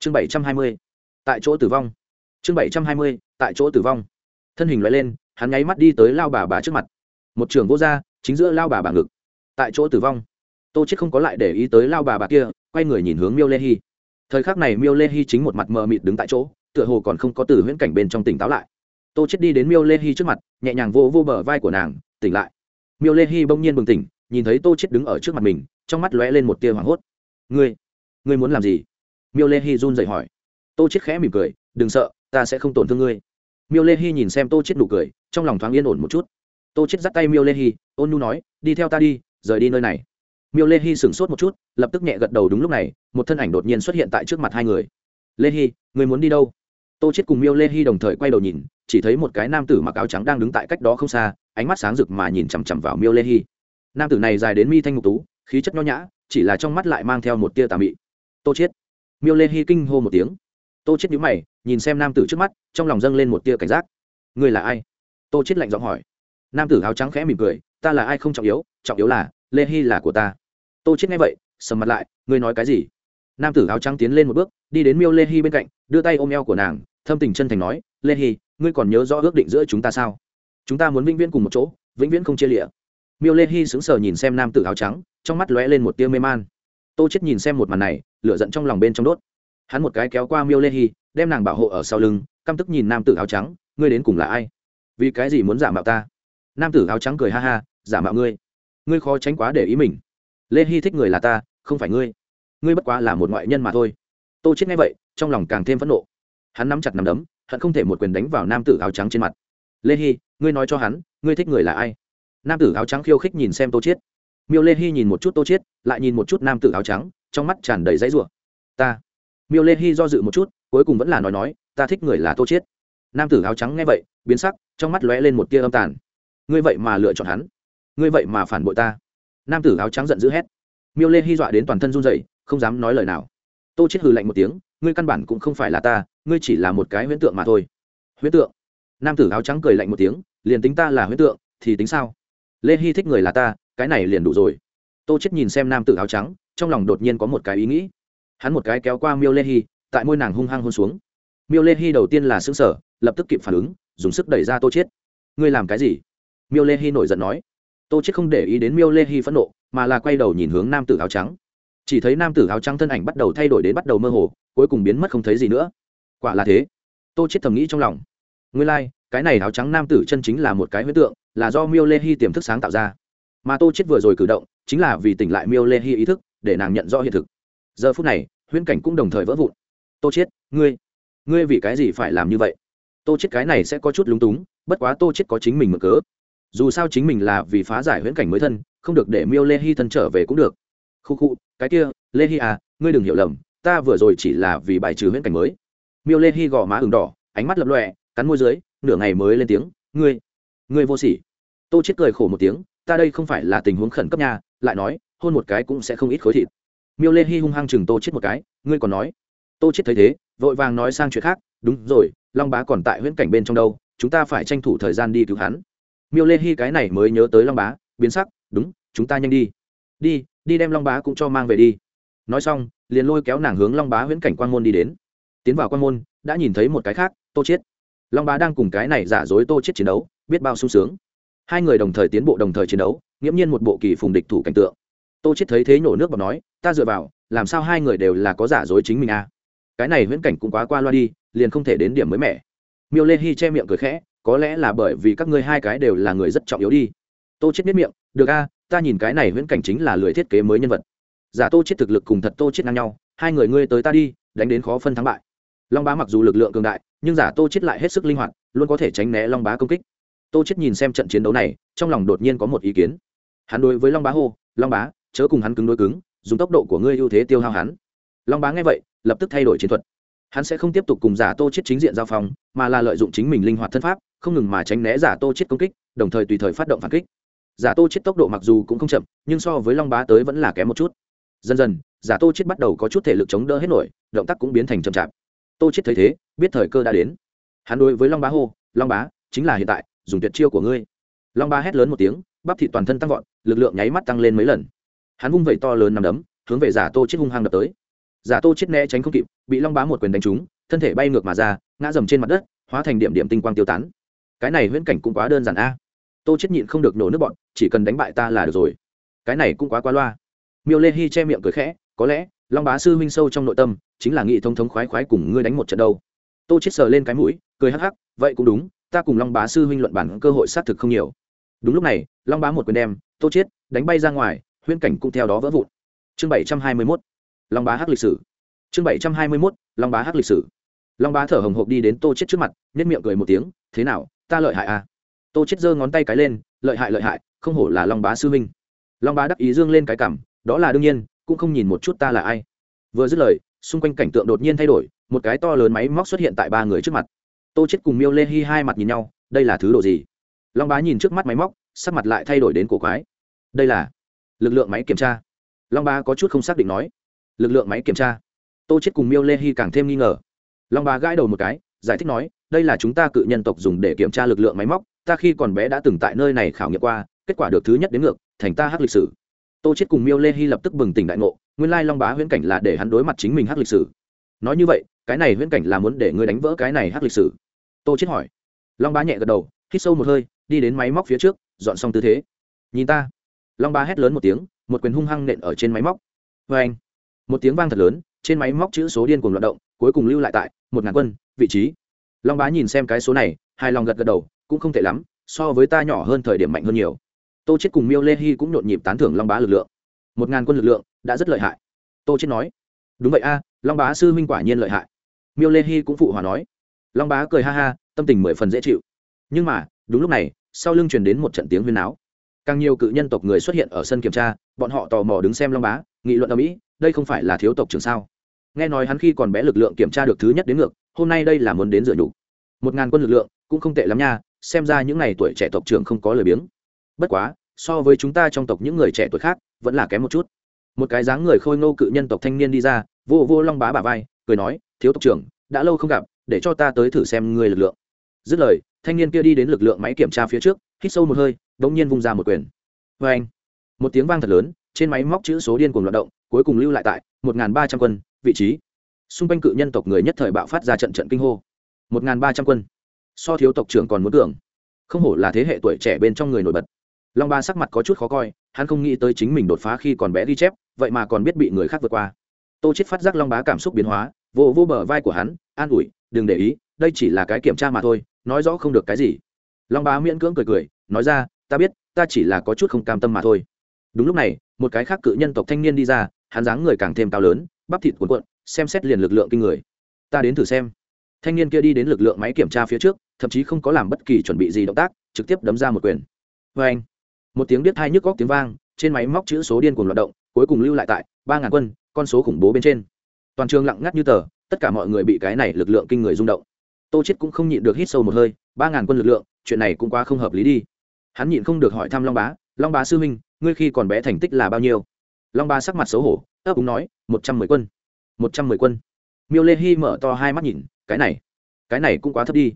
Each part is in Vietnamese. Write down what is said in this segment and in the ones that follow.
chương bảy trăm hai mươi, tại chỗ tử vong. Chương bảy trăm hai mươi, tại chỗ tử vong. Thân hình loại lên, hắn nháy mắt đi tới lao bà bà trước mặt. Một trường vô r chính giữa lao bà bà ngực. Tại chỗ tử vong. Tô chết không có lại để ý tới lao bà bà kia, quay người nhìn hướng miêu lê hy thời khắc này miêu lê hy chính một mặt mờ mịt đứng tại chỗ, tựa hồ còn không có từ huyễn cảnh bên trong tỉnh táo lại. Tô chết đi đến miêu lê hy trước mặt, nhẹ nhàng vô vô bờ vai của nàng, tỉnh lại. Miêu lê hy bỗng nhiên bừng tỉnh, nhìn thấy tô chết đứng ở trước mặt mình, trong mắt lóe lên một tia hoảng hốt. Ngươi ngươi muốn làm gì? Miêu lê hy run rẩy hỏi. Tô chết khẽ mỉm cười, đừng sợ, ta sẽ không tổn thương ngươi. Miêu lê hy nhìn xem tô chết nụ cười, trong lòng thoáng yên ổn một chút. Tô chết dắt tay miêu lê hy ôn nhu nói, đi theo ta đi, rời đi nơi này. Miêu lê hy sửng sốt một chút, lập tức nhẹ gật đầu đúng lúc này, một thân ảnh đột nhiên xuất hiện tại trước mặt hai người. Lê hy người muốn đi đâu? Tô chết cùng miêu lê hy đồng thời quay đầu nhìn, chỉ thấy một cái nam tử mặc áo trắng đang đứng tại cách đó không xa, ánh mắt sáng rực mà nhìn chằm chằm vào miêu lê hy nam tử này dài đến mi thanh ngục tú, khí chất nho nhã, chỉ là trong mắt lại mang theo một tia tà mị. Tô chết miêu lê hy kinh hô một tiếng. Tô chết nhíu mày, nhìn xem nam tử trước mắt, trong lòng dâng lên một tia cảnh giác. Người là ai? Tô chết lạnh giọng hỏi. Nam tử áo trắng khẽ mỉm cười, ta là ai không trọng yếu trọng yếu là, lê hy là của ta. Tô chết nghe vậy, sầm mặt lại, ngươi nói cái gì? Nam tử áo trắng tiến lên một bước, đi đến miêu lê hy bên cạnh, đưa tay ôm eo của nàng, thâm tình chân thành nói, lê hy, ngươi còn nhớ rõ ước định giữa chúng ta sao? Chúng ta muốn vĩnh viễn cùng một chỗ, vĩnh viễn không chia lịa miêu lê hy sững sờ nhìn xem nam tử áo trắng, trong mắt lóe lên một tia mê man tô chết nhìn xem một màn này, lửa giận trong lòng bên trong đốt. Hắn một cái kéo qua miêu lê hy đem nàng bảo hộ ở sau lưng, căm tức nhìn nam tử áo trắng, ngươi đến cùng là ai? Vì cái gì muốn giả mạo ta? Nam tử áo trắng cười ha ha, giả mạo ngươi? Ngươi khó tránh quá để ý mình. Lê hy thích người là ta, không phải ngươi. Ngươi bất quá là một ngoại nhân mà thôi. Tô chết nghe vậy, trong lòng càng thêm phẫn nộ. Hắn nắm chặt nắm đấm hắn không thể một quyền đánh vào nam tử áo trắng trên mặt. Lê hy ngươi nói cho hắn, ngươi thích người là ai? Nam tử áo trắng khiêu khích nhìn xem tô chết miêu lê hy nhìn một chút tô chiết, lại nhìn một chút nam tử áo trắng, trong mắt tràn đầy dãy rủa. Ta, miêu lê hy do dự một chút, cuối cùng vẫn là nói nói, ta thích người là tô chiết. Nam tử áo trắng nghe vậy, biến sắc, trong mắt lóe lên một tia âm tàn. Ngươi vậy mà lựa chọn hắn, ngươi vậy mà phản bội ta. Nam tử áo trắng giận dữ hét. Miêu lê hy dọa đến toàn thân run rẩy, không dám nói lời nào. Tô chết hừ lạnh một tiếng, ngươi căn bản cũng không phải là ta, ngươi chỉ là một cái huyễn tượng mà thôi. Huyễn tượng? Nam tử áo trắng cười lạnh một tiếng, liền tính ta là huyễn tượng, thì tính sao? Lê hy thích người là ta cái này liền đủ rồi. Tô chết nhìn xem nam tử áo trắng trong lòng đột nhiên có một cái ý nghĩ. Hắn một cái kéo qua miêu lê hy tại môi nàng hung hăng hôn xuống. Miêu lê hy đầu tiên là xứng sở lập tức kịp phản ứng dùng sức đẩy ra tô chết ngươi làm cái gì? Miêu lê hy nổi giận nói. Tô chết không để ý đến miêu lê hy phẫn nộ mà là quay đầu nhìn hướng nam tử áo trắng. Chỉ thấy nam tử áo trắng thân ảnh bắt đầu thay đổi đến bắt đầu mơ hồ cuối cùng biến mất không thấy gì nữa. Quả là thế. Tô chết thầm nghĩ trong lòng. Ngươi lai、like, cái này áo trắng nam tử chân chính là một cái huyết tượng là do miêu lê hy tiềm thức sáng tạo ra. Mà tô chết vừa rồi cử động chính là vì tỉnh lại miêu lê hy ý thức, để nàng nhận rõ hiện thực. Giờ phút này, huyễn cảnh cũng đồng thời vỡ vụn. Tô chết ngươi ngươi vì cái gì phải làm như vậy? Tô chết cái này sẽ có chút lúng túng, bất quá tô chết có chính mình mở cớ. Dù sao chính mình là vì phá giải huyễn cảnh mới thân, không được để miêu lê hy thân trở về cũng được. Khu khu, cái kia, lê hy à ngươi đừng hiểu lầm, ta vừa rồi chỉ là vì bài trừ huyễn cảnh mới. Miêu lê hy gò má ừng đỏ, ánh mắt lập lọe cắn môi dưới, nửa ngày mới lên tiếng, ngươi ngươi vô sỉ. Tô chết cười khổ một tiếng, ta đây không phải là tình huống khẩn cấp nha, lại nói, hôn một cái cũng sẽ không ít khối thịt. Miêu lê hy hung hăng chừng tô chết một cái, ngươi còn nói. Tô chết thấy thế, vội vàng nói sang chuyện khác, đúng rồi, long bá còn tại huyễn cảnh bên trong đâu, chúng ta phải tranh thủ thời gian đi cứu hắn. Miêu lê hy cái này mới nhớ tới long bá, biến sắc, đúng, chúng ta nhanh đi. Đi đi đem long bá cũng cho mang về đi. Nói xong, liền lôi kéo nàng hướng long bá huyễn cảnh quan môn đi đến. Tiến vào quan môn, đã nhìn thấy một cái khác, tô chết long bá đang cùng cái này giả dối tô chết chiến đấu biết bao sung sướng. Hai người đồng thời tiến bộ đồng thời chiến đấu, nghiễm nhiên một bộ kỳ phùng địch thủ cảnh tượng. Tô chết thấy thế nhổ nước bọt nói, ta dựa vào, làm sao hai người đều là có giả dối chính mình à? Cái này huyễn cảnh cũng quá qua loa đi, liền không thể đến điểm mới mẻ. Miêu lê hy che miệng cười khẽ, có lẽ là bởi vì các ngươi hai cái đều là người rất trọng yếu đi. Tô chết biết miệng, được a, ta nhìn cái này huyễn cảnh chính là lười thiết kế mới nhân vật. Giả tô chết thực lực cùng thật tô chết ngang nhau, hai người ngươi tới ta đi, đánh đến khó phân thắng bại. Long bá mặc dù lực lượng cường đại, nhưng giả tô chết lại hết sức linh hoạt, luôn có thể tránh né long bá công kích tô chết nhìn xem trận chiến đấu này trong lòng đột nhiên có một ý kiến. Hắn đối với long bá hô long bá chớ cùng hắn cứng đối cứng dùng tốc độ của ngươi ưu thế tiêu hao hắn. Long bá nghe vậy lập tức thay đổi chiến thuật. Hắn sẽ không tiếp tục cùng giả tô chết chính diện giao phòng, mà là lợi dụng chính mình linh hoạt thân pháp không ngừng mà tránh né giả tô chết công kích đồng thời tùy thời phát động phản kích. Giả tô chết tốc độ mặc dù cũng không chậm nhưng so với long bá tới vẫn là kém một chút. Dần dần giả tô chết bắt đầu có chút thể lực chống đỡ hết nổi động tác cũng biến thành chậm chạp. Tô chết thấy thế biết thời cơ đã đến. Hắn đối với long bá hô long bá chính là hiện tại dùng tuyệt chiêu của ngươi. Long bá hét lớn một tiếng, bắp thịt toàn thân tăng vọt, lực lượng nháy mắt tăng lên mấy lần. Hắn vung vẩy to lớn nằm đấm, hướng về giả tô chết hung hăng đập tới. Giả tô chết né tránh không kịp, bị long bá một quyền đánh trúng, thân thể bay ngược mà ra, ngã dầm trên mặt đất, hóa thành điểm điểm tinh quang tiêu tán. Cái này huyễn cảnh cũng quá đơn giản a. Tô chết nhịn không được nổ nước bọn, chỉ cần đánh bại ta là được rồi. Cái này cũng quá quá loa. Miêu lê hi che miệng cười khẽ, có lẽ, long bá sư huynh sâu trong nội tâm, chính là nghị thông thống khoái khoái cùng ngươi đánh một trận đâu. Tô chết sờ lên cái mũi, cười hắc hắc, vậy cũng đúng ta cùng long bá sư huynh luận bản cơ hội xác thực không nhiều. Đúng lúc này, long bá một quyền đem, tô chết đánh bay ra ngoài, huyễn cảnh cũng theo đó vỡ vụn. Chương bảy trăm hai mươi 721 long bá hắc lịch sử. Chương bảy trăm hai mươi 721 long bá hắc lịch sử. Long bá thở hồng hộc đi đến tô chết trước mặt, nhếch miệng cười một tiếng, thế nào, ta lợi hại à? Tô chết giơ ngón tay cái lên, lợi hại lợi hại, không hổ là long bá sư huynh. Long bá đắc ý dương lên cái cảm đó là đương nhiên, cũng không nhìn một chút ta là ai. Vừa dứt lời, xung quanh cảnh tượng đột nhiên thay đổi, một cái to lớn máy móc xuất hiện tại ba người trước mặt tô chết cùng miêu lê hi hai mặt nhìn nhau, đây là thứ đồ gì? Long bá nhìn trước mắt máy móc, sắc mặt lại thay đổi đến cổ quái. Đây là lực lượng máy kiểm tra. Long bá có chút không xác định nói. Lực lượng máy kiểm tra. Tô chết cùng miêu lê hi càng thêm nghi ngờ. Long bá gãi đầu một cái, giải thích nói, đây là chúng ta cự nhân tộc dùng để kiểm tra lực lượng máy móc, ta khi còn bé đã từng tại nơi này khảo nghiệm qua, kết quả được thứ nhất đến ngược, thành ta hắc lịch sử. Tô chết cùng miêu lê hy lập tức bừng tỉnh đại ngộ, nguyên lai long bá huyễn cảnh là để hắn đối mặt chính mình hắc lịch sử nói như vậy, cái này viễn cảnh là muốn để ngươi đánh vỡ cái này hắc lịch sử. Tô chết hỏi. Long bá nhẹ gật đầu, hít sâu một hơi, đi đến máy móc phía trước, dọn xong tư thế. Nhìn ta. Long bá hét lớn một tiếng, một quyền hung hăng nện ở trên máy móc. Vê anh, một tiếng vang thật lớn, trên máy móc chữ số điên cuồng loạt động, cuối cùng lưu lại tại một ngàn quân, vị trí. Long bá nhìn xem cái số này hai lòng gật gật đầu, cũng không tệ lắm, so với ta nhỏ hơn thời điểm mạnh hơn nhiều. Tô chết cùng miêu lê hy cũng nhộn nhịp tán thưởng long bá lực lượng. Một ngàn quân lực lượng, đã rất lợi hại. Tô chết nói. Đúng vậy a long bá sư Minh quả nhiên lợi hại. Miêu lê hy cũng phụ hòa nói. Long bá cười ha ha, tâm tình mười phần dễ chịu. Nhưng mà, đúng lúc này, sau lưng truyền đến một trận tiếng huyên náo. Càng nhiều cự nhân tộc người xuất hiện ở sân kiểm tra, bọn họ tò mò đứng xem long bá, nghị luận ở mỹ, đây không phải là thiếu tộc trưởng sao? Nghe nói hắn khi còn bé lực lượng kiểm tra được thứ nhất đến ngược, hôm nay đây là muốn đến dựa nhục. Một ngàn quân lực lượng, cũng không tệ lắm nha, xem ra những ngày tuổi trẻ tộc trưởng không có lời biếng. Bất quá, so với chúng ta trong tộc những người trẻ tuổi khác, vẫn là kém một chút. Một cái dáng người khôi ngô cự nhân tộc thanh niên đi ra vô vô long bá bà vai, cười nói, thiếu tộc trưởng, đã lâu không gặp, để cho ta tới thử xem ngươi lực lượng. Dứt lời, thanh niên kia đi đến lực lượng máy kiểm tra phía trước, hít sâu một hơi đ ỗ n g nhiên vung ra một quyền. Vê anh, một tiếng vang thật lớn, trên máy móc chữ số điên cùng loạt động, cuối cùng lưu lại tại một ba trăm quân vị trí. Xung quanh cự nhân tộc người nhất thời bạo phát ra trận trận kinh hô. một ba trăm quân. So thiếu tộc trưởng còn muốn tưởng. Không hổ là thế hệ tuổi trẻ bên trong người nổi bật. Long ba sắc mặt có chút khó coi, hắn không nghĩ tới chính mình đột phá khi còn bé ghi chép, vậy mà còn biết bị người khác vượt qua tô chết phát giác long bá cảm xúc biến hóa vô vô bờ vai của hắn, an ủi, đừng để ý, đây chỉ là cái kiểm tra mà thôi, nói rõ không được cái gì. Long bá miễn cưỡng cười cười, nói ra, ta biết, ta chỉ là có chút không cam tâm mà thôi. Đúng lúc này, một cái khác cự nhân tộc thanh niên đi ra, hắn dáng người càng thêm cao lớn, bắp thịt cuộn cuộn, xem xét liền lực lượng kinh người. Ta đến thử xem. Thanh niên kia đi đến lực lượng máy kiểm tra phía trước, thậm chí không có làm bất kỳ chuẩn bị gì động tác, trực tiếp đấm ra một quyền. Vê anh, một tiếng biết thai nhức góc tiếng vang, trên máy móc chữ số điên cuồng loạt động, cuối cùng lưu lại tại ba ngàn quân con số khủng bố bên trên. Toàn trường lặng ngắt như tờ, tất cả mọi người bị cái này lực lượng kinh người rung động. Tô chết cũng không nhịn được hít sâu một hơi, ba ngàn quân lực lượng, chuyện này cũng quá không hợp lý đi. Hắn nhịn không được hỏi thăm long bá long bá sư huynh, ngươi khi còn bé thành tích là bao nhiêu? Long bá sắc mặt xấu hổ, ấp úng nói, một trăm mười quân. Một trăm mười quân. Miêu lê hy mở to hai mắt nhìn, cái này cái này cũng quá thấp đi.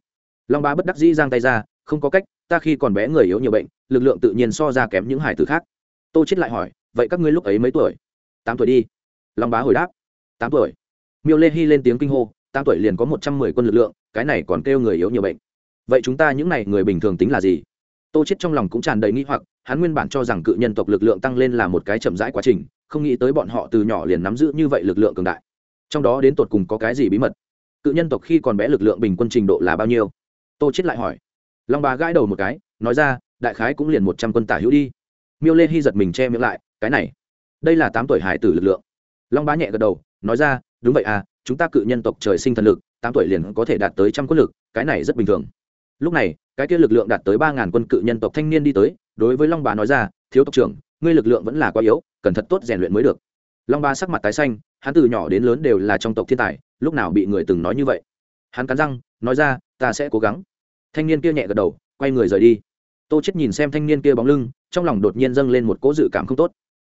Long bá bất đắc dĩ giang tay ra, không có cách, ta khi còn bé người yếu nhiều bệnh, lực lượng tự nhiên so ra kém những hải tử khác. Tô chết lại hỏi, vậy các ngươi lúc ấy mấy tuổi? Tám tuổi đi long bá hồi đáp, tám tuổi. Miêu lê hy lên tiếng kinh hô, tám tuổi liền có một trăm mười quân lực lượng, cái này còn kêu người yếu nhiều bệnh. Vậy chúng ta những n à y người bình thường tính là gì? Tô chết trong lòng cũng tràn đầy nghi hoặc, hắn nguyên bản cho rằng cự nhân tộc lực lượng tăng lên là một cái chậm rãi quá trình, không nghĩ tới bọn họ từ nhỏ liền nắm giữ như vậy lực lượng cường đại. Trong đó đến tột cùng có cái gì bí mật? Cự nhân tộc khi còn bé lực lượng bình quân trình độ là bao nhiêu? Tô chết lại hỏi. Long bà gãi đầu một cái, nói ra, đại khái cũng liền một trăm quân tả hữu đi. Miêu lê hy giật mình che miệng lại, cái này, đây là tám tuổi hải tử lực lượng long bá nhẹ gật đầu, nói ra, đúng vậy à chúng ta cự nhân tộc trời sinh thần lực, tám tuổi liền có thể đạt tới trăm quân lực, cái này rất bình thường. Lúc này, cái kia lực lượng đạt tới ba ngàn quân cự nhân tộc thanh niên đi tới, đối với long bá nói ra, thiếu tộc trưởng, ngươi lực lượng vẫn là quá yếu, cần thật tốt rèn luyện mới được. Long bá sắc mặt tái xanh, hắn từ nhỏ đến lớn đều là trong tộc thiên tài, lúc nào bị người từng nói như vậy. Hắn cắn răng, nói ra, ta sẽ cố gắng. Thanh niên kia nhẹ gật đầu, quay người rời đi. Tô chết nhìn xem thanh niên kia bóng lưng, trong lòng đột nhiên dâng lên một cỗ dự cảm không tốt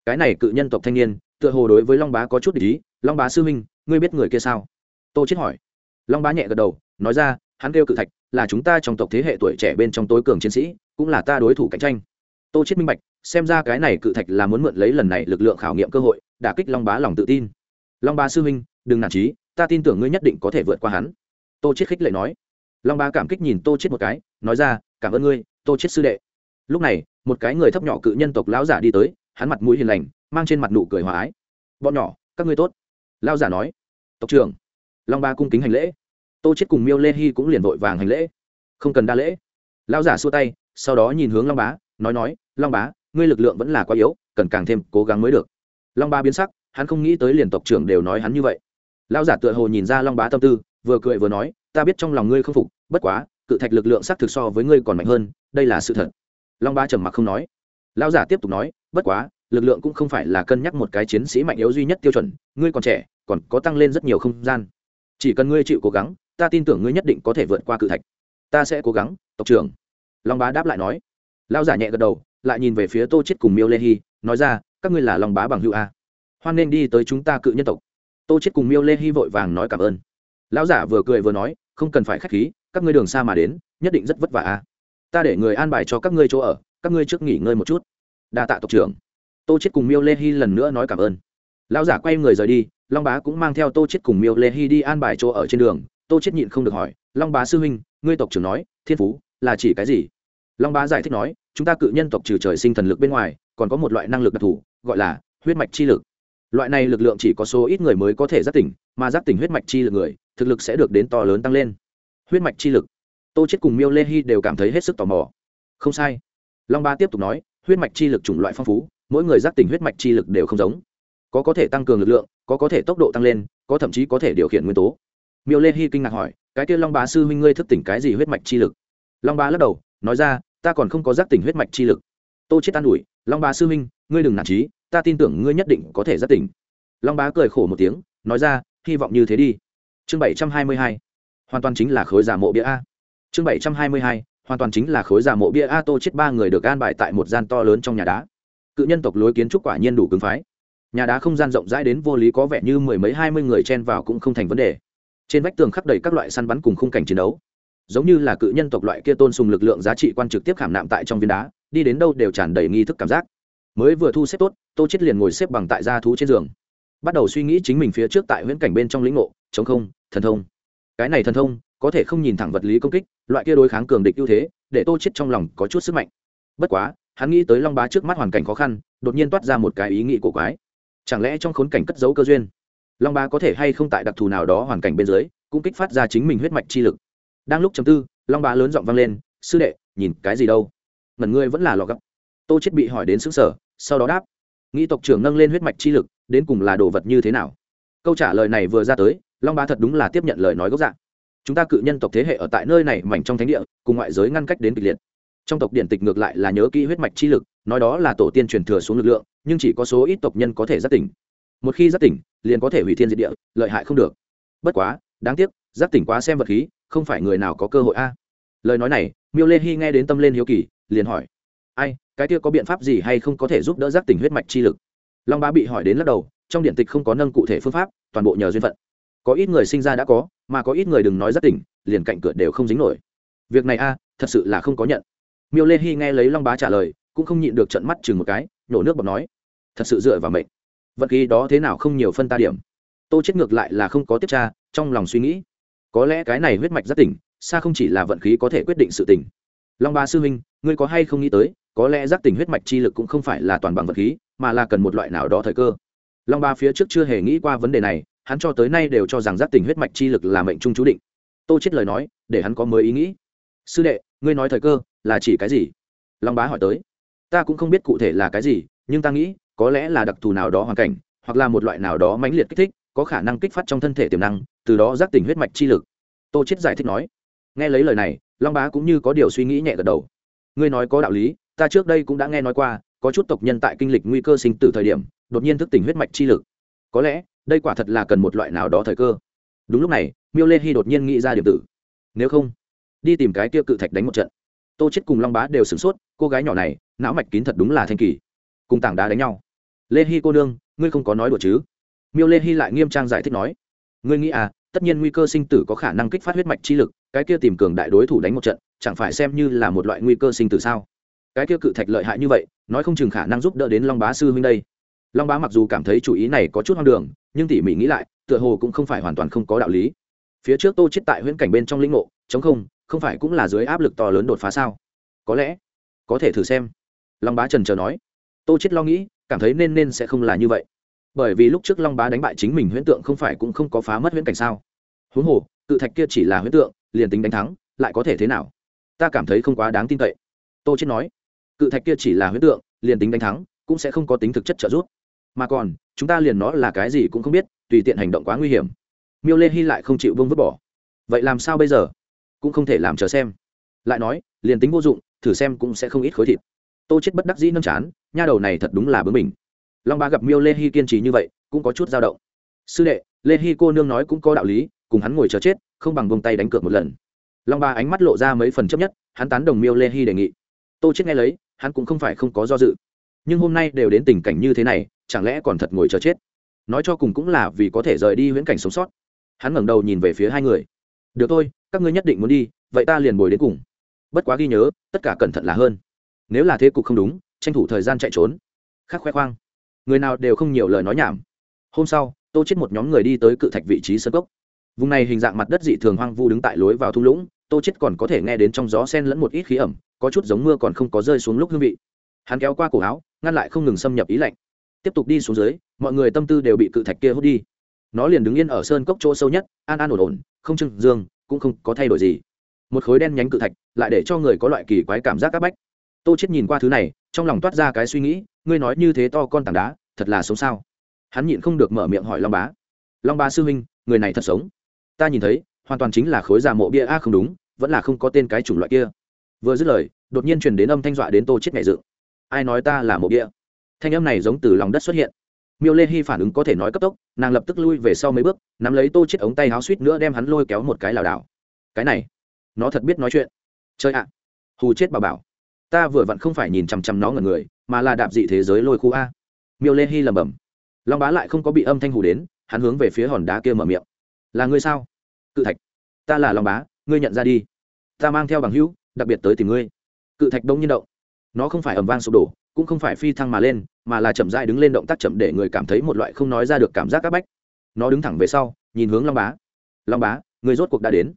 cái này cự nhân tộc thanh niên, tựa hồ đối với long bá có chút để ý. Long bá sư huynh, ngươi biết người kia sao? Tô chết hỏi. Long bá nhẹ gật đầu, nói ra, hắn kêu cự thạch, là chúng ta trong tộc thế hệ tuổi trẻ bên trong tối cường chiến sĩ, cũng là ta đối thủ cạnh tranh. Tô chết minh bạch, xem ra cái này cự thạch là muốn mượn lấy lần này lực lượng khảo nghiệm cơ hội, đả kích long bá lòng tự tin. Long Bá sư huynh, đừng nản trí ta tin tưởng ngươi nhất định có thể vượt qua hắn. Tô chết khích lệ nói. Long Bá cảm kích nhìn tô chết một cái, nói ra, cảm ơn ngươi, tô chết sư đệ. Lúc này, một cái người thấp nhỏ cự nhân tộc lão giả đi tới hắn mặt mũi hiền lành, mang trên mặt nụ cười hòa ái. Bọn nhỏ, các ngươi tốt. Lão giả nói. Tộc trưởng, long ba cung kính hành lễ. Tô chết cùng miêu lê hy cũng liền vội vàng hành lễ. Không cần đa lễ. Lão giả xua tay, sau đó nhìn hướng long bá, nói nói, long bá, ngươi lực lượng vẫn là quá yếu, cần càng thêm cố gắng mới được. Long bá biến sắc, hắn không nghĩ tới liền tộc trưởng đều nói hắn như vậy. Lão giả tựa hồ nhìn ra long bá tâm tư, vừa cười vừa nói, ta biết trong lòng ngươi không phục, bất quá, cự thạch lực lượng xác thực so với ngươi còn mạnh hơn, đây là sự thật. Long bá trầm mặc không nói. Lão giả tiếp tục nói bất quá, lực lượng cũng không phải là cân nhắc một cái chiến sĩ mạnh yếu duy nhất tiêu chuẩn, ngươi còn trẻ, còn có tăng lên rất nhiều không gian. Chỉ cần ngươi chịu cố gắng, ta tin tưởng ngươi nhất định có thể vượt qua cự thạch. Ta sẽ cố gắng, tộc trưởng. Long bá đáp lại nói. Lão giả nhẹ gật đầu, lại nhìn về phía tô chết cùng miêu lê hy nói ra, các ngươi là long bá bằng hữu a. Hoan nên đi tới chúng ta cự nhân tộc. Tô chết cùng miêu lê hy vội vàng nói cảm ơn. Lão giả vừa cười vừa nói, không cần phải khách khí, các ngươi đường xa mà đến, nhất định rất vất vả a. Ta để người an bài cho các ngươi chỗ ở, các ngươi trước nghỉ ngơi một chút đa tạ tộc trưởng. Tô chết cùng miêu lê hy lần nữa nói cảm ơn. Lão giả quay người rời đi, long bá cũng mang theo tô chết cùng miêu lê hy đi an bài chỗ ở trên đường. Tô chết nhịn không được hỏi, long bá sư huynh, ngươi tộc trưởng nói, thiên phú là chỉ cái gì? Long bá giải thích nói, chúng ta cự nhân tộc trừ trời sinh thần lực bên ngoài, còn có một loại năng lực đặc thù, gọi là huyết mạch chi lực. Loại này lực lượng chỉ có số ít người mới có thể giác tỉnh, mà giác tỉnh huyết mạch chi lực người, thực lực sẽ được đến to lớn tăng lên. Huyết mạch chi lực. Tô chết cùng miêu lê hy đều cảm thấy hết sức tò mò. Không sai. Long ba tiếp tục nói huyết mạch chi lực chủng loại phong phú, mỗi người giác tỉnh huyết mạch chi lực đều không giống. Có có thể tăng cường lực lượng, có có thể tốc độ tăng lên, có thậm chí có thể điều khiển nguyên tố. Miêu lê hy kinh ngạc hỏi, cái kia long bá sư huynh ngươi thức tỉnh cái gì huyết mạch chi lực? Long bá lắc đầu, nói ra, ta còn không có giác tỉnh huyết mạch chi lực. Tô chết an ủi, long bá sư huynh, ngươi đừng nản trí ta tin tưởng ngươi nhất định có thể giác tỉnh. Long bá cười khổ một tiếng, nói ra, hy vọng như thế đi. Chương bảy trăm hai mươi hai, hoàn toàn chính là khối giả mộ bia a. Chương bảy trăm hai mươi hai hoàn toàn chính là khối giả mộ bia a tô chết ba người được an bài tại một gian to lớn trong nhà đá. Cự nhân tộc lối kiến trúc quả nhiên đủ cứng phái. Nhà đá không gian rộng rãi đến vô lý có vẻ như mười mấy hai mươi người chen vào cũng không thành vấn đề. Trên vách tường khắc đầy các loại săn bắn cùng khung cảnh chiến đấu. Giống như là cự nhân tộc loại kia tôn sùng lực lượng giá trị quan trực tiếp khảm nạm tại trong viên đá, đi đến đâu đều tràn đầy nghi thức cảm giác. Mới vừa thu xếp tốt, tô chết liền ngồi xếp bằng tại gia thú trên giường. Bắt đầu suy nghĩ chính mình phía trước tại huyễn cảnh bên trong lĩnh ngộ, chống không, thần thông. Cái này thần thông có thể không nhìn thẳng vật lý công kích, loại kia đối kháng cường địch ưu thế, để tô chết trong lòng có chút sức mạnh. Bất quá, hắn nghĩ tới long bá trước mắt hoàn cảnh khó khăn, đột nhiên toát ra một cái ý nghĩ của quái. Chẳng lẽ trong khốn cảnh cất giấu cơ duyên, long bá có thể hay không tại đặc thù nào đó hoàn cảnh bên dưới, cũng kích phát ra chính mình huyết mạch chi lực? Đang lúc chấm tư, long bá lớn giọng vang lên, sư đệ, nhìn cái gì đâu? Ngẩn ngươi vẫn là lò gấp. Tô chết bị hỏi đến xứng sở sau đó đáp nghĩ tộc trưởng nâng lên huyết mạch chi lực, đến cùng là đồ vật như thế nào? Câu trả lời này vừa ra tới, long bá thật đúng là tiếp nhận lời nói gốc dạng chúng ta cự nhân tộc thế hệ ở tại nơi này mảnh trong thánh địa, cùng ngoại giới ngăn cách đến kịch liệt. Trong tộc điện tịch ngược lại là nhớ kỹ huyết mạch chi lực, nói đó là tổ tiên truyền thừa xuống lực lượng, nhưng chỉ có số ít tộc nhân có thể giác tỉnh. Một khi giác tỉnh, liền có thể hủy thiên diệt địa, lợi hại không được. Bất quá, đáng tiếc, giác tỉnh quá xem vật khí, không phải người nào có cơ hội a. Lời nói này, miêu lê hy nghe đến tâm lên hiếu kỳ, liền hỏi, ai, cái kia có biện pháp gì hay không có thể giúp đỡ giác tỉnh huyết mạch chi lực? Long bá bị hỏi đến lắc đầu, trong điện tịch không có nâng cụ thể phương pháp, toàn bộ nhờ duyên phận có ít người sinh ra đã có, mà có ít người đừng nói rất tỉnh, liền cạnh cửa đều không dính nổi. Việc này a, thật sự là không có nhận. Miêu lê hy nghe lấy long bá trả lời, cũng không nhịn được trận mắt chừng một cái nhổ nước bọt nói, thật sự dựa vào mệnh. Vận khí đó thế nào không nhiều phân ta điểm. Tô chết ngược lại là không có tiếp tra, trong lòng suy nghĩ. Có lẽ cái này huyết mạch rất tỉnh, xa không chỉ là vận khí có thể quyết định sự tỉnh. Long ba sư huynh, ngươi có hay không nghĩ tới, có lẽ giác tỉnh huyết mạch chi lực cũng không phải là toàn bằng vật khí, mà là cần một loại nào đó thời cơ. Long ba phía trước chưa hề nghĩ qua vấn đề này hắn cho tới nay đều cho rằng giác tỉnh huyết mạch chi lực là mệnh trung chú định. Tô chết lời nói, để hắn có mới ý nghĩ. Sư đệ, ngươi nói thời cơ, là chỉ cái gì? Long bá hỏi tới. Ta cũng không biết cụ thể là cái gì, nhưng ta nghĩ, có lẽ là đặc thù nào đó hoàn cảnh, hoặc là một loại nào đó mãnh liệt kích thích, có khả năng kích phát trong thân thể tiềm năng, từ đó giác tỉnh huyết mạch chi lực. Tô chết giải thích nói. Nghe lấy lời này, long bá cũng như có điều suy nghĩ nhẹ gật đầu. Ngươi nói có đạo lý, ta trước đây cũng đã nghe nói qua, có chút tộc nhân tại kinh lịch nguy cơ sinh tử thời điểm, đột nhiên thức tỉnh huyết mạch chi lực. Có lẽ đây quả thật là cần một loại nào đó thời cơ. Đúng lúc này, miêu lê hy đột nhiên nghĩ ra điểm tử. Nếu không, đi tìm cái kia cự thạch đánh một trận. Tô chết cùng long bá đều sửng sốt, cô gái nhỏ này, não mạch kín thật đúng là thanh kỳ. Cùng tảng đá đánh nhau. Lê hy cô đương ngươi không có nói đùa chứ? Miêu lê hy lại nghiêm trang giải thích nói. Ngươi nghĩ à tất nhiên nguy cơ sinh tử có khả năng kích phát huyết mạch chi lực, cái kia tìm cường đại đối thủ đánh một trận, chẳng phải xem như là một loại nguy cơ sinh tử sao? Cái kia cự thạch lợi hại như vậy, nói không chừng khả năng giúp đỡ đến long bá sư huynh đây long bá mặc dù cảm thấy chủ ý này có chút hoang đường, nhưng tỉ mỉ nghĩ lại, tựa hồ cũng không phải hoàn toàn không có đạo lý. Phía trước tô chết tại huyễn cảnh bên trong lĩnh ngộ, chống không không phải cũng là dưới áp lực to lớn đột phá sao? Có lẽ, có thể thử xem. Long bá trần chờ nói. Tô chết lo nghĩ, cảm thấy nên nên sẽ không là như vậy. Bởi vì lúc trước long bá đánh bại chính mình huyễn tượng không phải cũng không có phá mất huyễn cảnh sao? Huống hồ, cự thạch kia chỉ là huyễn tượng, liền tính đánh thắng, lại có thể thế nào? Ta cảm thấy không quá đáng tin cậy. Tô chết nói. Cự thạch kia chỉ là huyễn tượng, liền tính đánh thắng, cũng sẽ không có tính thực chất trợ giúp mà còn, chúng ta liền nó là cái gì cũng không biết, tùy tiện hành động quá nguy hiểm. Miêu lê hy lại không chịu vương vứt bỏ. Vậy làm sao bây giờ? Cũng không thể làm chờ xem. Lại nói, liền tính vô dụng, thử xem cũng sẽ không ít khối thịt. Tô chết bất đắc dĩ nâng chán, nha đầu này thật đúng là bướng mình long ba gặp miêu lê hy kiên trì như vậy, cũng có chút dao động. Sư đệ, lê hy cô nương nói cũng có đạo lý, cùng hắn ngồi chờ chết, không bằng vung tay đánh cược một lần. Long ba ánh mắt lộ ra mấy phần chấp nhất, hắn tán đồng miêu lê hy đề nghị. Tô chết nghe lấy, hắn cũng không phải không có do dự. Nhưng hôm nay đều đến tình cảnh như thế này chẳng lẽ còn thật ngồi chờ chết? Nói cho cùng cũng là vì có thể rời đi huyễn cảnh sống sót. Hắn ngẩng đầu nhìn về phía hai người. Được thôi, các ngươi nhất định muốn đi, vậy ta liền bồi đến cùng. Bất quá ghi nhớ, tất cả cẩn thận là hơn. Nếu là thế cục không đúng, tranh thủ thời gian chạy trốn. Khác khoe khoang. Người nào đều không nhiều lời nói nhảm. Hôm sau, tô chết một nhóm người đi tới cự thạch vị trí sân cốc. Vùng này hình dạng mặt đất dị thường hoang vu đứng tại lối vào thung lũng, tô chết còn có thể nghe đến trong gió sen lẫn một ít khí ẩm, có chút giống mưa còn không có rơi xuống lúc hương vị. Hắn kéo qua cổ áo, ngăn lại không ngừng xâm nhập ý lạnh tiếp tục đi xuống dưới, mọi người tâm tư đều bị cự thạch kia hút đi. Nó liền đứng yên ở sơn cốc chỗ sâu nhất, an an ổn ổn, không trưng dương, cũng không có thay đổi gì. Một khối đen nhánh cự thạch lại để cho người có loại kỳ quái cảm giác áp bách. Tô chết nhìn qua thứ này, trong lòng toát ra cái suy nghĩ, ngươi nói như thế to con tảng đá, thật là sống sao? Hắn nhịn không được mở miệng hỏi long bá. Long bá sư huynh, người này thật sống. Ta nhìn thấy, hoàn toàn chính là khối già mộ bia a, không đúng, vẫn là không có tên cái chủng loại kia. Vừa dứt lời, đột nhiên truyền đến âm thanh dọa đến tô chết ngày dự ai nói ta là mộ bia? Thanh âm này giống từ lòng đất xuất hiện. Miêu lê hy phản ứng có thể nói cấp tốc, nàng lập tức lui về sau mấy bước, nắm lấy tô chết ống tay háo suýt nữa đem hắn lôi kéo một cái lảo đảo. Cái này, nó thật biết nói chuyện. Chơi ạ, hù chết bà bảo. Ta vừa vặn không phải nhìn chằm chằm nó ngẩn người, mà là đạp dị thế giới lôi khu a. Miêu lê hy lẩm bẩm. Long bá lại không có bị âm thanh hù đến, hắn hướng về phía hòn đá kia mở miệng. Là ngươi sao? Cự thạch. Ta là long bá, ngươi nhận ra đi. Ta mang theo bằng hữu, đặc biệt tới tìm ngươi. Cự thạch đông nhiên động nó không phải ầm vang sụp đổ, cũng không phải phi thăng mà lên, mà là chậm dại đứng lên động tác chậm để người cảm thấy một loại không nói ra được cảm giác áp bách. Nó đứng thẳng về sau, nhìn hướng long bá. Long bá, người rốt cuộc đã đến.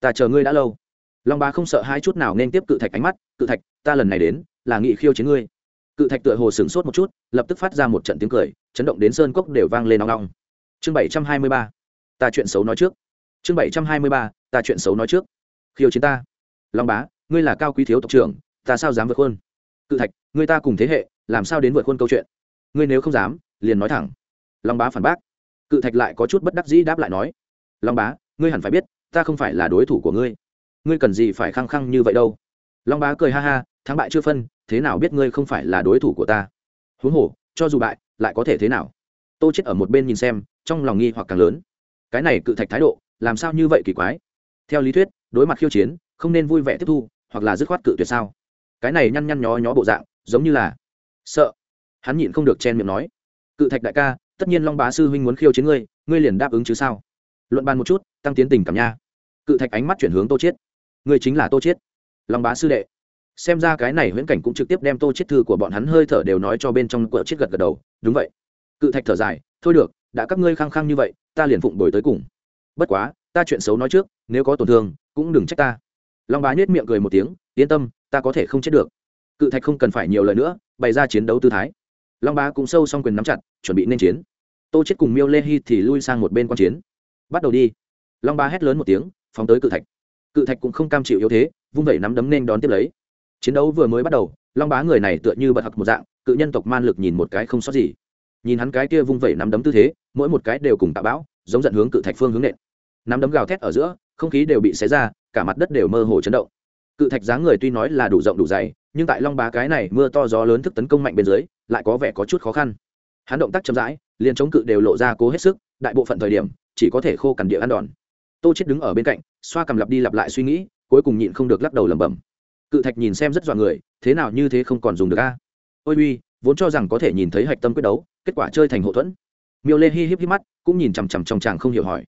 Ta chờ ngươi đã lâu. Long bá không sợ hai chút nào nên tiếp cự thạch ánh mắt, cự thạch, ta lần này đến, là nghị khiêu chiến ngươi. Cự thạch tựa hồ sửng sốt một chút, lập tức phát ra một trận tiếng cười, chấn động đến sơn cốc đều vang lên nóng nóng chương bảy trăm hai mươi ba, ta chuyện xấu nói trước. Chương bảy trăm hai mươi ba, ta chuyện xấu nói trước. Khiêu chiến ta. Long bá, ngươi là cao quý thiếu tộc trưởng, ta sao dám vượt khuôn? Cự thạch, người ta cùng thế hệ, làm sao đến vượt khuôn câu chuyện? Ngươi nếu không dám, liền nói thẳng. Long bá phản bác. Cự thạch lại có chút bất đắc dĩ đáp lại nói. Long bá, ngươi hẳn phải biết, ta không phải là đối thủ của ngươi. Ngươi cần gì phải khăng khăng như vậy đâu? Long bá cười ha ha, thắng bại chưa phân, thế nào biết ngươi không phải là đối thủ của ta? Huống hồ, cho dù bại, lại có thể thế nào? Tô chết ở một bên nhìn xem, trong lòng nghi hoặc càng lớn. Cái này cự thạch thái độ, làm sao như vậy kỳ quái? Theo lý thuyết, đối mặt khiêu chiến, không nên vui vẻ tiếp thu, hoặc là dứt khoát cự tuyệt sao? Cái này nhăn nhăn nhó nhó bộ dạng, giống như là sợ. Hắn nhịn không được chen miệng nói, cự thạch đại ca, tất nhiên long bá sư huynh muốn khiêu chiến ngươi ngươi liền đáp ứng chứ sao? Luận bàn một chút, tăng tiến tình cảm nha. Cự thạch ánh mắt chuyển hướng tô chiết. Ngươi chính là tô chiết. Long bá sư đệ. Xem ra cái này huyễn cảnh cũng trực tiếp đem tô chiết thư của bọn hắn hơi thở đều nói cho bên trong quợ chiết gật gật đầu. Đúng vậy. Cự thạch thở dài, thôi được, đã các ngươi khăng khăng như vậy, ta liền phụng đổi tới cùng. Bất quá, ta chuyện xấu nói trước, nếu có tổn thương, cũng đừng trách ta. Long bá nhếch miệng cười một tiếng, yên tâm ta có thể không chết được. Cự thạch không cần phải nhiều lời nữa, bày ra chiến đấu tư thái. Long bá cũng sâu xong quyền nắm chặt, chuẩn bị nên chiến. Tô chết cùng miêu lê hy thì lui sang một bên quan chiến. Bắt đầu đi. Long bá hét lớn một tiếng, phóng tới cự thạch. Cự thạch cũng không cam chịu yếu thế, vung vẩy nắm đấm nên đón tiếp lấy. Chiến đấu vừa mới bắt đầu, long bá người này tựa như bật hặc một dạng, cự nhân tộc man lực nhìn một cái không sót gì. Nhìn hắn cái kia vung vẩy nắm đấm tư thế, mỗi một cái đều cùng tạ bão, giống dẫn hướng cự thạch phương hướng nện. Nắm đấm gào thét ở giữa, không khí đều bị xé ra, cả mặt đất đều mơ hồ chấn động cự thạch dáng người tuy nói là đủ rộng đủ dày, nhưng tại long bá cái này mưa to gió lớn thức tấn công mạnh bên dưới, lại có vẻ có chút khó khăn. Hắn động tác chậm rãi, liền chống cự đều lộ ra cố hết sức, đại bộ phận thời điểm, chỉ có thể khô cằn địa ăn đòn. Tô chết đứng ở bên cạnh, xoa cầm lặp đi lặp lại suy nghĩ, cuối cùng nhịn không được lắc đầu lẩm bẩm. Cự thạch nhìn xem rất dọa người, thế nào như thế không còn dùng được a? Ôi uy, vốn cho rằng có thể nhìn thấy hạch tâm quyết đấu, kết quả chơi thành hậu thuẫn. Miêu lê hi híp híp mắt, cũng nhìn chằm chằm trong chàng không hiểu hỏi.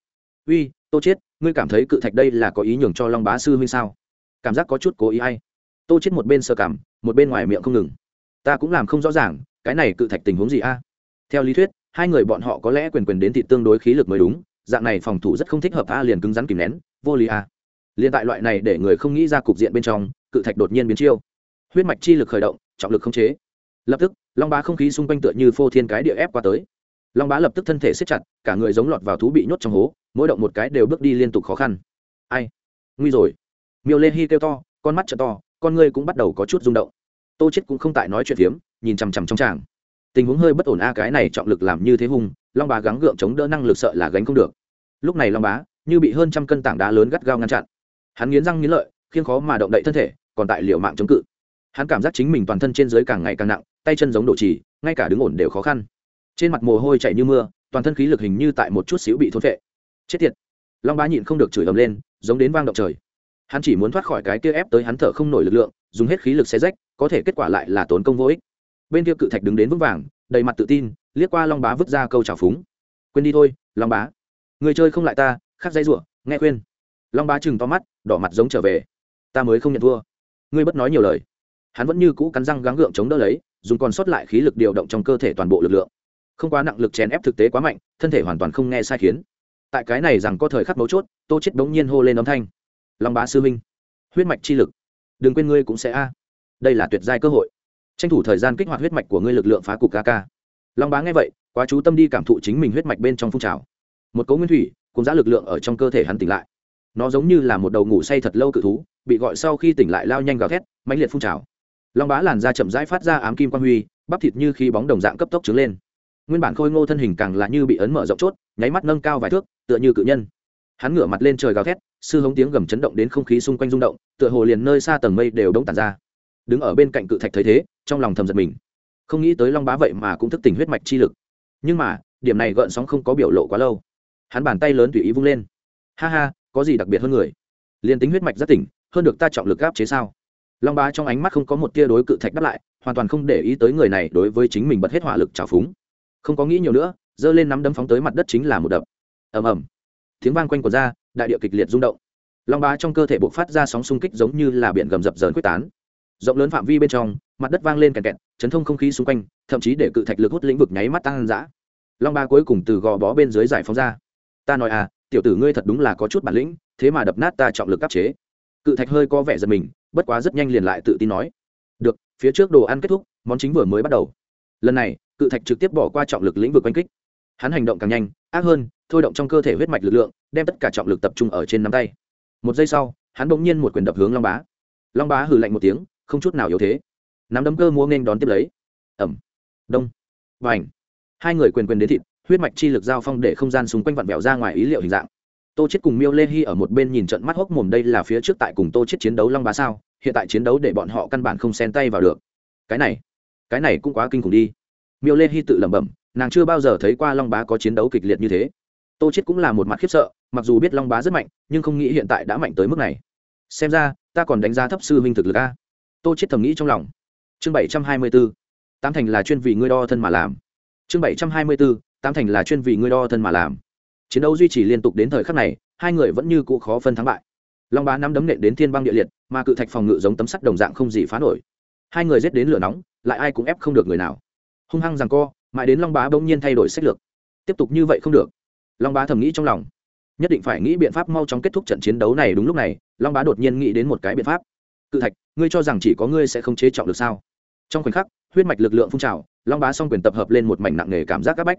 Uy, tô chết ngươi cảm thấy cự thạch đây là có ý nhường cho long bá sư huynh sao? Cảm giác có chút cố ý hay. Tô chết một bên sơ cảm, một bên ngoài miệng không ngừng. Ta cũng làm không rõ ràng, cái này cự thạch tình huống gì a? Theo lý thuyết, hai người bọn họ có lẽ quyền quyền đến thị tương đối khí lực mới đúng, dạng này phòng thủ rất không thích hợp a liền cứng rắn kìm nén, vô lý a. Liền tại loại này để người không nghĩ ra cục diện bên trong, cự thạch đột nhiên biến chiêu. Huyết mạch chi lực khởi động, trọng lực không chế. Lập tức, long bá không khí xung quanh tựa như phô thiên cái địa ép qua tới. Long bá lập tức thân thể siết chặt, cả người giống lọt vào thú bị nhốt trong hố, mỗi động một cái đều bước đi liên tục khó khăn. Ai? Nguy rồi miêu lê hi kêu to, con mắt t to, con ngươi cũng bắt đầu có chút rung động. Tô chết cũng không tại nói chuyện phiếm, nhìn chằm chằm trong tràng tình huống hơi bất ổn a, cái này trọng lực làm như thế hung, long bá gắng gượng chống đỡ năng lực sợ là gánh không được. Lúc này long bá như bị hơn trăm cân tảng đá lớn gắt gao ngăn chặn. Hắn nghiến răng nghiến lợi khiến khó mà động đậy thân thể, còn tại liệu mạng chống cự. Hắn cảm giác chính mình toàn thân trên dưới càng ngày càng nặng, tay chân giống đổ trì, ngay cả đứng ổn đều khó khăn. Trên mặt mồ hôi chảy như mưa, toàn thân khí lực hình như tại một chút xíu bị thôn phệ. Chết tiệt. Long bá nhịn không được chửi ầm lên, giống đến vang động trời hắn chỉ muốn thoát khỏi cái kia ép tới hắn thở không nổi lực lượng, dùng hết khí lực xe rách, có thể kết quả lại là tốn công vô ích. Bên kia cự thạch đứng đến vững vàng, đầy mặt tự tin, liếc qua long bá vứt ra câu trào phúng. Quên đi thôi, long bá. Người chơi không lại ta khắc dây ruộng nghe khuyên. Long bá chừng to mắt, đỏ mặt giống trở về. Ta mới không nhận thua. Ngươi bất nói nhiều lời. Hắn vẫn như cũ cắn răng gắng gượng chống đỡ lấy, dùng còn sót lại khí lực điều động trong cơ thể toàn bộ lực lượng. Không quá nặng lực chèn ép thực tế quá mạnh, thân thể hoàn toàn không nghe sai khiến. Tại cái này rằng có thời khắc mấu chốt, tô chết đống nhiên hô lên âm thanh long bá sư minh, huyết mạch chi lực. Đừng quên ngươi cũng sẽ a. Đây là tuyệt giai cơ hội. Tranh thủ thời gian kích hoạt huyết mạch của ngươi lực lượng phá cục ca ca. Long bá nghe vậy, quá chú tâm đi cảm thụ chính mình huyết mạch bên trong phun trào. Một cấu nguyên thủy cùng giã lực lượng ở trong cơ thể hắn tỉnh lại. Nó giống như là một đầu ngủ say thật lâu cự thú, bị gọi sau khi tỉnh lại lao nhanh gào thét, mãnh liệt phun trào. Long bá làn da chậm rãi phát ra ám kim quang huy, bắp thịt như khi bóng đồng dạng cấp tốc trứng lên. Nguyên bản khôi ngô thân hình càng là như bị ấn mở rộng chốt, nháy mắt nâng cao vài thước, tựa như cự nhân hắn ngửa mặt lên trời gào thét, sư hống tiếng gầm chấn động đến không khí xung quanh rung động, tựa hồ liền nơi xa tầng mây đều đống tàn ra. Đứng ở bên cạnh cự thạch thấy thế, trong lòng thầm giật mình. Không nghĩ tới long bá vậy mà cũng thức tỉnh huyết mạch chi lực. Nhưng mà, điểm này gợn sóng không có biểu lộ quá lâu. Hắn bàn tay lớn tùy ý vung lên. Ha ha, có gì đặc biệt hơn người? Liền tính huyết mạch rất tỉnh, hơn được ta trọng lực gáp chế sao? Long bá trong ánh mắt không có một tia đối cự thạch đáp lại, hoàn toàn không để ý tới người này đối với chính mình bật hết hỏa lực trào phúng. Không có nghĩ nhiều nữa, giơ lên nắm đấm phóng tới mặt đất chính là một đập. Ầm ầm tiếng vang quanh quần ra, đại địa kịch liệt rung động. Long bá trong cơ thể bộc phát ra sóng xung kích giống như là biển gầm dập dờn quyết tán. Rộng lớn phạm vi bên trong, mặt đất vang lên kẹt kẹt, chấn thông không khí xung quanh, thậm chí để cự thạch lực hút lĩnh vực nháy mắt tăng dã. Long ba cuối cùng từ gò bó bên dưới giải phóng ra. Ta nói à tiểu tử ngươi thật đúng là có chút bản lĩnh, thế mà đập nát ta trọng lực áp chế. Cự thạch hơi có vẻ giật mình, bất quá rất nhanh liền lại tự tin nói. Được, phía trước đồ ăn kết thúc, món chính vừa mới bắt đầu. Lần này, cự thạch trực tiếp bỏ qua trọng lực lĩnh vực oanh kích. Hắn hành động càng nhanh, ác hơn thôi động trong cơ thể huyết mạch lực lượng, đem tất cả trọng lực tập trung ở trên nắm tay. Một giây sau, hắn bỗng nhiên một quyền đập hướng long bá. Long bá hừ lạnh một tiếng, không chút nào yếu thế. Nắm đấm cơ mua nghênh đón tiếp lấy. Ẩm đông. Và ảnh hai người quyền quyền đến thịt, huyết mạch chi lực giao phong để không gian xung quanh vặn vẹo ra ngoài ý liệu hình dạng. Tô chết cùng miêu lê hy ở một bên nhìn trận mắt hốc mồm đây là phía trước tại cùng tô chết chiến đấu long bá sao? Hiện tại chiến đấu để bọn họ căn bản không xen tay vào được. Cái này cái này cũng quá kinh khủng đi. Miêu lê hy tự lẩm bẩm, nàng chưa bao giờ thấy qua long bá có chiến đấu kịch liệt như thế tô chết cũng là một mặt khiếp sợ, mặc dù biết long bá rất mạnh, nhưng không nghĩ hiện tại đã mạnh tới mức này. Xem ra, ta còn đánh giá thấp sư huynh thực lực a. Tô chết thầm nghĩ trong lòng. Chương bảy trăm hai mươi bốn tám thành là chuyên vì ngươi đo thân mà làm. Chương bảy trăm hai mươi bốn tám thành là chuyên vì ngươi đo thân mà làm. Chiến đấu duy trì liên tục đến thời khắc này, hai người vẫn như cũ khó phân thắng bại. Long bá nắm đấm nện đến thiên băng địa liệt, mà cự thạch phòng ngự giống tấm sắt đồng dạng không gì phá nổi. Hai người giết đến lửa nóng, lại ai cũng ép không được người nào. Hung hăng rằng co, mãi đến long bá bỗng nhiên thay đổi sách lược. Tiếp tục như vậy không được long bá thầm nghĩ trong lòng. Nhất định phải nghĩ biện pháp mau chóng kết thúc trận chiến đấu này đúng lúc này, long bá đột nhiên nghĩ đến một cái biện pháp. Cự thạch, ngươi cho rằng chỉ có ngươi sẽ không chế trọng được sao? Trong khoảnh khắc, huyết mạch lực lượng phun trào, long bá xong quyền tập hợp lên một mảnh nặng nề cảm giác áp bách.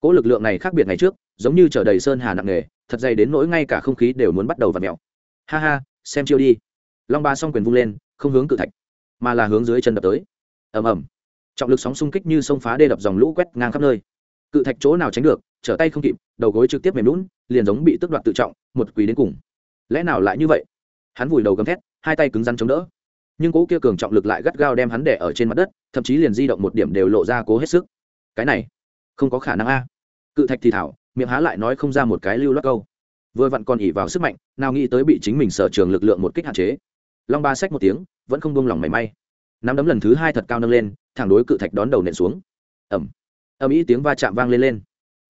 Cỗ lực lượng này khác biệt ngày trước, giống như chở đầy sơn hà nặng nề, thật dày đến nỗi ngay cả không khí đều muốn bắt đầu v ặ mèo. Ha ha, xem chiêu đi. Long bá xong quyền vung lên, không hướng cự thạch, mà là hướng dưới chân đập tới. Ầm ầm. Trọng lực sóng xung kích như sông phá đê đập dòng lũ quét ngang khắp nơi. Cự thạch chỗ nào tránh được trở tay không kịp, đầu gối trực tiếp mềm lún, liền giống bị tước đoạt tự trọng, một quỳ đến cùng. Lẽ nào lại như vậy? Hắn vùi đầu gầm thét, hai tay cứng rắn chống đỡ. Nhưng cố kia cường trọng lực lại gắt gao đem hắn đẻ ở trên mặt đất, thậm chí liền di động một điểm đều lộ ra cố hết sức. Cái này, không có khả năng a. Cự thạch thì thảo, miệng há lại nói không ra một cái lưu loát câu. Vừa vặn còn ỉ vào sức mạnh, nào nghĩ tới bị chính mình sở trường lực lượng một kích hạn chế. Long ba xách một tiếng, vẫn không buông lỏng mảy may. Nắm đấm lần thứ hai thật cao nâng lên, thẳng đối cự thạch đón đầu nện xuống. Ẩm ẩm ý tiếng va chạm vang lên lên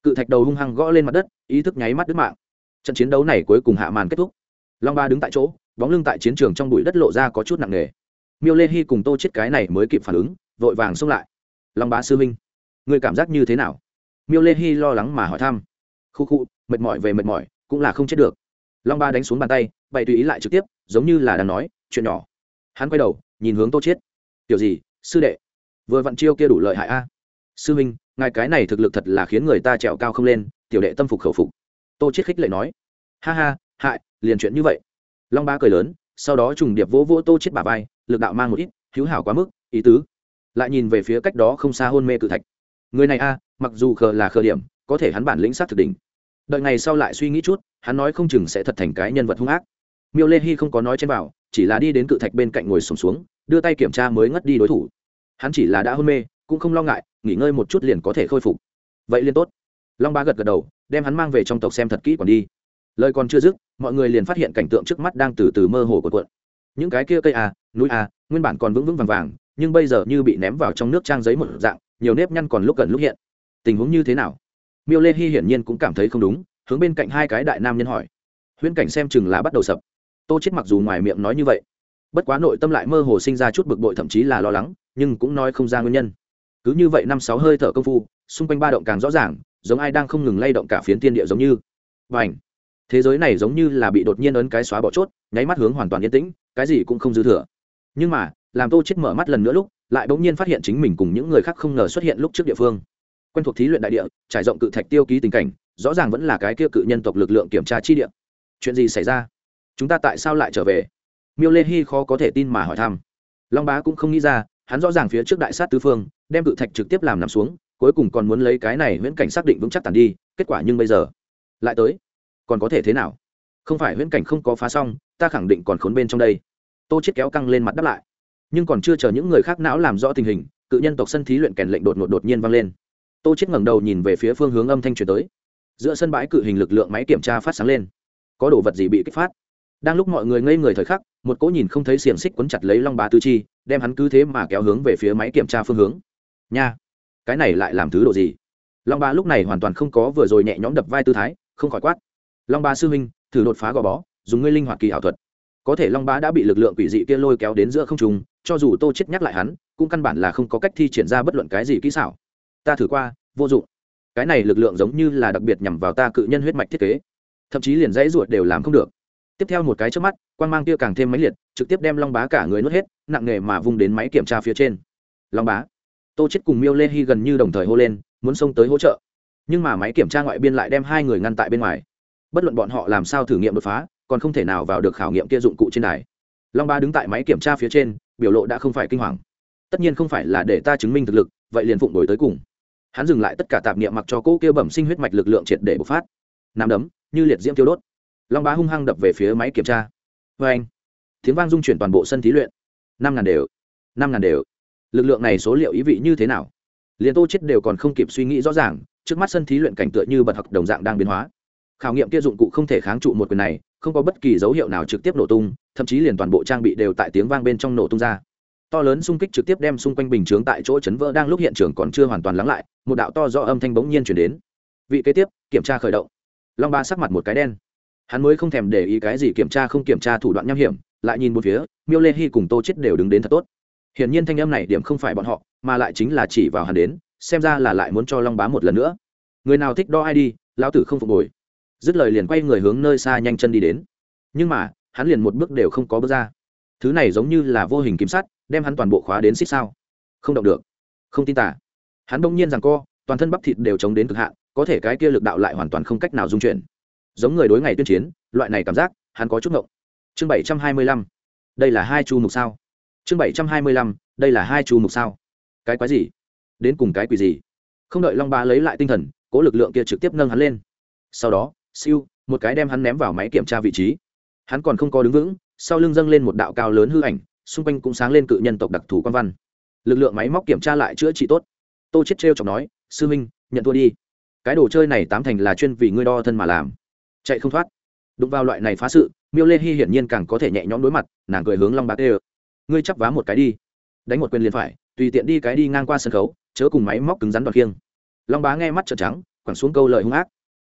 cự thạch đầu hung hăng gõ lên mặt đất, ý thức nháy mắt đứt mạng. Trận chiến đấu này cuối cùng hạ màn kết thúc. Long ba đứng tại chỗ, bóng lưng tại chiến trường trong bụi đất lộ ra có chút nặng nề. Miêu lê hy cùng tô chết cái này mới kịp phản ứng, vội vàng xông lại. Long bá sư minh người cảm giác như thế nào? Miêu lê hy lo lắng mà hỏi thăm. Khu khu, mệt mỏi về mệt mỏi, cũng là không chết được. Long ba đánh xuống bàn tay, bày tùy ý lại trực tiếp, giống như là đang nói, chuyện nhỏ. Hắn quay đầu, nhìn hướng tô Chết. tiểu gì, sư đệ? Vừa vặn chiêu kia đủ lợi hại a. Sư huynh ngài cái này thực lực thật là khiến người ta trèo cao không lên tiểu đệ tâm phục khẩu phục. Tô chết khích lệ nói. Ha ha hại liền chuyện như vậy. Long ba cười lớn sau đó trùng điệp vỗ vỗ tô chết bà vai lực đạo mang một ít hữu hảo quá mức ý tứ. Lại nhìn về phía cách đó không xa hôn mê cự thạch. Người này a mặc dù khờ là khờ điểm có thể hắn bản lĩnh sát thực đỉnh. Đợi ngày sau lại suy nghĩ chút hắn nói không chừng sẽ thật thành cái nhân vật hung ác. Miêu lê hy không có nói trên bảo chỉ là đi đến cự thạch bên cạnh ngồi sùng xuống, xuống đưa tay kiểm tra mới ngất đi đối thủ. Hắn chỉ là đã hôn mê cũng không lo ngại nghỉ ngơi một chút liền có thể khôi phục. Vậy liên tốt. Long ba gật gật đầu, đem hắn mang về trong tộc xem thật kỹ còn đi. Lời còn chưa dứt, mọi người liền phát hiện cảnh tượng trước mắt đang từ từ mơ hồ của cuộn. Những cái kia cây à núi à nguyên bản còn vững vững vàng vàng, nhưng bây giờ như bị ném vào trong nước trang giấy một dạng, nhiều nếp nhăn còn lúc gần lúc hiện. Tình huống như thế nào? Miêu lê hy hiển nhiên cũng cảm thấy không đúng, hướng bên cạnh hai cái đại nam nhân hỏi. Huyễn cảnh xem chừng là bắt đầu sập. Tô chết mặc dù ngoài miệng nói như vậy, bất quá nội tâm lại mơ hồ sinh ra chút bực bội thậm chí là lo lắng, nhưng cũng nói không ra nguyên nhân cứ như vậy năm sáu hơi thở công phu, xung quanh ba động càng rõ ràng, giống ai đang không ngừng lay động cả phiến tiên địa giống như. Và ảnh thế giới này giống như là bị đột nhiên ấn cái xóa bỏ chốt, nháy mắt hướng hoàn toàn yên tĩnh, cái gì cũng không dư thừa. Nhưng mà, làm tô chết mở mắt lần nữa lúc, lại bỗng nhiên phát hiện chính mình cùng những người khác không ngờ xuất hiện lúc trước địa phương. Quen thuộc thí luyện đại địa, trải rộng cự thạch tiêu ký tình cảnh, rõ ràng vẫn là cái kia cự nhân tộc lực lượng kiểm tra chi địa. Chuyện gì xảy ra? Chúng ta tại sao lại trở về? Miêu lê hy khó có thể tin mà hỏi thăm. Long bá cũng không nghĩ ra, hắn rõ ràng phía trước đại sát tứ phương đem cự thạch trực tiếp làm nằm xuống, cuối cùng còn muốn lấy cái này huyễn cảnh xác định vững chắc tàn đi, kết quả nhưng bây giờ lại tới. Còn có thể thế nào? Không phải huyễn cảnh không có phá xong, ta khẳng định còn khốn bên trong đây. Tô chết kéo căng lên mặt đáp lại. Nhưng còn chưa chờ những người khác não làm rõ tình hình, cự nhân tộc sân thí luyện kèn lệnh đột ngột đột nhiên vang lên. Tô chết ngẩng đầu nhìn về phía phương hướng âm thanh truyền tới. Giữa sân bãi cự hình lực lượng máy kiểm tra phát sáng lên. Có đồ vật gì bị kích phát? Đang lúc mọi người ngây người thời khắc, một cỗ nhìn không thấy xiềng xích quấn chặt lấy long bá tư chi, đem hắn cứ thế mà kéo hướng về phía máy kiểm tra phương hướng nha, cái này lại làm thứ độ gì? Long bá lúc này hoàn toàn không có vừa rồi nhẹ nhõm đập vai tư thái, không khỏi quát. Long bá sư huynh, thử đột phá gò bó, dùng ngươi linh hoạt kỳ ảo thuật. Có thể long bá đã bị lực lượng quỷ dị kia lôi kéo đến giữa không trung, cho dù tô chết nhắc lại hắn, cũng căn bản là không có cách thi triển ra bất luận cái gì kỹ xảo. Ta thử qua, vô dụng. Cái này lực lượng giống như là đặc biệt nhằm vào ta cự nhân huyết mạch thiết kế. Thậm chí liền dãy ruột đều làm không được. Tiếp theo một cái trước mắt quan mang kia càng thêm máy liệt, trực tiếp đem long bá cả người nuốt hết, nặng nghề mà vung đến máy kiểm tra phía trên. Long bá tô chết cùng miêu lê hy gần như đồng thời hô lên, muốn xông tới hỗ trợ. Nhưng mà máy kiểm tra ngoại biên lại đem hai người ngăn tại bên ngoài. Bất luận bọn họ làm sao thử nghiệm đột phá, còn không thể nào vào được khảo nghiệm kia dụng cụ trên đài. Long ba đứng tại máy kiểm tra phía trên, biểu lộ đã không phải kinh hoàng. Tất nhiên không phải là để ta chứng minh thực lực, vậy liền phụng đổi tới cùng. Hắn dừng lại tất cả tạp niệm mặc cho cỗ kia bẩm sinh huyết mạch lực lượng triệt để bộc phát. Nắm đấm, như liệt diễm tiêu đốt. Long bá hung hăng đập về phía máy kiểm tra. Vê anh tiếng vang dung chuyển toàn bộ sân thí luyện. Năm ngàn đều. Năm ngàn đều lực lượng này số liệu ý vị như thế nào? Liền tô chết đều còn không kịp suy nghĩ rõ ràng, trước mắt sân thí luyện cảnh tựa như bật học đồng dạng đang biến hóa. Khảo nghiệm kia dụng cụ không thể kháng trụ một quyền này, không có bất kỳ dấu hiệu nào trực tiếp nổ tung, thậm chí liền toàn bộ trang bị đều tại tiếng vang bên trong nổ tung ra. To lớn xung kích trực tiếp đem xung quanh bình chướng tại chỗ chấn vỡ đang lúc hiện trường còn chưa hoàn toàn lắng lại, một đạo to do âm thanh bỗng nhiên chuyển đến. Vị kế tiếp, kiểm tra khởi động. Long ba sắc mặt một cái đen. Hắn mới không thèm để ý cái gì kiểm tra không kiểm tra thủ đoạn nham hiểm, lại nhìn một phía, miêu lê hy cùng tô chết đều đứng đến thật tốt hiển nhiên thanh âm này điểm không phải bọn họ, mà lại chính là chỉ vào hắn đến, xem ra là lại muốn cho long bá một lần nữa. Người nào thích đo ai đi, lão tử không phục hồi. Dứt lời liền quay người hướng nơi xa nhanh chân đi đến. Nhưng mà, hắn liền một bước đều không có bước ra. Thứ này giống như là vô hình kiếm sắt, đem hắn toàn bộ khóa đến xích sao. Không động được. Không tin tả. Hắn bỗng nhiên rằng co, toàn thân bắp thịt đều chống đến cực hạn, có thể cái kia lực đạo lại hoàn toàn không cách nào dung chuyển. Giống người đối ngày tuyên chiến, loại này cảm giác, hắn có chút ngộng. Chương bảy trăm hai mươi lăm. Đây là hai chu mục sao? Chương bảy trăm hai mươi lăm, đây là hai chu mục sao? Cái quái gì? Đến cùng cái quỷ gì? Không đợi long ba lấy lại tinh thần, cố lực lượng kia trực tiếp nâng hắn lên. Sau đó, siêu, một cái đem hắn ném vào máy kiểm tra vị trí. Hắn còn không có đứng vững, sau lưng dâng lên một đạo cao lớn hư ảnh, xung quanh cũng sáng lên cự nhân tộc đặc thù quan văn. Lực lượng máy móc kiểm tra lại chữa trị tốt. Tô chết trêu chọc nói, sư minh, nhận thua đi. Cái đồ chơi này tám thành là chuyên vì ngươi đo thân mà làm. Chạy không thoát. Đụng vào loại này phá sự, miêu lê hy hiển nhiên càng có thể nhẹ nhõm đối mặt, nàng cười hướng long bạc ê ngươi chắp vá một cái đi. Đánh một quyền liền phải, tùy tiện đi cái đi ngang qua sân khấu, chớ cùng máy móc cứng rắn đoạt khiêng. Long bá nghe mắt trợn trắng, quẳng xuống câu lời hung ác.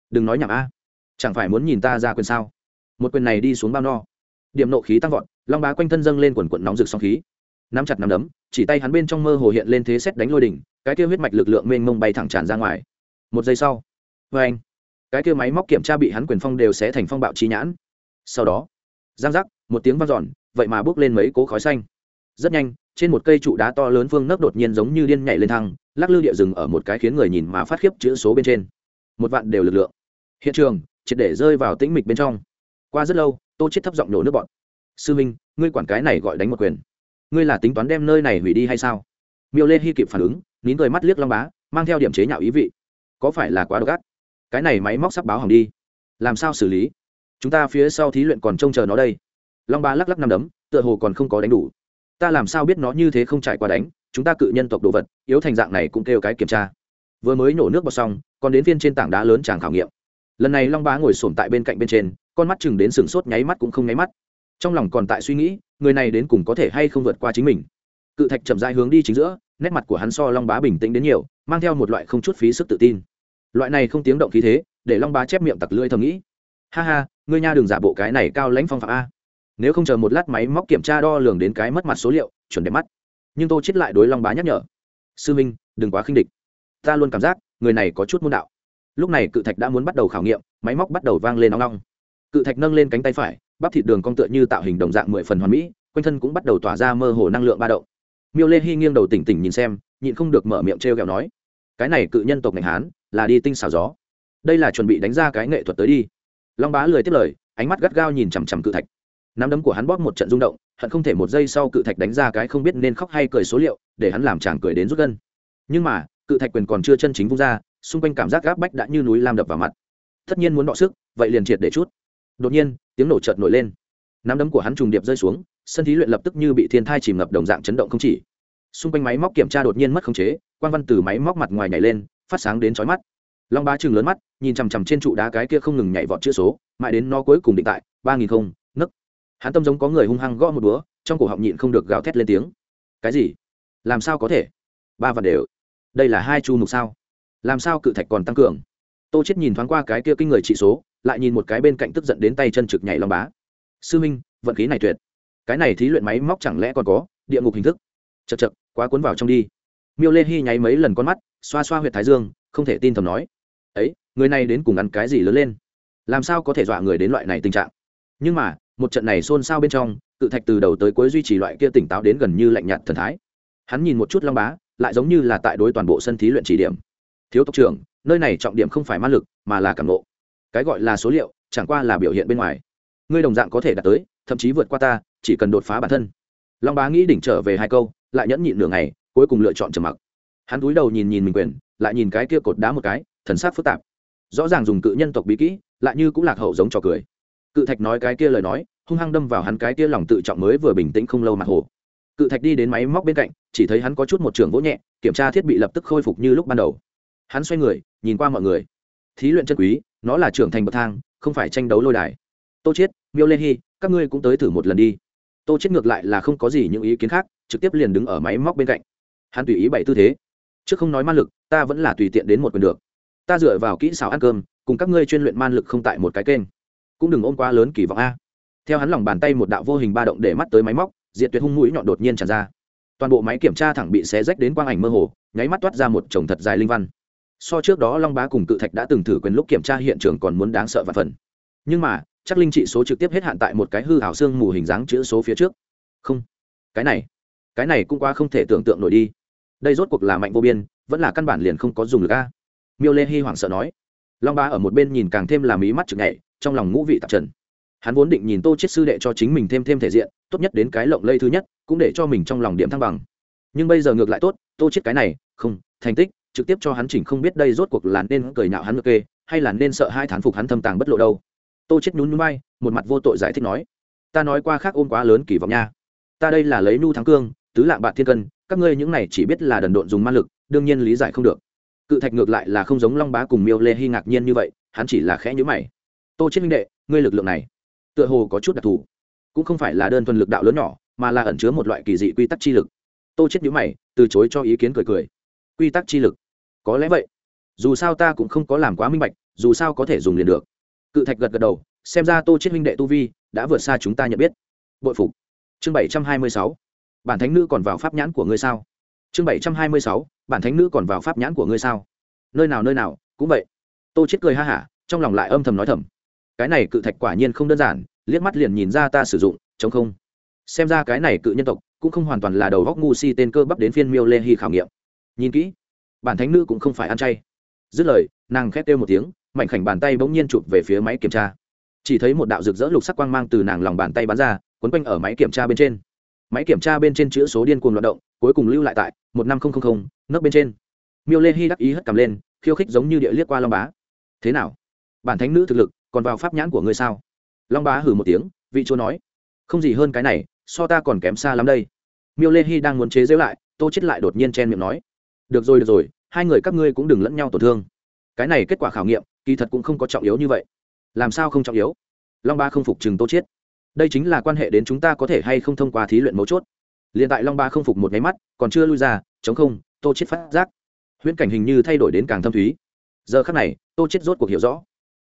Đừng nói nhảm a. Chẳng phải muốn nhìn ta ra quyền sao? Một quyền này đi xuống bao no. Điểm nộ khí tăng vọt, long bá quanh thân dâng lên quần quận nóng rực song khí. Nắm chặt nắm đấm, chỉ tay hắn bên trong mơ hồ hiện lên thế xét đánh lôi đỉnh, cái kia huyết mạch lực lượng mênh mông bay thẳng tràn ra ngoài. Một giây sau vê anh, cái kia máy móc kiểm tra bị hắn quyền phong đều sẽ thành phong bạo trí nhãn. Sau đó, giang giác, một tiếng vang dọn, vậy mà bước lên mấy cố khói xanh rất nhanh, trên một cây trụ đá to lớn phương nấc đột nhiên giống như điên nhảy lên thăng, lắc lư địa rừng ở một cái khiến người nhìn mà phát khiếp chữ số bên trên. Một vạn đều lực lượng. Hiện trường, triệt để rơi vào tĩnh mịch bên trong. Qua rất lâu, tô chết thấp giọng nổ nước bọn sư minh, ngươi quản cái này gọi đánh một quyền. Ngươi là tính toán đem nơi này hủy đi hay sao? Miêu lê hy kịp phản ứng, nín cười mắt liếc long bá, mang theo điểm chế nhạo ý vị. Có phải là quá độc ác? Cái này máy móc sắp báo hỏng đi. Làm sao xử lý? Chúng ta phía sau thí luyện còn trông chờ nó đây. Long bá lắc lắc năm đấm, tựa hồ còn không có đánh đủ ta làm sao biết nó như thế không trải qua đánh, chúng ta cự nhân tộc đồ vật, yếu thành dạng này cũng kêu cái kiểm tra. Vừa mới nổ nước bọt xong, còn đến viên trên tảng đá lớn chàng khảo nghiệm. Lần này long bá ngồi sổm tại bên cạnh bên trên, con mắt chừng đến sừng sốt nháy mắt cũng không nháy mắt. Trong lòng còn tại suy nghĩ, người này đến cùng có thể hay không vượt qua chính mình. Cự thạch chậm rãi hướng đi chính giữa, nét mặt của hắn so long bá bình tĩnh đến nhiều, mang theo một loại không chút phí sức tự tin. Loại này không tiếng động khí thế, để long bá chép miệng tặc lưỡi thầm nghĩ. Ha ha, ngươi nha đừng giả bộ cái này cao lãnh phong phạm a nếu không chờ một lát máy móc kiểm tra đo lường đến cái mất mặt số liệu, chuẩn đẹp mắt. Nhưng tô chết lại đối long bá nhắc nhở. Sư minh, đừng quá khinh địch. Ta luôn cảm giác, người này có chút môn đạo. Lúc này cự thạch đã muốn bắt đầu khảo nghiệm, máy móc bắt đầu vang lên nóng nóng cự thạch nâng lên cánh tay phải, bắp thịt đường cong tựa như tạo hình đồng dạng mười phần hoàn mỹ, quanh thân cũng bắt đầu tỏa ra mơ hồ năng lượng ba động. Miêu lê hy nghiêng đầu tỉnh tỉnh nhìn xem, nhịn không được mở miệng t r e o kẹo nói, cái này cự nhân tộc ngành hán, là đi tinh xào gió. Đây là chuẩn bị đánh ra cái nghệ thuật tới đi. Long bá lười tiếp lời, ánh mắt gắt gao nhìn chằm chằm cự thạch nắm đấm của hắn bóp một trận rung động, hận không thể một giây sau cự thạch đánh ra cái không biết nên khóc hay cười số liệu, để hắn làm chàng cười đến rút gân. Nhưng mà, cự thạch quyền còn chưa chân chính vung ra, xung quanh cảm giác gáp bách đã như núi lam đập vào mặt. Tất nhiên muốn đọ sức, vậy liền triệt để chút. Đột nhiên, tiếng nổ chợt nổi lên. Nắm đấm của hắn trùng điệp rơi xuống, sân thí luyện lập tức như bị thiên thai chìm ngập đồng dạng chấn động không chỉ. Xung quanh máy móc kiểm tra đột nhiên mất khống chế quan văn từ máy móc mặt ngoài nhảy lên, phát sáng đến chói mắt. Long ba chừng lớn mắt, nhìn chằm chằm trên trụ đá cái kia không ngừng nhảy vọt chữ số, mãi đến nó cuối cùng định tại, ba nghìn không hắn tâm giống có người hung hăng gõ một búa, trong cổ họng nhịn không được gào thét lên tiếng. Cái gì? Làm sao có thể? Ba vạn đều. Đây là hai chu mục sao? Làm sao cự thạch còn tăng cường? Tô chết nhìn thoáng qua cái kia kinh người trị số, lại nhìn một cái bên cạnh tức giận đến tay chân trực nhảy lòng bá. Sư minh, vận khí này tuyệt. Cái này thí luyện máy móc chẳng lẽ còn có? Địa ngục hình thức. Chật chật quá cuốn vào trong đi. Miêu lê hy nháy mấy lần con mắt, xoa xoa huyệt thái dương, không thể tin thầm nói. Ấy, người này đến cùng ăn cái gì lớn lên? Làm sao có thể dọa người đến loại này tình trạng? Nhưng mà một trận này xôn xao bên trong, cự thạch từ đầu tới cuối duy trì loại kia tỉnh táo đến gần như lạnh nhạt thần thái. Hắn nhìn một chút long bá, lại giống như là tại đối toàn bộ sân thí luyện chỉ điểm. Thiếu tộc trưởng, nơi này trọng điểm không phải ma lực, mà là cảm nộ cái gọi là số liệu, chẳng qua là biểu hiện bên ngoài. Ngươi đồng dạng có thể đạt tới, thậm chí vượt qua ta, chỉ cần đột phá bản thân. Long bá nghĩ đỉnh trở về hai câu, lại nhẫn nhịn nửa ngày, cuối cùng lựa chọn trầm mặc. Hắn cúi đầu nhìn nhìn mình quyền, lại nhìn cái kia cột đá một cái, thần sắc phức tạp. Rõ ràng dùng cự nhân tộc bí kỹ, lại như cũng lạc hậu giống trò cười cự thạch nói cái kia lời nói, hung hăng đâm vào hắn cái kia lòng tự trọng mới vừa bình tĩnh không lâu mặt hồ. Cự thạch đi đến máy móc bên cạnh, chỉ thấy hắn có chút một trường vỗ nhẹ, kiểm tra thiết bị lập tức khôi phục như lúc ban đầu. Hắn xoay người, nhìn qua mọi người. Thí luyện chân quý, nó là trưởng thành bậc thang, không phải tranh đấu lôi đài. Tô chiết, miêu lê hy các ngươi cũng tới thử một lần đi. Tô chiết ngược lại là không có gì những ý kiến khác, trực tiếp liền đứng ở máy móc bên cạnh. Hắn tùy ý bày tư thế. Trước không nói man lực, ta vẫn là tùy tiện đến một quyền được. Ta dựa vào kỹ xảo ăn cơm, cùng các ngươi chuyên luyện man lực không tại một cái kênh cũng đừng ôm quá lớn kỳ vọng a. Theo hắn lòng bàn tay một đạo vô hình ba động để mắt tới máy móc, diệt tuyệt hung mũi nhọn đột nhiên tràn ra. Toàn bộ máy kiểm tra thẳng bị xé rách đến quang ảnh mơ hồ, nháy mắt toát ra một chồng thật dài linh văn. So trước đó long bá cùng cự thạch đã từng thử quyền lúc kiểm tra hiện trường còn muốn đáng sợ và phần. Nhưng mà, chắc linh trị số trực tiếp hết hạn tại một cái hư hảo xương mù hình dáng chữ số phía trước. Không. Cái này cái này cũng quá không thể tưởng tượng nổi đi. Đây rốt cuộc là mạnh vô biên, vẫn là căn bản liền không có dùng được a. Miêu lê hy hoảng sợ nói. Long bá ở một bên nhìn càng thêm làm ý mắt chực nhảy trong lòng ngũ vị tạp trần. Hắn vốn định nhìn tô chết sư đệ cho chính mình thêm thêm thể diện, tốt nhất đến cái lộng lây thứ nhất, cũng để cho mình trong lòng điểm thăng bằng. Nhưng bây giờ ngược lại tốt, tô chết cái này, không, thành tích, trực tiếp cho hắn chỉnh không biết đây rốt cuộc là nên cười nhạo hắn ngược kê, hay là nên sợ hai thán phục hắn thâm tàng bất lộ đâu. Tô chết nhún nhún bay một mặt vô tội giải thích nói, ta nói qua khác ôm quá lớn kỳ vọng nha. Ta đây là lấy nu thắng cương, tứ lạng bạc thiên cân, các ngươi những này chỉ biết là đần độn dùng ma lực, đương nhiên lý giải không được. Cự thạch ngược lại là không giống long bá cùng miêu lê hy ngạc nhiên như vậy, hắn chỉ là khẽ nhữ mày tô chết minh đệ, ngươi lực lượng này, tựa hồ có chút đặc thù. Cũng không phải là đơn thuần lực đạo lớn nhỏ, mà là ẩn chứa một loại kỳ dị quy tắc chi lực. Tô chết nhíu mày, từ chối cho ý kiến cười cười. Quy tắc chi lực? Có lẽ vậy. Dù sao ta cũng không có làm quá minh bạch, dù sao có thể dùng liền được. Cự thạch gật gật đầu, xem ra tô chết minh đệ tu vi đã vượt xa chúng ta nhận biết. Bội phục. Chương bảy trăm hai mươi sáu. Bản thánh nữ còn vào pháp nhãn của ngươi sao? Chương bảy trăm hai mươi sáu. Bản thánh nữ còn vào pháp nhãn của ngươi sao? Nơi nào nơi nào, cũng vậy. Tô chết cười ha hả, trong lòng lại âm thầm nói thầm cái này cự thạch quả nhiên không đơn giản, liếc mắt liền nhìn ra ta sử dụng, chống không. Xem ra cái này cự nhân tộc cũng không hoàn toàn là đầu góc ngu si tên cơ bắp đến phiên miêu lê hy khảo nghiệm. Nhìn kỹ, bản thánh nữ cũng không phải ăn chay. Dứt lời, nàng khét kêu một tiếng mạnh khảnh bàn tay bỗng nhiên chụp về phía máy kiểm tra. Chỉ thấy một đạo rực rỡ lục sắc quang mang từ nàng lòng bàn tay bắn ra, quấn quanh ở máy kiểm tra bên trên. Máy kiểm tra bên trên chữ số điên cuồng loạt động, cuối cùng lưu lại tại một năm nghìn nấc bên trên. Miêu lê hy đắc ý hất cầm lên, khiêu khích giống như địa liếc qua long bá. Thế nào? Bản thánh nữ thực lực còn vào pháp nhãn của ngươi sao? Long bá hử một tiếng, vị chúa nói, không gì hơn cái này, so ta còn kém xa lắm đây. Miêu lê hy đang muốn chế giễu lại, tô chết lại đột nhiên chen miệng nói, được rồi được rồi, hai người các ngươi cũng đừng lẫn nhau tổn thương. Cái này kết quả khảo nghiệm, kỳ thật cũng không có trọng yếu như vậy. Làm sao không trọng yếu? Long ba không phục chừng tô chết đây chính là quan hệ đến chúng ta có thể hay không thông qua thí luyện mấu chốt. Liền tại long ba không phục một nháy mắt, còn chưa lui ra, chống không, tô chết phát giác. Huyễn cảnh hình như thay đổi đến càng thâm thúy. Giờ khắc này, tô chết rốt cuộc hiểu rõ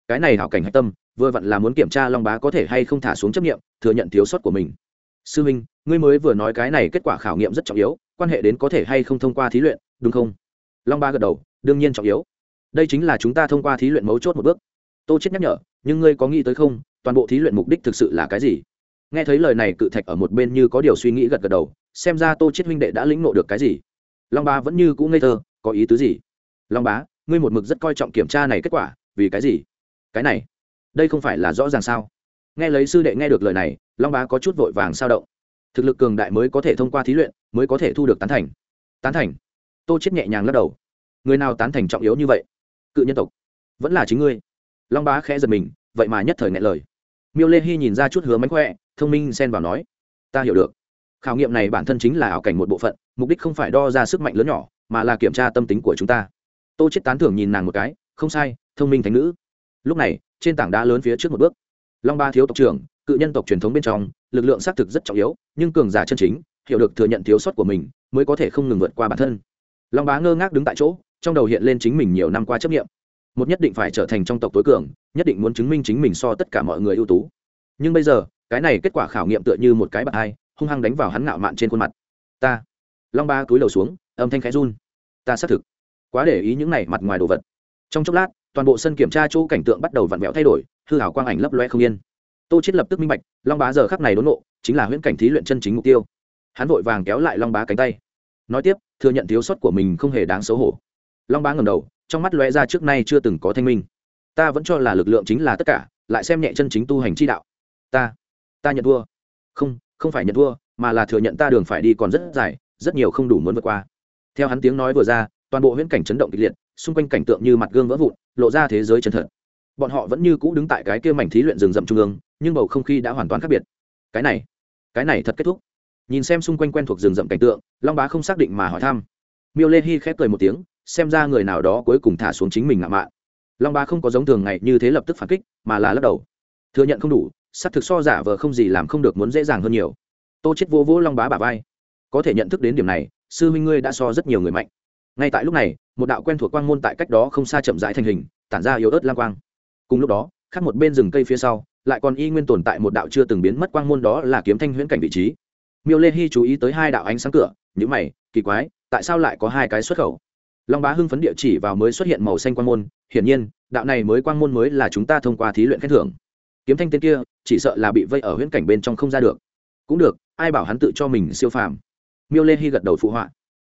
cái này hảo cảnh hạch tâm, vừa vặn là muốn kiểm tra long bá có thể hay không thả xuống chấp nghiệm thừa nhận thiếu sót của mình. Sư minh, ngươi mới vừa nói cái này kết quả khảo nghiệm rất trọng yếu, quan hệ đến có thể hay không thông qua thí luyện, đúng không? Long ba gật đầu, đương nhiên trọng yếu. Đây chính là chúng ta thông qua thí luyện mấu chốt một bước. Tô chết nhắc nhở, nhưng ngươi có nghĩ tới không, toàn bộ thí luyện mục đích thực sự là cái gì? Nghe thấy lời này cự thạch ở một bên như có điều suy nghĩ gật gật đầu, xem ra tô chết huynh đệ đã lĩnh ngộ được cái gì? Long ba vẫn như cũ ngây thơ, có ý tứ gì? Long bá, ngươi một mực rất coi trọng kiểm tra này kết quả, vì cái gì? Cái này, đây không phải là rõ ràng sao? Nghe lấy sư đệ nghe được lời này, long bá có chút vội vàng sao động. Thực lực cường đại mới có thể thông qua thí luyện, mới có thể thu được tán thành. Tán thành? Tô chết nhẹ nhàng lắc đầu. Người nào tán thành trọng yếu như vậy? Cự nhân tộc. Vẫn là chính ngươi. Long bá khẽ giật mình, vậy mà nhất thời ngại lời. Miêu lê hy nhìn ra chút hứa mánh khỏe, thông minh xen vào nói, ta hiểu được. Khảo nghiệm này bản thân chính là ảo cảnh một bộ phận, mục đích không phải đo ra sức mạnh lớn nhỏ, mà là kiểm tra tâm tính của chúng ta. Tô chết tán thưởng nhìn nàng một cái, không sai, thông minh thánh nữ lúc này, trên tảng đá lớn phía trước một bước, long ba thiếu tộc trưởng, cự nhân tộc truyền thống bên trong, lực lượng xác thực rất trọng yếu, nhưng cường giả chân chính, hiểu được thừa nhận thiếu sót của mình, mới có thể không ngừng vượt qua bản thân. Long bá ngơ ngác đứng tại chỗ, trong đầu hiện lên chính mình nhiều năm qua chấp nghiệm một nhất định phải trở thành trong tộc tối cường, nhất định muốn chứng minh chính mình so tất cả mọi người ưu tú. Nhưng bây giờ, cái này kết quả khảo nghiệm tựa như một cái bạc ai hung hăng đánh vào hắn ngạo mạn trên khuôn mặt. Ta. Long ba cúi đầu xuống, âm thanh khẽ run. Ta xác thực. Quá để ý những này mặt ngoài đồ vật. Trong chốc lát toàn bộ sân kiểm tra chỗ cảnh tượng bắt đầu vặn vẹo thay đổi, hư hảo quang ảnh lấp loe không yên. Tô chết lập tức minh bạch, long bá giờ khắc này đốn nộ, chính là huyễn cảnh thí luyện chân chính mục tiêu. Hắn vội vàng kéo lại long bá cánh tay. Nói tiếp, thừa nhận thiếu sót của mình không hề đáng xấu hổ. Long bá ngầm đầu, trong mắt lóe ra trước nay chưa từng có thanh minh. Ta vẫn cho là lực lượng chính là tất cả, lại xem nhẹ chân chính tu hành chi đạo. Ta ta nhận thua. Không không phải nhận thua, mà là thừa nhận ta đường phải đi còn rất dài, rất nhiều không đủ muốn vượt qua. Theo hắn tiếng nói vừa ra, toàn bộ huyễn cảnh chấn động kịch liệt xung quanh cảnh tượng như mặt gương vỡ vụn, lộ ra thế giới chân thật. Bọn họ vẫn như cũ đứng tại cái kia mảnh thí luyện rừng rậm trung ương, nhưng bầu không khí đã hoàn toàn khác biệt. Cái này cái này thật kết thúc. Nhìn xem xung quanh quen thuộc rừng rậm cảnh tượng, long bá không xác định mà hỏi thăm. Miêu lê hy khép cười một tiếng, xem ra người nào đó cuối cùng thả xuống chính mình ngạo mạn. Long bá không có giống thường ngày như thế lập tức phản kích, mà là lắc đầu. Thừa nhận không đủ, xác thực so giả vờ không gì làm không được muốn dễ dàng hơn nhiều. Tô chết vô vỗ long bá bả vai. Có thể nhận thức đến điểm này, sư huynh ngươi đã so rất nhiều người mạnh ngay tại lúc này, một đạo quen thuộc quang môn tại cách đó không xa chậm rãi thành hình, tản ra yếu ớt lang quang. Cùng lúc đó, khác một bên rừng cây phía sau, lại còn y nguyên tồn tại một đạo chưa từng biến mất quang môn đó là kiếm thanh huyễn cảnh vị trí. Miêu lê hy chú ý tới hai đạo ánh sáng cửa nhữ mày, kỳ quái, tại sao lại có hai cái xuất khẩu? Long bá hưng phấn địa chỉ vào mới xuất hiện màu xanh quang môn, hiển nhiên, đạo này mới quang môn mới là chúng ta thông qua thí luyện khen thưởng. Kiếm thanh tên kia, chỉ sợ là bị vây ở huyễn cảnh bên trong không ra được. Cũng được, ai bảo hắn tự cho mình siêu phàm. Miêu lê hy gật đầu phụ họa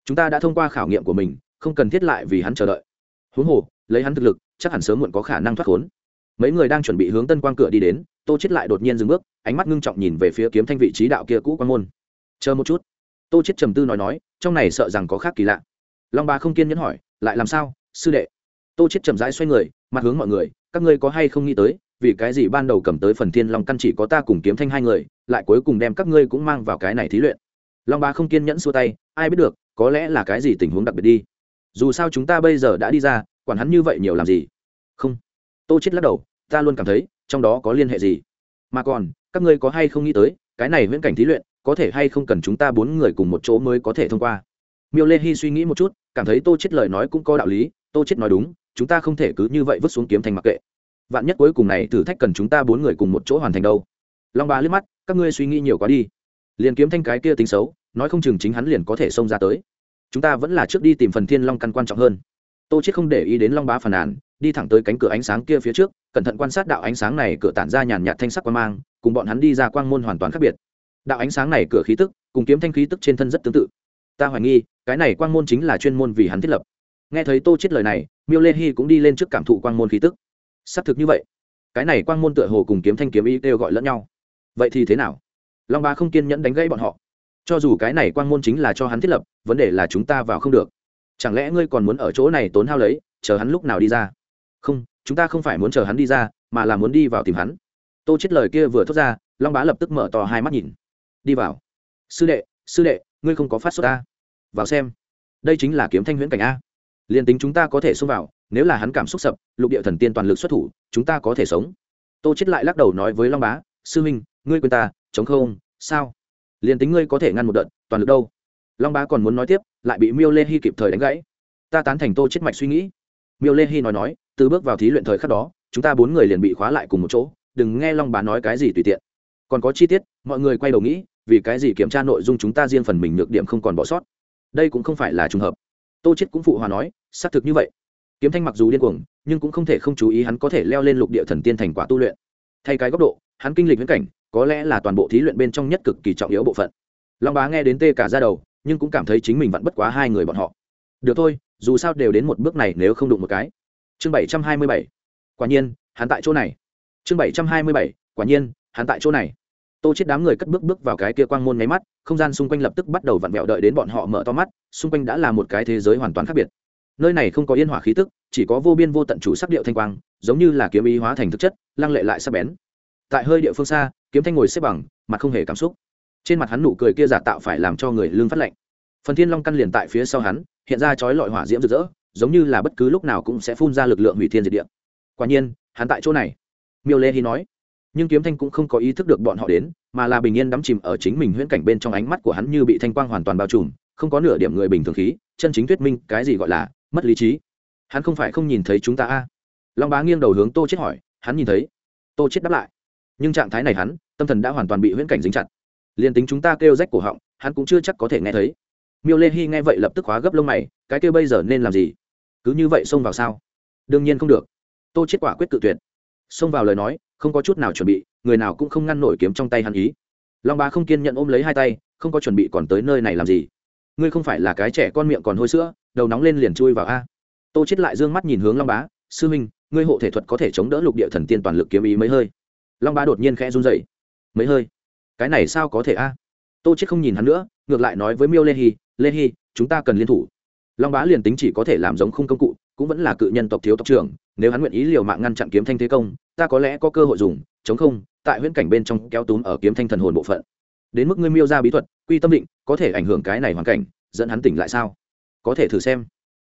chúng ta đã thông qua khảo nghiệm của mình, không cần thiết lại vì hắn chờ đợi. Huống hồ, lấy hắn thực lực, chắc hẳn sớm muộn có khả năng thoát khốn. Mấy người đang chuẩn bị hướng tân quang cửa đi đến, tô chết lại đột nhiên dừng bước, ánh mắt ngưng trọng nhìn về phía kiếm thanh vị trí đạo kia cũ quan môn. Chờ một chút. Tô chết trầm tư nói nói, trong này sợ rằng có khác kỳ lạ. Long ba không kiên nhẫn hỏi, lại làm sao, sư đệ? Tô chết chậm rãi xoay người, mặt hướng mọi người, các ngươi có hay không nghĩ tới, vì cái gì ban đầu cầm tới phần thiên long căn chỉ có ta cùng kiếm thanh hai người, lại cuối cùng đem các ngươi cũng mang vào cái này thí luyện? Long ba không kiên nhẫn xua tay, ai biết được có lẽ là cái gì tình huống đặc biệt đi. Dù sao chúng ta bây giờ đã đi ra, quản hắn như vậy nhiều làm gì? Không. Tô chết lắc đầu, ta luôn cảm thấy, trong đó có liên hệ gì? Mà còn, các ngươi có hay không nghĩ tới, cái này viễn cảnh thí luyện, có thể hay không cần chúng ta bốn người cùng một chỗ mới có thể thông qua? Miêu lê hy suy nghĩ một chút, cảm thấy tô chết lời nói cũng có đạo lý, tô chết nói đúng, chúng ta không thể cứ như vậy vứt xuống kiếm thành mặc kệ. Vạn nhất cuối cùng này thử thách cần chúng ta bốn người cùng một chỗ hoàn thành đâu? Long ba liếc mắt, các ngươi suy nghĩ nhiều quá đi. Liền kiếm thanh cái kia tính xấu nói không chừng chính hắn liền có thể xông ra tới. Chúng ta vẫn là trước đi tìm phần thiên long căn quan trọng hơn. Tô chết không để ý đến long bá phàn nàn, đi thẳng tới cánh cửa ánh sáng kia phía trước, cẩn thận quan sát đạo ánh sáng này cửa tản ra nhàn nhạt thanh sắc quang mang, cùng bọn hắn đi ra quang môn hoàn toàn khác biệt. Đạo ánh sáng này cửa khí tức, cùng kiếm thanh khí tức trên thân rất tương tự. Ta hoài nghi, cái này quang môn chính là chuyên môn vì hắn thiết lập. Nghe thấy tô chết lời này, miêu lê hy cũng đi lên trước cảm thụ quang môn khí tức. Xác thực như vậy. Cái này quang môn tựa hồ cùng kiếm thanh kiếm ý đều gọi lẫn nhau. Vậy thì thế nào? Long ba không kiên nhẫn đánh gãy bọn họ cho dù cái này quang môn chính là cho hắn thiết lập, vấn đề là chúng ta vào không được. Chẳng lẽ ngươi còn muốn ở chỗ này tốn hao lấy, chờ hắn lúc nào đi ra? Không, chúng ta không phải muốn chờ hắn đi ra, mà là muốn đi vào tìm hắn. Tô chết lời kia vừa thốt ra, long bá lập tức mở to hai mắt nhìn. Đi vào. Sư đệ sư đệ, ngươi không có phát xuất ta. Vào xem. Đây chính là kiếm thanh huyễn cảnh a. Liền tính chúng ta có thể xông vào, nếu là hắn cảm xúc sập, lục địa thần tiên toàn lực xuất thủ, chúng ta có thể sống. Tô chết lại lắc đầu nói với long bá, sư minh, ngươi quên ta, chống không, sao? Liền tính ngươi có thể ngăn một đợt, toàn lực đâu. Long bá còn muốn nói tiếp, lại bị miêu lê hy kịp thời đánh gãy. Ta tán thành tô chết mạch suy nghĩ. Miêu lê hy nói nói, từ bước vào thí luyện thời khắc đó, chúng ta bốn người liền bị khóa lại cùng một chỗ, đừng nghe long bá nói cái gì tùy tiện. Còn có chi tiết, mọi người quay đầu nghĩ, vì cái gì kiểm tra nội dung chúng ta riêng phần mình nhược điểm không còn bỏ sót. Đây cũng không phải là trùng hợp. Tô chết cũng phụ hòa nói, xác thực như vậy. Kiếm thanh mặc dù điên cuồng, nhưng cũng không thể không chú ý hắn có thể leo lên lục địa thần tiên thành quả tu luyện. Thay cái góc độ, hắn kinh lịch viễn cảnh có lẽ là toàn bộ thí luyện bên trong nhất cực kỳ trọng yếu bộ phận. Long bá nghe đến tê cả ra đầu, nhưng cũng cảm thấy chính mình vẫn bất quá hai người bọn họ. Được thôi, dù sao đều đến một bước này nếu không đụng một cái. Chương bảy trăm hai mươi bảy. Quả nhiên, hắn tại chỗ này. Chương bảy trăm hai mươi bảy. Quả nhiên, hắn tại chỗ này. Tô chết đám người cất bước bước vào cái kia quang môn nháy mắt, không gian xung quanh lập tức bắt đầu vặn vẹo đợi đến bọn họ mở to mắt, xung quanh đã là một cái thế giới hoàn toàn khác biệt. Nơi này không có yên hỏa khí tức, chỉ có vô biên vô tận chủ sắc điệu thanh quang, giống như là kiếm ý hóa thành thực chất, lăng lệ lại sắc bén. Tại hơi địa phương xa kiếm thanh ngồi xếp bằng, mặt không hề cảm xúc. Trên mặt hắn nụ cười kia giả tạo phải làm cho người lương phát lạnh. Phần thiên long căn liền tại phía sau hắn, hiện ra chói lọi hỏa diễm rực rỡ, giống như là bất cứ lúc nào cũng sẽ phun ra lực lượng hủy thiên diệt địa. Quả nhiên, hắn tại chỗ này. Miêu lê hy nói. Nhưng kiếm thanh cũng không có ý thức được bọn họ đến, mà là bình yên đắm chìm ở chính mình huyễn cảnh bên trong ánh mắt của hắn như bị thanh quang hoàn toàn bao trùm, không có nửa điểm người bình thường khí, chân chính thuyết minh cái gì gọi là mất lý trí. Hắn không phải không nhìn thấy chúng ta a. Long bá nghiêng đầu hướng tô chết hỏi, hắn nhìn thấy. Tô chết đáp lại nhưng trạng thái này hắn, tâm thần đã hoàn toàn bị huyễn cảnh dính chặt. Liền tính chúng ta kêu rách cổ họng, hắn cũng chưa chắc có thể nghe thấy. Miêu lê hy nghe vậy lập tức hóa gấp lông mày, cái kêu bây giờ nên làm gì? Cứ như vậy xông vào sao? Đương nhiên không được. Tô chết quả quyết cự tuyệt. Xông vào lời nói, không có chút nào chuẩn bị, người nào cũng không ngăn nổi kiếm trong tay hắn ý. Long bá không kiên nhận ôm lấy hai tay, không có chuẩn bị còn tới nơi này làm gì? Ngươi không phải là cái trẻ con miệng còn hôi sữa, đầu nóng lên liền chui vào a. Tô chết lại dương mắt nhìn hướng long bá, sư minh, ngươi hộ thể thuật có thể chống đỡ lục địa thần tiên toàn lực kiếm ý mấy hơi? Long bá đột nhiên khẽ run rẩy. Mấy hơi. Cái này sao có thể a? Tô chết không nhìn hắn nữa, ngược lại nói với miêu lê hy lê hy chúng ta cần liên thủ. Long bá liền tính chỉ có thể làm giống khung công cụ, cũng vẫn là cự nhân tộc thiếu tộc trưởng, nếu hắn nguyện ý liều mạng ngăn chặn kiếm thanh thế công, ta có lẽ có cơ hội dùng, chống không, tại huyễn cảnh bên trong kéo túm ở kiếm thanh thần hồn bộ phận. Đến mức ngươi miêu ra bí thuật, quy tâm định, có thể ảnh hưởng cái này hoàn cảnh, dẫn hắn tỉnh lại sao? Có thể thử xem.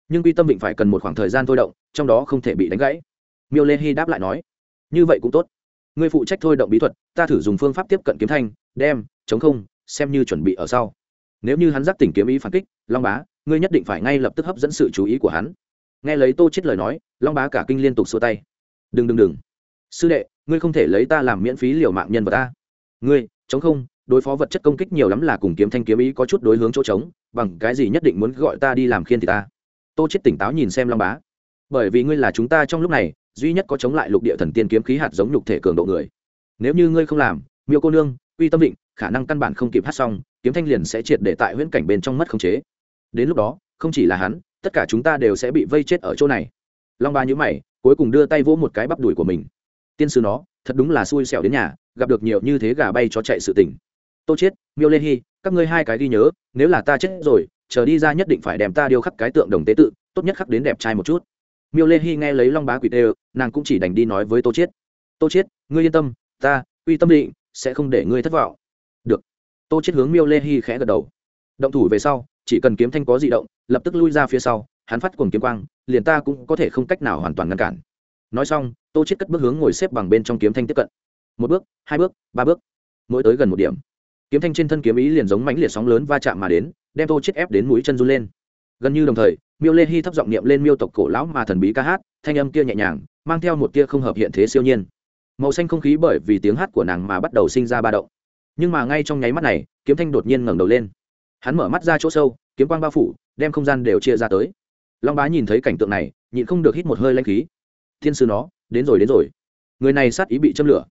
Nhưng quy tâm định phải cần một khoảng thời gian thôi động, trong đó không thể bị đánh gãy. Miêu lê hy đáp lại nói. Như vậy cũng tốt ngươi phụ trách thôi động bí thuật, ta thử dùng phương pháp tiếp cận kiếm thanh, đem, chống không, xem như chuẩn bị ở sau. Nếu như hắn giác tỉnh kiếm ý phản kích, long bá, ngươi nhất định phải ngay lập tức hấp dẫn sự chú ý của hắn. Nghe lấy tô chết lời nói, long bá cả kinh liên tục xua tay. Đừng đừng đừng. Sư đệ, ngươi không thể lấy ta làm miễn phí liều mạng nhân vật ta. Ngươi, chống không, đối phó vật chất công kích nhiều lắm là cùng kiếm thanh kiếm ý có chút đối hướng chỗ trống, bằng cái gì nhất định muốn gọi ta đi làm khiên thì ta. Tô chết tỉnh táo nhìn xem long bá bởi vì ngươi là chúng ta trong lúc này, duy nhất có chống lại lục địa thần tiên kiếm khí hạt giống nhục thể cường độ người. Nếu như ngươi không làm, miêu cô nương, uy tâm định, khả năng căn bản không kịp hát xong, kiếm thanh liền sẽ triệt để tại huyễn cảnh bên trong mất khống chế. Đến lúc đó, không chỉ là hắn, tất cả chúng ta đều sẽ bị vây chết ở chỗ này. Long ba nhữ mày, cuối cùng đưa tay vỗ một cái bắp đùi của mình. Tiên sư nó, thật đúng là xui xẻo đến nhà, gặp được nhiều như thế gà bay cho chạy sự tỉnh tô chết, miêu lê hy các ngươi hai cái ghi nhớ, nếu là ta chết rồi, chờ đi ra nhất định phải đem ta điêu khắc cái tượng đồng tế tự, tốt nhất khắc đến đẹp trai một chút miêu lê hy nghe lấy long bá quỷ tê nàng cũng chỉ đành đi nói với tô Chiết. tô Chiết, ngươi yên tâm ta uy tâm định sẽ không để ngươi thất vọng. Được. Tô Chiết hướng miêu lê hy khẽ gật đầu. Động thủ về sau chỉ cần kiếm thanh có di động lập tức lui ra phía sau hắn phát cuồng kiếm quang liền ta cũng có thể không cách nào hoàn toàn ngăn cản. Nói xong tô Chiết cất bước hướng ngồi xếp bằng bên trong kiếm thanh tiếp cận. Một bước hai bước ba bước mỗi tới gần một điểm. Kiếm thanh trên thân kiếm ý liền giống mãnh liệt sóng lớn va chạm mà đến đem tô Chiết ép đến mũi chân run lên gần như đồng thời, miêu lê hy thấp giọng niệm lên miêu tộc cổ lão mà thần bí ca hát, thanh âm kia nhẹ nhàng, mang theo một tia không hợp hiện thế siêu nhiên. Màu xanh không khí bởi vì tiếng hát của nàng mà bắt đầu sinh ra ba động. Nhưng mà ngay trong nháy mắt này, kiếm thanh đột nhiên ngẩng đầu lên. Hắn mở mắt ra chỗ sâu, kiếm quang bao phủ, đem không gian đều chia ra tới. Long bá nhìn thấy cảnh tượng này, nhịn không được hít một hơi lanh khí. Thiên sư nó, đến rồi đến rồi. Người này sát ý bị châm lửa.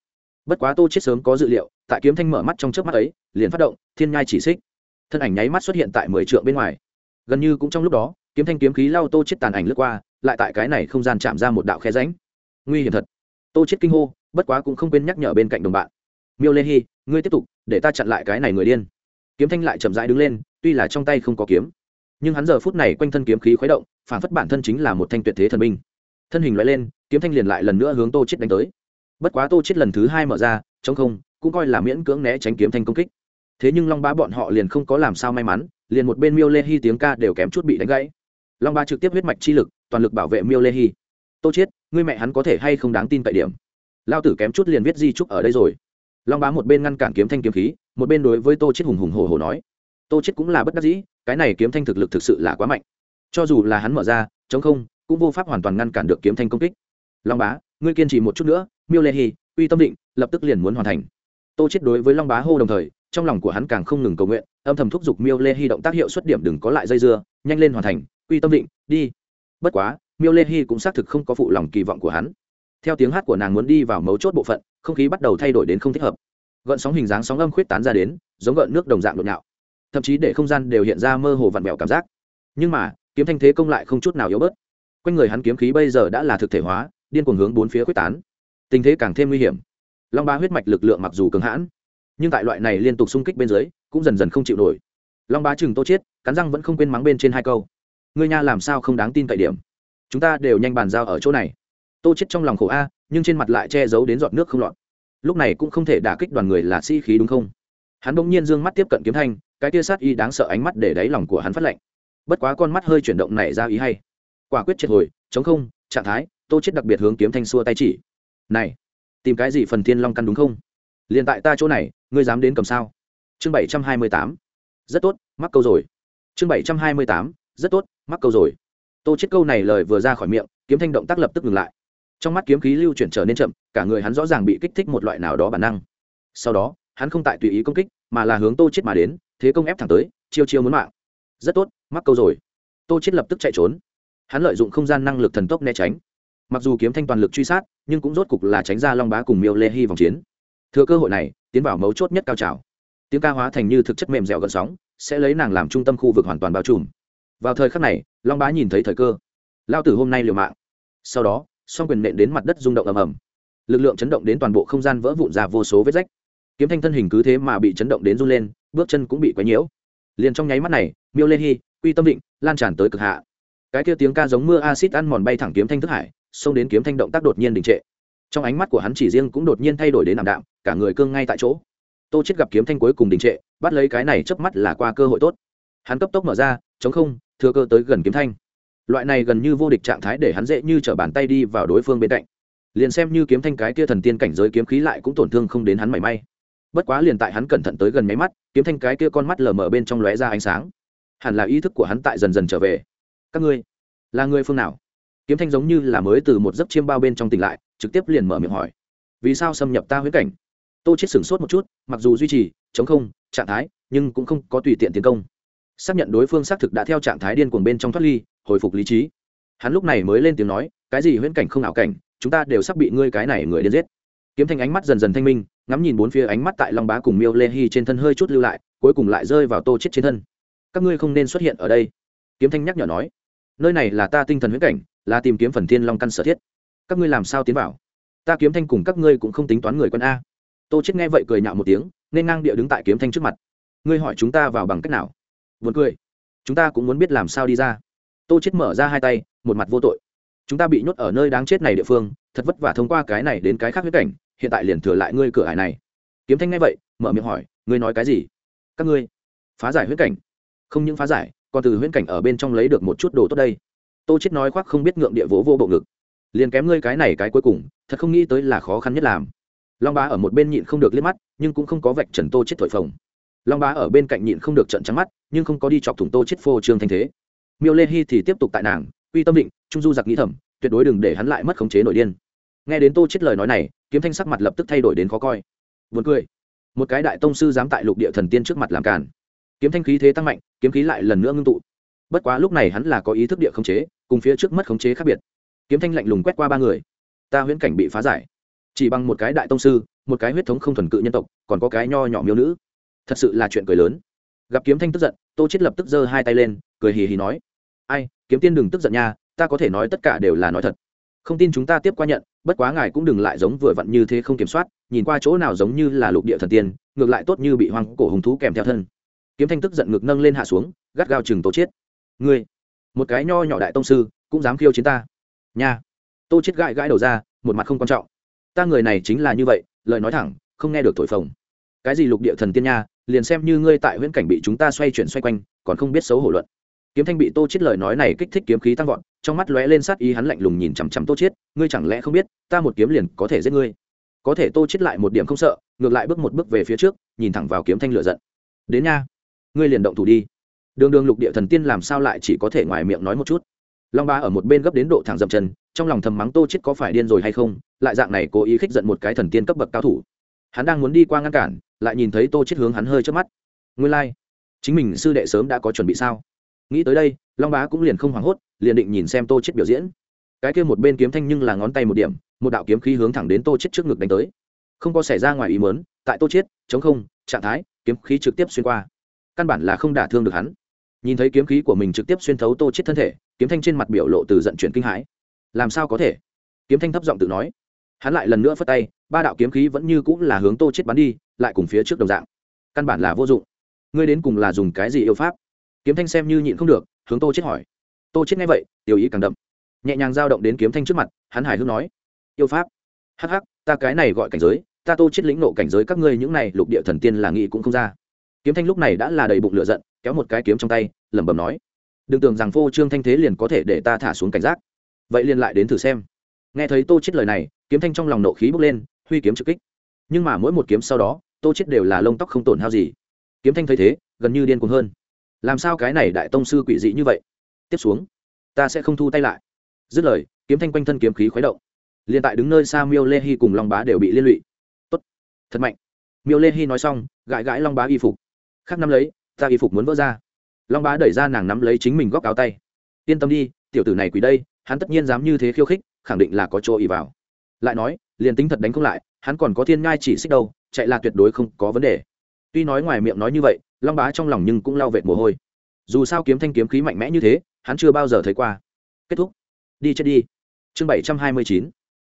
Bất quá tô chết sớm có dự liệu, tại kiếm thanh mở mắt trong chớp mắt ấy, liền phát động, thiên nhai chỉ xích. Thân ảnh nháy mắt xuất hiện tại mười trượng bên ngoài gần như cũng trong lúc đó, kiếm thanh kiếm khí lao tô chết tàn ảnh lướt qua, lại tại cái này không gian chạm ra một đạo khe ránh nguy hiểm thật. Tô chết kinh hô, bất quá cũng không quên nhắc nhở bên cạnh đồng bạn. Miêu lê hi, ngươi tiếp tục, để ta chặn lại cái này người điên. Kiếm thanh lại chậm rãi đứng lên, tuy là trong tay không có kiếm, nhưng hắn giờ phút này quanh thân kiếm khí khuấy động, phản phất bản thân chính là một thanh tuyệt thế thần binh. Thân hình loại lên, kiếm thanh liền lại lần nữa hướng tô chết đánh tới. Bất quá tô chết lần thứ hai mở ra, chống không, cũng coi là miễn cưỡng né tránh kiếm thanh công kích. Thế nhưng long bá bọn họ liền không có làm sao may mắn liền một bên miêu lê hy tiếng ca đều kém chút bị đánh gãy. Long bá trực tiếp huyết mạch chi lực, toàn lực bảo vệ miêu lê hy tô chết, ngươi mẹ hắn có thể hay không đáng tin tại điểm? Lao tử kém chút liền viết di trúc ở đây rồi. Long bá một bên ngăn cản kiếm thanh kiếm khí, một bên đối với tô chết hùng hùng hồ hồ nói. Tô chết cũng là bất đắc dĩ, cái này kiếm thanh thực lực thực sự là quá mạnh. Cho dù là hắn mở ra, chống không, cũng vô pháp hoàn toàn ngăn cản được kiếm thanh công kích. Long bá, ngươi kiên trì một chút nữa, miêu lê hy uy tâm định, lập tức liền muốn hoàn thành. Tô chết đối với long bá hô đồng thời trong lòng của hắn càng không ngừng cầu nguyện, âm thầm thúc giục miêu lê hy động tác hiệu xuất điểm đừng có lại dây dưa, nhanh lên hoàn thành uy tâm định, đi. Bất quá, miêu lê hy cũng xác thực không có phụ lòng kỳ vọng của hắn. Theo tiếng hát của nàng muốn đi vào mấu chốt bộ phận, không khí bắt đầu thay đổi đến không thích hợp. Gợn sóng hình dáng sóng âm khuyết tán ra đến, giống gợn nước đồng dạng đột nhạo thậm chí để không gian đều hiện ra mơ hồ vặn vẹo cảm giác. Nhưng mà, kiếm thanh thế công lại không chút nào yếu bớt. Quanh người hắn kiếm khí bây giờ đã là thực thể hóa, điên cuồng hướng bốn phía quyết tán. Tình thế càng thêm nguy hiểm. Long ba huyết mạch lực lượng mặc dù cứng hãn nhưng tại loại này liên tục xung kích bên dưới, cũng dần dần không chịu nổi. Long bá chừng tô chết cắn răng vẫn không quên mắng bên trên hai câu. Ngươi nha làm sao không đáng tin cậy điểm? Chúng ta đều nhanh bàn giao ở chỗ này. Tô chết trong lòng khổ a, nhưng trên mặt lại che giấu đến giọt nước không lọt. Lúc này cũng không thể đả kích đoàn người là sĩ khí đúng không? Hắn bỗng nhiên dương mắt tiếp cận kiếm thanh, cái tia sát y đáng sợ ánh mắt để đáy lòng của hắn phát lạnh. Bất quá con mắt hơi chuyển động này ra ý hay. Quả quyết triệt hồi, chống không, trạng thái, tô chết đặc biệt hướng kiếm thanh xua tay chỉ. Này, tìm cái gì phần thiên long căn đúng không? Liền tại ta chỗ này, ngươi dám đến cầm sao? Chương bảy trăm hai mươi tám. Rất tốt, mắc câu rồi. Chương bảy trăm hai mươi tám. Rất tốt, mắc câu rồi. Tô chết câu này lời vừa ra khỏi miệng, kiếm thanh động tác lập tức ngừng lại. Trong mắt kiếm khí lưu chuyển trở nên chậm, cả người hắn rõ ràng bị kích thích một loại nào đó bản năng. Sau đó, hắn không tại tùy ý công kích, mà là hướng tô chết mà đến, thế công ép thẳng tới, chiêu chiêu muốn mạng. Rất tốt, mắc câu rồi. Tô chết lập tức chạy trốn. Hắn lợi dụng không gian năng lực thần tốc né tránh. Mặc dù kiếm thanh toàn lực truy sát, nhưng cũng rốt cục là tránh ra long bá cùng miêu lê hy vòng chiến thừa cơ hội này, tiến vào mấu chốt nhất cao trào. Tiếng ca hóa thành như thực chất mềm dẻo gần sóng, sẽ lấy nàng làm trung tâm khu vực hoàn toàn bao trùm. Vào thời khắc này, long bá nhìn thấy thời cơ. Lao tử hôm nay liều mạng. Sau đó, song quyền nện đến mặt đất rung động ầm ầm. Lực lượng chấn động đến toàn bộ không gian vỡ vụn ra vô số vết rách. Kiếm thanh thân hình cứ thế mà bị chấn động đến run lên, bước chân cũng bị quấy nhiễu. Liền trong nháy mắt này, miêu lê hy quy tâm định, lan tràn tới cực hạ. Cái kia tiếng ca giống mưa acid ăn mòn bay thẳng kiếm thanh thức hải, xông đến kiếm thanh động tác đột nhiên đình trệ trong ánh mắt của hắn chỉ riêng cũng đột nhiên thay đổi đến ảm đạm, cả người cương ngay tại chỗ. Tô chết gặp kiếm thanh cuối cùng đình trệ, bắt lấy cái này chớp mắt là qua cơ hội tốt. Hắn cấp tốc mở ra, chống không, thừa cơ tới gần kiếm thanh. Loại này gần như vô địch trạng thái để hắn dễ như trở bàn tay đi vào đối phương bên cạnh. Liền xem như kiếm thanh cái kia thần tiên cảnh giới kiếm khí lại cũng tổn thương không đến hắn mảy may. Bất quá liền tại hắn cẩn thận tới gần máy mắt, kiếm thanh cái kia con mắt lờ mờ bên trong lóe ra ánh sáng. Hẳn là ý thức của hắn tại dần dần trở về. Các ngươi, là người phương nào? Kiếm thanh giống như là mới từ một giấc chiêm bao bên trong tỉnh lại trực tiếp liền mở miệng hỏi, vì sao xâm nhập ta huyễn cảnh? Tô chết sửng sốt một chút, mặc dù duy trì, chống không, trạng thái, nhưng cũng không có tùy tiện tiến công. Xác nhận đối phương xác thực đã theo trạng thái điên cuồng bên trong thoát ly, hồi phục lý trí. Hắn lúc này mới lên tiếng nói, cái gì huyễn cảnh không ảo cảnh, chúng ta đều sắp bị ngươi cái này người điên giết. Kiếm thanh ánh mắt dần dần thanh minh, ngắm nhìn bốn phía ánh mắt tại long bá cùng miêu lê hy trên thân hơi chút lưu lại, cuối cùng lại rơi vào tô chết trên thân. Các ngươi không nên xuất hiện ở đây. Kiếm thanh nhắc nhở nói, nơi này là ta tinh thần huyễn cảnh, là tìm kiếm phần thiên long căn sở thiết các ngươi làm sao tiến vào? Ta kiếm thanh cùng các ngươi cũng không tính toán người quân a. Tô chết nghe vậy cười nhạo một tiếng, nên ngang địa đứng tại kiếm thanh trước mặt. Ngươi hỏi chúng ta vào bằng cách nào? Buồn cười. Chúng ta cũng muốn biết làm sao đi ra. Tô chết mở ra hai tay, một mặt vô tội. Chúng ta bị nhốt ở nơi đáng chết này địa phương, thật vất vả thông qua cái này đến cái khác huyết cảnh, hiện tại liền thừa lại ngươi cửa hải này. Kiếm thanh nghe vậy, mở miệng hỏi, ngươi nói cái gì? Các ngươi, phá giải huyết cảnh? Không những phá giải, còn từ huyết cảnh ở bên trong lấy được một chút đồ tốt đây. Tô chết nói khoác không biết ngượng địa vỗ vô bộ ngực liền kém ngươi cái này cái cuối cùng, thật không nghĩ tới là khó khăn nhất làm. Long bá ở một bên nhịn không được liếc mắt, nhưng cũng không có vạch trần tô chết thổi phồng. Long bá ở bên cạnh nhịn không được trận trắng mắt, nhưng không có đi chọc thủng tô chết phô trương thanh thế. Miêu lê hy thì tiếp tục tại nàng uy tâm định, trung du giặc nghĩ thầm, tuyệt đối đừng để hắn lại mất khống chế nội điên. Nghe đến tô chết lời nói này, kiếm thanh sắc mặt lập tức thay đổi đến khó coi. Buồn cười. Một cái đại tông sư dám tại lục địa thần tiên trước mặt làm càn. Kiếm thanh khí thế tăng mạnh, kiếm khí lại lần nữa ngưng tụ. Bất quá lúc này hắn là có ý thức địa khống chế, cùng phía trước mất khống chế khác biệt kiếm thanh lạnh lùng quét qua ba người. Ta huyễn cảnh bị phá giải. Chỉ bằng một cái đại tông sư, một cái huyết thống không thuần cự nhân tộc, còn có cái nho nhỏ miêu nữ. Thật sự là chuyện cười lớn. Gặp kiếm thanh tức giận, tô chết lập tức giơ hai tay lên, cười hì hì nói, ai, kiếm tiên đừng tức giận nha, ta có thể nói tất cả đều là nói thật. Không tin chúng ta tiếp qua nhận, bất quá ngài cũng đừng lại giống vừa vặn như thế không kiểm soát, nhìn qua chỗ nào giống như là lục địa thần tiên, ngược lại tốt như bị hoang cổ hùng thú kèm theo thân. Kiếm thanh tức giận ngực nâng lên hạ xuống, gắt gao chừng tô chết ngươi, một cái nho nhỏ đại tông sư, cũng dám khiêu chiến ta nha. Tô chết gãi gãi đầu ra, một mặt không quan trọng. Ta người này chính là như vậy, lời nói thẳng, không nghe được thổi phồng. Cái gì lục địa thần tiên nha, liền xem như ngươi tại huyễn cảnh bị chúng ta xoay chuyển xoay quanh, còn không biết xấu hổ luận. Kiếm thanh bị tô chết lời nói này kích thích kiếm khí tăng vọt, trong mắt lóe lên sát ý hắn lạnh lùng nhìn chằm chằm tô chết, ngươi chẳng lẽ không biết, ta một kiếm liền có thể giết ngươi. Có thể tô chết lại một điểm không sợ, ngược lại bước một bước về phía trước, nhìn thẳng vào kiếm thanh lửa giận. Đến nha, ngươi liền động thủ đi. Đường đường lục địa thần tiên làm sao lại chỉ có thể ngoài miệng nói một chút? Long ba ở một bên gấp đến độ thẳng dậm chân, trong lòng thầm mắng tô chết có phải điên rồi hay không, lại dạng này cố ý khích giận một cái thần tiên cấp bậc cao thủ. Hắn đang muốn đi qua ngăn cản, lại nhìn thấy tô chết hướng hắn hơi trước mắt. Nguyên lai、like. chính mình sư đệ sớm đã có chuẩn bị sao? Nghĩ tới đây, long bá cũng liền không hoảng hốt, liền định nhìn xem tô chết biểu diễn. Cái kia một bên kiếm thanh nhưng là ngón tay một điểm, một đạo kiếm khí hướng thẳng đến tô chết trước ngực đánh tới. Không có xảy ra ngoài ý mớn tại tô chết chống không, trạng thái, kiếm khí trực tiếp xuyên qua. Căn bản là không đả thương được hắn nhìn thấy kiếm khí của mình trực tiếp xuyên thấu tô chết thân thể, kiếm thanh trên mặt biểu lộ từ giận chuyển kinh hãi. Làm sao có thể? Kiếm thanh thấp giọng tự nói. Hắn lại lần nữa phất tay, ba đạo kiếm khí vẫn như cũng là hướng tô chết bắn đi, lại cùng phía trước đồng dạng. Căn bản là vô dụng. Ngươi đến cùng là dùng cái gì yêu pháp? Kiếm thanh xem như nhịn không được, hướng tô chết hỏi. Tô chết nghe vậy, tiểu ý càng đậm. Nhẹ nhàng dao động đến kiếm thanh trước mặt, hắn hài hước nói. Yêu pháp? Hắc hắc, ta cái này gọi cảnh giới, ta tô chết lĩnh nộ cảnh giới các ngươi những này lục địa thần tiên là nghị cũng không ra kiếm thanh lúc này đã là đầy bụng lửa giận, kéo một cái kiếm trong tay, lẩm bẩm nói, đừng tưởng rằng phô trương thanh thế liền có thể để ta thả xuống cảnh giác. Vậy liền lại đến thử xem. Nghe thấy tô chết lời này, kiếm thanh trong lòng nộ khí bốc lên, huy kiếm trực kích. Nhưng mà mỗi một kiếm sau đó, tô chết đều là lông tóc không tổn hao gì. Kiếm thanh thấy thế, gần như điên cuồng hơn. Làm sao cái này đại tông sư quỷ dị như vậy? Tiếp xuống, ta sẽ không thu tay lại. Dứt lời, kiếm thanh quanh thân kiếm khí khuấy động. Liền tại đứng nơi xa miêu lê hy cùng long bá đều bị liên lụy. Tốt, thật mạnh. Miêu lê hy nói xong, gãi gãi long bá y phục khác nắm lấy, ta y phục muốn vỡ ra. Long bá đẩy ra nàng nắm lấy chính mình góc áo tay. Yên tâm đi, tiểu tử này quỳ đây, hắn tất nhiên dám như thế khiêu khích, khẳng định là có chỗ ý vào. Lại nói, liền tính thật đánh không lại, hắn còn có thiên ngai chỉ xích đâu, chạy là tuyệt đối không có vấn đề. Tuy nói ngoài miệng nói như vậy, long bá trong lòng nhưng cũng lau vệt mồ hôi. Dù sao kiếm thanh kiếm khí mạnh mẽ như thế, hắn chưa bao giờ thấy qua. Kết thúc. Đi chết đi. Chương bảy trăm hai mươi chín.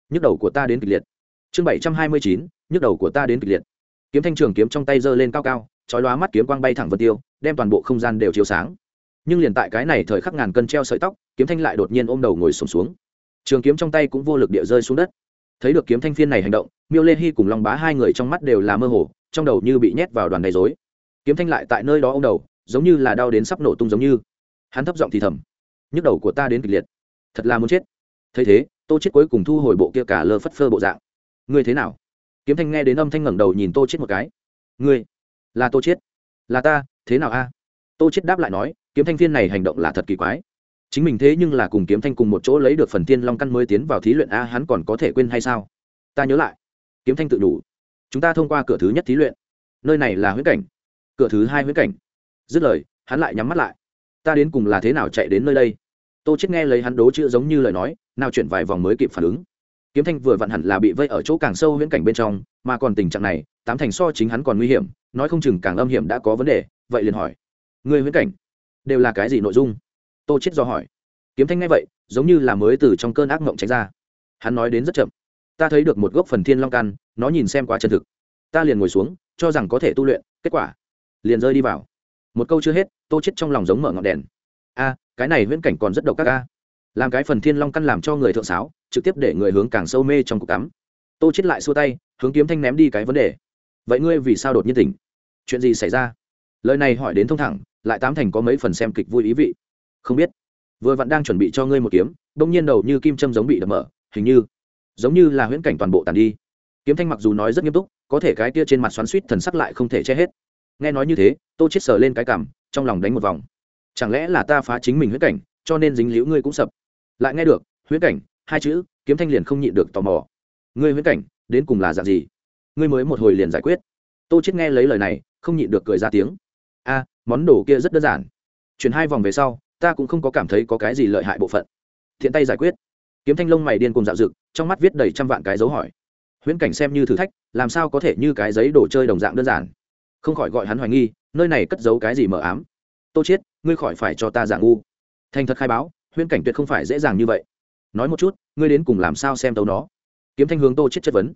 Nhức đầu của ta đến kịch liệt. Chương bảy trăm hai mươi chín. Nhức đầu của ta đến kịch liệt. Kiếm thanh trường kiếm trong tay giơ lên cao cao chói lóa mắt kiếm quang bay thẳng vân tiêu đem toàn bộ không gian đều chiếu sáng. Nhưng liền tại cái này thời khắc ngàn cân treo sợi tóc kiếm thanh lại đột nhiên ôm đầu ngồi sùng xuống, xuống trường kiếm trong tay cũng vô lực địa rơi xuống đất. Thấy được kiếm thanh phiên này hành động miêu lê hy cùng long bá hai người trong mắt đều là mơ hồ trong đầu như bị nhét vào đoàn đầy dối kiếm thanh lại tại nơi đó ô m đầu giống như là đau đến sắp nổ tung giống như. Hắn thấp giọng thì thầm nhức đầu của ta đến kịch liệt thật là muốn chết. Thấy thế tô chết cuối cùng thu hồi bộ kia cả lơ phất phơ bộ dạng. Ngươi thế nào? Kiếm thanh nghe đến âm thanh ngẩng đầu nhìn tô chết một cái. Ngươi là tô chết là ta, thế nào a? Tô chết đáp lại nói, kiếm thanh thiên này hành động là thật kỳ quái. Chính mình thế nhưng là cùng kiếm thanh cùng một chỗ lấy được phần tiên long căn mới tiến vào thí luyện a, hắn còn có thể quên hay sao? Ta nhớ lại. Kiếm thanh tự đủ. Chúng ta thông qua cửa thứ nhất thí luyện. Nơi này là huyết cảnh. Cửa thứ hai huyết cảnh. Dứt lời, hắn lại nhắm mắt lại. Ta đến cùng là thế nào chạy đến nơi đây? Tô chết nghe lấy hắn đố chữ giống như lời nói, nào chuyển vài vòng mới kịp phản ứng kiếm thanh vừa vặn hẳn là bị vây ở chỗ càng sâu huyễn cảnh bên trong, mà còn tình trạng này, tám thành so chính hắn còn nguy hiểm, nói không chừng càng âm hiểm đã có vấn đề, vậy liền hỏi người huyễn cảnh đều là cái gì nội dung? Tô chết do hỏi. Kiếm thanh nghe vậy, giống như là mới từ trong cơn ác mộng tránh ra. Hắn nói đến rất chậm. Ta thấy được một gốc phần thiên long căn, nó nhìn xem quá chân thực. Ta liền ngồi xuống, cho rằng có thể tu luyện, kết quả liền rơi đi vào. Một câu chưa hết, tô chết trong lòng giống mở ngọn đèn. A, cái này viễn cảnh còn rất độc các a làm cái phần thiên long căn làm cho người thượng sáo, trực tiếp để người hướng càng sâu mê trong cuộc cắm. Tô chết lại xua tay, hướng kiếm thanh ném đi cái vấn đề. Vậy ngươi vì sao đột nhiên tỉnh? Chuyện gì xảy ra? Lời này hỏi đến thông thẳng, lại tám thành có mấy phần xem kịch vui ý vị. Không biết. Vừa vặn đang chuẩn bị cho ngươi một kiếm, bỗng nhiên đầu như kim châm giống bị đập mở, hình như, giống như là huyễn cảnh toàn bộ tàn đi. Kiếm thanh mặc dù nói rất nghiêm túc, có thể cái kia trên mặt xoắn suýt thần sắc lại không thể che hết. Nghe nói như thế, tô chết sờ lên cái cằm, trong lòng đánh một vòng. Chẳng lẽ là ta phá chính mình huyễn cảnh, cho nên dính liễu ngươi cũng sập? Lại nghe được, huyễn cảnh, hai chữ, kiếm thanh liền không nhịn được tò mò. Ngươi huyễn cảnh, đến cùng là dạng gì? Ngươi mới một hồi liền giải quyết. Tô chết nghe lấy lời này, không nhịn được cười ra tiếng. A, món đồ kia rất đơn giản. Chuyển hai vòng về sau, ta cũng không có cảm thấy có cái gì lợi hại bộ phận. Thiện tay giải quyết. Kiếm thanh lông mày điên cùng dạo dực trong mắt viết đầy trăm vạn cái dấu hỏi. Huyễn cảnh xem như thử thách, làm sao có thể như cái giấy đồ chơi đồng dạng đơn giản? Không khỏi gọi hắn hoài nghi, nơi này cất giấu cái gì mờ ám? Tô chiết, ngươi khỏi phải cho ta giả ngu. Thành thật khai báo huyễn cảnh tuyệt không phải dễ dàng như vậy. Nói một chút, ngươi đến cùng làm sao xem tấu nó? Kiếm thanh hướng tô chiết chất vấn.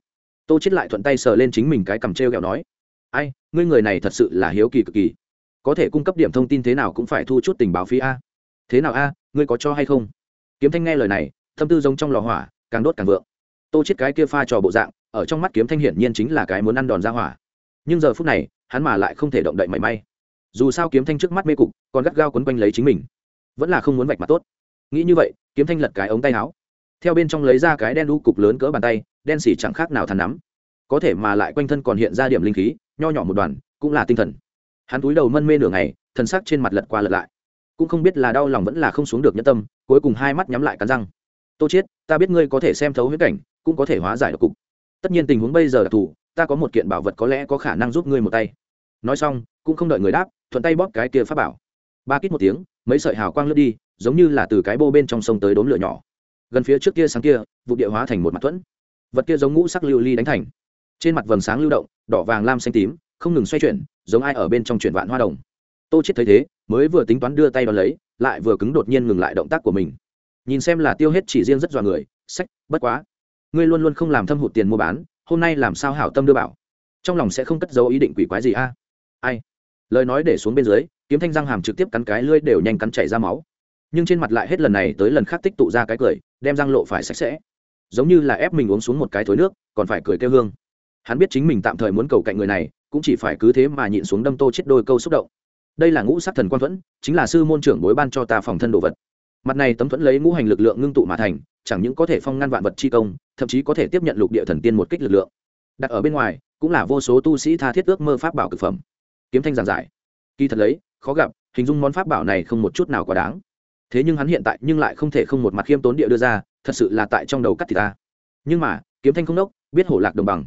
Tô chiết lại thuận tay sờ lên chính mình cái cầm treo kẹo nói, ai, ngươi người này thật sự là hiếu kỳ cực kỳ. Có thể cung cấp điểm thông tin thế nào cũng phải thu chút tình báo phí a. Thế nào a, ngươi có cho hay không? Kiếm thanh nghe lời này, thâm tư giống trong lò hỏa, càng đốt càng vượng. Tô chết cái kia pha trò bộ dạng, ở trong mắt kiếm thanh hiển nhiên chính là cái muốn ăn đòn ra hỏa. Nhưng giờ phút này, hắn mà lại không thể động đậy mảy may. Dù sao kiếm thanh trước mắt mê cục, còn gắt gao quấn quanh lấy chính mình. Vẫn là không muốn vạch mặt tốt nghĩ như vậy, kiếm thanh lật cái ống tay áo. Theo bên trong lấy ra cái đen đu cục lớn cỡ bàn tay, đen xỉ chẳng khác nào thắn nắm. Có thể mà lại quanh thân còn hiện ra điểm linh khí, nho nhỏ một đoàn, cũng là tinh thần. Hắn túi đầu mân mê nửa ngày, thần sắc trên mặt lật qua lật lại. Cũng không biết là đau lòng vẫn là không xuống được nhẫn tâm, cuối cùng hai mắt nhắm lại cắn răng. Tô chiết, ta biết ngươi có thể xem thấu huyết cảnh, cũng có thể hóa giải được cục. Tất nhiên tình huống bây giờ đặc thù ta có một kiện bảo vật có lẽ có khả năng giúp ngươi một tay. Nói xong, cũng không đợi người đáp, thuận tay bóp cái kia pháp bảo. Ba kít một tiếng, mấy sợi hào quang lướt đi giống như là từ cái bô bên trong sông tới đốn lửa nhỏ. Gần phía trước kia sáng kia, vụ địa hóa thành một mặt thuẫn. Vật kia giống ngũ sắc lưu ly đánh thành. Trên mặt vầng sáng lưu động, đỏ vàng lam xanh tím, không ngừng xoay chuyển, giống ai ở bên trong chuyển vạn hoa đồng. Tô chết thấy thế, mới vừa tính toán đưa tay đón lấy, lại vừa cứng đột nhiên ngừng lại động tác của mình. Nhìn xem là tiêu hết chỉ riêng rất dọa người, sách, bất quá. Ngươi luôn luôn không làm thâm hụt tiền mua bán, hôm nay làm sao hảo tâm đưa bảo? Trong lòng sẽ không cất giấu ý định quỷ quái gì a? Ai? Lời nói để xuống bên dưới, kiếm thanh răng hàm trực tiếp cắn cái lưỡi đều nhanh cắn chảy ra máu nhưng trên mặt lại hết lần này tới lần khác tích tụ ra cái cười, đem răng lộ phải sạch sẽ. Giống như là ép mình uống xuống một cái thối nước, còn phải cười kêu hương. Hắn biết chính mình tạm thời muốn cầu cạnh người này, cũng chỉ phải cứ thế mà nhịn xuống đâm tô chết đôi câu xúc động. Đây là ngũ sắc thần quan thuẫn, chính là sư môn trưởng bối ban cho ta phòng thân đồ vật. Mặt này tấm thuẫn lấy ngũ hành lực lượng ngưng tụ mà thành, chẳng những có thể phong ngăn vạn vật chi công, thậm chí có thể tiếp nhận lục địa thần tiên một kích lực lượng. Đặt ở bên ngoài, cũng là vô số tu sĩ tha thiết ước mơ pháp bảo cực phẩm. Kiếm thanh giản giải. Kỳ thật lấy, khó gặp, hình dung món pháp bảo này không một chút nào quá đáng thế nhưng hắn hiện tại nhưng lại không thể không một mặt khiêm tốn địa đưa ra, thật sự là tại trong đầu cắt thì ta. Nhưng mà, kiếm thanh không đốc, biết hổ lạc đồng bằng.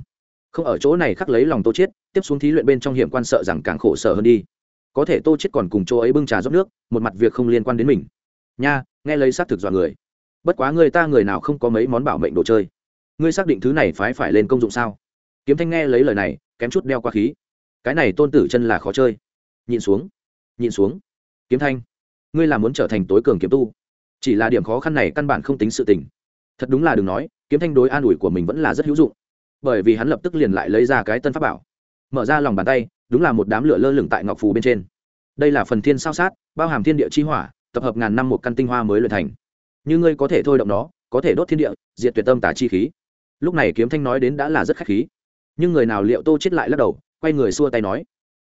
Không ở chỗ này khắc lấy lòng tô chết, tiếp xuống thí luyện bên trong hiểm quan sợ rằng càng khổ sở hơn đi. Có thể tô chết còn cùng chỗ ấy bưng trà rót nước, một mặt việc không liên quan đến mình. Nha, nghe lấy xác thực dọa người. Bất quá người ta người nào không có mấy món bảo mệnh đồ chơi. Ngươi xác định thứ này phái phải lên công dụng sao? Kiếm thanh nghe lấy lời này, kém chút đeo qua khí. Cái này tôn tử chân là khó chơi. Nhìn xuống nhìn xuống. Kiếm thanh ngươi là muốn trở thành tối cường kiếm tu. Chỉ là điểm khó khăn này căn bản không tính sự tình. Thật đúng là đừng nói, kiếm thanh đối an ủi của mình vẫn là rất hữu dụng. Bởi vì hắn lập tức liền lại lấy ra cái tân pháp bảo. Mở ra lòng bàn tay, đúng là một đám lửa lơ lửng tại ngọc phù bên trên. Đây là phần thiên sao sát, bao hàm thiên địa chi hỏa, tập hợp ngàn năm một căn tinh hoa mới luyện thành. Như ngươi có thể thôi động nó, có thể đốt thiên địa, diệt tuyệt tâm tả chi khí. Lúc này kiếm thanh nói đến đã là rất khách khí. Nhưng người nào liệu tô chết lại lắc đầu, quay người xua tay nói.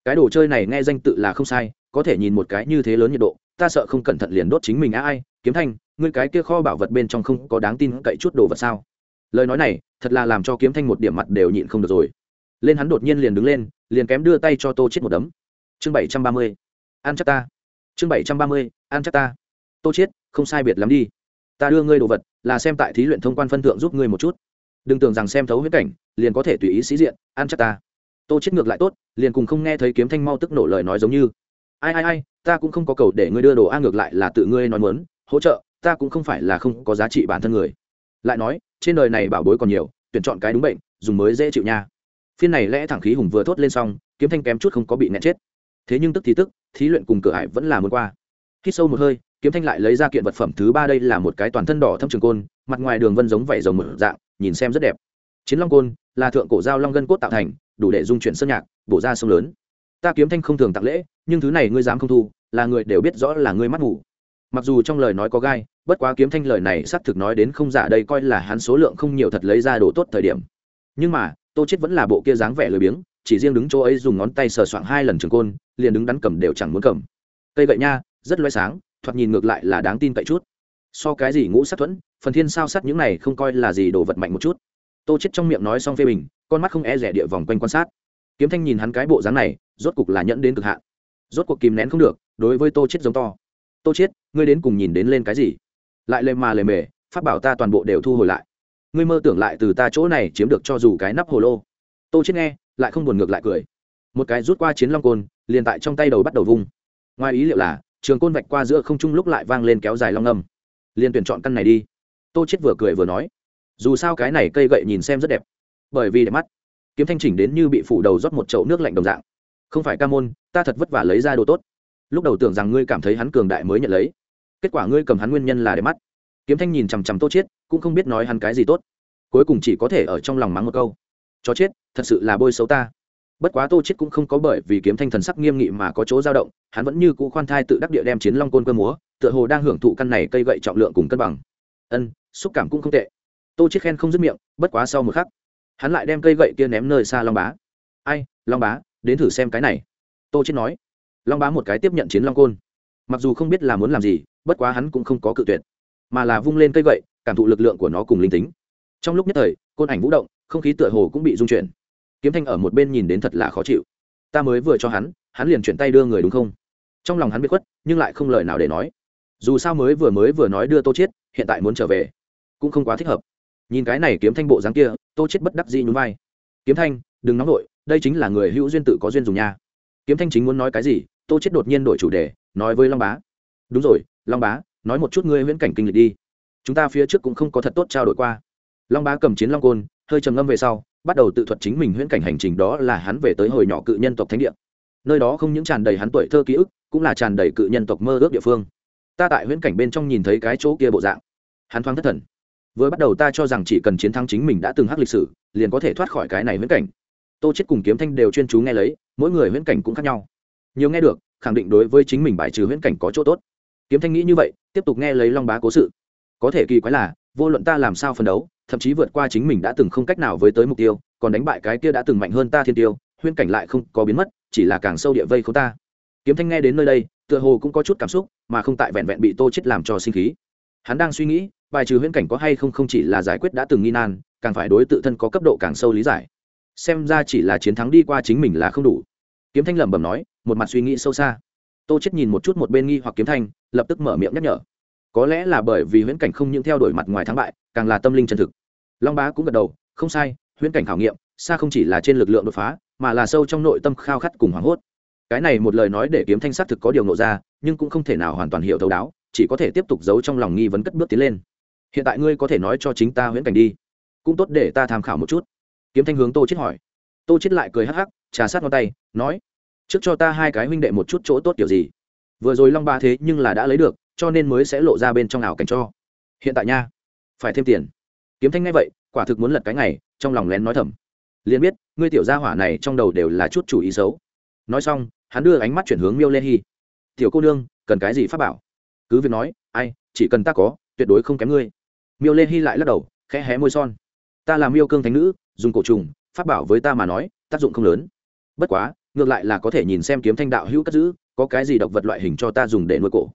Cái đồ chơi này nghe danh tự là không sai, có thể nhìn một cái như thế lớn nhiệt độ ta sợ không cẩn thận liền đốt chính mình á ai, kiếm thanh, ngươi cái kia kho bảo vật bên trong không có đáng tin cậy chút đồ vật sao? Lời nói này, thật là làm cho kiếm thanh một điểm mặt đều nhịn không được rồi. Lên hắn đột nhiên liền đứng lên, liền kém đưa tay cho tô chết một đấm. Chương bảy trăm ba mươi, ăn chắc ta. Chương bảy trăm ba mươi, ăn chắc ta. Tô chết không sai biệt lắm đi. Ta đưa ngươi đồ vật, là xem tại thí luyện thông quan phân thượng giúp ngươi một chút. Đừng tưởng rằng xem thấu huyết cảnh, liền có thể tùy ý sĩ diện, ăn chắc ta. Tô chết ngược lại tốt, liền cùng không nghe thấy kiếm thanh mau tức nổ lời nói giống như ai ai ai, ta cũng không có cầu để ngươi đưa đồ a ngược lại là tự ngươi nói muốn, hỗ trợ, ta cũng không phải là không có giá trị bản thân người. Lại nói, trên đời này bảo bối còn nhiều, tuyển chọn cái đúng bệnh, dùng mới dễ chịu nha. Phiên này lẽ thẳng khí hùng vừa thốt lên xong, kiếm thanh kém chút không có bị nẹt chết. Thế nhưng tức thì tức, thí luyện cùng cửa hải vẫn là muốn qua. Khi sâu một hơi, kiếm thanh lại lấy ra kiện vật phẩm thứ ba đây là một cái toàn thân đỏ thâm trường côn, mặt ngoài đường vân giống vảy rồng mở dạng, nhìn xem rất đẹp. Chiến long côn, là thượng cổ giao long gân cốt tạo thành, đủ để dung chuyển sơn nhạc, bổ ra sông lớn. Ta kiếm thanh không thường tặng lễ nhưng thứ này ngươi dám không thu, là người đều biết rõ là ngươi mắt ngủ mặc dù trong lời nói có gai, bất quá kiếm thanh lời này xác thực nói đến không giả đây coi là hắn số lượng không nhiều thật lấy ra đồ tốt thời điểm. Nhưng mà, tô chết vẫn là bộ kia dáng vẻ lười biếng, chỉ riêng đứng chỗ ấy dùng ngón tay sờ soạng hai lần trường côn, liền đứng đắn cầm đều chẳng muốn cầm. Cây gậy nha, rất loé sáng, thoạt nhìn ngược lại là đáng tin cậy chút. So cái gì ngũ sát thuẫn, phần thiên sao sát những này không coi là gì đồ vật mạnh một chút. Tô chết trong miệng nói xong phê bình, con mắt không e rẻ địa vòng quanh quan sát. Kiếm thanh nhìn hắn cái bộ dáng này, rốt cục là nhẫn đến cực hạn rốt cuộc kìm nén không được, đối với tô chết giống to. Tô chết ngươi đến cùng nhìn đến lên cái gì? Lại lề mà lề mề phát bảo ta toàn bộ đều thu hồi lại. Ngươi mơ tưởng lại từ ta chỗ này chiếm được cho dù cái nắp hồ lô. Tô chết nghe, lại không buồn ngược lại cười. Một cái rút qua chiến long côn, liền tại trong tay đầu bắt đầu vung. Ngoài ý liệu là, trường côn vạch qua giữa không trung lúc lại vang lên kéo dài long âm. Liền tuyển chọn căn này đi. Tô chết vừa cười vừa nói. Dù sao cái này cây gậy nhìn xem rất đẹp. Bởi vì đẹp mắt. Kiếm thanh chỉnh đến như bị phủ đầu rót một chậu nước lạnh đồng dạng không phải ca môn, ta thật vất vả lấy ra đồ tốt. Lúc đầu tưởng rằng ngươi cảm thấy hắn cường đại mới nhận lấy. Kết quả ngươi cầm hắn nguyên nhân là để mắt. Kiếm thanh nhìn chằm chằm tô chết cũng không biết nói hắn cái gì tốt. Cuối cùng chỉ có thể ở trong lòng mắng một câu. Chó chết, thật sự là bôi xấu ta. Bất quá tô chết cũng không có bởi vì kiếm thanh thần sắc nghiêm nghị mà có chỗ dao động, hắn vẫn như cũ khoan thai tự đắc địa đem chiến long côn cơ múa, tựa hồ đang hưởng thụ căn này cây gậy trọng lượng cùng cân bằng. Ân, xúc cảm cũng không tệ. Tô chết khen không dứt miệng, bất quá sau một khắc, hắn lại đem cây gậy kia ném nơi xa long bá. Ai, long bá đến thử xem cái này. Tô chết nói. Long bá một cái tiếp nhận chiến long côn. Mặc dù không biết là muốn làm gì, bất quá hắn cũng không có cự tuyệt, mà là vung lên cây gậy, cảm thụ lực lượng của nó cùng linh tính. Trong lúc nhất thời, côn ảnh vũ động, không khí tựa hồ cũng bị rung chuyển. Kiếm thanh ở một bên nhìn đến thật là khó chịu. Ta mới vừa cho hắn hắn liền chuyển tay đưa người đúng không? Trong lòng hắn biết khuất, nhưng lại không lời nào để nói. Dù sao mới vừa mới vừa nói đưa tô chết hiện tại muốn trở về, cũng không quá thích hợp. Nhìn cái này kiếm thanh bộ dáng kia, tô chết bất đắc dĩ nhún vai. Kiếm thanh, đừng nóng nổi đây chính là người hữu duyên tự có duyên dùng nha. Kiếm thanh chính muốn nói cái gì, tô chết đột nhiên đổi chủ đề, nói với long bá. Đúng rồi, long bá, nói một chút ngươi huyễn cảnh kinh lịch đi. Chúng ta phía trước cũng không có thật tốt trao đổi qua. Long bá cầm chiến long côn, hơi trầm ngâm về sau, bắt đầu tự thuật chính mình huyễn cảnh hành trình đó là hắn về tới hồi nhỏ cự nhân tộc thánh địa. Nơi đó không những tràn đầy hắn tuổi thơ ký ức, cũng là tràn đầy cự nhân tộc mơ ước địa phương. Ta tại huyễn cảnh bên trong nhìn thấy cái chỗ kia bộ dạng. Hắn thoáng thất thần. Vừa bắt đầu ta cho rằng chỉ cần chiến thắng chính mình đã từng hắc lịch sử, liền có thể thoát khỏi cái này huyễn cảnh tô chết cùng kiếm thanh đều chuyên chú nghe lấy, mỗi người huyễn cảnh cũng khác nhau. Nhiều nghe được, khẳng định đối với chính mình bài trừ huyễn cảnh có chỗ tốt. Kiếm thanh nghĩ như vậy, tiếp tục nghe lấy long bá cố sự. Có thể kỳ quái là, vô luận ta làm sao phân đấu, thậm chí vượt qua chính mình đã từng không cách nào với tới mục tiêu, còn đánh bại cái kia đã từng mạnh hơn ta thiên tiêu, huyễn cảnh lại không có biến mất, chỉ là càng sâu địa vây không ta. Kiếm thanh nghe đến nơi đây, tựa hồ cũng có chút cảm xúc, mà không tại vẹn vẹn bị tô chết làm cho sinh khí. Hắn đang suy nghĩ, bài trừ huyễn cảnh có hay không không chỉ là giải quyết đã từng nghi nan, càng phải đối tự thân có cấp độ càng sâu lý giải xem ra chỉ là chiến thắng đi qua chính mình là không đủ. Kiếm thanh lẩm bẩm nói, một mặt suy nghĩ sâu xa. Tô chết nhìn một chút một bên nghi hoặc kiếm thanh, lập tức mở miệng nhắc nhở. Có lẽ là bởi vì huyễn cảnh không những theo đuổi mặt ngoài thắng bại, càng là tâm linh chân thực. Long bá cũng gật đầu, không sai, huyễn cảnh khảo nghiệm, xa không chỉ là trên lực lượng đột phá, mà là sâu trong nội tâm khao khát cùng hoảng hốt. Cái này một lời nói để kiếm thanh xác thực có điều nộ ra, nhưng cũng không thể nào hoàn toàn hiểu thấu đáo, chỉ có thể tiếp tục giấu trong lòng nghi vấn cất bước tiến lên. Hiện tại ngươi có thể nói cho chính ta huyễn cảnh đi. Cũng tốt để ta tham khảo một chút kiếm thanh hướng tô chết hỏi. Tô chết lại cười hắc hắc, trà sát ngón tay, nói, trước cho ta hai cái huynh đệ một chút chỗ tốt kiểu gì? Vừa rồi long ba thế nhưng là đã lấy được, cho nên mới sẽ lộ ra bên trong ảo cảnh cho. Hiện tại nha, phải thêm tiền. Kiếm thanh ngay vậy, quả thực muốn lật cái ngày trong lòng lén nói thầm. Liền biết, ngươi tiểu gia hỏa này trong đầu đều là chút chủ ý xấu. Nói xong, hắn đưa ánh mắt chuyển hướng miêu lê hy tiểu cô nương, cần cái gì pháp bảo? Cứ việc nói, ai, chỉ cần ta có, tuyệt đối không kém ngươi. Miêu lê hy lại lắc đầu, khẽ hé môi son. Ta là miêu cương thánh nữ dùng cổ trùng, pháp bảo với ta mà nói, tác dụng không lớn. Bất quá, ngược lại là có thể nhìn xem kiếm thanh đạo hữu cất giữ, có cái gì độc vật loại hình cho ta dùng để nuôi cổ.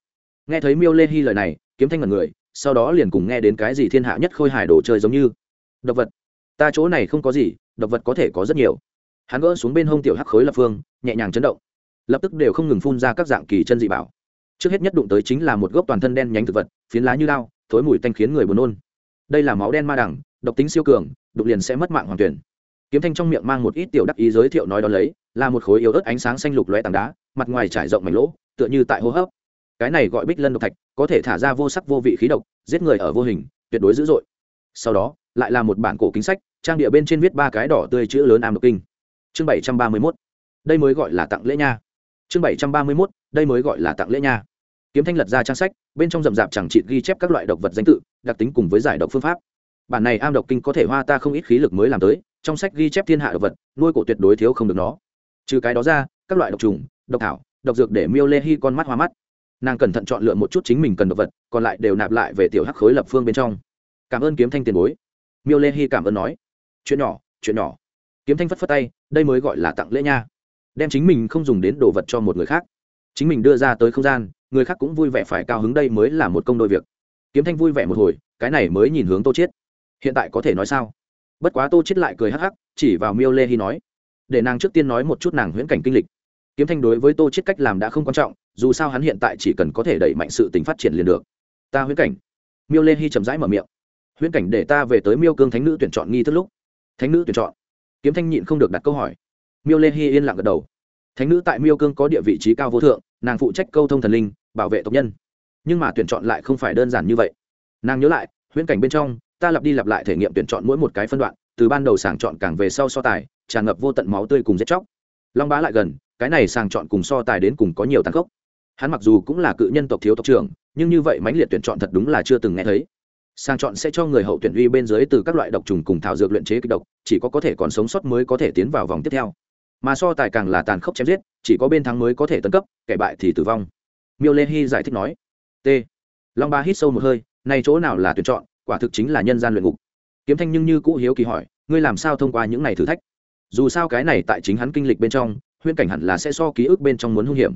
Nghe thấy miêu lê hy lời này, kiếm thanh mật người, sau đó liền cùng nghe đến cái gì thiên hạ nhất khôi hài đồ chơi giống như. Độc vật. Ta chỗ này không có gì, độc vật có thể có rất nhiều. Hắn gỡ xuống bên hông tiểu hắc khối lập phương, nhẹ nhàng chấn động. Lập tức đều không ngừng phun ra các dạng kỳ chân dị bảo. Trước hết nhất đụng tới chính là một gốc toàn thân đen nhánh thực vật, phiến lá như lao thối mùi tanh khiến người buồn nôn. Đây là máu đen ma đẳng, độc tính siêu cường đụng liền sẽ mất mạng hoàn tuyển. Kiếm thanh trong miệng mang một ít tiểu đắc ý giới thiệu nói đó lấy, là một khối yếu ớt ánh sáng xanh lục lóe tảng đá, mặt ngoài trải rộng mảnh lỗ, tựa như tại hô hấp. Cái này gọi bích lân độc thạch, có thể thả ra vô sắc vô vị khí độc, giết người ở vô hình, tuyệt đối dữ dội. Sau đó, lại là một bản cổ kính sách, trang địa bên trên viết ba cái đỏ tươi chữ lớn am độc kinh. Chương bảy trăm ba mươi mốt. Đây mới gọi là tặng lễ nha. Chương bảy trăm ba mươi mốt. Đây mới gọi là tặng lễ nha. Kiếm thanh lật ra trang sách, bên trong rậm rạp chẳng chịt ghi chép các loại độc vật danh tự, đặc tính cùng với giải độc phương pháp bản này am độc kinh có thể hoa ta không ít khí lực mới làm tới, trong sách ghi chép thiên hạ độc vật, nuôi cổ tuyệt đối thiếu không được nó. Trừ cái đó ra, các loại độc trùng, độc thảo, độc dược để miêu lê hy con mắt hoa mắt. Nàng cẩn thận chọn lựa một chút chính mình cần độc vật, còn lại đều nạp lại về tiểu hắc khối lập phương bên trong. Cảm ơn kiếm thanh tiền bối. Miêu lê hy cảm ơn nói. Chuyện nhỏ chuyện nhỏ. Kiếm thanh phất phất tay, đây mới gọi là tặng lễ nha. Đem chính mình không dùng đến đồ vật cho một người khác. Chính mình đưa ra tới không gian, người khác cũng vui vẻ phải cao hứng đây mới là một công đôi việc. Kiếm thanh vui vẻ một hồi, cái này mới nhìn hướng tô chiết hiện tại có thể nói sao? Bất quá tô chiết lại cười hắc hắc, chỉ vào miêu lê hy nói, để nàng trước tiên nói một chút nàng huyễn cảnh kinh lịch. Kiếm thanh đối với tô chiết cách làm đã không quan trọng, dù sao hắn hiện tại chỉ cần có thể đẩy mạnh sự tình phát triển liền được. Ta huyễn cảnh. Miêu lê hy chậm rãi mở miệng. Huyễn cảnh để ta về tới miêu cương thánh nữ tuyển chọn nghi thức lúc. Thánh nữ tuyển chọn. Kiếm thanh nhịn không được đặt câu hỏi. Miêu lê hy yên lặng gật đầu. Thánh nữ tại miêu cương có địa vị trí cao vô thượng, nàng phụ trách câu thông thần linh, bảo vệ tộc nhân. Nhưng mà tuyển chọn lại không phải đơn giản như vậy. Nàng nhớ lại, huyễn cảnh bên trong ta lặp đi lặp lại thể nghiệm tuyển chọn mỗi một cái phân đoạn, từ ban đầu sàng chọn càng về sau so tài, tràn ngập vô tận máu tươi cùng giết chóc. Long bá lại gần, cái này sàng chọn cùng so tài đến cùng có nhiều tăng khốc. Hắn mặc dù cũng là cự nhân tộc thiếu tộc trưởng, nhưng như vậy mãnh liệt tuyển chọn thật đúng là chưa từng nghe thấy. Sàng chọn sẽ cho người hậu tuyển uy bên dưới từ các loại độc trùng cùng thảo dược luyện chế kịch độc, chỉ có có thể còn sống sót mới có thể tiến vào vòng tiếp theo. Mà so tài càng là tàn khốc chém giết, chỉ có bên thắng mới có thể tấn cấp, kẻ bại thì tử vong. Miêu lê hy giải thích nói, t. Long ba hít sâu một hơi nay chỗ nào là tuyển chọn quả thực chính là nhân gian luyện ngục. Kiếm thanh nhưng như cũ hiếu kỳ hỏi, ngươi làm sao thông qua những này thử thách? Dù sao cái này tại chính hắn kinh lịch bên trong, huyễn cảnh hẳn là sẽ so ký ức bên trong muốn hung hiểm.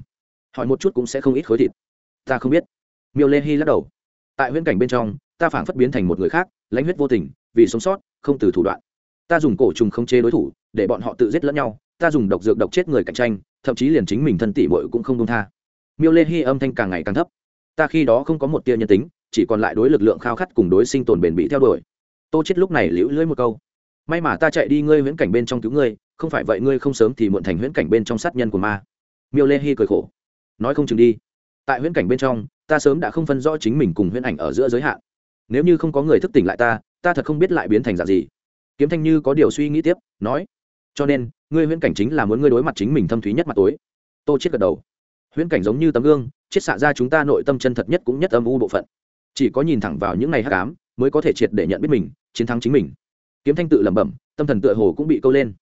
Hỏi một chút cũng sẽ không ít khối thịt. Ta không biết. Miêu lê hy lắc đầu. Tại huyễn cảnh bên trong, ta phản phất biến thành một người khác, lãnh huyết vô tình, vì sống sót, không từ thủ đoạn. Ta dùng cổ trùng không chế đối thủ, để bọn họ tự giết lẫn nhau, ta dùng độc dược độc chết người cạnh tranh, thậm chí liền chính mình thân tỷ bội cũng không đông tha. Miêu lê hy âm thanh càng ngày càng thấp. Ta khi đó không có một tia nhân tính chỉ còn lại đối lực lượng khao khát cùng đối sinh tồn bền bỉ theo đuổi. Tô chết lúc này liễu lưỡi một câu. May mà ta chạy đi ngươi huyễn cảnh bên trong cứu ngươi, không phải vậy ngươi không sớm thì muộn thành huyễn cảnh bên trong sát nhân của ma. Miêu lê Hi cười khổ. Nói không chừng đi. Tại huyễn cảnh bên trong, ta sớm đã không phân rõ chính mình cùng huyễn ảnh ở giữa giới hạn. Nếu như không có người thức tỉnh lại ta ta thật không biết lại biến thành dạng gì. Kiếm thanh như có điều suy nghĩ tiếp, nói. Cho nên, ngươi huyễn cảnh chính là muốn ngươi đối mặt chính mình thâm thúy nhất mặt tối. Tô chết gật đầu. Huyễn cảnh giống như tấm gương chiết xạ ra chúng ta nội tâm chân thật nhất cũng nhất âm u bộ phận chỉ có nhìn thẳng vào những ngày hắc ám mới có thể triệt để nhận biết mình, chiến thắng chính mình. Kiếm thanh tự lẩm bẩm, tâm thần tựa hồ cũng bị câu lên.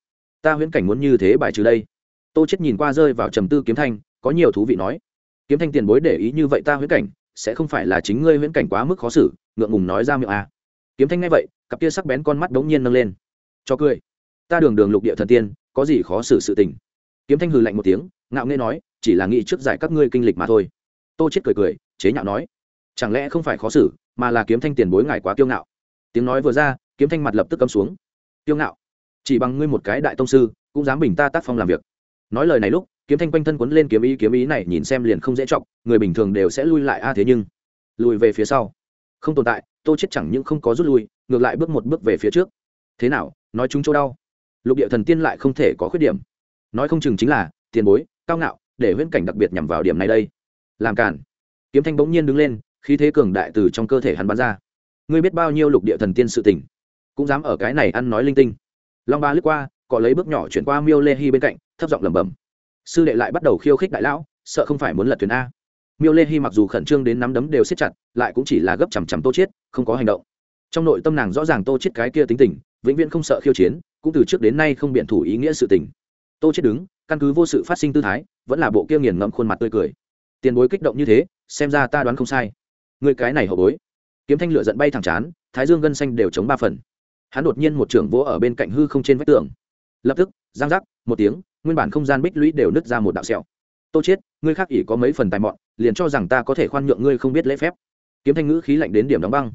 Ta huyễn cảnh muốn như thế bài trừ đây. Tô chết nhìn qua rơi vào trầm tư kiếm thanh, có nhiều thú vị nói. Kiếm thanh tiền bối để ý như vậy ta huyễn cảnh, sẽ không phải là chính ngươi huyễn cảnh quá mức khó xử, ngượng ngùng nói ra miệng à. kiếm thanh nghe vậy, cặp kia sắc bén con mắt đống nhiên nâng lên. Cho cười. Ta đường đường lục địa thần tiên, có gì khó xử sự tình. Kiếm thanh hừ lạnh một tiếng, ngạo nghễ nói, chỉ là nghĩ trước giải các ngươi kinh lịch mà thôi. Tô chết cười cười, chế nhạo nói chẳng lẽ không phải khó xử, mà là kiếm thanh tiền bối ngài quá kiêu ngạo? Tiếng nói vừa ra, kiếm thanh mặt lập tức cấm xuống. Kiêu ngạo? Chỉ bằng ngươi một cái đại tông sư, cũng dám bình ta tác phong làm việc. Nói lời này lúc, kiếm thanh quanh thân quấn lên kiếm ý kiếm ý này nhìn xem liền không dễ trọng người bình thường đều sẽ lui lại, a à thế nhưng, lùi về phía sau. Không tồn tại, tô chết chẳng những không có rút lui, ngược lại bước một bước về phía trước. Thế nào, nói chúng chỗ đau? Lục địa thần tiên lại không thể có khuyết điểm. Nói không chừng chính là, tiền bối, cao ngạo, để huyễn cảnh đặc biệt nhằm vào điểm này đây. Làm cản kiếm thanh bỗng nhiên đứng lên khí thế cường đại từ trong cơ thể hắn bắn ra. Ngươi biết bao nhiêu lục địa thần tiên sự tình cũng dám ở cái này ăn nói linh tinh. Long ba lướt qua cọ lấy bước nhỏ chuyển qua miêu lê hy bên cạnh thấp giọng lẩm bẩm. Sư đệ lại bắt đầu khiêu khích đại lão sợ không phải muốn lật thuyền a. Miêu lê hy mặc dù khẩn trương đến nắm đấm đều siết chặt lại cũng chỉ là gấp chằm chằm tô chết, không có hành động. Trong nội tâm nàng rõ ràng tô chết cái kia tính tình vĩnh viễn không sợ khiêu chiến cũng từ trước đến nay không biện thủ ý nghĩa sự tình. Tô chết đứng căn cứ vô sự phát sinh tư thái vẫn là bộ kia nghiền ngẫm khuôn mặt tươi cười. Tiền bối kích động như thế xem ra ta đoán không sai người cái này hậu bối. Kiếm thanh lửa giận bay thẳng chán, thái dương gân xanh đều chống ba phần. Hắn đột nhiên một trưởng vỗ ở bên cạnh hư không trên vách tường. Lập tức giang giác một tiếng, nguyên bản không gian bích lũy đều nứt ra một đạo sẹo. Tô chết, ngươi khác ỷ có mấy phần tài mọn, liền cho rằng ta có thể khoan nhượng ngươi không biết lễ phép. Kiếm thanh ngữ khí lạnh đến điểm đóng băng.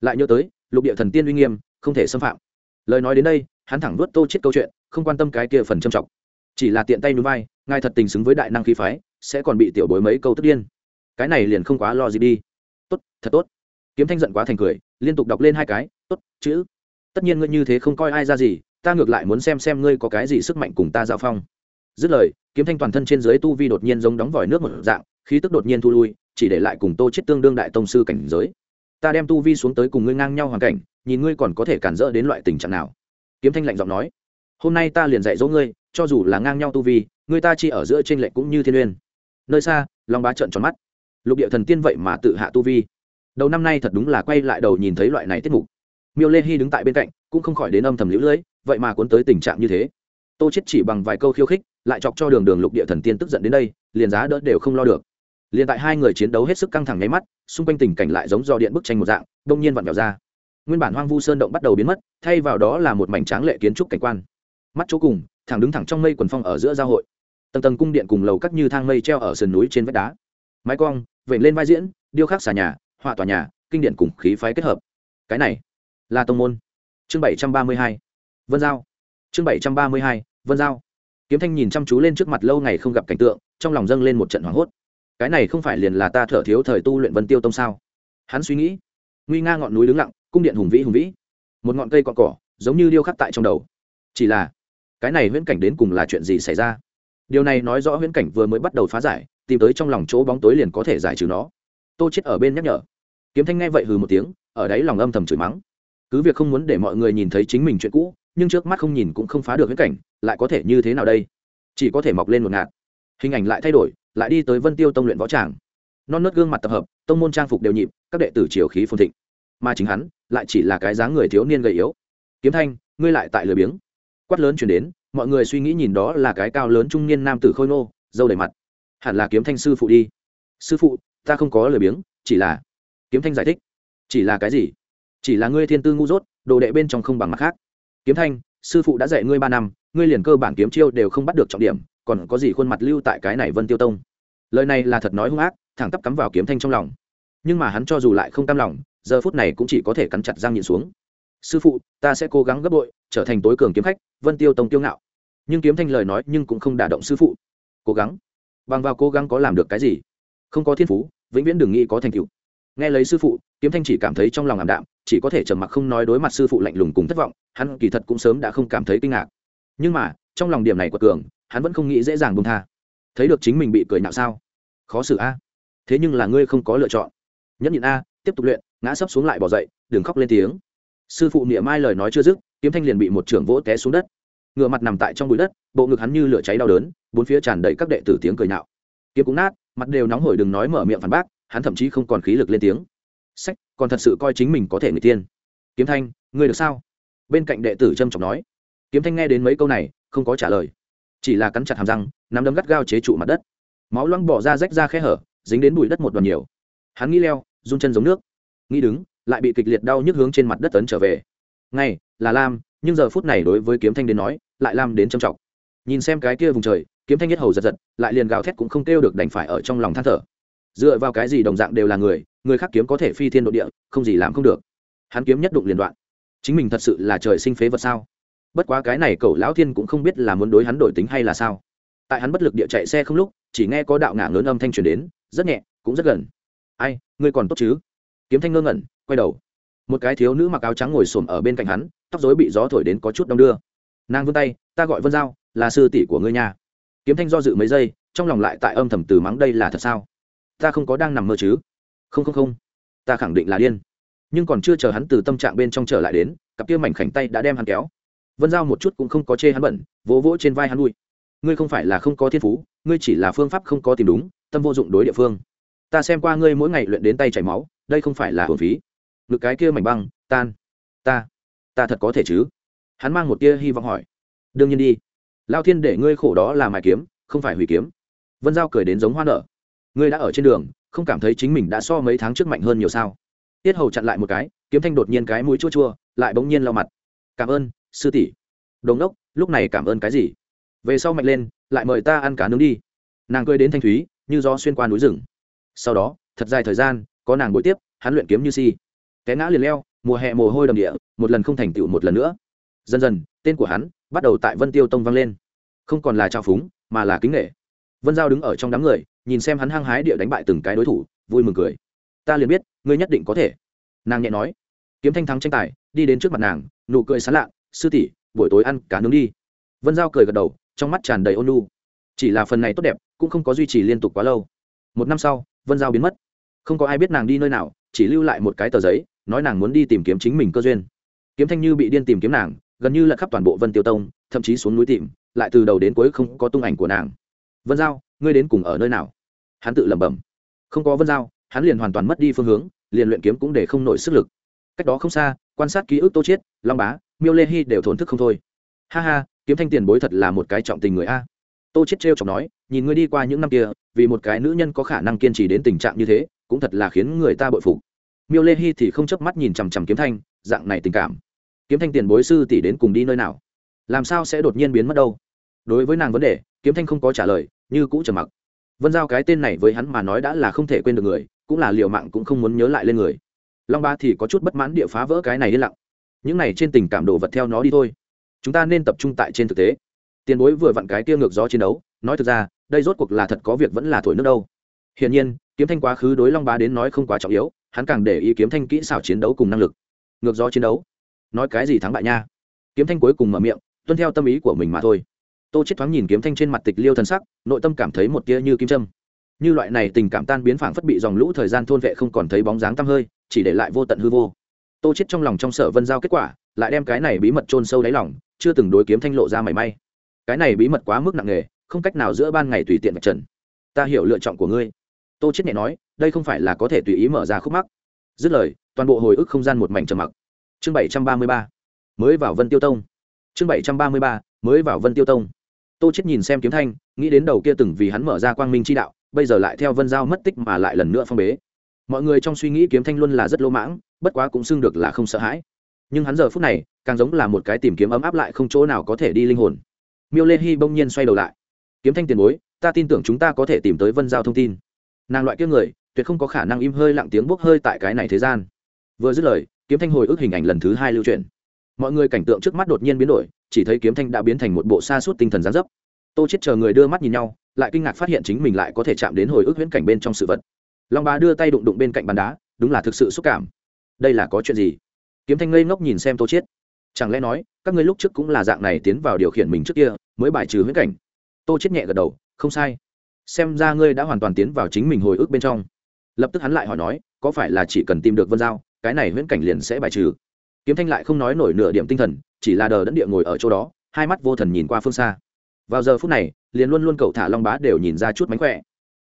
Lại nhớ tới, lục địa thần tiên uy nghiêm, không thể xâm phạm. Lời nói đến đây, hắn thẳng nuốt tô chết câu chuyện, không quan tâm cái kia phần trâm trọng. Chỉ là tiện tay núi vai, ngài thật tình xứng với đại năng khí phái, sẽ còn bị tiểu bối mấy câu tức điên. Cái này liền không quá lo gì đi tốt, thật tốt. Kiếm thanh giận quá thành cười, liên tục đọc lên hai cái, tốt, chữ. Tất nhiên ngươi như thế không coi ai ra gì, ta ngược lại muốn xem xem ngươi có cái gì sức mạnh cùng ta giao phong. Dứt lời, kiếm thanh toàn thân trên dưới tu vi đột nhiên giống đóng vòi nước một dạng, khí tức đột nhiên thu lui, chỉ để lại cùng tô chết tương đương đại tông sư cảnh giới. Ta đem tu vi xuống tới cùng ngươi ngang nhau hoàn cảnh, nhìn ngươi còn có thể cản rỡ đến loại tình trạng nào. Kiếm thanh lạnh giọng nói, hôm nay ta liền dạy dỗ ngươi, cho dù là ngang nhau tu vi ngươi ta chỉ ở giữa trên lệnh cũng như thiên uyên nơi xa, long bá trợn tròn mắt lục địa thần tiên vậy mà tự hạ tu vi. Đầu năm nay thật đúng là quay lại đầu nhìn thấy loại này tiết mục. Miêu lê hy đứng tại bên cạnh, cũng không khỏi đến âm thầm lũ lưỡi vậy mà cuốn tới tình trạng như thế. Tô chết chỉ bằng vài câu khiêu khích, lại chọc cho đường đường lục địa thần tiên tức giận đến đây, liền giá đỡ đều không lo được. Liền tại hai người chiến đấu hết sức căng thẳng nháy mắt, xung quanh tình cảnh lại giống do điện bức tranh một dạng, đông nhiên vặn vẹo ra. Nguyên bản hoang vu sơn động bắt đầu biến mất, thay vào đó là một mảnh tráng lệ kiến trúc cảnh quan. Mắt chỗ cùng, thẳng đứng thẳng trong mây quần phong ở giữa giao hội. Tầng tầng cung điện cùng lầu cắt như thang mây treo ở sườn núi trên vách đá. Mái cong vểnh lên vai diễn, điêu khắc xà nhà, họa tòa nhà, kinh điển cùng khí phái kết hợp. Cái này là tông môn. Chương bảy trăm ba mươi hai, vân giao. Chương bảy trăm ba mươi hai, vân giao. Kiếm thanh nhìn chăm chú lên trước mặt lâu ngày không gặp cảnh tượng, trong lòng dâng lên một trận hoảng hốt. Cái này không phải liền là ta thở thiếu thời tu luyện vân tiêu tông sao? Hắn suy nghĩ, nguy nga ngọn núi đứng lặng, cung điện hùng vĩ hùng vĩ. Một ngọn cây cọn cỏ, giống như điêu khắc tại trong đầu. Chỉ là, cái này viễn cảnh đến cùng là chuyện gì xảy ra? Điều này nói rõ huyễn cảnh vừa mới bắt đầu phá giải, tìm tới trong lòng chỗ bóng tối liền có thể giải trừ nó. Tô chết ở bên nhắc nhở. Kiếm thanh nghe vậy hừ một tiếng, ở đấy lòng âm thầm chửi mắng. Cứ việc không muốn để mọi người nhìn thấy chính mình chuyện cũ, nhưng trước mắt không nhìn cũng không phá được huyễn cảnh, lại có thể như thế nào đây? Chỉ có thể mọc lên một ngạt. Hình ảnh lại thay đổi, lại đi tới vân tiêu tông luyện võ tràng. Non nớt gương mặt tập hợp, tông môn trang phục đều nhịp, các đệ tử triều khí phồn thịnh. Mà chính hắn, lại chỉ là cái dáng người thiếu niên gầy yếu. Kiếm thanh, ngươi lại tại lười biếng. Quát lớn chuyển đến mọi người suy nghĩ nhìn đó là cái cao lớn trung niên nam tử khôi nô dâu đầy mặt. Hẳn là kiếm thanh sư phụ đi. Sư phụ, ta không có lời biếng, chỉ là kiếm thanh giải thích. Chỉ là cái gì? Chỉ là ngươi thiên tư ngu dốt, đồ đệ bên trong không bằng mặt khác. Kiếm thanh, sư phụ đã dạy ngươi ba năm, ngươi liền cơ bản kiếm chiêu đều không bắt được trọng điểm, còn có gì khuôn mặt lưu tại cái này vân tiêu tông? Lời này là thật nói hung ác, thẳng tắp cắm vào kiếm thanh trong lòng. Nhưng mà hắn cho dù lại không cam lòng, giờ phút này cũng chỉ có thể cắn chặt răng nhìn xuống. Sư phụ, ta sẽ cố gắng gấp bội, trở thành tối cường kiếm khách vân tiêu tông tiêu ngạo. Nhưng kiếm thanh lời nói nhưng cũng không đả động sư phụ. Cố gắng. Bằng vào cố gắng có làm được cái gì? Không có thiên phú, vĩnh viễn đừng nghĩ có thành tựu. Nghe lấy sư phụ, kiếm thanh chỉ cảm thấy trong lòng ảm đạm, chỉ có thể trầm mặc không nói đối mặt sư phụ lạnh lùng cùng thất vọng, hắn kỳ thật cũng sớm đã không cảm thấy kinh ngạc. Nhưng mà, trong lòng điểm này của cường, hắn vẫn không nghĩ dễ dàng buông tha. Thấy được chính mình bị cười nhạo sao? Khó xử a. Thế nhưng là ngươi không có lựa chọn. Nhẫn nhịn a, tiếp tục luyện, ngã sấp xuống lại bỏ dậy, đừng khóc lên tiếng sư phụ niệm mai lời nói chưa dứt, kiếm thanh liền bị một trưởng vỗ té xuống đất. Ngựa mặt nằm tại trong bụi đất, bộ ngực hắn như lửa cháy đau đớn, bốn phía tràn đầy các đệ tử tiếng cười nhạo. Kiếm cũng nát, mặt đều nóng hổi đừng nói mở miệng phản bác, hắn thậm chí không còn khí lực lên tiếng. Sách, còn thật sự coi chính mình có thể người tiên. Kiếm thanh, ngươi được sao? Bên cạnh đệ tử trâm trọng nói. Kiếm thanh nghe đến mấy câu này, không có trả lời. Chỉ là cắn chặt hàm răng, nắm đấm gắt gao chế trụ mặt đất. Máu loang bỏ ra rách ra khe hở, dính đến bụi đất một đoàn nhiều. Hắn nghĩ leo, run chân giống nước. Nghĩ đứng lại bị kịch liệt đau nhức hướng trên mặt đất tấn trở về. Ngay, là lam, nhưng giờ phút này đối với kiếm thanh đến nói, lại lam đến trầm trọng. Nhìn xem cái kia vùng trời, kiếm thanh nhất hầu giật giật, lại liền gào thét cũng không kêu được đành phải ở trong lòng than thở. Dựa vào cái gì đồng dạng đều là người người khác kiếm có thể phi thiên độ địa, không gì làm không được. Hắn kiếm nhất đụng liền đoạn. Chính mình thật sự là trời sinh phế vật sao? Bất quá cái này cậu lão thiên cũng không biết là muốn đối hắn đổi tính hay là sao. Tại hắn bất lực địa chạy xe không lúc, chỉ nghe có đạo ngả lớn âm thanh truyền đến, rất nhẹ, cũng rất gần. Ai, ngươi còn tốt chứ? Kiếm thanh ngơ ngẩn, quay đầu. Một cái thiếu nữ mặc áo trắng ngồi xổm ở bên cạnh hắn, tóc rối bị gió thổi đến có chút đông đưa. Nàng vươn tay, ta gọi vân giao, là sư tỷ của ngươi nhà kiếm thanh do dự mấy giây, trong lòng lại tại âm thầm từ mắng đây là thật sao? Ta không có đang nằm mơ chứ. Không không không. Ta khẳng định là điên. Nhưng còn chưa chờ hắn từ tâm trạng bên trong trở lại đến, cặp kia mảnh khảnh tay đã đem hắn kéo. Vân giao một chút cũng không có chê hắn bẩn, vỗ vỗ trên vai hắn lui. Ngươi không phải là không có thiên phú, ngươi chỉ là phương pháp không có tìm đúng, tâm vô dụng đối địa phương. Ta xem qua ngươi mỗi ngày luyện đến tay chảy máu đây không phải là hồn phí. Ngực cái kia mảnh băng, tan. Ta ta thật có thể chứ? Hắn mang một tia hy vọng hỏi. Đương nhiên đi. Lao thiên để ngươi khổ đó là mài kiếm, không phải hủy kiếm. Vân giao cười đến giống hoa nở. Ngươi đã ở trên đường, không cảm thấy chính mình đã so mấy tháng trước mạnh hơn nhiều sao? Tiết hầu chặn lại một cái, kiếm thanh đột nhiên cái mũi chua chua, lại bỗng nhiên lau mặt. Cảm ơn, sư tỷ. Đồn đốc lúc này cảm ơn cái gì? Về sau mạnh lên, lại mời ta ăn cá nướng đi. Nàng cười đến thanh thúy, như do xuyên qua núi rừng. Sau đó, thật dài thời gian có nàng buổi tiếp, hắn luyện kiếm như si. Té ngã liền leo, mùa hè mồ hôi đầm địa, một lần không thành tựu một lần nữa. Dần dần, tên của hắn bắt đầu tại vân tiêu tông vang lên. Không còn là trao phúng, mà là kính nghệ vân giao đứng ở trong đám người, nhìn xem hắn hăng hái địa đánh bại từng cái đối thủ, vui mừng cười. Ta liền biết, ngươi nhất định có thể. Nàng nhẹ nói. Kiếm thanh thắng tranh tài, đi đến trước mặt nàng, nụ cười sán lạ sư tỷ, buổi tối ăn cá nướng đi. Vân giao cười gật đầu, trong mắt tràn đầy ôn lu chỉ là phần này tốt đẹp, cũng không có duy trì liên tục quá lâu. Một năm sau, vân giao biến mất không có ai biết nàng đi nơi nào, chỉ lưu lại một cái tờ giấy, nói nàng muốn đi tìm kiếm chính mình cơ duyên. Kiếm thanh như bị điên tìm kiếm nàng, gần như lật khắp toàn bộ vân tiêu tông, thậm chí xuống núi tìm, lại từ đầu đến cuối không có tung ảnh của nàng. Vân giao, ngươi đến cùng ở nơi nào? Hắn tự lẩm bẩm. Không có vân giao, hắn liền hoàn toàn mất đi phương hướng, liền luyện kiếm cũng để không nổi sức lực. Cách đó không xa, quan sát ký ức tô chiết, long bá, miêu lê hy đều thổn thức không thôi. Ha ha, kiếm thanh tiền bối thật là một cái trọng tình người a. Tô chiết trêu chọc nói, nhìn ngươi đi qua những năm kia, vì một cái nữ nhân có khả năng kiên trì đến tình trạng như thế cũng thật là khiến người ta bội phục. Miêu lê hy thì không chớp mắt nhìn chằm chằm kiếm thanh, dạng này tình cảm. Kiếm thanh tiền bối sư tỷ đến cùng đi nơi nào? Làm sao sẽ đột nhiên biến mất đâu? Đối với nàng vấn đề, kiếm thanh không có trả lời, như cũ trầm mặc. Vân giao cái tên này với hắn mà nói đã là không thể quên được người, cũng là liều mạng cũng không muốn nhớ lại lên người. Long ba thì có chút bất mãn địa phá vỡ cái này yên lặng. Những này trên tình cảm đồ vật theo nó đi thôi. Chúng ta nên tập trung tại trên thực tế. Tiền bối vừa vặn cái kia ngược gió chiến đấu, nói thực ra, đây rốt cuộc là thật có việc vẫn là thổi nước đâu. Hiển nhiên kiếm thanh quá khứ đối long bá đến nói không quá trọng yếu, hắn càng để ý kiếm thanh kỹ xảo chiến đấu cùng năng lực. Ngược gió chiến đấu. Nói cái gì thắng bại nha. Kiếm thanh cuối cùng mở miệng, tuân theo tâm ý của mình mà thôi. Tô chết thoáng nhìn kiếm thanh trên mặt tịch liêu thân sắc, nội tâm cảm thấy một tia như kim trâm như loại này tình cảm tan biến phảng phất bị dòng lũ thời gian thôn vệ không còn thấy bóng dáng tăm hơi, chỉ để lại vô tận hư vô. Tô chết trong lòng trong sở vân giao kết quả, lại đem cái này bí mật chôn sâu đáy lòng, chưa từng đối kiếm thanh lộ ra mảy may. Cái này bí mật quá mức nặng nề, không cách nào giữa ban ngày tùy tiện vạch trần. Ta hiểu lựa chọn của ngươi tô chết nhẹ nói, đây không phải là có thể tùy ý mở ra khúc mắc. Dứt lời, toàn bộ hồi ức không gian một mảnh trầm mặc. Chương bảy trăm ba mươi ba, mới vào vân tiêu tông. Chương bảy trăm ba mươi ba, mới vào vân tiêu tông. Tô chết nhìn xem kiếm thanh, nghĩ đến đầu kia từng vì hắn mở ra quang minh chi đạo, bây giờ lại theo vân giao mất tích mà lại lần nữa phong bế. Mọi người trong suy nghĩ kiếm thanh luôn là rất lỗ mãng, bất quá cũng xưng được là không sợ hãi. Nhưng hắn giờ phút này, càng giống là một cái tìm kiếm ấm áp lại không chỗ nào có thể đi linh hồn. Miêu lê hy bỗng nhiên xoay đầu lại. Kiếm thanh tiền bối, ta tin tưởng chúng ta có thể tìm tới vân giao thông tin nàng loại kia người, tuyệt không có khả năng im hơi lặng tiếng bốc hơi tại cái này thế gian. Vừa dứt lời, kiếm thanh hồi ức hình ảnh lần thứ hai lưu truyền. Mọi người cảnh tượng trước mắt đột nhiên biến đổi, chỉ thấy kiếm thanh đã biến thành một bộ xa suốt tinh thần gián dấp. Tô chết chờ người đưa mắt nhìn nhau, lại kinh ngạc phát hiện chính mình lại có thể chạm đến hồi ức huyễn cảnh bên trong sự vật. Long bá đưa tay đụng đụng bên cạnh bàn đá, đúng là thực sự xúc cảm. Đây là có chuyện gì? Kiếm thanh ngây ngốc nhìn xem tô chết chẳng lẽ nói, các ngươi lúc trước cũng là dạng này tiến vào điều khiển mình trước kia, mới bài trừ huyễn cảnh? Tô chết nhẹ gật đầu, không sai xem ra ngươi đã hoàn toàn tiến vào chính mình hồi ức bên trong. Lập tức hắn lại hỏi nói, có phải là chỉ cần tìm được vân giao, cái này huyễn cảnh liền sẽ bài trừ? Kiếm thanh lại không nói nổi nửa điểm tinh thần, chỉ là đờ đẫn địa ngồi ở chỗ đó, hai mắt vô thần nhìn qua phương xa. Vào giờ phút này, liền luôn luôn cậu thả long bá đều nhìn ra chút mánh khỏe.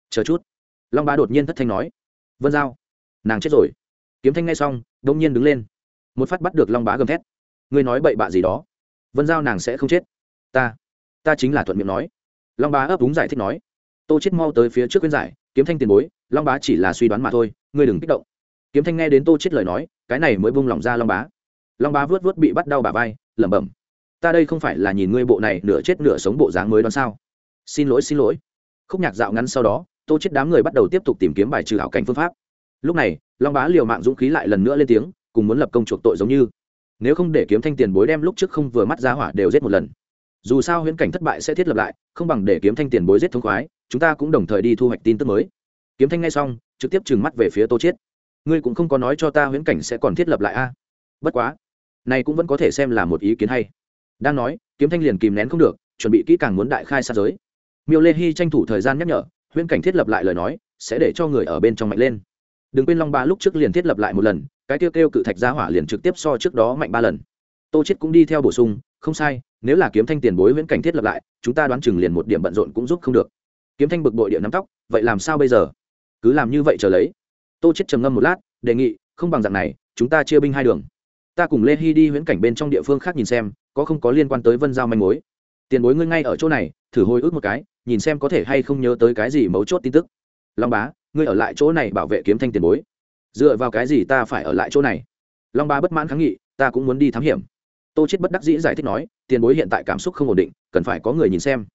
Chờ chút. Long bá đột nhiên thất thanh nói. Vân giao, nàng chết rồi. Kiếm thanh ngay xong đông nhiên đứng lên. Một phát bắt được long bá gầm thét. Ngươi nói bậy bạ gì đó? Vân giao nàng sẽ không chết. Ta ta chính là thuận miệng nói. Long bá ấp úng giải thích nói tô chết mau tới phía trước khuyên giải, kiếm thanh tiền bối, long bá chỉ là suy đoán mà thôi, ngươi đừng kích động. Kiếm thanh nghe đến tô chết lời nói, cái này mới bung lỏng ra long bá. Long bá vớt vớt bị bắt đau bà vai, lẩm bẩm, ta đây không phải là nhìn ngươi bộ này nửa chết nửa sống bộ dáng mới đoán sao? Xin lỗi xin lỗi. Khúc nhạc dạo ngắn sau đó, tô chết đám người bắt đầu tiếp tục tìm kiếm bài trừ hảo cảnh phương pháp. Lúc này, long bá liều mạng dũng khí lại lần nữa lên tiếng, cùng muốn lập công chuộc tội giống như. Nếu không để kiếm thanh tiền bối đem lúc trước không vừa mắt giá hỏa đều giết một lần, dù sao huyễn cảnh thất bại sẽ thiết lập lại, không bằng để kiếm thanh tiền bối giết thông khoái chúng ta cũng đồng thời đi thu hoạch tin tức mới. Kiếm thanh ngay xong, trực tiếp trừng mắt về phía tô chiết. Ngươi cũng không có nói cho ta huyễn cảnh sẽ còn thiết lập lại a? Bất quá, này cũng vẫn có thể xem là một ý kiến hay. Đang nói, kiếm thanh liền kìm nén không được, chuẩn bị kỹ càng muốn đại khai sát giới. Miêu lê hy tranh thủ thời gian nhắc nhở, huyễn cảnh thiết lập lại lời nói, sẽ để cho người ở bên trong mạnh lên. Đừng quên long ba lúc trước liền thiết lập lại một lần, cái tiêu kêu cự thạch gia hỏa liền trực tiếp so trước đó mạnh ba lần. Tô chết cũng đi theo bổ sung, không sai, nếu là kiếm thanh tiền bối huyễn cảnh thiết lập lại, chúng ta đoán chừng liền một điểm bận rộn cũng giúp không được kiếm thanh bực bội địa nắm tóc, vậy làm sao bây giờ? Cứ làm như vậy chờ lấy. Tô chết trầm ngâm một lát, đề nghị, không bằng dạng này, chúng ta chia binh hai đường. Ta cùng lê hy đi huyễn cảnh bên trong địa phương khác nhìn xem, có không có liên quan tới vân giao manh mối. Tiền bối ngươi ngay ở chỗ này, thử hồi ức một cái, nhìn xem có thể hay không nhớ tới cái gì mấu chốt tin tức. Long bá, ngươi ở lại chỗ này bảo vệ kiếm thanh tiền bối. Dựa vào cái gì ta phải ở lại chỗ này? Long bá bất mãn kháng nghị, ta cũng muốn đi thám hiểm. Tô chết bất đắc dĩ giải thích nói, tiền bối hiện tại cảm xúc không ổn định, cần phải có người nhìn xem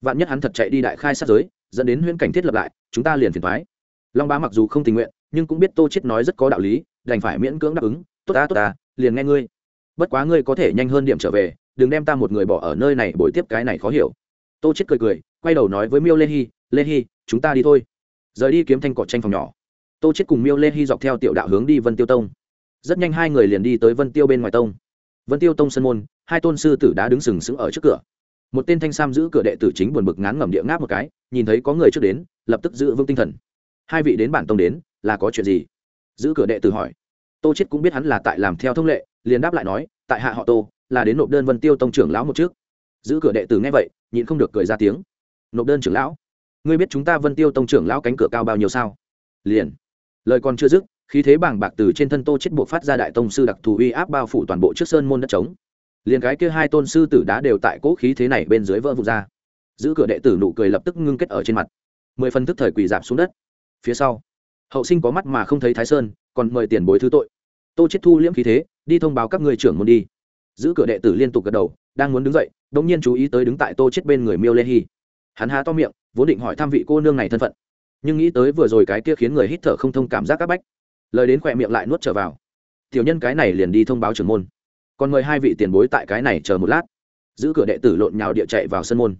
vạn nhất hắn thật chạy đi đại khai sát giới, dẫn đến huyễn cảnh thiết lập lại, chúng ta liền phiền thoái long bá mặc dù không tình nguyện, nhưng cũng biết tô chết nói rất có đạo lý, đành phải miễn cưỡng đáp ứng, tốt ta tốt ta, liền nghe ngươi. Bất quá ngươi có thể nhanh hơn điểm trở về, đừng đem ta một người bỏ ở nơi này bồi tiếp cái này khó hiểu. Tô chết cười cười, quay đầu nói với miêu lê hy lê hy chúng ta đi thôi. Rời đi kiếm thanh cỏ tranh phòng nhỏ, tô chết cùng miêu lê hy dọc theo tiểu đạo hướng đi vân tiêu tông. Rất nhanh hai người liền đi tới vân tiêu bên ngoài tông. Vân tiêu tông sân môn, hai tôn sư tử đã đứng sừng sững ở trước cửa một tên thanh sam giữ cửa đệ tử chính buồn bực ngán ngẩm địa ngáp một cái, nhìn thấy có người trước đến, lập tức giữ vững tinh thần. Hai vị đến bản tông đến, là có chuyện gì? Giữ cửa đệ tử hỏi. Tô chết cũng biết hắn là tại làm theo thông lệ, liền đáp lại nói, tại hạ họ tô, là đến nộp đơn vân tiêu tông trưởng lão một trước. Giữ cửa đệ tử nghe vậy, nhịn không được cười ra tiếng. Nộp đơn trưởng lão? Ngươi biết chúng ta vân tiêu tông trưởng lão cánh cửa cao bao nhiêu sao? Liền. Lời còn chưa dứt, khí thế bảng bạc từ trên thân tô chết buộc phát ra đại tông sư đặc thù uy áp bao phủ toàn bộ trước sơn môn đất trống liền cái kia hai tôn sư tử đá đều tại cố khí thế này bên dưới vỡ vụt ra. Giữ cửa đệ tử nụ cười lập tức ngưng kết ở trên mặt. Mười phân thức thời quỳ giảm xuống đất. Phía sau, hậu sinh có mắt mà không thấy thái sơn, còn mời tiền bối thứ tội. Tô chết thu liễm khí thế, đi thông báo các người trưởng môn đi. Giữ cửa đệ tử liên tục gật đầu, đang muốn đứng dậy, đống nhiên chú ý tới đứng tại tô chết bên người miêu lê hy hắn há to miệng, vốn định hỏi thăm vị cô nương này thân phận. Nhưng nghĩ tới vừa rồi cái kia khiến người hít thở không thông cảm giác các bách. Lời đến khỏe miệng lại nuốt trở vào. Tiểu nhân cái này liền đi thông báo trưởng môn còn mời hai vị tiền bối tại cái này chờ một lát. Giữ cửa đệ tử lộn nhào địa chạy vào sân môn.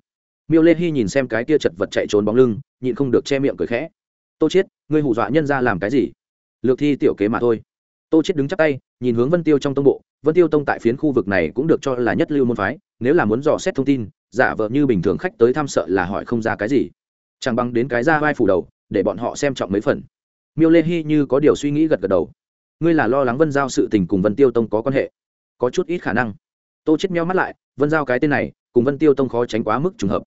Miêu lê hy nhìn xem cái kia chật vật chạy trốn bóng lưng, nhịn không được che miệng cười khẽ. Tô chết ngươi hù dọa nhân ra làm cái gì? Lược thi tiểu kế mà thôi. Tô chết đứng chắp tay, nhìn hướng vân tiêu trong tông bộ. Vân tiêu tông tại phiến khu vực này cũng được cho là nhất lưu môn phái, nếu là muốn dò xét thông tin, giả vợ như bình thường khách tới thăm sợ là hỏi không ra cái gì. Chẳng bằng đến cái ra vai phủ đầu, để bọn họ xem trọng mấy phần. Miêu lê hy như có điều suy nghĩ gật gật đầu. Ngươi là lo lắng vân giao sự tình cùng vân tiêu tông có quan hệ? Có chút ít khả năng. Tô chết meo mắt lại, vân giao cái tên này, cùng vân tiêu tông khó tránh quá mức trùng hợp.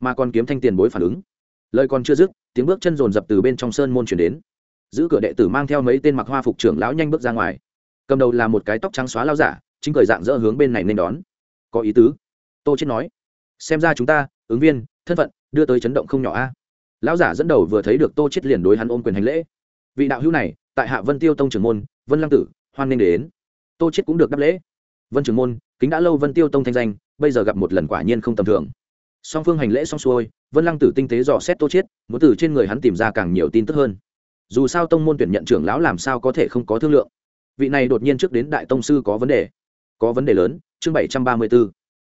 Mà còn kiếm thanh tiền bối phản ứng. Lời còn chưa dứt, tiếng bước chân rồn rập từ bên trong sơn môn chuyển đến. Giữ cửa đệ tử mang theo mấy tên mặc hoa phục trưởng lão nhanh bước ra ngoài. Cầm đầu là một cái tóc trắng xóa lao giả, chính cười dạng dỡ hướng bên này nên đón. Có ý tứ. Tô chết nói. Xem ra chúng ta, ứng viên, thân phận, đưa tới chấn động không nhỏ a. Lão giả dẫn đầu vừa thấy được tô chết liền đối hắn ôm quyền hành lễ. Vị đạo hữu này, tại hạ vân tiêu tông trưởng môn, vân lăng tử, hoan nên đến. Tô chết cũng được đáp lễ vân trưởng môn kính đã lâu vân tiêu tông thanh danh bây giờ gặp một lần quả nhiên không tầm thường. Song phương hành lễ xong xuôi vân lăng tử tinh tế dò xét tô chết muốn từ trên người hắn tìm ra càng nhiều tin tức hơn. Dù sao tông môn tuyển nhận trưởng lão làm sao có thể không có thương lượng. Vị này đột nhiên trước đến đại tông sư có vấn đề. Có vấn đề lớn chương bảy trăm ba mươi 734.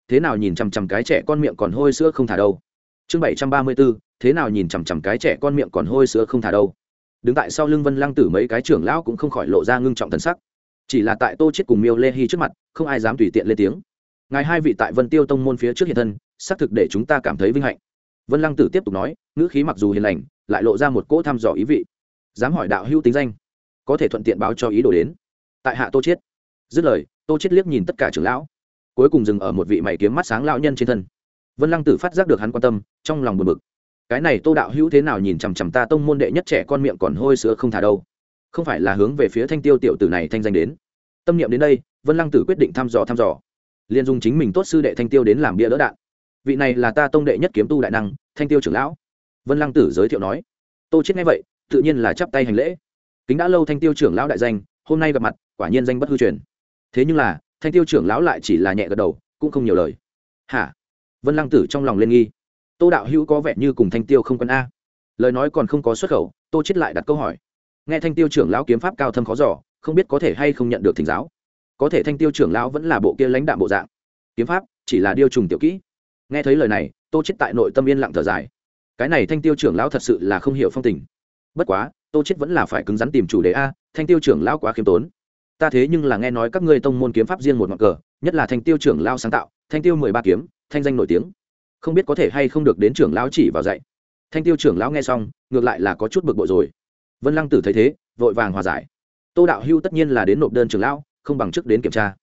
thế nào nhìn chằm chằm cái trẻ con miệng còn hôi sữa không thả đâu? Chương bảy trăm ba mươi 734, thế nào nhìn chằm chằm cái trẻ con miệng còn hôi sữa không thả đâu? Đứng tại sau lưng vân lăng tử mấy cái trưởng lão cũng không khỏi lộ ra ngưng trọng thần sắc chỉ là tại tô chết cùng miêu lê hy trước mặt, không ai dám tùy tiện lên tiếng. Ngài hai vị tại vân tiêu tông môn phía trước hiện thân, xác thực để chúng ta cảm thấy vinh hạnh. Vân lăng tử tiếp tục nói, ngữ khí mặc dù hiền lành, lại lộ ra một cỗ thăm dò ý vị. Dám hỏi đạo hữu tính danh, có thể thuận tiện báo cho ý đồ đến. Tại hạ tô chết. dứt lời, tô chết liếc nhìn tất cả trưởng lão. Cuối cùng dừng ở một vị mày kiếm mắt sáng lão nhân trên thân. Vân lăng tử phát giác được hắn quan tâm, trong lòng buồn bực. Cái này tô đạo hữu thế nào nhìn chằm chằm ta tông môn đệ nhất trẻ con miệng còn hôi sữa không thả đâu? Không phải là hướng về phía thanh tiêu tiểu tử này thanh danh đến tâm niệm đến đây, vân lăng tử quyết định thăm dò thăm dò. Liền dùng chính mình tốt sư đệ thanh tiêu đến làm bia đỡ đạn. Vị này là ta tông đệ nhất kiếm tu đại năng, thanh tiêu trưởng lão. Vân lăng tử giới thiệu nói. Tô chết nghe vậy, tự nhiên là chắp tay hành lễ. Kính đã lâu thanh tiêu trưởng lão đại danh, hôm nay gặp mặt, quả nhiên danh bất hư truyền. Thế nhưng là, thanh tiêu trưởng lão lại chỉ là nhẹ gật đầu, cũng không nhiều lời. Hả? Vân lăng tử trong lòng lên nghi. Tô đạo hữu có vẻ như cùng thanh tiêu không quân a. Lời nói còn không có xuất khẩu, tô chết lại đặt câu hỏi. Nghe thanh tiêu trưởng lão kiếm pháp cao thâm khó giỏ không biết có thể hay không nhận được thỉnh giáo. Có thể thanh tiêu trưởng lão vẫn là bộ kia lãnh đạo bộ dạng. Kiếm pháp, chỉ là điêu trùng tiểu kỹ. Nghe thấy lời này, tô chết tại nội tâm yên lặng thở dài. Cái này thanh tiêu trưởng lão thật sự là không hiểu phong tình. Bất quá, tô chết vẫn là phải cứng rắn tìm chủ đề a, thanh tiêu trưởng lão quá khiêm tốn. Ta thế nhưng là nghe nói các ngươi tông môn kiếm pháp riêng một ngọn cờ, nhất là thanh tiêu trưởng lão sáng tạo, thanh tiêu mười ba kiếm, thanh danh nổi tiếng. Không biết có thể hay không được đến trưởng lão chỉ vào dạy. Thanh tiêu trưởng lão nghe xong, ngược lại là có chút bực bội rồi. Vân lăng tử thấy thế, vội vàng hòa giải tô đạo hưu tất nhiên là đến nộp đơn trưởng lão, không bằng chức đến kiểm tra.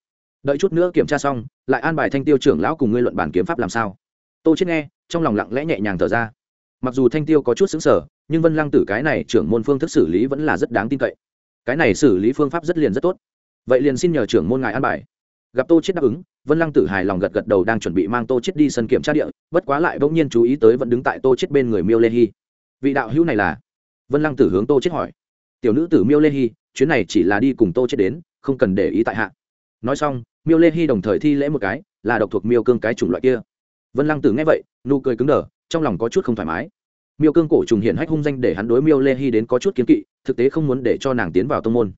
Đợi chút nữa kiểm tra xong, lại an bài thanh tiêu trưởng lão cùng ngươi luận bản kiếm pháp làm sao. Tô chết nghe, trong lòng lặng lẽ nhẹ nhàng thở ra. Mặc dù thanh tiêu có chút xứng sở nhưng vân lăng tử cái này trưởng môn phương thức xử lý vẫn là rất đáng tin cậy. Cái này xử lý phương pháp rất liền rất tốt. Vậy liền xin nhờ trưởng môn ngài an bài. Gặp tô chết đáp ứng, vân lăng tử hài lòng gật gật đầu đang chuẩn bị mang tô chết đi sân kiểm tra địa, bất quá lại bỗng nhiên chú ý tới vẫn đứng tại tô chết bên người miêu lê hy vị đạo hữu này là? Vân lăng tử hướng tô chết hỏi. Tiểu nữ tử miêu lê hy chuyến này chỉ là đi cùng tô chết đến, không cần để ý tại hạ. Nói xong, miêu lê hy đồng thời thi lễ một cái, là độc thuộc miêu cương cái chủng loại kia. Vân lăng tử nghe vậy, nụ cười cứng đờ, trong lòng có chút không thoải mái. Miêu cương cổ trùng hiển hách hung danh để hắn đối miêu lê hy đến có chút kiến kỵ, thực tế không muốn để cho nàng tiến vào tông môn.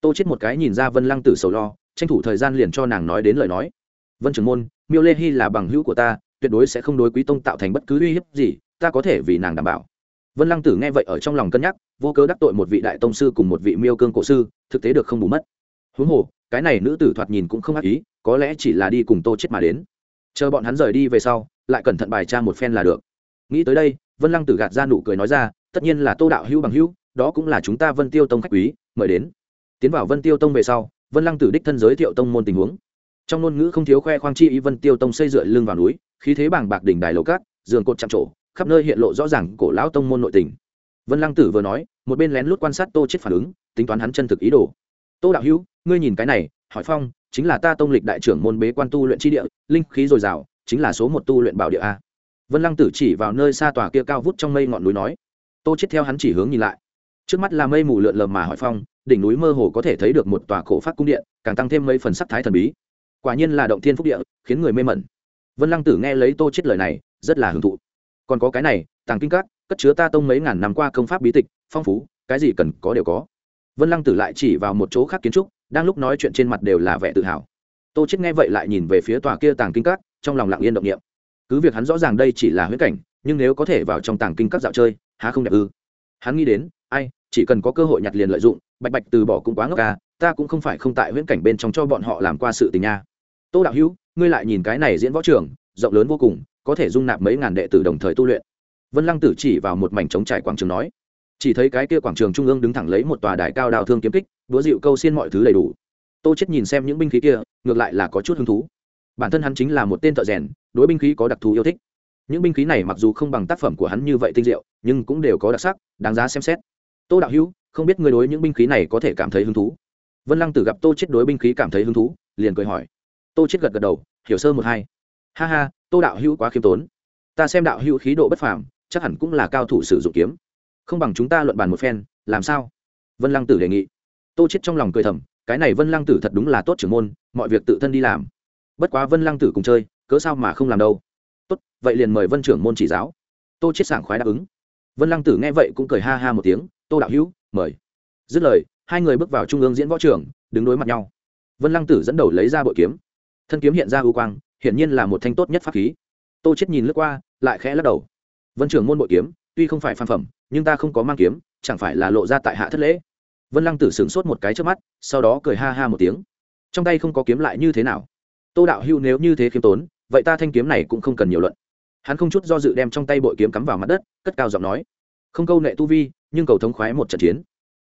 Tô chết một cái nhìn ra vân lăng tử sầu lo, tranh thủ thời gian liền cho nàng nói đến lời nói. Vân trưởng môn, miêu lê hy là bằng hữu của ta, tuyệt đối sẽ không đối quý tông tạo thành bất cứ uy hiếp gì, ta có thể vì nàng đảm bảo vân lăng tử nghe vậy ở trong lòng cân nhắc, vô cớ đắc tội một vị đại tông sư cùng một vị miêu cương cổ sư, thực tế được không bù mất. Huống hồ, cái này nữ tử thoạt nhìn cũng không ác ý, có lẽ chỉ là đi cùng tô chết mà đến. Chờ bọn hắn rời đi về sau, lại cẩn thận bài tra một phen là được. Nghĩ tới đây, vân lăng tử gạt ra nụ cười nói ra, tất nhiên là tô đạo hữu bằng hữu, đó cũng là chúng ta vân tiêu tông khách quý, mời đến. Tiến vào vân tiêu tông về sau, vân lăng tử đích thân giới thiệu tông môn tình huống. Trong ngôn ngữ không thiếu khoe khoang chi ý vân tiêu tông xây dựa lưng vào núi, khí thế bảng bạc đỉnh đài lầu cát, giường cột chạm trổ khắp nơi hiện lộ rõ ràng cổ lão tông môn nội tình. Vân lăng tử vừa nói, một bên lén lút quan sát tô chết phản ứng, tính toán hắn chân thực ý đồ. Tô đạo hữu, ngươi nhìn cái này, hỏi phong, chính là ta tông lịch đại trưởng môn bế quan tu luyện chi địa, linh khí dồi dào, chính là số một tu luyện bảo địa a. Vân lăng tử chỉ vào nơi xa tòa kia cao vút trong mây ngọn núi nói. Tô chết theo hắn chỉ hướng nhìn lại. Trước mắt là mây mù lượn lờ mà hỏi phong, đỉnh núi mơ hồ có thể thấy được một tòa cổ phát cung điện, càng tăng thêm mấy phần sắc thái thần bí. Quả nhiên là động thiên phúc địa, khiến người mê mẩn. Vân lăng tử nghe lấy tô chết lời này, rất là hưởng thụ còn có cái này, tàng kinh các, cất chứa ta tông mấy ngàn năm qua công pháp bí tịch, phong phú, cái gì cần có đều có. Vân lăng tử lại chỉ vào một chỗ khác kiến trúc, đang lúc nói chuyện trên mặt đều là vẻ tự hào. Tô chết nghe vậy lại nhìn về phía tòa kia tàng kinh các, trong lòng lặng yên động niệm. Cứ việc hắn rõ ràng đây chỉ là huyễn cảnh, nhưng nếu có thể vào trong tàng kinh các dạo chơi, há không đẹp ư? Hắn nghĩ đến, ai, chỉ cần có cơ hội nhặt liền lợi dụng, bạch bạch từ bỏ cũng quá ngốc ca ta cũng không phải không tại huyễn cảnh bên trong cho bọn họ làm qua sự tình nha. Tô đạo hữu, ngươi lại nhìn cái này diễn võ trường, rộng lớn vô cùng có thể dung nạp mấy ngàn đệ tử đồng thời tu luyện. Vân lăng tử chỉ vào một mảnh trống trải quảng trường nói, chỉ thấy cái kia quảng trường trung ương đứng thẳng lấy một tòa đài cao đào thương kiếm kích đũa dịu câu xiên mọi thứ đầy đủ. Tô chết nhìn xem những binh khí kia, ngược lại là có chút hứng thú. Bản thân hắn chính là một tên thợ rèn, đối binh khí có đặc thù yêu thích. Những binh khí này mặc dù không bằng tác phẩm của hắn như vậy tinh diệu, nhưng cũng đều có đặc sắc, đáng giá xem xét. Tô đạo hữu, không biết người đối những binh khí này có thể cảm thấy hứng thú? Vân lăng tử gặp tô chết đối binh khí cảm thấy hứng thú, liền cười hỏi. Tô chết gật gật đầu, hiểu sơ một hai ha ha, tô đạo hữu quá khiêm tốn. Ta xem đạo hữu khí độ bất phàm, chắc hẳn cũng là cao thủ sử dụng kiếm. Không bằng chúng ta luận bàn một phen, làm sao? Vân lăng tử đề nghị. Tô chết trong lòng cười thầm, cái này vân lăng tử thật đúng là tốt trưởng môn, mọi việc tự thân đi làm. Bất quá vân lăng tử cùng chơi, cớ sao mà không làm đâu? Tốt, vậy liền mời vân trưởng môn chỉ giáo. Tô chết sảng khoái đáp ứng. Vân lăng tử nghe vậy cũng cười ha ha một tiếng, tô đạo hữu, mời. Dứt lời, hai người bước vào trung ương diễn võ trường, đứng đối mặt nhau. Vân lăng tử dẫn đầu lấy ra bội kiếm. Thân kiếm hiện ra ưu quang hiển nhiên là một thanh tốt nhất pháp khí. Tô chết nhìn lướt qua, lại khẽ lắc đầu. Vân trưởng môn bội kiếm, tuy không phải phan phẩm, nhưng ta không có mang kiếm, chẳng phải là lộ ra tại hạ thất lễ. Vân lăng tử sửng sốt một cái trước mắt, sau đó cười ha ha một tiếng. Trong tay không có kiếm lại như thế nào? Tô đạo hưu nếu như thế khiêm tốn, vậy ta thanh kiếm này cũng không cần nhiều luận. Hắn không chút do dự đem trong tay bội kiếm cắm vào mặt đất, cất cao giọng nói. Không câu nệ tu vi, nhưng cầu thống khoái một trận chiến.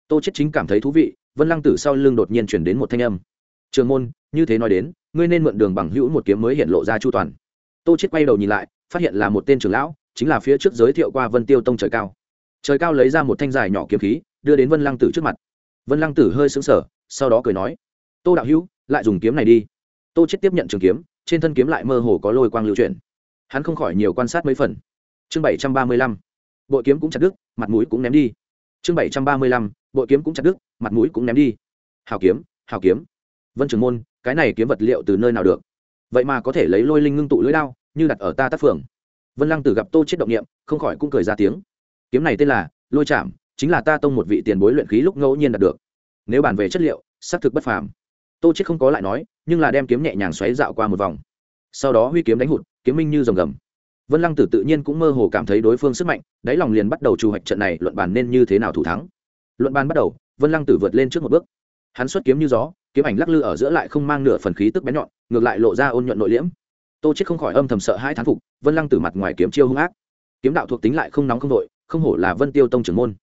Tô chết chính cảm thấy thú vị, vân lăng tử sau lưng đột nhiên chuyển đến một thanh âm trường môn, như thế nói đến, ngươi nên mượn đường bằng hữu một kiếm mới hiện lộ ra chu toàn. Tô chết quay đầu nhìn lại, phát hiện là một tên trưởng lão, chính là phía trước giới thiệu qua vân tiêu tông trời cao. Trời cao lấy ra một thanh dài nhỏ kiếm khí, đưa đến vân lăng tử trước mặt. Vân lăng tử hơi sững sờ, sau đó cười nói, tô đạo hữu, lại dùng kiếm này đi. Tô chết tiếp nhận trường kiếm, trên thân kiếm lại mơ hồ có lôi quang lưu chuyển. Hắn không khỏi nhiều quan sát mấy phần. Chương bảy trăm ba mươi lăm, bội kiếm cũng chặt đứt, mặt mũi cũng ném đi. Chương bảy trăm ba mươi lăm, bội kiếm cũng chặt đứt, mặt mũi cũng ném đi. Hào kiếm hào kiếm vân trường môn, cái này kiếm vật liệu từ nơi nào được? Vậy mà có thể lấy lôi linh ngưng tụ lưỡi đao, như đặt ở ta tác phường. Vân lăng tử gặp tô chết động nghiệm không khỏi cũng cười ra tiếng. Kiếm này tên là lôi chạm chính là ta tông một vị tiền bối luyện khí lúc ngẫu nhiên đạt được. Nếu bàn về chất liệu, xác thực bất phàm. Tô chết không có lại nói, nhưng là đem kiếm nhẹ nhàng xoáy dạo qua một vòng. Sau đó huy kiếm đánh hụt, kiếm minh như rồng gầm. Vân lăng tử tự nhiên cũng mơ hồ cảm thấy đối phương sức mạnh, đáy lòng liền bắt đầu trù hoạch trận này luận bàn nên như thế nào thủ thắng. Luận bàn bắt đầu, vân lăng tử vượt lên trước một bước. Hắn xuất kiếm như gió kiếm ảnh lắc lư ở giữa lại không mang nửa phần khí tức bén nhọn, ngược lại lộ ra ôn nhuận nội liễm. Tô chết không khỏi âm thầm sợ hai thán phục, vân lăng tử mặt ngoài kiếm chiêu hung ác. Kiếm đạo thuộc tính lại không nóng không đội không hổ là vân tiêu tông trưởng môn.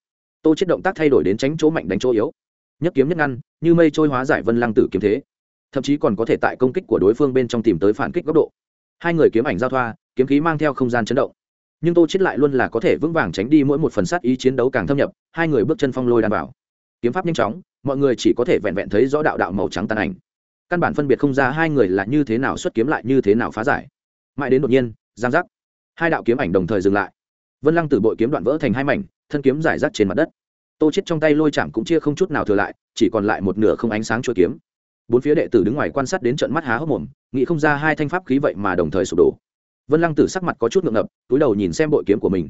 Tô chết động tác thay đổi đến tránh chỗ mạnh đánh chỗ yếu. Nhất kiếm nhất ngăn, như mây trôi hóa giải vân lăng tử kiếm thế. Thậm chí còn có thể tại công kích của đối phương bên trong tìm tới phản kích góc độ. Hai người kiếm ảnh giao thoa, kiếm khí mang theo không gian chấn động. Nhưng tô chết lại luôn là có thể vững vàng tránh đi mỗi một phần sát ý chiến đấu càng thâm nhập, hai người bước chân phong lôi đan vào. Kiếm pháp nhanh chóng mọi người chỉ có thể vẹn vẹn thấy rõ đạo đạo màu trắng tàn ảnh. Căn bản phân biệt không ra hai người là như thế nào xuất kiếm lại như thế nào phá giải. Mãi đến đột nhiên, giang giác, hai đạo kiếm ảnh đồng thời dừng lại. Vân lăng từ bội kiếm đoạn vỡ thành hai mảnh, thân kiếm giải rác trên mặt đất. Tô chết trong tay lôi chạm cũng chia không chút nào thừa lại, chỉ còn lại một nửa không ánh sáng chuôi kiếm. Bốn phía đệ tử đứng ngoài quan sát đến trận mắt há hốc mồm, nghĩ không ra hai thanh pháp khí vậy mà đồng thời sụp đổ. Vân lăng tử sắc mặt có chút ngượng ngập, túi đầu nhìn xem bội kiếm của mình.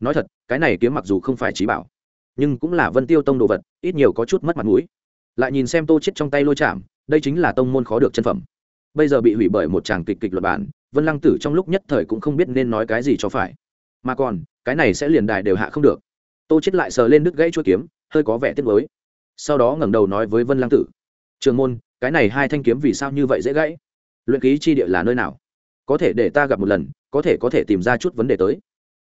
Nói thật, cái này kiếm mặc dù không phải trí bảo nhưng cũng là vân tiêu tông đồ vật, ít nhiều có chút mất mặt mũi. Lại nhìn xem tô chết trong tay lôi chạm, đây chính là tông môn khó được chân phẩm. Bây giờ bị hủy bởi một chàng kịch kịch luật bản, vân lăng tử trong lúc nhất thời cũng không biết nên nói cái gì cho phải. Mà còn, cái này sẽ liền đài đều hạ không được. Tô chết lại sờ lên đứt gãy chuôi kiếm, hơi có vẻ tiếc lối sau đó ngẩng đầu nói với vân lăng tử, trường môn, cái này hai thanh kiếm vì sao như vậy dễ gãy? Luyện khí chi địa là nơi nào? Có thể để ta gặp một lần, có thể có thể tìm ra chút vấn đề tới.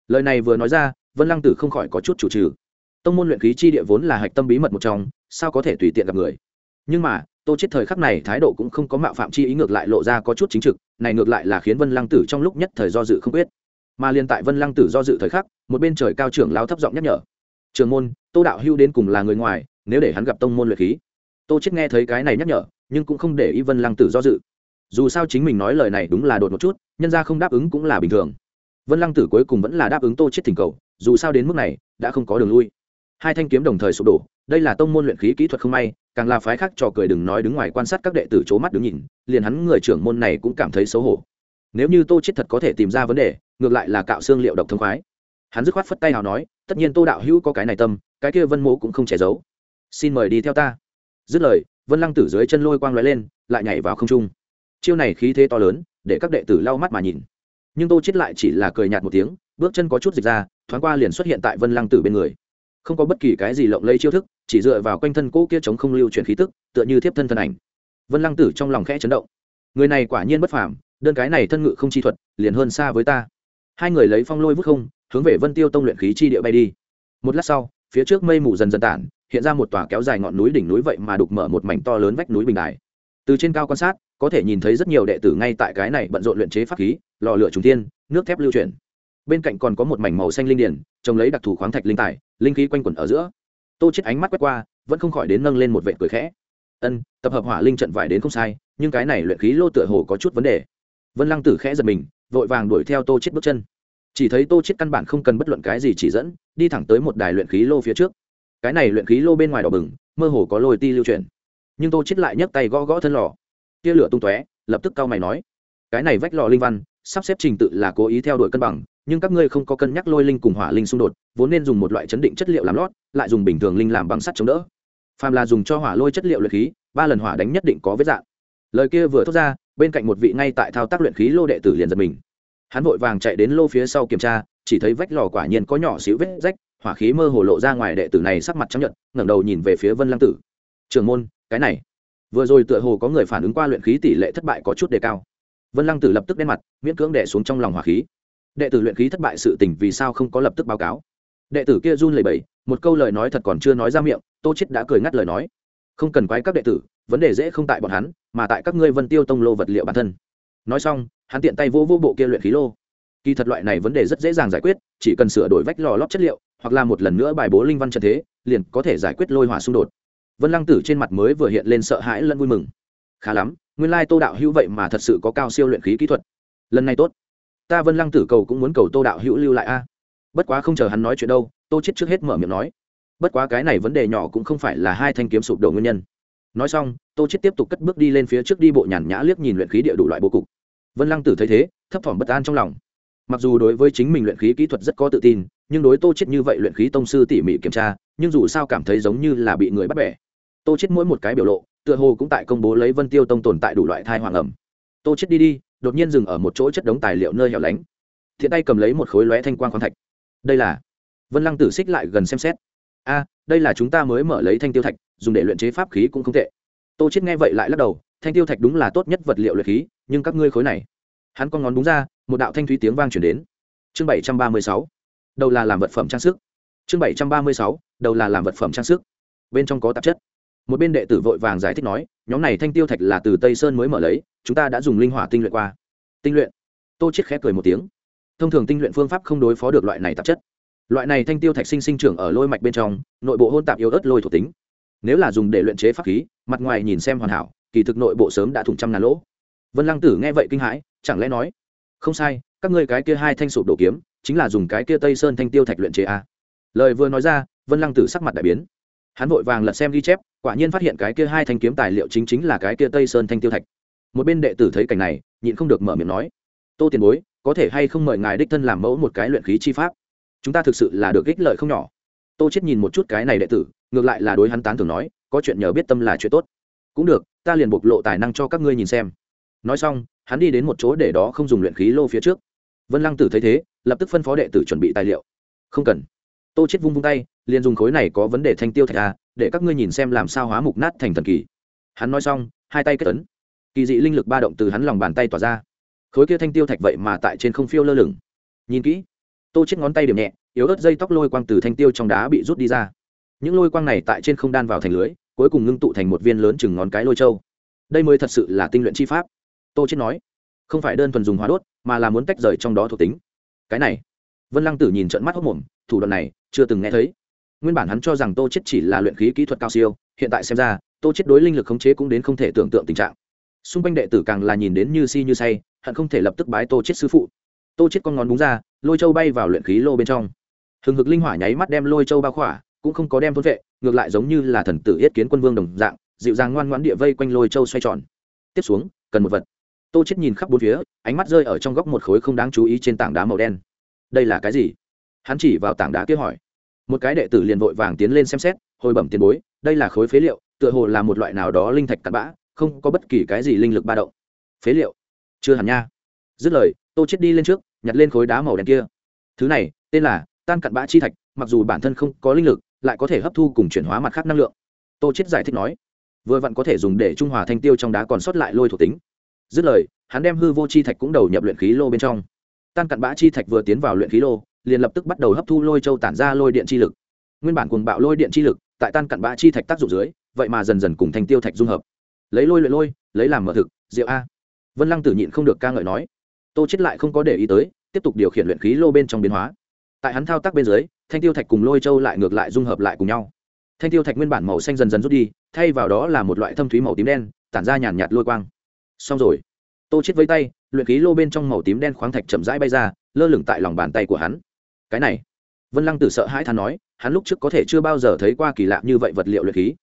Lời này vừa nói ra, vân lăng tử không khỏi có chút chủ trừ tông môn luyện khí chi địa vốn là hạch tâm bí mật một trong, sao có thể tùy tiện gặp người? Nhưng mà, tô chết thời khắc này thái độ cũng không có mạo phạm chi ý ngược lại lộ ra có chút chính trực, này ngược lại là khiến vân lăng tử trong lúc nhất thời do dự không quyết. Mà liên tại vân lăng tử do dự thời khắc, một bên trời cao trưởng lao thấp giọng nhắc nhở. Trường môn, tô đạo hưu đến cùng là người ngoài, nếu để hắn gặp tông môn luyện khí. Tô chết nghe thấy cái này nhắc nhở, nhưng cũng không để ý vân lăng tử do dự. Dù sao chính mình nói lời này đúng là đột một chút, nhân ra không đáp ứng cũng là bình thường. Vân lăng tử cuối cùng vẫn là đáp ứng tô chết thỉnh cầu, dù sao đến mức này, đã không có đường lui hai thanh kiếm đồng thời sụp đổ, đây là tông môn luyện khí kỹ thuật không may, càng là phái khác trò cười đừng nói đứng ngoài quan sát các đệ tử c mắt đứng nhìn, liền hắn người trưởng môn này cũng cảm thấy xấu hổ. Nếu như tô chết thật có thể tìm ra vấn đề, ngược lại là cạo xương liệu độc thông khoái. Hắn dứt khoát phất tay nào nói, tất nhiên tô đạo hữu có cái này tâm, cái kia vân mô cũng không che giấu. Xin mời đi theo ta. Dứt lời, vân lăng tử dưới chân lôi quang l lên, lại nhảy vào không trung. Chiêu này khí thế to lớn, để các đệ tử lau mắt mà nhìn. Nhưng tô chết lại chỉ là cười nhạt một tiếng, bước chân có chút dịch ra, thoáng qua liền xuất hiện tại vân lăng tử bên người không có bất kỳ cái gì lộng lây chiêu thức, chỉ dựa vào quanh thân cỗ kia chống không lưu chuyển khí tức, tựa như thiếp thân thân ảnh. Vân lăng tử trong lòng khẽ chấn động. Người này quả nhiên bất phàm, đơn cái này thân ngự không chi thuật, liền hơn xa với ta. Hai người lấy phong lôi vút không, hướng về vân tiêu tông luyện khí chi địa bay đi. Một lát sau, phía trước mây mù dần dần tản, hiện ra một tòa kéo dài ngọn núi đỉnh núi vậy mà đục mở một mảnh to lớn vách núi bình đài. Từ trên cao quan sát, có thể nhìn thấy rất nhiều đệ tử ngay tại cái này bận rộn luyện chế pháp khí, lò lửa trùng thiên, nước thép lưu chuyển. Bên cạnh còn có một mảnh màu xanh linh điển trồng lấy đặc thù khoáng thạch linh tài linh khí quanh quẩn ở giữa. Tô chết ánh mắt quét qua, vẫn không khỏi đến nâng lên một vệ cười khẽ. Ân, tập hợp hỏa linh trận vải đến không sai, nhưng cái này luyện khí lô tựa hồ có chút vấn đề. Vân lăng tử khẽ giật mình, vội vàng đuổi theo tô chết bước chân. Chỉ thấy tô chết căn bản không cần bất luận cái gì chỉ dẫn, đi thẳng tới một đài luyện khí lô phía trước. Cái này luyện khí lô bên ngoài đỏ bừng, mơ hồ có lôi ti lưu chuyển. Nhưng tô chết lại nhấc tay gõ gõ thân lò. Tia lửa tung tóe, lập tức cao mày nói, cái này vách lò linh văn sắp xếp trình tự là cố ý theo đuổi cân bằng, nhưng các ngươi không có cân nhắc lôi linh cùng hỏa linh xung đột, vốn nên dùng một loại chấn định chất liệu làm lót, lại dùng bình thường linh làm bằng sắt chống đỡ. Phàm là dùng cho hỏa lôi chất liệu luyện khí, ba lần hỏa đánh nhất định có vết dạng. Lời kia vừa thốt ra, bên cạnh một vị ngay tại thao tác luyện khí lô đệ tử liền giật mình. Hắn vội vàng chạy đến lô phía sau kiểm tra, chỉ thấy vách lò quả nhiên có nhỏ xíu vết rách, hỏa khí mơ hồ lộ ra ngoài đệ tử này sắc mặt chấp nhận ngẩng đầu nhìn về phía vân lăng tử. Trường môn, cái này. Vừa rồi tựa hồ có người phản ứng qua luyện khí tỷ lệ thất bại có chút đề cao vân lăng tử lập tức đen mặt, miễn cưỡng đệ xuống trong lòng hỏa khí. Đệ tử luyện khí thất bại sự tình vì sao không có lập tức báo cáo? Đệ tử kia run lẩy bẩy, một câu lời nói thật còn chưa nói ra miệng, tô chết đã cười ngắt lời nói. Không cần quái các đệ tử, vấn đề dễ không tại bọn hắn, mà tại các ngươi vân tiêu tông lô vật liệu bản thân. Nói xong, hắn tiện tay vô vô bộ kia luyện khí lô. Kỳ thật loại này vấn đề rất dễ dàng giải quyết, chỉ cần sửa đổi vách lò lót chất liệu, hoặc là một lần nữa bài bố linh văn trần thế, liền có thể giải quyết lôi hỏa xung đột. Vân lăng tử trên mặt mới vừa hiện lên sợ hãi lẫn vui mừng khá lắm, nguyên lai tô đạo hữu vậy mà thật sự có cao siêu luyện khí kỹ thuật. Lần này tốt. Ta vân lăng tử cầu cũng muốn cầu tô đạo hữu lưu lại a. Bất quá không chờ hắn nói chuyện đâu, tô chết trước hết mở miệng nói. Bất quá cái này vấn đề nhỏ cũng không phải là hai thanh kiếm sụp đổ nguyên nhân. Nói xong, tô chết tiếp tục cất bước đi lên phía trước đi bộ nhàn nhã liếc nhìn luyện khí địa đủ loại bố cục. Vân lăng tử thấy thế, thấp thỏm bất an trong lòng. Mặc dù đối với chính mình luyện khí kỹ thuật rất có tự tin, nhưng đối tô chết như vậy luyện khí tông sư tỉ mỉ kiểm tra, nhưng dù sao cảm thấy giống như là bị người bắt bẻ. Tô chết mỗi một cái biểu lộ tựa hồ cũng tại công bố lấy vân tiêu tông tồn tại đủ loại thai hoàng ẩm. Tô chết đi đi, đột nhiên dừng ở một chỗ chất đống tài liệu nơi hẻo lánh. Thiện tay cầm lấy một khối lóe thanh quang khoáng thạch. Đây là vân lăng tử xích lại gần xem xét. A, đây là chúng ta mới mở lấy thanh tiêu thạch, dùng để luyện chế pháp khí cũng không tệ. Tô chết nghe vậy lại lắc đầu, thanh tiêu thạch đúng là tốt nhất vật liệu luyện khí, nhưng các ngươi khối này. Hắn con ngón đúng ra, một đạo thanh thúy tiếng vang chuyển đến. Chương bảy trăm ba mươi sáu, đầu là làm vật phẩm trang sức. Chương bảy trăm ba mươi sáu, đầu là làm vật phẩm trang sức. Bên trong có tạp chất một bên đệ tử vội vàng giải thích nói, nhóm này thanh tiêu thạch là từ tây sơn mới mở lấy, chúng ta đã dùng linh hỏa tinh luyện qua. Tinh luyện? Tô chết khép cười một tiếng. Thông thường tinh luyện phương pháp không đối phó được loại này tạp chất. Loại này thanh tiêu thạch sinh sinh trưởng ở lôi mạch bên trong, nội bộ hôn tạp yếu ớt lôi thuộc tính. Nếu là dùng để luyện chế pháp khí, mặt ngoài nhìn xem hoàn hảo, kỳ thực nội bộ sớm đã thủng trăm ngàn lỗ. Vân lăng tử nghe vậy kinh hãi, chẳng lẽ nói, không sai, các ngươi cái kia hai thanh sụp đổ kiếm, chính là dùng cái kia tây sơn thanh tiêu thạch luyện chế a lời vừa nói ra, vân lăng tử sắc mặt đại biến. Hắn vội vàng lật xem ghi chép quả nhiên phát hiện cái kia hai thanh kiếm tài liệu chính chính là cái kia tây sơn thanh tiêu thạch. Một bên đệ tử thấy cảnh này, nhịn không được mở miệng nói, tô tiền bối, có thể hay không mời ngài đích thân làm mẫu một cái luyện khí chi pháp? Chúng ta thực sự là được ích lợi không nhỏ. Tô chết nhìn một chút cái này đệ tử, ngược lại là đối hắn tán thường nói, có chuyện nhờ biết tâm là chuyện tốt. Cũng được, ta liền bộc lộ tài năng cho các ngươi nhìn xem. Nói xong, hắn đi đến một chỗ để đó không dùng luyện khí lô phía trước. Vân lăng tử thấy thế, lập tức phân phó đệ tử chuẩn bị tài liệu. Không cần. Tô chết vung vung tay liền dùng khối này có vấn đề thanh tiêu thạch a, để các ngươi nhìn xem làm sao hóa mục nát thành thần kỳ. Hắn nói xong, hai tay kết tấn kỳ dị linh lực ba động từ hắn lòng bàn tay tỏa ra. Khối kia thanh tiêu thạch vậy mà tại trên không phiêu lơ lửng. Nhìn kỹ, tô chết ngón tay điểm nhẹ, yếu ớt dây tóc lôi quang từ thanh tiêu trong đá bị rút đi ra. Những lôi quang này tại trên không đan vào thành lưới, cuối cùng ngưng tụ thành một viên lớn chừng ngón cái lôi châu. Đây mới thật sự là tinh luyện chi pháp. Tô chết nói, không phải đơn thuần dùng hóa đốt, mà là muốn tách rời trong đó thuộc tính. Cái này, vân lăng tử nhìn trận mắt hốc mồm, thủ đoạn này chưa từng nghe thấy nguyên bản hắn cho rằng tô chết chỉ là luyện khí kỹ thuật cao siêu, hiện tại xem ra, tô chết đối linh lực khống chế cũng đến không thể tưởng tượng tình trạng. Xung quanh đệ tử càng là nhìn đến như si như say, hận không thể lập tức bái tô chết sư phụ. Tô chết con ngón búng ra, lôi châu bay vào luyện khí lô bên trong. Hừng hực linh hỏa nháy mắt đem lôi châu bao khỏa, cũng không có đem thôn vệ, ngược lại giống như là thần tử yết kiến quân vương đồng dạng, dịu dàng ngoan ngoãn địa vây quanh lôi châu xoay tròn. Tiếp xuống, cần một vật. Tô chết nhìn khắp bốn phía, ánh mắt rơi ở trong góc một khối không đáng chú ý trên tảng đá màu đen. Đây là cái gì? Hắn chỉ vào tảng đá kia hỏi một cái đệ tử liền vội vàng tiến lên xem xét, hồi bẩm tiền bối, đây là khối phế liệu, tựa hồ là một loại nào đó linh thạch cặn bã, không có bất kỳ cái gì linh lực ba động. Phế liệu? Chưa hẳn nha. Dứt lời, tô chết đi lên trước, nhặt lên khối đá màu đen kia. Thứ này, tên là tan cặn bã chi thạch, mặc dù bản thân không có linh lực, lại có thể hấp thu cùng chuyển hóa mặt khác năng lượng. Tô chết giải thích nói. Vừa vặn có thể dùng để trung hòa thanh tiêu trong đá còn sót lại lôi thuộc tính. Dứt lời, hắn đem hư vô chi thạch cũng đầu nhập luyện khí lô bên trong. Tan cặn bã chi thạch vừa tiến vào luyện khí lô liền lập tức bắt đầu hấp thu lôi châu tản ra lôi điện chi lực. Nguyên bản cuồng bạo lôi điện chi lực, tại tan cặn bã chi thạch tác dụng dưới, vậy mà dần dần cùng thành tiêu thạch dung hợp. Lấy lôi luyện lôi, lấy làm mở thực rượu a. Vân lăng tử nhịn không được ca ngợi nói, tô chết lại không có để ý tới, tiếp tục điều khiển luyện khí lô bên trong biến hóa. Tại hắn thao tác bên dưới, thanh tiêu thạch cùng lôi châu lại ngược lại dung hợp lại cùng nhau. Thanh tiêu thạch nguyên bản màu xanh dần dần rút đi, thay vào đó là một loại thâm thúy màu tím đen, tản ra nhàn nhạt lôi quang. Xong rồi, tô chết với tay, luyện khí lô bên trong màu tím đen khoáng thạch chậm rãi bay ra, lơ lửng tại lòng bàn tay của hắn cái này. Vân lăng tử sợ hãi than nói, hắn lúc trước có thể chưa bao giờ thấy qua kỳ lạ như vậy vật liệu luyện khí.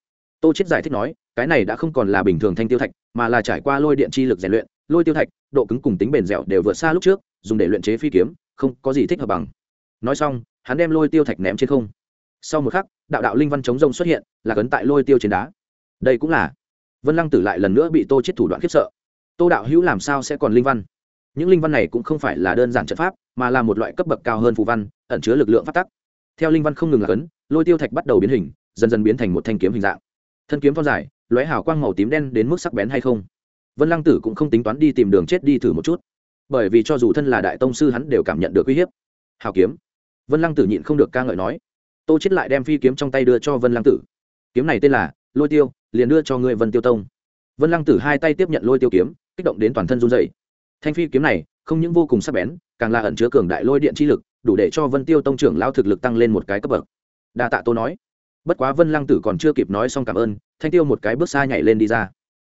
Tô chết giải thích nói, cái này đã không còn là bình thường thanh tiêu thạch, mà là trải qua lôi điện chi lực rèn luyện, lôi tiêu thạch, độ cứng cùng tính bền dẻo đều vượt xa lúc trước, dùng để luyện chế phi kiếm, không có gì thích hợp bằng. Nói xong, hắn đem lôi tiêu thạch ném trên không. Sau một khắc, đạo đạo linh văn chống rông xuất hiện, là cấn tại lôi tiêu trên đá. Đây cũng là. Vân lăng tử lại lần nữa bị tô chết thủ đoạn khiếp sợ. Tô đạo hữu làm sao sẽ còn linh văn? Những linh văn này cũng không phải là đơn giản trận pháp mà là một loại cấp bậc cao hơn phù văn, ẩn chứa lực lượng phát tắc. Theo linh văn không ngừng là cấn, lôi tiêu thạch bắt đầu biến hình, dần dần biến thành một thanh kiếm hình dạng. Thân kiếm phong dài, lóe hào quang màu tím đen đến mức sắc bén hay không? Vân lăng tử cũng không tính toán đi tìm đường chết đi thử một chút. Bởi vì cho dù thân là đại tông sư hắn đều cảm nhận được uy hiếp. Hào kiếm. Vân lăng tử nhịn không được ca ngợi nói. Tô chết lại đem phi kiếm trong tay đưa cho vân lăng tử. Kiếm này tên là lôi tiêu, liền đưa cho ngươi vân tiêu tông. Vân lăng tử hai tay tiếp nhận lôi tiêu kiếm, kích động đến toàn thân run dày thanh phi kiếm này, không những vô cùng sắc bén càng là ẩn chứa cường đại lôi điện chi lực, đủ để cho vân tiêu tông trưởng lao thực lực tăng lên một cái cấp bậc. Đa tạ tô nói. Bất quá vân lăng tử còn chưa kịp nói xong cảm ơn, thanh tiêu một cái bước xa nhảy lên đi ra.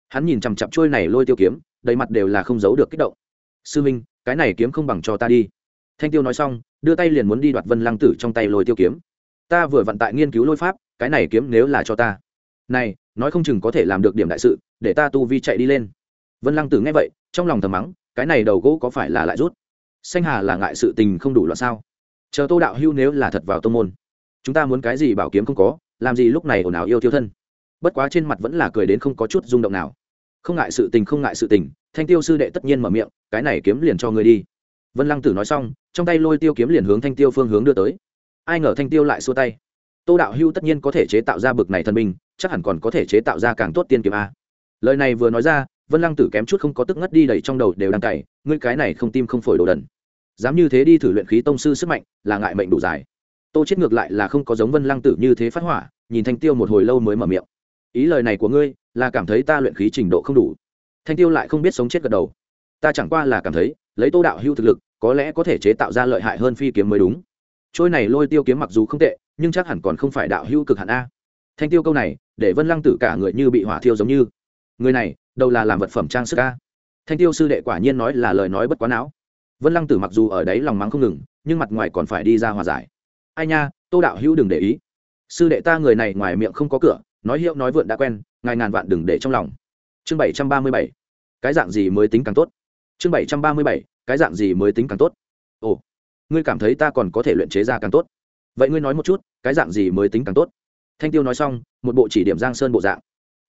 Hắn nhìn chằm chặp trôi này lôi tiêu kiếm, đầy mặt đều là không giấu được kích động. Sư minh, cái này kiếm không bằng cho ta đi. Thanh tiêu nói xong, đưa tay liền muốn đi đoạt vân lăng tử trong tay lôi tiêu kiếm. Ta vừa vận tại nghiên cứu lôi pháp, cái này kiếm nếu là cho ta. Này, nói không chừng có thể làm được điểm đại sự, để ta tu vi chạy đi lên. Vân lăng tử nghe vậy, trong lòng thầm mắng, cái này đầu gỗ có phải là lại rút? Xanh hà là ngại sự tình không đủ loạn sao? Chờ tô đạo hưu nếu là thật vào tô môn, chúng ta muốn cái gì bảo kiếm không có, làm gì lúc này ồn ào yêu tiêu thân? Bất quá trên mặt vẫn là cười đến không có chút rung động nào. Không ngại sự tình, không ngại sự tình, thanh tiêu sư đệ tất nhiên mở miệng, cái này kiếm liền cho ngươi đi. Vân lăng tử nói xong, trong tay lôi tiêu kiếm liền hướng thanh tiêu phương hướng đưa tới. Ai ngờ thanh tiêu lại xua tay. Tô đạo hưu tất nhiên có thể chế tạo ra bực này thần minh chắc hẳn còn có thể chế tạo ra càng tốt tiên kiếm a. Lời này vừa nói ra vân lăng tử kém chút không có tức ngất đi đầy trong đầu đều đang cày, ngươi cái này không tim không phổi đồ đần. Dám như thế đi thử luyện khí tông sư sức mạnh, là ngại mệnh đủ dài. Tô chết ngược lại là không có giống vân lăng tử như thế phát hỏa, nhìn thanh tiêu một hồi lâu mới mở miệng. Ý lời này của ngươi, là cảm thấy ta luyện khí trình độ không đủ. Thanh tiêu lại không biết sống chết gật đầu. Ta chẳng qua là cảm thấy, lấy tô đạo hưu thực lực, có lẽ có thể chế tạo ra lợi hại hơn phi kiếm mới đúng. Trôi này lôi tiêu kiếm mặc dù không tệ, nhưng chắc hẳn còn không phải đạo hưu cực hạn a. Thanh tiêu câu này, để vân lăng tử cả người như bị hỏa thiêu giống như người này, đâu là làm vật phẩm trang sức ca thanh tiêu sư đệ quả nhiên nói là lời nói bất quá não. Vân lăng tử mặc dù ở đấy lòng mắng không ngừng, nhưng mặt ngoài còn phải đi ra hòa giải. Ai nha, tô đạo hữu đừng để ý. Sư đệ ta người này ngoài miệng không có cửa, nói hiệu nói vượn đã quen, ngài ngàn vạn đừng để trong lòng. Chương bảy trăm ba mươi bảy. Cái dạng gì mới tính càng tốt? Chương bảy trăm ba mươi bảy. Cái dạng gì mới tính càng tốt? Ồ, ngươi cảm thấy ta còn có thể luyện chế ra càng tốt? Vậy ngươi nói một chút, cái dạng gì mới tính càng tốt? Thanh tiêu nói xong, một bộ chỉ điểm giang sơn bộ dạng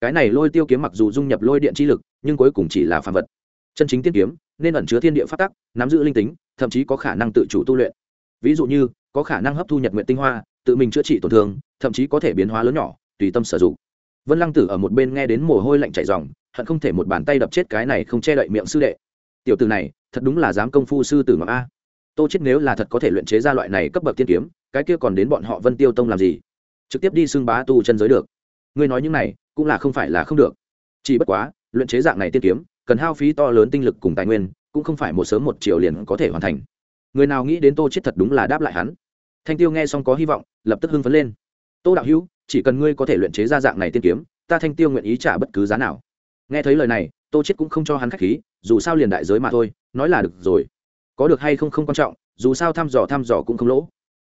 cái này lôi tiêu kiếm mặc dù dung nhập lôi điện chi lực, nhưng cuối cùng chỉ là phản vật. Chân chính tiên kiếm, nên ẩn chứa thiên địa phát tắc, nắm giữ linh tính, thậm chí có khả năng tự chủ tu luyện. Ví dụ như, có khả năng hấp thu nhật nguyện tinh hoa, tự mình chữa trị tổn thương, thậm chí có thể biến hóa lớn nhỏ, tùy tâm sử dụng. Vân lăng tử ở một bên nghe đến mồ hôi lạnh chảy dòng hận không thể một bàn tay đập chết cái này không che đậy miệng sư đệ. Tiểu tử này, thật đúng là dám công phu sư tử mặc a. Tô chết nếu là thật có thể luyện chế ra loại này cấp bậc tiên kiếm, cái kia còn đến bọn họ vân tiêu tông làm gì? Trực tiếp đi xưng bá tu chân giới được ngươi nói những này cũng là không phải là không được. Chỉ bất quá, luyện chế dạng này tiên kiếm, cần hao phí to lớn tinh lực cùng tài nguyên, cũng không phải một sớm một chiều liền có thể hoàn thành. Người nào nghĩ đến tô chết thật đúng là đáp lại hắn. Thanh tiêu nghe xong có hy vọng, lập tức hưng phấn lên. Tô đạo hữu, chỉ cần ngươi có thể luyện chế ra dạng này tiên kiếm, ta thanh tiêu nguyện ý trả bất cứ giá nào. Nghe thấy lời này, tô chết cũng không cho hắn khách khí, dù sao liền đại giới mà thôi, nói là được rồi. Có được hay không không quan trọng, dù sao thăm dò thăm dò cũng không lỗ.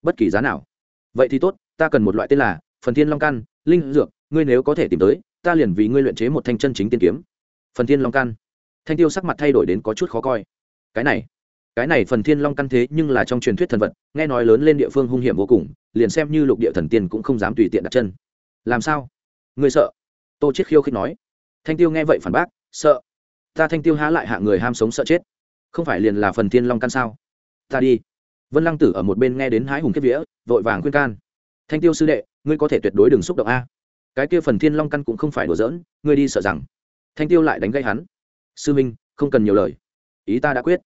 Bất kỳ giá nào. Vậy thì tốt, ta cần một loại tên là phần thiên long căn, linh dược ngươi nếu có thể tìm tới, ta liền vì ngươi luyện chế một thanh chân chính tiên kiếm. Phần thiên long căn. Thanh tiêu sắc mặt thay đổi đến có chút khó coi. Cái này cái này phần thiên long căn thế nhưng là trong truyền thuyết thần vật, nghe nói lớn lên địa phương hung hiểm vô cùng, liền xem như lục địa thần tiên cũng không dám tùy tiện đặt chân. Làm sao? Ngươi sợ? Tô chiết khiêu khích nói. Thanh tiêu nghe vậy phản bác, sợ. Ta thanh tiêu há lại hạ người ham sống sợ chết. Không phải liền là phần thiên long căn sao? Ta đi. Vân lăng tử ở một bên nghe đến hái hùng kết vía, vội vàng khuyên can. Thanh tiêu sư đệ, ngươi có thể tuyệt đối đừng xúc động a cái kia phần thiên long căn cũng không phải đùa giỡn, ngươi đi sợ rằng. Thanh tiêu lại đánh gây hắn. Sư minh, không cần nhiều lời. Ý ta đã quyết.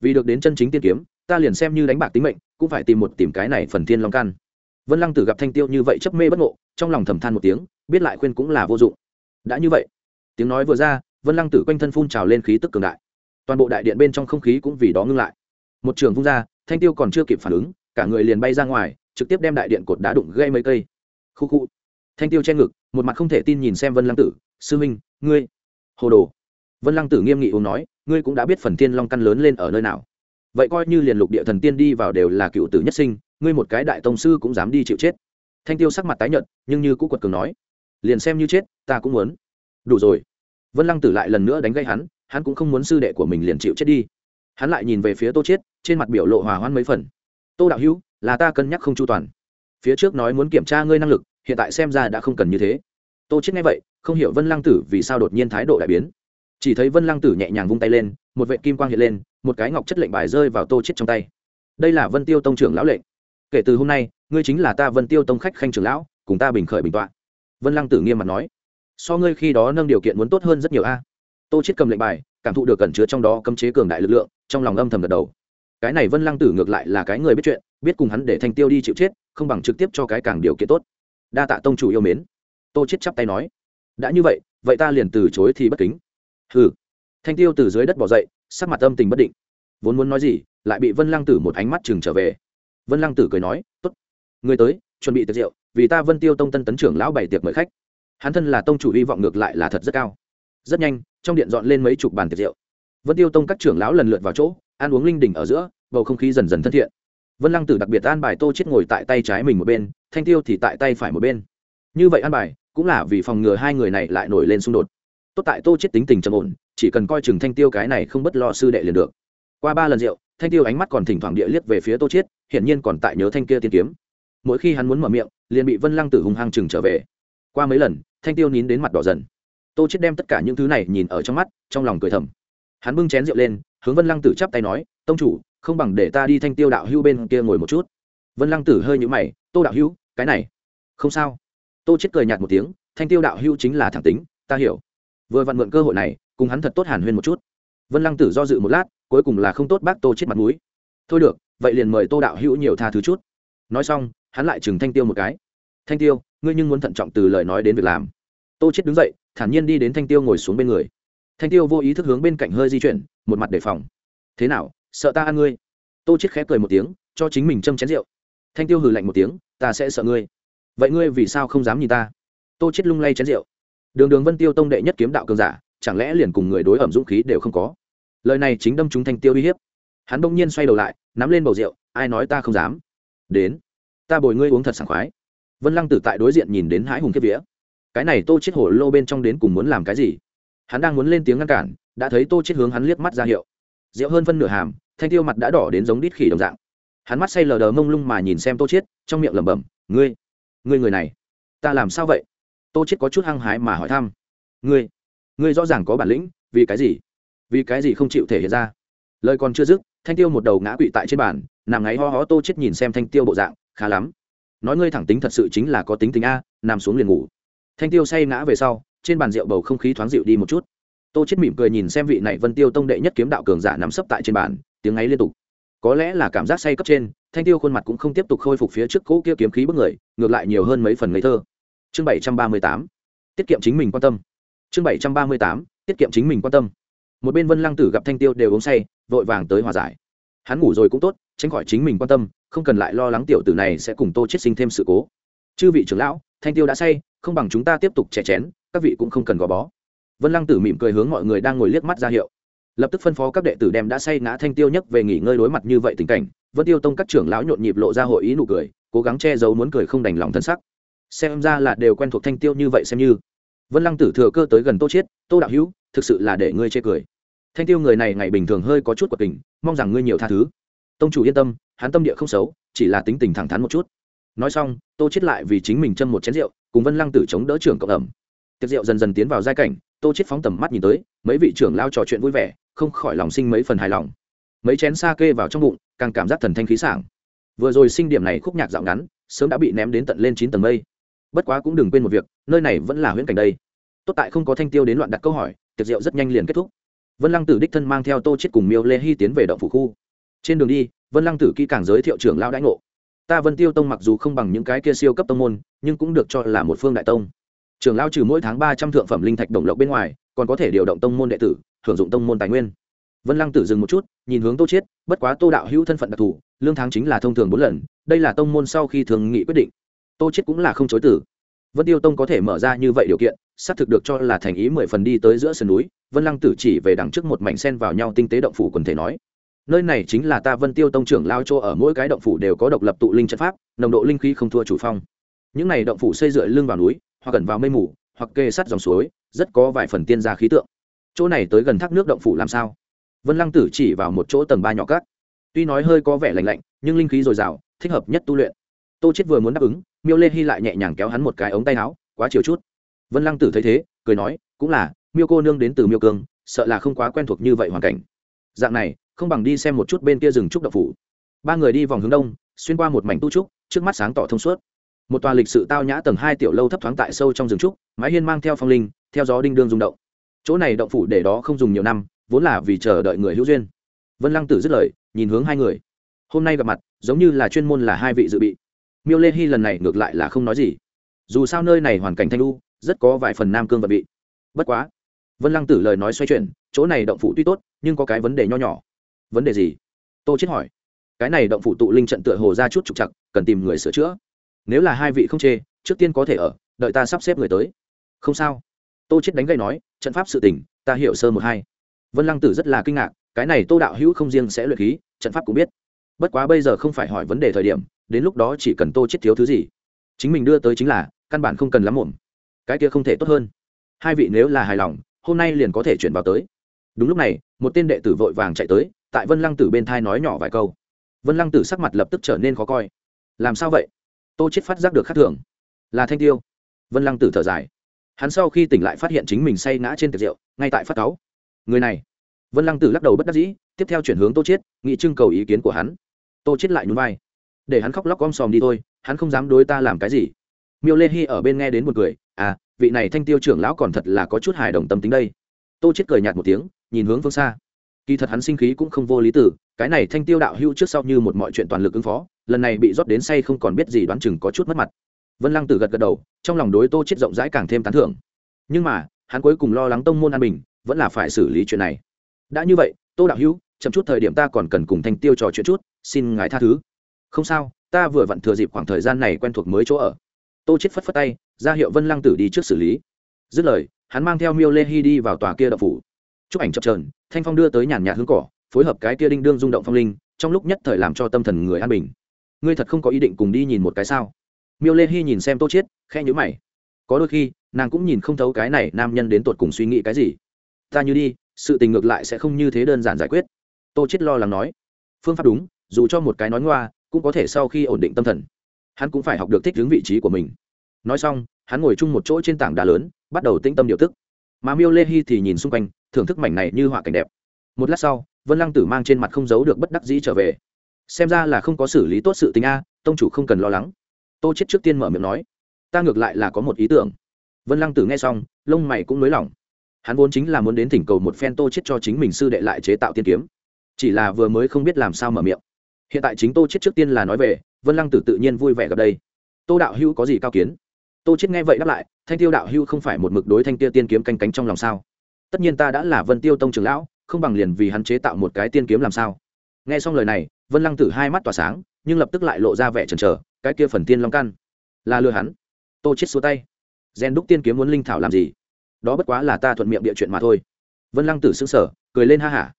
Vì được đến chân chính tiên kiếm, ta liền xem như đánh bạc tính mệnh, cũng phải tìm một tìm cái này phần thiên long căn. Vân lăng tử gặp thanh tiêu như vậy chấp mê bất ngộ, trong lòng thầm than một tiếng, biết lại khuyên cũng là vô dụng. Đã như vậy, tiếng nói vừa ra, vân lăng tử quanh thân phun trào lên khí tức cường đại. Toàn bộ đại điện bên trong không khí cũng vì đó ngưng lại. Một trường vung ra, thanh tiêu còn chưa kịp phản ứng, cả người liền bay ra ngoài, trực tiếp đem đại điện cột đá đụng gây mấy cây. Khu khu thanh tiêu che ngực, một mặt không thể tin nhìn xem vân lăng tử. Sư minh ngươi? Hồ đồ. Vân lăng tử nghiêm nghị uống nói, ngươi cũng đã biết phần thiên long căn lớn lên ở nơi nào. Vậy coi như liền lục địa thần tiên đi vào đều là cựu tử nhất sinh, ngươi một cái đại tông sư cũng dám đi chịu chết. Thanh tiêu sắc mặt tái nhợt, nhưng như cũ quật cường nói, liền xem như chết, ta cũng muốn. Đủ rồi. Vân lăng tử lại lần nữa đánh gây hắn hắn cũng không muốn sư đệ của mình liền chịu chết đi. Hắn lại nhìn về phía tô chết trên mặt biểu lộ hòa hoãn mấy phần. Tô đạo hữu, là ta cân nhắc không chu toàn. Phía trước nói muốn kiểm tra ngươi năng lực hiện tại xem ra đã không cần như thế. Tô chết nghe vậy, không hiểu vân lăng tử vì sao đột nhiên thái độ đại biến. Chỉ thấy vân lăng tử nhẹ nhàng vung tay lên, một vệ kim quang hiện lên, một cái ngọc chất lệnh bài rơi vào tô chết trong tay. Đây là vân tiêu tông trưởng lão lệnh. Kể từ hôm nay, ngươi chính là ta vân tiêu tông khách khanh trưởng lão, cùng ta bình khởi bình tọa. Vân lăng tử nghiêm mặt nói. So ngươi khi đó nâng điều kiện muốn tốt hơn rất nhiều a. Tô chết cầm lệnh bài, cảm thụ được cẩn chứa trong đó cấm chế cường đại lực lượng, trong lòng âm thầm gật đầu. Cái này vân lăng tử ngược lại là cái người biết chuyện, biết cùng hắn để thanh tiêu đi chịu chết, không bằng trực tiếp cho cái càng điều kiện tốt đa tạ tông chủ yêu mến. Tô chết chắp tay nói, đã như vậy vậy ta liền từ chối thì bất kính. Hừ. Thanh tiêu từ dưới đất bỏ dậy, sắc mặt âm tình bất định. Vốn muốn nói gì, lại bị vân lăng tử một ánh mắt chừng trở về. Vân lăng tử cười nói, tốt, người tới, chuẩn bị tiệc rượu, vì ta vân tiêu tông tân tấn trưởng lão bày tiệc mời khách. Hắn thân là tông chủ hy vọng ngược lại là thật rất cao. Rất nhanh, trong điện dọn lên mấy chục bàn tiệc rượu. Vân tiêu tông các trưởng lão lần lượt vào chỗ, ăn uống linh đình ở giữa, bầu không khí dần dần thân thiện. Vân lăng tử đặc biệt an bài tô chết ngồi tại tay trái mình một bên thanh tiêu thì tại tay phải một bên. Như vậy ăn bài, cũng là vì phòng ngừa hai người này lại nổi lên xung đột. Tốt tại tô chết tính tình trầm ổn, chỉ cần coi chừng thanh tiêu cái này không bất lo sư đệ liền được. Qua ba lần rượu, thanh tiêu ánh mắt còn thỉnh thoảng địa liếc về phía tô chết, hiển nhiên còn tại nhớ thanh kia tiên kiếm. Mỗi khi hắn muốn mở miệng, liền bị vân lăng tử hung hăng chừng trở về. Qua mấy lần, thanh tiêu nín đến mặt đỏ dần. Tô chết đem tất cả những thứ này nhìn ở trong mắt, trong lòng cười thầm. Hắn bưng chén rượu lên, hướng vân lăng tử chắp tay nói, tông chủ, không bằng để ta đi thanh tiêu đạo hưu bên kia ngồi một chút vân lăng tử hơi nhũ mày, tô đạo hưu cái này, không sao. Tô chết cười nhạt một tiếng, thanh tiêu đạo hưu chính là thẳng tính, ta hiểu. Vừa vặn mượn cơ hội này, cùng hắn thật tốt hàn huyên một chút. Vân lăng tử do dự một lát, cuối cùng là không tốt bác tô chết mặt mũi. Thôi được, vậy liền mời tô đạo hữu nhiều tha thứ chút. Nói xong, hắn lại chừng thanh tiêu một cái. Thanh tiêu, ngươi nhưng muốn thận trọng từ lời nói đến việc làm. Tô chết đứng dậy, thản nhiên đi đến thanh tiêu ngồi xuống bên người. Thanh tiêu vô ý thức hướng bên cạnh hơi di chuyển, một mặt đề phòng. Thế nào, sợ ta ăn ngươi? Tô chết khẽ cười một tiếng, cho chính mình châm chén rượu thanh tiêu hừ lạnh một tiếng, ta sẽ sợ ngươi. Vậy ngươi vì sao không dám nhìn ta? Tô chết lung lay chén rượu. Đường đường vân tiêu tông đệ nhất kiếm đạo cường giả, chẳng lẽ liền cùng người đối ẩm dũng khí đều không có? Lời này chính đâm chúng thanh tiêu uy hiếp. Hắn bỗng nhiên xoay đầu lại, nắm lên bầu rượu, ai nói ta không dám? Đến, ta bồi ngươi uống thật sảng khoái. Vân lăng tử tại đối diện nhìn đến hãi hùng kiếp vía. Cái này tô chết hổ lô bên trong đến cùng muốn làm cái gì? Hắn đang muốn lên tiếng ngăn cản, đã thấy tô chết hướng hắn liếc mắt ra hiệu. Rượu hơn phân nửa hàm, thanh tiêu mặt đã đỏ đến giống đít khỉ đồng dạng hắn mắt say lờ đờ mông lung mà nhìn xem tô chết trong miệng lẩm bẩm, ngươi ngươi người này, ta làm sao vậy? Tô chết có chút hăng hái mà hỏi thăm, ngươi ngươi rõ ràng có bản lĩnh, vì cái gì? Vì cái gì không chịu thể hiện ra? Lời còn chưa dứt, thanh tiêu một đầu ngã quỵ tại trên bàn, nằm ngáy ho ho tô chết nhìn xem thanh tiêu bộ dạng, khá lắm. Nói ngươi thẳng tính thật sự chính là có tính tình a, nằm xuống liền ngủ. Thanh tiêu say ngã về sau, trên bàn rượu bầu không khí thoáng dịu đi một chút. Tô chết mỉm cười nhìn xem vị này vân tiêu tông đệ nhất kiếm đạo cường giả nằm sấp tại trên bàn, tiếng ấy liên tục có lẽ là cảm giác say cấp trên, thanh tiêu khuôn mặt cũng không tiếp tục khôi phục phía trước cỗ kia kiếm khí bức người, ngược lại nhiều hơn mấy phần ngây thơ. Chương bảy trăm ba mươi tám, tiết kiệm chính mình quan tâm. Chương bảy trăm ba mươi tám, tiết kiệm chính mình quan tâm. Một bên vân lăng tử gặp thanh tiêu đều uống say, vội vàng tới hòa giải. Hắn ngủ rồi cũng tốt, tránh khỏi chính mình quan tâm, không cần lại lo lắng tiểu tử này sẽ cùng tô chết sinh thêm sự cố. Chư vị trưởng lão, thanh tiêu đã say, không bằng chúng ta tiếp tục chè chén, các vị cũng không cần gò bó. Vân lăng tử mỉm cười hướng mọi người đang ngồi liếc mắt ra hiệu lập tức phân phó các đệ tử đem đã say ngã thanh tiêu nhất về nghỉ ngơi đối mặt như vậy tình cảnh, vân tiêu tông các trưởng lão nhộn nhịp lộ ra hội ý nụ cười, cố gắng che giấu muốn cười không đành lòng thân sắc. Xem ra là đều quen thuộc thanh tiêu như vậy xem như. Vân lăng tử thừa cơ tới gần tô chiết, tô đạo hữu, thực sự là để ngươi chê cười. Thanh tiêu người này ngày bình thường hơi có chút quật tình, mong rằng ngươi nhiều tha thứ. Tông chủ yên tâm, hắn tâm địa không xấu, chỉ là tính tình thẳng thắn một chút. Nói xong, tô chết lại vì chính mình châm một chén rượu, cùng vân lăng tử chống đỡ trưởng cộng ẩm. Tiệc rượu dần dần tiến vào giai cảnh tô chết phóng tầm mắt nhìn tới, mấy vị trưởng lao trò chuyện vui vẻ, không khỏi lòng sinh mấy phần hài lòng. Mấy chén sa kê vào trong bụng, càng cảm giác thần thanh khí sảng. Vừa rồi sinh điểm này khúc nhạc dạo ngắn, sớm đã bị ném đến tận lên chín tầng mây. Bất quá cũng đừng quên một việc, nơi này vẫn là huyễn cảnh đây. Tốt tại không có thanh tiêu đến loạn đặt câu hỏi, tiệc rượu rất nhanh liền kết thúc. Vân lăng tử đích thân mang theo tô chết cùng miêu lê hy tiến về động phủ khu. Trên đường đi, vân lăng tử kỹ càng giới thiệu trưởng lao đãi ngộ. Ta vân tiêu tông mặc dù không bằng những cái kia siêu cấp tông môn, nhưng cũng được cho là một phương đại tông trường lao trừ mỗi tháng ba trăm thượng phẩm linh thạch đồng lộc bên ngoài, còn có thể điều động tông môn đệ tử, hưởng dụng tông môn tài nguyên. Vân lăng tử dừng một chút, nhìn hướng tô chiết, bất quá tô đạo hữu thân phận đặc thù, lương tháng chính là thông thường bốn lần, đây là tông môn sau khi thường nghị quyết định. Tô chiết cũng là không chối từ. Vân tiêu tông có thể mở ra như vậy điều kiện, xác thực được cho là thành ý mười phần đi tới giữa sườn núi, vân lăng tử chỉ về đằng trước một mảnh sen vào nhau tinh tế động phủ quần thể nói. Nơi này chính là ta vân tiêu tông trưởng lao chỗ ở, mỗi cái động phủ đều có độc lập tụ linh trận pháp, nồng độ linh khí không thua chủ phong. Những này động phủ xây dựa lưng vào núi hoặc gần vào mây mù, hoặc kê sát dòng suối, rất có vài phần tiên gia khí tượng. Chỗ này tới gần thác nước động phủ làm sao? Vân lăng tử chỉ vào một chỗ tầng ba nhỏ cát. Tuy nói hơi có vẻ lạnh lạnh, nhưng linh khí dồi dào, thích hợp nhất tu luyện. Tô chết vừa muốn đáp ứng, miêu lê hy lại nhẹ nhàng kéo hắn một cái ống tay áo, quá chiều chút. Vân lăng tử thấy thế, cười nói, cũng là, miêu cô nương đến từ miêu cương, sợ là không quá quen thuộc như vậy hoàn cảnh. Dạng này, không bằng đi xem một chút bên kia rừng trúc đậu phủ. Ba người đi vòng hướng đông, xuyên qua một mảnh tu trúc, trước mắt sáng tỏ thông suốt một tòa lịch sự tao nhã tầng hai tiểu lâu thấp thoáng tại sâu trong rừng trúc, mái hiên mang theo phong linh, theo gió đinh đương rung động. Chỗ này động phủ để đó không dùng nhiều năm, vốn là vì chờ đợi người hữu duyên. Vân lăng tử dứt lời, nhìn hướng hai người. Hôm nay gặp mặt, giống như là chuyên môn là hai vị dự bị. Miêu lê hy lần này ngược lại là không nói gì. Dù sao nơi này hoàn cảnh thanh lu rất có vài phần nam cương vật vị bất quá, vân lăng tử lời nói xoay chuyển, chỗ này động phủ tuy tốt, nhưng có cái vấn đề nho nhỏ. Vấn đề gì? Tô chết hỏi. Cái này động phủ tụ linh trận tựa hồ ra chút trục chặt cần tìm người sửa chữa nếu là hai vị không chê, trước tiên có thể ở, đợi ta sắp xếp người tới. Không sao. Tô chết đánh gậy nói, trận pháp sự tình, ta hiểu sơ một hai. Vân lăng tử rất là kinh ngạc, cái này tô đạo hữu không riêng sẽ luyện khí, trận pháp cũng biết. Bất quá bây giờ không phải hỏi vấn đề thời điểm, đến lúc đó chỉ cần tô chết thiếu thứ gì, chính mình đưa tới chính là, căn bản không cần lắm muộn. Cái kia không thể tốt hơn. Hai vị nếu là hài lòng, hôm nay liền có thể chuyển vào tới. Đúng lúc này, một tên đệ tử vội vàng chạy tới, tại vân lăng tử bên thai nói nhỏ vài câu. Vân lăng tử sắc mặt lập tức trở nên khó coi. Làm sao vậy? Tô chết phát giác được khác thường. Là thanh tiêu. Vân lăng tử thở dài. Hắn sau khi tỉnh lại phát hiện chính mình say ngã trên tiệc rượu, ngay tại phát cáu. Người này. Vân lăng tử lắc đầu bất đắc dĩ, tiếp theo chuyển hướng tô chết, nghị trưng cầu ý kiến của hắn. Tô chết lại nhún vai. Để hắn khóc lóc om sòm đi thôi, hắn không dám đối ta làm cái gì. Miêu lê hy ở bên nghe đến một cười à vị này thanh tiêu trưởng lão còn thật là có chút hài đồng tâm tính đây. Tô chết cười nhạt một tiếng, nhìn hướng phương xa kỳ thật hắn sinh khí cũng không vô lý tử cái này thanh tiêu đạo hưu trước sau như một mọi chuyện toàn lực ứng phó lần này bị rót đến say không còn biết gì đoán chừng có chút mất mặt. Vân lăng tử gật gật đầu trong lòng đối tô chết rộng rãi càng thêm tán thưởng. Nhưng mà hắn cuối cùng lo lắng tông môn an bình vẫn là phải xử lý chuyện này. Đã như vậy tô đạo hưu, chậm chút thời điểm ta còn cần cùng thanh tiêu trò chuyện chút xin ngài tha thứ. Không sao ta vừa vặn thừa dịp khoảng thời gian này quen thuộc mới chỗ ở. Tô chết phất phất tay ra hiệu vân lăng tử đi trước xử lý. Dứt lời hắn mang theo miêu lê hy đi vào tòa kia đậu phủ. Chụp ảnh chập trờn thanh phong đưa tới nhàn nhạt hướng cỏ, phối hợp cái kia đinh đương rung động phong linh, trong lúc nhất thời làm cho tâm thần người an bình. Ngươi thật không có ý định cùng đi nhìn một cái sao? Miêu lê hy nhìn xem tô chiết khe nhữ mày. Có đôi khi, nàng cũng nhìn không thấu cái này nam nhân đến tột cùng suy nghĩ cái gì. Ta như đi, sự tình ngược lại sẽ không như thế đơn giản giải quyết. Tô chiết lo lắng nói. Phương pháp đúng, dù cho một cái nói ngoa, cũng có thể sau khi ổn định tâm thần. Hắn cũng phải học được thích ứng vị trí của mình. Nói xong, hắn ngồi chung một chỗ trên tảng đá lớn, bắt đầu tĩnh tâm điều tức. Mà miêu lê hy thì nhìn xung quanh thưởng thức mảnh này như họa cảnh đẹp. Một lát sau, vân lăng tử mang trên mặt không giấu được bất đắc dĩ trở về. Xem ra là không có xử lý tốt sự tình a, tông chủ không cần lo lắng. Tô chết trước tiên mở miệng nói, ta ngược lại là có một ý tưởng. Vân lăng tử nghe xong, lông mày cũng nới lỏng. Hắn vốn chính là muốn đến thỉnh cầu một phen tô chết cho chính mình sư đệ lại chế tạo tiên kiếm. Chỉ là vừa mới không biết làm sao mở miệng. Hiện tại chính tô chết trước tiên là nói về, vân lăng tử tự nhiên vui vẻ gặp đây. Tô đạo hữu có gì cao kiến? Tô chết nghe vậy đáp lại, thanh tiêu đạo hữu không phải một mực đối thanh tiêu tiên kiếm canh cánh trong lòng sao? Tất nhiên ta đã là vân tiêu tông trưởng lão, không bằng liền vì hắn chế tạo một cái tiên kiếm làm sao? Nghe xong lời này, vân lăng tử hai mắt tỏa sáng, nhưng lập tức lại lộ ra vẻ chần chờ, cái kia phần tiên long căn. Là lừa hắn. Tô chết xua tay. Gen đúc tiên kiếm muốn linh thảo làm gì? Đó bất quá là ta thuận miệng địa chuyện mà thôi. Vân lăng tử sững sờ, cười lên ha hả.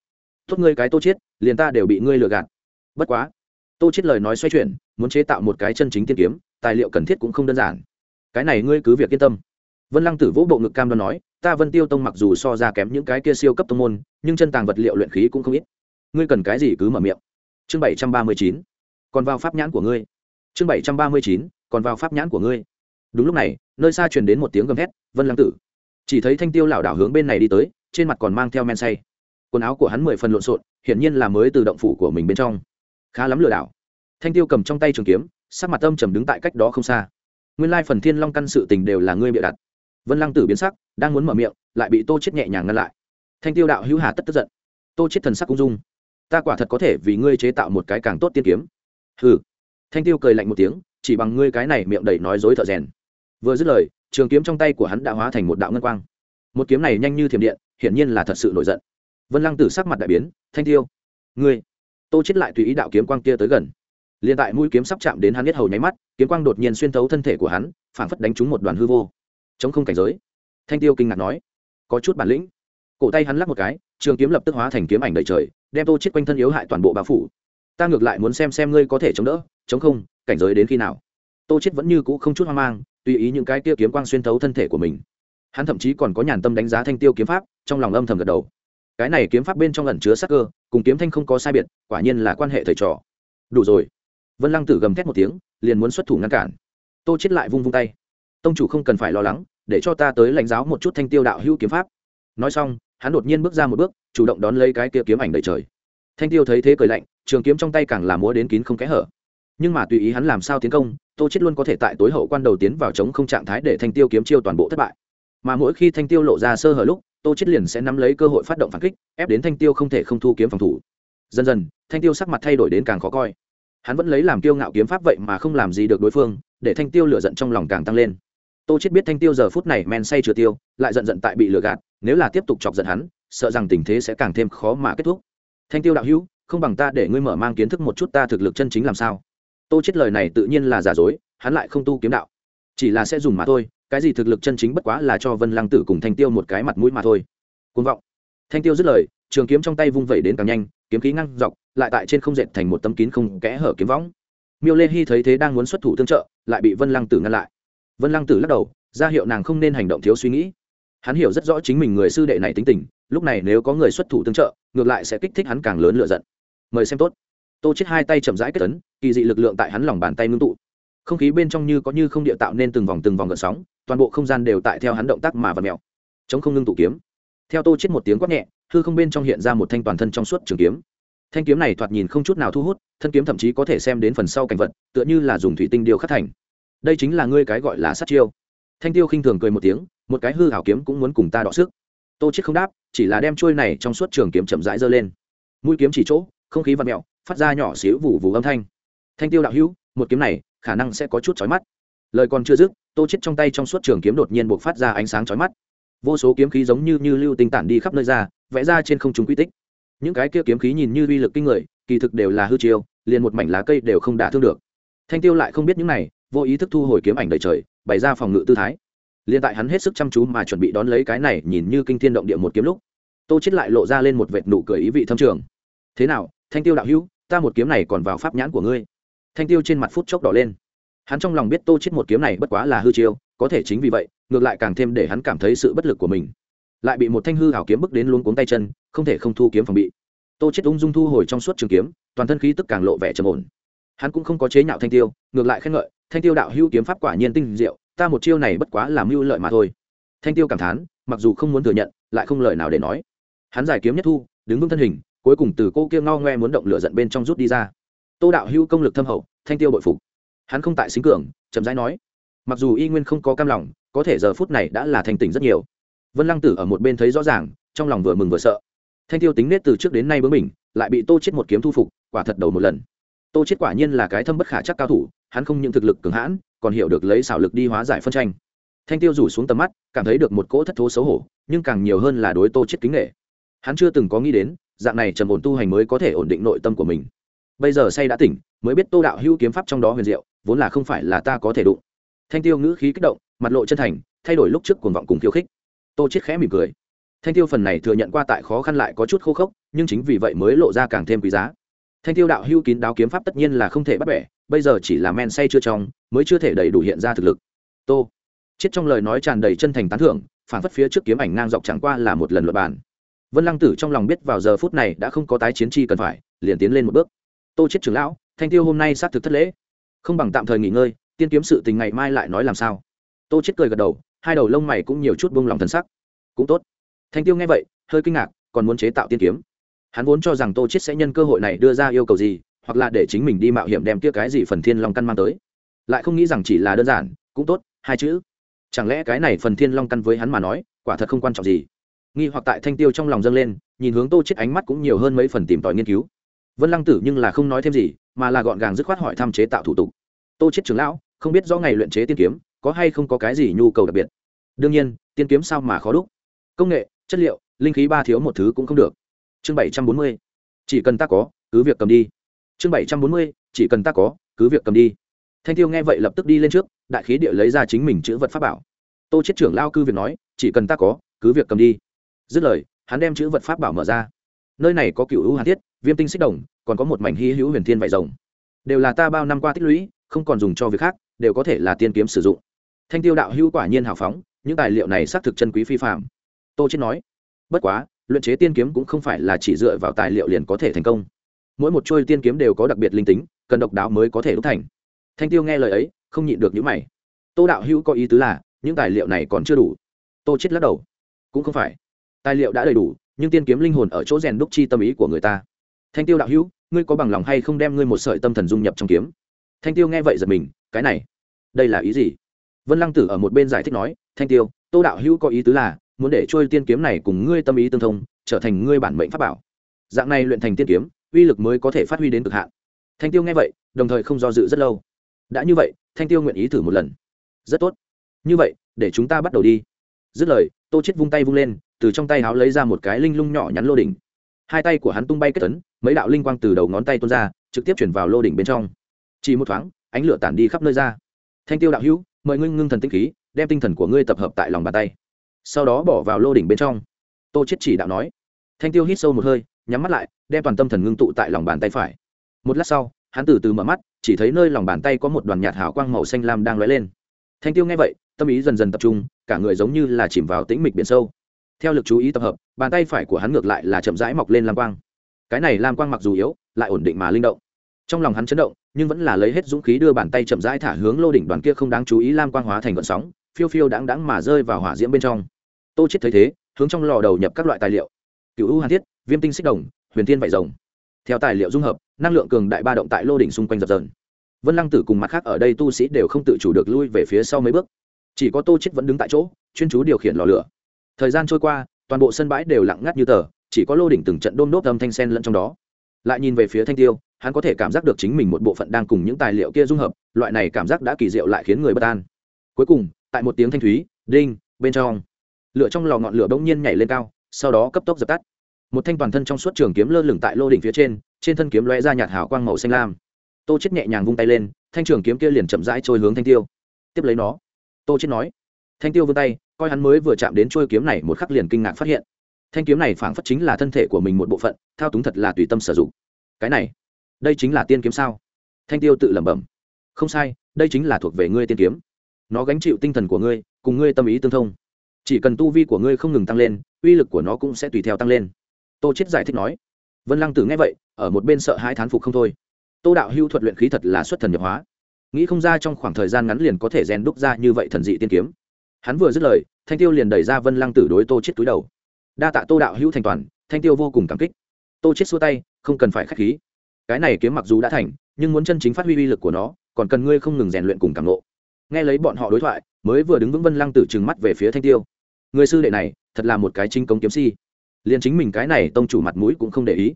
Tốt ngươi cái tô chết, liền ta đều bị ngươi lừa gạt. Bất quá. Tô chết lời nói xoay chuyển, muốn chế tạo một cái chân chính tiên kiếm, tài liệu cần thiết cũng không đơn giản. Cái này ngươi cứ việc yên tâm vân lăng tử vỗ bộ ngực cam đoan nói, ta vân tiêu tông mặc dù so ra kém những cái kia siêu cấp tông môn, nhưng chân tàng vật liệu luyện khí cũng không ít. Ngươi cần cái gì cứ mở miệng. Chương bảy trăm ba mươi chín, còn vào pháp nhãn của ngươi. Chương bảy trăm ba mươi chín, còn vào pháp nhãn của ngươi. Đúng lúc này, nơi xa truyền đến một tiếng gầm thét, vân lăng tử. Chỉ thấy thanh tiêu lảo đảo hướng bên này đi tới, trên mặt còn mang theo men say. Quần áo của hắn mười phần lộn xộn, hiển nhiên là mới từ động phủ của mình bên trong. Khá lắm lừa đảo. Thanh tiêu cầm trong tay trường kiếm, sắc mặt âm trầm đứng tại cách đó không xa. Nguyên lai phần thiên long căn sự tình đều là ngươi bịa đặt vân lăng tử biến sắc, đang muốn mở miệng, lại bị tô chết nhẹ nhàng ngăn lại. Thanh tiêu đạo hữu hà tất tức giận. Tô chết thần sắc cũng dung. Ta quả thật có thể vì ngươi chế tạo một cái càng tốt tiên kiếm. Hừ. Thanh tiêu cười lạnh một tiếng, chỉ bằng ngươi cái này miệng đầy nói dối thợ rèn. Vừa dứt lời, trường kiếm trong tay của hắn đã hóa thành một đạo ngân quang. Một kiếm này nhanh như thiểm điện, hiển nhiên là thật sự nổi giận. Vân lăng tử sắc mặt đại biến, thanh tiêu, ngươi. Tô chết lại tùy ý đạo kiếm quang kia tới gần. Liền tại mũi kiếm sắp chạm đến hắn biết hầu nháy mắt, kiếm quang đột nhiên xuyên thấu thân thể của hắn, phảng phất đánh trúng một đoàn hư vô chống không cảnh giới. Thanh tiêu kinh ngạc nói, có chút bản lĩnh. Cổ tay hắn lắc một cái, trường kiếm lập tức hóa thành kiếm ảnh đầy trời, đem tô chết quanh thân yếu hại toàn bộ bao phủ. Ta ngược lại muốn xem xem ngươi có thể chống đỡ, chống không, cảnh giới đến khi nào. Tô chết vẫn như cũ không chút hoang mang, tùy ý những cái kia kiếm quang xuyên thấu thân thể của mình. Hắn thậm chí còn có nhàn tâm đánh giá thanh tiêu kiếm pháp, trong lòng âm thầm gật đầu. Cái này kiếm pháp bên trong ẩn chứa sắc cơ, cùng kiếm thanh không có sai biệt, quả nhiên là quan hệ thầy trò. Đủ rồi. Vân lăng tử gầm thét một tiếng, liền muốn xuất thủ ngăn cản. Tô chết lại vung vung tay tông chủ không cần phải lo lắng, để cho ta tới lãnh giáo một chút thanh tiêu đạo hữu kiếm pháp. Nói xong, hắn đột nhiên bước ra một bước, chủ động đón lấy cái kia kiếm ảnh đầy trời. Thanh tiêu thấy thế cười lạnh, trường kiếm trong tay càng là múa đến kín không kẽ hở. Nhưng mà tùy ý hắn làm sao tiến công, tô chết luôn có thể tại tối hậu quan đầu tiến vào chống không trạng thái để thanh tiêu kiếm chiêu toàn bộ thất bại. Mà mỗi khi thanh tiêu lộ ra sơ hở lúc, tô chết liền sẽ nắm lấy cơ hội phát động phản kích, ép đến thanh tiêu không thể không thu kiếm phòng thủ. Dần dần, thanh tiêu sắc mặt thay đổi đến càng khó coi. Hắn vẫn lấy làm tiêu ngạo kiếm pháp vậy mà không làm gì được đối phương, để thanh tiêu lửa giận trong lòng càng tăng lên tô chết biết thanh tiêu giờ phút này men say chưa tiêu, lại giận giận tại bị lừa gạt, nếu là tiếp tục chọc giận hắn, sợ rằng tình thế sẽ càng thêm khó mà kết thúc. Thanh tiêu đạo hữu, không bằng ta để ngươi mở mang kiến thức một chút ta thực lực chân chính làm sao. Tô chết lời này tự nhiên là giả dối, hắn lại không tu kiếm đạo. Chỉ là sẽ dùng mà thôi, cái gì thực lực chân chính bất quá là cho vân lăng tử cùng thanh tiêu một cái mặt mũi mà thôi. Côn vọng. Thanh tiêu dứt lời, trường kiếm trong tay vung vẩy đến càng nhanh, kiếm khí ngăn dọc, lại tại trên không dệt thành một tấm kín không kẽ hở kiếm võng. Miêu lê hy thấy thế đang muốn xuất thủ tương trợ, lại bị vân lăng tử ngăn lại vân lăng tử lắc đầu, ra hiệu nàng không nên hành động thiếu suy nghĩ. Hắn hiểu rất rõ chính mình người sư đệ này tính tình, lúc này nếu có người xuất thủ tương trợ, ngược lại sẽ kích thích hắn càng lớn lựa giận. Mời xem tốt. Tô chết hai tay chậm rãi kết tấn kỳ dị lực lượng tại hắn lòng bàn tay ngưng tụ. Không khí bên trong như có như không địa tạo nên từng vòng từng vòng gợn sóng, toàn bộ không gian đều tại theo hắn động tác mà vật mèo. Chống không ngưng tụ kiếm. Theo tô chết một tiếng quát nhẹ, hư không bên trong hiện ra một thanh toàn thân trong suốt trường kiếm. Thanh kiếm này thoạt nhìn không chút nào thu hút, thân kiếm thậm chí có thể xem đến phần sau cảnh vật, tựa như là dùng thủy tinh điêu khắc thành đây chính là ngươi cái gọi là sát chiêu. Thanh tiêu khinh thường cười một tiếng, một cái hư hảo kiếm cũng muốn cùng ta đọ sức. Tô chết không đáp, chỉ là đem trôi này trong suốt trường kiếm chậm rãi giơ lên. Mũi kiếm chỉ chỗ, không khí vặn mèo phát ra nhỏ xíu vụ vụ âm thanh. Thanh tiêu đạo hữu, một kiếm này, khả năng sẽ có chút chói mắt. Lời còn chưa dứt, tô chết trong tay trong suốt trường kiếm đột nhiên buộc phát ra ánh sáng chói mắt. Vô số kiếm khí giống như như lưu tinh tản đi khắp nơi ra, vẽ ra trên không trung quy tích. Những cái kia kiếm khí nhìn như uy lực kinh người, kỳ thực đều là hư chiêu, liền một mảnh lá cây đều không đả thương được. Thanh tiêu lại không biết những này vô ý thức thu hồi kiếm ảnh đầy trời, bày ra phòng ngự tư thái. Liền tại hắn hết sức chăm chú mà chuẩn bị đón lấy cái này nhìn như kinh thiên động địa một kiếm lúc, tô chết lại lộ ra lên một vệt nụ cười ý vị thâm trường. Thế nào, thanh tiêu đạo hữu, ta một kiếm này còn vào pháp nhãn của ngươi. Thanh tiêu trên mặt phút chốc đỏ lên. Hắn trong lòng biết tô chết một kiếm này bất quá là hư chiêu, có thể chính vì vậy, ngược lại càng thêm để hắn cảm thấy sự bất lực của mình. Lại bị một thanh hư hảo kiếm bước đến luống cuống tay chân, không thể không thu kiếm phòng bị. Tô chết ung dung thu hồi trong suốt trường kiếm, toàn thân khí tức càng lộ vẻ trầm ổn. Hắn cũng không có chế nhạo thanh tiêu, ngược lại khen ngợi thanh tiêu đạo hữu kiếm pháp quả nhiên tinh diệu, ta một chiêu này bất quá làm mưu lợi mà thôi. Thanh tiêu cảm thán, mặc dù không muốn thừa nhận, lại không lời nào để nói. Hắn giải kiếm nhất thu, đứng vững thân hình, cuối cùng từ cô kia ngao ngoe muốn động lửa giận bên trong rút đi ra. Tô đạo hữu công lực thâm hậu, thanh tiêu bội phục. Hắn không tại xính cường, chậm rãi nói, mặc dù y nguyên không có cam lòng, có thể giờ phút này đã là thành tỉnh rất nhiều. Vân lăng tử ở một bên thấy rõ ràng, trong lòng vừa mừng vừa sợ. Thanh tiêu tính nết từ trước đến nay bướng mình lại bị tô chết một kiếm thu phục, quả thật đầu một lần. Tô chết quả nhiên là cái thâm bất khả chắc cao thủ hắn không những thực lực cường hãn, còn hiểu được lấy xảo lực đi hóa giải phân tranh. Thanh tiêu rủ xuống tầm mắt, cảm thấy được một cỗ thất thố xấu hổ, nhưng càng nhiều hơn là đối tô chết kính nghệ hắn chưa từng có nghĩ đến, dạng này trầm ổn tu hành mới có thể ổn định nội tâm của mình. Bây giờ say đã tỉnh, mới biết tô đạo hữu kiếm pháp trong đó huyền diệu, vốn là không phải là ta có thể đụng. Thanh tiêu ngữ khí kích động, mặt lộ chân thành, thay đổi lúc trước cuồng vọng cùng khiêu khích. Tô chết khẽ mỉm cười. Thanh tiêu phần này thừa nhận qua tại khó khăn lại có chút khô khốc, nhưng chính vì vậy mới lộ ra càng thêm quý giá thanh tiêu đạo hưu kín đáo kiếm pháp tất nhiên là không thể bắt bẻ, bây giờ chỉ là men say chưa trong, mới chưa thể đầy đủ hiện ra thực lực. Tô. Chết trong lời nói tràn đầy chân thành tán thưởng, phản phất phía trước kiếm ảnh ngang dọc chẳng qua là một lần luật bàn. Vân lăng tử trong lòng biết vào giờ phút này đã không có tái chiến chi cần phải, liền tiến lên một bước. Tô chết trưởng lão, thanh tiêu hôm nay xác thực thất lễ. Không bằng tạm thời nghỉ ngơi, tiên kiếm sự tình ngày mai lại nói làm sao? Tô chết cười gật đầu, hai đầu lông mày cũng nhiều chút buông lòng thần sắc. Cũng tốt. Thanh tiêu nghe vậy, hơi kinh ngạc, còn muốn chế tạo tiên kiếm hắn vốn cho rằng tô chết sẽ nhân cơ hội này đưa ra yêu cầu gì, hoặc là để chính mình đi mạo hiểm đem kia cái gì phần thiên long căn mang tới. Lại không nghĩ rằng chỉ là đơn giản, cũng tốt, hai chữ. Chẳng lẽ cái này phần thiên long căn với hắn mà nói, quả thật không quan trọng gì? Nghi hoặc tại thanh tiêu trong lòng dâng lên, nhìn hướng tô chết ánh mắt cũng nhiều hơn mấy phần tìm tòi nghiên cứu. Vân lăng tử nhưng là không nói thêm gì, mà là gọn gàng dứt khoát hỏi tham chế tạo thủ tục. Tô chết trưởng lão, không biết rõ ngày luyện chế tiên kiếm, có hay không có cái gì nhu cầu đặc biệt? Đương nhiên, tiên kiếm sao mà khó đúc? Công nghệ, chất liệu, linh khí ba thiếu một thứ cũng không được chương bảy trăm bốn mươi, chỉ cần ta có, cứ việc cầm đi. Chương bảy trăm bốn mươi, chỉ cần ta có, cứ việc cầm đi. Thanh tiêu nghe vậy lập tức đi lên trước, đại khí địa lấy ra chính mình chữ vật pháp bảo. Tô chết trưởng lao cư việc nói, chỉ cần ta có, cứ việc cầm đi. Dứt lời, hắn đem chữ vật pháp bảo mở ra. Nơi này có cựu hữu hàn thiết, viêm tinh xích đồng, còn có một mảnh hy hữu huyền thiên vải rồng. Đều là ta bao năm qua tích lũy, không còn dùng cho việc khác, đều có thể là tiên kiếm sử dụng. Thanh tiêu đạo hữu quả nhiên hào phóng, những tài liệu này xác thực chân quý phi phạm tô chết nói, bất quá luyện chế tiên kiếm cũng không phải là chỉ dựa vào tài liệu liền có thể thành công. Mỗi một chuôi tiên kiếm đều có đặc biệt linh tính, cần độc đáo mới có thể đúc thành. Thanh tiêu nghe lời ấy, không nhịn được những mày. Tô đạo hữu có ý tứ là, những tài liệu này còn chưa đủ. Tô chết lắc đầu. Cũng không phải. Tài liệu đã đầy đủ, nhưng tiên kiếm linh hồn ở chỗ rèn đúc chi tâm ý của người ta. Thanh tiêu đạo hữu, ngươi có bằng lòng hay không đem ngươi một sợi tâm thần dung nhập trong kiếm? Thanh tiêu nghe vậy giật mình, cái này, đây là ý gì? Vân lăng tử ở một bên giải thích nói, thanh tiêu, tô đạo hữu có ý tứ là muốn để trôi tiên kiếm này cùng ngươi tâm ý tương thông, trở thành ngươi bản mệnh pháp bảo. Dạng này luyện thành tiên kiếm, uy lực mới có thể phát huy đến cực hạn. Thanh tiêu nghe vậy, đồng thời không do dự rất lâu. Đã như vậy, thanh tiêu nguyện ý thử một lần. Rất tốt. Như vậy, để chúng ta bắt đầu đi. Dứt lời, tô chết vung tay vung lên, từ trong tay áo lấy ra một cái linh lung nhỏ nhắn lô đỉnh. Hai tay của hắn tung bay kết tấn mấy đạo linh quang từ đầu ngón tay tuôn ra, trực tiếp chuyển vào lô đỉnh bên trong. Chỉ một thoáng, ánh lửa tản đi khắp nơi ra. Thanh tiêu đạo hữu, mời ngươi ngưng thần tinh khí, đem tinh thần của ngươi tập hợp tại lòng bàn tay sau đó bỏ vào lô đỉnh bên trong. Tô chết chỉ đạo nói. Thanh tiêu hít sâu một hơi, nhắm mắt lại, đem toàn tâm thần ngưng tụ tại lòng bàn tay phải. Một lát sau, hắn từ từ mở mắt, chỉ thấy nơi lòng bàn tay có một đoàn nhạt hào quang màu xanh lam đang lóe lên. Thanh tiêu nghe vậy, tâm ý dần dần tập trung, cả người giống như là chìm vào tĩnh mịch biển sâu. Theo lực chú ý tập hợp, bàn tay phải của hắn ngược lại là chậm rãi mọc lên lam quang. Cái này lam quang mặc dù yếu, lại ổn định mà linh động. Trong lòng hắn chấn động, nhưng vẫn là lấy hết dũng khí đưa bàn tay chậm rãi thả hướng lô đỉnh đoàn kia không đáng chú ý lam quang hóa thành gọn sóng phiêu phiêu đáng đáng mà rơi vào hỏa diễm bên trong. Tô chết thấy thế, hướng trong lò đầu nhập các loại tài liệu. Cựu u hàn thiết, viêm tinh xích đồng, huyền thiên vải rồng. Theo tài liệu dung hợp, năng lượng cường đại ba động tại lô đỉnh xung quanh dập dờn. Vân lăng tử cùng mặt khác ở đây tu sĩ đều không tự chủ được lui về phía sau mấy bước. Chỉ có tô chết vẫn đứng tại chỗ, chuyên chú điều khiển lò lửa. Thời gian trôi qua, toàn bộ sân bãi đều lặng ngắt như tờ, chỉ có lô đỉnh từng trận đôm đốt âm thanh sen lẫn trong đó. Lại nhìn về phía thanh tiêu, hắn có thể cảm giác được chính mình một bộ phận đang cùng những tài liệu kia dung hợp, loại này cảm giác đã kỳ diệu lại khiến người bất an. Cuối cùng tại một tiếng thanh thúy, đinh, bên trong. Lửa trong lò ngọn lửa bỗng nhiên nhảy lên cao, sau đó cấp tốc dập tắt. Một thanh toàn thân trong suốt trường kiếm lơ lửng tại lô đỉnh phía trên trên thân kiếm lóe ra nhạt hào quang màu xanh lam. Tô chết nhẹ nhàng vung tay lên, thanh trường kiếm kia liền chậm rãi trôi hướng thanh tiêu. Tiếp lấy nó. Tô chết nói. Thanh tiêu vươn tay, coi hắn mới vừa chạm đến trôi kiếm này một khắc liền kinh ngạc phát hiện. Thanh kiếm này phảng phất chính là thân thể của mình một bộ phận, thao túng thật là tùy tâm sử dụng. Cái này, đây chính là tiên kiếm sao? Thanh tiêu tự lẩm bẩm. Không sai, đây chính là thuộc về ngươi tiên kiếm nó gánh chịu tinh thần của ngươi, cùng ngươi tâm ý tương thông. Chỉ cần tu vi của ngươi không ngừng tăng lên, uy lực của nó cũng sẽ tùy theo tăng lên. Tô chết giải thích nói. Vân lăng tử nghe vậy, ở một bên sợ hãi thán phục không thôi. Tô đạo hưu thuật luyện khí thật là xuất thần nhập hóa. Nghĩ không ra trong khoảng thời gian ngắn liền có thể rèn đúc ra như vậy thần dị tiên kiếm. Hắn vừa dứt lời, thanh tiêu liền đẩy ra vân lăng tử đối tô chết túi đầu. Đa tạ tô đạo hữu thành toàn, thanh tiêu vô cùng cảm kích. Tô chết xua tay, không cần phải khách khí. Cái này kiếm mặc dù đã thành, nhưng muốn chân chính phát huy uy lực của nó, còn cần ngươi không ngừng rèn luyện cùng cảm nộ nghe lấy bọn họ đối thoại, mới vừa đứng vững vân lăng tử trừng mắt về phía thanh tiêu. Người sư đệ này, thật là một cái chính công kiếm si. Liền chính mình cái này tông chủ mặt mũi cũng không để ý.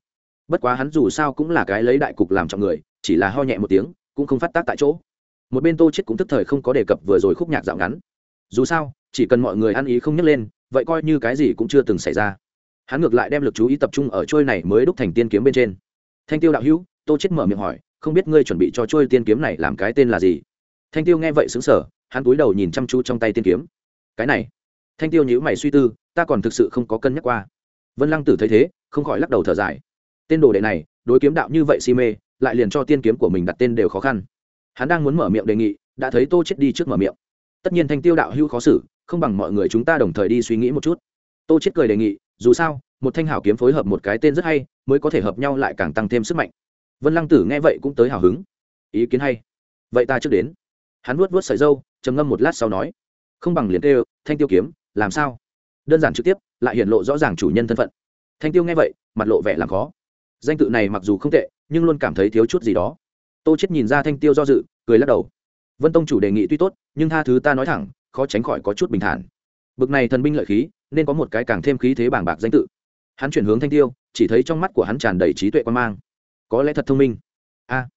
Bất quá hắn dù sao cũng là cái lấy đại cục làm trọng người, chỉ là ho nhẹ một tiếng, cũng không phát tác tại chỗ. Một bên tô chết cũng tức thời không có đề cập vừa rồi khúc nhạc dạo ngắn. Dù sao, chỉ cần mọi người ăn ý không nhấc lên, vậy coi như cái gì cũng chưa từng xảy ra. Hắn ngược lại đem lực chú ý tập trung ở trôi này mới đúc thành tiên kiếm bên trên. Thanh tiêu đạo hữu, tô chết mở miệng hỏi, không biết ngươi chuẩn bị cho trôi tiên kiếm này làm cái tên là gì? Thanh tiêu nghe vậy xứng sở hắn cúi đầu nhìn chăm chú trong tay tiên kiếm. Cái này. Thanh tiêu nhữ mày suy tư, ta còn thực sự không có cân nhắc qua. Vân lăng tử thấy thế, không khỏi lắc đầu thở dài. Tên đồ đệ này, đối kiếm đạo như vậy si mê, lại liền cho tiên kiếm của mình đặt tên đều khó khăn. Hắn đang muốn mở miệng đề nghị, đã thấy tô chết đi trước mở miệng. Tất nhiên thanh tiêu đạo hưu khó xử, không bằng mọi người chúng ta đồng thời đi suy nghĩ một chút. Tô chết cười đề nghị, dù sao, một thanh hảo kiếm phối hợp một cái tên rất hay, mới có thể hợp nhau lại càng tăng thêm sức mạnh. Vân lăng tử nghe vậy cũng tới hào hứng. Ý kiến hay. Vậy ta trước đến hắn vuốt vuốt sợi dâu, trầm ngâm một lát sau nói, không bằng liền kêu, thanh tiêu kiếm, làm sao? Đơn giản trực tiếp, lại hiện lộ rõ ràng chủ nhân thân phận. Thanh tiêu nghe vậy, mặt lộ vẻ làm khó. Danh tự này mặc dù không tệ, nhưng luôn cảm thấy thiếu chút gì đó. Tô chết nhìn ra thanh tiêu do dự, cười lắc đầu. Vân tông chủ đề nghị tuy tốt, nhưng tha thứ ta nói thẳng, khó tránh khỏi có chút bình thản. Bực này thần binh lợi khí, nên có một cái càng thêm khí thế bàng bạc danh tự. Hắn chuyển hướng thanh tiêu, chỉ thấy trong mắt của hắn tràn đầy trí tuệ quan mang. Có lẽ thật thông minh. A,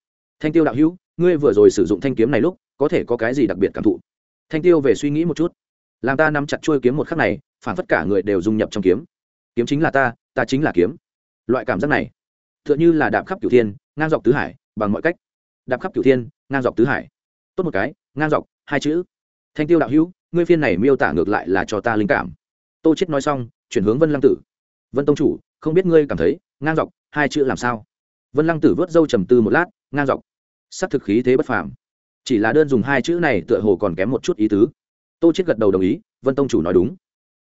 thanh tiêu đạo hữu, ngươi vừa rồi sử dụng thanh kiếm này lúc có thể có cái gì đặc biệt cảm thụ. Thanh tiêu về suy nghĩ một chút. Làm ta nắm chặt chuôi kiếm một khắc này, phản phất cả người đều dung nhập trong kiếm. Kiếm chính là ta ta chính là kiếm. Loại cảm giác này t h ư ợ n h ư là đạp khắp cửu thiên, ngang dọc tứ hải, bằng mọi cách. Đạp khắp cửu thiên, ngang dọc tứ hải. Tốt một cái, ngang dọc, hai chữ. Thanh tiêu đạo hữu, ngươi phiên này miêu tả ngược lại là cho ta linh cảm. Tô chết nói xong, chuyển hướng vân lăng tử. Vân tông chủ, không biết ngươi cảm thấy, ngang dọc, hai chữ làm sao? Vân lăng tử vớt râu trầm tư một lát, ngang dọc. S ắ c thực khí thế bất phàm chỉ là đơn dùng hai chữ này tựa hồ còn kém một chút ý tứ. Tô chết gật đầu đồng ý, vân tông chủ nói đúng.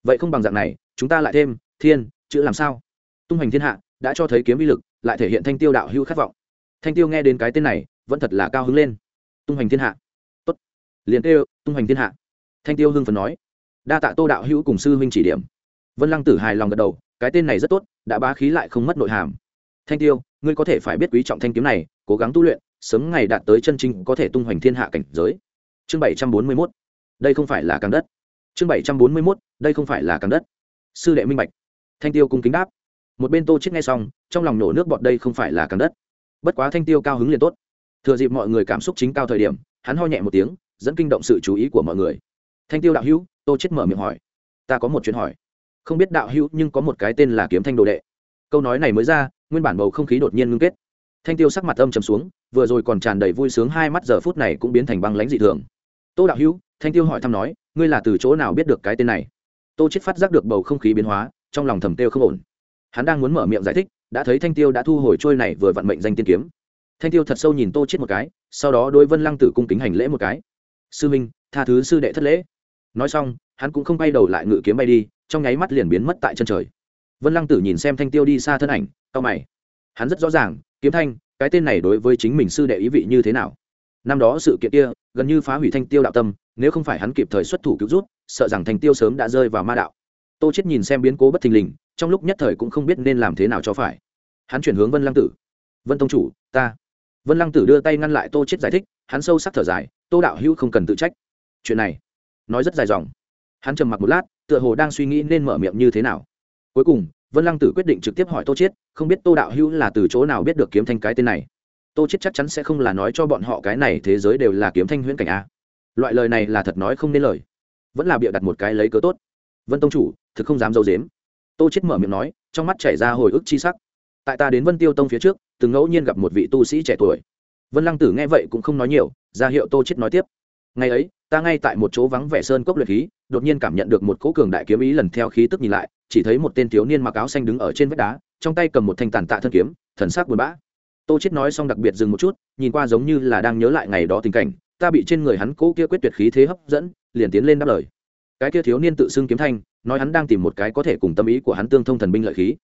Vậy không bằng dạng này, chúng ta lại thêm, thiên, chữ làm sao? Tung hành thiên hạ, đã cho thấy kiếm vi lực, lại thể hiện thanh tiêu đạo hữu khát vọng. Thanh tiêu nghe đến cái tên này, vẫn thật là cao hứng lên. Tung hành thiên hạ. Tốt. Liền kêu, tung hành thiên hạ. Thanh tiêu hưng phần nói. Đa tạ tô đạo hữu cùng sư huynh chỉ điểm. Vân lăng tử hài lòng gật đầu, cái tên này rất tốt, đã bá khí lại không mất nội hàm. Thanh tiêu, ngươi có thể phải biết quý trọng thanh kiếm này, cố gắng tu luyện sớm ngày đạt tới chân chính có thể tung hoành thiên hạ cảnh giới. Chương bảy trăm bốn mươi mốt, đây không phải là càng đất. Chương bảy trăm bốn mươi mốt, đây không phải là càng đất. Sư đệ minh bạch. Thanh tiêu cung kính đáp. Một bên tô chết nghe xong, trong lòng nổ nước bọt đây không phải là càng đất. Bất quá thanh tiêu cao hứng liền tốt. Thừa dịp mọi người cảm xúc chính cao thời điểm, hắn ho nhẹ một tiếng, dẫn kinh động sự chú ý của mọi người. Thanh tiêu đạo hữu, tô chết mở miệng hỏi. Ta có một chuyện hỏi. Không biết đạo hữu nhưng có một cái tên là kiếm thanh đồ đệ. Câu nói này mới ra, nguyên bản bầu không khí đột nhiên ngưng kết thanh tiêu sắc mặt âm trầm xuống, vừa rồi còn tràn đầy vui sướng, hai mắt giờ phút này cũng biến thành băng lãnh dị thường. Tô đạo hữu, thanh tiêu hỏi thăm nói, ngươi là từ chỗ nào biết được cái tên này? Tô chết phát giác được bầu không khí biến hóa, trong lòng thầm tiêu không ổn. Hắn đang muốn mở miệng giải thích, đã thấy thanh tiêu đã thu hồi trôi này vừa vận mệnh danh tiên kiếm. Thanh tiêu thật sâu nhìn tô chết một cái, sau đó đôi vân lăng tử cung kính hành lễ một cái. Sư minh, tha thứ sư đệ thất lễ. Nói xong, hắn cũng không bay đầu lại ngự kiếm bay đi, trong nháy mắt liền biến mất tại chân trời. Vân lăng tử nhìn xem thanh tiêu đi xa thân ảnh cao mày. Hắn rất rõ ràng kiếm thanh, cái tên này đối với chính mình sư đệ ý vị như thế nào? Năm đó sự kiện kia, gần như phá hủy thanh tiêu đạo tâm, nếu không phải hắn kịp thời xuất thủ cứu rút sợ rằng thanh tiêu sớm đã rơi vào ma đạo. Tô chết nhìn xem biến cố bất thình lình, trong lúc nhất thời cũng không biết nên làm thế nào cho phải. Hắn chuyển hướng vân lăng tử. Vân tông chủ, ta. Vân lăng tử đưa tay ngăn lại tô chết giải thích, hắn sâu sắc thở dài, tô đạo hữu không cần tự trách. Chuyện này, nói rất dài dòng. Hắn trầm mặc một lát, tựa hồ đang suy nghĩ nên mở miệng như thế nào. Cuối cùng vân lăng tử quyết định trực tiếp hỏi tô chết không biết tô đạo hữu là từ chỗ nào biết được kiếm thanh cái tên này. Tô chết chắc chắn sẽ không là nói cho bọn họ cái này thế giới đều là kiếm thanh huyễn cảnh a. Loại lời này là thật nói không nên lời. Vẫn là bịa đặt một cái lấy cớ tốt. Vân tông chủ, thực không dám dâu dếm. Tô chết mở miệng nói, trong mắt chảy ra hồi ức chi sắc. Tại ta đến vân tiêu tông phía trước, từng ngẫu nhiên gặp một vị tu sĩ trẻ tuổi. Vân lăng tử nghe vậy cũng không nói nhiều, ra hiệu tô chết nói tiếp ngày ấy, ta ngay tại một chỗ vắng vẻ sơn cốc luyện khí, đột nhiên cảm nhận được một cỗ cường đại kiếm ý lần theo khí tức nhìn lại, chỉ thấy một tên thiếu niên mặc áo xanh đứng ở trên vách đá, trong tay cầm một thanh tàn tạ thân kiếm, thần sắc buồn bã. Tô chết nói xong đặc biệt dừng một chút, nhìn qua giống như là đang nhớ lại ngày đó tình cảnh, ta bị trên người hắn cỗ kia quyết tuyệt khí thế hấp dẫn, liền tiến lên đáp lời. Cái kia thiếu niên tự xưng kiếm thanh, nói hắn đang tìm một cái có thể cùng tâm ý của hắn tương thông thần binh lợi khí.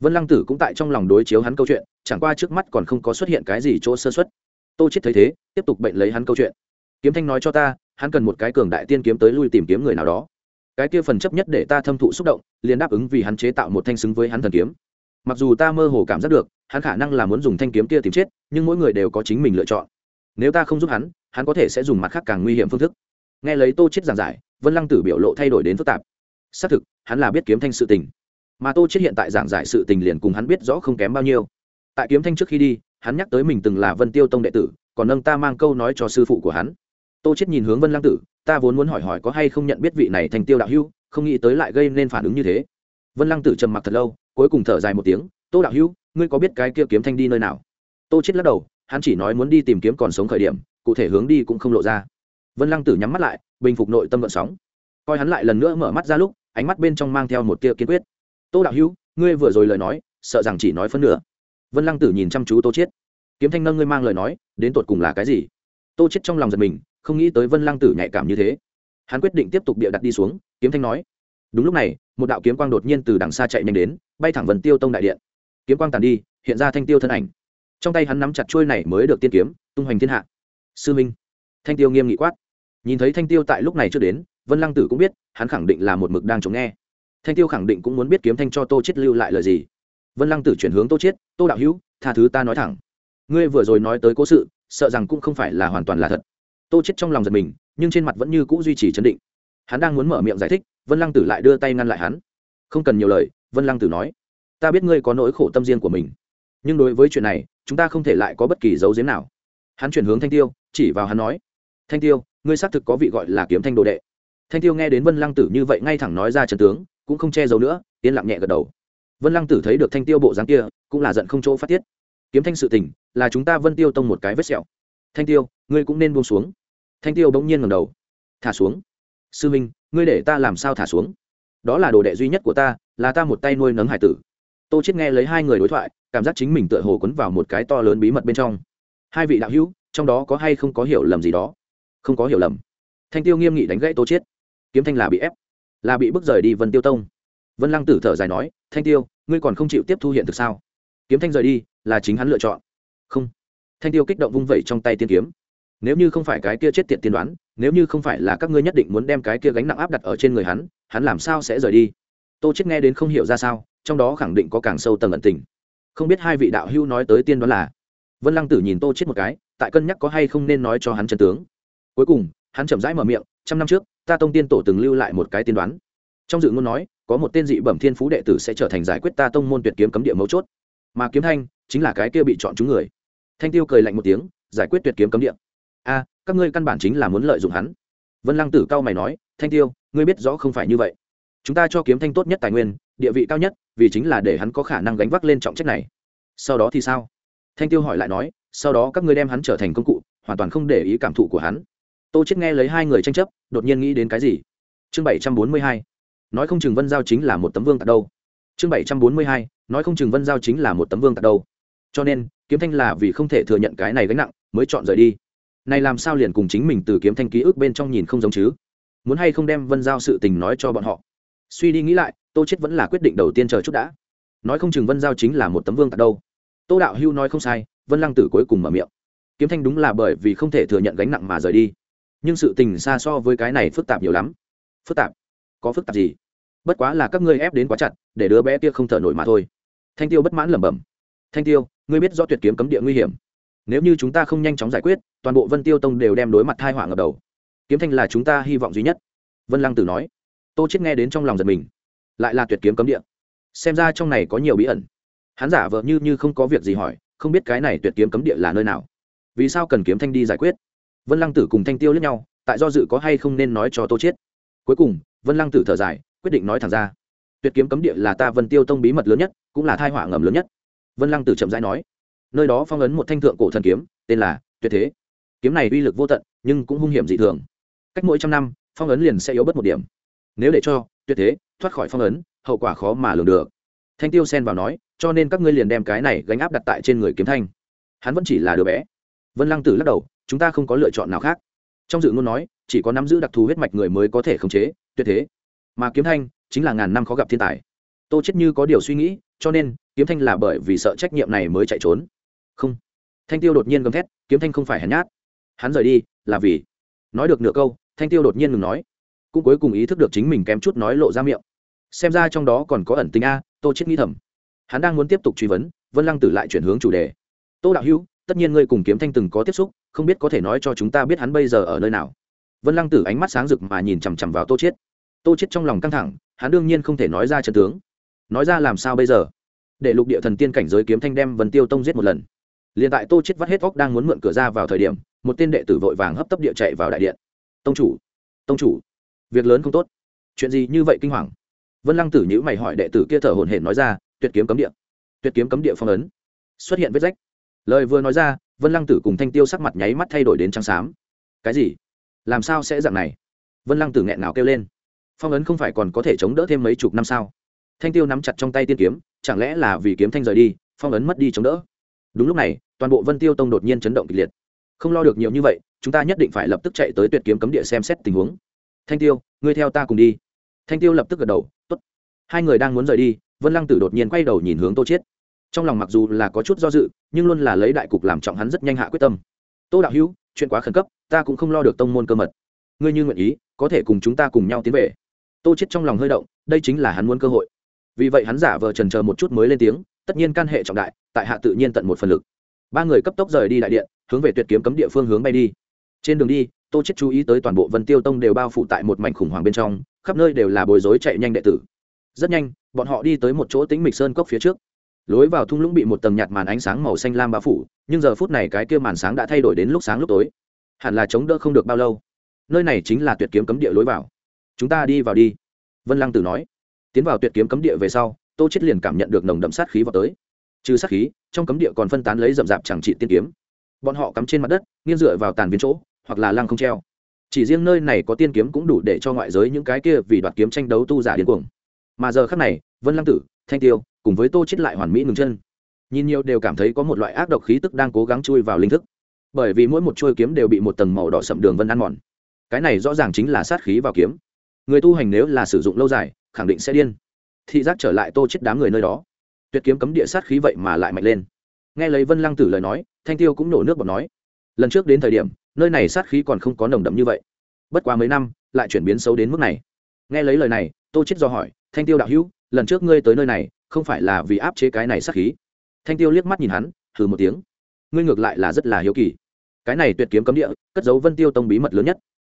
Vân lăng tử cũng tại trong lòng đối chiếu hắn câu chuyện, chẳng qua trước mắt còn không có xuất hiện cái gì chỗ sơ xuất tô chết thấy thế, tiếp tục bệnh lấy hắn câu chuyện kiếm thanh nói cho ta, hắn cần một cái cường đại tiên kiếm tới lui tìm kiếm người nào đó. Cái kia phần chấp nhất để ta thâm thụ xúc động, liền đáp ứng vì hắn chế tạo một thanh xứng với hắn thần kiếm. Mặc dù ta mơ hồ cảm giác được, hắn khả năng là muốn dùng thanh kiếm kia tìm chết, nhưng mỗi người đều có chính mình lựa chọn. Nếu ta không giúp hắn hắn có thể sẽ dùng mặt khác càng nguy hiểm phương thức. Nghe lấy tô chết giảng giải, vân lăng tử biểu lộ thay đổi đến phức tạp. Xác thực, hắn là biết kiếm thanh sự tình. Mà tô chết hiện tại giảng giải sự tình liền cùng hắn biết rõ không kém bao nhiêu. Tại kiếm thanh trước khi đi, hắn nhắc tới mình từng là vân tiêu tông đệ tử, còn nâng ta mang câu nói cho sư phụ của hắn tô chết nhìn hướng vân lăng tử ta vốn muốn hỏi hỏi có hay không nhận biết vị này thành tiêu đạo Hưu, không nghĩ tới lại gây nên phản ứng như thế. Vân lăng tử trầm mặc thật lâu cuối cùng thở dài một tiếng tô đạo Hưu, ngươi có biết cái kia kiếm thanh đi nơi nào? Tô chết lắc đầu hắn chỉ nói muốn đi tìm kiếm còn sống khởi điểm cụ thể hướng đi cũng không lộ ra. Vân lăng tử nhắm mắt lại bình phục nội tâm gợn sóng. Coi hắn lại lần nữa mở mắt ra lúc ánh mắt bên trong mang theo một tia kiên quyết. Tô đạo Hưu, ngươi vừa rồi lời nói sợ rằng chỉ nói phân nửa. Vân lăng tử nhìn chăm chú tô chết kiếm thanh nâng ngươi mang lời nói đến tột cùng là cái gì? Tô chết trong lòng giật mình không nghĩ tới vân lăng tử nhạy cảm như thế. Hắn quyết định tiếp tục bịa đặt đi xuống, kiếm thanh nói. Đúng lúc này, một đạo kiếm quang đột nhiên từ đằng xa chạy nhanh đến, bay thẳng vần tiêu tông đại điện. Kiếm quang tàn đi, hiện ra thanh tiêu thân ảnh. Trong tay hắn nắm chặt chuôi này mới được tiên kiếm, tung hoành thiên hạ. Sư minh. Thanh tiêu nghiêm nghị quát. Nhìn thấy thanh tiêu tại lúc này chưa đến, vân lăng tử cũng biết, hắn khẳng định là một mực đang chống nghe. Thanh tiêu khẳng định cũng muốn biết kiếm thanh cho tô chết lưu lại lời gì. Vân lăng tử chuyển hướng tô chết tô đạo hữu, tha thứ ta nói thẳng. Ngươi vừa rồi nói tới cố sự, sợ rằng cũng không phải là hoàn toàn là thật tô chết trong lòng giật mình, nhưng trên mặt vẫn như cũ duy trì chấn định. Hắn đang muốn mở miệng giải thích, vân lăng tử lại đưa tay ngăn lại hắn. Không cần nhiều lời, vân lăng tử nói, ta biết ngươi có nỗi khổ tâm riêng của mình, nhưng đối với chuyện này, chúng ta không thể lại có bất kỳ dấu giếm nào. Hắn chuyển hướng thanh tiêu, chỉ vào hắn nói, thanh tiêu, ngươi xác thực có vị gọi là kiếm thanh đồ đệ. Thanh tiêu nghe đến vân lăng tử như vậy ngay thẳng nói ra trần tướng, cũng không che giấu nữa, yên lặng nhẹ gật đầu. Vân lăng tử thấy được thanh tiêu bộ dáng kia, cũng là giận không chỗ phát tiết. Kiếm thanh sự tình, là chúng ta vân tiêu tông một cái vết sẹo thanh tiêu, ngươi cũng nên buông xuống. Thanh tiêu bỗng nhiên ngầm đầu. Thả xuống. Sư minh, ngươi để ta làm sao thả xuống? Đó là đồ đệ duy nhất của ta, là ta một tay nuôi nấng hải tử. Tô chết nghe lấy hai người đối thoại, cảm giác chính mình tựa hồ quấn vào một cái to lớn bí mật bên trong. Hai vị đạo hữu, trong đó có hay không có hiểu lầm gì đó? Không có hiểu lầm. Thanh tiêu nghiêm nghị đánh gãy tô chết kiếm thanh là bị ép, là bị bức rời đi vân tiêu tông. Vân lăng tử thở dài nói, thanh tiêu, ngươi còn không chịu tiếp thu hiện thực sao? Kiếm thanh rời đi, là chính hắn lựa chọn. Không thanh tiêu kích động vung vẩy trong tay tiên kiếm. Nếu như không phải cái kia chết tiệt tiên đoán, nếu như không phải là các ngươi nhất định muốn đem cái kia gánh nặng áp đặt ở trên người hắn hắn làm sao sẽ rời đi? Tô chết nghe đến không hiểu ra sao, trong đó khẳng định có càng sâu tầng ẩn tình. Không biết hai vị đạo hữu nói tới tiên đoán là? Vân lăng tử nhìn tô chết một cái, tại cân nhắc có hay không nên nói cho hắn chân tướng. Cuối cùng, hắn chậm rãi mở miệng, trăm năm trước, ta tông tiên tổ từng lưu lại một cái tiên đoán. Trong dự ngôn nói, có một tên dị bẩm thiên phú đệ tử sẽ trở thành giải quyết ta tông môn tuyệt kiếm cấm địa mấu chốt. Mà kiếm thanh chính là cái kia bị chọn chúng người thanh tiêu cười lạnh một tiếng, giải quyết tuyệt kiếm cấm địa. A, các ngươi căn bản chính là muốn lợi dụng hắn. Vân lăng tử cao mày nói, thanh tiêu, ngươi biết rõ không phải như vậy. Chúng ta cho kiếm thanh tốt nhất tài nguyên, địa vị cao nhất, vì chính là để hắn có khả năng gánh vác lên trọng trách này. Sau đó thì sao? Thanh tiêu hỏi lại nói, sau đó các ngươi đem hắn trở thành công cụ, hoàn toàn không để ý cảm thụ của hắn. Tô chết nghe lấy hai người tranh chấp, đột nhiên nghĩ đến cái gì? Chương bảy trăm bốn mươi hai, nói không chừng vân giao chính là một tấm vương tại đâu. Chương bảy trăm bốn mươi hai, nói không chừng vân giao chính là một tấm vương tại đâu. Cho nên kiếm thanh là vì không thể thừa nhận cái này gánh nặng, mới chọn rời đi. Này làm sao liền cùng chính mình từ kiếm thanh ký ức bên trong nhìn không giống chứ? Muốn hay không đem vân giao sự tình nói cho bọn họ? Suy đi nghĩ lại, tô chết vẫn là quyết định đầu tiên chờ chút đã. Nói không chừng vân giao chính là một tấm vương tại đâu. Tô đạo hưu nói không sai, vân lăng tử cuối cùng mở miệng. Kiếm thanh đúng là bởi vì không thể thừa nhận gánh nặng mà rời đi. Nhưng sự tình xa so với cái này phức tạp nhiều lắm. Phức tạp? Có phức tạp gì? Bất quá là các ngươi ép đến quá chặt, để đứa bé kia không thở nổi mà thôi. Thanh tiêu bất mãn lẩm bẩm thanh tiêu, ngươi biết rõ tuyệt kiếm cấm địa nguy hiểm. Nếu như chúng ta không nhanh chóng giải quyết, toàn bộ vân tiêu tông đều đem đối mặt thai họa ngập đầu. Kiếm thanh là chúng ta hy vọng duy nhất. Vân lăng tử nói. Tô chết nghe đến trong lòng giật mình. Lại là tuyệt kiếm cấm địa. Xem ra trong này có nhiều bí ẩn. Hắn giả vờ như như không có việc gì hỏi, không biết cái này tuyệt kiếm cấm địa là nơi nào. Vì sao cần kiếm thanh đi giải quyết? Vân lăng tử cùng thanh tiêu lẫn nhau, tại do dự có hay không nên nói cho tô chết cuối cùng, vân lăng tử thở dài, quyết định nói thẳng ra. Tuyệt kiếm cấm địa là ta vân tiêu tông bí mật lớn nhất, cũng là thai họa ngầm lớn nhất vân lăng tử chậm rãi nói, nơi đó phong ấn một thanh thượng cổ thần kiếm, tên là tuyệt thế. Kiếm này uy lực vô tận, nhưng cũng hung hiểm dị thường. Cách mỗi trăm năm, phong ấn liền sẽ yếu bớt một điểm. Nếu để cho tuyệt thế thoát khỏi phong ấn, hậu quả khó mà lường được. Thanh tiêu xen vào nói, cho nên các ngươi liền đem cái này gánh áp đặt tại trên người kiếm thanh. Hắn vẫn chỉ là đứa bé. Vân lăng tử lắc đầu, chúng ta không có lựa chọn nào khác. Trong dự ngôn nói, chỉ có nắm giữ đặc thù huyết mạch người mới có thể khống chế tuyệt thế. Mà kiếm thanh chính là ngàn năm khó gặp thiên tài tô chết như có điều suy nghĩ, cho nên, kiếm thanh là bởi vì sợ trách nhiệm này mới chạy trốn. Không. Thanh tiêu đột nhiên gầm thét, kiếm thanh không phải hèn nhát. Hắn rời đi, là vì nói được nửa câu, thanh tiêu đột nhiên ngừng nói. Cũng cuối cùng ý thức được chính mình kém chút nói lộ ra miệng. Xem ra trong đó còn có ẩn tình a, tô chết nghĩ thầm. Hắn đang muốn tiếp tục truy vấn, vân lăng tử lại chuyển hướng chủ đề. Tô đạo hữu, tất nhiên ngươi cùng kiếm thanh từng có tiếp xúc, không biết có thể nói cho chúng ta biết hắn bây giờ ở nơi nào. Vân lăng tử ánh mắt sáng rực mà nhìn chằm chằm vào tô chết. Tô chết trong lòng căng thẳng, hắn đương nhiên không thể nói ra trận tướng nói ra làm sao bây giờ? Để lục địa thần tiên cảnh giới kiếm thanh đem vân tiêu tông giết một lần. Liền tại tô chết vắt hết óc đang muốn mượn cửa ra vào thời điểm, một tên đệ tử vội vàng hấp tấp địa chạy vào đại điện. Tông chủ tông chủ, việc lớn không tốt. Chuyện gì như vậy kinh hoàng? Vân lăng tử nhữ mày hỏi đệ tử kia thở hổn hển nói ra, tuyệt kiếm cấm địa, tuyệt kiếm cấm địa phong ấn. Xuất hiện vết rách. Lời vừa nói ra, vân lăng tử cùng thanh tiêu sắc mặt nháy mắt thay đổi đến trắng xám. Cái gì? Làm sao sẽ dạng này? Vân lăng tử nghẹn nào kêu lên. Phong ấn không phải còn có thể chống đỡ thêm mấy chục năm sao? Thanh tiêu nắm chặt trong tay tiên kiếm, chẳng lẽ là vì kiếm thanh rời đi, phong ấn mất đi chống đỡ? Đúng lúc này, toàn bộ vân tiêu tông đột nhiên chấn động kịch liệt. Không lo được nhiều như vậy, chúng ta nhất định phải lập tức chạy tới tuyệt kiếm cấm địa xem xét tình huống. Thanh tiêu, ngươi theo ta cùng đi. Thanh tiêu lập tức gật đầu t ố t hai người đang muốn rời đi, vân lăng tử đột nhiên quay đầu nhìn hướng tô chiết. Trong lòng mặc dù là có chút do dự, nhưng luôn là lấy đại cục làm trọng hắn rất nhanh hạ quyết tâm. Tô đạo hữu, chuyện quá khẩn cấp, ta cũng không lo được tông môn cơ mật. Ngươi như nguyện ý, có thể cùng chúng ta cùng nhau tiến về. Tô chết trong lòng hơi động, đây chính là hắn muốn cơ hội vì vậy hắn giả vờ trần chờ một chút mới lên tiếng, tất nhiên can hệ trọng đại, tại hạ tự nhiên tận một phần lực. Ba người cấp tốc rời đi đại điện, hướng về tuyệt kiếm cấm địa phương hướng bay đi. Trên đường đi, tô chết chú ý tới toàn bộ vân tiêu tông đều bao phủ tại một mảnh khủng hoảng bên trong, khắp nơi đều là bối rối chạy nhanh đệ tử. Rất nhanh, bọn họ đi tới một chỗ tĩnh mịch sơn cốc phía trước. Lối vào thung lũng bị một tầng nhạt màn ánh sáng màu xanh lam bao phủ, nhưng giờ phút này cái kia màn sáng đã thay đổi đến lúc sáng lúc tối. Hẳn là chống đỡ không được bao lâu. Nơi này chính là tuyệt kiếm cấm địa lối vào. Chúng ta đi vào đi. Vân lăng tử nói tiến vào tuyệt kiếm cấm địa về sau, tô chết liền cảm nhận được nồng đậm sát khí vào tới. Trừ sát khí, trong cấm địa còn phân tán lấy rậm rạp chẳng trị tiên kiếm. Bọn họ cắm trên mặt đất, nghiêng dựa vào tàn viên chỗ, hoặc là lăng không treo. Chỉ riêng nơi này có tiên kiếm cũng đủ để cho ngoại giới những cái kia vì đoạt kiếm tranh đấu tu giả điên cuồng. Mà giờ khắc này, vân lăng tử, thanh tiêu cùng với tô chết lại hoàn mỹ ngừng chân. Nhìn nhiều đều cảm thấy có một loại ác độc khí tức đang cố gắng chui vào linh thức. Bởi vì mỗi một chuôi kiếm đều bị một tầng màu đỏ sậm đường vân ăn mòn. Cái này rõ ràng chính là sát khí vào kiếm. Người tu hành nếu là sử dụng lâu dài khẳng định sẽ điên. Thị giác trở lại tô chết đám người nơi đó. Tuyệt kiếm cấm địa sát khí vậy mà lại mạnh lên. Nghe lấy vân lăng tử lời nói, thanh tiêu cũng nổ nước bọt nói, lần trước đến thời điểm, nơi này sát khí còn không có nồng đậm như vậy. Bất quá mấy năm, lại chuyển biến xấu đến mức này. Nghe lấy lời này, tô chết do hỏi, thanh tiêu đạo hữu, lần trước ngươi tới nơi này, không phải là vì áp chế cái này sát khí? Thanh tiêu liếc mắt nhìn hắn thử một tiếng, ngươi ngược lại là rất là hiếu kỳ. Cái này tuyệt kiếm cấm địa, cất giấu vân tiêu tông bí mật lớn nhất.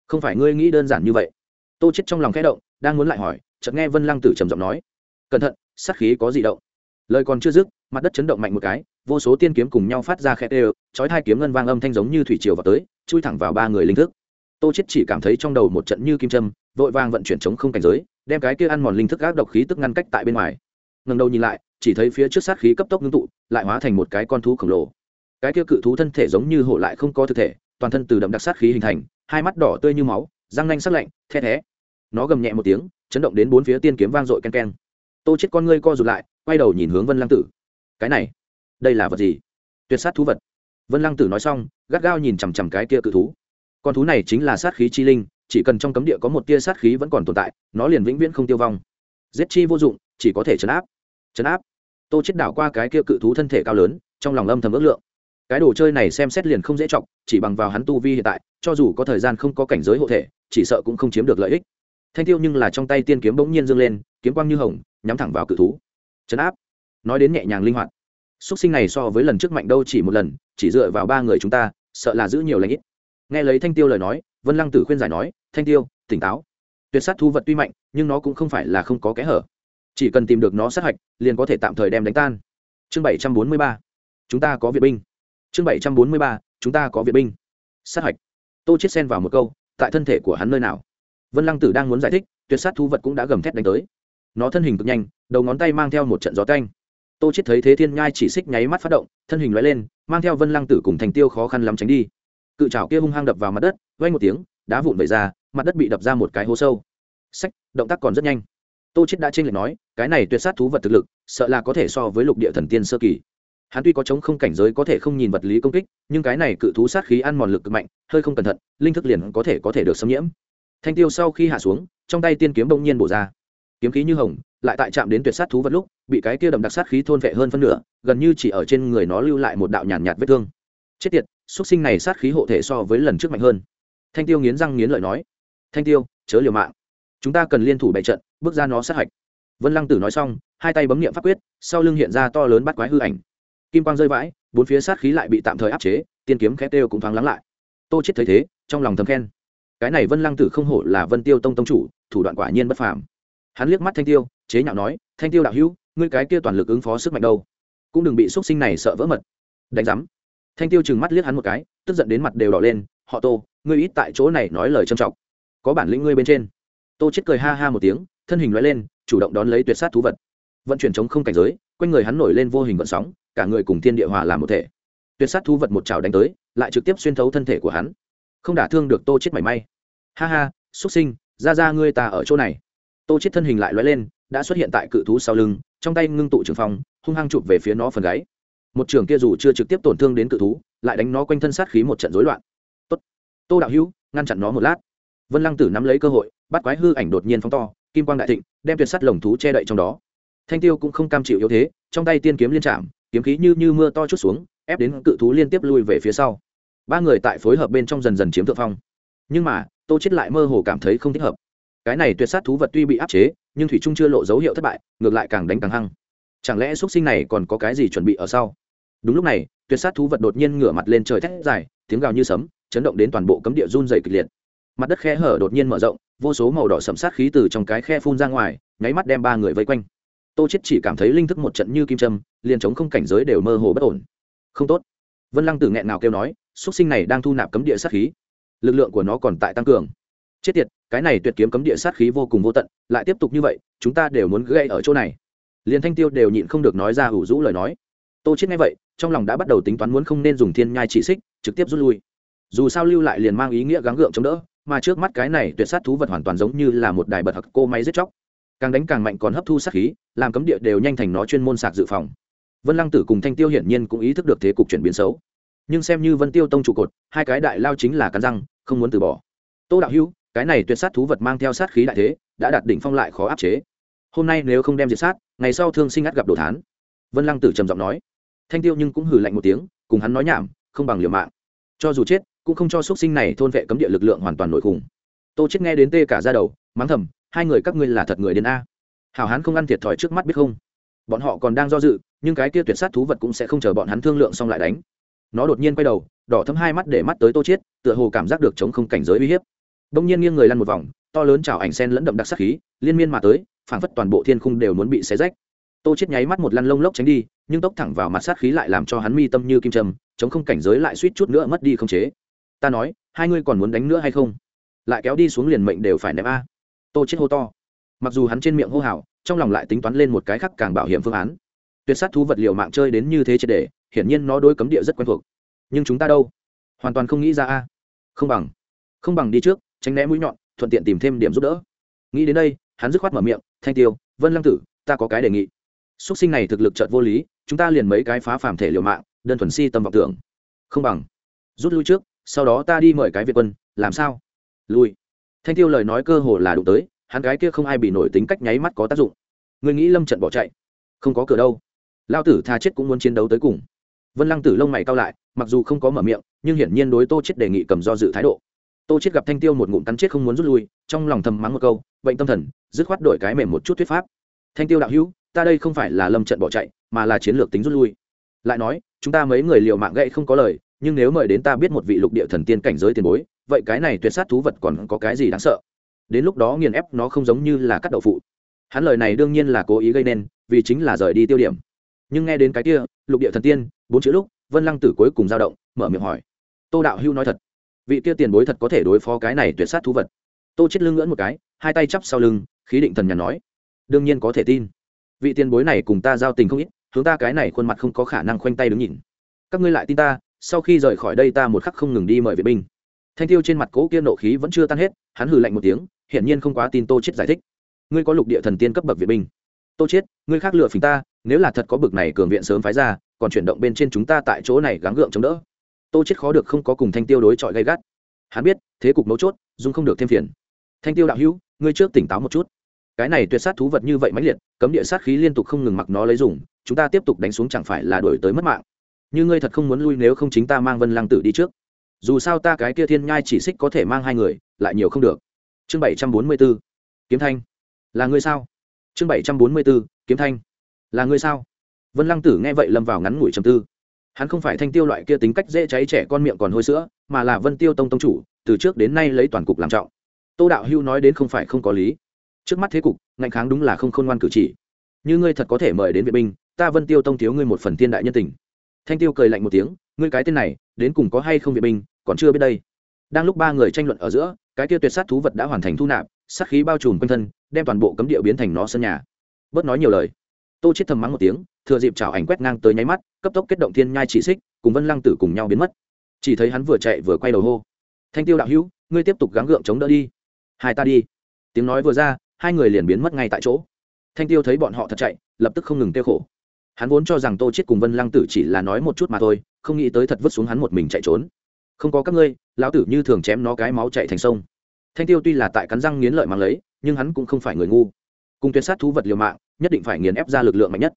Không phải ngươi nghĩ đơn giản như vậy. Tô chết trong lòng khẽ động, đang muốn lại hỏi chợt nghe vân lăng tử trầm giọng nói, cẩn thận, sát khí có gì động. Lời còn chưa dứt, mặt đất chấn động mạnh một cái, vô số tiên kiếm cùng nhau phát ra khe tê, chói hai kiếm ngân vang âm thanh giống như thủy triều vào tới, chui thẳng vào ba người linh thức. Tô chết chỉ cảm thấy trong đầu một trận như kim châm, vội vàng vận chuyển chống không cảnh giới, đem cái kia ăn mòn linh thức ác độc khí tức ngăn cách tại bên ngoài. Ngẩng đầu nhìn lại, chỉ thấy phía trước sát khí cấp tốc ngưng tụ, lại hóa thành một cái con thú khổng lồ. Cái kia cự thú thân thể giống như hổ lại không có thực thể, toàn thân từ đậm đặc sát khí hình thành, hai mắt đỏ tươi như máu, răng nanh sắc lạnh, the thé. Nó gầm nhẹ một tiếng chấn động đến bốn phía tiên kiếm vang dội ken ken. Tô chết con ngươi co rụt lại, quay đầu nhìn hướng vân lăng tử. Cái này, đây là vật gì? Tuyệt sát thú vật. Vân lăng tử nói xong, gắt gao nhìn chằm chằm cái kia cự thú. Con thú này chính là sát khí chi linh, chỉ cần trong cấm địa có một tia sát khí vẫn còn tồn tại, nó liền vĩnh viễn không tiêu vong. Giết chi vô dụng, chỉ có thể chấn áp. Chấn áp. Tô chết đảo qua cái kia cự thú thân thể cao lớn, trong lòng âm thầm ước lượng. Cái đồ chơi này xem xét liền không dễ trọng chỉ bằng vào hắn tu vi hiện tại, cho dù có thời gian không có cảnh giới hộ thể, chỉ sợ cũng không chiếm được lợi ích thanh tiêu nhưng là trong tay tiên kiếm bỗng nhiên dâng lên, kiếm quang như hồng, nhắm thẳng vào cự thú. Chấn áp. Nói đến nhẹ nhàng linh hoạt. Xuất sinh này so với lần trước mạnh đâu chỉ một lần, chỉ dựa vào ba người chúng ta, sợ là giữ nhiều lãnh ít. Nghe lấy thanh tiêu lời nói, vân lăng tử khuyên giải nói, thanh tiêu, tỉnh táo. Tuyệt sát thu vật tuy mạnh, nhưng nó cũng không phải là không có kẽ hở. Chỉ cần tìm được nó sát hạch, liền có thể tạm thời đem đánh tan. Chương bảy trăm bốn mươi ba. Chúng ta có viện binh. Chương bảy trăm bốn mươi ba. Chúng ta có viện binh. Sát hạch. Tô chết sen vào một câu, tại thân thể của hắn nơi nào? Vân lăng tử đang muốn giải thích, tuyệt sát thu vật cũng đã gầm thét đánh tới. Nó thân hình cực nhanh, đầu ngón tay mang theo một trận gió canh tô chết thấy thế thiên nhai chỉ xích nháy mắt phát động, thân hình loại lên, mang theo vân lăng tử cùng thành tiêu khó khăn lắm tránh đi. Cự trào kia hung hăng đập vào mặt đất vay một tiếng, đá vụn vẩy ra, mặt đất bị đập ra một cái hố sâu. Sách động tác còn rất nhanh. Tô chết đã trên lệch nói, cái này tuyệt sát thú vật thực lực, sợ là có thể so với lục địa thần tiên sơ kỳ. Hắn tuy có chống không cảnh giới có thể không nhìn vật lý công kích, nhưng cái này cự thú sát khí ăn mòn lực cực mạnh, hơi không cẩn thận, linh thức liền có thể có thể được xâm nhiễm thanh tiêu sau khi hạ xuống trong tay tiên kiếm bỗng nhiên bổ ra. Kiếm khí như hồng lại tại chạm đến tuyệt sát thú vật lúc bị cái kia đậm đặc sát khí thôn vệ hơn phân nửa gần như chỉ ở trên người nó lưu lại một đạo nhàn nhạt, nhạt vết thương. Chết tiệt xuất sinh này sát khí hộ thể so với lần trước mạnh hơn. Thanh tiêu nghiến răng nghiến lợi nói thanh tiêu chớ liều mạng. Chúng ta cần liên thủ bày trận bước ra nó sát hạch. Vân lăng tử nói xong hai tay bấm nghiệm pháp quyết sau lưng hiện ra to lớn bắt quái hư ảnh. Kim quang rơi vãi bốn phía sát khí lại bị tạm thời áp chế tiên kiếm khét tiêu cũng thoáng lắng lại. Tô chết thấy thế trong lòng thầm khen cái này vân lăng tử không hổ là vân tiêu tông tông chủ, thủ đoạn quả nhiên bất phàm. Hắn liếc mắt thanh tiêu, chế nhạo nói, thanh tiêu đạo hữu, ngươi cái kia toàn lực ứng phó sức mạnh đâu? Cũng đừng bị x sinh này sợ vỡ mật. Đánh giám. Thanh tiêu chừng mắt liếc hắn một cái, tức giận đến mặt đều đỏ lên, họ tô, ngươi ít tại chỗ này nói lời trầm trọng. Có bản lĩnh ngươi bên trên. Tô chết cười ha ha một tiếng, thân hình lóe lên, chủ động đón lấy tuyệt sát thú vật. Vận chuyển chống không cảnh giới, quanh người hắn nổi lên vô hình vận sóng, cả người cùng thiên địa hòa làm một thể. Tuyệt sát thú vật một trào đánh tới, lại trực tiếp xuyên thấu thân thể của hắn không đả thương được tô chết mảy may. Ha ha xuất sinh, ra ra ngươi ta ở chỗ này. Tô chết thân hình lại lóe lên, đã xuất hiện tại cự thú sau lưng, trong tay ngưng tụ trường phong, hung hăng chụp về phía nó phần gáy. Một trường kia dù chưa trực tiếp tổn thương đến cự thú, lại đánh nó quanh thân sát khí một trận rối loạn. Tốt. Tô đạo hữu, ngăn chặn nó một lát. Vân lăng tử nắm lấy cơ hội, bắt quái hư ảnh đột nhiên phóng to, kim quang đại thịnh, đem tuyệt sắt lồng thú che đậy trong đó. Thanh tiêu cũng không cam chịu yếu thế, trong tay tiên kiếm liên trạm kiếm khí như như mưa to chút xuống, ép đến cự thú liên tiếp lui về phía sau ba người tại phối hợp bên trong dần dần chiếm thượng phong. Nhưng mà, tô chết lại mơ hồ cảm thấy không thích hợp. Cái này tuyệt sát thú vật tuy bị áp chế, nhưng thủy trung chưa lộ dấu hiệu thất bại, ngược lại càng đánh càng hăng. Chẳng lẽ xuất sinh này còn có cái gì chuẩn bị ở sau? Đúng lúc này, tuyệt sát thú vật đột nhiên ngửa mặt lên trời thét dài, tiếng gào như sấm, chấn động đến toàn bộ cấm địa run dày kịch liệt. Mặt đất khe hở đột nhiên mở rộng, vô số màu đỏ sầm sát khí từ trong cái khe phun ra ngoài, nháy mắt đem ba người vây quanh. Tô chết chỉ cảm thấy linh thức một trận như kim châm, liền chống không cảnh giới đều mơ hồ bất ổn. Không tốt vân lăng tử nghẹn nào kêu nói xuất sinh này đang thu nạp cấm địa sát khí. Lực lượng của nó còn tại tăng cường. Chết tiệt, cái này tuyệt kiếm cấm địa sát khí vô cùng vô tận, lại tiếp tục như vậy, chúng ta đều muốn gây ở chỗ này. Liền thanh tiêu đều nhịn không được nói ra ủ rũ lời nói. Tô chết nghe vậy, trong lòng đã bắt đầu tính toán muốn không nên dùng thiên nhai chỉ xích, trực tiếp rút lui. Dù sao lưu lại liền mang ý nghĩa gắng gượng chống đỡ, mà trước mắt cái này tuyệt sát thú vật hoàn toàn giống như là một đài bật hặc cô máy giết chóc. Càng đánh càng mạnh còn hấp thu sát khí, làm cấm địa đều nhanh thành nó chuyên môn sạc dự phòng. Vân lăng tử cùng thanh tiêu hiển nhiên cũng ý thức được thế cục chuyển biến xấu nhưng xem như vân tiêu tông trụ cột, hai cái đại lao chính là cắn răng, không muốn từ bỏ. Tô đạo hữu, cái này tuyệt sát thú vật mang theo sát khí đại thế, đã đạt đỉnh phong lại khó áp chế. Hôm nay nếu không đem diệt sát, ngày sau thương sinh ngắt gặp đồ thán. Vân lăng tử trầm giọng nói. Thanh tiêu nhưng cũng hừ lạnh một tiếng, cùng hắn nói nhảm, không bằng liều mạng. Cho dù chết, cũng không cho x sinh này thôn vệ cấm địa lực lượng hoàn toàn nội khủng. Tô chết nghe đến tê cả ra đầu, mắng thầm, hai người các ngươi là thật người đến a. Hảo hán không ăn thiệt thòi trước mắt biết không? Bọn họ còn đang do dự, nhưng cái kia tuyệt sát thú vật cũng sẽ không chờ bọn hắn thương lượng xong lại đánh nó đột nhiên quay đầu, đỏ thấm hai mắt để mắt tới tô chiết, tựa hồ cảm giác được chống không cảnh giới uy hiếp. Đông nhiên nghiêng người lăn một vòng, to lớn chảo ảnh sen lẫn đậm đặc sát khí, liên miên mà tới, phảng phất toàn bộ thiên khung đều muốn bị xé rách. Tô chiết nháy mắt một lăn lông lốc tránh đi, nhưng tốc thẳng vào mặt sát khí lại làm cho hắn mi tâm như kim châm, chống không cảnh giới lại suýt chút nữa mất đi không chế. Ta nói, hai ngươi còn muốn đánh nữa hay không? Lại kéo đi xuống liền mệnh đều phải ném a. Tô chết hô to. Mặc dù hắn trên miệng hô hào, trong lòng lại tính toán lên một cái khác càng bảo hiểm phương án. Tuyệt sát thú vật liệu mạng chơi đến như thế triệt để hiển nhiên nó đối cấm địa rất quen thuộc. Nhưng chúng ta đâu? Hoàn toàn không nghĩ ra a. Không bằng. Không bằng đi trước, tránh né mũi nhọn, thuận tiện tìm thêm điểm giúp đỡ. Nghĩ đến đây, hắn dứt khoát mở miệng, thanh tiêu, vân lăng tử, ta có cái đề nghị. Xuất sinh này thực lực trợt vô lý, chúng ta liền mấy cái phá phàm thể liều mạng, đơn thuần si tâm vọng tưởng. Không bằng. Rút lui trước, sau đó ta đi mời cái việt quân, làm sao? Lui. Thanh tiêu lời nói cơ hồ là đụng tới, hắn cái kia không ai bị nổi tính cách nháy mắt có tác dụng. Người nghĩ lâm trận bỏ chạy? Không có cửa đâu. Lao tử tha chết cũng muốn chiến đấu tới cùng vân lăng tử lông mày cao lại, mặc dù không có mở miệng, nhưng hiển nhiên đối tô chết đề nghị cầm do dự thái độ. Tô chết gặp thanh tiêu một ngụm cắn chết không muốn rút lui, trong lòng thầm mắng một câu, bệnh tâm thần, dứt khoát đổi cái mềm một chút thuyết pháp. Thanh tiêu đạo hữu, ta đây không phải là lâm trận bỏ chạy, mà là chiến lược tính rút lui. Lại nói, chúng ta mấy người liều mạng gậy không có lời, nhưng nếu mời đến ta biết một vị lục địa thần tiên cảnh giới tiền bối, vậy cái này tuyệt sát thú vật còn có cái gì đáng sợ? Đến lúc đó nghiền ép nó không giống như là cắt đậu phụ. Hắn lời này đương nhiên là cố ý gây nên, vì chính là rời đi tiêu điểm. Nhưng nghe đến cái kia, lục địa thần tiên bốn chữ lúc, vân lăng tử cuối cùng dao động, mở miệng hỏi. Tô đạo hưu nói thật, vị kia tiền bối thật có thể đối phó cái này tuyệt sát thú vật. Tô chết lưng ngưỡn một cái, hai tay chắp sau lưng, khí định thần nhàn nói. Đương nhiên có thể tin. Vị tiền bối này cùng ta giao tình không ít, hướng ta cái này khuôn mặt không có khả năng khoanh tay đứng nhìn. Các ngươi lại tin ta, sau khi rời khỏi đây ta một khắc không ngừng đi mời vệ binh. Thanh tiêu trên mặt cố kia nộ khí vẫn chưa tan hết, hắn hừ lạnh một tiếng, hiển nhiên không quá tin tô chết giải thích. Ngươi có lục địa thần tiên cấp bậc vệ binh tô chết ngươi khác lựa phình ta, nếu là thật có bực này cường viện sớm phái ra, còn chuyển động bên trên chúng ta tại chỗ này gắng gượng chống đỡ. Tô chết khó được không có cùng thanh tiêu đối chọi gay gắt. Hắn biết, thế cục mấu chốt dung không được thêm phiền. Thanh tiêu đạo hữu, ngươi trước tỉnh táo một chút. Cái này tuyệt sát thú vật như vậy mãnh liệt, cấm địa sát khí liên tục không ngừng mặc nó lấy dùng, chúng ta tiếp tục đánh xuống chẳng phải là đổi tới mất mạng. Như ngươi thật không muốn lui nếu không chính ta mang vân lăng tử đi trước. Dù sao ta cái kia thiên nhai chỉ xích có thể mang hai người, lại nhiều không được. Chương bảy trăm bốn mươi b kiếm thanh. Là ngươi sao? Chương bảy trăm bốn mươi b ố kiếm thanh. Là ngươi sao? Vân lăng tử nghe vậy lâm vào ngắn ngủi trầm tư. Hắn không phải thanh tiêu loại kia tính cách dễ cháy trẻ con miệng còn hôi sữa, mà là vân tiêu tông tông chủ, từ trước đến nay lấy toàn cục làm trọng. Tô đạo hưu nói đến không phải không có lý. Trước mắt thế cục, ngạnh kháng đúng là không khôn ngoan cử chỉ. Như ngươi thật có thể mời đến vệ binh, ta vân tiêu tông thiếu ngươi một phần thiên đại nhân tình. Thanh tiêu cười lạnh một tiếng, ngươi cái tên này, đến cùng có hay không vệ binh, còn chưa biết đây. Đang lúc ba người tranh luận ở giữa, cái kia tuyệt sát thú vật đã hoàn thành thu nạp, sát khí bao trùm quanh thân đem toàn bộ cấm địa biến thành nó sân nhà. Bớt nói nhiều lời, tô chết thầm mắng một tiếng, thừa dịp chảo ảnh quét ngang tới nháy mắt, cấp tốc kết động thiên nhai chỉ xích, cùng vân lăng tử cùng nhau biến mất. Chỉ thấy hắn vừa chạy vừa quay đầu hô, thanh tiêu đạo hữu, ngươi tiếp tục gắng gượng chống đỡ đi. Hai ta đi. Tiếng nói vừa ra, hai người liền biến mất ngay tại chỗ. Thanh tiêu thấy bọn họ thật chạy, lập tức không ngừng tiêu khổ. Hắn vốn cho rằng tô chết cùng vân lăng tử chỉ là nói một chút mà thôi, không nghĩ tới thật vứt xuống hắn một mình chạy trốn. Không có các ngươi, lão tử như thường chém nó cái máu chạy thành sông. Thanh tiêu tuy là tại cắn răng nghiến lợi mang lấy nhưng hắn cũng không phải người ngu. Cùng tuyệt sát thú vật liều mạng, nhất định phải nghiền ép ra lực lượng mạnh nhất.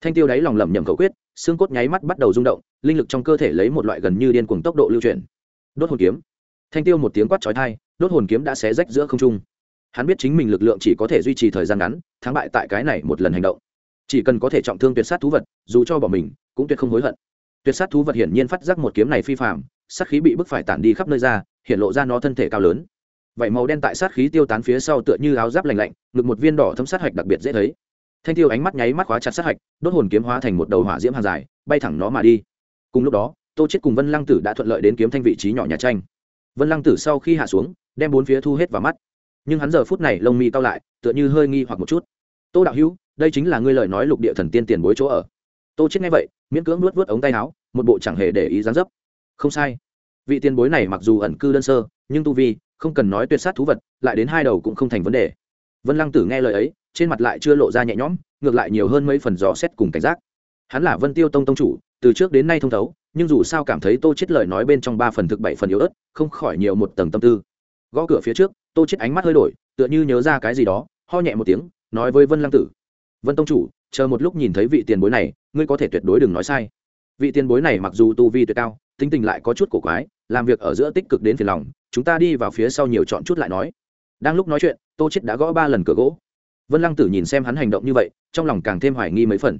Thanh tiêu đáy lòng lẩm nhẩm khẩu quyết, xương cốt nháy mắt bắt đầu rung động, linh lực trong cơ thể lấy một loại gần như điên cuồng tốc độ lưu chuyển. Đốt hồn kiếm. Thanh tiêu một tiếng quát chói tai, đốt hồn kiếm đã xé rách giữa không trung. Hắn biết chính mình lực lượng chỉ có thể duy trì thời gian ngắn, thắng bại tại cái này một lần hành động. Chỉ cần có thể trọng thương tuyệt sát thú vật, dù cho bỏ mình, cũng tuyệt không hối hận. Tuyệt sát thú vật hiển nhiên phát giác một kiếm này phi phạm sát khí bị bức phải tản đi khắp nơi ra, hiện lộ ra nó thân thể cao lớn vậy màu đen tại sát khí tiêu tán phía sau tựa như áo giáp lành lạnh, ngực một viên đỏ thấm sát hạch đặc biệt dễ thấy. Thanh tiêu ánh mắt nháy mắt khóa chặt sát hạch, đốt hồn kiếm hóa thành một đầu hỏa diễm hàng dài, bay thẳng nó mà đi. Cùng lúc đó, tô chết cùng vân lăng tử đã thuận lợi đến kiếm thanh vị trí nhỏ nhà tranh. Vân lăng tử sau khi hạ xuống, đem bốn phía thu hết vào mắt. Nhưng hắn giờ phút này lông mi cao lại, tựa như hơi nghi hoặc một chút. Tô đạo hữu, đây chính là ngươi lời nói lục địa thần tiên tiền bối chỗ ở. Tô chết nghe vậy, miễn cưỡng nuốt vớt ống tay áo, một bộ chẳng hề để ý dáng dấp. Không sai. Vị tiền bối này mặc dù ẩn cư đơn sơ, nhưng tu vi không cần nói tuyệt sát thú vật, lại đến hai đầu cũng không thành vấn đề. Vân lăng tử nghe lời ấy, trên mặt lại chưa lộ ra nhẹ nhõm, ngược lại nhiều hơn mấy phần dò xét cùng cảnh giác. Hắn là vân tiêu tông tông chủ, từ trước đến nay thông thấu, nhưng dù sao cảm thấy tô chết lời nói bên trong ba phần thực bảy phần yếu ớt, không khỏi nhiều một tầng tâm tư. Gõ cửa phía trước, tô chết ánh mắt hơi đổi, tựa như nhớ ra cái gì đó, ho nhẹ một tiếng, nói với vân lăng tử. Vân tông chủ, chờ một lúc nhìn thấy vị tiền bối này, ngươi có thể tuyệt đối đừng nói sai. Vị tiền bối này mặc dù tu vi tuyệt cao tính tình lại có chút cổ quái, làm việc ở giữa tích cực đến phiền lòng, chúng ta đi vào phía sau nhiều chọn chút lại nói. Đang lúc nói chuyện, tô chết đã gõ ba lần cửa gỗ. Vân lăng tử nhìn xem hắn hành động như vậy, trong lòng càng thêm hoài nghi mấy phần.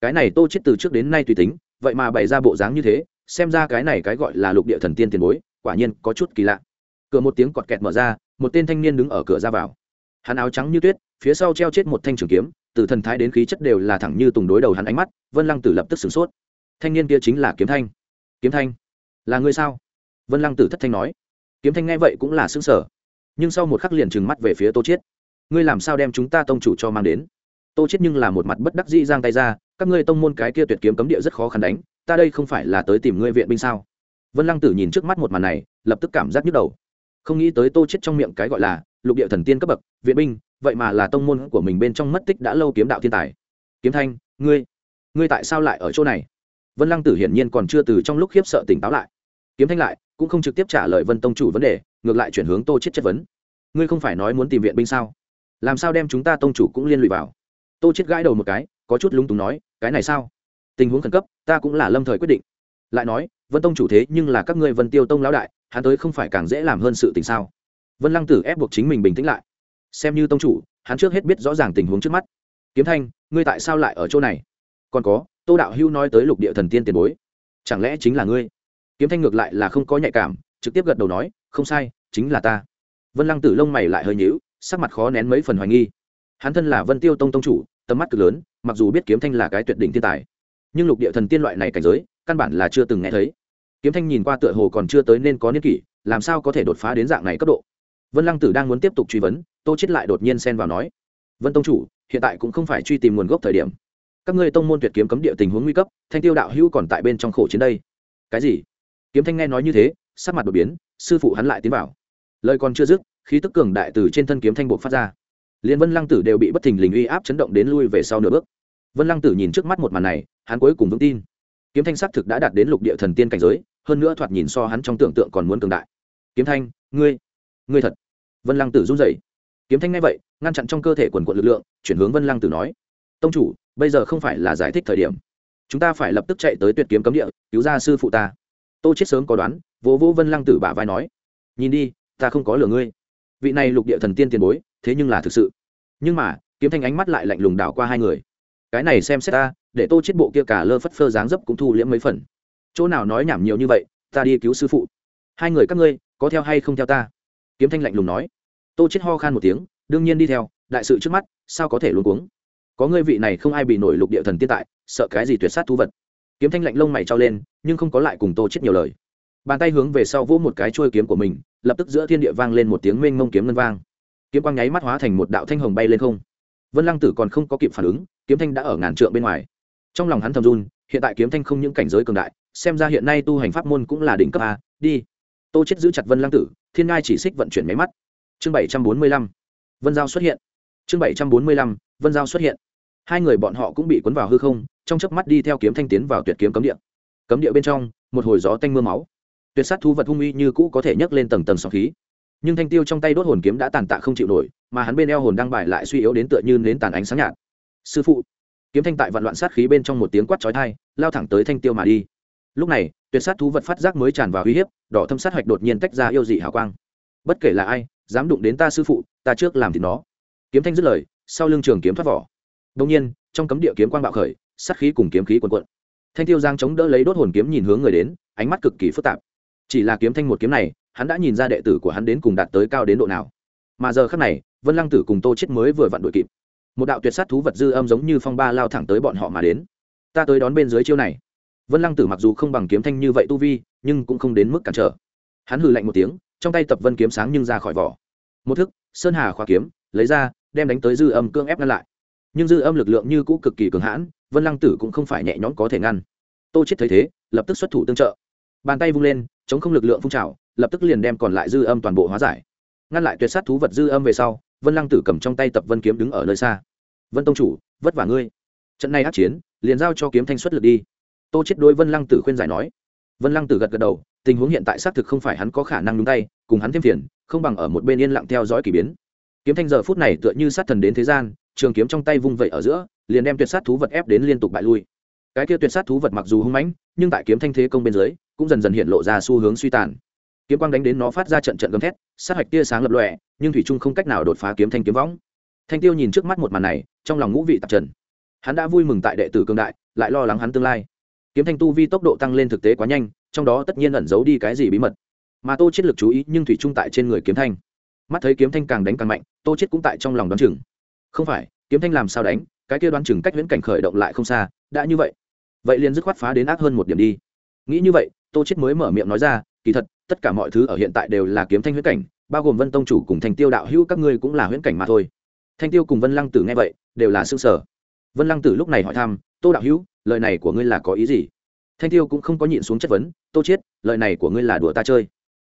Cái này tô chết từ trước đến nay tùy tính, vậy mà bày ra bộ dáng như thế, xem ra cái này cái gọi là lục địa thần tiên tiền bối, quả nhiên có chút kỳ lạ. Cửa một tiếng cọt kẹt mở ra, một tên thanh niên đứng ở cửa ra vào. Hắn áo trắng như tuyết, phía sau treo chết một thanh trường kiếm, từ thần thái đến khí chất đều là thẳng như tùng đối đầu hắn ánh mắt, vân lăng tử lập tức sửng sốt. Thanh niên kia chính là kiếm thanh kiếm thanh. Là ngươi sao? Vân lăng tử thất thanh nói. Kiếm thanh nghe vậy cũng là xứng sở nhưng sau một khắc liền trừng mắt về phía tô chiết. Ngươi làm sao đem chúng ta tông chủ cho mang đến? Tô chiết nhưng là một mặt bất đắc dĩ giang tay ra, các ngươi tông môn cái kia tuyệt kiếm cấm địa rất khó khăn đánh, ta đây không phải là tới tìm ngươi viện binh sao? Vân lăng tử nhìn trước mắt một màn này, lập tức cảm giác nhức đầu. Không nghĩ tới tô chết trong miệng cái gọi là lục địa thần tiên cấp bậc, viện binh, vậy mà là tông môn của mình bên trong mất tích đã lâu kiếm đạo thiên tài. Kiếm thanh, ngươi ngươi tại sao lại ở chỗ này? Vân lăng tử hiển nhiên còn chưa từ trong lúc khiếp sợ tỉnh táo lại. Kiếm thanh lại cũng không trực tiếp trả lời vân tông chủ vấn đề, ngược lại chuyển hướng tô chết chất vấn. Ngươi không phải nói muốn tìm viện binh sao? Làm sao đem chúng ta tông chủ cũng liên lụy vào? Tô chết gãi đầu một cái, có chút lúng túng nói, cái này sao? Tình huống khẩn cấp, ta cũng là lâm thời quyết định. Lại nói, vân tông chủ thế nhưng là các ngươi vân tiêu tông lão đại, hắn tới không phải càng dễ làm hơn sự tình sao? Vân lăng tử ép buộc chính mình bình tĩnh lại. Xem như tông chủ, hắn trước hết biết rõ ràng tình huống trước mắt. Kiếm thanh, ngươi tại sao lại ở chỗ này? Còn có tô đạo hưu nói tới lục địa thần tiên tiền bối. Chẳng lẽ chính là ngươi? Kiếm thanh ngược lại là không có nhạy cảm, trực tiếp gật đầu nói, không sai, chính là ta. Vân lăng tử lông mày lại hơi nhíu, sắc mặt khó nén mấy phần hoài nghi. Hắn thân là vân tiêu tông tông chủ, tầm mắt cực lớn, mặc dù biết kiếm thanh là cái tuyệt đỉnh thiên tài, nhưng lục địa thần tiên loại này cảnh giới, căn bản là chưa từng nghe thấy. Kiếm thanh nhìn qua tựa hồ còn chưa tới nên có niên kỷ, làm sao có thể đột phá đến dạng này cấp độ? Vân lăng tử đang muốn tiếp tục truy vấn, tô chết lại đột nhiên xen vào nói, vân tông chủ, hiện tại cũng không phải truy tìm nguồn gốc thời điểm các ngươi tông môn tuyệt kiếm cấm địa tình huống nguy cấp, thanh tiêu đạo hữu còn tại bên trong khổ chiến đây. Cái gì? Kiếm thanh nghe nói như thế, sắc mặt đột biến, sư phụ hắn lại tiến vào. Lời còn chưa dứt, khí tức cường đại từ trên thân kiếm thanh buộc phát ra. Liền vân lăng tử đều bị bất thình lình uy áp chấn động đến lui về sau nửa bước. Vân lăng tử nhìn trước mắt một màn này, hắn cuối cùng vững tin. Kiếm thanh xác thực đã đạt đến lục địa thần tiên cảnh giới, hơn nữa thoạt nhìn so hắn trong tưởng tượng còn muốn cường đại. Kiếm thanh, ngươi ngươi thật. Vân lăng tử run rẩy. Kiếm thanh nghe vậy, ngăn chặn trong cơ thể quần quận lực lượng, chuyển hướng vân lăng tử nói. Tông chủ bây giờ không phải là giải thích thời điểm. Chúng ta phải lập tức chạy tới tuyệt kiếm cấm địa, cứu ra sư phụ ta. Tô chết sớm có đoán, vỗ vỗ vân lăng tử bả vai nói, nhìn đi, ta không có lừa ngươi. Vị này lục địa thần tiên tiền bối, thế nhưng là thực sự. Nhưng mà, kiếm thanh ánh mắt lại lạnh lùng đảo qua hai người. Cái này xem xét ta, để tô chết bộ kia cả lơ phất phơ dáng dấp cũng thu liễm mấy phần. Chỗ nào nói nhảm nhiều như vậy, ta đi cứu sư phụ. Hai người các ngươi, có theo hay không theo ta? Kiếm thanh lạnh lùng nói. Tô chết ho khan một tiếng, đương nhiên đi theo, đại sự trước mắt, sao có thể luôn cuống? Có ngươi vị này không ai bị nổi lục địa thần tiên tại, sợ cái gì tuyệt sát thú vật. Kiếm thanh lạnh lông mày trao lên, nhưng không có lại cùng tô chết nhiều lời. Bàn tay hướng về sau vỗ một cái trôi kiếm của mình, lập tức giữa thiên địa vang lên một tiếng mênh mông kiếm ngân vang. Kiếm quang nháy mắt hóa thành một đạo thanh hồng bay lên không. Vân lăng tử còn không có kịp phản ứng, kiếm thanh đã ở ngàn trượng bên ngoài. Trong lòng hắn thầm run, hiện tại kiếm thanh không những cảnh giới cường đại, xem ra hiện nay tu hành pháp môn cũng là đỉnh cấp a, đi. Tô chết giữ chặt vân lăng tử, thiên ngai chỉ xích vận chuyển máy mắt. Chương bảy trăm bốn mươi lăm. Vân giao xuất hiện chương bảy trăm bốn mươi lăm, vân giao xuất hiện. Hai người bọn họ cũng bị cuốn vào hư không, trong chớp mắt đi theo kiếm thanh tiến vào tuyệt kiếm cấm địa. Cấm địa bên trong, một hồi gió tanh mưa máu. Tuyệt sát thu vật hung uy như cũ có thể nhấc lên tầng tầng sóng khí. Nhưng thanh tiêu trong tay đốt hồn kiếm đã tàn tạ không chịu nổi, mà hắn bên eo hồn đăng bài lại suy yếu đến tựa như nến tàn ánh sáng nhạt. Sư phụ. Kiếm thanh tại vạn loạn sát khí bên trong một tiếng quát chói thai lao thẳng tới thanh tiêu mà đi. Lúc này, tuyệt sát thú vật phát giác mới tràn vào uy hiếp, đỏ thâm sát hạch đột nhiên tách ra yêu dị hào quang. Bất kể là ai, dám đụng đến ta sư phụ, ta trước làm thì nó kiếm thanh dứt lời, sau lưng trường kiếm thoát vỏ. Đông nhiên, trong cấm địa kiếm quang bạo khởi, sát khí cùng kiếm khí quần quận thanh tiêu giang chống đỡ lấy đốt hồn kiếm nhìn hướng người đến, ánh mắt cực kỳ phức tạp. Chỉ là kiếm thanh một kiếm này, hắn đã nhìn ra đệ tử của hắn đến cùng đạt tới cao đến độ nào. Mà giờ khác này, vân lăng tử cùng tô chết mới vừa vặn đội kịp. Một đạo tuyệt sát thú vật dư âm giống như phong ba lao thẳng tới bọn họ mà đến. Ta tới đón bên dưới chiêu này. Vân lăng tử mặc dù không bằng kiếm thanh như vậy tu vi, nhưng cũng không đến mức cản trở. Hắn hừ lạnh một tiếng, trong tay tập vân kiếm sáng nhưng ra khỏi vỏ. Một thức, sơn hà khóa kiếm, lấy ra đem đánh tới dư âm cương ép ngăn lại. Nhưng dư âm lực lượng như cũ cực kỳ cường hãn, vân lăng tử cũng không phải nhẹ nhõm có thể ngăn. Tô chết thấy thế, lập tức xuất thủ tương trợ. Bàn tay vung lên, chống không lực lượng phun trào, lập tức liền đem còn lại dư âm toàn bộ hóa giải. Ngăn lại tuyệt sát thú vật dư âm về sau, vân lăng tử cầm trong tay tập vân kiếm đứng ở nơi xa. Vân tông chủ, vất vả ngươi. Trận này át chiến, liền giao cho kiếm thanh xuất lực đi. Tô chết đối vân lăng tử khuyên giải nói. Vân lăng tử gật gật đầu, tình huống hiện tại xác thực không phải hắn có khả năng nhúng tay, cùng hắn thêm phiền, không bằng ở một bên yên lặng theo dõi k ỳ biến kiếm thanh giờ phút này tựa như sát thần đến thế gian, trường kiếm trong tay vung vẩy ở giữa, liền đem tuyệt sát thú vật ép đến liên tục bại lui. Cái kia tuyệt sát thú vật mặc dù hung mãnh, nhưng tại kiếm thanh thế công bên dưới, cũng dần dần hiện lộ ra xu hướng suy tàn. Kiếm quang đánh đến nó phát ra trận trận gầm thét, sát hạch tia sáng lập lọe nhưng thủy trung không cách nào đột phá kiếm thanh kiếm võng. Thanh tiêu nhìn trước mắt một màn này, trong lòng ngũ vị tạp trần. Hắn đã vui mừng tại đệ tử cường đại, lại lo lắng hắn tương lai. Kiếm thanh tu vi tốc độ tăng lên thực tế quá nhanh, trong đó tất nhiên ẩn giấu đi cái gì bí mật. Mà tô chết lực chú ý, nhưng thủy trung tại trên người kiếm thanh. Mắt thấy kiếm thanh càng đánh càng mạnh tô chết cũng tại trong lòng đoán chừng. Không phải, kiếm thanh làm sao đánh, cái kia đoán chừng cách viễn cảnh khởi động lại không xa, đã như vậy. Vậy liền dứt khoát phá đến ác hơn một điểm đi. Nghĩ như vậy, tô chết mới mở miệng nói ra, kỳ thật, tất cả mọi thứ ở hiện tại đều là kiếm thanh huyễn cảnh, bao gồm vân tông chủ cùng thành tiêu đạo hữu các ngươi cũng là huyễn cảnh mà thôi. Thanh tiêu cùng vân lăng tử nghe vậy, đều là xương sở. Vân lăng tử lúc này hỏi thăm, tô đạo hữu, lời này của ngươi là có ý gì? Thanh tiêu cũng không có nhịn xuống chất vấn, tô chết, lời này của ngươi là đùa ta chơi.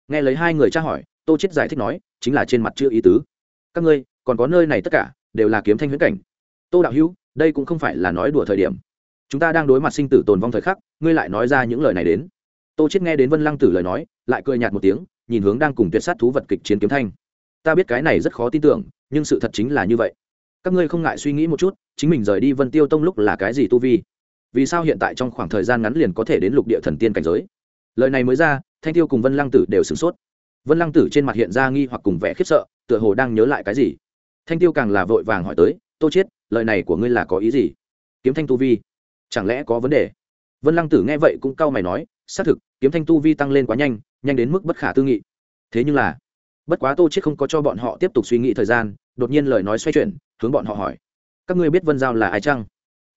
Nghe lấy hai người tra hỏi, tô chết giải thích nói, chính là trên mặt chưa ý tứ các ngươi, còn có nơi này tất cả, đều là kiếm thanh huyễn cảnh. Tô đạo hữu, đây cũng không phải là nói đùa thời điểm. Chúng ta đang đối mặt sinh tử tồn vong thời khắc, ngươi lại nói ra những lời này đến. Tô chết nghe đến vân lăng tử lời nói, lại cười nhạt một tiếng, nhìn hướng đang cùng tuyệt sát thú vật kịch chiến kiếm thanh. Ta biết cái này rất khó tin tưởng, nhưng sự thật chính là như vậy. Các ngươi không ngại suy nghĩ một chút, chính mình rời đi vân tiêu tông lúc là cái gì tu vi? Vì sao hiện tại trong khoảng thời gian ngắn liền có thể đến lục địa thần tiên cảnh giới? Lời này mới ra, thanh tiêu cùng vân lăng tử đều sửng sốt. Vân lăng tử trên mặt hiện ra nghi hoặc cùng vẻ khiếp sợ tựa hồ đang nhớ lại cái gì. Thanh tiêu càng là vội vàng hỏi tới, tô chết lời này của ngươi là có ý gì? Kiếm thanh tu vi. Chẳng lẽ có vấn đề? Vân lăng tử nghe vậy cũng cau mày nói, xác thực, kiếm thanh tu vi tăng lên quá nhanh nhanh đến mức bất khả tư nghị. Thế nhưng là, bất quá tô chết không có cho bọn họ tiếp tục suy nghĩ thời gian, đột nhiên lời nói xoay chuyển, hướng bọn họ hỏi, các ngươi biết vân giao là ai chăng?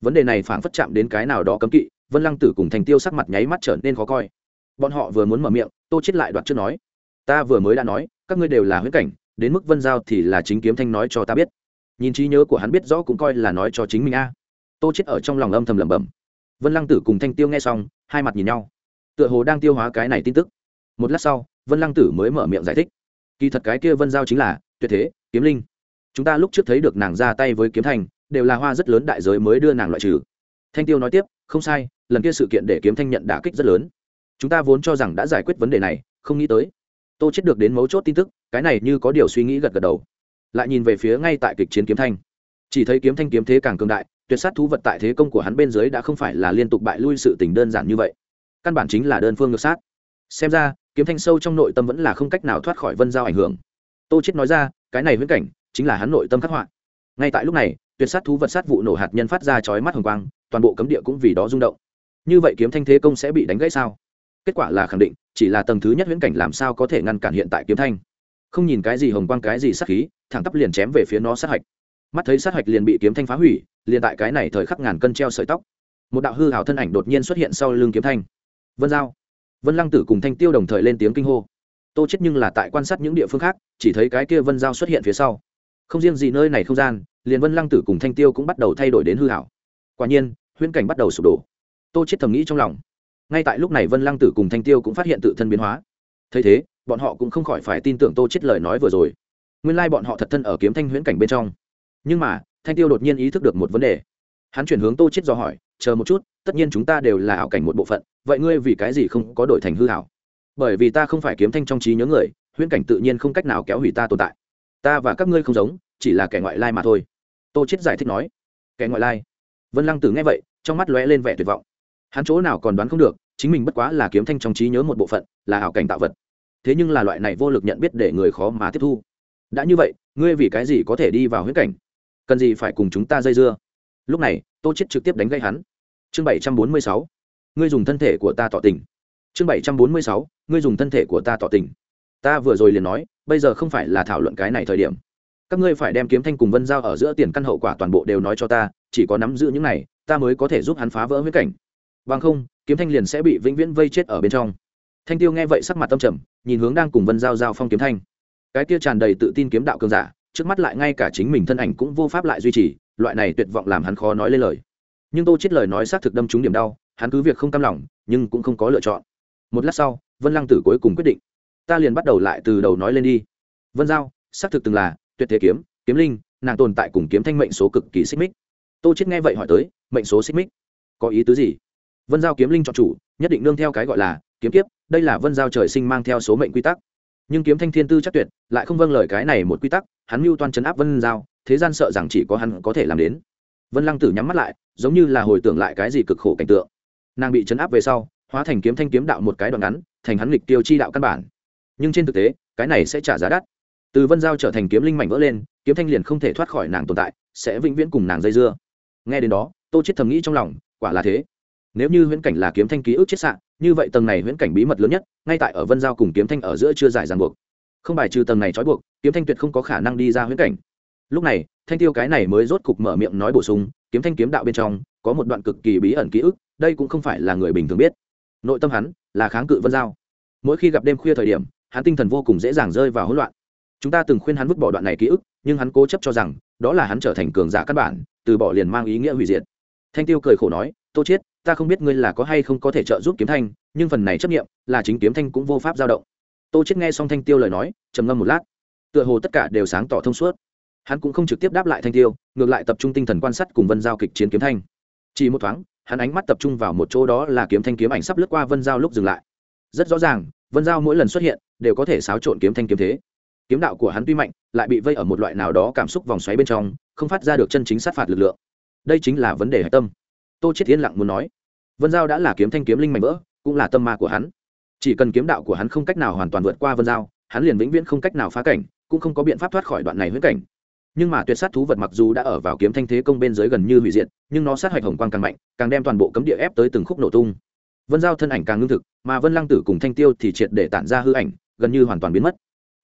Vấn đề này phảng phất chạm đến cái nào đó cấm kỵ, vân lăng tử cùng thành tiêu sắc mặt nháy mắt trở nên khó coi. Bọn họ vừa muốn mở miệng, tô chết lại đoạt trước nói, ta vừa mới đã nói, các ngươi đều là huyết cảnh đến mức vân giao thì là chính kiếm thanh nói cho ta biết. Nhìn trí nhớ của hắn biết rõ cũng coi là nói cho chính mình a. Tô chết ở trong lòng âm thầm lẩm bẩm. Vân lăng tử cùng thanh tiêu nghe xong, hai mặt nhìn nhau. Tựa hồ đang tiêu hóa cái này tin tức. Một lát sau, vân lăng tử mới mở miệng giải thích. Kỳ thật cái kia vân giao chính là, tuyệt thế, kiếm linh. Chúng ta lúc trước thấy được nàng ra tay với kiếm thanh đều là hoa rất lớn đại giới mới đưa nàng loại trừ. Thanh tiêu nói tiếp, không sai, lần kia sự kiện để kiếm thanh nhận đả kích rất lớn. Chúng ta vốn cho rằng đã giải quyết vấn đề này, không nghĩ tới. Tô chết được đến mấu chốt tin tức cái này như có điều suy nghĩ gật gật đầu. Lại nhìn về phía ngay tại kịch chiến kiếm thanh. Chỉ thấy kiếm thanh kiếm thế càng cường đại, tuyệt sát thú vật tại thế công của hắn bên dưới đã không phải là liên tục bại lui sự tình đơn giản như vậy. Căn bản chính là đơn phương ngược sát. Xem ra, kiếm thanh sâu trong nội tâm vẫn là không cách nào thoát khỏi vân giao ảnh hưởng. Tô chết nói ra, cái này viễn cảnh chính là hắn nội tâm khắc họa. Ngay tại lúc này, tuyệt sát thú vật sát vụ nổ hạt nhân phát ra chói mắt hồng quang, toàn bộ cấm địa cũng vì đó rung động. Như vậy kiếm thanh thế công sẽ bị đánh gãy sao? Kết quả là khẳng định, chỉ là tầng thứ nhất viễn cảnh làm sao có thể ngăn cản hiện tại kiếm thanh không nhìn cái gì hồng quang, cái gì sát khí, thẳng tắp liền chém về phía nó sát hạch. Mắt thấy sát hạch liền bị kiếm thanh phá hủy, liền tại cái này thời khắc ngàn cân treo sợi tóc. Một đạo hư hào thân ảnh đột nhiên xuất hiện sau lưng kiếm thanh. Vân giao. Vân lăng tử cùng thanh tiêu đồng thời lên tiếng kinh hô. Tô chết nhưng là tại quan sát những địa phương khác, chỉ thấy cái kia vân giao xuất hiện phía sau. Không riêng gì nơi này không gian, liền vân lăng tử cùng thanh tiêu cũng bắt đầu thay đổi đến hư hảo quả nhiên, huyễn cảnh bắt đầu sụp đổ. Tô chết thầm nghĩ trong lòng. Ngay tại lúc này vân lăng tử cùng thanh tiêu cũng phát hiện tự thân biến hóa. Thấy thế bọn họ cũng không khỏi phải tin tưởng tô chết lời nói vừa rồi. Nguyên lai bọn họ thật thân ở kiếm thanh huyễn cảnh bên trong. Nhưng mà, thanh tiêu đột nhiên ý thức được một vấn đề. Hắn chuyển hướng tô chết do hỏi, chờ một chút, tất nhiên chúng ta đều là ảo cảnh một bộ phận, vậy ngươi vì cái gì không có đổi thành hư hảo bởi vì ta không phải kiếm thanh trong trí nhớ người, huyễn cảnh tự nhiên không cách nào kéo hủy ta tồn tại. Ta và các ngươi không giống, chỉ là kẻ ngoại lai mà thôi. Tô chết giải thích nói. Kẻ ngoại lai? Vân lăng tử nghe vậy, trong mắt lóe lên vẻ tuyệt vọng. Hắn chỗ nào còn đoán không được, chính mình bất quá là kiếm thanh trong trí nhớ một bộ phận, là ảo cảnh tạo vật thế nhưng là loại này vô lực nhận biết để người khó mà tiếp thu. Đã như vậy, ngươi vì cái gì có thể đi vào huyết cảnh? Cần gì phải cùng chúng ta dây dưa? Lúc này, tô chết trực tiếp đánh gây hắn. Chương bảy trăm bốn mươi sáu, ngươi dùng thân thể của ta tỏ tình. Chương bảy trăm bốn mươi sáu, ngươi dùng thân thể của ta tỏ tình. Ta vừa rồi liền nói, bây giờ không phải là thảo luận cái này thời điểm. Các ngươi phải đem kiếm thanh cùng vân giao ở giữa tiền căn hậu quả toàn bộ đều nói cho ta, chỉ có nắm giữ những này, ta mới có thể giúp hắn phá vỡ huyết cảnh. Bằng không, kiếm thanh liền sẽ bị vĩnh viễn vây chết ở bên trong thanh tiêu nghe vậy sắc mặt tâm trầm, nhìn hướng đang cùng vân giao giao phong kiếm thanh. Cái kia tràn đầy tự tin kiếm đạo cường giả, trước mắt lại ngay cả chính mình thân ảnh cũng vô pháp lại duy trì, loại này tuyệt vọng làm hắn khó nói lên lời. Nhưng tô chết lời nói xác thực đâm trúng điểm đau, hắn cứ việc không cam lòng, nhưng cũng không có lựa chọn. Một lát sau, vân lăng tử cuối cùng quyết định, ta liền bắt đầu lại từ đầu nói lên đi. Vân giao, xác thực từng là, tuyệt thế kiếm kiếm linh, nàng tồn tại cùng kiếm thanh mệnh số cực kỳ xích mích. Tô chết nghe vậy hỏi tới, mệnh số xích mích? Có ý tứ gì? Vân giao kiếm linh chọn chủ, nhất định nương theo cái gọi là kiếm kiếp, đây là vân giao trời sinh mang theo số mệnh quy tắc. Nhưng kiếm thanh thiên tư chắc tuyệt, lại không vâng lời cái này một quy tắc, hắn mưu toan chấn áp vân giao, thế gian sợ rằng chỉ có hắn có thể làm đến. Vân lăng tử nhắm mắt lại, giống như là hồi tưởng lại cái gì cực khổ cảnh tượng. Nàng bị chấn áp về sau, hóa thành kiếm thanh kiếm đạo một cái đoạn ngắn, thành hắn lịch tiêu chi đạo căn bản. Nhưng trên thực tế, cái này sẽ trả giá đắt. Từ vân giao trở thành kiếm linh mảnh vỡ lên, kiếm thanh liền không thể thoát khỏi nàng tồn tại, sẽ vĩnh viễn cùng nàng dây dưa. Nghe đến đó, tô chết thầm nghĩ trong lòng, quả là thế. Nếu như huyễn cảnh là kiếm thanh ký ức chết sạn như vậy tầng này huyễn cảnh bí mật lớn nhất, ngay tại ở vân giao cùng kiếm thanh ở giữa chưa giải ràng buộc. Không bài trừ tầng này trói buộc, kiếm thanh tuyệt không có khả năng đi ra huyễn cảnh. Lúc này, thanh tiêu cái này mới rốt cục mở miệng nói bổ sung, kiếm thanh kiếm đạo bên trong, có một đoạn cực kỳ bí ẩn ký ức, đây cũng không phải là người bình thường biết. Nội tâm hắn là kháng cự vân giao. Mỗi khi gặp đêm khuya thời điểm, hắn tinh thần vô cùng dễ dàng rơi vào hỗn loạn. Chúng ta từng khuyên hắn vứt bỏ đoạn này ký ức, nhưng hắn cố chấp cho rằng đó là hắn trở thành cường giả căn bản, từ bỏ liền mang ý nghĩa hủy diệt. Thanh tiêu cười khổ nói tô chết ta không biết ngươi là có hay không có thể trợ giúp kiếm thanh, nhưng phần này chấp nghiệm là chính kiếm thanh cũng vô pháp giao động. Tô chết nghe xong thanh tiêu lời nói, trầm ngâm một lát. Tựa hồ tất cả đều sáng tỏ thông suốt. Hắn cũng không trực tiếp đáp lại thanh tiêu, ngược lại tập trung tinh thần quan sát cùng vân giao kịch chiến kiếm thanh. Chỉ một thoáng, hắn ánh mắt tập trung vào một chỗ đó là kiếm thanh kiếm ảnh sắp lướt qua vân giao lúc dừng lại. Rất rõ ràng, vân giao mỗi lần xuất hiện, đều có thể xáo trộn kiếm thanh kiếm thế. Kiếm đạo của hắn tuy mạnh, lại bị vây ở một loại nào đó cảm xúc vòng xoáy bên trong, không phát ra được chân chính sát phạt lực lượng. Đây chính là vấn đề hạch tâm tô chết yên lặng muốn nói, vân giao đã là kiếm thanh kiếm linh mạnh vỡ, cũng là tâm ma của hắn. Chỉ cần kiếm đạo của hắn không cách nào hoàn toàn vượt qua vân giao, hắn liền vĩnh viễn không cách nào phá cảnh, cũng không có biện pháp thoát khỏi đoạn này huyễn cảnh. Nhưng mà tuyệt sát thú vật mặc dù đã ở vào kiếm thanh thế công bên dưới gần như hủy diệt, nhưng nó sát hạch hồng quang càng mạnh, càng đem toàn bộ cấm địa ép tới từng khúc nổ tung. Vân giao thân ảnh càng ngưng thực, mà vân lăng tử cùng thanh tiêu thì triệt để tản ra hư ảnh, gần như hoàn toàn biến mất.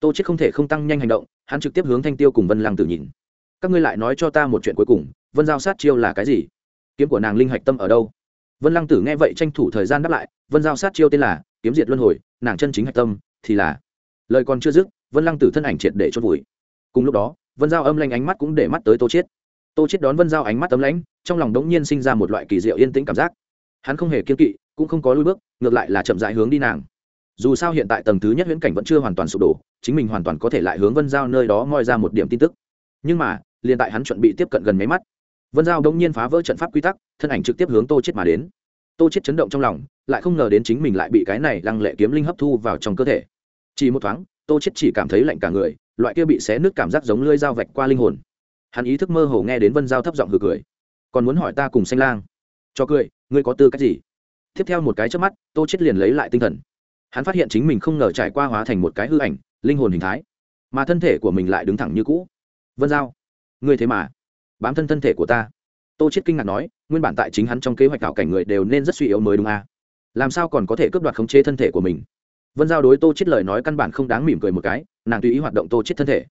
Tô chết không thể không tăng nhanh hành động, hắn trực tiếp hướng thanh tiêu cùng vân lăng tử nhìn. Các ngươi lại nói cho ta một chuyện cuối cùng, vân giao sát chiêu là cái gì? Kiếm của nàng linh hạch tâm ở đâu? Vân lăng tử nghe vậy tranh thủ thời gian đáp lại, vân giao sát chiêu tên là kiếm diệt luân hồi, nàng chân chính hạch tâm thì là lời còn chưa dứt, vân lăng tử thân ảnh triệt để chốt vùi. Cùng lúc đó, vân giao âm lanh ánh mắt cũng để mắt tới tô chiết. Tô chiết đón vân giao ánh mắt tấm lãnh, trong lòng đống nhiên sinh ra một loại kỳ diệu yên tĩnh cảm giác. Hắn không hề kiên kỵ, cũng không có lùi bước, ngược lại là chậm rãi hướng đi nàng. Dù sao hiện tại tầng thứ nhất huyễn cảnh vẫn chưa hoàn toàn sụp đổ, chính mình hoàn toàn có thể lại hướng vân giao nơi đó moi ra một điểm tin tức. Nhưng mà, liền tại hắn chuẩn bị tiếp cận gần mấy mắt vân giao đông nhiên phá vỡ trận pháp quy tắc, thân ảnh trực tiếp hướng tô chết mà đến. Tô chết chấn động trong lòng, lại không ngờ đến chính mình lại bị cái này lăng lệ kiếm linh hấp thu vào trong cơ thể. Chỉ một thoáng, tô chết chỉ cảm thấy lạnh cả người, loại kia bị xé nước cảm giác giống lưỡi dao vạch qua linh hồn. Hắn ý thức mơ hồ nghe đến vân giao thấp giọng hừ cười. Còn muốn hỏi ta cùng xanh lang? Cho cười, ngươi có tư cách gì? Tiếp theo một cái chớp mắt, tô chết liền lấy lại tinh thần. Hắn phát hiện chính mình không ngờ trải qua hóa thành một cái hư ảnh, linh hồn hình thái, mà thân thể của mình lại đứng thẳng như cũ. Vân giao, ngươi thế mà bám thân thân thể của ta. Tô chết kinh ngạc nói, nguyên bản tại chính hắn trong kế hoạch ảo cảnh người đều nên rất suy yếu mới đúng à? Làm sao còn có thể cướp đoạt khống chế thân thể của mình? Vân giao đối tô chết lời nói căn bản không đáng mỉm cười một cái, nàng tùy ý hoạt động tô chết thân thể.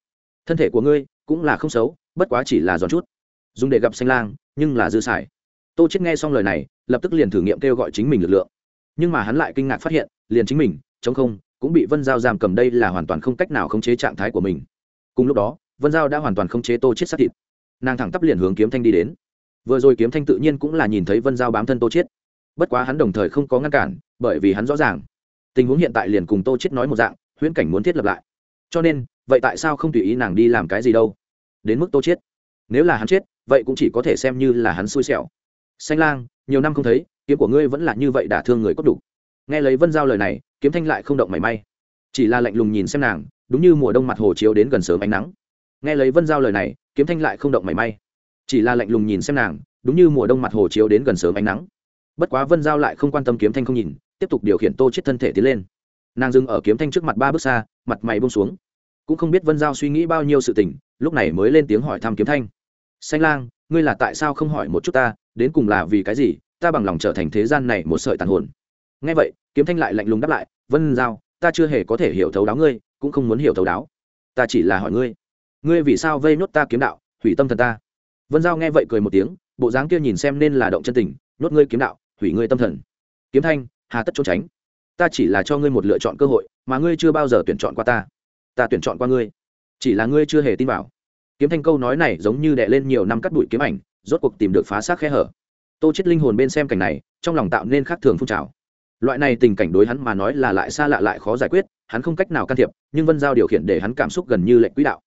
Thân thể của ngươi cũng là không xấu, bất quá chỉ là giòn chút. Dùng để gặp xanh lang, nhưng là dư xài. Tô chết nghe xong lời này, lập tức liền thử nghiệm kêu gọi chính mình lực lượng. Nhưng mà hắn lại kinh ngạc phát hiện, liền chính mình, chống không, cũng bị vân giao giam cầm đây là hoàn toàn không cách nào khống chế trạng thái của mình. Cùng lúc đó, vân giao đã hoàn toàn khống chế tô chết sát thịt nàng thẳng tắp liền hướng kiếm thanh đi đến. Vừa rồi kiếm thanh tự nhiên cũng là nhìn thấy vân giao bám thân tô chiết, bất quá hắn đồng thời không có ngăn cản bởi vì hắn rõ ràng tình huống hiện tại liền cùng tô chiết nói một dạng huyễn cảnh muốn thiết lập lại. Cho nên vậy tại sao không tùy ý nàng đi làm cái gì đâu? Đến mức tô chiết. Nếu là hắn chết vậy cũng chỉ có thể xem như là hắn xui xẻo. Xanh lang nhiều năm không thấy kiếm của ngươi vẫn là như vậy đả thương người cốt đủ. Nghe lấy vân giao lời này kiếm thanh lại không động mảy may. Chỉ là lạnh lùng nhìn xem nàng đúng như mùa đông mặt hồ chiếu đến gần sớm ánh nắng nghe lấy vân giao lời này, kiếm thanh lại không động mảy may. Chỉ là lạnh lùng nhìn xem nàng, đúng như mùa đông mặt hồ chiếu đến gần sớm ánh nắng. Bất quá vân giao lại không quan tâm kiếm thanh không nhìn, tiếp tục điều khiển tô chết thân thể tiến lên. Nàng dừng ở kiếm thanh trước mặt ba bước xa, mặt mày bông xuống. Cũng không biết vân giao suy nghĩ bao nhiêu sự tình, lúc này mới lên tiếng hỏi thăm kiếm thanh. Xanh lang, ngươi là tại sao không hỏi một chút ta, đến cùng là vì cái gì, ta bằng lòng trở thành thế gian này một sợi tàn hồn. Ngay vậy, kiếm thanh lại lạnh lùng đáp lại, vân giao, ta chưa hề có thể hiểu thấu đáo ngươi, cũng không muốn hiểu thấu đáo. Ta chỉ là hỏi ngươi ngươi vì sao vây nhốt ta kiếm đạo, hủy tâm thần ta? Vân giao nghe vậy cười một tiếng, bộ dáng kia nhìn xem nên là động chân tình, nhốt ngươi kiếm đạo, hủy ngươi tâm thần. Kiếm thanh, hà tất trốn tránh. Ta chỉ là cho ngươi một lựa chọn cơ hội, mà ngươi chưa bao giờ tuyển chọn qua ta. Ta tuyển chọn qua ngươi. Chỉ là ngươi chưa hề tin vào. Kiếm thanh câu nói này giống như đệ lên nhiều năm cắt đuổi kiếm ảnh, rốt cuộc tìm được phá xác khe hở. Tô chết linh hồn bên xem cảnh này, trong lòng tạo nên khác thường phun trào. Loại này tình cảnh đối hắn mà nói là lại xa lạ lại khó giải quyết, hắn không cách nào can thiệp, nhưng vân giao điều khiển để hắn cảm xúc gần như lệnh quỹ đạo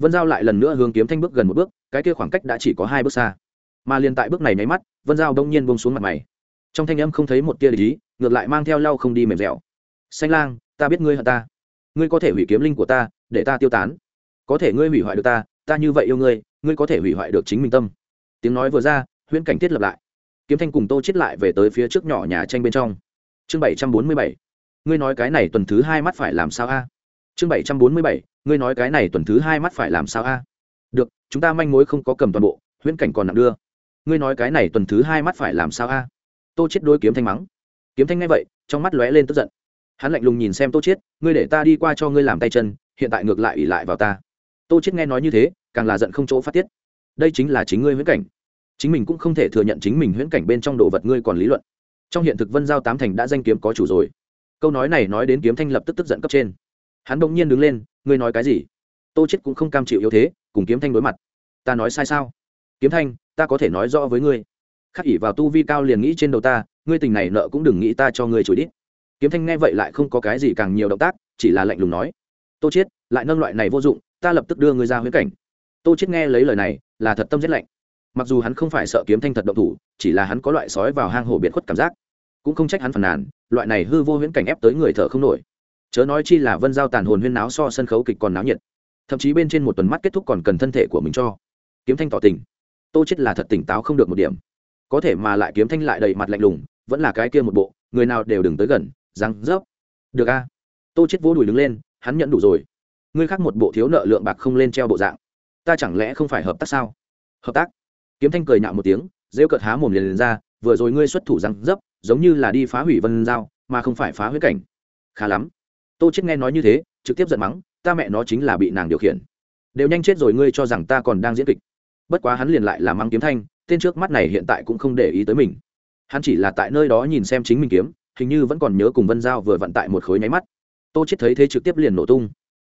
vân giao lại lần nữa hướng kiếm thanh bước gần một bước, cái kia khoảng cách đã chỉ có hai bước xa. Mà liền tại bước này nháy mắt, vân giao đông nhiên bông xuống mặt mày. Trong thanh âm không thấy một tia lý ngược lại mang theo lau không đi mềm dẻo. Xanh lang, ta biết ngươi hận ta. Ngươi có thể hủy kiếm linh của ta, để ta tiêu tán. Có thể ngươi hủy hoại được ta ta như vậy yêu ngươi ngươi có thể hủy hoại được chính mình tâm. Tiếng nói vừa ra, huyễn cảnh thiết lập lại. Kiếm thanh cùng tô chết lại về tới phía trước nhỏ nhà tranh bên trong. Chương bảy trăm bốn mươi bảy. Ngươi nói cái này tuần thứ hai mắt phải làm sao a? Chương bảy trăm bốn mươi bảy, ngươi nói cái này tuần thứ hai mắt phải làm sao a? Được, chúng ta manh mối không có cầm toàn bộ, huyễn cảnh còn nặng đưa. Ngươi nói cái này tuần thứ hai mắt phải làm sao a? Tô chết đối kiếm thanh mắng. Kiếm thanh nghe vậy, trong mắt lóe lên tức giận. Hắn lạnh lùng nhìn xem tô chết ngươi để ta đi qua cho ngươi làm tay chân, hiện tại ngược lại ỉ lại vào ta. Tô chết nghe nói như thế, càng là giận không chỗ phát tiết. Đây chính là chính ngươi huyễn cảnh. Chính mình cũng không thể thừa nhận chính mình huyễn cảnh bên trong đồ vật ngươi còn lý luận. Trong hiện thực vân giao tám thành đã danh kiếm có chủ rồi. Câu nói này nói đến kiếm thanh lập tức tức giận cấp trên hắn bỗng nhiên đứng lên, ngươi nói cái gì? Tô chết cũng không cam chịu yếu thế, cùng kiếm thanh đối mặt. Ta nói sai sao? Kiếm thanh, ta có thể nói rõ với ngươi. Khắc ỉ vào tu vi cao liền nghĩ trên đầu ta, ngươi tình này nợ cũng đừng nghĩ ta cho ngươi chửi đít. Kiếm thanh nghe vậy lại không có cái gì càng nhiều động tác, chỉ là lạnh lùng nói, tô chết lại nâng loại này vô dụng, ta lập tức đưa ngươi ra huyễn cảnh. Tô chết nghe lấy lời này, là thật tâm rất lạnh. Mặc dù hắn không phải sợ kiếm thanh thật động thủ, chỉ là hắn có loại sói vào hang hổ biệt khuất cảm giác. Cũng không trách hắn phàn nàn, loại này hư vô huyễn cảnh ép tới người thở không nổi chớ nói chi là vân giao tàn hồn huyên náo so sân khấu kịch còn náo nhiệt. Thậm chí bên trên một tuần mắt kết thúc còn cần thân thể của mình cho. Kiếm thanh tỏ tình. Tô chết là thật tỉnh táo không được một điểm. Có thể mà lại kiếm thanh lại đầy mặt lạnh lùng vẫn là cái kia một bộ người nào đều đừng tới gần răng rớp. Được a. Tô chết vỗ đùi đứng lên hắn nhận đủ rồi. Ngươi khác một bộ thiếu nợ lượng bạc không lên treo bộ dạng. Ta chẳng lẽ không phải hợp tác sao? Hợp tác? Kiếm thanh cười nhạo một tiếng rêu cợt há mồm liền, lên ra vừa rồi ngươi xuất thủ răng dấp giống như là đi phá hủy vân giao mà không phải phá huyết cảnh. Khá lắm tô chết nghe nói như thế, trực tiếp giận mắng, ta mẹ nó chính là bị nàng điều khiển. Đều nhanh chết rồi, ngươi cho rằng ta còn đang diễn kịch. Bất quá hắn liền lại làm mắng kiếm thanh, tên trước mắt này hiện tại cũng không để ý tới mình. Hắn chỉ là tại nơi đó nhìn xem chính mình kiếm, hình như vẫn còn nhớ cùng vân giao vừa vận tại một khối nháy mắt. Tô chết thấy thế trực tiếp liền nổ tung.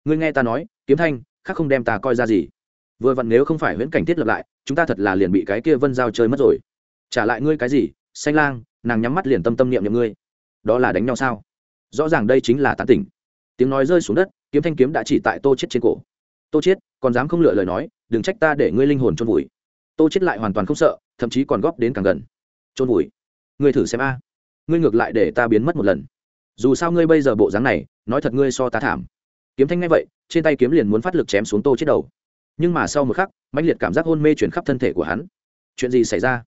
Ngươi nghe ta nói, kiếm thanh, khác không đem ta coi ra gì. Vừa vặn nếu không phải huyễn cảnh thiết lập lại, chúng ta thật là liền bị cái kia vân giao chơi mất rồi. Trả lại ngươi cái gì? Xanh lang, nàng nhắm mắt liền tâm tâm niệm niệm ngươi. Đó là đánh nhau sao? Rõ ràng đây chính là tán tỉnh. Tiếng nói rơi xuống đất, kiếm thanh kiếm đã chỉ tại tô chết trên cổ. Tô chết còn dám không lựa lời nói, đừng trách ta để ngươi linh hồn trôn vùi. Tô chết lại hoàn toàn không sợ, thậm chí còn góp đến càng gần. Trôn vùi. Ngươi thử xem a. Ngươi ngược lại để ta biến mất một lần. Dù sao ngươi bây giờ bộ dáng này, nói thật ngươi so ta thảm. Kiếm thanh ngay vậy, trên tay kiếm liền muốn phát lực chém xuống tô chết đầu. Nhưng mà sau một khắc, mãnh liệt cảm giác hôn mê chuyển khắp thân thể của hắn. Chuyện gì xảy ra?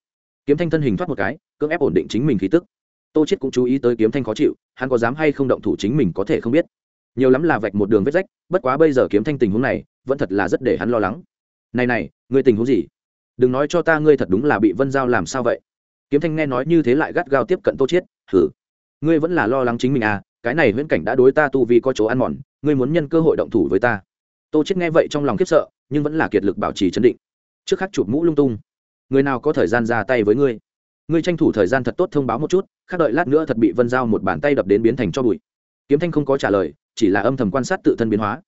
Kiếm thanh thân hình thoát một cái, cưỡng ép ổn định chính mình khí tức tô chết cũng chú ý tới kiếm thanh khó chịu, hắn có dám hay không động thủ chính mình có thể không biết. Nhiều lắm là vạch một đường vết rách, bất quá bây giờ kiếm thanh tình huống này, vẫn thật là rất để hắn lo lắng. Này này, ngươi tình huống gì? Đừng nói cho ta ngươi thật đúng là bị vân giao làm sao vậy. Kiếm thanh nghe nói như thế lại gắt gao tiếp cận tô chết thử ngươi vẫn là lo lắng chính mình à cái này huyễn cảnh đã đối ta tu vì có chỗ ăn mòn, ngươi muốn nhân cơ hội động thủ với ta. Tô chết nghe vậy trong lòng khiếp sợ, nhưng vẫn là kiệt lực bảo trì chấn định. Trước khắc chụp mũ lung tung. Người nào có thời gian ra tay với ngươi? Ngươi tranh thủ thời gian thật tốt thông báo một chút khác đợi lát nữa thật bị vân giao một bàn tay đập đến biến thành cho bụi. Kiếm thanh không có trả lời, chỉ là âm thầm quan sát tự thân biến hóa.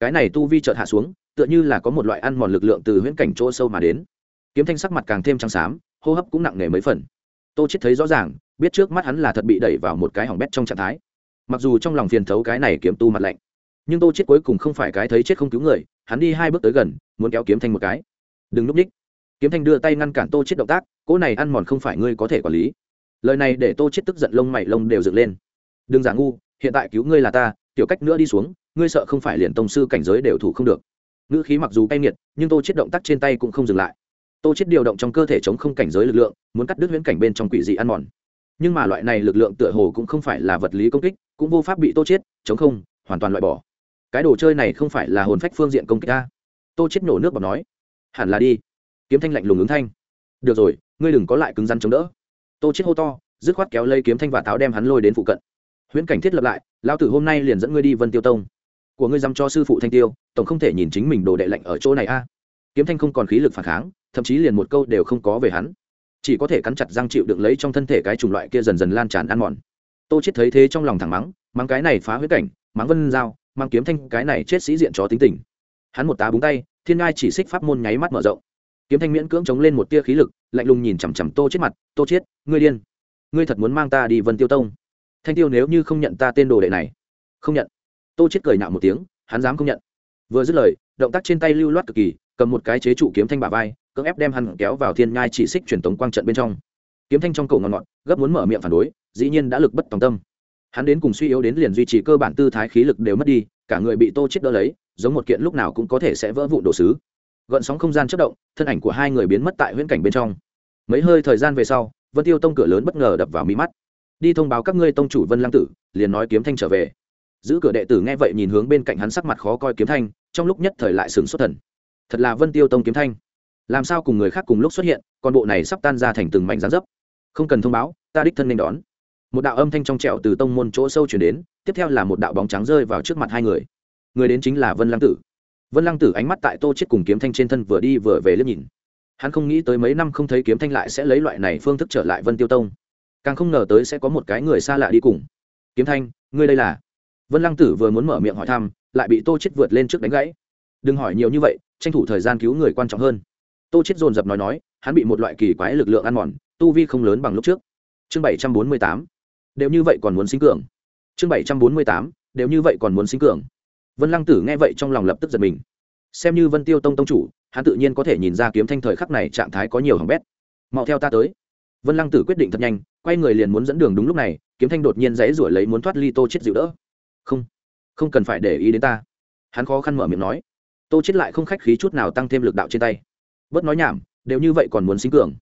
Cái này tu vi chợt hạ xuống, tựa như là có một loại ăn mòn lực lượng từ huyễn cảnh chỗ sâu mà đến. Kiếm thanh sắc mặt càng thêm trắng xám, hô hấp cũng nặng nề mấy phần. Tô chết thấy rõ ràng, biết trước mắt hắn là thật bị đẩy vào một cái hỏng bét trong trạng thái. Mặc dù trong lòng phiền thấu cái này kiếm tu mặt lạnh, nhưng tô chết cuối cùng không phải cái thấy chết không cứu người, hắn đi hai bước tới gần, muốn kéo kiếm thanh một cái. Đừng núp ních kiếm thanh đưa tay ngăn cản tô chết động tác, cỗ này ăn mòn không phải ngươi có thể quản lý. Lời này để tô chết tức giận lông mày lông đều dựng lên. Đừng giả ngu, hiện tại cứu ngươi là ta, tiểu cách nữa đi xuống, ngươi sợ không phải liền tông sư cảnh giới đều thủ không được. Ngữ khí mặc dù cay nghiệt, nhưng tô chết động tác trên tay cũng không dừng lại. Tô chết điều động trong cơ thể chống không cảnh giới lực lượng, muốn cắt đứt huyễn cảnh bên trong quỷ dị ăn mòn. Nhưng mà loại này lực lượng tựa hồ cũng không phải là vật lý công kích, cũng vô pháp bị tô chết chống không, hoàn toàn loại bỏ. Cái đồ chơi này không phải là hồn phách phương diện công kích ta. Tô chết nổ nước bọt nói, hẳn là đi kiếm thanh lạnh lùng ứng thanh. Được rồi, ngươi đừng có lại cứng rắn chống đỡ. Tô chết hô to, dứt khoát kéo lây kiếm thanh và táo đem hắn lôi đến phụ cận. Huyễn cảnh thiết lập lại, lão tử hôm nay liền dẫn ngươi đi vân tiêu tông. Của ngươi dăm cho sư phụ thanh tiêu, tổng không thể nhìn chính mình đồ đệ lạnh ở chỗ này a. À. Kiếm thanh không còn khí lực phản kháng, thậm chí liền một câu đều không có về hắn. Chỉ có thể cắn chặt răng chịu đựng lấy trong thân thể cái chủng loại kia dần dần lan tràn ăn mòn. Tô chết thấy thế trong lòng thẳng mắng mắng cái này phá huyễn cảnh, mắng vân giao, mắng kiếm thanh cái này chết sĩ diện chó tính tình. Hắn một tá búng tay, thiên ngai chỉ xích pháp môn nháy mắt mở rộng kiếm thanh miễn cưỡng chống lên một tia khí lực, lạnh lùng nhìn chằm chằm tô chết mặt, tô chết ngươi điên. Ngươi thật muốn mang ta đi vân tiêu tông? Thanh tiêu nếu như không nhận ta tên đồ đệ này. Không nhận. Tô chết cười nhạo một tiếng, hắn dám không nhận. Vừa dứt lời, động tác trên tay lưu loát cực kỳ, cầm một cái chế trụ kiếm thanh bả vai, cưỡng ép đem hắn kéo vào thiên nhai chỉ xích truyền tống quang trận bên trong. Kiếm thanh trong cổ ngọn ngọn, gấp muốn mở miệng phản đối, dĩ nhiên đã lực bất tòng tâm. Hắn đến cùng suy yếu đến liền duy trì cơ bản tư thái khí lực đều mất đi, cả người bị tô chết đỡ lấy, giống một kiện lúc nào cũng có thể sẽ vỡ vụn đồ sứ gợn sóng không gian chất động, thân ảnh của hai người biến mất tại huyễn cảnh bên trong. Mấy hơi thời gian về sau, vân tiêu tông cửa lớn bất ngờ đập vào mí mắt. Đi thông báo các ngươi tông chủ vân lăng tử, liền nói kiếm thanh trở về. Giữ cửa đệ tử nghe vậy nhìn hướng bên cạnh hắn sắc mặt khó coi kiếm thanh, trong lúc nhất thời lại sừng xuất thần. Thật là vân tiêu tông kiếm thanh. Làm sao cùng người khác cùng lúc xuất hiện, còn bộ này sắp tan ra thành từng mảnh gián dấp. Không cần thông báo, ta đích thân nên đón. Một đạo âm thanh trong trẹo từ tông môn chỗ sâu chuyển đến, tiếp theo là một đạo bóng trắng rơi vào trước mặt hai người. Người đến chính là vân lăng tử vân lăng tử ánh mắt tại tô chết cùng kiếm thanh trên thân vừa đi vừa về liếc nhìn. Hắn không nghĩ tới mấy năm không thấy kiếm thanh lại sẽ lấy loại này phương thức trở lại vân tiêu tông. Càng không ngờ tới sẽ có một cái người xa lạ đi cùng. Kiếm thanh, ngươi đây là? Vân lăng tử vừa muốn mở miệng hỏi thăm, lại bị tô chết vượt lên trước đánh gãy. Đừng hỏi nhiều như vậy, tranh thủ thời gian cứu người quan trọng hơn. Tô chết dồn dập nói nói, hắn bị một loại kỳ quái lực lượng ăn mòn, tu vi không lớn bằng lúc trước. Chương bảy trăm bốn mươi tám. Đều như vậy còn muốn sinh cường. Chương bảy trăm bốn mươi tám. Đều như vậy còn muốn sinh cường vân lăng tử nghe vậy trong lòng lập tức giật mình. Xem như vân tiêu tông tông chủ, hắn tự nhiên có thể nhìn ra kiếm thanh thời khắc này trạng thái có nhiều hỏng bét. Mau theo ta tới. Vân lăng tử quyết định thật nhanh, quay người liền muốn dẫn đường đúng lúc này, kiếm thanh đột nhiên dãy rủi lấy muốn thoát ly tô chết dịu đỡ. Không không cần phải để ý đến ta. Hắn khó khăn mở miệng nói. Tô chết lại không khách khí chút nào tăng thêm lực đạo trên tay. Bớt nói nhảm, đều như vậy còn muốn sinh cường.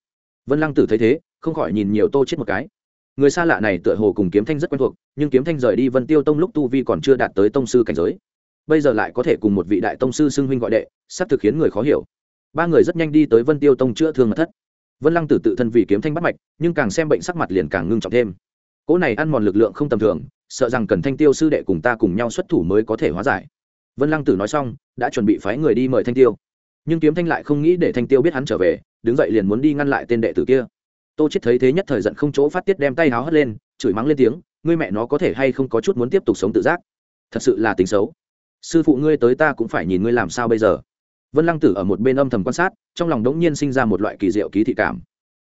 Vân lăng tử thấy thế, không khỏi nhìn nhiều tô chết một cái. Người xa lạ này tựa hồ cùng kiếm thanh rất quen thuộc, nhưng kiếm thanh rời đi vân tiêu tông lúc tu vi còn chưa đạt tới tông sư cảnh giới bây giờ lại có thể cùng một vị đại tông sư xưng huynh gọi đệ, sắp thực khiến người khó hiểu. Ba người rất nhanh đi tới vân tiêu tông chữa thương mật thất. Vân lăng tử tự thân vì kiếm thanh bắt mạch, nhưng càng xem bệnh sắc mặt liền càng ngưng trọng thêm. Cỗ này ăn mòn lực lượng không tầm thường, sợ rằng cần thanh tiêu sư đệ cùng ta cùng nhau xuất thủ mới có thể hóa giải. Vân lăng tử nói xong, đã chuẩn bị phái người đi mời thanh tiêu. Nhưng kiếm thanh lại không nghĩ để thanh tiêu biết hắn trở về, đứng dậy liền muốn đi ngăn lại tên đệ tử kia. Tô chết thấy thế nhất thời giận không chỗ phát tiết đem tay háo hất lên, chửi mắng lên tiếng, ngươi mẹ nó có thể hay không có chút muốn tiếp tục sống tự giác? Thật sự là tính xấu sư phụ ngươi tới ta cũng phải nhìn ngươi làm sao bây giờ. Vân lăng tử ở một bên âm thầm quan sát, trong lòng đống nhiên sinh ra một loại kỳ diệu ký thị cảm.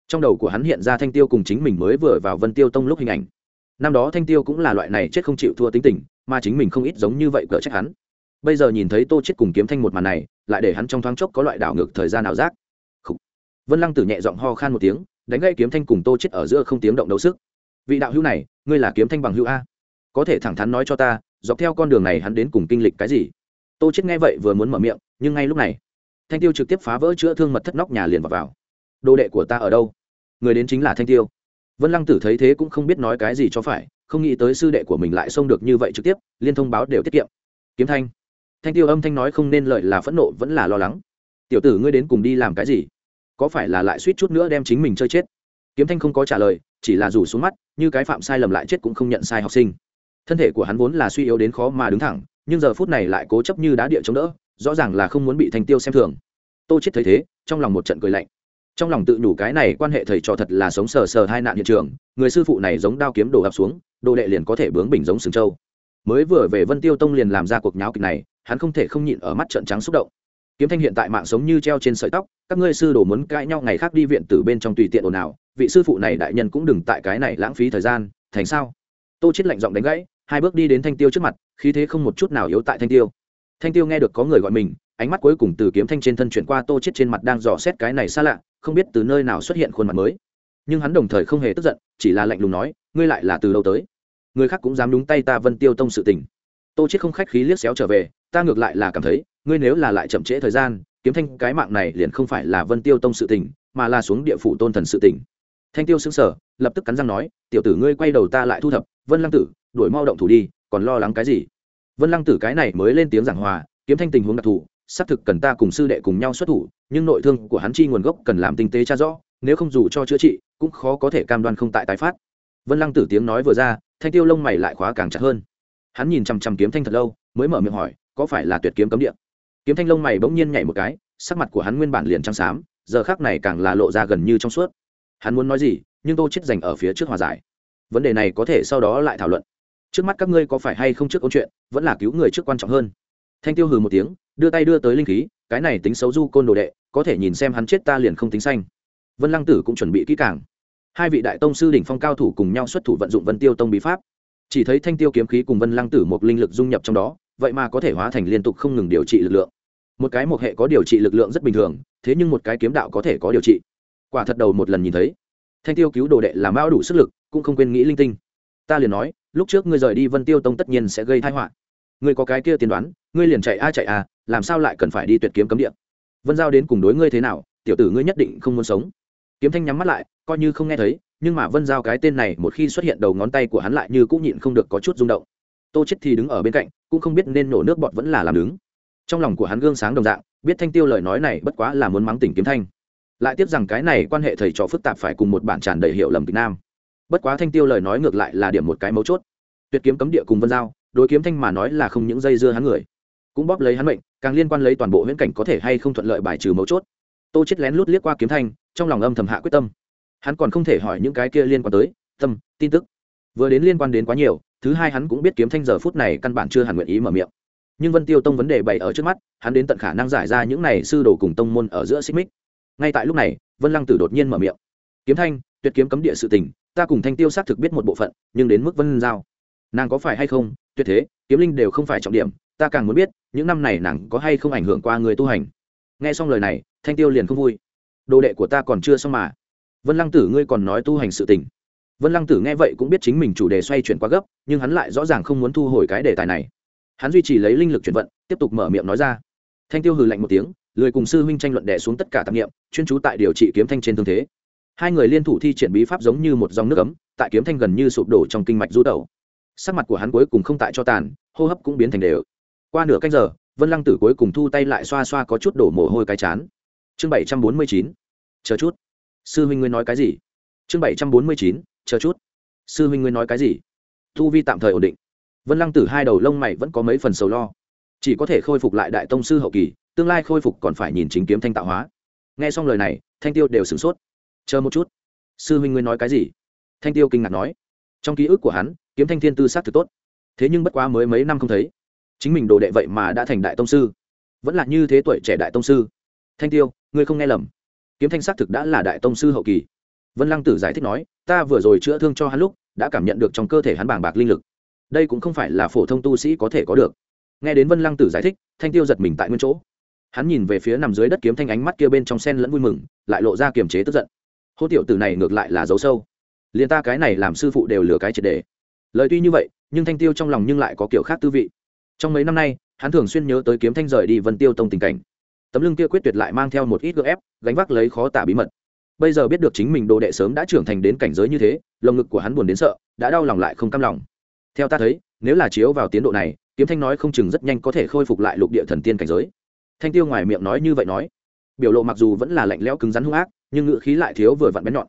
Trong đầu của hắn hiện ra thanh tiêu cùng chính mình mới vừa vào vân tiêu tông lúc hình ảnh. Năm đó thanh tiêu cũng là loại này chết không chịu thua tính tình, mà chính mình không ít giống như vậy cỡ trách hắn. Bây giờ nhìn thấy tô chết cùng kiếm thanh một màn này, lại để hắn trong thoáng chốc có loại đảo ngược thời gian nào giác. Vân lăng tử nhẹ giọng ho khan một tiếng, đánh gây kiếm thanh cùng tô chết ở giữa không tiếng động đấu sức. Vị đạo hữu này, ngươi là kiếm thanh bằng hữu a? Có thể thẳng thắn nói cho ta dọc theo con đường này hắn đến cùng kinh lịch cái gì? Tô chết nghe vậy vừa muốn mở miệng nhưng ngay lúc này thanh tiêu trực tiếp phá vỡ chữa thương mật thất nóc nhà liền vào, vào. đồ đệ của ta ở đâu? Người đến chính là thanh tiêu. Vân lăng tử thấy thế cũng không biết nói cái gì cho phải không nghĩ tới sư đệ của mình lại xông được như vậy trực tiếp liên thông báo đều tiết kiệm. Kiếm thanh. Thanh tiêu âm thanh nói không nên lợi là phẫn nộ vẫn là lo lắng. Tiểu tử ngươi đến cùng đi làm cái gì? Có phải là lại suýt chút nữa đem chính mình chơi chết? Kiếm thanh không có trả lời chỉ là rủ xuống mắt như cái phạm sai lầm lại chết cũng không nhận sai học sinh thân thể của hắn vốn là suy yếu đến khó mà đứng thẳng, nhưng giờ phút này lại cố chấp như đá địa chống đỡ, rõ ràng là không muốn bị thanh tiêu xem thường. Tô chết thấy thế, trong lòng một trận cười lạnh. Trong lòng tự nhủ cái này quan hệ thầy trò thật là sống sờ sờ hai nạn hiện trường, người sư phụ này giống đao kiếm đổ ập xuống, đồ đệ liền có thể bướng bình giống sừng châu mới vừa về vân tiêu tông liền làm ra cuộc nháo kịch này, hắn không thể không nhịn ở mắt trận trắng xúc động. Kiếm thanh hiện tại mạng sống như treo trên sợi tóc, các ngươi sư đồ muốn cãi nhau ngày khác đi viện từ bên trong tùy tiện ồn ào, vị sư phụ này đại nhân cũng đừng tại cái này lãng phí thời gian, thành sao? Tô chết lạnh giọng đánh gãy hai bước đi đến thanh tiêu trước mặt, khí thế không một chút nào yếu tại thanh tiêu. Thanh tiêu nghe được có người gọi mình, ánh mắt cuối cùng từ kiếm thanh trên thân chuyển qua tô chết trên mặt đang dò xét cái này xa lạ, không biết từ nơi nào xuất hiện khuôn mặt mới. Nhưng hắn đồng thời không hề tức giận, chỉ là lạnh lùng nói, ngươi lại là từ đâu tới? Người khác cũng dám đúng tay ta vân tiêu tông sự tình. Tô chết không khách khí liếc xéo trở về, ta ngược lại là cảm thấy, ngươi nếu là lại chậm trễ thời gian, kiếm thanh cái mạng này liền không phải là vân tiêu tông sự tình, mà là xuống địa phủ tôn thần sự tình. Thanh tiêu xứng sở lập tức cắn răng nói, tiểu tử ngươi quay đầu ta lại thu thập, vân lăng tử đuổi mau động thủ đi, còn lo lắng cái gì? Vân lăng tử cái này mới lên tiếng giảng hòa, kiếm thanh tình huống đặc thù, xác thực cần ta cùng sư đệ cùng nhau xuất thủ, nhưng nội thương của hắn chi nguồn gốc cần làm tinh tế tra rõ, nếu không dù cho chữa trị, cũng khó có thể cam đoan không tại tái phát. Vân lăng tử tiếng nói vừa ra, thanh tiêu lông mày lại khóa càng chặt hơn. Hắn nhìn chằm chằm kiếm thanh thật lâu, mới mở miệng hỏi, có phải là tuyệt kiếm cấm địa? Kiếm thanh lông mày bỗng nhiên nhảy một cái, sắc mặt của hắn nguyên bản liền trắng xám, giờ khác này càng là lộ ra gần như trong suốt. Hắn muốn nói gì, nhưng tô chết dành ở phía trước hòa giải. Vấn đề này có thể sau đó lại thảo luận trước mắt các ngươi có phải hay không trước câu chuyện, vẫn là cứu người trước quan trọng hơn. Thanh tiêu hừ một tiếng, đưa tay đưa tới linh khí, cái này tính xấu du côn đồ đệ, có thể nhìn xem hắn chết ta liền không tính xanh vân lăng tử cũng chuẩn bị kỹ càng. Hai vị đại tông sư đỉnh phong cao thủ cùng nhau xuất thủ vận dụng vân tiêu tông bí pháp. Chỉ thấy thanh tiêu kiếm khí cùng vân lăng tử một linh lực dung nhập trong đó, vậy mà có thể hóa thành liên tục không ngừng điều trị lực lượng. Một cái một hệ có điều trị lực lượng rất bình thường, thế nhưng một cái kiếm đạo có thể có điều trị. Quả thật đầu một lần nhìn thấy, thanh tiêu cứu đồ đệ làm bao đủ sức lực, cũng không quên nghĩ linh tinh. Ta liền nói lúc trước ngươi rời đi vân tiêu tông tất nhiên sẽ gây tai họa. Ngươi có cái kia tiên đoán, ngươi liền chạy a chạy a, làm sao lại cần phải đi tuyệt kiếm cấm địa? Vân giao đến cùng đối ngươi thế nào, tiểu tử ngươi nhất định không muốn sống. Kiếm thanh nhắm mắt lại, coi như không nghe thấy, nhưng mà vân giao cái tên này một khi xuất hiện đầu ngón tay của hắn lại như cũng nhịn không được có chút rung động. Tô chết thì đứng ở bên cạnh, cũng không biết nên nổ nước bọt vẫn là làm đứng. Trong lòng của hắn gương sáng đồng dạng, biết thanh tiêu lời nói này bất quá là muốn mắng tỉnh kiếm thanh. Lại tiếp rằng cái này quan hệ thầy trò phức tạp phải cùng một bản tràn đầy hiệu lầm Việt nam bất quá thanh tiêu lời nói ngược lại là điểm một cái mấu chốt. Tuyệt kiếm cấm địa cùng vân giao, đối kiếm thanh mà nói là không những dây dưa hắn người, cũng bóp lấy hắn mệnh, càng liên quan lấy toàn bộ viễn cảnh có thể hay không thuận lợi bài trừ mấu chốt. Tô chết lén lút liếc qua kiếm thanh, trong lòng âm thầm hạ quyết tâm. Hắn còn không thể hỏi những cái kia liên quan tới, tâm, tin tức. Vừa đến liên quan đến quá nhiều, thứ hai hắn cũng biết kiếm thanh giờ phút này căn bản chưa hẳn nguyện ý mở miệng. Nhưng vân tiêu tông vấn đề bày ở trước mắt, hắn đến tận khả năng giải ra những này sư đồ cùng tông môn ở giữa xích mích. Ngay tại lúc này, vân lăng tử đột nhiên mở miệng. Kiếm thanh, tuyệt kiếm cấm địa sự tình ta cùng thanh tiêu xác thực biết một bộ phận, nhưng đến mức vân giao. Nàng có phải hay không? Tuyệt thế, kiếm linh đều không phải trọng điểm, ta càng muốn biết, những năm này nàng có hay không ảnh hưởng qua người tu hành. Nghe xong lời này, thanh tiêu liền không vui. Đồ đệ của ta còn chưa xong mà. Vân lăng tử, ngươi còn nói tu hành sự tình. Vân lăng tử nghe vậy cũng biết chính mình chủ đề xoay chuyển quá gấp, nhưng hắn lại rõ ràng không muốn thu hồi cái đề tài này. Hắn duy trì lấy linh lực chuyển vận, tiếp tục mở miệng nói ra. Thanh tiêu hừ lạnh một tiếng, lười cùng sư huynh tranh luận đẻ xuống tất cả tạp nghiệm chuyên trú tại điều trị kiếm thanh trên thương thế hai người liên thủ thi triển bí pháp giống như một dòng nước ấm, tại kiếm thanh gần như sụp đổ trong kinh mạch du tẩu. Sắc mặt của hắn cuối cùng không tại cho tàn, hô hấp cũng biến thành đều. Qua nửa canh giờ, vân lăng tử cuối cùng thu tay lại xoa xoa có chút đổ mồ hôi cái chán. Chương bảy trăm bốn mươi chín, chờ chút. Sư huynh ngươi nói cái gì? Chương bảy trăm bốn mươi chín, chờ chút. Sư huynh ngươi nói cái gì? Thu vi tạm thời ổn định. Vân lăng tử hai đầu lông mày vẫn có mấy phần sầu lo. Chỉ có thể khôi phục lại đại tông sư hậu kỳ, tương lai khôi phục còn phải nhìn chính kiếm thanh tạo hóa. Nghe xong lời này, thanh tiêu đều sửng sốt chờ một chút. Sư huynh ngươi nói cái gì? Thanh tiêu kinh ngạc nói. Trong ký ức của hắn, kiếm thanh thiên tư s á c thực tốt. Thế nhưng bất quá mới mấy năm không thấy. Chính mình đồ đệ vậy mà đã thành đại tông sư. Vẫn là như thế tuổi trẻ đại tông sư. Thanh tiêu, ngươi không nghe lầm. Kiếm thanh xác thực đã là đại tông sư hậu kỳ. Vân lăng tử giải thích nói, ta vừa rồi chữa thương cho hắn lúc, đã cảm nhận được trong cơ thể hắn bàng bạc linh lực. Đây cũng không phải là phổ thông tu sĩ có thể có được. Nghe đến vân lăng tử giải thích, thanh tiêu giật mình tại nguyên chỗ. Hắn nhìn về phía nằm dưới đất kiếm thanh ánh mắt kia bên trong sen lẫn vui mừng, lại lộ ra kiềm chế tức giận hô tiểu tử này ngược lại là dấu sâu. Liền ta cái này làm sư phụ đều lừa cái triệt đề. Lời tuy như vậy, nhưng thanh tiêu trong lòng nhưng lại có kiểu khác tư vị. Trong mấy năm nay, hắn thường xuyên nhớ tới kiếm thanh rời đi vân tiêu tông tình cảnh. Tấm lưng kia quyết tuyệt lại mang theo một ít gợ ép, gánh vác lấy khó tả bí mật. Bây giờ biết được chính mình đồ đệ sớm đã trưởng thành đến cảnh giới như thế, lồng ngực của hắn buồn đến sợ, đã đau lòng lại không cam lòng. Theo ta thấy, nếu là chiếu vào tiến độ này, kiếm thanh nói không chừng rất nhanh có thể khôi phục lại lục địa thần tiên cảnh giới. Thanh tiêu ngoài miệng nói như vậy nói, biểu lộ mặc dù vẫn là lạnh lẽo cứng rắn hung ác nhưng ngữ khí lại thiếu vừa vặn bén nhọn.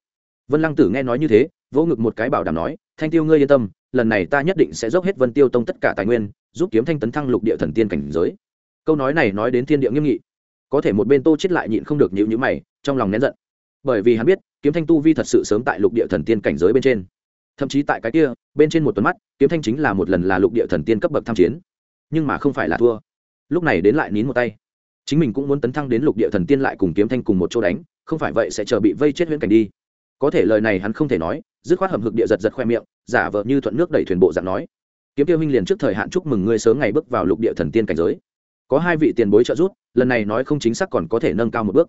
Vân lăng tử nghe nói như thế, vỗ ngực một cái bảo đảm nói, thanh tiêu ngươi yên tâm, lần này ta nhất định sẽ dốc hết vân tiêu tông tất cả tài nguyên, giúp kiếm thanh tấn thăng lục địa thần tiên cảnh giới. Câu nói này nói đến thiên địa nghiêm nghị. Có thể một bên tô chết lại nhịn không được nhịu nhữ mày, trong lòng nén giận. Bởi vì hắn biết, kiếm thanh tu vi thật sự sớm tại lục địa thần tiên cảnh giới bên trên. Thậm chí tại cái kia, bên trên một tuần mắt, kiếm thanh chính là một lần là lục địa thần tiên cấp bậc tham chiến. Nhưng mà không phải là thua. Lúc này đến lại nín một tay chính mình cũng muốn tấn thăng đến lục địa thần tiên lại cùng kiếm thanh cùng một chỗ đánh, không phải vậy sẽ chờ bị vây chết huyễn cảnh đi. Có thể lời này hắn không thể nói, dứt khoát hầm hực địa giật giật khoe miệng, giả vợ như thuận nước đẩy thuyền bộ dạng nói. Kiếm tiêu minh liền trước thời hạn chúc mừng ngươi sớm ngày bước vào lục địa thần tiên cảnh giới. Có hai vị tiền bối trợ giúp, lần này nói không chính xác còn có thể nâng cao một bước.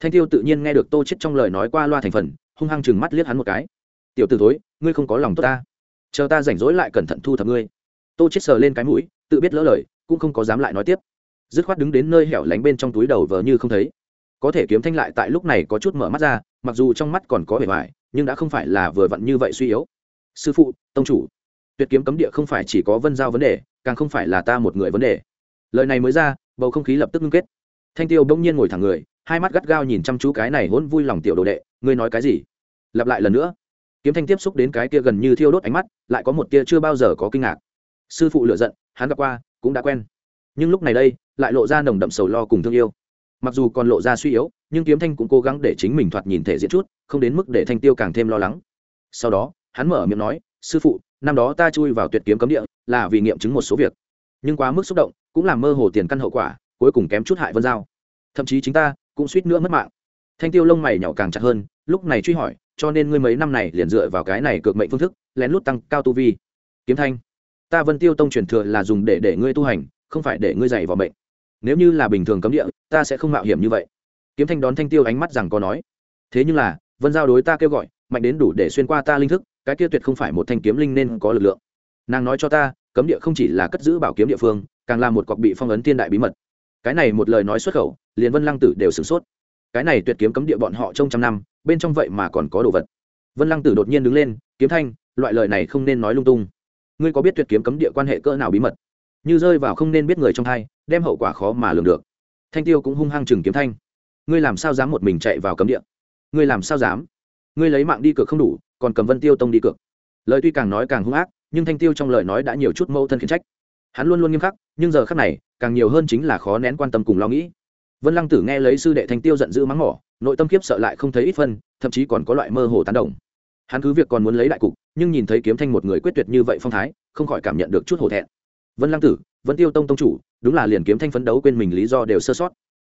Thanh tiêu tự nhiên nghe được tô chết trong lời nói qua loa thành phần, hung hăng chừng mắt liếc hắn một cái. Tiểu tử thối, ngươi không có lòng tốt ta. Chờ ta rảnh rỗi lại cẩn thận thu thập ngươi. Tô chết sờ lên cái mũi, tự biết lỡ lời, cũng không có dám lại nói tiếp dứt khoát đứng đến nơi hẻo lánh bên trong túi đầu vờ như không thấy. Có thể kiếm thanh lại tại lúc này có chút mở mắt ra, mặc dù trong mắt còn có vẻ vải, nhưng đã không phải là vừa vặn như vậy suy yếu. Sư phụ, tông chủ, tuyệt kiếm cấm địa không phải chỉ có vân giao vấn đề, càng không phải là ta một người vấn đề. Lời này mới ra, bầu không khí lập tức ngưng kết. Thanh tiêu bỗng nhiên ngồi thẳng người, hai mắt gắt gao nhìn chăm chú cái này hôn vui lòng tiểu đồ đệ, ngươi nói cái gì? Lặp lại lần nữa. Kiếm thanh tiếp xúc đến cái kia gần như thiêu đốt ánh mắt, lại có một tia chưa bao giờ có kinh ngạc. Sư phụ lựa giận, hắn gặp qua, cũng đã quen nhưng lúc này đây lại lộ ra nồng đậm sầu lo cùng thương yêu. Mặc dù còn lộ ra suy yếu, nhưng kiếm thanh cũng cố gắng để chính mình thoạt nhìn thể diễn chút, không đến mức để thanh tiêu càng thêm lo lắng. Sau đó, hắn mở miệng nói, sư phụ, năm đó ta chui vào tuyệt kiếm cấm địa là vì nghiệm chứng một số việc. Nhưng quá mức xúc động, cũng làm mơ hồ tiền căn hậu quả, cuối cùng kém chút hại vân giao. Thậm chí chính ta cũng suýt nữa mất mạng. Thanh tiêu lông mày nhỏ càng chặt hơn, lúc này truy hỏi, cho nên ngươi mấy năm này liền dựa vào cái này cược mệnh phương thức, lén lút tăng cao tu vi? Kiếm thanh, ta vân tiêu tông truyền thừa là dùng để để ngươi tu hành không phải để ngươi dày vào mệnh. Nếu như là bình thường cấm địa, ta sẽ không mạo hiểm như vậy. Kiếm thanh đón thanh tiêu ánh mắt rằng có nói. Thế nhưng là, vân giao đối ta kêu gọi, mạnh đến đủ để xuyên qua ta linh thức, cái kia tuyệt không phải một thanh kiếm linh nên có lực lượng. Nàng nói cho ta, cấm địa không chỉ là cất giữ bảo kiếm địa phương, càng là một cọc bị phong ấn thiên đại bí mật. Cái này một lời nói xuất khẩu, liền vân lăng tử đều sửng sốt. Cái này tuyệt kiếm cấm địa bọn họ trong trăm năm, bên trong vậy mà còn có đồ vật. Vân lăng tử đột nhiên đứng lên, kiếm thanh, loại lời này không nên nói lung tung. Ngươi có biết tuyệt kiếm cấm địa quan hệ cỡ nào bí mật? Như rơi vào không nên biết người trong thai, đem hậu quả khó mà lường được. Thanh tiêu cũng hung hăng chừng kiếm thanh. Ngươi làm sao dám một mình chạy vào cấm địa? Ngươi làm sao dám? Ngươi lấy mạng đi cược không đủ, còn cầm vân tiêu tông đi cược. Lời tuy càng nói càng hung ác, nhưng thanh tiêu trong lời nói đã nhiều chút mâu thân khiển trách. Hắn luôn luôn nghiêm khắc, nhưng giờ khắc này, càng nhiều hơn chính là khó nén quan tâm cùng lo nghĩ. Vân lăng tử nghe lấy sư đệ thanh tiêu giận dữ mắng mỏ, nội tâm kiếp sợ lại không thấy ít phân, thậm chí còn có loại mơ hồ tán đồng. Hắn cứ việc còn muốn lấy đại cục, nhưng nhìn thấy kiếm thanh một người quyết tuyệt như vậy phong thái, không khỏi cảm nhận được chút hổ thẹn vân lăng tử, vân tiêu tông tông chủ, đúng là liền kiếm thanh phấn đấu quên mình lý do đều sơ sót.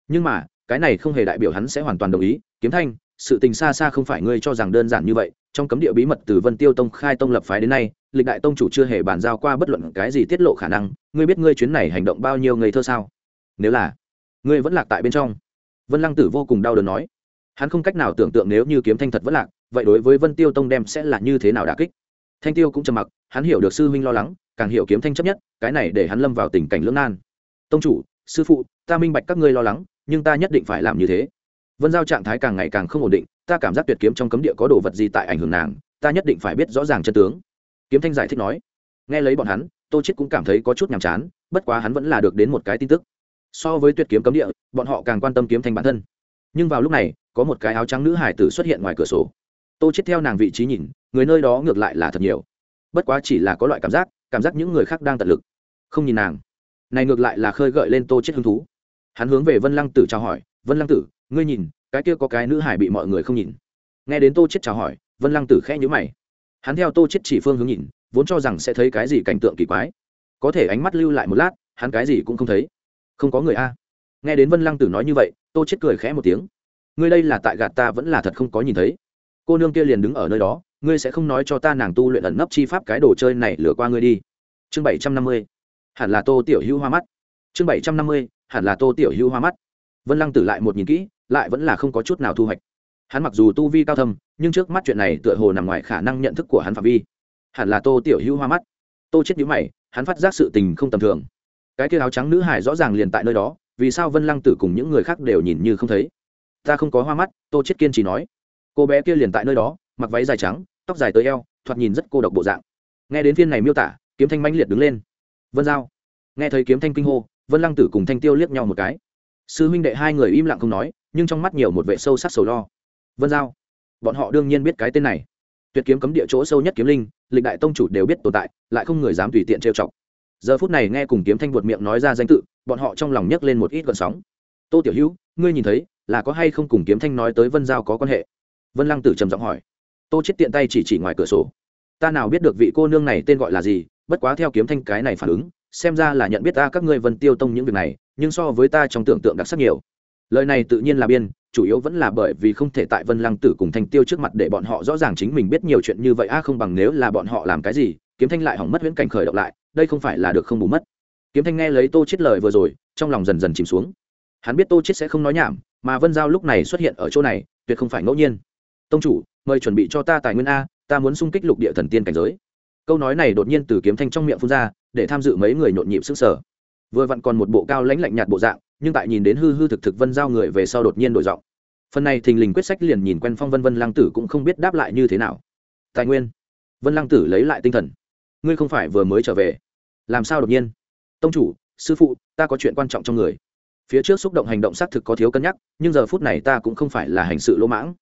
Nhưng mà, cái này không hề đại biểu hắn sẽ hoàn toàn đồng ý, kiếm thanh, sự tình xa xa không phải ngươi cho rằng đơn giản như vậy, trong cấm địa bí mật từ vân tiêu tông khai tông lập phái đến nay, lịch đại tông chủ chưa hề bàn giao qua bất luận cái gì tiết lộ khả năng, ngươi biết ngươi chuyến này hành động bao nhiêu ngây thơ sao? Nếu là, ngươi vẫn lạc tại bên trong. Vân lăng tử vô cùng đau đớn nói. Hắn không cách nào tưởng tượng nếu như kiếm thanh thật vẫn lạc, vậy đối với vân tiêu tông đem sẽ là như thế nào đà kích. Thanh tiêu cũng trầm mặc, hắn hiểu được sư huynh lo lắng càng hiểu kiếm thanh chấp nhất, cái này để hắn lâm vào tình cảnh lưỡng nan. Tông chủ, sư phụ, ta minh bạch các ngươi lo lắng, nhưng ta nhất định phải làm như thế. Vân giao trạng thái càng ngày càng không ổn định, ta cảm giác tuyệt kiếm trong cấm địa có đồ vật gì tại ảnh hưởng nàng, ta nhất định phải biết rõ ràng chân tướng. Kiếm thanh giải thích nói. Nghe lấy bọn hắn, tô chết cũng cảm thấy có chút nhàm chán, bất quá hắn vẫn là được đến một cái tin tức. So với tuyệt kiếm cấm địa, bọn họ càng quan tâm kiếm thanh bản thân. Nhưng vào lúc này, có một cái áo trắng nữ hải tử xuất hiện ngoài cửa sổ. Tô chết theo nàng vị trí nhìn, người nơi đó ngược lại là thật nhiều. Bất quá chỉ là có loại cảm giác cảm giác những người khác đang tận lực. Không nhìn nàng. Này ngược lại là khơi gợi lên tô chết hứng thú. Hắn hướng về vân lăng tử chào hỏi, vân lăng tử, ngươi nhìn, cái kia có cái nữ hải bị mọi người không nhìn. Nghe đến tô chết chào hỏi, vân lăng tử khẽ nhíu mày. Hắn theo tô chết chỉ phương hướng nhìn, vốn cho rằng sẽ thấy cái gì cảnh tượng kỳ quái. Có thể ánh mắt lưu lại một lát, hắn cái gì cũng không thấy. Không có người a. Nghe đến vân lăng tử nói như vậy, tô chết cười khẽ một tiếng. Ngươi đây là tại gạt ta vẫn là thật không có nhìn thấy cô nương kia liền đứng ở nơi đó, ngươi sẽ không nói cho ta nàng tu luyện ẩn nấp chi pháp cái đồ chơi này lừa qua ngươi đi. Chương bảy trăm năm mươi, hẳn là tô tiểu hữu hoa mắt. Chương bảy trăm năm mươi, hẳn là tô tiểu hữu hoa mắt. Vân lăng tử lại một nhìn kỹ, lại vẫn là không có chút nào thu hoạch. Hắn mặc dù tu vi cao thâm, nhưng trước mắt chuyện này tựa hồ nằm ngoài khả năng nhận thức của hắn phạm vi. Hẳn là tô tiểu hữu hoa mắt. Tô chết nhữ mày, hắn phát giác sự tình không tầm thường. Cái kia áo trắng nữ hải rõ ràng liền tại nơi đó, vì sao vân lăng tử cùng những người khác đều nhìn như không thấy? Ta không có hoa mắt, tô chết kiên trì nói cô bé kia liền tại nơi đó, mặc váy dài trắng, tóc dài tới eo, thoạt nhìn rất cô độc bộ dạng. Nghe đến phiên này miêu tả, kiếm thanh mãnh liệt đứng lên. Vân giao. Nghe thấy kiếm thanh kinh hô, vân lăng tử cùng thanh tiêu liếc nhau một cái. Sư huynh đệ hai người im lặng không nói, nhưng trong mắt nhiều một vệ sâu sắc sầu lo. Vân giao. Bọn họ đương nhiên biết cái tên này. Tuyệt kiếm cấm địa chỗ sâu nhất kiếm linh, lịch đại tông chủ đều biết tồn tại, lại không người dám tùy tiện trêu chọc. Giờ phút này nghe cùng kiếm thanh buột miệng nói ra danh tự, bọn họ trong lòng nhấc lên một ít gợn sóng. Tô tiểu hữu, ngươi nhìn thấy, là có hay không cùng kiếm thanh nói tới vân giao có quan hệ? Vân lăng tử trầm giọng hỏi tô chết tiện tay chỉ chỉ ngoài cửa sổ ta nào biết được vị cô nương này tên gọi là gì bất quá theo kiếm thanh cái này phản ứng xem ra là nhận biết ta các ngươi vân tiêu tông những việc này nhưng so với ta trong tưởng tượng đặc sắc nhiều lời này tự nhiên là biên chủ yếu vẫn là bởi vì không thể tại vân lăng tử cùng thanh tiêu trước mặt để bọn họ rõ ràng chính mình biết nhiều chuyện như vậy a à không bằng nếu là bọn họ làm cái gì kiếm thanh lại hỏng mất huyễn cảnh khởi động lại đây không phải là được không bù mất kiếm thanh nghe lấy tô chết lời vừa rồi trong lòng dần dần chìm xuống hắn biết tô chết sẽ không nói nhảm mà vân giao lúc này xuất hiện ở chỗ này tuyệt không phải ngẫu nhiên tông chủ, mời chuẩn bị cho ta tài nguyên a, ta muốn xung kích lục địa thần tiên cảnh giới. Câu nói này đột nhiên từ kiếm thanh trong miệng phun ra, để tham dự mấy người nhộn nhịp sức sở vừa vặn còn một bộ cao lãnh lạnh nhạt bộ dạng, nhưng tại nhìn đến hư hư thực thực vân giao người về sau đột nhiên đổi giọng. Phần này thình lình quyết sách liền nhìn quen phong vân vân lăng tử cũng không biết đáp lại như thế nào. Tài nguyên. Vân lăng tử lấy lại tinh thần. Ngươi không phải vừa mới trở về. Làm sao đột nhiên? Tông chủ, sư phụ, ta có chuyện quan trọng trong người. Phía trước xúc động hành động xác thực có thiếu cân nhắc, nhưng giờ phút này ta cũng không phải là hành sự lỗ mãng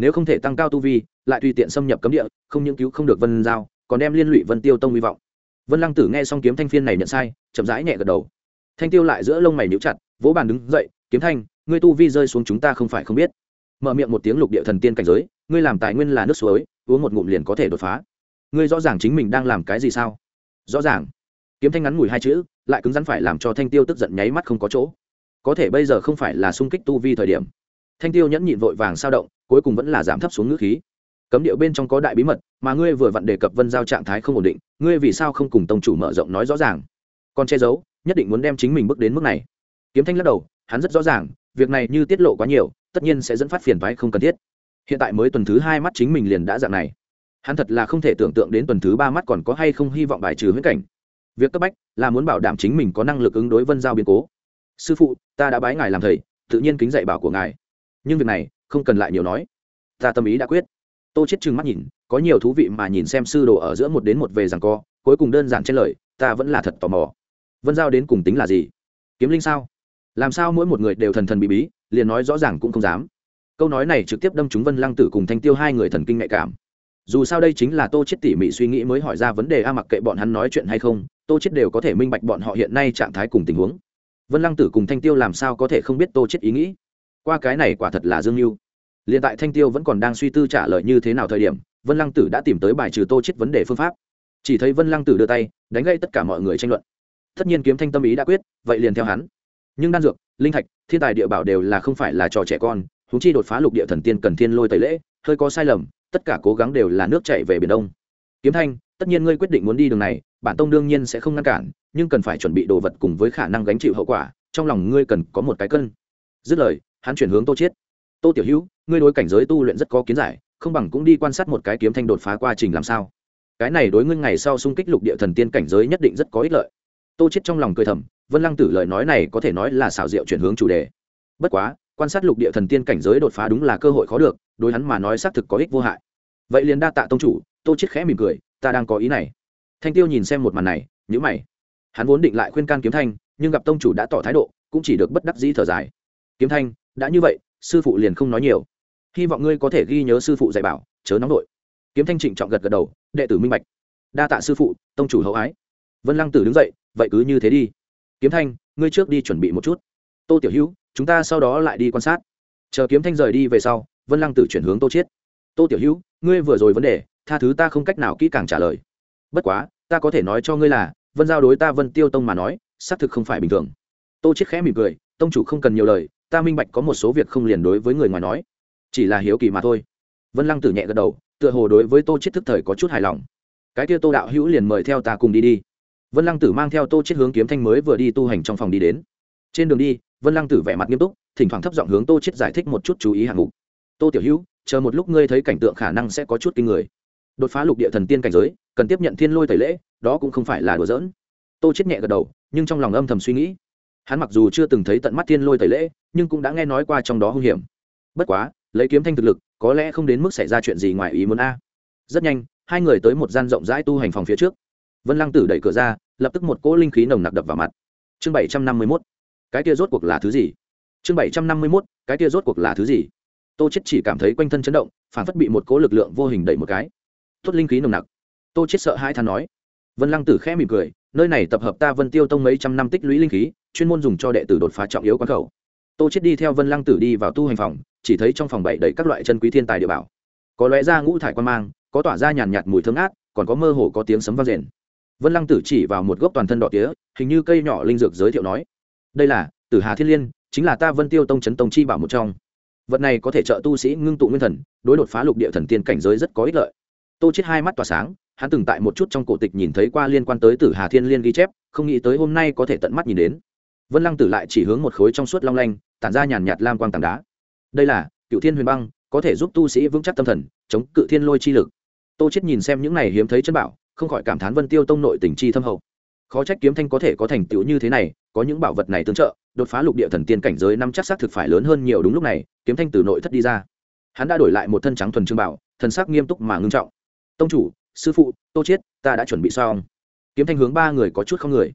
nếu không thể tăng cao tu vi, lại tùy tiện xâm nhập cấm địa, không những cứu không được vân giao, còn đem liên lụy vân tiêu tông hy vọng. Vân lăng tử nghe xong kiếm thanh phiên này nhận sai, chậm rãi nhẹ gật đầu. Thanh tiêu lại giữa lông mày níu chặt, vỗ bàn đứng dậy, kiếm thanh, ngươi tu vi rơi xuống chúng ta không phải không biết. Mở miệng một tiếng lục địa thần tiên cảnh giới, ngươi làm tài nguyên là nước suối, uống một ngụm liền có thể đột phá. Ngươi rõ ràng chính mình đang làm cái gì sao? Rõ ràng. Kiếm thanh ngắn ngủi hai chữ, lại cứng rắn phải làm cho thanh tiêu tức giận nháy mắt không có chỗ. Có thể bây giờ không phải là sung kích tu vi thời điểm thanh tiêu nhẫn nhịn vội vàng sao động, cuối cùng vẫn là giảm thấp xuống ngữ khí. Cấm điệu bên trong có đại bí mật, mà ngươi vừa vặn đề cập vân giao trạng thái không ổn định, ngươi vì sao không cùng tông chủ mở rộng nói rõ ràng? Còn che giấu, nhất định muốn đem chính mình bước đến mức này. Kiếm thanh lắc đầu, hắn rất rõ ràng, việc này như tiết lộ quá nhiều, tất nhiên sẽ dẫn phát phiền thoái không cần thiết. Hiện tại mới tuần thứ hai mắt chính mình liền đã dạng này. Hắn thật là không thể tưởng tượng đến tuần thứ ba mắt còn có hay không hy vọng bài trừ huyết cảnh. Việc cấp bách là muốn bảo đảm chính mình có năng lực ứng đối vân giao biến cố. Sư phụ, ta đã bái ngài làm thầy, tự nhiên kính dạy bảo của ngài nhưng việc này không cần lại nhiều nói. Ta tâm ý đã quyết. Tô chết chừng mắt nhìn, có nhiều thú vị mà nhìn xem sư đồ ở giữa một đến một về rằng co, cuối cùng đơn giản trên lời, ta vẫn là thật tò mò. Vân giao đến cùng tính là gì? Kiếm linh sao? Làm sao mỗi một người đều thần thần bí bí, liền nói rõ ràng cũng không dám. Câu nói này trực tiếp đâm chúng vân lăng tử cùng thanh tiêu hai người thần kinh nhạy cảm. Dù sao đây chính là tô chết tỉ mỉ suy nghĩ mới hỏi ra vấn đề, a, mặc kệ bọn hắn nói chuyện hay không, tô chết đều có thể minh bạch bọn họ hiện nay trạng thái cùng tình huống. Vân lăng tử cùng thanh tiêu làm sao có thể không biết tô chết ý nghĩ? Qua cái này quả thật là dương mưu. Liền tại thanh tiêu vẫn còn đang suy tư trả lời như thế nào thời điểm, vân lăng tử đã tìm tới bài trừ tô chết vấn đề phương pháp. Chỉ thấy vân lăng tử đưa tay, đánh gây tất cả mọi người tranh luận. Tất nhiên kiếm thanh tâm ý đã quyết, vậy liền theo hắn. Nhưng đan dược, linh thạch, thiên tài địa bảo đều là không phải là trò trẻ con húng chi đột phá lục địa thần tiên cần thiên lôi tẩy lễ, hơi có sai lầm, tất cả cố gắng đều là nước chạy về biển đông. Kiếm thanh, tất nhiên ngươi quyết định muốn đi đường này, bản tông đương nhiên sẽ không ngăn cản, nhưng cần phải chuẩn bị đồ vật cùng với khả năng gánh chịu hậu quả, trong lòng ngươi cần có một cái cân. Dứt lời hắn chuyển hướng tô chiết. Tô tiểu hữu, ngươi đối cảnh giới tu luyện rất có kiến giải, không bằng cũng đi quan sát một cái kiếm thanh đột phá quá trình làm sao. Cái này đối ngươi ngày sau xung kích lục địa thần tiên cảnh giới nhất định rất có ích lợi. Tô chiết trong lòng cười thầm, vân lăng tử lời nói này có thể nói là xảo diệu chuyển hướng chủ đề. Bất quá, quan sát lục địa thần tiên cảnh giới đột phá đúng là cơ hội khó được, đối hắn mà nói xác thực có ích vô hại. Vậy liền đa tạ tông chủ, tô chiết khẽ mỉm cười, ta đang có ý này. Thanh tiêu nhìn xem một màn này nhữ mày. Hắn vốn định lại khuyên can kiếm thanh, nhưng gặp tông chủ đã tỏ thái độ, cũng chỉ được bất đắc dĩ thở dài. Kiếm thanh đã như vậy, sư phụ liền không nói nhiều. Hy vọng ngươi có thể ghi nhớ sư phụ dạy bảo, chớ nóng đội kiếm thanh trịnh trọng gật gật đầu, đệ tử minh bạch. Đa tạ sư phụ, tông chủ hậu ái. Vân lăng tử đứng dậy, vậy cứ như thế đi. Kiếm thanh, ngươi trước đi chuẩn bị một chút. Tô tiểu hữu, chúng ta sau đó lại đi quan sát. Chờ kiếm thanh rời đi về sau, vân lăng tử chuyển hướng tô chiết. Tô tiểu hữu, ngươi vừa rồi vấn đề, tha thứ ta không cách nào kỹ càng trả lời. Bất quá, ta có thể nói cho ngươi là, vân giao đối ta vân tiêu tông mà nói, xác thực không phải bình thường. Tô chiết khẽ mỉm cười, tông chủ không cần nhiều lời ta minh bạch có một số việc không liền đối với người ngoài nói. Chỉ là hiếu kỳ mà thôi. Vân lăng tử nhẹ gật đầu, tựa hồ đối với tô chiết thức thời có chút hài lòng. Cái kia tô đạo hữu liền mời theo ta cùng đi đi. Vân lăng tử mang theo tô chiết hướng kiếm thanh mới vừa đi tu hành trong phòng đi đến. Trên đường đi, vân lăng tử vẻ mặt nghiêm túc, thỉnh thoảng thấp giọng hướng tô chiết giải thích một chút chú ý hạng mục. Tô tiểu hữu, chờ một lúc ngươi thấy cảnh tượng khả năng sẽ có chút kinh người. Đột phá lục địa thần tiên cảnh giới, cần tiếp nhận thiên lôi tẩy lễ, đó cũng không phải là đùa giỡn. Tô chết nhẹ gật đầu, nhưng trong lòng âm thầm suy nghĩ hắn mặc dù chưa từng thấy tận mắt thiên lôi tẩy lễ, nhưng cũng đã nghe nói qua trong đó hung hiểm. Bất quá, lấy kiếm thanh thực lực, có lẽ không đến mức xảy ra chuyện gì ngoài ý muốn a. Rất nhanh, hai người tới một gian rộng rãi tu hành phòng phía trước. Vân lăng tử đẩy cửa ra, lập tức một cỗ linh khí nồng nặc đập vào mặt. Chương bảy trăm năm mươi mốt, cái kia rốt cuộc là thứ gì? Chương bảy trăm năm mươi mốt, cái kia rốt cuộc là thứ gì? Tô chết chỉ cảm thấy quanh thân chấn động, phản phất bị một cỗ lực lượng vô hình đẩy một cái. Tốt linh khí nồng nặc. Tô chết sợ hai than nói. Vân lăng tử khẽ mỉm cười, nơi này tập hợp ta vân tiêu tông mấy trăm năm tích lũy linh khí chuyên môn dùng cho đệ tử đột phá trọng yếu quán khẩu. Tô chết đi theo vân lăng tử đi vào tu hành phòng, chỉ thấy trong phòng bảy đầy các loại chân quý thiên tài địa bảo. Có lóe ra ngũ thải quan mang, có tỏa ra nhàn nhạt mùi thơm ngát, còn có mơ hồ có tiếng sấm vang rền. Vân lăng tử chỉ vào một gốc toàn thân đỏ tía, hình như cây nhỏ linh dược giới thiệu nói, đây là tử hà thiên liên, chính là ta vân tiêu tông chấn tông chi bảo một trong. Vật này có thể trợ tu sĩ ngưng tụ nguyên thần, đối đột phá lục địa thần tiên cảnh giới rất có ích lợi. Tô chết hai mắt tỏa sáng, hắn từng tại một chút trong cổ tịch nhìn thấy qua liên quan tới tử hà thiên liên ghi chép, không nghĩ tới hôm nay có thể tận mắt nhìn đến vân lăng tử lại chỉ hướng một khối trong suốt long lanh, tản ra nhàn nhạt lam quang tảng đá. Đây là, cựu thiên huyền băng, có thể giúp tu sĩ vững chắc tâm thần, chống cự thiên lôi chi lực. Tô chết nhìn xem những này hiếm thấy chân bảo, không khỏi cảm thán vân tiêu tông nội tình chi thâm hậu. Khó trách kiếm thanh có thể có thành tựu như thế này, có những bảo vật này tương trợ, đột phá lục địa thần tiên cảnh giới năm chắc xác thực phải lớn hơn nhiều đúng lúc này, kiếm thanh từ nội thất đi ra. Hắn đã đổi lại một thân trắng thuần trương bảo, thần sắc nghiêm túc mà ngưng trọng. Tông chủ, sư phụ, tô chiết, ta đã chuẩn bị xong. Kiếm thanh hướng ba người có chút không người.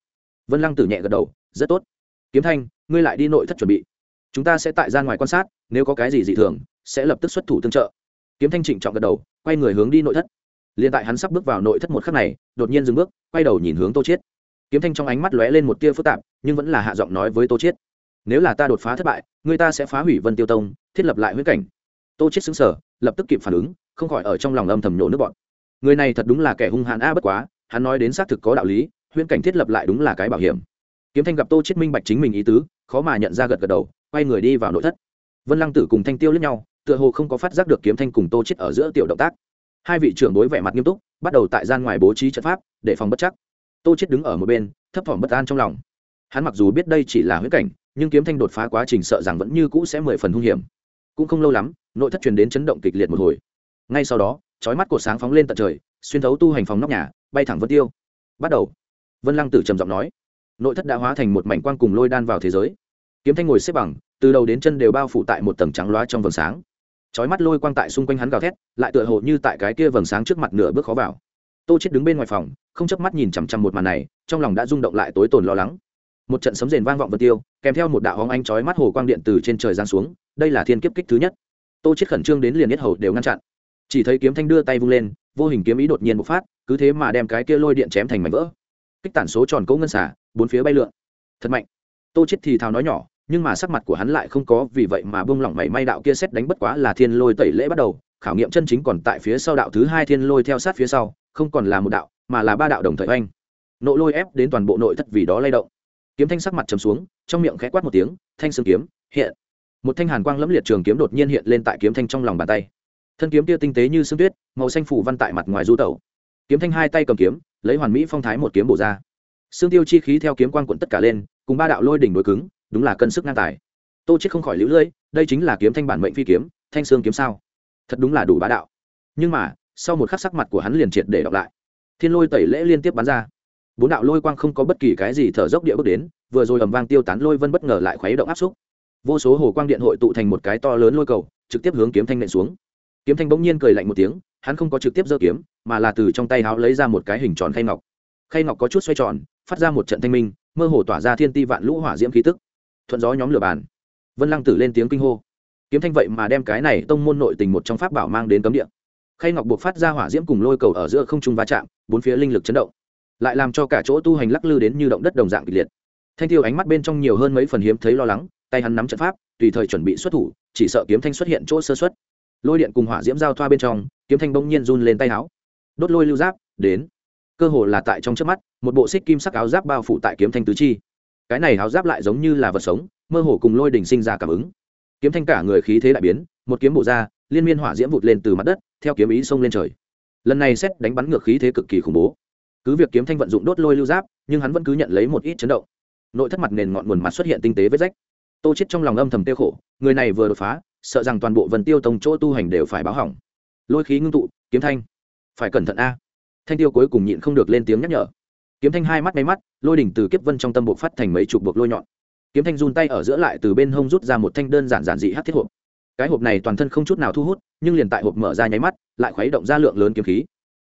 Vân lăng tử nhẹ gật đầu, rất tốt kiếm thanh, ngươi lại đi nội thất chuẩn bị. Chúng ta sẽ tại ra ngoài quan sát, nếu có cái gì dị thường, sẽ lập tức xuất thủ tương trợ. Kiếm thanh trịnh trọng gật đầu, quay người hướng đi nội thất. Liền tại hắn sắp bước vào nội thất một khắc này, đột nhiên dừng bước, quay đầu nhìn hướng tô chiết. Kiếm thanh trong ánh mắt lóe lên một tia phức tạp, nhưng vẫn là hạ giọng nói với tô chiết. Nếu là ta đột phá thất bại, người ta sẽ phá hủy vân tiêu tông, thiết lập lại huyễn cảnh. Tô chiết xứng sở lập tức kịp phản ứng, không khỏi ở trong lòng âm thầm nhổ nước bọn người này thật đúng là kẻ hung hãn a, bất quá, hắn nói đến xác thực có đạo lý, huyễn cảnh thiết lập lại đúng là cái bảo hiểm kiếm thanh gặp tô chiết minh bạch chính mình ý tứ, khó mà nhận ra gật gật đầu, quay người đi vào nội thất. Vân lăng tử cùng thanh tiêu lẫn nhau, tựa hồ không có phát giác được kiếm thanh cùng tô chiết ở giữa tiểu động tác. Hai vị trưởng đối vẻ mặt nghiêm túc, bắt đầu tại gian ngoài bố trí trận pháp, để phòng bất chắc. Tô chiết đứng ở một bên, thấp thỏm bất an trong lòng. Hắn mặc dù biết đây chỉ là huyễn cảnh, nhưng kiếm thanh đột phá quá trình sợ rằng vẫn như cũ sẽ mười phần hung hiểm. Cũng không lâu lắm, nội thất truyền đến chấn động kịch liệt một hồi. Ngay sau đó, chói mắt của sáng phóng lên tận trời, xuyên thấu tu hành phòng nóc nhà, bay thẳng vân tiêu. Bắt đầu. Vân lăng tử trầm giọng nói nội thất đã hóa thành một mảnh quang cùng lôi đan vào thế giới. Kiếm thanh ngồi xếp bằng, từ đầu đến chân đều bao phủ tại một tầng trắng loá trong vầng sáng. Chói mắt lôi quang tại xung quanh hắn gào thét, lại tựa hồ như tại cái kia vầng sáng trước mặt nửa bước khó vào. Tô chết đứng bên ngoài phòng, không chớp mắt nhìn chằm chằm một màn này, trong lòng đã rung động lại tối tồn lo lắng. Một trận sấm rền vang vọng vân tiêu, kèm theo một đạo hóng anh chói mắt hồ quang điện từ trên trời giáng xuống, đây là thiên kiếp kích thứ nhất. Tô chết khẩn trương đến liền nhất hầu đều ngăn chặn. Chỉ thấy kiếm thanh đưa tay vung lên, vô hình kiếm ý đột nhiên bộc phát, cứ thế mà đem cái kia lôi điện chém thành mảnh vỡ. Kích tản số tròn cỗ ngân xả bốn phía bay lượn. Thật mạnh. Tô chết thì thào nói nhỏ, nhưng mà sắc mặt của hắn lại không có, vì vậy mà bông lỏng mảy may đạo kia xét đánh bất quá là thiên lôi tẩy lễ bắt đầu. Khảo nghiệm chân chính còn tại phía sau đạo thứ hai thiên lôi theo sát phía sau, không còn là một đạo, mà là ba đạo đồng thời oanh. Nộ lôi ép đến toàn bộ nội thất vì đó lay động. Kiếm thanh sắc mặt trầm xuống, trong miệng khẽ quát một tiếng, thanh xương kiếm, hiện. Một thanh hàn quang lẫm liệt trường kiếm đột nhiên hiện lên tại kiếm thanh trong lòng bàn tay. Thân kiếm kia tinh tế như sương tuyết, màu xanh phủ văn tại mặt ngoài du tẩu. Kiếm thanh hai tay cầm kiếm, lấy hoàn mỹ phong thái một kiếm bổ ra xương tiêu chi khí theo kiếm quan quận tất cả lên, cùng ba đạo lôi đỉnh đối cứng, đúng là cân sức ngang tài. Tô chết không khỏi lũ lưỡi đây chính là kiếm thanh bản mệnh phi kiếm, thanh xương kiếm sao? Thật đúng là đủ bá đạo. Nhưng mà, sau một khắc sắc mặt của hắn liền triệt để đọc lại. Thiên lôi tẩy lễ liên tiếp bắn ra. Bốn đạo lôi quang không có bất kỳ cái gì thở dốc địa bước đến, vừa rồi ầm vang tiêu tán lôi vân bất ngờ lại khuấy động áp xúc. Vô số hồ quang điện hội tụ thành một cái to lớn lôi cầu, trực tiếp hướng kiếm thanh nện xuống. Kiếm thanh bỗng nhiên cười lạnh một tiếng, hắn không có trực tiếp giơ kiếm, mà là từ trong tay háo lấy ra một cái hình tròn khay ngọc khay ngọc có chút xoay tròn, phát ra một trận thanh minh, mơ hồ tỏa ra thiên ti vạn lũ hỏa diễm khí tức. Thuận gió nhóm lửa bàn. Vân lăng tử lên tiếng kinh hô. Kiếm thanh vậy mà đem cái này tông môn nội tình một trong pháp bảo mang đến cấm địa. Khay ngọc buộc phát ra hỏa diễm cùng lôi cầu ở giữa không trung va chạm, bốn phía linh lực chấn động. Lại làm cho cả chỗ tu hành lắc lư đến như động đất đồng dạng kịch liệt. Thanh tiêu ánh mắt bên trong nhiều hơn mấy phần hiếm thấy lo lắng, tay hắn nắm trận pháp, tùy thời chuẩn bị xuất thủ, chỉ sợ kiếm thanh xuất hiện chỗ sơ xuất lôi điện cùng hỏa diễm giao thoa bên trong, kiếm thanh bỗng nhiên run lên tay áo đốt lôi lưu giáp, đến cơ hồ là tại trong trước mắt, một bộ xích kim sắc áo giáp bao phủ tại kiếm thanh tứ chi. Cái này áo giáp lại giống như là vật sống, mơ hồ cùng lôi đình sinh ra cảm ứng. Kiếm thanh cả người khí thế đại biến, một kiếm bộ ra, liên miên hỏa diễm vụt lên từ mặt đất, theo kiếm ý xông lên trời. Lần này xét đánh bắn ngược khí thế cực kỳ khủng bố. Cứ việc kiếm thanh vận dụng đốt lôi lưu giáp, nhưng hắn vẫn cứ nhận lấy một ít chấn động. Nội thất mặt nền ngọn nguồn mặt xuất hiện tinh tế vết rách. Tô chết trong lòng âm thầm tiêu khổ, người này vừa đột phá, sợ rằng toàn bộ vần tiêu tông chỗ tu hành đều phải báo hỏng. Lôi khí ngưng tụ, kiếm thanh. Phải cẩn thận a thanh tiêu cuối cùng nhịn không được lên tiếng nhắc nhở. Kiếm thanh hai mắt máy mắt, lôi đỉnh từ kiếp vân trong tâm bộ phát thành mấy chục buộc lôi nhọn. Kiếm thanh run tay ở giữa lại từ bên hông rút ra một thanh đơn giản giản dị hát thiết hộp. Cái hộp này toàn thân không chút nào thu hút, nhưng liền tại hộp mở ra nháy mắt, lại khuấy động ra lượng lớn kiếm khí.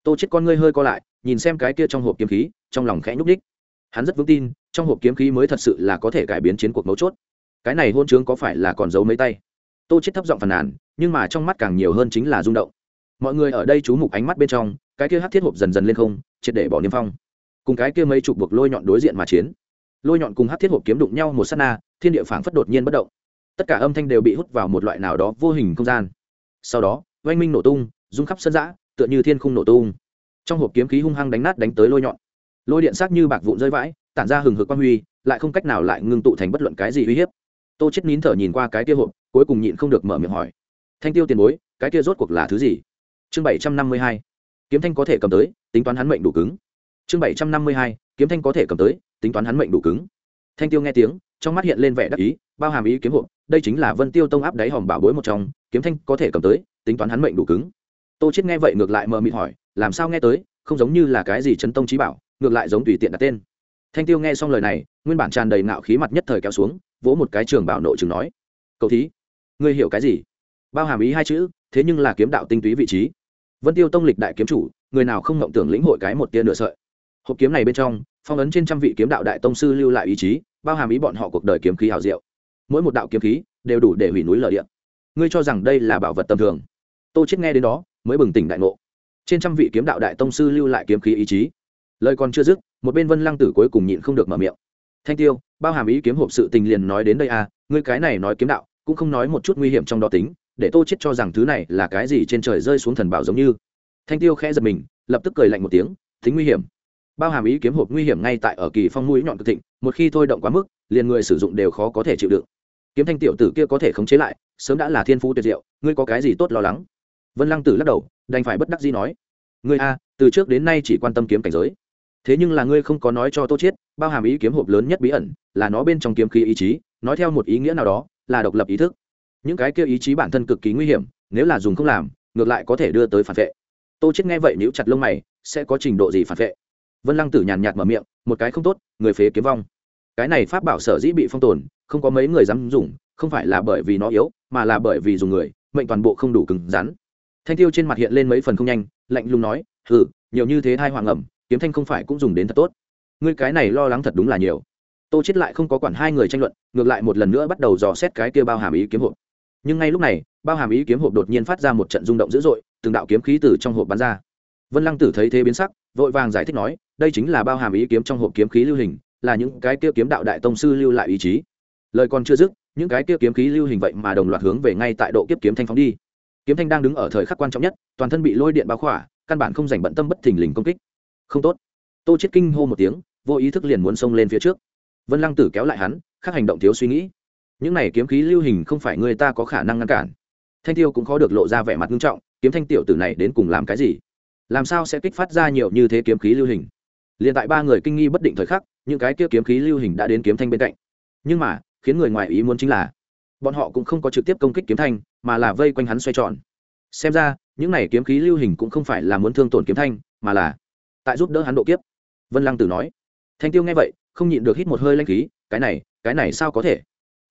Tô chết con ngươi hơi co lại, nhìn xem cái kia trong hộp kiếm khí, trong lòng khẽ nhúc đích hắn rất vững tin, trong hộp kiếm khí mới thật sự là có thể cải biến chiến cuộc mấu chốt. Cái này hôn chướng có phải là còn giấu mấy tay? Tô chết thấp giọng phàn nàn, nhưng mà trong mắt càng nhiều hơn chính là rung động. Mọi người ở đây chú mục ánh mắt bên trong cái kia hát thiết hộp dần dần lên không, triệt để bỏ niêm phong. Cùng cái kia mấy chục buộc lôi nhọn đối diện mà chiến. Lôi nhọn cùng hát thiết hộp kiếm đụng nhau một s á t na, thiên địa phảng phất đột nhiên bất động. Tất cả âm thanh đều bị hút vào một loại nào đó vô hình không gian. Sau đó, oanh minh nổ tung, rung khắp sân giã tựa như thiên khung nổ tung. Trong hộp kiếm khí hung hăng đánh nát đánh tới lôi nhọn. Lôi điện sắc như bạc vụn rơi vãi, tản ra hừng hực quang huy, lại không cách nào lại ngưng tụ thành bất luận cái gì uy hiếp. Tô chết nín thở nhìn qua cái kia hộp, cuối cùng nhịn không được mở miệng hỏi. Thanh tiêu tiền bối, cái kia rốt cuộc là thứ gì? Chương bảy trăm năm mươi hai kiếm thanh có thể cầm tới, tính toán hắn mệnh đủ cứng. Chương bảy trăm năm mươi hai, kiếm thanh có thể cầm tới, tính toán hắn mệnh đủ cứng. Thanh tiêu nghe tiếng, trong mắt hiện lên vẻ đắc ý, bao hàm ý kiếm hộp đây chính là vân tiêu tông áp đáy hòm bảo bối một trong, kiếm thanh có thể cầm tới, tính toán hắn mệnh đủ cứng. Tô chết nghe vậy ngược lại mờ mịt hỏi, làm sao nghe tới, không giống như là cái gì chấn tông trí bảo, ngược lại giống tùy tiện đặt tên. Thanh tiêu nghe xong lời này, nguyên bản tràn đầy ngạo khí mặt nhất thời kéo xuống, vỗ một cái trường bảo nội chừng nói, cậu thí, ngươi hiểu cái gì? Bao hàm ý hai chữ, thế nhưng là kiếm đạo tinh túy vị trí vân tiêu tông lịch đại kiếm chủ, người nào không ngộng tưởng lĩnh hội cái một tia nửa sợi. Hộp kiếm này bên trong, phong ấn trên trăm vị kiếm đạo đại tông sư lưu lại ý chí, bao hàm ý bọn họ cuộc đời kiếm khí hào diệu. Mỗi một đạo kiếm khí đều đủ để hủy núi lở địa. ngươi cho rằng đây là bảo vật tầm thường? Tô chết nghe đến đó, mới bừng tỉnh đại ngộ. Trên trăm vị kiếm đạo đại tông sư lưu lại kiếm khí ý chí. Lời còn chưa dứt, một bên vân lăng tử cuối cùng nhịn không được mở miệng. Thanh tiêu, bao hàm ý kiếm hộp sự tình liền nói đến đây à ngươi cái này nói kiếm đạo, cũng không nói một chút nguy hiểm trong đó tính để tô chết cho rằng thứ này là cái gì trên trời rơi xuống thần bảo giống như. Thanh tiêu khẽ giật mình, lập tức cười lạnh một tiếng tính nguy hiểm. Bao hàm ý kiếm hộp nguy hiểm ngay tại ở kỳ phong mũi nhọn cực thịnh, một khi thôi động quá mức, liền người sử dụng đều khó có thể chịu đựng. Kiếm thanh tiểu tử kia có thể khống chế lại, sớm đã là thiên phú tuyệt diệu, ngươi có cái gì tốt lo lắng? Vân lăng tử lắc đầu, đành phải bất đắc dĩ nói, ngươi a, từ trước đến nay chỉ quan tâm kiếm cảnh giới. Thế nhưng là ngươi không có nói cho tô chiết, bao hàm ý kiếm hộp lớn nhất bí ẩn, là nó bên trong kiếm khí ý chí, nói theo một ý nghĩa nào đó, là độc lập ý thức những cái kia ý chí bản thân cực kỳ nguy hiểm, nếu là dùng không làm, ngược lại có thể đưa tới phản vệ. Tô chiết nghe vậy nếu chặt lông mày, sẽ có trình độ gì phản vệ? Vân lăng tử nhàn nhạt mở miệng, một cái không tốt, người phế kiếm vong. Cái này pháp bảo sở dĩ bị phong tồn, không có mấy người dám dùng, không phải là bởi vì nó yếu, mà là bởi vì dùng người, mệnh toàn bộ không đủ cứng rắn. Thanh tiêu trên mặt hiện lên mấy phần không nhanh, lạnh lùng nói, hừ, nhiều như thế thai hoàng ẩm, kiếm thanh không phải cũng dùng đến thật tốt. Ngươi cái này lo lắng thật đúng là nhiều. Tô chết lại không có quản hai người tranh luận, ngược lại một lần nữa bắt đầu dò xét cái kia bao hàm ý kiếm hộp nhưng ngay lúc này, bao hàm ý kiếm hộp đột nhiên phát ra một trận rung động dữ dội, từng đạo kiếm khí từ trong hộp bắn ra. Vân lăng tử thấy thế biến sắc, vội vàng giải thích nói, đây chính là bao hàm ý kiếm trong hộp kiếm khí lưu hình, là những cái kia kiếm đạo đại tông sư lưu lại ý chí. Lời còn chưa dứt, những cái kia kiếm khí lưu hình vậy mà đồng loạt hướng về ngay tại độ kiếp kiếm thanh phóng đi. Kiếm thanh đang đứng ở thời khắc quan trọng nhất, toàn thân bị lôi điện bao khỏa, căn bản không dành bận tâm bất thình lình công kích. Không tốt. Tô chết kinh hô một tiếng, vô ý thức liền muốn xông lên phía trước. Vân lăng tử kéo lại hắn khác hành động thiếu suy nghĩ những này kiếm khí lưu hình không phải người ta có khả năng ngăn cản. Thanh tiêu cũng khó được lộ ra vẻ mặt nghiêm trọng, kiếm thanh tiểu tử này đến cùng làm cái gì? Làm sao sẽ kích phát ra nhiều như thế kiếm khí lưu hình? Liền tại ba người kinh nghi bất định thời khắc, những cái kia kiếm khí lưu hình đã đến kiếm thanh bên cạnh. Nhưng mà, khiến người ngoài ý muốn chính là, bọn họ cũng không có trực tiếp công kích kiếm thanh, mà là vây quanh hắn xoay tròn. Xem ra, những này kiếm khí lưu hình cũng không phải là muốn thương tổn kiếm thanh, mà là tại giúp đỡ hắn độ kiếp. Vân lăng tử nói. Thanh tiêu nghe vậy, không nhịn được hít một hơi lanh khí, cái này cái này sao có thể?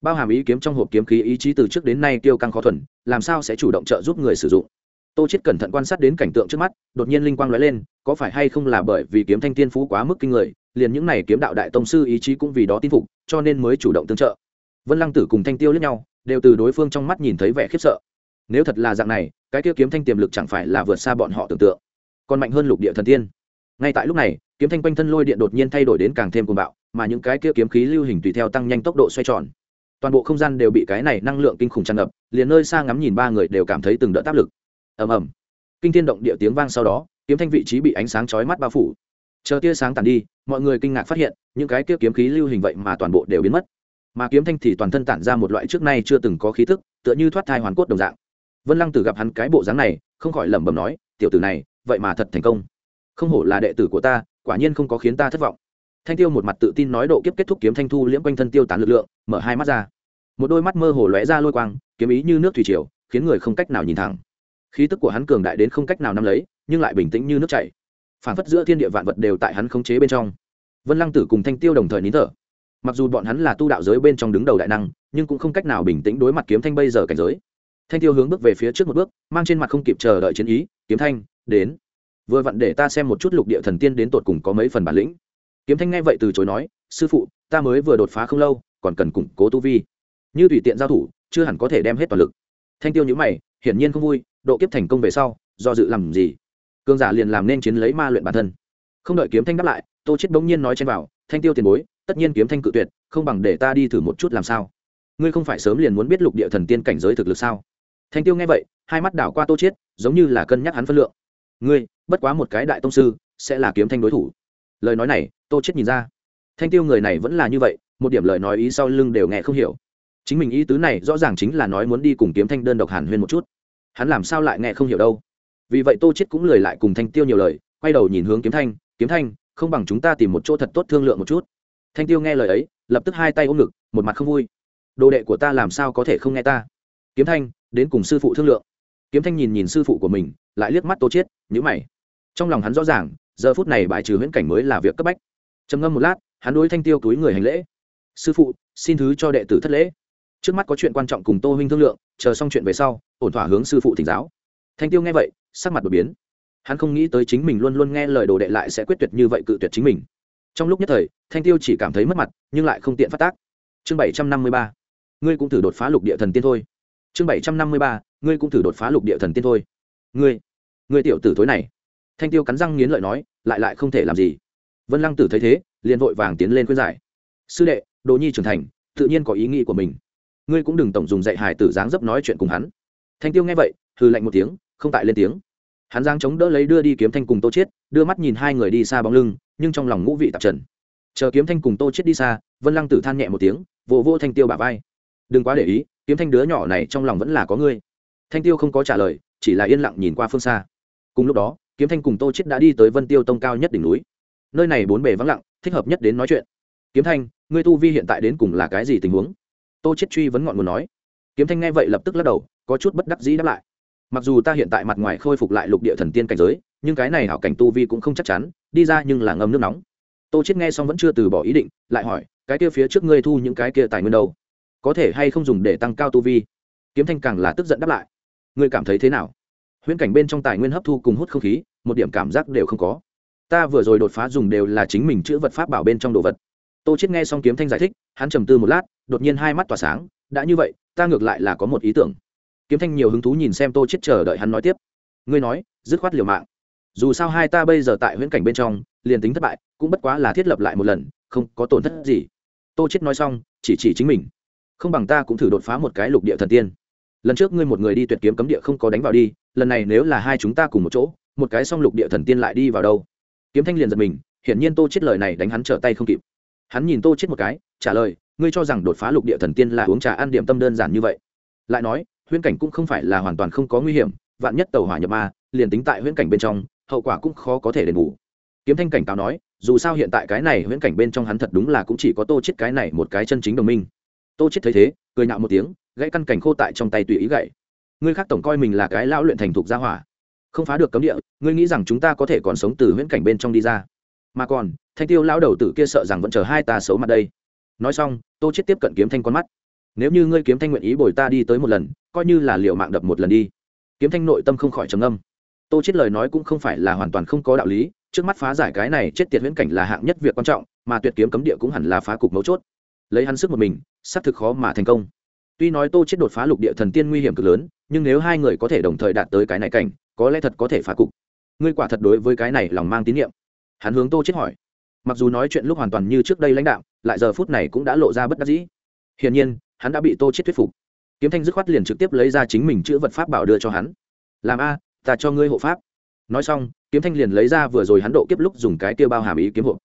Bao hàm ý kiếm trong hộp kiếm khí ý chí từ trước đến nay tiêu căng khó thuần, làm sao sẽ chủ động trợ giúp người sử dụng? Tô chết cẩn thận quan sát đến cảnh tượng trước mắt, đột nhiên linh quang lóe lên, có phải hay không là bởi vì kiếm thanh tiên phú quá mức kinh người, liền những này kiếm đạo đại tông sư ý chí cũng vì đó tin phục, cho nên mới chủ động tương trợ. Vân lăng tử cùng thanh tiêu lẫn nhau, đều từ đối phương trong mắt nhìn thấy vẻ khiếp sợ. Nếu thật là dạng này, cái kia kiếm thanh tiềm lực chẳng phải là vượt xa bọn họ tưởng tượng. Còn mạnh hơn lục địa thần tiên. Ngay tại lúc này, kiếm thanh quanh thân lôi điện đột nhiên thay đổi đến càng thêm cuồng bạo, mà những cái kia kiếm khí lưu hình tùy theo tăng nhanh tốc độ xoay tròn toàn bộ không gian đều bị cái này năng lượng kinh khủng tràn ngập, liền nơi xa ngắm nhìn ba người đều cảm thấy từng đợt áp lực. Ầm ầm. Kinh thiên động địa tiếng vang sau đó, kiếm thanh vị trí bị ánh sáng chói mắt bao phủ. Chờ tia sáng tàn đi, mọi người kinh ngạc phát hiện, những cái kia kiếm khí lưu hình vậy mà toàn bộ đều biến mất. Mà kiếm thanh thì toàn thân tản ra một loại trước nay chưa từng có khí thức tựa như thoát thai hoàn cốt đồng dạng. Vân lăng tử gặp hắn cái bộ dáng này, không khỏi lẩm bẩm nói, tiểu tử này, vậy mà thật thành công. Không hổ là đệ tử của ta, quả nhiên không có khiến ta thất vọng thanh tiêu một mặt tự tin nói độ kiếp kết thúc kiếm thanh thu liễm quanh thân tiêu tán lực lượng, mở hai mắt ra. Một đôi mắt mơ hồ lóe ra lôi quang, kiếm ý như nước thủy triều, khiến người không cách nào nhìn thẳng. Khí tức của hắn cường đại đến không cách nào nắm lấy, nhưng lại bình tĩnh như nước chảy. Phản phất giữa thiên địa vạn vật đều tại hắn khống chế bên trong. Vân lăng tử cùng thanh tiêu đồng thời nín thở. Mặc dù bọn hắn là tu đạo giới bên trong đứng đầu đại năng, nhưng cũng không cách nào bình tĩnh đối mặt kiếm thanh bây giờ cảnh giới. Thanh tiêu hướng bước về phía trước một bước, mang trên mặt không kịp chờ đợi chiến ý, kiếm thanh, đến. Vừa vặn để ta xem một chút lục địa thần tiên đến tột cùng có mấy phần bản lĩnh kiếm thanh nghe vậy từ chối nói, sư phụ, ta mới vừa đột phá không lâu, còn cần củng cố tu vi. Như tùy tiện giao thủ, chưa hẳn có thể đem hết toàn lực. Thanh tiêu nhữ mày, hiển nhiên không vui, độ kiếp thành công về sau, do dự làm gì? Cương giả liền làm nên chiến lấy ma luyện bản thân. Không đợi kiếm thanh đáp lại, tô chết bỗng nhiên nói chen vào thanh tiêu tiền bối, tất nhiên kiếm thanh cự tuyệt, không bằng để ta đi thử một chút làm sao. Ngươi không phải sớm liền muốn biết lục địa thần tiên cảnh giới thực lực sao? Thanh tiêu nghe vậy, hai mắt đảo qua tô chết giống như là cân nhắc hắn phân lượng. Ngươi, bất quá một cái đại tông sư, sẽ là kiếm thanh đối thủ lời nói này, tô chết nhìn ra. Thanh tiêu người này vẫn là như vậy, một điểm lời nói ý sau lưng đều nghe không hiểu. Chính mình ý tứ này rõ ràng chính là nói muốn đi cùng kiếm thanh đơn độc hàn huyên một chút. Hắn làm sao lại nghe không hiểu đâu? Vì vậy tô chết cũng lười lại cùng thanh tiêu nhiều lời, quay đầu nhìn hướng kiếm thanh kiếm thanh, không bằng chúng ta tìm một chỗ thật tốt thương lượng một chút. Thanh tiêu nghe lời ấy, lập tức hai tay ôm ngực, một mặt không vui. Đồ đệ của ta làm sao có thể không nghe ta? Kiếm thanh, đến cùng sư phụ thương lượng. Kiếm thanh nhìn nhìn sư phụ của mình, lại liếc mắt tô chết nhữ mày. Trong lòng hắn rõ ràng giờ phút này bài trừ huyễn cảnh mới là việc cấp bách. Trầm ngâm một lát, hắn đối thanh tiêu túi người hành lễ. Sư phụ, xin thứ cho đệ tử thất lễ. Trước mắt có chuyện quan trọng cùng tô huynh thương lượng, chờ xong chuyện về sau, ổn thỏa hướng sư phụ thỉnh giáo. Thanh tiêu nghe vậy, sắc mặt đột biến. Hắn không nghĩ tới chính mình luôn luôn nghe lời đồ đệ lại sẽ quyết tuyệt như vậy cự tuyệt chính mình. Trong lúc nhất thời, thanh tiêu chỉ cảm thấy mất mặt, nhưng lại không tiện phát tác. Chương bảy trăm năm mươi ba, ngươi cũng thử đột phá lục địa thần tiên thôi. Chương bảy trăm năm mươi ba, ngươi cũng thử đột phá lục địa thần tiên thôi. Ngươi ngươi tiểu tử thối này thanh tiêu cắn răng nghiến lợi nói lại lại không thể làm gì. Vân lăng tử thấy thế liền vội vàng tiến lên khuyên giải. Sư đệ đồ nhi trưởng thành tự nhiên có ý nghĩ của mình. Ngươi cũng đừng tổng dùng dạy hải tử dáng dấp nói chuyện cùng hắn. Thanh tiêu nghe vậy hừ lạnh một tiếng không tại lên tiếng. Hắn giang chống đỡ lấy đưa đi kiếm thanh cùng tô chết, đưa mắt nhìn hai người đi xa bóng lưng nhưng trong lòng ngũ vị tạp trần. Chờ kiếm thanh cùng tô chết đi xa vân lăng tử than nhẹ một tiếng vỗ vỗ thanh tiêu bả vai. Đừng quá để ý kiếm thanh đứa nhỏ này trong lòng vẫn là có ngươi. Thanh tiêu không có trả lời chỉ là yên lặng nhìn qua phương xa. Cùng lúc đó kiếm thanh cùng tô chết đã đi tới vân tiêu tông cao nhất đỉnh núi. Nơi này bốn bề vắng lặng, thích hợp nhất đến nói chuyện. Kiếm thanh, ngươi tu vi hiện tại đến cùng là cái gì tình huống? Tô chết truy vấn ngọn nguồn nói. Kiếm thanh nghe vậy lập tức lắc đầu, có chút bất đắc dĩ đáp lại. Mặc dù ta hiện tại mặt ngoài khôi phục lại lục địa thần tiên cảnh giới, nhưng cái này hảo cảnh tu vi cũng không chắc chắn, đi ra nhưng là ngâm nước nóng. Tô chết nghe xong vẫn chưa từ bỏ ý định, lại hỏi, cái kia phía trước ngươi thu những cái kia tài nguyên đâu? Có thể hay không dùng để tăng cao tu vi? Kiếm thanh càng là tức giận đáp lại. Ngươi cảm thấy thế nào? Huyễn cảnh bên trong tài nguyên hấp thu cùng hút không khí, một điểm cảm giác đều không có. Ta vừa rồi đột phá dùng đều là chính mình chữa vật pháp bảo bên trong đồ vật. Tô chết nghe xong kiếm thanh giải thích, hắn trầm tư một lát, đột nhiên hai mắt tỏa sáng, đã như vậy, ta ngược lại là có một ý tưởng. Kiếm thanh nhiều hứng thú nhìn xem tô chết chờ đợi hắn nói tiếp. Ngươi nói, dứt khoát liều mạng. Dù sao hai ta bây giờ tại huyễn cảnh bên trong, liền tính thất bại, cũng bất quá là thiết lập lại một lần, không có tổn thất gì. Tô chết nói xong, chỉ chỉ chính mình. Không bằng ta cũng thử đột phá một cái lục địa thần tiên lần trước ngươi một người đi tuyệt kiếm cấm địa không có đánh vào đi, lần này nếu là hai chúng ta cùng một chỗ, một cái song lục địa thần tiên lại đi vào đâu? Kiếm thanh liền giật mình, hiển nhiên tô chết lời này đánh hắn trở tay không kịp. Hắn nhìn tô chết một cái, trả lời, ngươi cho rằng đột phá lục địa thần tiên là uống trà ăn điểm tâm đơn giản như vậy? Lại nói, huyễn cảnh cũng không phải là hoàn toàn không có nguy hiểm, vạn nhất tàu hỏa nhập ma, liền tính tại huyễn cảnh bên trong, hậu quả cũng khó có thể đền bù. Kiếm thanh cảnh cáo nói, dù sao hiện tại cái này huyễn cảnh bên trong hắn thật đúng là cũng chỉ có tô chết cái này một cái chân chính đồng minh. Tô chết thấy thế, cười nhạo một tiếng gãy căn cảnh khô tại trong tay tùy ý gãy. Ngươi khác tổng coi mình là cái lão luyện thành thục gia hỏa. Không phá được cấm địa, ngươi nghĩ rằng chúng ta có thể còn sống từ huyễn cảnh bên trong đi ra. Mà còn, thanh tiêu lão đầu tử kia sợ rằng vẫn chờ hai ta xấu mặt đây. Nói xong, tô chết tiếp cận kiếm thanh con mắt. Nếu như ngươi kiếm thanh nguyện ý bồi ta đi tới một lần, coi như là liệu mạng đập một lần đi. Kiếm thanh nội tâm không khỏi trầm âm tô chết lời nói cũng không phải là hoàn toàn không có đạo lý, trước mắt phá giải cái này chết tiệt huyễn cảnh là hạng nhất việc quan trọng, mà tuyệt kiếm cấm địa cũng hẳn là phá cục mấu chốt. Lấy hắn sức một mình, xác thực khó mà thành công tuy nói tô chết đột phá lục địa thần tiên nguy hiểm cực lớn, nhưng nếu hai người có thể đồng thời đạt tới cái này cảnh, có lẽ thật có thể phá cục. Ngươi quả thật đối với cái này lòng mang tín nhiệm. Hắn hướng tô chết hỏi. Mặc dù nói chuyện lúc hoàn toàn như trước đây lãnh đạo, lại giờ phút này cũng đã lộ ra bất đắc dĩ. Hiển nhiên, hắn đã bị tô chết thuyết phục. Kiếm thanh dứt khoát liền trực tiếp lấy ra chính mình chữ vật pháp bảo đưa cho hắn. Làm a, ta cho ngươi hộ pháp. Nói xong, kiếm thanh liền lấy ra vừa rồi hắn độ kiếp lúc dùng cái tiêu bao hàm ý kiếm hộp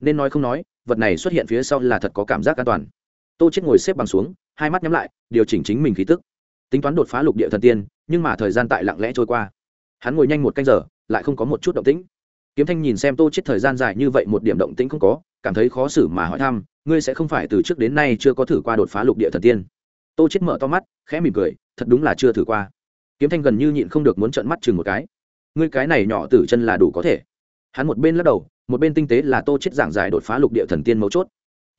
nên nói không nói, vật này xuất hiện phía sau là thật có cảm giác an toàn tô chết ngồi xếp bằng xuống, hai mắt nhắm lại, điều chỉnh chính mình khí tức. Tính toán đột phá lục địa thần tiên, nhưng mà thời gian tại lặng lẽ trôi qua. Hắn ngồi nhanh một canh giờ, lại không có một chút động tĩnh. Kiếm thanh nhìn xem tô chết thời gian dài như vậy, một điểm động tĩnh không có, cảm thấy khó xử mà hỏi thăm, ngươi sẽ không phải từ trước đến nay chưa có thử qua đột phá lục địa thần tiên? Tô chết mở to mắt, khẽ mỉm cười, thật đúng là chưa thử qua. Kiếm thanh gần như nhịn không được muốn trợn mắt chừng một cái. Ngươi cái này nhỏ tử chân là đủ có thể. Hắn một bên lắc đầu, một bên tinh tế là tô chết giảng giải đột phá lục địa thần tiên mấu chốt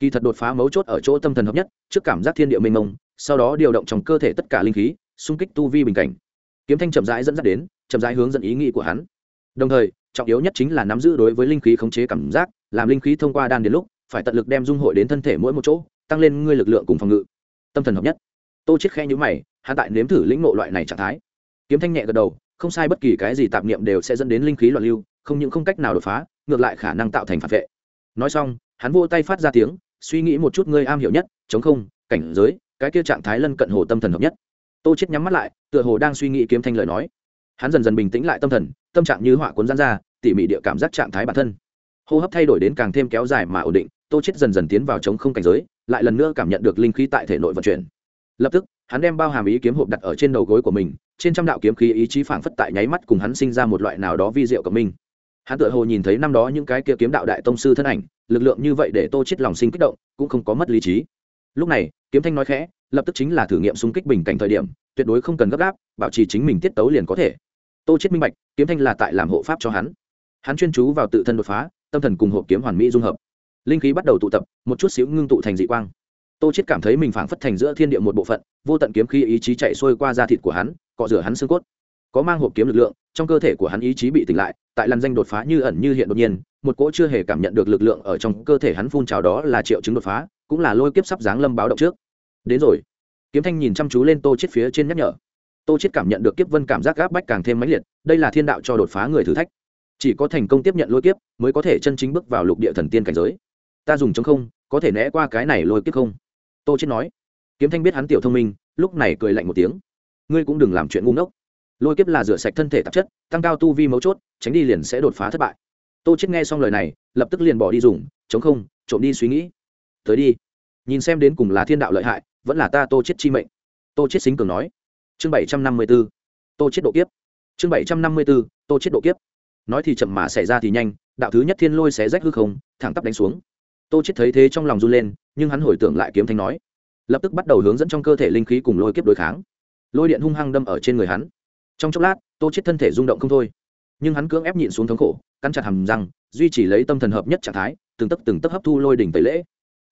kỳ thật đột phá mấu chốt ở chỗ tâm thần hợp nhất, trước cảm giác thiên địa mênh mông, sau đó điều động trong cơ thể tất cả linh khí, xung kích tu vi bình cảnh. Kiếm thanh chậm rãi dẫn dắt đến, chậm rãi hướng dẫn ý nghĩ của hắn. Đồng thời, trọng yếu nhất chính là nắm giữ đối với linh khí khống chế cảm giác, làm linh khí thông qua đan đến lúc, phải tận lực đem dung hội đến thân thể mỗi một chỗ, tăng lên ngươi lực lượng cùng phòng ngự. Tâm thần hợp nhất. Tô chết khe nhíu mày hạ tại nếm thử lĩnh ngộ loại này trạng thái. Kiếm thanh nhẹ gật đầu, không sai bất kỳ cái gì tạp niệm đều sẽ dẫn đến linh khí loạn lưu, không những không cách nào đột phá, ngược lại khả năng tạo thành phản vệ. Nói xong, hắn vô tay phát ra tiếng suy nghĩ một chút ngươi am hiểu nhất, chống không, cảnh giới, cái kia trạng thái lân cận hồ tâm thần hợp nhất. Tô chết nhắm mắt lại, tựa hồ đang suy nghĩ kiếm thanh lời nói. Hắn dần dần bình tĩnh lại tâm thần, tâm trạng như họa cuốn gian ra, tỉ mỉ địa cảm giác trạng thái bản thân. Hô hấp thay đổi đến càng thêm kéo dài mà ổn định, tô chết dần dần tiến vào chống không cảnh giới, lại lần nữa cảm nhận được linh khí tại thể nội vận chuyển. Lập tức, hắn đem bao hàm ý kiếm hộp đặt ở trên đầu gối của mình, trên trăm đạo kiếm khí ý chí phảng phất tại nháy mắt cùng hắn sinh ra một loại nào đó vi diệu của mình hắn tựa hồ nhìn thấy năm đó những cái kia kiếm đạo đại tông sư thân ảnh, lực lượng như vậy để tô chết lòng sinh kích động, cũng không có mất lý trí. Lúc này, kiếm thanh nói khẽ, lập tức chính là thử nghiệm xung kích bình cảnh thời điểm, tuyệt đối không cần gấp gáp, bảo trì chính mình tiết tấu liền có thể. Tô chết minh bạch, kiếm thanh là tại làm hộ pháp cho hắn. Hắn chuyên chú vào tự thân đột phá, tâm thần cùng hộp kiếm hoàn mỹ dung hợp. Linh khí bắt đầu tụ tập, một chút xíu ngưng tụ thành dị quang. Tô chết cảm thấy mình phảng phất thành giữa thiên địa một bộ phận, vô tận kiếm khí ý chí chạy xuôi qua da thịt của hắn, cọ rửa hắn xương cốt. Có mang hộp kiếm lực lượng, trong cơ thể của hắn ý chí bị tỉnh lại tại làn danh đột phá như ẩn như hiện đột nhiên, một cỗ chưa hề cảm nhận được lực lượng ở trong cơ thể hắn phun trào đó là triệu chứng đột phá, cũng là lôi kiếp sắp giáng lâm báo động trước. Đến rồi. Kiếm thanh nhìn chăm chú lên tô chết phía trên nhắc nhở. Tô chết cảm nhận được kiếp vân cảm giác gáp bách càng thêm mãnh liệt, đây là thiên đạo cho đột phá người thử thách. Chỉ có thành công tiếp nhận lôi kiếp, mới có thể chân chính bước vào lục địa thần tiên cảnh giới. Ta dùng chống không, có thể né qua cái này lôi kiếp không? Tô chết nói. Kiếm thanh biết hắn tiểu thông minh, lúc này cười lạnh một tiếng. Ngươi cũng đừng làm chuyện ngu ngốc lôi kiếp là rửa sạch thân thể tạp chất, tăng cao tu vi mấu chốt, tránh đi liền sẽ đột phá thất bại. Tô chết nghe xong lời này, lập tức liền bỏ đi dùng, chống không, trộm đi suy nghĩ. Tới đi. Nhìn xem đến cùng là thiên đạo lợi hại, vẫn là ta tô chết chi mệnh. Tô chết xính cường nói. Chương bảy trăm năm mươi 754 tô chết độ kiếp. Chương bảy trăm năm mươi 754 tô chết độ kiếp. Nói thì chậm mà xảy ra thì nhanh, đạo thứ nhất thiên lôi xé rách hư không, thẳng tắp đánh xuống. Tô chết thấy thế trong lòng run lên, nhưng hắn hồi tưởng lại kiếm thanh nói. Lập tức bắt đầu hướng dẫn trong cơ thể linh khí cùng lôi kiếp đối kháng. Lôi điện hung hăng đâm ở trên người hắn trong chốc lát, tô chết thân thể rung động không thôi. Nhưng hắn cưỡng ép nhịn xuống thống khổ, cắn chặt hàm răng, duy trì lấy tâm thần hợp nhất trạng thái, từng tấc từng tấc hấp thu lôi đỉnh tẩy lễ.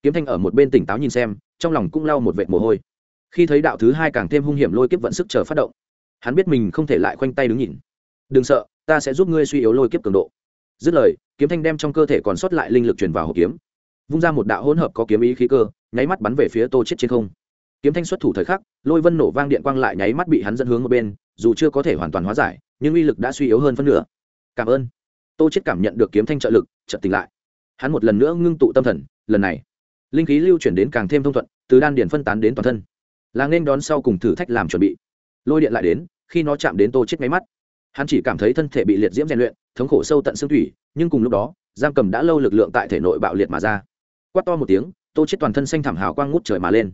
Kiếm thanh ở một bên tỉnh táo nhìn xem, trong lòng cũng lau một vệt mồ hôi. Khi thấy đạo thứ hai càng thêm hung hiểm lôi kiếp vận sức chờ phát động, hắn biết mình không thể lại khoanh tay đứng nhìn đừng sợ, ta sẽ giúp ngươi suy yếu lôi kiếp cường độ. Dứt lời, kiếm thanh đem trong cơ thể còn sót lại linh lực truyền vào hộp kiếm. Vung ra một đạo hỗn hợp có kiếm ý khí cơ, nháy mắt bắn về phía tô chết trên không kiếm thanh xuất thủ thời khắc, lôi vân nổ vang điện quang lại nháy mắt bị hắn dẫn hướng một bên, dù chưa có thể hoàn toàn hóa giải, nhưng uy lực đã suy yếu hơn phân nửa. Cảm ơn. Tô chết cảm nhận được kiếm thanh trợ lực, chợt tỉnh lại. Hắn một lần nữa ngưng tụ tâm thần, lần này, linh khí lưu chuyển đến càng thêm thông thuận, từ đan điển phân tán đến toàn thân. Là nên đón sau cùng thử thách làm chuẩn bị. Lôi điện lại đến, khi nó chạm đến tô chết máy mắt, hắn chỉ cảm thấy thân thể bị liệt diễm rèn luyện, thống khổ sâu tận xương thủy, nhưng cùng lúc đó, giam cầm đã lâu lực lượng tại thể nội bạo liệt mà ra. Quát to một tiếng, tô chết toàn thân xanh thảm hào quang ngút trời mà lên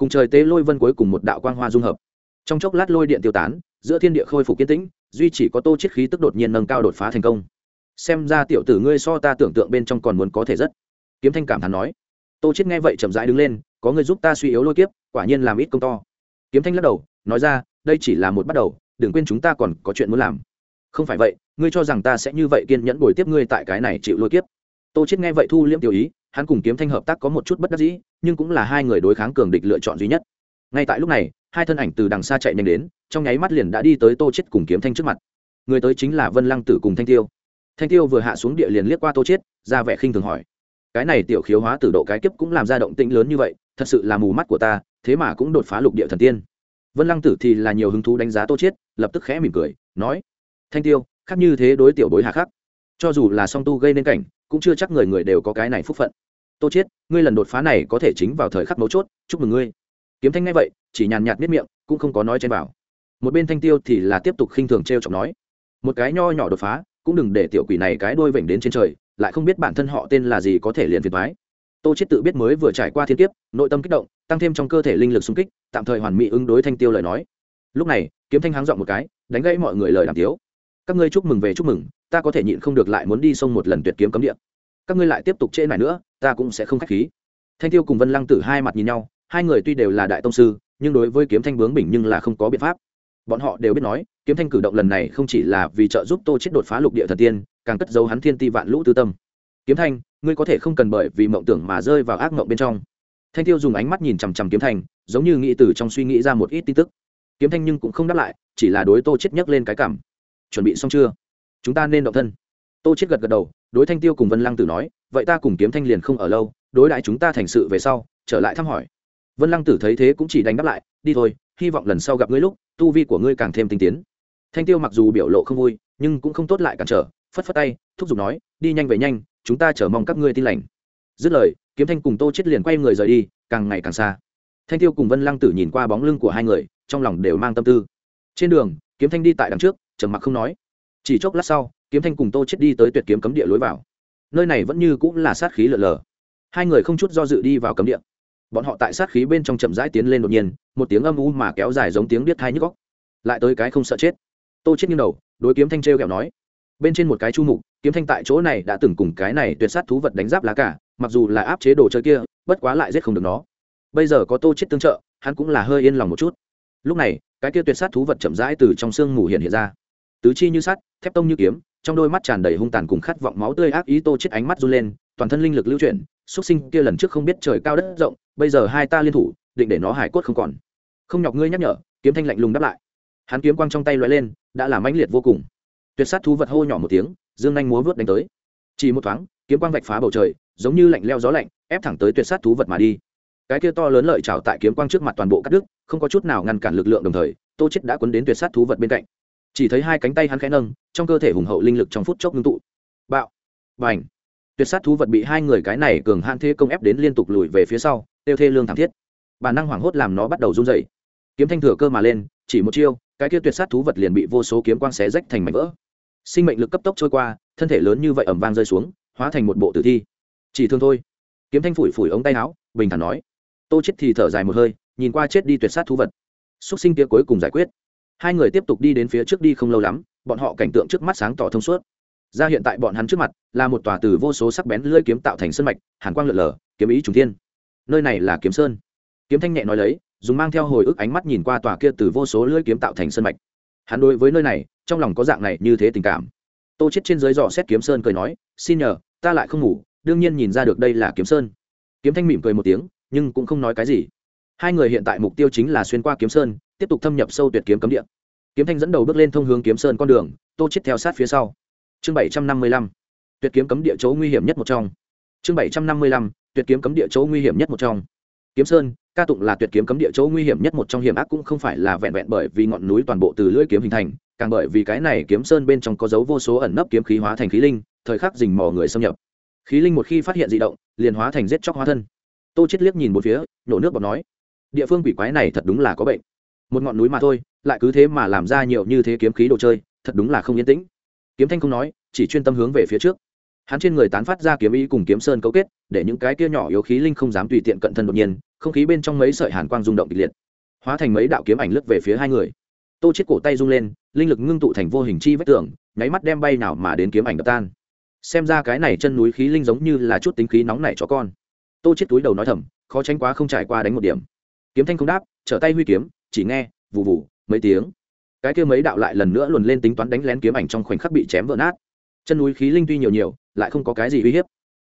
cùng trời tế lôi vân cuối cùng một đạo quang hoa dung hợp. Trong chốc lát lôi điện tiêu tán, giữa thiên địa khôi phục kiên tĩnh, duy chỉ có tô chiết khí tức đột nhiên nâng cao đột phá thành công. Xem ra tiểu tử ngươi so ta tưởng tượng bên trong còn muốn có thể rất. Kiếm thanh cảm thán nói. Tô chiết nghe vậy chậm rãi đứng lên, có người giúp ta suy yếu lôi kiếp, quả nhiên làm ít công to. Kiếm thanh lắc đầu, nói ra, đây chỉ là một bắt đầu, đừng quên chúng ta còn có chuyện muốn làm. Không phải vậy, ngươi cho rằng ta sẽ như vậy kiên nhẫn bồi tiếp ngươi tại cái này chịu lôi kiếp. Tô chiết nghe vậy thu liễm tiểu ý hắn cùng kiếm thanh hợp tác có một chút bất đắc dĩ, nhưng cũng là hai người đối kháng cường địch lựa chọn duy nhất. Ngay tại lúc này, hai thân ảnh từ đằng xa chạy nhanh đến, trong nháy mắt liền đã đi tới tô chết cùng kiếm thanh trước mặt. Người tới chính là vân lăng tử cùng thanh tiêu. Thanh tiêu vừa hạ xuống địa liền liếc qua tô chết ra vẻ khinh thường hỏi, cái này tiểu khiếu hóa tử độ cái kiếp cũng làm ra động tĩnh lớn như vậy, thật sự là mù mắt của ta, thế mà cũng đột phá lục địa thần tiên. Vân lăng tử thì là nhiều hứng thú đánh giá tô chết lập tức khẽ mỉm cười, nói, thanh tiêu, khác như thế đối tiểu bối hạ khắc. Cho dù là song tu gây nên cảnh cũng chưa chắc người người đều có cái này phúc phận. Tô chết ngươi lần đột phá này có thể chính vào thời khắc mấu chốt, chúc mừng ngươi. Kiếm thanh ngay vậy, chỉ nhàn nhạt miết miệng, cũng không có nói trên vào một bên thanh tiêu thì là tiếp tục khinh thường treo chọc nói, một cái nho nhỏ đột phá, cũng đừng để tiểu quỷ này cái đôi vểnh đến trên trời, lại không biết bản thân họ tên là gì có thể liền phiền thoái tô chết tự biết mới vừa trải qua thiên kiếp, nội tâm kích động, tăng thêm trong cơ thể linh lực xung kích, tạm thời hoàn mỹ ứng đối thanh tiêu lời nói. Lúc này, kiếm thanh háng dọn một cái, đánh gãy mọi người lời đàm tiếu các ngươi chúc mừng về chúc mừng, ta có thể nhịn không được lại muốn đi sông một lần tuyệt kiếm cấm địa. Các ngươi lại tiếp tục trễ này nữa, ta cũng sẽ không khách khí. Thanh tiêu cùng vân lăng tử hai mặt nhìn nhau, hai người tuy đều là đại tông sư, nhưng đối với kiếm thanh bướng bình nhưng là không có biện pháp. Bọn họ đều biết nói, kiếm thanh cử động lần này không chỉ là vì trợ giúp tô chết đột phá lục địa thần tiên, càng cất giấu hắn thiên ti vạn lũ tư tâm. Kiếm thanh, ngươi có thể không cần bởi vì mộng tưởng mà rơi vào ác mộng bên trong. Thanh tiêu dùng ánh mắt nhìn chằm chằm kiếm thanh, giống như nghĩ từ trong suy nghĩ ra một ít tin tức. Kiếm thanh nhưng cũng không đáp lại, chỉ là đối tô chết nhấc lên cái cảm chuẩn bị xong chưa? Chúng ta nên động thân. Tô chết gật gật đầu, đối thanh tiêu cùng vân lăng tử nói, vậy ta cùng kiếm thanh liền không ở lâu, đối đãi chúng ta thành sự về sau, trở lại thăm hỏi. Vân lăng tử thấy thế cũng chỉ đánh đáp lại, đi thôi, hy vọng lần sau gặp ngươi lúc, tu vi của ngươi càng thêm tinh tiến. Thanh tiêu mặc dù biểu lộ không vui, nhưng cũng không tốt lại cản trở, phất phất tay, thúc giục nói, đi nhanh về nhanh, chúng ta chờ mong các ngươi tin lành. Dứt lời, kiếm thanh cùng tô chết liền quay người rời đi, càng ngày càng xa. Thanh tiêu cùng vân lăng tử nhìn qua bóng lưng của hai người, trong lòng đều mang tâm tư. Trên đường, kiếm thanh đi tại đằng trước trầm mặc không nói. Chỉ chốc lát sau kiếm thanh cùng tô chết đi tới tuyệt kiếm cấm địa lối vào. Nơi này vẫn như cũng là sát khí lờ lờ, hai người không chút do dự đi vào cấm địa. Bọn họ tại sát khí bên trong chậm rãi tiến lên đột nhiên một tiếng âm u mà kéo dài giống tiếng biết thai nhức góc lại tới cái không sợ chết. Tô chết nghiêng đầu đối kiếm thanh treo kẹo nói. Bên trên một cái chu mục kiếm thanh tại chỗ này đã từng cùng cái này tuyệt sát thú vật đánh giáp lá cả mặc dù là áp chế đồ chơi kia bất quá lại giết không được nó. Bây giờ có tô chết tương trợ hắn cũng là hơi yên lòng một chút. Lúc này cái kia tuyệt sát thú vật chậm rãi từ trong xương mù hiện hiện ra tứ chi như sắt, thép tông như kiếm, trong đôi mắt tràn đầy hung tàn cùng khát vọng máu tươi ác ý tô chết ánh mắt run lên, toàn thân linh lực lưu chuyển xuất sinh kia lần trước không biết trời cao đất rộng, bây giờ hai ta liên thủ, định để nó hải cốt không còn. Không nhọc ngươi nhắc nhở, kiếm thanh lạnh lùng đáp lại. Hắn kiếm quang trong tay lóe lên, đã làm mãnh liệt vô cùng. Tuyệt sát thú vật hô nhỏ một tiếng, dương nhanh múa vớt đánh tới. Chỉ một thoáng, kiếm quang vạch phá bầu trời, giống như lạnh leo gió lạnh, ép thẳng tới tuyệt sát thú vật mà đi. Cái kia to lớn lợi trào tại kiếm quang trước mặt toàn bộ cắt đứt, không có chút nào ngăn cản lực lượng đồng thời, tô chết đã cuốn đến tuyệt sát thú vật bên cạnh chỉ thấy hai cánh tay hắn khẽ nâng, trong cơ thể hùng hậu linh lực trong phút chốc ngưng tụ. Bạo. Vành tuyệt sát thú vật bị hai người cái này cường hạn thế công ép đến liên tục lùi về phía sau, tiêu thê lương thảm thiết. Bản năng hoảng hốt làm nó bắt đầu run dày kiếm thanh thừa cơ mà lên, chỉ một chiêu, cái kia tuyệt sát thú vật liền bị vô số kiếm quang xé rách thành mảnh vỡ. Sinh mệnh lực cấp tốc trôi qua, thân thể lớn như vậy ẩm vang rơi xuống, hóa thành một bộ tử thi. Chỉ thương thôi. Kiếm thanh phủi phủi ống tay áo, bình thản nói. Tô chết thì thở dài một hơi, nhìn qua chết đi tuyệt sát thú vật. Xuất sinh kia cuối cùng giải quyết hai người tiếp tục đi đến phía trước đi không lâu lắm, bọn họ cảnh tượng trước mắt sáng tỏ thông suốt. Ra hiện tại bọn hắn trước mặt, là một tòa từ vô số sắc bén lưỡi kiếm tạo thành sân mạch, hàn quang lượn lờ, kiếm ý trùng thiên. Nơi này là kiếm sơn. Kiếm thanh nhẹ nói lấy, dùng mang theo hồi ức ánh mắt nhìn qua tòa kia từ vô số lưỡi kiếm tạo thành sân mạch. Hắn đối với nơi này, trong lòng có dạng này như thế tình cảm. Tô chết trên dưới dò xét kiếm sơn cười nói, xin nhờ, ta lại không ngủ, đương nhiên nhìn ra được đây là kiếm sơn. Kiếm thanh mỉm cười một tiếng, nhưng cũng không nói cái gì hai người hiện tại mục tiêu chính là xuyên qua kiếm sơn, tiếp tục thâm nhập sâu tuyệt kiếm cấm địa. Kiếm thanh dẫn đầu bước lên thông hướng kiếm sơn con đường, tô chết theo sát phía sau. Chương bảy trăm năm mươi lăm, tuyệt kiếm cấm địa chỗ nguy hiểm nhất một trong. Chương bảy trăm năm mươi lăm, tuyệt kiếm cấm địa chỗ nguy hiểm nhất một trong. Kiếm sơn, ca tụng là tuyệt kiếm cấm địa chỗ nguy hiểm nhất một trong hiểm ác cũng không phải là vẹn vẹn bởi vì ngọn núi toàn bộ từ lưỡi kiếm hình thành, càng bởi vì cái này kiếm sơn bên trong có dấu vô số ẩn nấp kiếm khí hóa thành khí linh, thời khắc dình mò người xâm nhập. Khí linh một khi phát hiện dị động, liền hóa thành giết chóc hóa thân. Tô chết liếc nhìn một phía nhổ nước bọt nói địa phương quỷ quái này thật đúng là có bệnh. Một ngọn núi mà thôi, lại cứ thế mà làm ra nhiều như thế kiếm khí đồ chơi, thật đúng là không yên tĩnh. Kiếm thanh không nói, chỉ chuyên tâm hướng về phía trước. Hắn trên người tán phát ra kiếm ý cùng kiếm sơn cấu kết, để những cái kia nhỏ yếu khí linh không dám tùy tiện cận thân đột nhiên, không khí bên trong mấy sợi hàn quang rung động kịch liệt. Hóa thành mấy đạo kiếm ảnh lướt về phía hai người. Tô chết cổ tay rung lên, linh lực ngưng tụ thành vô hình chi vách tường, nháy mắt đem bay nào mà đến kiếm ảnh đập tan. Xem ra cái này chân núi khí linh giống như là chút tính khí nóng nảy cho con. Tô chết túi đầu nói thầm, khó tránh quá không trải qua đánh một điểm kiếm thanh không đáp, trở tay huy kiếm, chỉ nghe, vù vù, mấy tiếng. Cái kia mấy đạo lại lần nữa luồn lên tính toán đánh lén kiếm ảnh trong khoảnh khắc bị chém vỡ nát. Chân núi khí linh tuy nhiều nhiều, lại không có cái gì uy hiếp.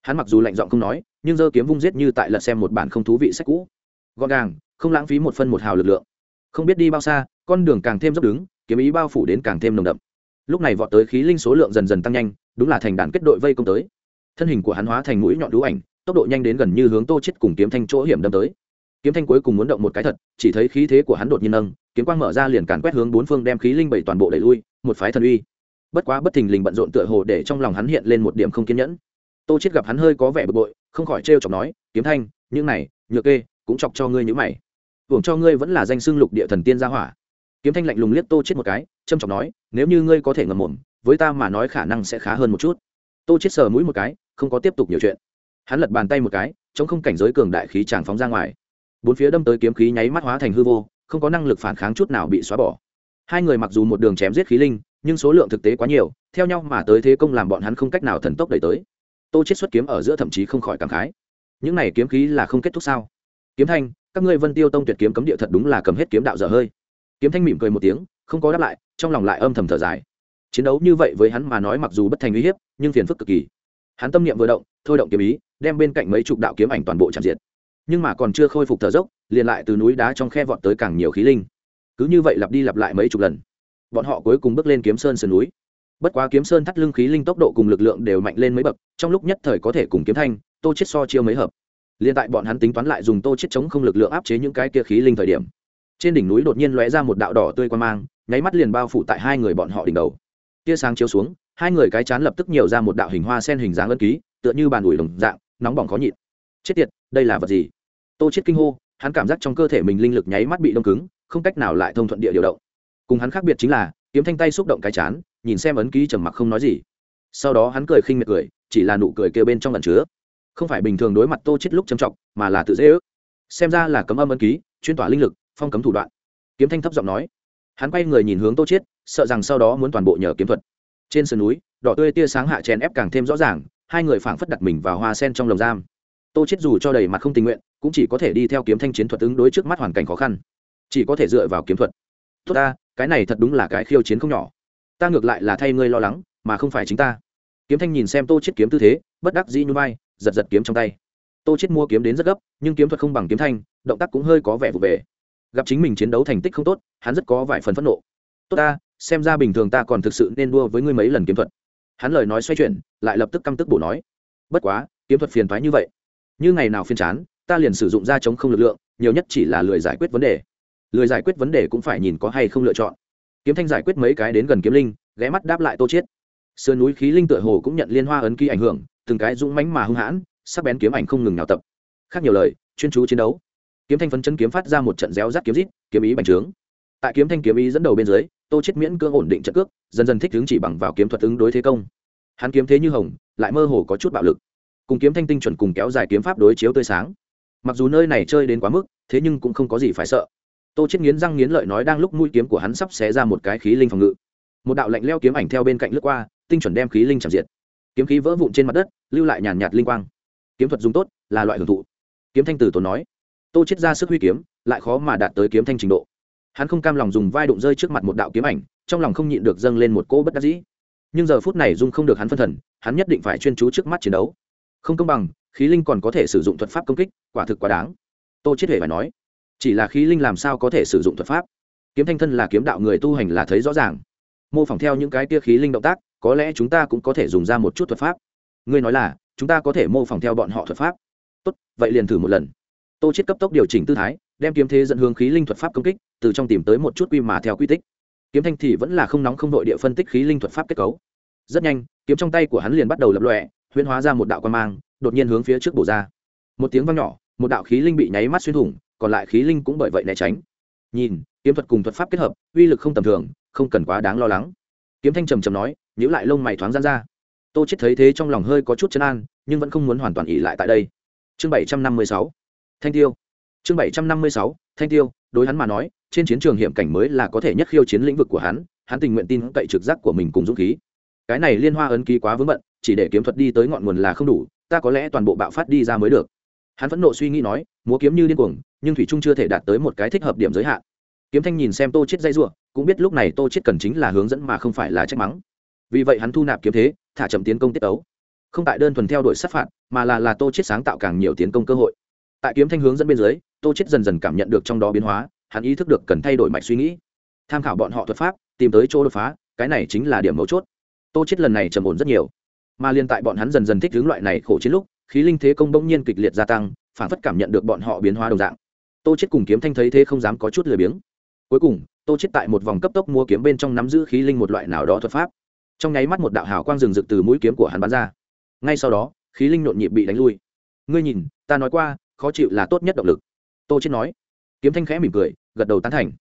Hắn mặc dù lạnh giọng không nói, nhưng giơ kiếm vung giết như tại lật xem một bản không thú vị sách cũ. Gọn gàng, không lãng phí một phân một hào lực lượng. Không biết đi bao xa, con đường càng thêm dốc đứng, kiếm ý bao phủ đến càng thêm nồng đậm. Lúc này vọt tới khí linh số lượng dần dần tăng nhanh, đúng là thành đàn kết đội vây công tới. Thân hình của hắn hóa thành mũi nhọn đũ ảnh, tốc độ nhanh đến gần như hướng tô chết cùng kiếm thanh chỗ hiểm đâm tới kiếm thanh cuối cùng muốn động một cái thật, chỉ thấy khí thế của hắn đột nhiên nâng, kiếm quang mở ra liền càn quét hướng bốn phương đem khí linh bảy toàn bộ đẩy lui, một phái thần uy. Bất quá bất thình lình bận rộn tựa hồ để trong lòng hắn hiện lên một điểm không kiên nhẫn. Tô chết gặp hắn hơi có vẻ bực bội, không khỏi trêu chọc nói, kiếm thanh, những này, nhược kê, cũng chọc cho ngươi như mày. Hưởng cho ngươi vẫn là danh xưng lục địa thần tiên gia hỏa. Kiếm thanh lạnh lùng liếc tô chết một cái trâm trọng nói, nếu như ngươi có thể ngầm mồm, với ta mà nói khả năng sẽ khá hơn một chút. Tô chết sờ mũi một cái, không có tiếp tục nhiều chuyện. Hắn lật bàn tay một cái, chống không cảnh giới cường đại khí tràng phóng ra ngoài bốn phía đâm tới kiếm khí nháy mắt hóa thành hư vô, không có năng lực phản kháng chút nào bị xóa bỏ. Hai người mặc dù một đường chém giết khí linh, nhưng số lượng thực tế quá nhiều, theo nhau mà tới thế công làm bọn hắn không cách nào thần tốc đẩy tới. Tô chết xuất kiếm ở giữa thậm chí không khỏi cảm khái. Những này kiếm khí là không kết thúc sao? Kiếm thanh, các ngươi vân tiêu tông tuyệt kiếm cấm địa thật đúng là cầm hết kiếm đạo dở hơi. Kiếm thanh mỉm cười một tiếng, không có đáp lại, trong lòng lại âm thầm thở dài. Chiến đấu như vậy với hắn mà nói mặc dù bất thành uy hiếp, nhưng phiền phức cực kỳ. Hắn tâm niệm vừa động, thôi động kiếm ý, đem bên cạnh mấy chục đạo kiếm ảnh toàn bộ chạm diệt nhưng mà còn chưa khôi phục thở dốc, liền lại từ núi đá trong khe vọt tới càng nhiều khí linh. Cứ như vậy lặp đi lặp lại mấy chục lần, bọn họ cuối cùng bước lên kiếm sơn sườn núi. Bất quá kiếm sơn thắt lưng khí linh tốc độ cùng lực lượng đều mạnh lên mấy bậc, trong lúc nhất thời có thể cùng kiếm thanh, tô chết so chiêu mấy hợp. Liền tại bọn hắn tính toán lại dùng tô chết chống không lực lượng áp chế những cái kia khí linh thời điểm, trên đỉnh núi đột nhiên lóe ra một đạo đỏ tươi quan mang, nháy mắt liền bao phủ tại hai người bọn họ đỉnh đầu. Tia sáng chiếu xuống, hai người cái chán lập tức nhiều ra một đạo hình hoa sen hình dáng ân ký, tựa như bàn ủi đồng dạng, nóng bỏng khó nhịn. Chết tiệt, đây là vật gì? Tô chết kinh hô, hắn cảm giác trong cơ thể mình linh lực nháy mắt bị đông cứng, không cách nào lại thông thuận địa điều động. Cùng hắn khác biệt chính là, kiếm thanh tay xúc động cái chán, nhìn xem ấn ký trầm mặc không nói gì. Sau đó hắn cười khinh miệt cười, chỉ là nụ cười kêu bên trong lần chứa. Không phải bình thường đối mặt tô chết lúc trầm trọng, mà là tự dễ ước. Xem ra là cấm âm ấn ký, chuyên tỏa linh lực, phong cấm thủ đoạn. Kiếm thanh thấp giọng nói. Hắn quay người nhìn hướng tô chết sợ rằng sau đó muốn toàn bộ nhờ kiếm thuật. Trên sườn núi, đỏ tươi tia sáng hạ chèn ép càng thêm rõ ràng, hai người phảng phất đặt mình vào hoa sen trong lồng giam tô chết dù cho đầy mặt không tình nguyện, cũng chỉ có thể đi theo kiếm thanh chiến thuật ứng đối trước mắt hoàn cảnh khó khăn. Chỉ có thể dựa vào kiếm thuật. Tốt ta, cái này thật đúng là cái khiêu chiến không nhỏ. Ta ngược lại là thay ngươi lo lắng, mà không phải chính ta. Kiếm thanh nhìn xem tô chết kiếm tư thế, bất đắc dĩ như bay giật giật kiếm trong tay. Tô chết mua kiếm đến rất gấp, nhưng kiếm thuật không bằng kiếm thanh, động tác cũng hơi có vẻ vụ về. Gặp chính mình chiến đấu thành tích không tốt, hắn rất có vài phần phẫn nộ. Tốt ta, xem ra bình thường ta còn thực sự nên đua với ngươi mấy lần kiếm thuật. Hắn lời nói xoay chuyển, lại lập tức căm tức bổ nói. Bất quá, kiếm thuật phiền thoái như vậy như ngày nào phiên chán, ta liền sử dụng ra chống không lực lượng, nhiều nhất chỉ là lười giải quyết vấn đề. Lười giải quyết vấn đề cũng phải nhìn có hay không lựa chọn. Kiếm thanh giải quyết mấy cái đến gần kiếm linh, ghé mắt đáp lại tô chiết. Sườn núi khí linh tựa hồ cũng nhận liên hoa ấn ký ảnh hưởng, từng cái dũng mãnh mà hung hãn, sắc bén kiếm ảnh không ngừng nào tập. Khác nhiều lời, chuyên chú chiến đấu. Kiếm thanh phấn chân kiếm phát ra một trận réo rắt kiếm rít, kiếm ý bành trướng. Tại kiếm thanh kiếm ý dẫn đầu bên dưới, tô chết miễn cưỡng ổn định trận cước, dần dần thích hướng chỉ bằng vào kiếm thuật ứng đối thế công. Hắn kiếm thế như hồng, lại mơ hồ có chút bạo lực cùng kiếm thanh tinh chuẩn cùng kéo dài kiếm pháp đối chiếu tươi sáng. Mặc dù nơi này chơi đến quá mức, thế nhưng cũng không có gì phải sợ. Tô chết nghiến răng nghiến lợi nói đang lúc mũi kiếm của hắn sắp xé ra một cái khí linh phòng ngự. Một đạo lạnh leo kiếm ảnh theo bên cạnh lướt qua, tinh chuẩn đem khí linh chạm diệt. Kiếm khí vỡ vụn trên mặt đất, lưu lại nhàn nhạt linh quang. Kiếm thuật dùng tốt, là loại hưởng thụ. Kiếm thanh tử tốn nói, tô chết ra sức huy kiếm, lại khó mà đạt tới kiếm thanh trình độ. Hắn không cam lòng dùng vai đụng rơi trước mặt một đạo kiếm ảnh, trong lòng không nhịn được dâng lên một cỗ bất đắc dĩ. Nhưng giờ phút này dung không được hắn phân thần, hắn nhất định phải chuyên chú trước mắt chiến đấu không công bằng, khí linh còn có thể sử dụng thuật pháp công kích, quả thực quá đáng. Tô chết hề phải nói, chỉ là khí linh làm sao có thể sử dụng thuật pháp? Kiếm thanh thân là kiếm đạo người tu hành là thấy rõ ràng. Mô phỏng theo những cái tia khí linh động tác, có lẽ chúng ta cũng có thể dùng ra một chút thuật pháp. Ngươi nói là, chúng ta có thể mô phỏng theo bọn họ thuật pháp. Tốt, vậy liền thử một lần. Tô chết cấp tốc điều chỉnh tư thái, đem kiếm thế dẫn hướng khí linh thuật pháp công kích, từ trong tìm tới một chút quy mà theo quy tích. Kiếm thanh thì vẫn là không nóng không đội địa phân tích khí linh thuật pháp kết cấu. Rất nhanh, kiếm trong tay của hắn liền bắt đầu lập lòe huyễn hóa ra một đạo quan mang, đột nhiên hướng phía trước bổ ra. Một tiếng vang nhỏ, một đạo khí linh bị nháy mắt xuyên thủng, còn lại khí linh cũng bởi vậy né tránh. Nhìn, kiếm thuật cùng thuật pháp kết hợp, uy lực không tầm thường, không cần quá đáng lo lắng. Kiếm thanh trầm trầm nói, nhíu lại lông mày thoáng gian ra. Tô chết thấy thế trong lòng hơi có chút chân an, nhưng vẫn không muốn hoàn toàn ỉ lại tại đây. Chương bảy trăm năm mươi sáu, thanh tiêu. Chương bảy trăm năm mươi sáu, thanh tiêu, đối hắn mà nói, trên chiến trường hiểm cảnh mới là có thể nhất khiêu chiến lĩnh vực của hắn hắn tình nguyện tin cậy trực giác của mình cùng dũng khí. Cái này liên hoa ấn ký quá vướng bận chỉ để kiếm thuật đi tới ngọn nguồn là không đủ, ta có lẽ toàn bộ bạo phát đi ra mới được. Hắn vẫn nộ suy nghĩ nói, múa kiếm như điên cuồng, nhưng thủy trung chưa thể đạt tới một cái thích hợp điểm giới hạn. Kiếm thanh nhìn xem tô chết dây ruộng cũng biết lúc này tô chết cần chính là hướng dẫn mà không phải là trách mắng. Vì vậy hắn thu nạp kiếm thế, thả chậm tiến công tiết tấu. Không tại đơn thuần theo đuổi sát phạt, mà là là tô chết sáng tạo càng nhiều tiến công cơ hội. Tại kiếm thanh hướng dẫn bên dưới, tô chết dần dần cảm nhận được trong đó biến hóa, hắn ý thức được cần thay đổi mạch suy nghĩ. Tham khảo bọn họ thuật pháp, tìm tới chỗ đột phá, cái này chính là điểm mấu chốt. Tô chết lần này trầm ổn rất nhiều mà liên tại bọn hắn dần dần thích hướng loại này khổ chiến lúc, khí linh thế công bỗng nhiên kịch liệt gia tăng, phản phất cảm nhận được bọn họ biến hóa đồng dạng. Tô chết cùng kiếm thanh thấy thế không dám có chút lười biếng. Cuối cùng, tô chết tại một vòng cấp tốc mua kiếm bên trong nắm giữ khí linh một loại nào đó thuật pháp. Trong nháy mắt một đạo hào quang rừng rực từ mũi kiếm của hắn bắn ra. Ngay sau đó, khí linh nhộn nhịp bị đánh lui. Ngươi nhìn, ta nói qua, khó chịu là tốt nhất động lực. Tô chết nói. Kiếm thanh khẽ mỉm cười, gật đầu tán thành.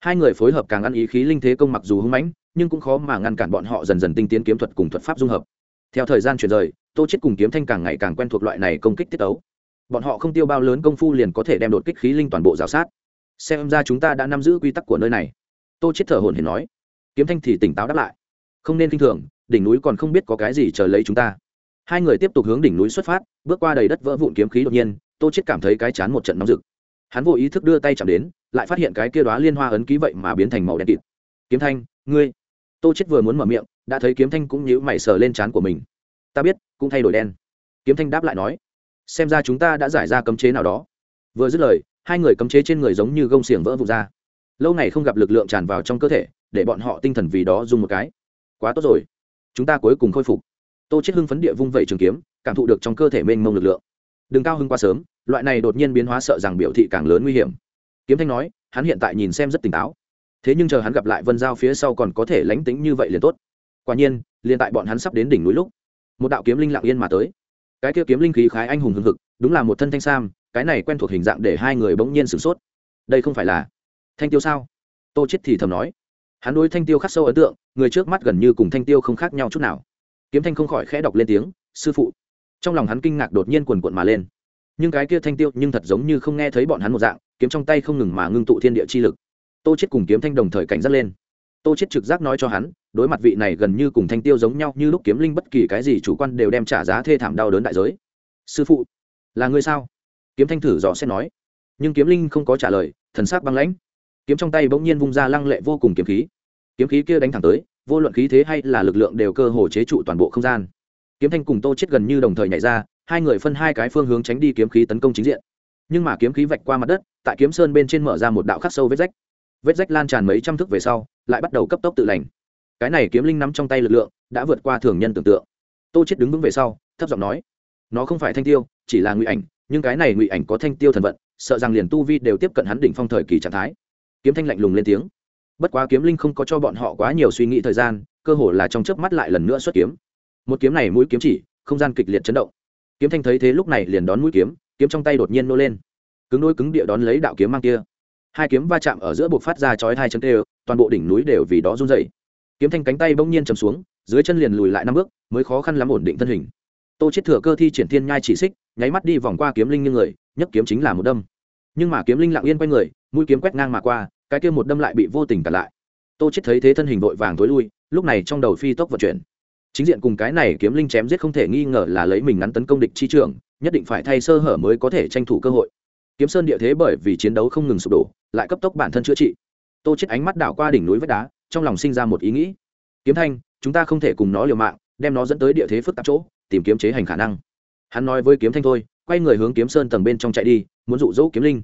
Hai người phối hợp càng ăn ý khí linh thế công mặc dù hung mãnh, nhưng cũng khó mà ngăn cản bọn họ dần dần tinh tiến kiếm thuật cùng thuật pháp dung hợp theo thời gian chuyển rời, tô chết cùng kiếm thanh càng ngày càng quen thuộc loại này công kích tiết tấu. Bọn họ không tiêu bao lớn công phu liền có thể đem đột kích khí linh toàn bộ rào sát. Xem ra chúng ta đã nắm giữ quy tắc của nơi này. Tô chết thở hổn hển nói. Kiếm thanh thì tỉnh táo đáp lại. Không nên kinh thường, đỉnh núi còn không biết có cái gì chờ lấy chúng ta. Hai người tiếp tục hướng đỉnh núi xuất phát, bước qua đầy đất vỡ vụn kiếm khí đột nhiên, tô chết cảm thấy cái chán một trận nóng rực. Hắn vô ý thức đưa tay chạm đến, lại phát hiện cái kia đóa liên hoa ấn ký vậy mà biến thành màu đen kịt. Kiếm thanh, ngươi? Tô chết vừa muốn mở miệng đã thấy kiếm thanh cũng nhíu mày sờ lên trán của mình. Ta biết, cũng thay đổi đen. Kiếm thanh đáp lại nói, xem ra chúng ta đã giải ra cấm chế nào đó. Vừa dứt lời, hai người cấm chế trên người giống như gông xiềng vỡ vụn ra. Lâu ngày không gặp lực lượng tràn vào trong cơ thể, để bọn họ tinh thần vì đó dùng một cái. Quá tốt rồi. Chúng ta cuối cùng khôi phục. Tô chết hưng phấn địa vung vẩy trường kiếm, cảm thụ được trong cơ thể mênh mông lực lượng. Đừng cao hưng quá sớm, loại này đột nhiên biến hóa sợ rằng biểu thị càng lớn nguy hiểm. Kiếm thanh nói, hắn hiện tại nhìn xem rất tỉnh táo. Thế nhưng chờ hắn gặp lại vân giao phía sau còn có thể lánh tính như vậy liền tốt quả nhiên, liền tại bọn hắn sắp đến đỉnh núi lúc, một đạo kiếm linh lặng yên mà tới. Cái kia kiếm linh khí khái anh hùng hưng hực, đúng là một thân thanh sam, cái này quen thuộc hình dạng để hai người bỗng nhiên sửng sốt. Đây không phải là thanh tiêu sao? Tô chết thì thầm nói. Hắn đối thanh tiêu khắc sâu ấn tượng, người trước mắt gần như cùng thanh tiêu không khác nhau chút nào. Kiếm thanh không khỏi khẽ đọc lên tiếng, sư phụ. Trong lòng hắn kinh ngạc đột nhiên quần quận mà lên. Nhưng cái kia thanh tiêu nhưng thật giống như không nghe thấy bọn hắn một dạng, kiếm trong tay không ngừng mà ngưng tụ thiên địa chi lực. Tô chết cùng kiếm thanh đồng thời cảnh giác lên. Tô chết trực giác nói cho hắn đối mặt vị này gần như cùng thanh tiêu giống nhau như lúc kiếm linh bất kỳ cái gì chủ quan đều đem trả giá thê thảm đau đớn đại giới. Sư phụ, là ngươi sao? Kiếm thanh thử dò xét nói. Nhưng kiếm linh không có trả lời, thần sắc băng lãnh. Kiếm trong tay bỗng nhiên vung ra lăng lệ vô cùng kiếm khí. Kiếm khí kia đánh thẳng tới, vô luận khí thế hay là lực lượng đều cơ hồ chế trụ toàn bộ không gian. Kiếm thanh cùng tô chết gần như đồng thời nhảy ra, hai người phân hai cái phương hướng tránh đi kiếm khí tấn công chính diện. Nhưng mà kiếm khí vạch qua mặt đất, tại kiếm sơn bên trên mở ra một đạo khắc sâu vết rách. Vết rách lan tràn mấy trăm thước về sau, lại bắt đầu cấp tốc tự lành cái này kiếm linh nắm trong tay lực lượng đã vượt qua thường nhân tưởng tượng. Tô chết đứng vững về sau, thấp giọng nói, nó không phải thanh tiêu, chỉ là ngụy ảnh, nhưng cái này ngụy ảnh có thanh tiêu thần vận, sợ rằng liền tu vi đều tiếp cận hắn đỉnh phong thời kỳ trạng thái. Kiếm thanh lạnh lùng lên tiếng, bất quá kiếm linh không có cho bọn họ quá nhiều suy nghĩ thời gian, cơ hồ là trong chớp mắt lại lần nữa xuất kiếm. Một kiếm này mũi kiếm chỉ, không gian kịch liệt chấn động. Kiếm thanh thấy thế lúc này liền đón mũi kiếm kiếm trong tay đột nhiên nô lên. Cứng đôi cứng địa đón lấy đạo kiếm mang kia. Hai kiếm va chạm ở giữa buộc phát ra chói hai chân tê, toàn bộ đỉnh núi đều vì đó run rẩy kiếm thanh cánh tay bỗng nhiên chầm xuống, dưới chân liền lùi lại năm bước, mới khó khăn lắm ổn định thân hình. Tô chết thừa cơ thi triển thiên nhai chỉ xích, nháy mắt đi vòng qua kiếm linh như người, nhấc kiếm chính là một đâm. Nhưng mà kiếm linh lặng yên quay người, mũi kiếm quét ngang mà qua, cái kia một đâm lại bị vô tình cản lại. Tô chết thấy thế thân hình vội vàng tối lui, lúc này trong đầu phi tốc vận chuyển. Chính diện cùng cái này kiếm linh chém giết không thể nghi ngờ là lấy mình ngắn tấn công địch chi trường, nhất định phải thay sơ hở mới có thể tranh thủ cơ hội. Kiếm sơn địa thế bởi vì chiến đấu không ngừng sụp đổ, lại cấp tốc bản thân chữa trị. Tô chết ánh mắt đảo qua đỉnh núi vách đá trong lòng sinh ra một ý nghĩ. Kiếm thanh, chúng ta không thể cùng nó liều mạng, đem nó dẫn tới địa thế phức tạp chỗ, tìm kiếm chế hành khả năng. Hắn nói với kiếm thanh thôi, quay người hướng kiếm sơn tầng bên trong chạy đi, muốn dụ dỗ kiếm linh.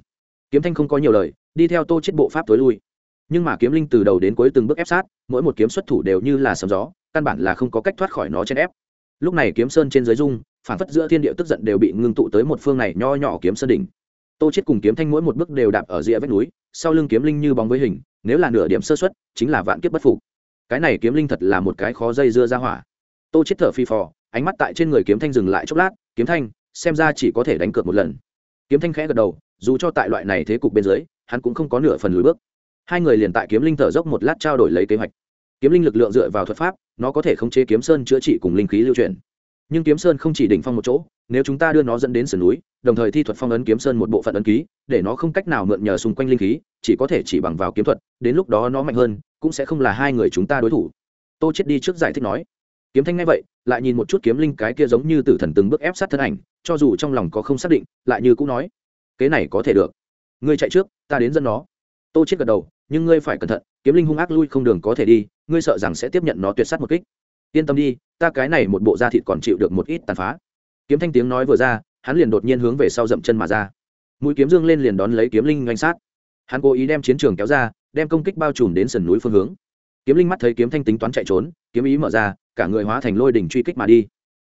Kiếm thanh không có nhiều lời, đi theo tô chết bộ pháp tối lui. Nhưng mà kiếm linh từ đầu đến cuối từng bước ép sát, mỗi một kiếm xuất thủ đều như là sấm gió, căn bản là không có cách thoát khỏi nó chen ép. Lúc này kiếm sơn trên dưới dung phản phất giữa thiên địa tức giận đều bị ngưng tụ tới một phương này nho nhỏ kiếm sơn đỉnh tô chết cùng kiếm thanh mỗi một bước đều đạp ở rìa vách núi, sau lưng kiếm linh như bóng với hình, nếu là nửa điểm sơ xuất chính là vạn kiếp bất phục. Cái này kiếm linh thật là một cái khó dây dưa ra hỏa. Tô chết thở phi phò, ánh mắt tại trên người kiếm thanh dừng lại chốc lát, kiếm thanh, xem ra chỉ có thể đánh cược một lần. Kiếm thanh khẽ gật đầu, dù cho tại loại này thế cục bên dưới, hắn cũng không có nửa phần lùi bước. Hai người liền tại kiếm linh thở dốc một lát trao đổi lấy kế hoạch. Kiếm linh lực lượng dựa vào thuật pháp, nó có thể khống chế kiếm sơn chữa trị cùng linh khí lưu truyền nhưng kiếm sơn không chỉ đỉnh phong một chỗ, nếu chúng ta đưa nó dẫn đến sườn núi, đồng thời thi thuật phong ấn kiếm sơn một bộ phận ấn ký, để nó không cách nào mượn nhờ xung quanh linh khí, chỉ có thể chỉ bằng vào kiếm thuật, đến lúc đó nó mạnh hơn, cũng sẽ không là hai người chúng ta đối thủ. Tô chết đi trước giải thích nói. Kiếm thanh ngay vậy, lại nhìn một chút kiếm linh cái kia giống như tử thần từng bước ép sát thân ảnh, cho dù trong lòng có không xác định, lại như cũng nói, kế này có thể được. Ngươi chạy trước, ta đến dẫn nó. Tô chết gật đầu, nhưng ngươi phải cẩn thận, kiếm linh hung ác lui không đường có thể đi, ngươi sợ rằng sẽ tiếp nhận nó tuyệt sát một kích. Yên tâm đi ta cái này một bộ da thịt còn chịu được một ít tàn phá. Kiếm thanh tiếng nói vừa ra, hắn liền đột nhiên hướng về sau dậm chân mà ra. Mũi kiếm dương lên liền đón lấy kiếm linh doanh sát. Hắn cố ý đem chiến trường kéo ra, đem công kích bao trùm đến sườn núi phương hướng. Kiếm linh mắt thấy kiếm thanh tính toán chạy trốn, kiếm ý mở ra, cả người hóa thành lôi đỉnh truy kích mà đi.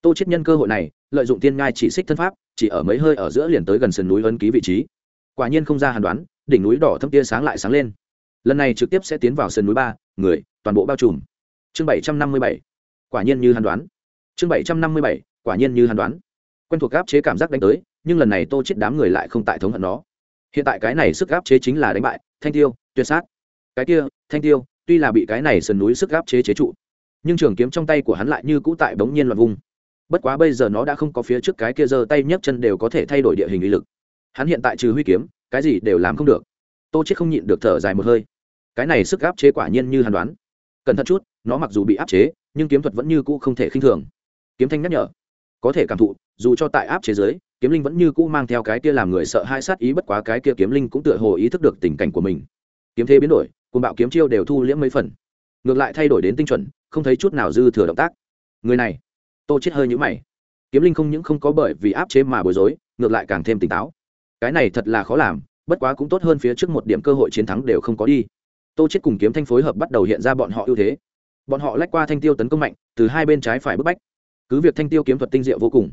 Tô chết nhân cơ hội này, lợi dụng tiên ngai chỉ xích thân pháp, chỉ ở mấy hơi ở giữa liền tới gần sườn núi ấn ký vị trí. Quả nhiên không ra hàn đoán, đỉnh núi đỏ thâm tia sáng lại sáng lên. Lần này trực tiếp sẽ tiến vào sườn núi ba, người, toàn bộ bao trùm. Chương bảy trăm năm mươi bảy quả nhiên như hàn đoán. Chương bảy trăm năm mươi bảy, quả nhiên như hàn đoán. Quen thuộc áp chế cảm giác đánh tới, nhưng lần này tô chết đám người lại không tại thống hận nó. Hiện tại cái này sức áp chế chính là đánh bại, thanh tiêu, tuyệt sát. Cái kia, thanh tiêu, tuy là bị cái này sườn núi sức áp chế chế trụ, nhưng trường kiếm trong tay của hắn lại như cũ tại bỗng nhiên loạn vung. bất quá bây giờ nó đã không có phía trước cái kia giơ tay nhấc chân đều có thể thay đổi địa hình uy lực. Hắn hiện tại trừ huy kiếm, cái gì đều làm không được. Tô chết không nhịn được thở dài một hơi. Cái này sức áp chế quả nhiên như hắn đoán. Cẩn thận chút, nó mặc dù bị áp chế nhưng kiếm thuật vẫn như cũ không thể khinh thường. Kiếm thanh nhắc nhở, có thể cảm thụ, dù cho tại áp chế giới, kiếm linh vẫn như cũ mang theo cái kia làm người sợ hai sát ý bất quá cái kia kiếm linh cũng tựa hồ ý thức được tình cảnh của mình. Kiếm thế biến đổi cùng bạo kiếm chiêu đều thu liễm mấy phần. Ngược lại thay đổi đến tinh chuẩn, không thấy chút nào dư thừa động tác. Người này, tô chết hơi nhũ mày. Kiếm linh không những không có bởi vì áp chế mà bối rối, ngược lại càng thêm tỉnh táo. Cái này thật là khó làm, bất quá cũng tốt hơn phía trước một điểm cơ hội chiến thắng đều không có đi. Tô chết cùng kiếm thanh phối hợp bắt đầu hiện ra bọn họ ưu thế bọn họ lách qua thanh tiêu tấn công mạnh, từ hai bên trái phải bức bách. Cứ việc thanh tiêu kiếm thuật tinh diệu vô cùng,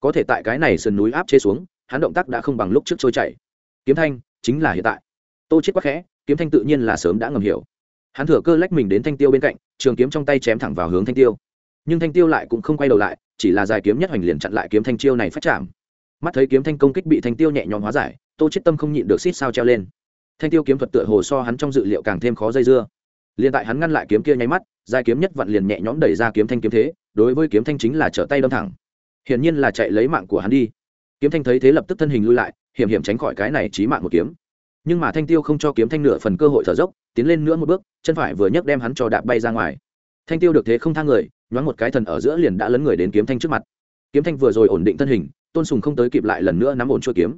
có thể tại cái này sườn núi áp chế xuống, hắn động tác đã không bằng lúc trước trôi chảy. Kiếm thanh, chính là hiện tại. Tô chết quá khẽ, kiếm thanh tự nhiên là sớm đã ngầm hiểu. Hắn thừa cơ lách mình đến thanh tiêu bên cạnh, trường kiếm trong tay chém thẳng vào hướng thanh tiêu. Nhưng thanh tiêu lại cũng không quay đầu lại, chỉ là dài kiếm nhất hoành liền chặn lại kiếm thanh chiêu này phát chạm. Mắt thấy kiếm thanh công kích bị thanh tiêu nhẹ nhõm hóa giải, tô chết tâm không nhịn được xít sao treo lên. Thanh tiêu kiếm thuật tựa hồ so hắn trong dự liệu càng thêm khó dây dưa liền tại hắn ngăn lại kiếm kia nháy mắt dài kiếm nhất vặn liền nhẹ nhõm đẩy ra kiếm thanh kiếm thế, đối với kiếm thanh chính là trở tay đâm thẳng. Hiển nhiên là chạy lấy mạng của hắn đi. Kiếm thanh thấy thế lập tức thân hình lui lại, hiểm hiểm tránh khỏi cái này chí mạng một kiếm. Nhưng mà thanh tiêu không cho kiếm thanh nửa phần cơ hội thở dốc, tiến lên nữa một bước, chân phải vừa nhấc đem hắn cho đạp bay ra ngoài. Thanh tiêu được thế không thang người, nhoáng một cái thần ở giữa liền đã lấn người đến kiếm thanh trước mặt. Kiếm thanh vừa rồi ổn định thân hình, tôn sùng không tới kịp lại lần nữa nắm ổn chua kiếm.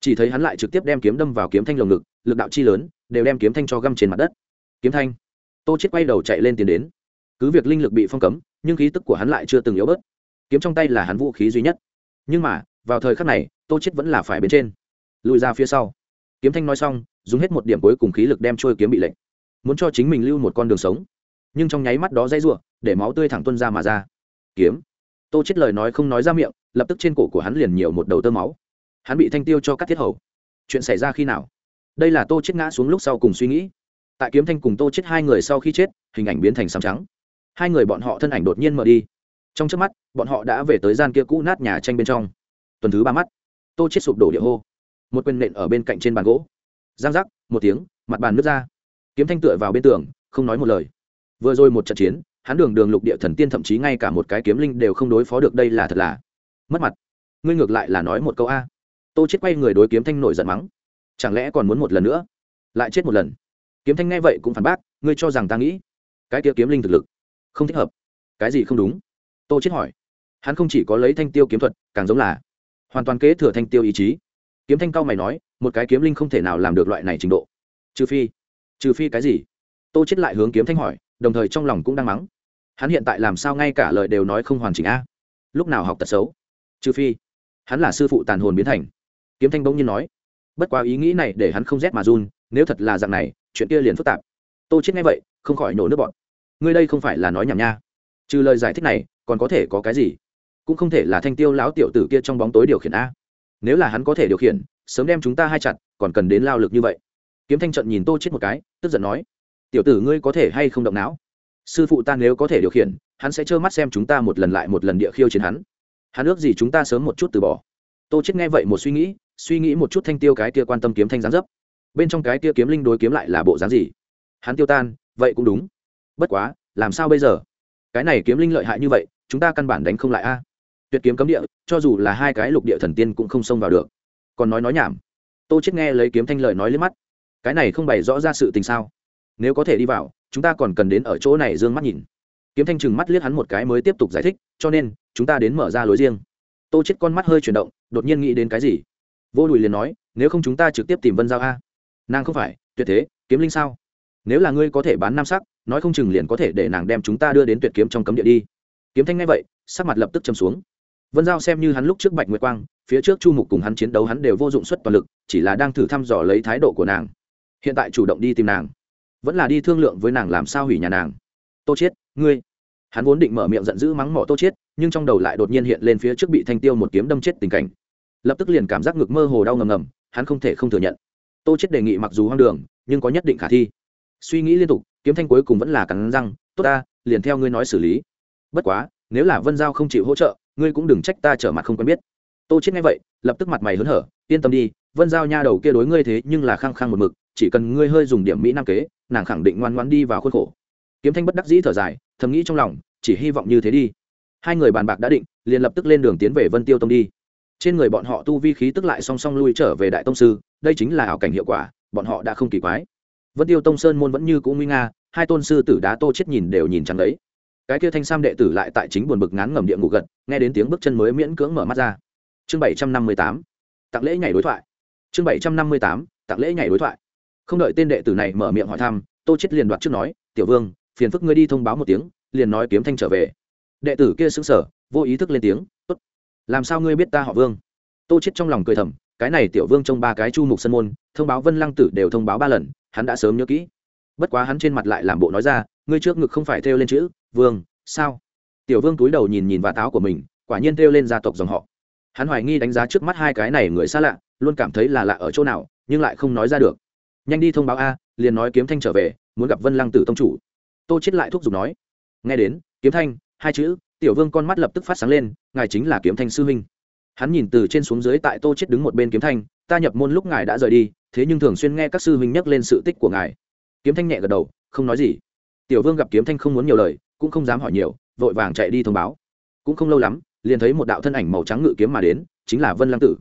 Chỉ thấy hắn lại trực tiếp đem kiếm đâm vào kiếm thanh lồng ngực, lực đạo chi lớn, đều đem kiếm thanh cho găm trên mặt đất. Kiếm thanh tô chết quay đầu chạy lên tiến đến. Cứ việc linh lực bị phong cấm, nhưng khí tức của hắn lại chưa từng yếu bớt. Kiếm trong tay là hắn vũ khí duy nhất. Nhưng mà, vào thời khắc này, tô chết vẫn là phải bên trên. Lùi ra phía sau. Kiếm thanh nói xong, dùng hết một điểm cuối cùng khí lực đem trôi kiếm bị lệnh. Muốn cho chính mình lưu một con đường sống. Nhưng trong nháy mắt đó dây rủa, để máu tươi thẳng tuôn ra mà ra. Kiếm. Tô chết lời nói không nói ra miệng, lập tức trên cổ của hắn liền nhiều một đầu tơ máu. Hắn bị thanh tiêu cho cắt thiết hầu. Chuyện xảy ra khi nào? Đây là tô chết ngã xuống lúc sau cùng suy nghĩ tại kiếm thanh cùng tô chết hai người sau khi chết, hình ảnh biến thành xám trắng. Hai người bọn họ thân ảnh đột nhiên mở đi. Trong trước mắt, bọn họ đã về tới gian kia cũ nát nhà tranh bên trong. Tuần thứ ba mắt, tô chết sụp đổ địa hô. Một quyền nện ở bên cạnh trên bàn gỗ. Giang giác, một tiếng, mặt bàn nứt ra. Kiếm thanh tựa vào bên tường, không nói một lời. Vừa rồi một trận chiến, hắn đường đường lục địa thần tiên thậm chí ngay cả một cái kiếm linh đều không đối phó được đây là thật là mất mặt. Ngươi ngược lại là nói một câu a. Tô chết quay người đối kiếm thanh nổi giận mắng. Chẳng lẽ còn muốn một lần nữa? Lại chết một lần kiếm thanh nghe vậy cũng phản bác, ngươi cho rằng ta nghĩ cái kia kiếm linh thực lực không thích hợp. Cái gì không đúng? Tô chết hỏi. Hắn không chỉ có lấy thanh tiêu kiếm thuật, càng giống là hoàn toàn kế thừa thanh tiêu ý chí. Kiếm thanh cao mày nói, một cái kiếm linh không thể nào làm được loại này trình độ. Trừ phi trừ phi cái gì? Tô chết lại hướng kiếm thanh hỏi, đồng thời trong lòng cũng đang mắng. Hắn hiện tại làm sao ngay cả lời đều nói không hoàn chỉnh a? Lúc nào học tật xấu? Trừ phi, hắn là sư phụ tàn hồn biến thành. Kiếm thanh bỗng nhiên nói, bất quá ý nghĩ này để hắn không rét mà run, nếu thật là dạng này chuyện kia liền phức tạp. Tô chết nghe vậy, không khỏi nổ nước bọn. Ngươi đây không phải là nói nhảm nha. Trừ lời giải thích này, còn có thể có cái gì? Cũng không thể là thanh tiêu lão tiểu tử kia trong bóng tối điều khiển a. Nếu là hắn có thể điều khiển, sớm đem chúng ta hai chặt, còn cần đến lao lực như vậy. Kiếm thanh trận nhìn tô chết một cái, tức giận nói, tiểu tử ngươi có thể hay không động não? Sư phụ ta nếu có thể điều khiển, hắn sẽ trơ mắt xem chúng ta một lần lại một lần địa khiêu chiến hắn. Hắn ước gì chúng ta sớm một chút từ bỏ. Tô chết nghe vậy một suy nghĩ suy nghĩ một chút thanh tiêu cái kia quan tâm kiếm thanh gián dấp bên trong cái kia kiếm linh đối kiếm lại là bộ dáng gì? Hắn tiêu tan, vậy cũng đúng. Bất quá, làm sao bây giờ? Cái này kiếm linh lợi hại như vậy, chúng ta căn bản đánh không lại a. Tuyệt kiếm cấm địa, cho dù là hai cái lục địa thần tiên cũng không xông vào được. Còn nói nói nhảm. Tô chết nghe lấy kiếm thanh lợi nói lên mắt. Cái này không bày rõ ra sự tình sao? Nếu có thể đi vào, chúng ta còn cần đến ở chỗ này dương mắt nhìn. Kiếm thanh trừng mắt liếc hắn một cái mới tiếp tục giải thích, cho nên, chúng ta đến mở ra lối riêng. Tô chết con mắt hơi chuyển động, đột nhiên nghĩ đến cái gì? Vô đùi liền nói, nếu không chúng ta trực tiếp tìm vân giao a nàng không phải, tuyệt thế, kiếm linh sao? Nếu là ngươi có thể bán nam sắc, nói không chừng liền có thể để nàng đem chúng ta đưa đến tuyệt kiếm trong cấm địa đi. Kiếm thanh ngay vậy, sắc mặt lập tức châm xuống. Vân giao xem như hắn lúc trước bạch nguyệt quang, phía trước chu mục cùng hắn chiến đấu hắn đều vô dụng suất toàn lực, chỉ là đang thử thăm dò lấy thái độ của nàng. Hiện tại chủ động đi tìm nàng, vẫn là đi thương lượng với nàng làm sao hủy nhà nàng. Tô chết ngươi. Hắn vốn định mở miệng giận dữ mắng mỏ tô chết nhưng trong đầu lại đột nhiên hiện lên phía trước bị thanh tiêu một kiếm đâm chết tình cảnh. Lập tức liền cảm giác ngực mơ hồ đau ngầm ngầm, hắn không thể không thừa nhận tô chết đề nghị mặc dù hoang đường, nhưng có nhất định khả thi. Suy nghĩ liên tục, kiếm thanh cuối cùng vẫn là cắn răng, tốt ta, liền theo ngươi nói xử lý. Bất quá, nếu là vân giao không chịu hỗ trợ, ngươi cũng đừng trách ta trở mặt không quen biết. Tô chết nghe vậy, lập tức mặt mày hớn hở, yên tâm đi, vân giao nha đầu kia đối ngươi thế nhưng là khăng khăng một mực, chỉ cần ngươi hơi dùng điểm mỹ nam kế, nàng khẳng định ngoan ngoãn đi vào khuôn khổ. Kiếm thanh bất đắc dĩ thở dài, thầm nghĩ trong lòng, chỉ hy vọng như thế đi. Hai người bàn bạc đã định, liền lập tức lên đường tiến về vân tiêu tông đi trên người bọn họ tu vi khí tức lại song song lui trở về đại tông sư, đây chính là ảo cảnh hiệu quả, bọn họ đã không kỳ quái. Vân tiêu tông sơn môn vẫn như cũ nguy nga, hai tôn sư tử đá tô chết nhìn đều nhìn chẳng đấy. Cái kia thanh sam đệ tử lại tại chính buồn bực ngán ngầm địa ngủ gật, nghe đến tiếng bước chân mới miễn cưỡng mở mắt ra. Chương bảy trăm năm mươi tám, tặng lễ nhảy đối thoại. Chương bảy trăm năm mươi tám, tặng lễ nhảy đối thoại. Không đợi tên đệ tử này mở miệng hỏi thăm, tô chết liền đoạt trước nói, tiểu vương, phiền phức ngươi đi thông báo một tiếng, liền nói kiếm thanh trở về. Đệ tử kia sững sờ, vô ý thức lên tiếng làm sao ngươi biết ta họ vương? Tô chết trong lòng cười thầm, cái này tiểu vương trong ba cái chu mục sân môn, thông báo vân lăng tử đều thông báo ba lần, hắn đã sớm nhớ kỹ. Bất quá hắn trên mặt lại làm bộ nói ra, ngươi trước ngực không phải thêu lên chữ, vương, sao? Tiểu vương túi đầu nhìn nhìn và táo của mình, quả nhiên thêu lên gia tộc dòng họ. Hắn hoài nghi đánh giá trước mắt hai cái này người xa lạ, luôn cảm thấy là lạ ở chỗ nào, nhưng lại không nói ra được. Nhanh đi thông báo a, liền nói kiếm thanh trở về, muốn gặp vân lăng tử tông chủ. Tô chết lại thúc giục nói, nghe đến, kiếm thanh, hai chữ tiểu vương con mắt lập tức phát sáng lên, ngài chính là kiếm thanh sư huynh. Hắn nhìn từ trên xuống dưới tại tô chết đứng một bên kiếm thanh, ta nhập môn lúc ngài đã rời đi, thế nhưng thường xuyên nghe các sư huynh nhắc lên sự tích của ngài. Kiếm thanh nhẹ gật đầu, không nói gì. Tiểu vương gặp kiếm thanh không muốn nhiều lời, cũng không dám hỏi nhiều, vội vàng chạy đi thông báo. Cũng không lâu lắm, liền thấy một đạo thân ảnh màu trắng ngự kiếm mà đến, chính là vân lăng tử.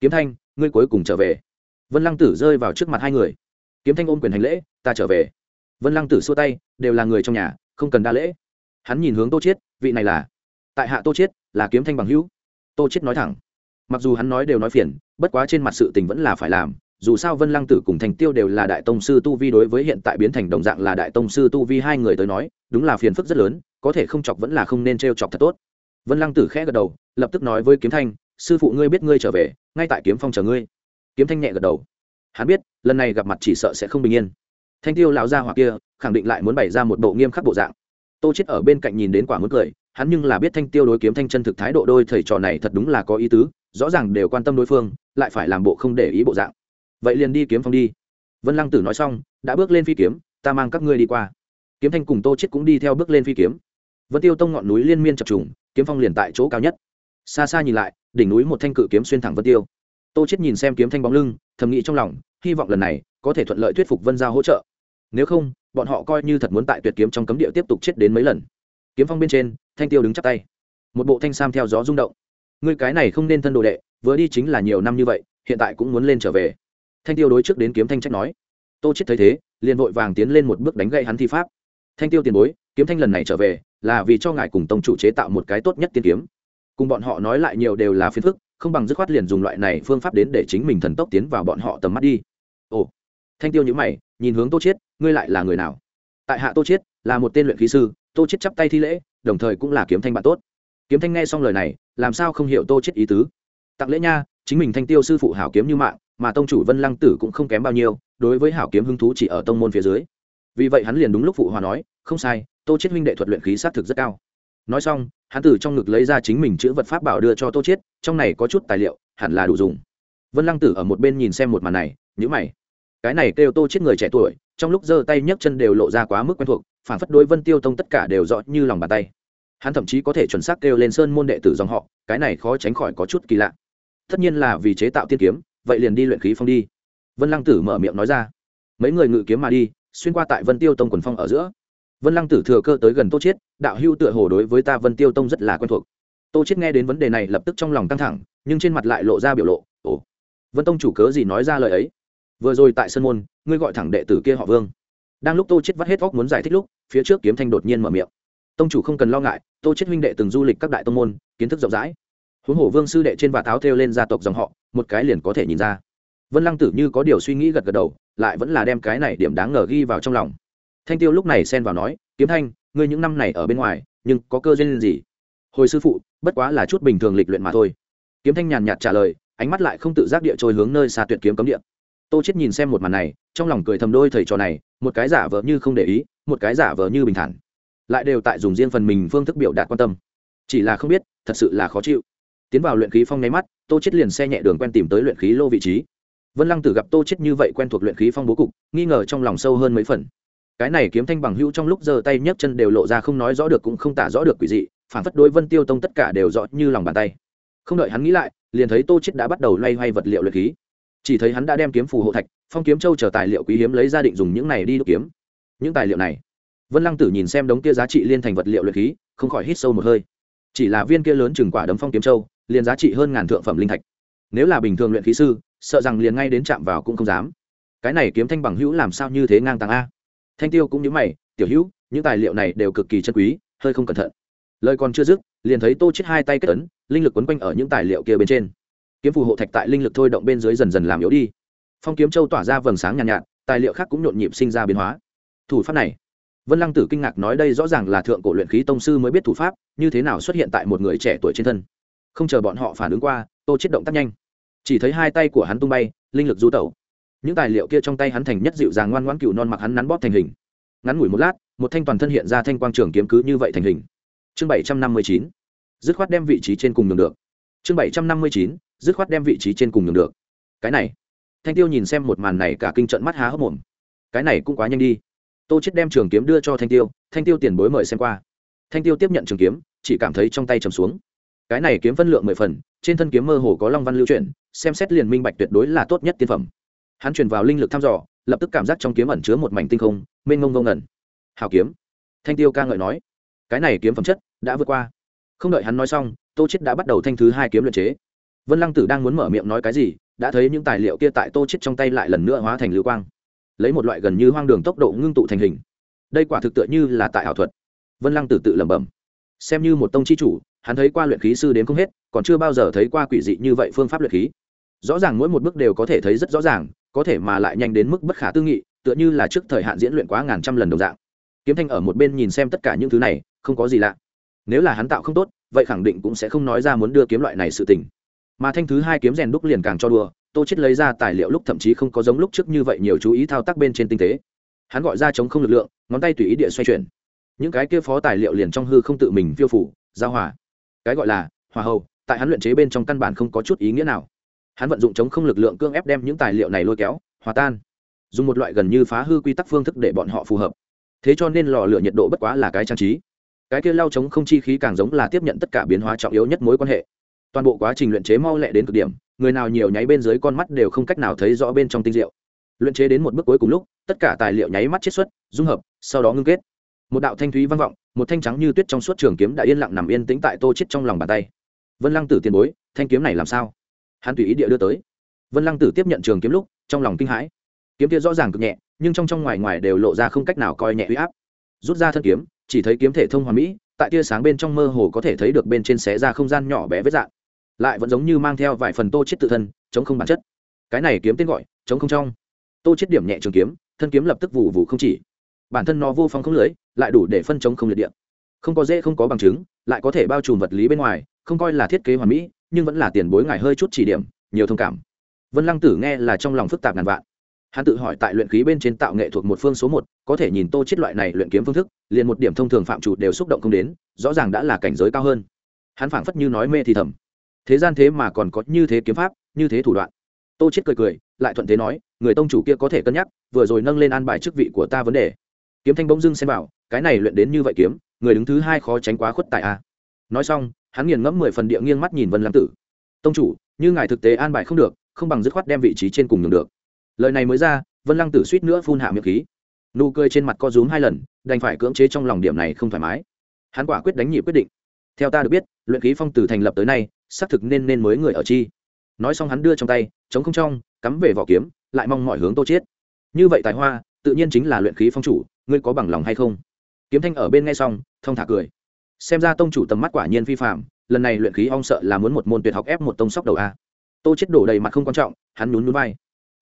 Kiếm thanh, ngươi cuối cùng trở về. Vân lăng tử rơi vào trước mặt hai người. Kiếm thanh ôm quyền hành lễ, ta trở về. Vân lăng tử xua tay, đều là người trong nhà, không cần đa lễ hắn nhìn hướng tô chiết, vị này là? Tại hạ tô chiết, là kiếm thanh bằng hữu. Tô chiết nói thẳng. Mặc dù hắn nói đều nói phiền, bất quá trên mặt sự tình vẫn là phải làm. Dù sao vân lăng tử cùng thành tiêu đều là đại tông sư tu vi đối với hiện tại biến thành đồng dạng là đại tông sư tu vi hai người tới nói, đúng là phiền phức rất lớn, có thể không chọc vẫn là không nên t chọc thật tốt. Vân lăng tử khẽ gật đầu, lập tức nói với kiếm thanh, sư phụ ngươi biết ngươi trở về, ngay tại kiếm phong chờ ngươi. Kiếm thanh nhẹ gật đầu. Hắn biết, lần này gặp mặt chỉ sợ sẽ không bình yên. Thanh tiêu lão gia hoặc kia, khẳng định lại muốn bày ra một bộ nghiêm khắc bộ dạng tô chết ở bên cạnh nhìn đến quả muốn cười, hắn nhưng là biết thanh tiêu đối kiếm thanh chân thực thái độ đôi thầy trò này thật đúng là có ý tứ, rõ ràng đều quan tâm đối phương, lại phải làm bộ không để ý bộ dạng. Vậy liền đi kiếm phong đi. Vân lăng tử nói xong, đã bước lên phi kiếm, ta mang các ngươi đi qua. Kiếm thanh cùng tô chết cũng đi theo bước lên phi kiếm. Vân tiêu tông ngọn núi liên miên chập trùng, kiếm phong liền tại chỗ cao nhất. Xa xa nhìn lại, đỉnh núi một thanh cự kiếm xuyên thẳng vân tiêu. Tô chết nhìn xem kiếm thanh bóng lưng, thầm nghĩ trong lòng, hy vọng lần này có thể thuận lợi thuyết phục vân giao hỗ trợ nếu không, bọn họ coi như thật muốn tại tuyệt kiếm trong cấm địa tiếp tục chết đến mấy lần. Kiếm phong bên trên, thanh tiêu đứng chắp tay. Một bộ thanh sam theo gió rung động. Ngươi cái này không nên thân đồ đệ, vừa đi chính là nhiều năm như vậy, hiện tại cũng muốn lên trở về. Thanh tiêu đối trước đến kiếm thanh trách nói. Tô chết thấy thế, liền vội vàng tiến lên một bước đánh gậy hắn thi pháp. Thanh tiêu tiền bối, kiếm thanh lần này trở về, là vì cho ngài cùng tông chủ chế tạo một cái tốt nhất tiên kiếm. Cùng bọn họ nói lại nhiều đều là phiền phức, không bằng dứt khoát liền dùng loại này phương pháp đến để chính mình thần tốc tiến vào bọn họ tầm mắt đi. Ồ. Thanh tiêu nhữ mày nhìn hướng tô chiết, ngươi lại là người nào? Tại hạ tô chiết là một tên luyện khí sư, tô chiết chắp tay thi lễ, đồng thời cũng là kiếm thanh bạn tốt. Kiếm thanh nghe xong lời này, làm sao không hiểu tô chiết ý tứ? Tặng lễ nha, chính mình thanh tiêu sư phụ hảo kiếm như mạng, mà tông chủ vân lăng tử cũng không kém bao nhiêu, đối với hảo kiếm hứng thú chỉ ở tông môn phía dưới. Vì vậy hắn liền đúng lúc phụ hòa nói, không sai, tô chiết huynh đệ thuật luyện khí sát thực rất cao. Nói xong, hắn từ trong ngực lấy ra chính mình chữ vật pháp bảo đưa cho tô chiết, trong này có chút tài liệu, hẳn là đủ dùng. Vân lăng tử ở một bên nhìn xem một màn này nhữ mày cái này kêu tô chiết người trẻ tuổi, trong lúc giơ tay nhấc chân đều lộ ra quá mức quen thuộc phản phất đối vân tiêu tông tất cả đều rõ như lòng bàn tay. Hắn thậm chí có thể chuẩn xác kêu lên sơn môn đệ tử dòng họ, cái này khó tránh khỏi có chút kỳ lạ. Tất nhiên là vì chế tạo tiên kiếm, vậy liền đi luyện khí phong đi. Vân lăng tử mở miệng nói ra. Mấy người ngự kiếm mà đi, xuyên qua tại vân tiêu tông quần phong ở giữa. Vân lăng tử thừa cơ tới gần tô chiết, đạo hưu tựa hồ đối với ta vân tiêu tông rất là quen thuộc. Tô chiết nghe đến vấn đề này lập tức trong lòng căng thẳng, nhưng trên mặt lại lộ ra biểu lộ, ồ. Vân tông chủ cớ gì nói ra lời ấy? Vừa rồi tại sân môn, ngươi gọi thẳng đệ tử kia họ vương. Đang lúc tô chết vắt hết óc muốn giải thích lúc, phía trước kiếm thanh đột nhiên mở miệng. Tông chủ không cần lo ngại, tô chết huynh đệ từng du lịch các đại tông môn, kiến thức rộng rãi. Huống hồ vương sư đệ trên và tháo theo lên gia tộc dòng họ, một cái liền có thể nhìn ra. Vân lăng tử như có điều suy nghĩ gật gật đầu, lại vẫn là đem cái này điểm đáng ngờ ghi vào trong lòng. Thanh tiêu lúc này xen vào nói, kiếm thanh, ngươi những năm này ở bên ngoài, nhưng có cơ duyên gì? Hồi sư phụ, bất quá là chút bình thường lịch luyện mà thôi. Kiếm thanh nhàn nhạt trả lời, ánh mắt lại không tự giác địa trôi hướng nơi xa tuyệt kiếm cấm địa tô chết nhìn xem một màn này, trong lòng cười thầm đôi thầy trò này, một cái giả vờ như không để ý, một cái giả vờ như bình thản. Lại đều tại dùng riêng phần mình phương thức biểu đạt quan tâm. Chỉ là không biết, thật sự là khó chịu. Tiến vào luyện khí phong nháy mắt, tô chết liền xe nhẹ đường quen tìm tới luyện khí lô vị trí. Vân lăng tử gặp tô chết như vậy quen thuộc luyện khí phong bố cục, nghi ngờ trong lòng sâu hơn mấy phần. Cái này kiếm thanh bằng hữu trong lúc giơ tay nhấc chân đều lộ ra không nói rõ được cũng không tả rõ được quỷ dị, phản phất đối vân tiêu tông tất cả đều rõ như lòng bàn tay. Không đợi hắn nghĩ lại, liền thấy tô chết đã bắt đầu loay hoay vật liệu luyện khí chỉ thấy hắn đã đem kiếm phù hộ thạch, phong kiếm châu chờ tài liệu quý hiếm lấy ra định dùng những này đi đúc kiếm. Những tài liệu này, vân lăng tử nhìn xem đống kia giá trị liên thành vật liệu luyện khí, không khỏi hít sâu một hơi. Chỉ là viên kia lớn chừng quả đấm phong kiếm châu, liền giá trị hơn ngàn thượng phẩm linh thạch. Nếu là bình thường luyện khí sư, sợ rằng liền ngay đến chạm vào cũng không dám. Cái này kiếm thanh bằng hữu làm sao như thế ngang tàng a? Thanh tiêu cũng như mày, tiểu hữu, những tài liệu này đều cực kỳ chân quý, hơi không cẩn thận. Lời còn chưa dứt, liền thấy tô chết hai tay kết ấn, linh lực quấn quanh ở những tài liệu kia bên trên kiếm phù hộ thạch tại linh lực thôi động bên dưới dần dần làm yếu đi. Phong kiếm châu tỏa ra vầng sáng nhàn nhạt, nhạt tài liệu khác cũng nhộn nhịp sinh ra biến hóa. Thủ pháp này vân lăng tử kinh ngạc nói đây rõ ràng là thượng cổ luyện khí tông sư mới biết thủ pháp như thế nào xuất hiện tại một người trẻ tuổi trên thân. Không chờ bọn họ phản ứng qua tô chết động tác nhanh. Chỉ thấy hai tay của hắn tung bay linh lực du tẩu. Những tài liệu kia trong tay hắn thành nhất dịu dàng ngoan ngoãn cựu non mặc hắn nắn bóp thành hình. Ngắn ngủi một lát một thanh toàn thân hiện ra thanh quang trường kiếm cứ như vậy thành hình. Chương bảy trăm năm mươi chín. Dứt khoát đem vị trí trên cùng nhường được. Chương bảy trăm năm mươi chín dứt khoát đem vị trí trên cùng nhường được. Cái này, thanh tiêu nhìn xem một màn này cả kinh trận mắt há hốc mồm. Cái này cũng quá nhanh đi. Tô chết đem trường kiếm đưa cho thanh tiêu thanh tiêu tiền bối mời xem qua. Thanh tiêu tiếp nhận trường kiếm, chỉ cảm thấy trong tay trầm xuống. Cái này kiếm phân lượng mười phần, trên thân kiếm mơ hồ có long văn lưu chuyển, xem xét liền minh bạch tuyệt đối là tốt nhất tiên phẩm. Hắn truyền vào linh lực thăm dò, lập tức cảm giác trong kiếm ẩn chứa một mảnh tinh không, mênh ngông ngông ngẩn. Hào kiếm. Thanh tiêu ca ngợi nói. Cái này kiếm phẩm chất đã vượt qua. Không đợi hắn nói xong, tô chết đã bắt đầu thanh thứ hai kiếm luyện chế vân lăng tử đang muốn mở miệng nói cái gì, đã thấy những tài liệu kia tại tô chết trong tay lại lần nữa hóa thành lưu quang. Lấy một loại gần như hoang đường tốc độ ngưng tụ thành hình. Đây quả thực tựa như là tại ảo thuật. Vân lăng tử tự lẩm bẩm. Xem như một tông chi chủ, hắn thấy qua luyện khí sư đến không hết, còn chưa bao giờ thấy qua quỷ dị như vậy phương pháp luyện khí. Rõ ràng mỗi một bước đều có thể thấy rất rõ ràng, có thể mà lại nhanh đến mức bất khả tư nghị, tựa như là trước thời hạn diễn luyện quá ngàn trăm lần đồng dạng. Kiếm thanh ở một bên nhìn xem tất cả những thứ này, không có gì lạ. Nếu là hắn tạo không tốt, vậy khẳng định cũng sẽ không nói ra muốn đưa kiếm loại này sự tình mà thanh thứ hai kiếm rèn đúc liền càng cho đùa, tô chết lấy ra tài liệu lúc thậm chí không có giống lúc trước như vậy nhiều chú ý thao tác bên trên tinh tế. Hắn gọi ra chống không lực lượng, ngón tay tùy ý địa xoay chuyển. Những cái kia phó tài liệu liền trong hư không tự mình phiêu phủ, giao hòa. Cái gọi là hòa hầu. tại hắn luyện chế bên trong căn bản không có chút ý nghĩa nào. Hắn vận dụng chống không lực lượng cương ép đem những tài liệu này lôi kéo, hòa tan. Dùng một loại gần như phá hư quy tắc phương thức để bọn họ phù hợp. Thế cho nên lò lửa nhiệt độ bất quá là cái trang trí. Cái kia lao chống không chi khí càng giống là tiếp nhận tất cả biến hóa trọng yếu nhất mối quan hệ toàn bộ quá trình luyện chế mau lẹ đến cực điểm, người nào nhiều nháy bên dưới con mắt đều không cách nào thấy rõ bên trong tinh diệu. Luyện chế đến một bước cuối cùng lúc, tất cả tài liệu nháy mắt chiết xuất, dung hợp, sau đó ngưng kết. Một đạo thanh thúy vang vọng, một thanh trắng như tuyết trong suốt trường kiếm đã yên lặng nằm yên tĩnh tại tô chết trong lòng bàn tay. Vân lăng tử tiền bối, thanh kiếm này làm sao? Hắn tùy ý địa đưa tới. Vân lăng tử tiếp nhận trường kiếm lúc, trong lòng kinh hãi. Kiếm kia rõ ràng cực nhẹ, nhưng trong trong ngoài ngoài đều lộ ra không cách nào coi nhẹ uy áp. Rút ra thân kiếm, chỉ thấy kiếm thể thông hoàn mỹ, tại tia sáng bên trong mơ hồ có thể thấy được bên trên xé ra không gian nhỏ bé vết dạng lại vẫn giống như mang theo vài phần tô chết tự thân, chống không bản chất. Cái này kiếm tên gọi, chống không trong. Tô chết điểm nhẹ trường kiếm, thân kiếm lập tức vụ vụ không chỉ. Bản thân nó vô phong không lưới, lại đủ để phân chống không liệt điện không có dễ không có bằng chứng, lại có thể bao trùm vật lý bên ngoài, không coi là thiết kế hoàn mỹ, nhưng vẫn là tiền bối ngài hơi chút chỉ điểm, nhiều thông cảm. Vân lăng tử nghe là trong lòng phức tạp ngàn vạn. Hắn tự hỏi tại luyện khí bên trên tạo nghệ thuộc một phương số một, có thể nhìn tô chết loại này luyện kiếm phương thức, liền một điểm thông thường phạm chủ đều xúc động không đến, rõ ràng đã là cảnh giới cao hơn. Hắn phảng phất như nói mê thì thầm thế gian thế mà còn có như thế kiếm pháp, như thế thủ đoạn. Tô chết cười cười, lại thuận thế nói, người tông chủ kia có thể cân nhắc, vừa rồi nâng lên an bài chức vị của ta vấn đề. Kiếm thanh bỗng dưng xem bảo cái này luyện đến như vậy kiếm, người đứng thứ hai khó tránh quá khuất tại a. Nói xong, hắn nghiền ngẫm mười phần địa nghiêng mắt nhìn vân lăng tử. Tông chủ, như ngài thực tế an bài không được, không bằng dứt khoát đem vị trí trên cùng nhường được. Lời này mới ra, vân lăng tử suýt nữa phun hạ miệng khí. Nụ cười trên mặt co rúm hai lần, đành phải cưỡng chế trong lòng điểm này không thoải mái. Hắn quả quyết đánh nhị quyết định. Theo ta được biết, luyện khí phong tử thành lập tới nay xác thực nên nên mới người ở chi. Nói xong hắn đưa trong tay, chống không trong, cắm về vỏ kiếm, lại mong mọi hướng tô chết như vậy tài hoa, tự nhiên chính là luyện khí phong chủ, ngươi có bằng lòng hay không? Kiếm thanh ở bên nghe xong, thông thả cười. Xem ra tông chủ tầm mắt quả nhiên vi phạm lần này luyện khí ong sợ là muốn một môn tuyệt học ép một tông sóc đầu a. Tô chết đổ đầy mặt không quan trọng, hắn nhún nhún vai.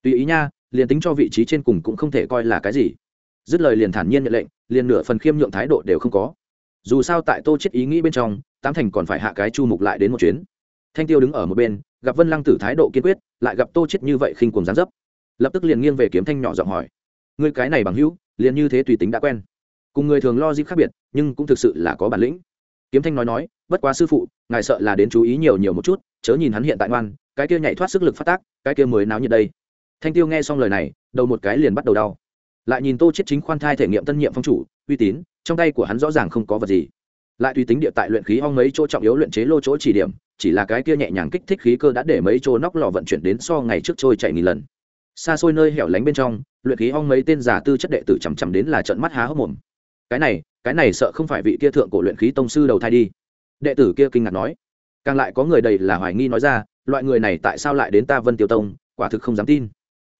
Tùy ý nha, liền tính cho vị trí trên cùng cũng không thể coi là cái gì. Dứt lời liền thản nhiên nhận lệnh, liền nửa phần khiêm nhượng thái độ đều không có. Dù sao tại tô chết ý nghĩ bên trong, tám thành còn phải hạ cái chu mục lại đến một chuyến thanh tiêu đứng ở một bên, gặp vân lăng tử thái độ kiên quyết, lại gặp tô chết như vậy khinh cuồng gián dấp. Lập tức liền nghiêng về kiếm thanh nhỏ giọng hỏi người cái này bằng hữu, liền như thế tùy tính đã quen. Cùng người thường lo dịp khác biệt, nhưng cũng thực sự là có bản lĩnh. Kiếm thanh nói nói, bất quá sư phụ, ngài sợ là đến chú ý nhiều nhiều một chút, chớ nhìn hắn hiện tại ngoan, cái kia nhảy thoát sức lực phát tác, cái kia mới náo nhiệt đây. Thanh tiêu nghe xong lời này, đầu một cái liền bắt đầu đau. Lại nhìn tô chết chính khoan thai thể nghiệm tân nhiệm phong chủ, uy tín, trong tay của hắn rõ ràng không có vật gì. Lại tùy tính địa tại luyện khí ong mấy chỗ trọng yếu luyện chế lô chỗ chỉ điểm chỉ là cái kia nhẹ nhàng kích thích khí cơ đã để mấy chỗ nóc lò vận chuyển đến so ngày trước trôi chạy nghìn lần. Xa xôi nơi hẻo lánh bên trong, luyện khí ong mấy tên giả tư chất đệ tử chằm chằm đến là trận mắt há hốc mồm. Cái này cái này sợ không phải vị kia thượng cổ luyện khí tông sư đầu thai đi. Đệ tử kia kinh ngạc nói. Càng lại có người đầy là hoài nghi nói ra, loại người này tại sao lại đến ta vân tiêu tông, quả thực không dám tin.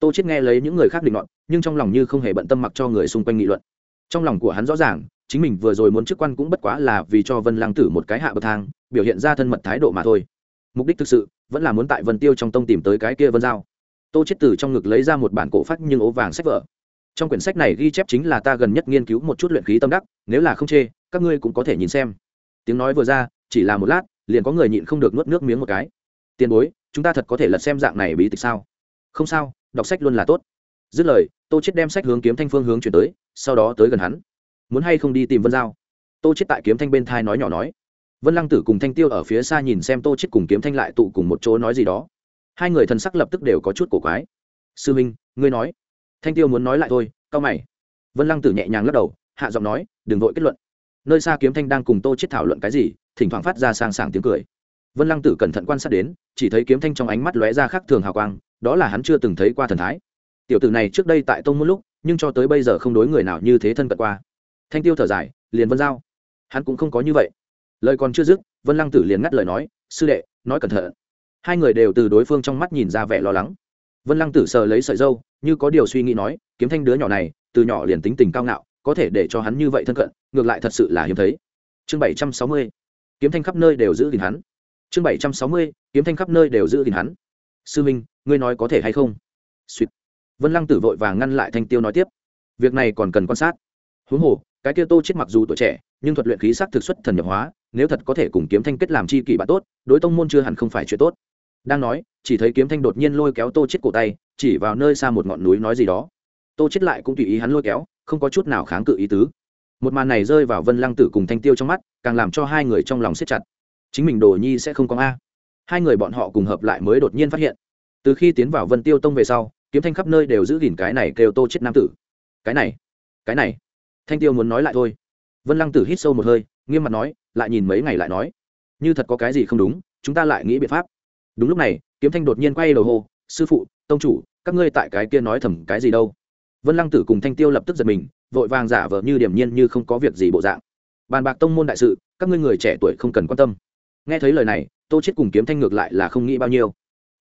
Tô chết nghe lấy những người khác định luận, nhưng trong lòng như không hề bận tâm mặc cho người xung quanh nghị luận. Trong lòng của hắn rõ ràng chính mình vừa rồi muốn chức quan cũng bất quá là vì cho vân lang tử một cái hạ bậc thang, biểu hiện ra thân mật thái độ mà thôi. Mục đích thực sự, vẫn là muốn tại vân tiêu trong tông tìm tới cái kia vân giao. Tô chết từ trong ngực lấy ra một bản cổ phát nhưng ố vàng sách vở. Trong quyển sách này ghi chép chính là ta gần nhất nghiên cứu một chút luyện khí tâm đắc, nếu là không chê, các ngươi cũng có thể nhìn xem. Tiếng nói vừa ra, chỉ là một lát, liền có người nhịn không được nuốt nước miếng một cái. Tiền bối, chúng ta thật có thể lật xem dạng này bí tịch sao? Không sao, đọc sách luôn là tốt. Dứt lời, tô chết đem sách hướng kiếm thanh phương hướng chuyển tới, sau đó tới gần hắn muốn hay không đi tìm vân giao? Tô chết tại kiếm thanh bên thai nói nhỏ nói. Vân lăng tử cùng thanh tiêu ở phía xa nhìn xem tô chết cùng kiếm thanh lại tụ cùng một chỗ nói gì đó. Hai người thần sắc lập tức đều có chút cổ quái. Sư minh, ngươi nói. Thanh tiêu muốn nói lại thôi cao mày. Vân lăng tử nhẹ nhàng lắc đầu, hạ giọng nói, đừng vội kết luận. Nơi xa kiếm thanh đang cùng tô chết thảo luận cái gì, thỉnh thoảng phát ra sang sảng tiếng cười. Vân lăng tử cẩn thận quan sát đến, chỉ thấy kiếm thanh trong ánh mắt lóe ra khác thường hào quang, đó là hắn chưa từng thấy qua thần thái. Tiểu tử này trước đây tại tông một lúc, nhưng cho tới bây giờ không đối người nào như thế thân cận qua thanh tiêu thở dài, liền vân giao. Hắn cũng không có như vậy. Lời còn chưa dứt, vân lăng tử liền ngắt lời nói, sư đệ, nói cẩn thận. Hai người đều từ đối phương trong mắt nhìn ra vẻ lo lắng. Vân lăng tử sờ lấy sợi dâu, như có điều suy nghĩ nói, kiếm thanh đứa nhỏ này, từ nhỏ liền tính tình cao ngạo, có thể để cho hắn như vậy thân cận, ngược lại thật sự là hiếm thấy. Chương bảy trăm sáu mươi. Kiếm thanh khắp nơi đều giữ gìn hắn. Chương bảy trăm sáu mươi. Kiếm thanh khắp nơi đều giữ gìn hắn. Sư minh, ngươi nói có thể hay không? Suýt. Vân lăng tử vội vàng ngăn lại thanh tiêu nói tiếp. Việc này còn cần quan sát. Huống hồ cái kia tô chết mặc dù tuổi trẻ, nhưng thuật luyện khí sắc thực xuất thần nhập hóa, nếu thật có thể cùng kiếm thanh kết làm chi kỷ bạn tốt, đối tông môn chưa hẳn không phải chuyện tốt. Đang nói, chỉ thấy kiếm thanh đột nhiên lôi kéo tô chết cổ tay, chỉ vào nơi xa một ngọn núi nói gì đó. Tô chết lại cũng tùy ý hắn lôi kéo, không có chút nào kháng cự ý tứ. Một màn này rơi vào vân lăng tử cùng thanh tiêu trong mắt, càng làm cho hai người trong lòng siết chặt. Chính mình đồ nhi sẽ không có a. Hai người bọn họ cùng hợp lại mới đột nhiên phát hiện. Từ khi tiến vào vân tiêu tông về sau, kiếm thanh khắp nơi đều giữ gìn cái này kêu tô chết nam tử. Cái này cái này thanh tiêu muốn nói lại thôi. Vân lăng tử hít sâu một hơi, nghiêm mặt nói, lại nhìn mấy ngày lại nói. Như thật có cái gì không đúng, chúng ta lại nghĩ biện pháp. Đúng lúc này, kiếm thanh đột nhiên quay đầu hô, sư phụ, tông chủ, các ngươi tại cái kia nói thầm cái gì đâu? Vân lăng tử cùng thanh tiêu lập tức giật mình, vội vàng giả vờ như điểm nhiên như không có việc gì bộ dạng. Bàn bạc tông môn đại sự, các ngươi người trẻ tuổi không cần quan tâm. Nghe thấy lời này, tô chết cùng kiếm thanh ngược lại là không nghĩ bao nhiêu.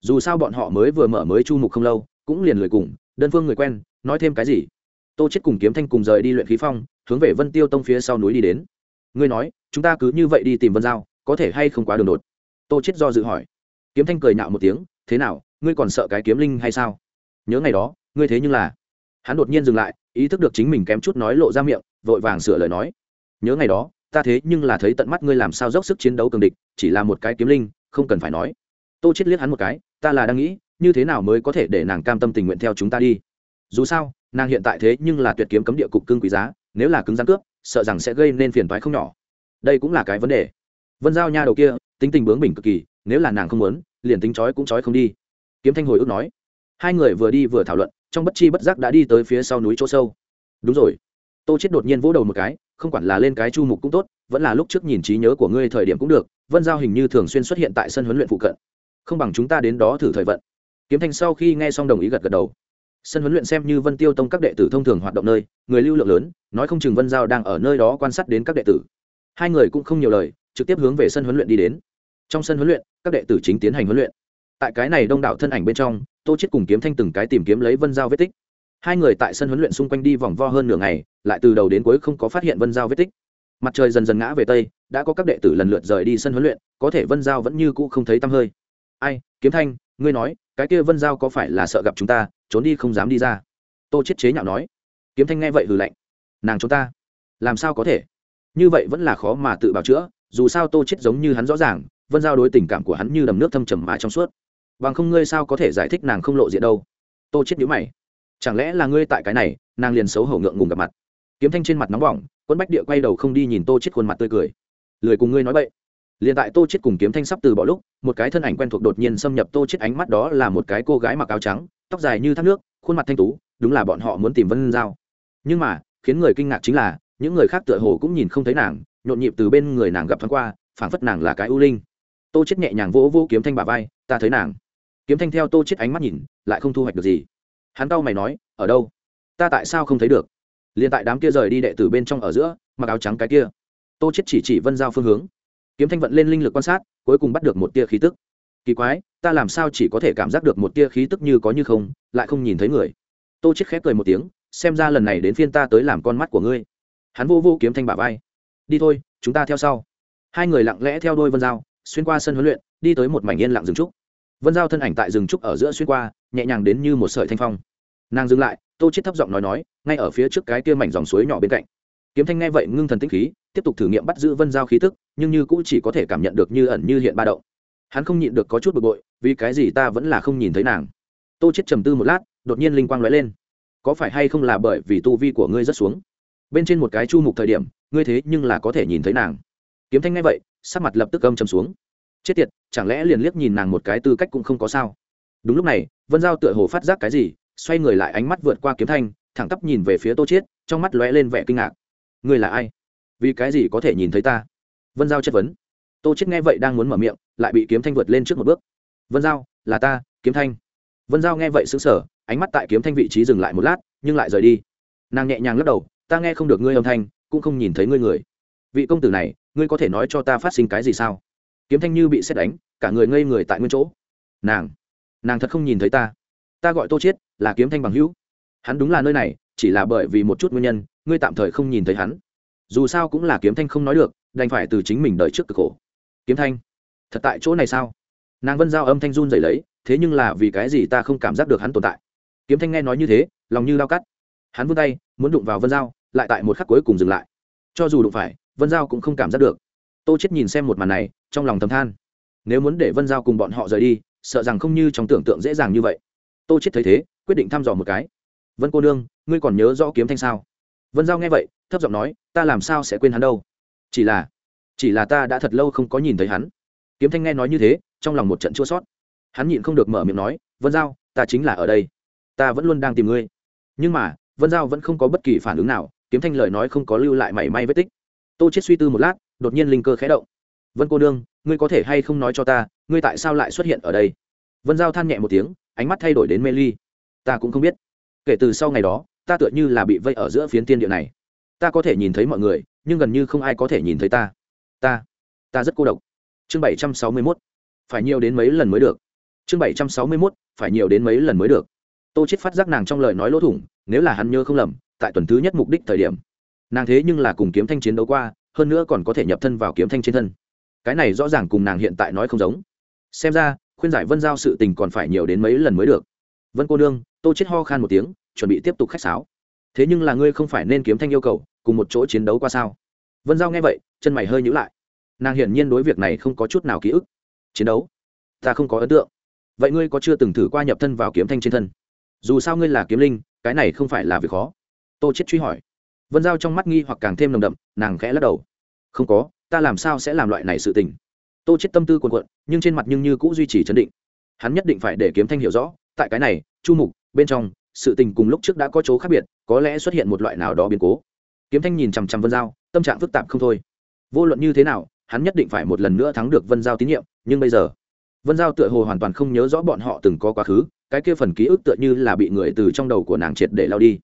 Dù sao bọn họ mới vừa mở mới chu mục không lâu, cũng liền lười cùng, đơn phương người quen, nói thêm cái gì? Tô chết cùng kiếm thanh cùng rời đi luyện khí phong, hướng về vân tiêu tông phía sau núi đi đến. Ngươi nói, chúng ta cứ như vậy đi tìm vân giao, có thể hay không quá đường đột? Tô chết do dự hỏi. Kiếm thanh cười nhạo một tiếng, thế nào, ngươi còn sợ cái kiếm linh hay sao? Nhớ ngày đó, ngươi thế nhưng là. Hắn đột nhiên dừng lại, ý thức được chính mình kém chút nói lộ ra miệng, vội vàng sửa lời nói. Nhớ ngày đó, ta thế nhưng là thấy tận mắt ngươi làm sao dốc sức chiến đấu cường địch, chỉ là một cái kiếm linh, không cần phải nói. Tô chết liếc hắn một cái, ta là đang nghĩ, như thế nào mới có thể để nàng cam tâm tình nguyện theo chúng ta đi? Dù sao nàng hiện tại thế nhưng là tuyệt kiếm cấm địa cục cưng quý giá, nếu là cứng rắn cướp, sợ rằng sẽ gây nên phiền toái không nhỏ. Đây cũng là cái vấn đề. Vân giao nha đầu kia, tính tình bướng bỉnh cực kỳ, nếu là nàng không muốn, liền tính chói cũng chói không đi. Kiếm thanh hồi ức nói. Hai người vừa đi vừa thảo luận, trong bất chi bất giác đã đi tới phía sau núi chỗ sâu. Đúng rồi. Tô chết đột nhiên vỗ đầu một cái, không quản là lên cái chu mục cũng tốt, vẫn là lúc trước nhìn trí nhớ của ngươi thời điểm cũng được, vân giao hình như thường xuyên xuất hiện tại sân huấn luyện phụ cận. Không bằng chúng ta đến đó thử thời vận. Kiếm thanh sau khi nghe xong đồng ý gật gật đầu sân huấn luyện xem như vân tiêu tông các đệ tử thông thường hoạt động nơi, người lưu lượng lớn, nói không chừng vân giao đang ở nơi đó quan sát đến các đệ tử. Hai người cũng không nhiều lời, trực tiếp hướng về sân huấn luyện đi đến. Trong sân huấn luyện, các đệ tử chính tiến hành huấn luyện. Tại cái này đông đảo thân ảnh bên trong, tô chết cùng kiếm thanh từng cái tìm kiếm lấy vân giao vết tích. Hai người tại sân huấn luyện xung quanh đi vòng vo hơn nửa ngày, lại từ đầu đến cuối không có phát hiện vân giao vết tích. Mặt trời dần dần ngã về tây, đã có các đệ tử lần lượt rời đi sân huấn luyện, có thể vân giao vẫn như cũ không thấy tăm hơi. Ai, kiếm thanh, ngươi nói, cái kia vân giao có phải là sợ gặp chúng ta trốn đi không dám đi ra. Tô chết chế nhạo nói, kiếm thanh nghe vậy hừ lạnh, nàng chúng ta, làm sao có thể? Như vậy vẫn là khó mà tự bào chữa, dù sao tô chết giống như hắn rõ ràng, vân giao đối tình cảm của hắn như đầm nước thâm trầm mà trong suốt. Bằng không ngươi sao có thể giải thích nàng không lộ diện đâu? Tô chết nhíu mày, chẳng lẽ là ngươi tại cái này, nàng liền xấu hổ ngượng ngùng gặp mặt? Kiếm thanh trên mặt nóng bỏng, quân bách địa quay đầu không đi nhìn tô chết khuôn mặt tươi cười, lười cùng ngươi nói bậy liền tại tô chết cùng kiếm thanh sắp từ bỏ lúc, một cái thân ảnh quen thuộc đột nhiên xâm nhập tô chết ánh mắt đó là một cái cô gái mặc áo trắng, tóc dài như thác nước, khuôn mặt thanh tú, đúng là bọn họ muốn tìm vân giao. Nhưng mà, khiến người kinh ngạc chính là, những người khác tựa hồ cũng nhìn không thấy nàng, nhộn nhịp từ bên người nàng gặp thoáng qua, phảng phất nàng là cái ưu linh. Tô chết nhẹ nhàng vỗ vỗ kiếm thanh bà vai, ta thấy nàng. Kiếm thanh theo tô chết ánh mắt nhìn, lại không thu hoạch được gì. Hắn cau mày nói, ở đâu? Ta tại sao không thấy được? Liền tại đám kia rời đi đệ tử bên trong ở giữa, mặc áo trắng cái kia. Tô chết chỉ chỉ vân giao phương hướng kiếm thanh vận lên linh lực quan sát, cuối cùng bắt được một tia khí tức. Kỳ quái, ta làm sao chỉ có thể cảm giác được một tia khí tức như có như không, lại không nhìn thấy người? Tô chết khép cười một tiếng, xem ra lần này đến phiên ta tới làm con mắt của ngươi. Hắn vô vô kiếm thanh bả vai. Đi thôi, chúng ta theo sau. Hai người lặng lẽ theo đôi vân giao, xuyên qua sân huấn luyện, đi tới một mảnh yên lặng rừng trúc. Vân giao thân ảnh tại rừng trúc ở giữa xuyên qua, nhẹ nhàng đến như một sợi thanh phong. Nàng dừng lại, tô chết thấp giọng nói nói, ngay ở phía trước cái kia mảnh dòng suối nhỏ bên cạnh kiếm thanh nghe vậy ngưng thần tĩnh khí, tiếp tục thử nghiệm bắt giữ vân giao khí tức, nhưng như cũng chỉ có thể cảm nhận được như ẩn như hiện ba động. Hắn không nhịn được có chút bực bội, vì cái gì ta vẫn là không nhìn thấy nàng? Tô chết trầm tư một lát, đột nhiên linh quang lóe lên. Có phải hay không là bởi vì tu vi của ngươi rất xuống? Bên trên một cái chu mục thời điểm, ngươi thế nhưng là có thể nhìn thấy nàng. Kiếm thanh nghe vậy, sắc mặt lập tức âm trầm xuống. Chết tiệt, chẳng lẽ liền liếc nhìn nàng một cái tư cách cũng không có sao? Đúng lúc này, vân giao tựa hồ phát giác cái gì, xoay người lại ánh mắt vượt qua kiếm thanh, thẳng tắp nhìn về phía tô chiết, trong mắt lóe lên vẻ kinh ngạc ngươi là ai? Vì cái gì có thể nhìn thấy ta? Vân giao chất vấn. Tô chiết nghe vậy đang muốn mở miệng, lại bị kiếm thanh vượt lên trước một bước. Vân giao, là ta, kiếm thanh. Vân giao nghe vậy sững sờ, ánh mắt tại kiếm thanh vị trí dừng lại một lát, nhưng lại rời đi. Nàng nhẹ nhàng lắc đầu, ta nghe không được ngươi âm thanh, cũng không nhìn thấy ngươi người. Vị công tử này, ngươi có thể nói cho ta phát sinh cái gì sao? Kiếm thanh như bị xét đánh, cả người ngây người tại nguyên chỗ. Nàng nàng thật không nhìn thấy ta. Ta gọi tô chiết, là kiếm thanh bằng hữu. Hắn đúng là nơi này, chỉ là bởi vì một chút nguyên nhân ngươi tạm thời không nhìn thấy hắn. Dù sao cũng là kiếm thanh không nói được, đành phải từ chính mình đợi trước cực khổ. Kiếm thanh, thật tại chỗ này sao? Nàng vân giao âm thanh run dày lấy, thế nhưng là vì cái gì ta không cảm giác được hắn tồn tại? Kiếm thanh nghe nói như thế, lòng như lao cắt. Hắn vươn tay, muốn đụng vào vân giao, lại tại một khắc cuối cùng dừng lại. Cho dù đụng phải, vân giao cũng không cảm giác được. Tô chết nhìn xem một màn này, trong lòng thầm than. Nếu muốn để vân giao cùng bọn họ rời đi, sợ rằng không như trong tưởng tượng dễ dàng như vậy. Tô chết thấy thế, quyết định thăm dò một cái. Vân cô nương, ngươi còn nhớ rõ kiếm thanh sao? Vân giao nghe vậy, thấp giọng nói, ta làm sao sẽ quên hắn đâu? Chỉ là chỉ là ta đã thật lâu không có nhìn thấy hắn. Kiếm thanh nghe nói như thế, trong lòng một trận chua sót hắn nhịn không được mở miệng nói, vân giao, ta chính là ở đây. Ta vẫn luôn đang tìm ngươi. Nhưng mà, vân giao vẫn không có bất kỳ phản ứng nào, kiếm thanh lời nói không có lưu lại mảy may vết tích. Tô chết suy tư một lát, đột nhiên linh cơ khẽ động. Vân cô nương, ngươi có thể hay không nói cho ta, ngươi tại sao lại xuất hiện ở đây? Vân giao than nhẹ một tiếng, ánh mắt thay đổi đến mê ly. Ta cũng không biết. Kể từ sau ngày đó ta tựa như là bị vây ở giữa phiến tiên địa này. Ta có thể nhìn thấy mọi người, nhưng gần như không ai có thể nhìn thấy ta. Ta ta rất cô độc. Chương bảy trăm sáu mươi mốt. Phải nhiều đến mấy lần mới được? Chương bảy trăm sáu mươi mốt, phải nhiều đến mấy lần mới được? Tô chết phát giác nàng trong lời nói lỗ thủng, nếu là hắn nhớ không lầm, tại tuần thứ nhất mục đích thời điểm, nàng thế nhưng là cùng kiếm thanh chiến đấu qua, hơn nữa còn có thể nhập thân vào kiếm thanh trên thân. Cái này rõ ràng cùng nàng hiện tại nói không giống. Xem ra, khuyên giải vân giao sự tình còn phải nhiều đến mấy lần mới được. Vân cô nương, tô chết ho khan một tiếng chuẩn bị tiếp tục khách sáo. Thế nhưng là ngươi không phải nên kiếm thanh yêu cầu, cùng một chỗ chiến đấu qua sao? Vân giao nghe vậy, chân mày hơi nhíu lại. Nàng hiển nhiên đối việc này không có chút nào ký ức. Chiến đấu? Ta không có ấn tượng. Vậy ngươi có chưa từng thử qua nhập thân vào kiếm thanh trên thân? Dù sao ngươi là kiếm linh, cái này không phải là việc khó. Tô chết truy hỏi. Vân giao trong mắt nghi hoặc càng thêm nồng đậm, nàng khẽ lắc đầu. Không có, ta làm sao sẽ làm loại này sự tình? Tô chết tâm tư cuồn cuộn, nhưng trên mặt nhưng như cũng duy trì chấn định. Hắn nhất định phải để kiếm thanh hiểu rõ, tại cái này, chu mục, bên trong sự tình cùng lúc trước đã có chỗ khác biệt, có lẽ xuất hiện một loại nào đó biến cố. Kiếm thanh nhìn chằm chằm vân giao, tâm trạng phức tạp không thôi. Vô luận như thế nào, hắn nhất định phải một lần nữa thắng được vân giao tín nhiệm, nhưng bây giờ, vân giao tựa hồ hoàn toàn không nhớ rõ bọn họ từng có quá khứ, cái kia phần ký ức tựa như là bị người từ trong đầu của nàng triệt để lao đi.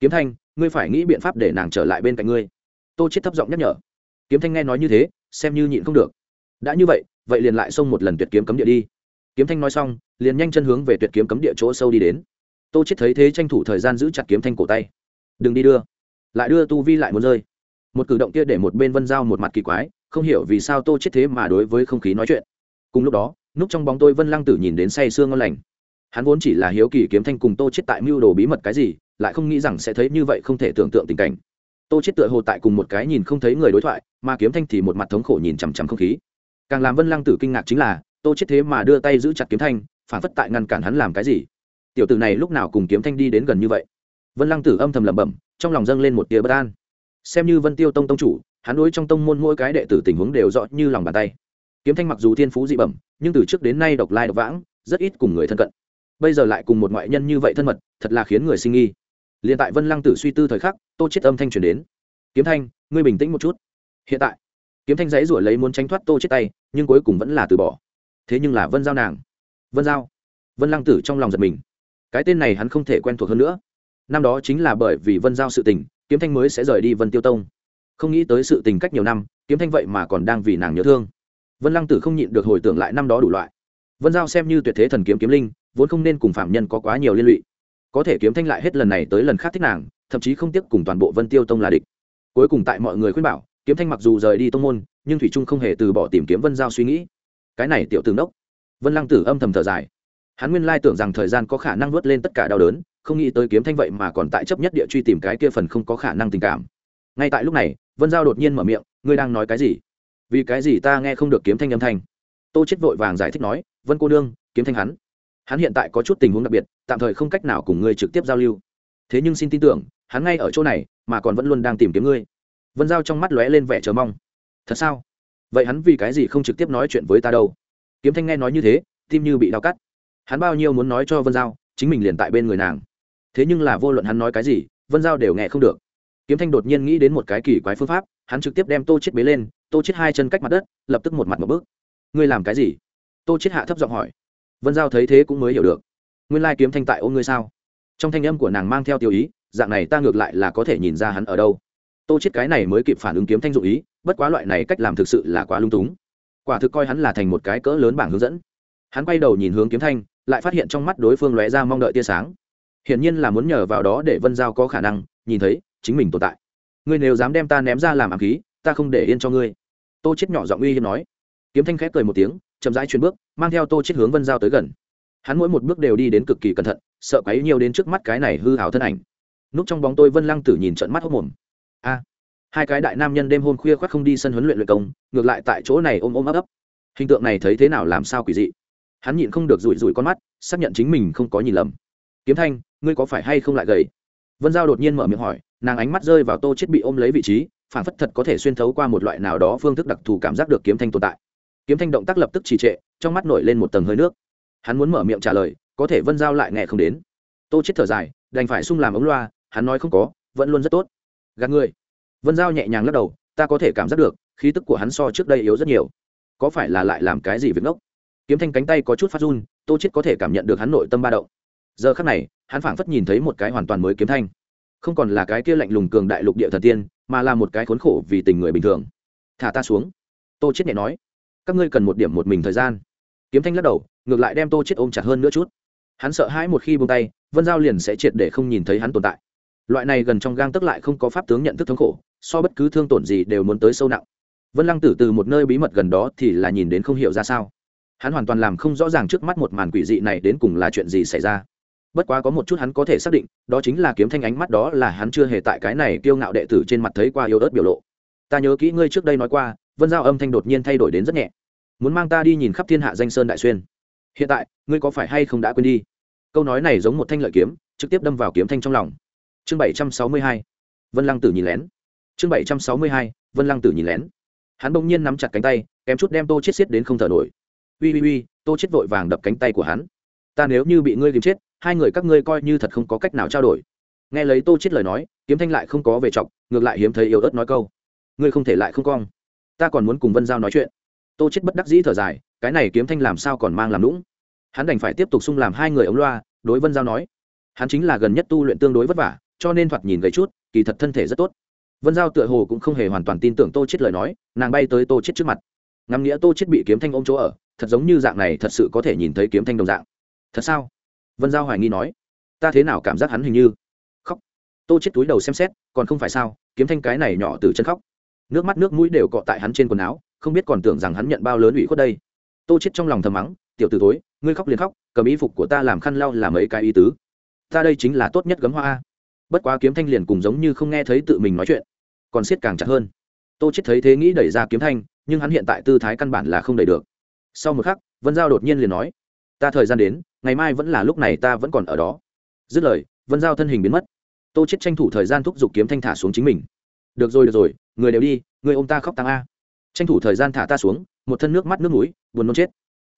Kiếm thanh, ngươi phải nghĩ biện pháp để nàng trở lại bên cạnh ngươi. Tô chết thấp giọng nhắc nhở. Kiếm thanh nghe nói như thế, xem như nhịn không được. Đã như vậy vậy liền lại xông một lần tuyệt kiếm cấm địa đi. Kiếm thanh nói xong, liền nhanh chân hướng về tuyệt kiếm cấm địa chỗ sâu đi đến tô chết thấy thế tranh thủ thời gian giữ chặt kiếm thanh cổ tay. Đừng đi đưa, lại đưa tu vi lại muốn rơi. Một cử động kia để một bên vân giao một mặt kỳ quái, không hiểu vì sao tô chết thế mà đối với không khí nói chuyện. Cùng lúc đó, núp trong bóng tôi vân lăng tử nhìn đến say sương ngon lành. Hắn vốn chỉ là hiếu kỳ kiếm thanh cùng tô chết tại mưu đồ bí mật cái gì, lại không nghĩ rằng sẽ thấy như vậy không thể tưởng tượng tình cảnh. Tô chết tựa hồ tại cùng một cái nhìn không thấy người đối thoại, mà kiếm thanh thì một mặt thống khổ nhìn chằm chằm không khí. Càng làm vân lăng tử kinh ngạc chính là, tô chết thế mà đưa tay giữ chặt kiếm thanh, phản phất tại ngăn cản hắn làm cái gì tiểu tử này lúc nào cùng kiếm thanh đi đến gần như vậy? Vân lăng tử âm thầm lẩm bẩm, trong lòng dâng lên một tia bất an. Xem như vân tiêu tông tông chủ, hắn đối trong tông môn mỗi cái đệ tử tình huống đều rõ như lòng bàn tay. Kiếm thanh mặc dù thiên phú dị bẩm, nhưng từ trước đến nay độc lai độc vãng, rất ít cùng người thân cận. Bây giờ lại cùng một ngoại nhân như vậy thân mật, thật là khiến người sinh nghi. Liền tại vân lăng tử suy tư thời khắc, tô chết âm thanh truyền đến. Kiếm thanh, ngươi bình tĩnh một chút. Hiện tại, kiếm thanh dãy rủi lấy muốn tránh thoát tô chết tay, nhưng cuối cùng vẫn là từ bỏ. Thế nhưng là vân giao nàng. Vân giao. Vân lăng tử trong lòng giật mình cái tên này hắn không thể quen thuộc hơn nữa. Năm đó chính là bởi vì vân giao sự tình, kiếm thanh mới sẽ rời đi vân tiêu tông. Không nghĩ tới sự tình cách nhiều năm, kiếm thanh vậy mà còn đang vì nàng nhớ thương. Vân lăng tử không nhịn được hồi tưởng lại năm đó đủ loại. Vân giao xem như tuyệt thế thần kiếm kiếm linh, vốn không nên cùng phạm nhân có quá nhiều liên lụy. Có thể kiếm thanh lại hết lần này tới lần khác thích nàng, thậm chí không tiếp cùng toàn bộ vân tiêu tông là địch. Cuối cùng tại mọi người khuyên bảo, kiếm thanh mặc dù rời đi tông môn, nhưng thủy trung không hề từ bỏ tìm kiếm vân giao suy nghĩ. Cái này tiểu tướng đốc. Vân lăng tử âm thầm thở dài hắn nguyên lai tưởng rằng thời gian có khả năng vớt lên tất cả đau đớn, không nghĩ tới kiếm thanh vậy mà còn tại chấp nhất địa truy tìm cái kia phần không có khả năng tình cảm. Ngay tại lúc này, vân giao đột nhiên mở miệng, ngươi đang nói cái gì? Vì cái gì ta nghe không được kiếm thanh âm thanh? Tô chết vội vàng giải thích nói, vân cô nương, kiếm thanh hắn. Hắn hiện tại có chút tình huống đặc biệt, tạm thời không cách nào cùng ngươi trực tiếp giao lưu. Thế nhưng xin tin tưởng, hắn ngay ở chỗ này, mà còn vẫn luôn đang tìm kiếm ngươi. Vân giao trong mắt lóe lên vẻ chờ mong. Thật sao? Vậy hắn vì cái gì không trực tiếp nói chuyện với ta đâu? Kiếm thanh nghe nói như thế, tim như bị đau cắt hắn bao nhiêu muốn nói cho vân giao, chính mình liền tại bên người nàng. Thế nhưng là vô luận hắn nói cái gì, vân giao đều nghe không được. Kiếm thanh đột nhiên nghĩ đến một cái kỳ quái phương pháp, hắn trực tiếp đem tô chết bế lên, tô chết hai chân cách mặt đất, lập tức một mặt một bước. Ngươi làm cái gì? Tô chết hạ thấp giọng hỏi. Vân giao thấy thế cũng mới hiểu được. Nguyên lai kiếm thanh tại ôm ngươi sao? Trong thanh âm của nàng mang theo tiêu ý, dạng này ta ngược lại là có thể nhìn ra hắn ở đâu. Tô chết cái này mới kịp phản ứng kiếm thanh dụ ý, bất quá loại này cách làm thực sự là quá lung túng. Quả thực coi hắn là thành một cái cỡ lớn bảng hướng dẫn. Hắn quay đầu nhìn hướng kiếm thanh lại phát hiện trong mắt đối phương lóe ra mong đợi tia sáng. Hiển nhiên là muốn nhờ vào đó để vân giao có khả năng, nhìn thấy, chính mình tồn tại. Ngươi nếu dám đem ta ném ra làm ám khí, ta không để yên cho ngươi. Tô chết nhỏ giọng uy hiếp nói. Kiếm thanh khép cười một tiếng, chậm rãi chuyển bước, mang theo tô chết hướng vân giao tới gần. Hắn mỗi một bước đều đi đến cực kỳ cẩn thận, sợ quấy nhiều đến trước mắt cái này hư hào thân ảnh. Núp trong bóng tôi vân lăng tử nhìn trận mắt hốc mồm. A, hai cái đại nam nhân đêm hôm khuya khoác không đi sân huấn luyện luyện công, ngược lại tại chỗ này ôm ôm ấp ấp. Hình tượng này thấy thế nào làm sao quỷ dị? Hắn nhịn không được rủi rủi con mắt, xác nhận chính mình không có nhìn lầm. Kiếm thanh, ngươi có phải hay không lại gầy? Vân giao đột nhiên mở miệng hỏi, nàng ánh mắt rơi vào tô chết bị ôm lấy vị trí, phản phất thật có thể xuyên thấu qua một loại nào đó phương thức đặc thù cảm giác được kiếm thanh tồn tại. Kiếm thanh động tác lập tức trì trệ, trong mắt nổi lên một tầng hơi nước. Hắn muốn mở miệng trả lời, có thể vân giao lại nghe không đến. Tô chết thở dài, đành phải sung làm ống loa, hắn nói không có, vẫn luôn rất tốt. Gạt người vân giao nhẹ nhàng lắc đầu, ta có thể cảm giác được, khí tức của hắn so trước đây yếu rất nhiều. Có phải là lại làm cái gì việc ngốc? Kiếm thanh cánh tay có chút phát run, tô chết có thể cảm nhận được hắn nội tâm ba động. Giờ khắc này, hắn phảng phất nhìn thấy một cái hoàn toàn mới kiếm thanh. Không còn là cái kia lạnh lùng cường đại lục địa thần tiên, mà là một cái khốn khổ vì tình người bình thường. Thả ta xuống. Tô chết nhẹ nói. Các ngươi cần một điểm một mình thời gian. Kiếm thanh lắc đầu, ngược lại đem tô chết ôm chặt hơn nữa chút. Hắn sợ hãi một khi buông tay, vân giao liền sẽ triệt để không nhìn thấy hắn tồn tại. Loại này gần trong gang tức lại không có pháp tướng nhận thức thống khổ, so bất cứ thương tổn gì đều muốn tới sâu nặng. Vân lăng tử từ một nơi bí mật gần đó thì là nhìn đến không hiểu ra sao hắn hoàn toàn làm không rõ ràng trước mắt một màn quỷ dị này đến cùng là chuyện gì xảy ra. Bất quá có một chút hắn có thể xác định, đó chính là kiếm thanh ánh mắt đó là hắn chưa hề tại cái này kiêu ngạo đệ tử trên mặt thấy qua yếu ớt biểu lộ. Ta nhớ kỹ ngươi trước đây nói qua, vân giao âm thanh đột nhiên thay đổi đến rất nhẹ. Muốn mang ta đi nhìn khắp thiên hạ danh sơn đại xuyên. Hiện tại, ngươi có phải hay không đã quên đi? Câu nói này giống một thanh lợi kiếm, trực tiếp đâm vào kiếm thanh trong lòng. Chương bảy trăm sáu mươi hai. Vân lăng tử nhìn lén. Chương bảy trăm sáu mươi hai, vân lăng tử nhìn lén. Hắn bỗng nhiên nắm chặt cánh tay, kém chút đem tô chết xiết đến không thở nổi uy uy uy, tô chết vội vàng đập cánh tay của hắn. Ta nếu như bị ngươi kìm chết, hai người các ngươi coi như thật không có cách nào trao đổi. Nghe lấy tô chết lời nói, kiếm thanh lại không có về trọng ngược lại hiếm thấy yếu ớt nói câu. Ngươi không thể lại không cong. Ta còn muốn cùng vân giao nói chuyện. Tô chết bất đắc dĩ thở dài, cái này kiếm thanh làm sao còn mang làm lũng hắn đành phải tiếp tục xung làm hai người ống loa, đối vân giao nói. Hắn chính là gần nhất tu luyện tương đối vất vả, cho nên thoạt nhìn gầy chút, kỳ thật thân thể rất tốt. Vân giao tựa hồ cũng không hề hoàn toàn tin tưởng tô chết lời nói, nàng bay tới tô chết trước mặt. Ngắm nghĩa tô chết bị kiếm thanh ôm chỗ ở thật giống như dạng này thật sự có thể nhìn thấy kiếm thanh đồng dạng. Thật sao? Vân giao hoài nghi nói. Ta thế nào cảm giác hắn hình như? Khóc. Tô chết túi đầu xem xét, còn không phải sao, kiếm thanh cái này nhỏ từ chân khóc. Nước mắt nước mũi đều cọ tại hắn trên quần áo, không biết còn tưởng rằng hắn nhận bao lớn ủy khuất đây. Tô chết trong lòng thầm mắng, tiểu t ử tối ngươi khóc liền khóc, cầm y phục của ta làm khăn lau làm mấy cái ý tứ. Ta đây chính là tốt nhất gấm hoa bất quá kiếm thanh liền cùng giống như không nghe thấy tự mình nói chuyện, còn siết càng chặt hơn. Tô chết thấy thế nghĩ đẩy ra kiếm thanh, nhưng hắn hiện tại tư thái căn bản là không đẩy được sau một khắc, vân giao đột nhiên liền nói, ta thời gian đến, ngày mai vẫn là lúc này ta vẫn còn ở đó. Dứt lời, vân giao thân hình biến mất. Tô chết tranh thủ thời gian thúc giục kiếm thanh thả xuống chính mình. Được rồi được rồi, người đều đi, người ô m ta khóc tăng a. Tranh thủ thời gian thả ta xuống, một thân nước mắt nước mũi, buồn nôn chết.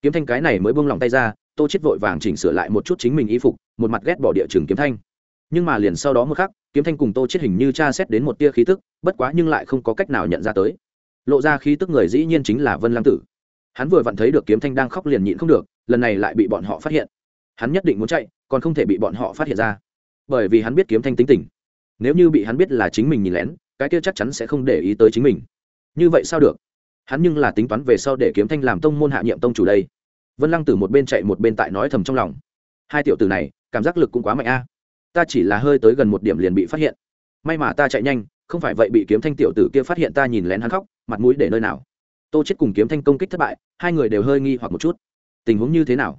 Kiếm thanh cái này mới buông lòng tay ra, tô chết vội vàng chỉnh sửa lại một chút chính mình y phục, một mặt ghét bỏ địa trường kiếm thanh. Nhưng mà liền sau đó một khắc, kiếm thanh cùng tô chết hình như tra xét đến một tia khí tức, bất quá nhưng lại không có cách nào nhận ra tới. Lộ ra khí tức người dĩ nhiên chính là vân lam tử hắn vừa vặn thấy được kiếm thanh đang khóc liền nhịn không được, lần này lại bị bọn họ phát hiện. Hắn nhất định muốn chạy, còn không thể bị bọn họ phát hiện ra. Bởi vì hắn biết kiếm thanh tính tình. Nếu như bị hắn biết là chính mình nhìn lén, cái kia chắc chắn sẽ không để ý tới chính mình. Như vậy sao được? Hắn nhưng là tính toán về sau để kiếm thanh làm tông môn hạ nhiệm tông chủ đây. Vân lăng tử một bên chạy một bên tại nói thầm trong lòng. Hai tiểu tử này, cảm giác lực cũng quá mạnh a. Ta chỉ là hơi tới gần một điểm liền bị phát hiện. May mà ta chạy nhanh, không phải vậy bị kiếm thanh tiểu tử kia phát hiện ta nhìn lén hắn khóc, mặt mũi để nơi nào? Tô chết cùng kiếm thanh công kích thất bại, hai người đều hơi nghi hoặc một chút. Tình huống như thế nào?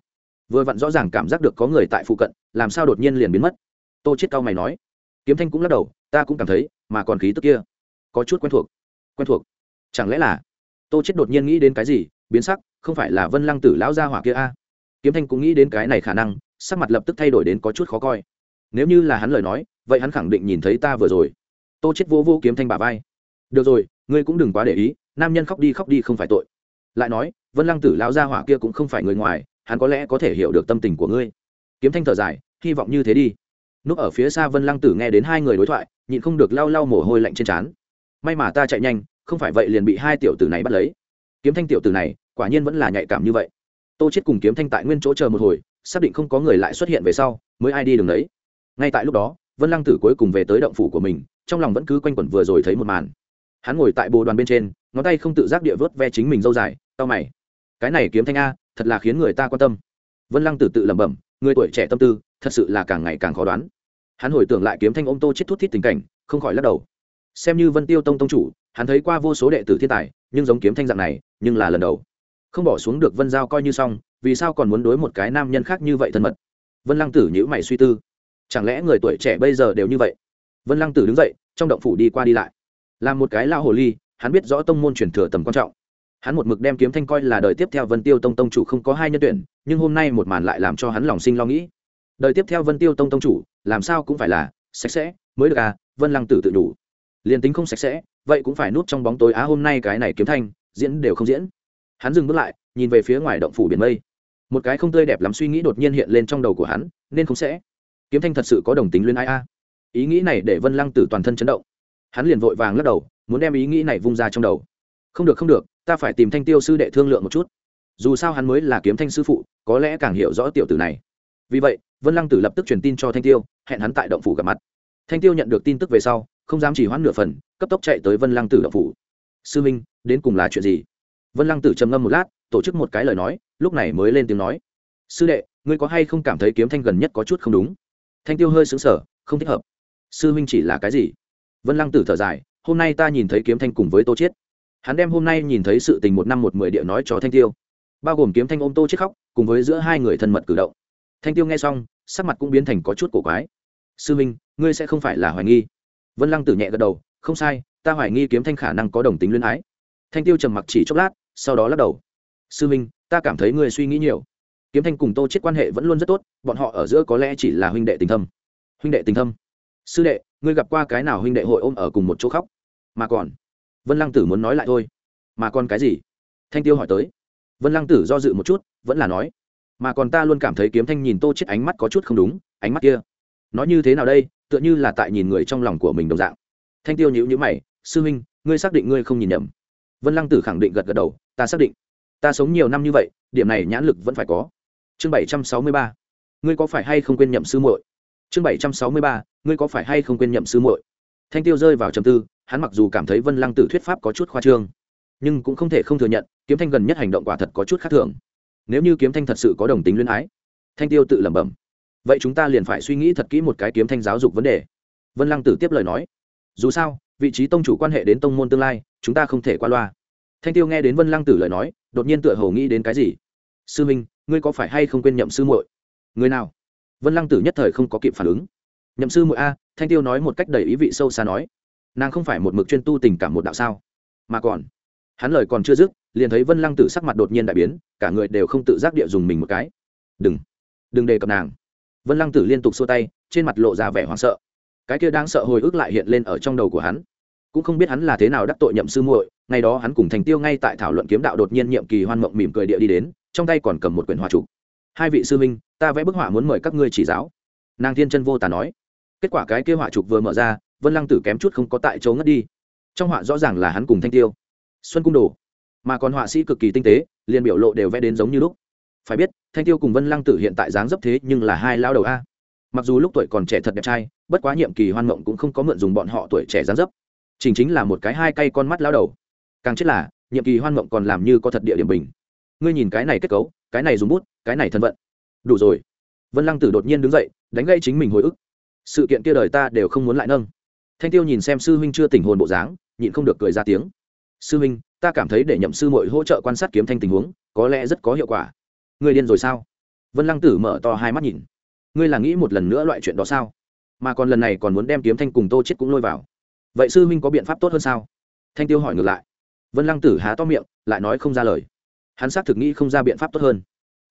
Vừa vặn rõ ràng cảm giác được có người tại phụ cận, làm sao đột nhiên liền biến mất? Tô chết cao mày nói. Kiếm thanh cũng lắc đầu, ta cũng cảm thấy, mà còn khí tức kia, có chút quen thuộc. Quen thuộc? Chẳng lẽ là tô chết đột nhiên nghĩ đến cái gì? Biến sắc, không phải là vân lăng tử lão gia hỏa kia a? Kiếm thanh cũng nghĩ đến cái này khả năng, sắc mặt lập tức thay đổi đến có chút khó coi. Nếu như là hắn lời nói, vậy hắn khẳng định nhìn thấy ta vừa rồi. Tô chết vô vô kiếm thanh bà vai. Được rồi, ngươi cũng đừng quá để ý nam nhân khóc đi khóc đi không phải tội. Lại nói, vân lăng tử lão gia hỏa kia cũng không phải người ngoài, hắn có lẽ có thể hiểu được tâm tình của ngươi. Kiếm thanh thở dài, hy vọng như thế đi. Núp ở phía xa vân lăng tử nghe đến hai người đối thoại, nhịn không được lau lau mồ hôi lạnh trên trán. May mà ta chạy nhanh, không phải vậy liền bị hai tiểu tử này bắt lấy. Kiếm thanh tiểu tử này, quả nhiên vẫn là nhạy cảm như vậy. Tô chết cùng kiếm thanh tại nguyên chỗ chờ một hồi, xác định không có người lại xuất hiện về sau, mới ai đi đường đấy ngay tại lúc đó, vân lăng tử cuối cùng về tới động phủ của mình, trong lòng vẫn cứ quanh quẩn vừa rồi thấy một màn hắn ngồi tại bồ đoàn bên trên, ngón tay không tự giác địa vớt ve chính mình dâu dài, tao mày. Cái này kiếm thanh a, thật là khiến người ta quan tâm. Vân lăng tử tự lẩm bẩm, người tuổi trẻ tâm tư, thật sự là càng ngày càng khó đoán. Hắn hồi tưởng lại kiếm thanh ôm tô chết thút thít tình cảnh, không khỏi lắc đầu. Xem như vân tiêu tông tông chủ, hắn thấy qua vô số đệ tử thiên tài, nhưng giống kiếm thanh dạng này, nhưng là lần đầu. Không bỏ xuống được vân giao coi như xong, vì sao còn muốn đối một cái nam nhân khác như vậy thân mật? Vân lăng tử nhữ mày suy tư. Chẳng lẽ người tuổi trẻ bây giờ đều như vậy? Vân lăng tử đứng dậy, trong động phủ đi qua đi lại là một cái lao hồ ly, hắn biết rõ tông môn truyền thừa tầm quan trọng. Hắn một mực đem kiếm thanh coi là đời tiếp theo vân tiêu tông tông chủ không có hai nhân tuyển, nhưng hôm nay một màn lại làm cho hắn lòng sinh lo nghĩ. Đời tiếp theo vân tiêu tông tông chủ, làm sao cũng phải là sạch sẽ, mới được à vân lăng tử tự đủ. Liền tính không sạch sẽ, vậy cũng phải núp trong bóng tối, á, hôm nay cái này kiếm thanh, diễn đều không diễn. Hắn dừng bước lại, nhìn về phía ngoài động phủ biển mây. Một cái không tươi đẹp lắm suy nghĩ đột nhiên hiện lên trong đầu của hắn, nên không sẽ. Kiếm thanh thật sự có đồng tính luyên ai a. Ý nghĩ này để vân lăng tử toàn thân chấn động hắn liền vội vàng lắc đầu, muốn đem ý nghĩ này vung ra trong đầu. Không được không được, ta phải tìm thanh tiêu sư đệ thương lượng một chút. Dù sao hắn mới là kiếm thanh sư phụ, có lẽ càng hiểu rõ tiểu tử này. Vì vậy, vân lăng tử lập tức truyền tin cho thanh tiêu, hẹn hắn tại động phủ gặp mặt. Thanh tiêu nhận được tin tức về sau, không dám chỉ hoãn nửa phần, cấp tốc chạy tới vân lăng tử động phủ. Sư minh, đến cùng là chuyện gì? Vân lăng tử trầm ngâm một lát, tổ chức một cái lời nói, lúc này mới lên tiếng nói. Sư đệ, ngươi có hay không cảm thấy kiếm thanh gần nhất có chút không đúng? Thanh tiêu hơi xứng sở không thích hợp. Sư minh chỉ là cái gì? Vân lăng tử thở dài, hôm nay ta nhìn thấy kiếm thanh cùng với tô chiết. Hắn đem hôm nay nhìn thấy sự tình một năm một mười địa nói cho thanh tiêu. Bao gồm kiếm thanh ôm tô chiết khóc, cùng với giữa hai người thân mật cử động. Thanh tiêu nghe xong, sắc mặt cũng biến thành có chút cổ quái. Sư minh, ngươi sẽ không phải là hoài nghi. Vân lăng tử nhẹ gật đầu, không sai, ta hoài nghi kiếm thanh khả năng có đồng tính luyến ái. Thanh tiêu trầm mặc chỉ chốc lát, sau đó lắc đầu. Sư minh, ta cảm thấy ngươi suy nghĩ nhiều. Kiếm thanh cùng tô chết quan hệ vẫn luôn rất tốt, bọn họ ở giữa có lẽ chỉ là huynh đệ tình thâm. Huynh đệ tình thâm? Sư đệ ngươi gặp qua cái nào huynh đệ hội ôm ở cùng một chỗ khóc? Mà còn, vân lăng tử muốn nói lại thôi. Mà còn cái gì? Thanh tiêu hỏi tới. Vân lăng tử do dự một chút, vẫn là nói. Mà còn ta luôn cảm thấy kiếm thanh nhìn tô chết ánh mắt có chút không đúng, ánh mắt kia. Nói như thế nào đây? Tựa như là tại nhìn người trong lòng của mình đồng dạng. Thanh tiêu nhữ nhữ mày. Sư huynh, ngươi xác định ngươi không nhìn nhầm. Vân lăng tử khẳng định gật gật đầu. Ta xác định. Ta sống nhiều năm như vậy, điểm này nhãn lực vẫn phải có. Chương bảy trăm sáu mươi ba. Ngươi có phải hay không quên nhậm sư muội? Chương bảy trăm sáu mươi ba, ngươi có phải hay không quên nhậm sư muội? Thanh tiêu rơi vào trầm tư, hắn mặc dù cảm thấy vân lăng tử thuyết pháp có chút khoa trương, nhưng cũng không thể không thừa nhận, kiếm thanh gần nhất hành động quả thật có chút khác thường. Nếu như kiếm thanh thật sự có đồng tính luyến ái, thanh tiêu tự lẩm bẩm, vậy chúng ta liền phải suy nghĩ thật kỹ một cái kiếm thanh giáo dục vấn đề. Vân lăng tử tiếp lời nói, dù sao, vị trí tông chủ quan hệ đến tông môn tương lai, chúng ta không thể qua loa. Thanh tiêu nghe đến vân lăng tử lời nói, đột nhiên tựa hồ nghĩ đến cái gì. Sư minh, ngươi có phải hay không quên nhậm sư muội? Người nào? Vân lăng tử nhất thời không có kịp phản ứng. Nhậm sư muội a, thanh tiêu nói một cách đầy ý vị sâu xa nói, nàng không phải một mực chuyên tu tình cảm một đạo sao? Mà còn, hắn lời còn chưa dứt, liền thấy vân lăng tử sắc mặt đột nhiên đại biến, cả người đều không tự giác địa dùng mình một cái. Đừng đừng đề cập nàng. Vân lăng tử liên tục xua tay, trên mặt lộ ra vẻ hoảng sợ. Cái kia đang sợ hồi ức lại hiện lên ở trong đầu của hắn. Cũng không biết hắn là thế nào đắc tội nhậm sư muội, ngày đó hắn cùng thành tiêu ngay tại thảo luận kiếm đạo đột nhiên nhiệm kỳ hoan mộng mỉm cười địa đi đến, trong tay còn cầm một quyển hòa trục hai vị sư minh, ta vẽ bức họa muốn mời các ngươi chỉ giáo. Nàng thiên chân vô tà nói. Kết quả cái kia họa trục vừa mở ra, vân lăng tử kém chút không có tại chỗ ngất đi. Trong họa rõ ràng là hắn cùng thanh tiêu. Xuân cung đồ. Mà còn họa sĩ cực kỳ tinh tế, liền biểu lộ đều vẽ đến giống như lúc. Phải biết, thanh tiêu cùng vân lăng tử hiện tại dáng dấp thế nhưng là hai lao đầu a. Mặc dù lúc tuổi còn trẻ thật đẹp trai, bất quá nhiệm kỳ hoan mộng cũng không có mượn dùng bọn họ tuổi trẻ dáng dấp. Chính chính là một cái hai cây con mắt lao đầu. Càng chết là, nhiệm kỳ hoan mộng còn làm như có thật địa điểm bình. Ngươi nhìn cái này kết cấu cái này dùng bút, cái này thân vận. Đủ rồi. Vân lăng tử đột nhiên đứng dậy, đánh gây chính mình hồi ức. Sự kiện kia đời ta đều không muốn lại nâng. Thanh tiêu nhìn xem sư huynh chưa tỉnh hồn bộ dáng, nhịn không được cười ra tiếng. Sư huynh, ta cảm thấy để nhậm sư mội hỗ trợ quan sát kiếm thanh tình huống, có lẽ rất có hiệu quả. Ngươi điên rồi sao? Vân lăng tử mở to hai mắt nhìn. Ngươi là nghĩ một lần nữa loại chuyện đó sao? Mà còn lần này còn muốn đem kiếm thanh cùng tô chết cũng lôi vào. Vậy sư huynh có biện pháp tốt hơn sao? Thanh tiêu hỏi ngược lại. Vân lăng tử há to miệng, lại nói không ra lời hắn xác thực nghĩ không ra biện pháp tốt hơn.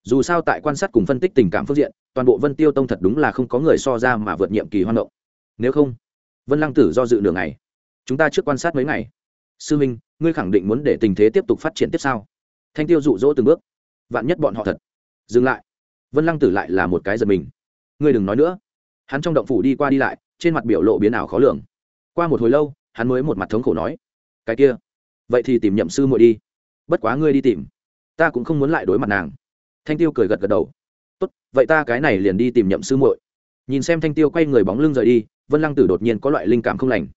Dù sao tại quan sát cùng phân tích tình cảm phương diện, toàn bộ vân tiêu tông thật đúng là không có người so ra mà vượt nhiệm kỳ hoan động nếu không, vân lăng tử do dự nửa ngày. Chúng ta trước quan sát mấy ngày. Sư minh, ngươi khẳng định muốn để tình thế tiếp tục phát triển tiếp sau thanh tiêu dụ dỗ từng bước. Vạn nhất bọn họ thật. Dừng lại. Vân lăng tử lại là một cái giật mình. Ngươi đừng nói nữa. Hắn trong động phủ đi qua đi lại, trên mặt biểu lộ biến ảo khó lường. Qua một hồi lâu, hắn mới một mặt thống khổ nói. Cái kia. Vậy thì tìm nhậm sư muội đi. Bất quá ngươi đi tìm ta cũng không muốn lại đối mặt nàng. Thanh tiêu cười gật gật đầu. Tốt, vậy ta cái này liền đi tìm nhậm sư muội. Nhìn xem thanh tiêu quay người bóng lưng rời đi, vân lăng tử đột nhiên có loại linh cảm không lành.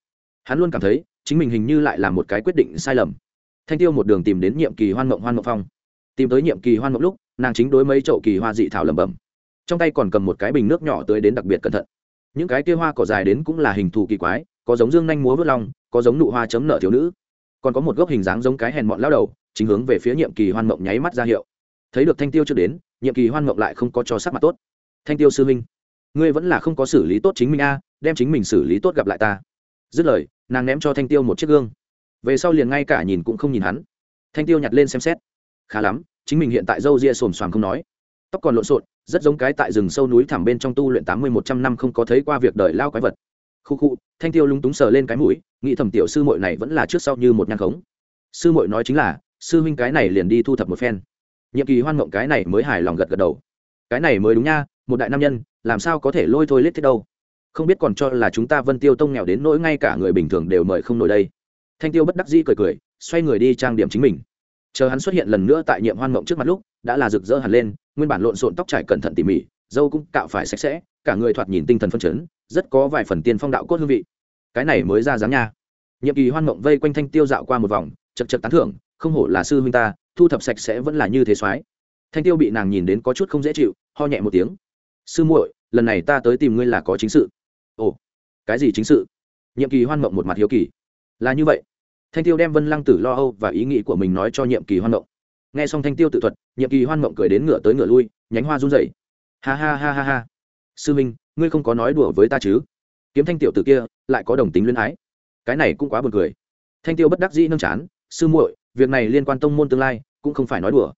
Hắn luôn cảm thấy, chính mình hình như lại là một cái quyết định sai lầm. Thanh tiêu một đường tìm đến nhiệm kỳ hoan mộng hoan mộng phong. Tìm tới nhiệm kỳ hoan mộng lúc, nàng chính đối mấy chậu kỳ hoa dị thảo lẩm bẩm. Trong tay còn cầm một cái bình nước nhỏ tới đến đặc biệt cẩn thận. Những cái kia hoa cỏ dài đến cũng là hình thù kỳ quái, có giống dương nhanh múa vớt long, có giống nụ hoa chấm nợ thiếu nữ. Còn có một gốc hình dáng giống cái hèn mọn lao đầu chính hướng về phía nhiệm kỳ hoan mộng nháy mắt ra hiệu. Thấy được thanh tiêu chưa đến, nhiệm kỳ hoan mộng lại không có cho sắc mặt tốt. Thanh tiêu sư minh ngươi vẫn là không có xử lý tốt chính mình a, đem chính mình xử lý tốt gặp lại ta. Dứt lời, nàng ném cho thanh tiêu một chiếc gương. Về sau liền ngay cả nhìn cũng không nhìn hắn. Thanh tiêu nhặt lên xem xét. Khá lắm, chính mình hiện tại dâu ria xồm xoàm không nói. Tóc còn lộn xộn, rất giống cái tại rừng sâu núi thẳm bên trong tu luyện tám mươi một trăm năm không có thấy qua việc đời lao quái vật. Khu khu, thanh tiêu lúng túng sờ lên cái mũi, nghĩ thầm tiểu sư mội này vẫn là trước sau như một nhang khống. Sư mội nói chính là sư huynh cái này liền đi thu thập một phen. Nhiệm kỳ hoan mộng cái này mới hài lòng gật gật đầu. Cái này mới đúng nha, một đại nam nhân, làm sao có thể lôi thôi lết thế đâu? Không biết còn cho là chúng ta vân tiêu tông nghèo đến nỗi ngay cả người bình thường đều mời không nổi đây. Thanh tiêu bất đắc dĩ cười cười, xoay người đi trang điểm chính mình. Chờ hắn xuất hiện lần nữa tại nhiệm hoan mộng trước mặt lúc, đã là rực rỡ hẳn lên, nguyên bản lộn xộn tóc trải cẩn thận tỉ mỉ, dâu cũng cạo phải sạch sẽ, cả người thoạt nhìn tinh thần phân chấn, rất có vài phần tiên phong đạo cốt hương vị. Cái này mới ra dáng nha. Nhiệm kỳ hoan mộng vây quanh thanh tiêu dạo qua một vòng, chật chật tán thưởng không hổ là sư huynh ta, thu thập sạch sẽ vẫn là như thế soái. Thanh tiêu bị nàng nhìn đến có chút không dễ chịu, ho nhẹ một tiếng. Sư muội, lần này ta tới tìm ngươi là có chính sự. Ồ, cái gì chính sự? Nhiệm kỳ hoan mộng một mặt hiếu kỳ. Là như vậy. Thanh tiêu đem vân lăng tử lo âu và ý nghĩ của mình nói cho nhiệm kỳ hoan mộng. Nghe xong thanh tiêu tự thuật, nhiệm kỳ hoan mộng cười đến ngựa tới ngựa lui, nhánh hoa run rẩy. Ha ha ha ha ha. Sư minh ngươi không có nói đùa với ta chứ? Kiếm thanh tiểu t ử kia lại có đồng tính luyến ái. Cái này cũng quá buồn cười. Thanh tiêu bất đắc dĩ nâng chán. Sư muội việc này liên quan tông môn tương lai cũng không phải nói đùa.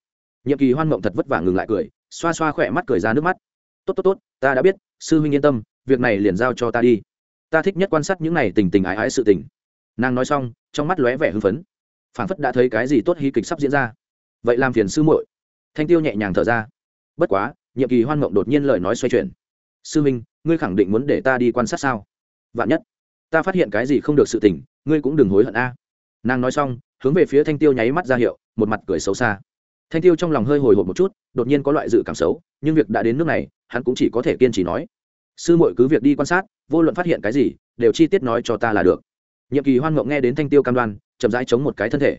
Nhiệm kỳ hoan mộng thật vất vả ngừng lại cười, xoa xoa khỏe mắt cười ra nước mắt. Tốt tốt tốt, ta đã biết, sư huynh yên tâm, việc này liền giao cho ta đi. Ta thích nhất quan sát những này tình tình ái ái sự tình. Nàng nói xong, trong mắt lóe vẻ hưng phấn. Phảng phất đã thấy cái gì tốt hí kịch sắp diễn ra. Vậy làm phiền sư muội. Thanh tiêu nhẹ nhàng thở ra. Bất quá, nhiệm kỳ hoan mộng đột nhiên lời nói xoay chuyển. Sư minh ngươi khẳng định muốn để ta đi quan sát sao? Vạn nhất, ta phát hiện cái gì không được sự tình, ngươi cũng đừng hối hận a. Nàng nói xong hướng về phía thanh tiêu nháy mắt ra hiệu, một mặt cười xấu xa. Thanh tiêu trong lòng hơi hồi hộp một chút, đột nhiên có loại dự cảm xấu, nhưng việc đã đến nước này, hắn cũng chỉ có thể kiên trì nói. Sư muội cứ việc đi quan sát, vô luận phát hiện cái gì, đều chi tiết nói cho ta là được. Nhiệm kỳ hoan ngộng nghe đến thanh tiêu cam đoan, chậm rãi chống một cái thân thể.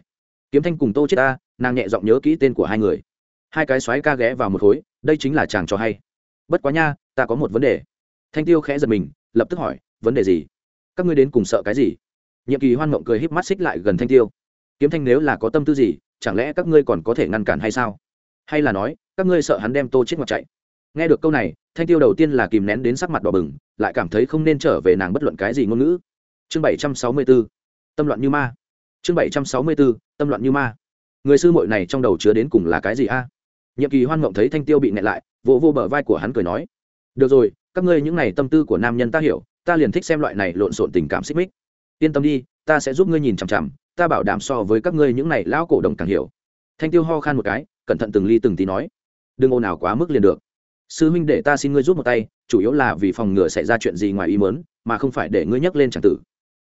Kiếm thanh cùng tô chết ta nàng nhẹ giọng nhớ kỹ tên của hai người. Hai cái xoáy ca ghé vào một khối, đây chính là chàng cho hay. Bất quá nha, ta có một vấn đề. Thanh tiêu khẽ giật mình, lập tức hỏi, vấn đề gì? Các ngươi đến cùng sợ cái gì? Nhiệm kỳ hoan mộng cười híp mắt xích lại gần thanh tiêu kiếm thanh nếu là có tâm tư gì, chẳng lẽ các ngươi còn có thể ngăn cản hay sao? Hay là nói, các ngươi sợ hắn đem tô chết ngoặt chạy? Nghe được câu này, thanh tiêu đầu tiên là kìm nén đến sắc mặt đỏ bừng, lại cảm thấy không nên trở về nàng bất luận cái gì ngôn ngữ. Chương bảy trăm sáu mươi b ố tâm loạn như ma. Chương bảy trăm sáu mươi b ố tâm loạn như ma. Người sư muội này trong đầu chứa đến cùng là cái gì a? Nhiệm kỳ hoan mộng thấy thanh tiêu bị nẹt lại, vỗ vô bờ vai của hắn cười nói, được rồi, các ngươi những này tâm tư của nam nhân ta hiểu, ta liền thích xem loại này lộn xộn tình cảm xích mích yên tâm đi, ta sẽ giúp ngươi nhìn chằm chằm, ta bảo đảm so với các ngươi những này lão cổ đồng càng hiểu. Thanh tiêu ho khan một cái, cẩn thận từng ly từng tí nói, đừng ồn ào quá mức liền được. Sư huynh để ta xin ngươi giúp một tay, chủ yếu là vì phòng ngừa xảy ra chuyện gì ngoài ý mớn mà không phải để ngươi nhắc lên tràng tử.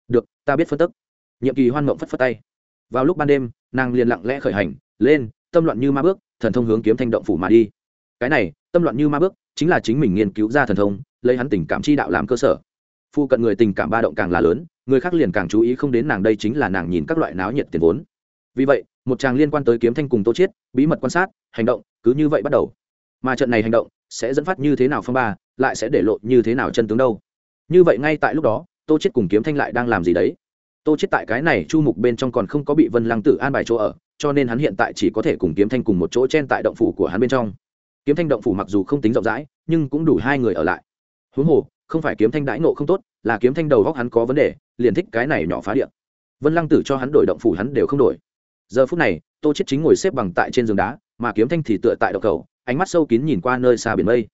Được, ta biết phân tức. Nhiệm kỳ hoan mộng phất phất tay. Vào lúc ban đêm, nàng liền lặng lẽ khởi hành, lên, tâm loạn như ma bước, thần thông hướng kiếm thanh động phủ mà đi. Cái này, tâm loạn như ma bước, chính là chính mình nghiên cứu ra thần thông, lấy hắn tình cảm chi đạo làm cơ sở phu cận người tình cảm ba động càng là lớn, người khác liền càng chú ý không đến nàng đây chính là nàng nhìn các loại náo nhiệt tiền vốn. Vì vậy, một chàng liên quan tới kiếm thanh cùng tô chiết, bí mật quan sát, hành động, cứ như vậy bắt đầu. Mà trận này hành động sẽ dẫn phát như thế nào phong ba, lại sẽ để lộ như thế nào chân tướng đâu? Như vậy ngay tại lúc đó, tô chiết cùng kiếm thanh lại đang làm gì đấy? Tô chiết tại cái này chu mục bên trong còn không có bị vân lăng tử an bài chỗ ở, cho nên hắn hiện tại chỉ có thể cùng kiếm thanh cùng một chỗ chen tại động phủ của hắn bên trong. Kiếm thanh động phủ mặc dù không tính rộng rãi, nhưng cũng đủ hai người ở lại. Huống hồ không phải kiếm thanh đãi nộ không tốt, là kiếm thanh đầu góc hắn có vấn đề, liền thích cái này nhỏ phá điện vân lăng tử cho hắn đổi động phủ hắn đều không đổi. Giờ phút này, tô chết chính ngồi xếp bằng tại trên giường đá, mà kiếm thanh thì tựa tại đậu cầu, ánh mắt sâu kín nhìn qua nơi xa biển mây.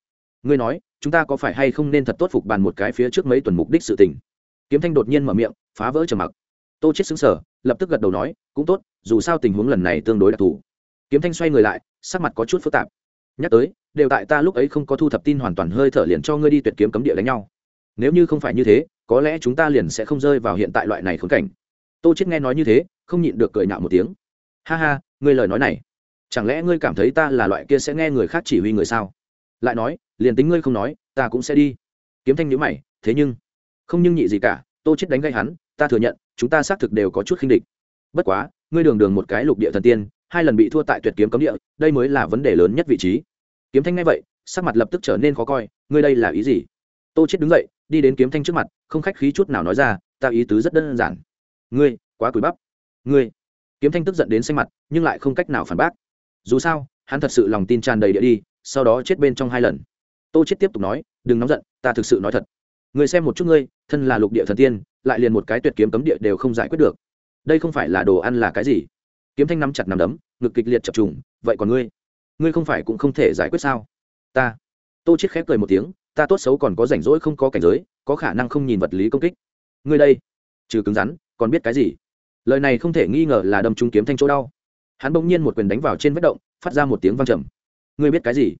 Ngươi nói, chúng ta có phải hay không nên thật tốt phục bàn một cái phía trước mấy tuần mục đích sự tình? Kiếm thanh đột nhiên mở miệng, phá vỡ trầm mặc. Tô chết xứng sở lập tức gật đầu nói, cũng tốt, dù sao tình huống lần này tương đối đặc thù. Kiếm thanh xoay người lại, sắc mặt có chút phức tạp nhắc tới, đều tại ta lúc ấy không có thu thập tin hoàn toàn hơi thở liền cho ngươi đi tuyệt kiếm cấm địa đánh nhau. Nếu như không phải như thế, có lẽ chúng ta liền sẽ không rơi vào hiện tại loại này khốn cảnh. Tô chết nghe nói như thế, không nhịn được cười nhạo một tiếng. Ha ha, ngươi lời nói này, chẳng lẽ ngươi cảm thấy ta là loại kia sẽ nghe người khác chỉ huy người sao? Lại nói, liền tính ngươi không nói, ta cũng sẽ đi. Kiếm thanh nhíu mày, thế nhưng, không nhưng nhị gì cả, tô chết đánh gây hắn, ta thừa nhận, chúng ta xác thực đều có chút khinh địch. Bất quá, ngươi đường đường một cái lục địa thần tiên hai lần bị thua tại tuyệt kiếm cấm địa, đây mới là vấn đề lớn nhất vị trí. Kiếm thanh ngay vậy, sắc mặt lập tức trở nên khó coi, ngươi đây là ý gì? Tô chết đứng dậy, đi đến kiếm thanh trước mặt, không khách khí chút nào nói ra, ta ý tứ rất đơn giản. Ngươi, quá cùi bắp. Ngươi. Kiếm thanh tức giận đến xanh mặt, nhưng lại không cách nào phản bác. Dù sao, hắn thật sự lòng tin tràn đầy địa đi, sau đó chết bên trong hai lần. Tô chết tiếp tục nói, đừng nóng giận, ta thực sự nói thật. Người xem một chút ngươi, thân là lục địa thần tiên, lại liền một cái tuyệt kiếm cấm địa đều không giải quyết được. Đây không phải là đồ ăn là cái gì? Kiếm thanh nắm chặt nằm đấm, ngực kịch liệt chập trùng, vậy còn ngươi? Ngươi không phải cũng không thể giải quyết sao? Ta. Tô chết khép cười một tiếng, ta tốt xấu còn có rảnh rỗi không có cảnh giới, có khả năng không nhìn vật lý công kích. Ngươi đây. Trừ cứng rắn, còn biết cái gì? Lời này không thể nghi ngờ là đâm trúng kiếm thanh chỗ đau. Hắn bỗng nhiên một quyền đánh vào trên vết động, phát ra một tiếng vang trầm. Ngươi biết cái gì?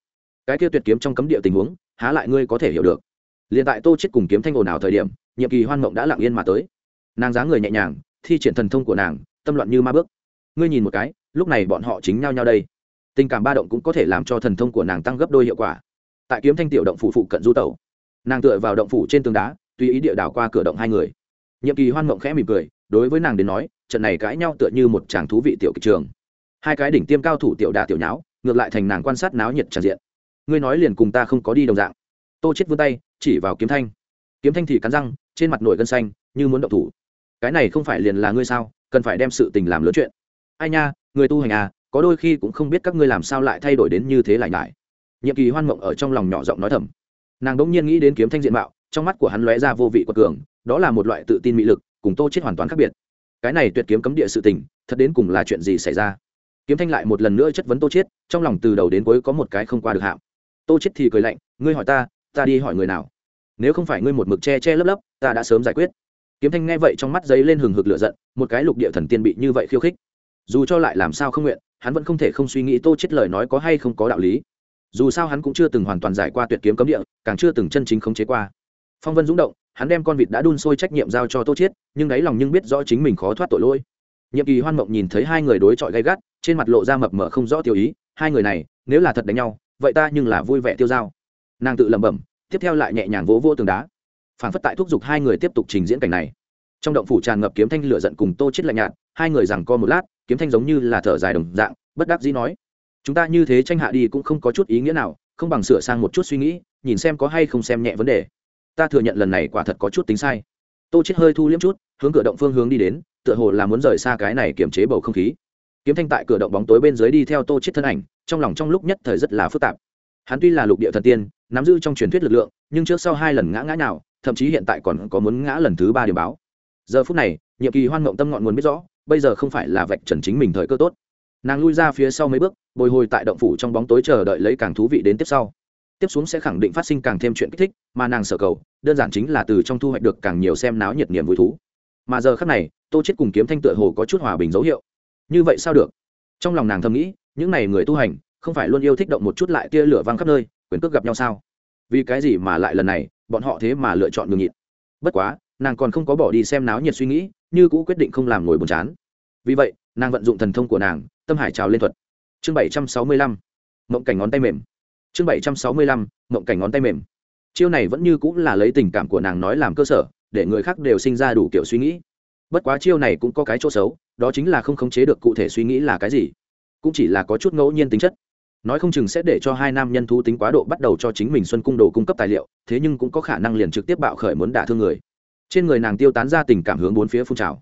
Cái kia tuyệt kiếm trong cấm địa tình huống, há lại ngươi có thể hiểu được. Liền tại tô chết cùng kiếm thanh ồn ào thời điểm, nhiệm kỳ hoan mộng đã lặng yên mà tới. Nàng dáng người nhẹ nhàng, thi triển thần thông của nàng, tâm loạn như ma bước ngươi nhìn một cái, lúc này bọn họ chính nhau nhau đây. Tình cảm ba động cũng có thể làm cho thần thông của nàng tăng gấp đôi hiệu quả. Tại kiếm thanh tiểu động phủ phụ cận du tẩu, nàng tựa vào động phủ trên tường đá, tùy ý địa đảo qua cửa động hai người. Nhiệm kỳ hoan mộng khẽ mỉm cười, đối với nàng đến nói, trận này cãi nhau tựa như một chàng thú vị tiểu kịch trường. Hai cái đỉnh tiêm cao thủ tiểu đà tiểu nháo, ngược lại thành nàng quan sát náo nhiệt tràn diện. Ngươi nói liền cùng ta không có đi đồng dạng. Tô chết vươn tay, chỉ vào kiếm thanh. Kiếm thanh thì cắn răng, trên mặt nổi gân xanh, như muốn động thủ. Cái này không phải liền là ngươi sao, cần phải đem sự tình làm lớn chuyện ai nha, người tu hành à có đôi khi cũng không biết các ngươi làm sao lại thay đổi đến như thế lại nhải. Nhiệm kỳ hoan mộng ở trong lòng nhỏ giọng nói thầm. Nàng đỗng nhiên nghĩ đến kiếm thanh diện mạo, trong mắt của hắn lóe ra vô vị quật cường, đó là một loại tự tin mị lực, cùng tô chết hoàn toàn khác biệt. Cái này tuyệt kiếm cấm địa sự tình, thật đến cùng là chuyện gì xảy ra? Kiếm thanh lại một lần nữa chất vấn tô chết, trong lòng từ đầu đến cuối có một cái không qua được hạm tô chết thì cười lạnh, ngươi hỏi ta ta đi hỏi người nào? Nếu không phải ngươi một mực che che lấp lấp, ta đã sớm giải quyết. Kiếm thanh nghe vậy trong mắt giấy lên hừng hực lửa giận, một cái lục địa thần tiên bị như vậy khiêu khích dù cho lại làm sao không nguyện, hắn vẫn không thể không suy nghĩ tô chết lời nói có hay không có đạo lý. Dù sao hắn cũng chưa từng hoàn toàn giải qua tuyệt kiếm cấm địa, càng chưa từng chân chính khống chế qua. Phong vân dũng động, hắn đem con vịt đã đun sôi trách nhiệm giao cho tô chiết, nhưng đáy lòng nhưng biết rõ chính mình khó thoát tội lỗi. Nhiệm kỳ hoan mộng nhìn thấy hai người đối chọi gay gắt, trên mặt lộ ra mập mờ không rõ tiêu ý, hai người này, nếu là thật đánh nhau, vậy ta nhưng là vui vẻ tiêu dao. Nàng tự lẩm bẩm, tiếp theo lại nhẹ nhàng vỗ vỗ tường đá. Phản phất tại thúc giục hai người tiếp tục trình diễn cảnh này. Trong động phủ tràn ngập kiếm thanh lửa giận cùng tô chết lạnh nhạt, hai người rằng co một lát kiếm thanh giống như là thở dài đồng dạng, bất đắc dĩ nói, chúng ta như thế tranh hạ đi cũng không có chút ý nghĩa nào, không bằng sửa sang một chút suy nghĩ, nhìn xem có hay không xem nhẹ vấn đề. Ta thừa nhận lần này quả thật có chút tính sai. Tô chết hơi thu liếm chút, hướng cửa động phương hướng đi đến, tựa hồ là muốn rời xa cái này kiềm chế bầu không khí. Kiếm thanh tại cửa động bóng tối bên dưới đi theo tô chết thân ảnh, trong lòng trong lúc nhất thời rất là phức tạp. Hắn tuy là lục địa thần tiên, nắm giữ trong truyền thuyết lực lượng, nhưng trước sau hai lần ngã ngã nào, thậm chí hiện tại còn có muốn ngã lần thứ ba điểm báo. Giờ phút này, nhiệm kỳ hoan mộng tâm ngọn nguồn biết rõ bây giờ không phải là vạch trần chính mình thời cơ tốt. Nàng lui ra phía sau mấy bước, bồi hồi tại động phủ trong bóng tối chờ đợi lấy càng thú vị đến tiếp sau. Tiếp xuống sẽ khẳng định phát sinh càng thêm chuyện kích thích, mà nàng sở cầu, đơn giản chính là từ trong thu hoạch được càng nhiều xem náo nhiệt niềm vui thú. Mà giờ khác này, tô chết cùng kiếm thanh tựa hồ có chút hòa bình dấu hiệu. Như vậy sao được? Trong lòng nàng thầm nghĩ, những này người tu hành, không phải luôn yêu thích động một chút lại tia lửa văng khắp nơi, quyền cước gặp nhau sao? Vì cái gì mà lại lần này, bọn họ thế mà lựa chọn ngừng nhịn? Bất quá, nàng còn không có bỏ đi xem náo nhiệt suy nghĩ, như cũ quyết định không làm ngồi buồn chán vì vậy, nàng vận dụng thần thông của nàng, tâm hải trào lên thuật. Chương bảy trăm sáu mươi lăm, mộng cảnh ngón tay mềm. Chương bảy trăm sáu mươi lăm, mộng cảnh ngón tay mềm. Chiêu này vẫn như cũng là lấy tình cảm của nàng nói làm cơ sở, để người khác đều sinh ra đủ kiểu suy nghĩ. Bất quá chiêu này cũng có cái chỗ xấu, đó chính là không khống chế được cụ thể suy nghĩ là cái gì. Cũng chỉ là có chút ngẫu nhiên tính chất. Nói không chừng sẽ để cho hai nam nhân thú tính quá độ bắt đầu cho chính mình xuân cung đồ cung cấp tài liệu, thế nhưng cũng có khả năng liền trực tiếp bạo khởi muốn đả thương người. Trên người nàng tiêu tán ra tình cảm hướng bốn phía phun trào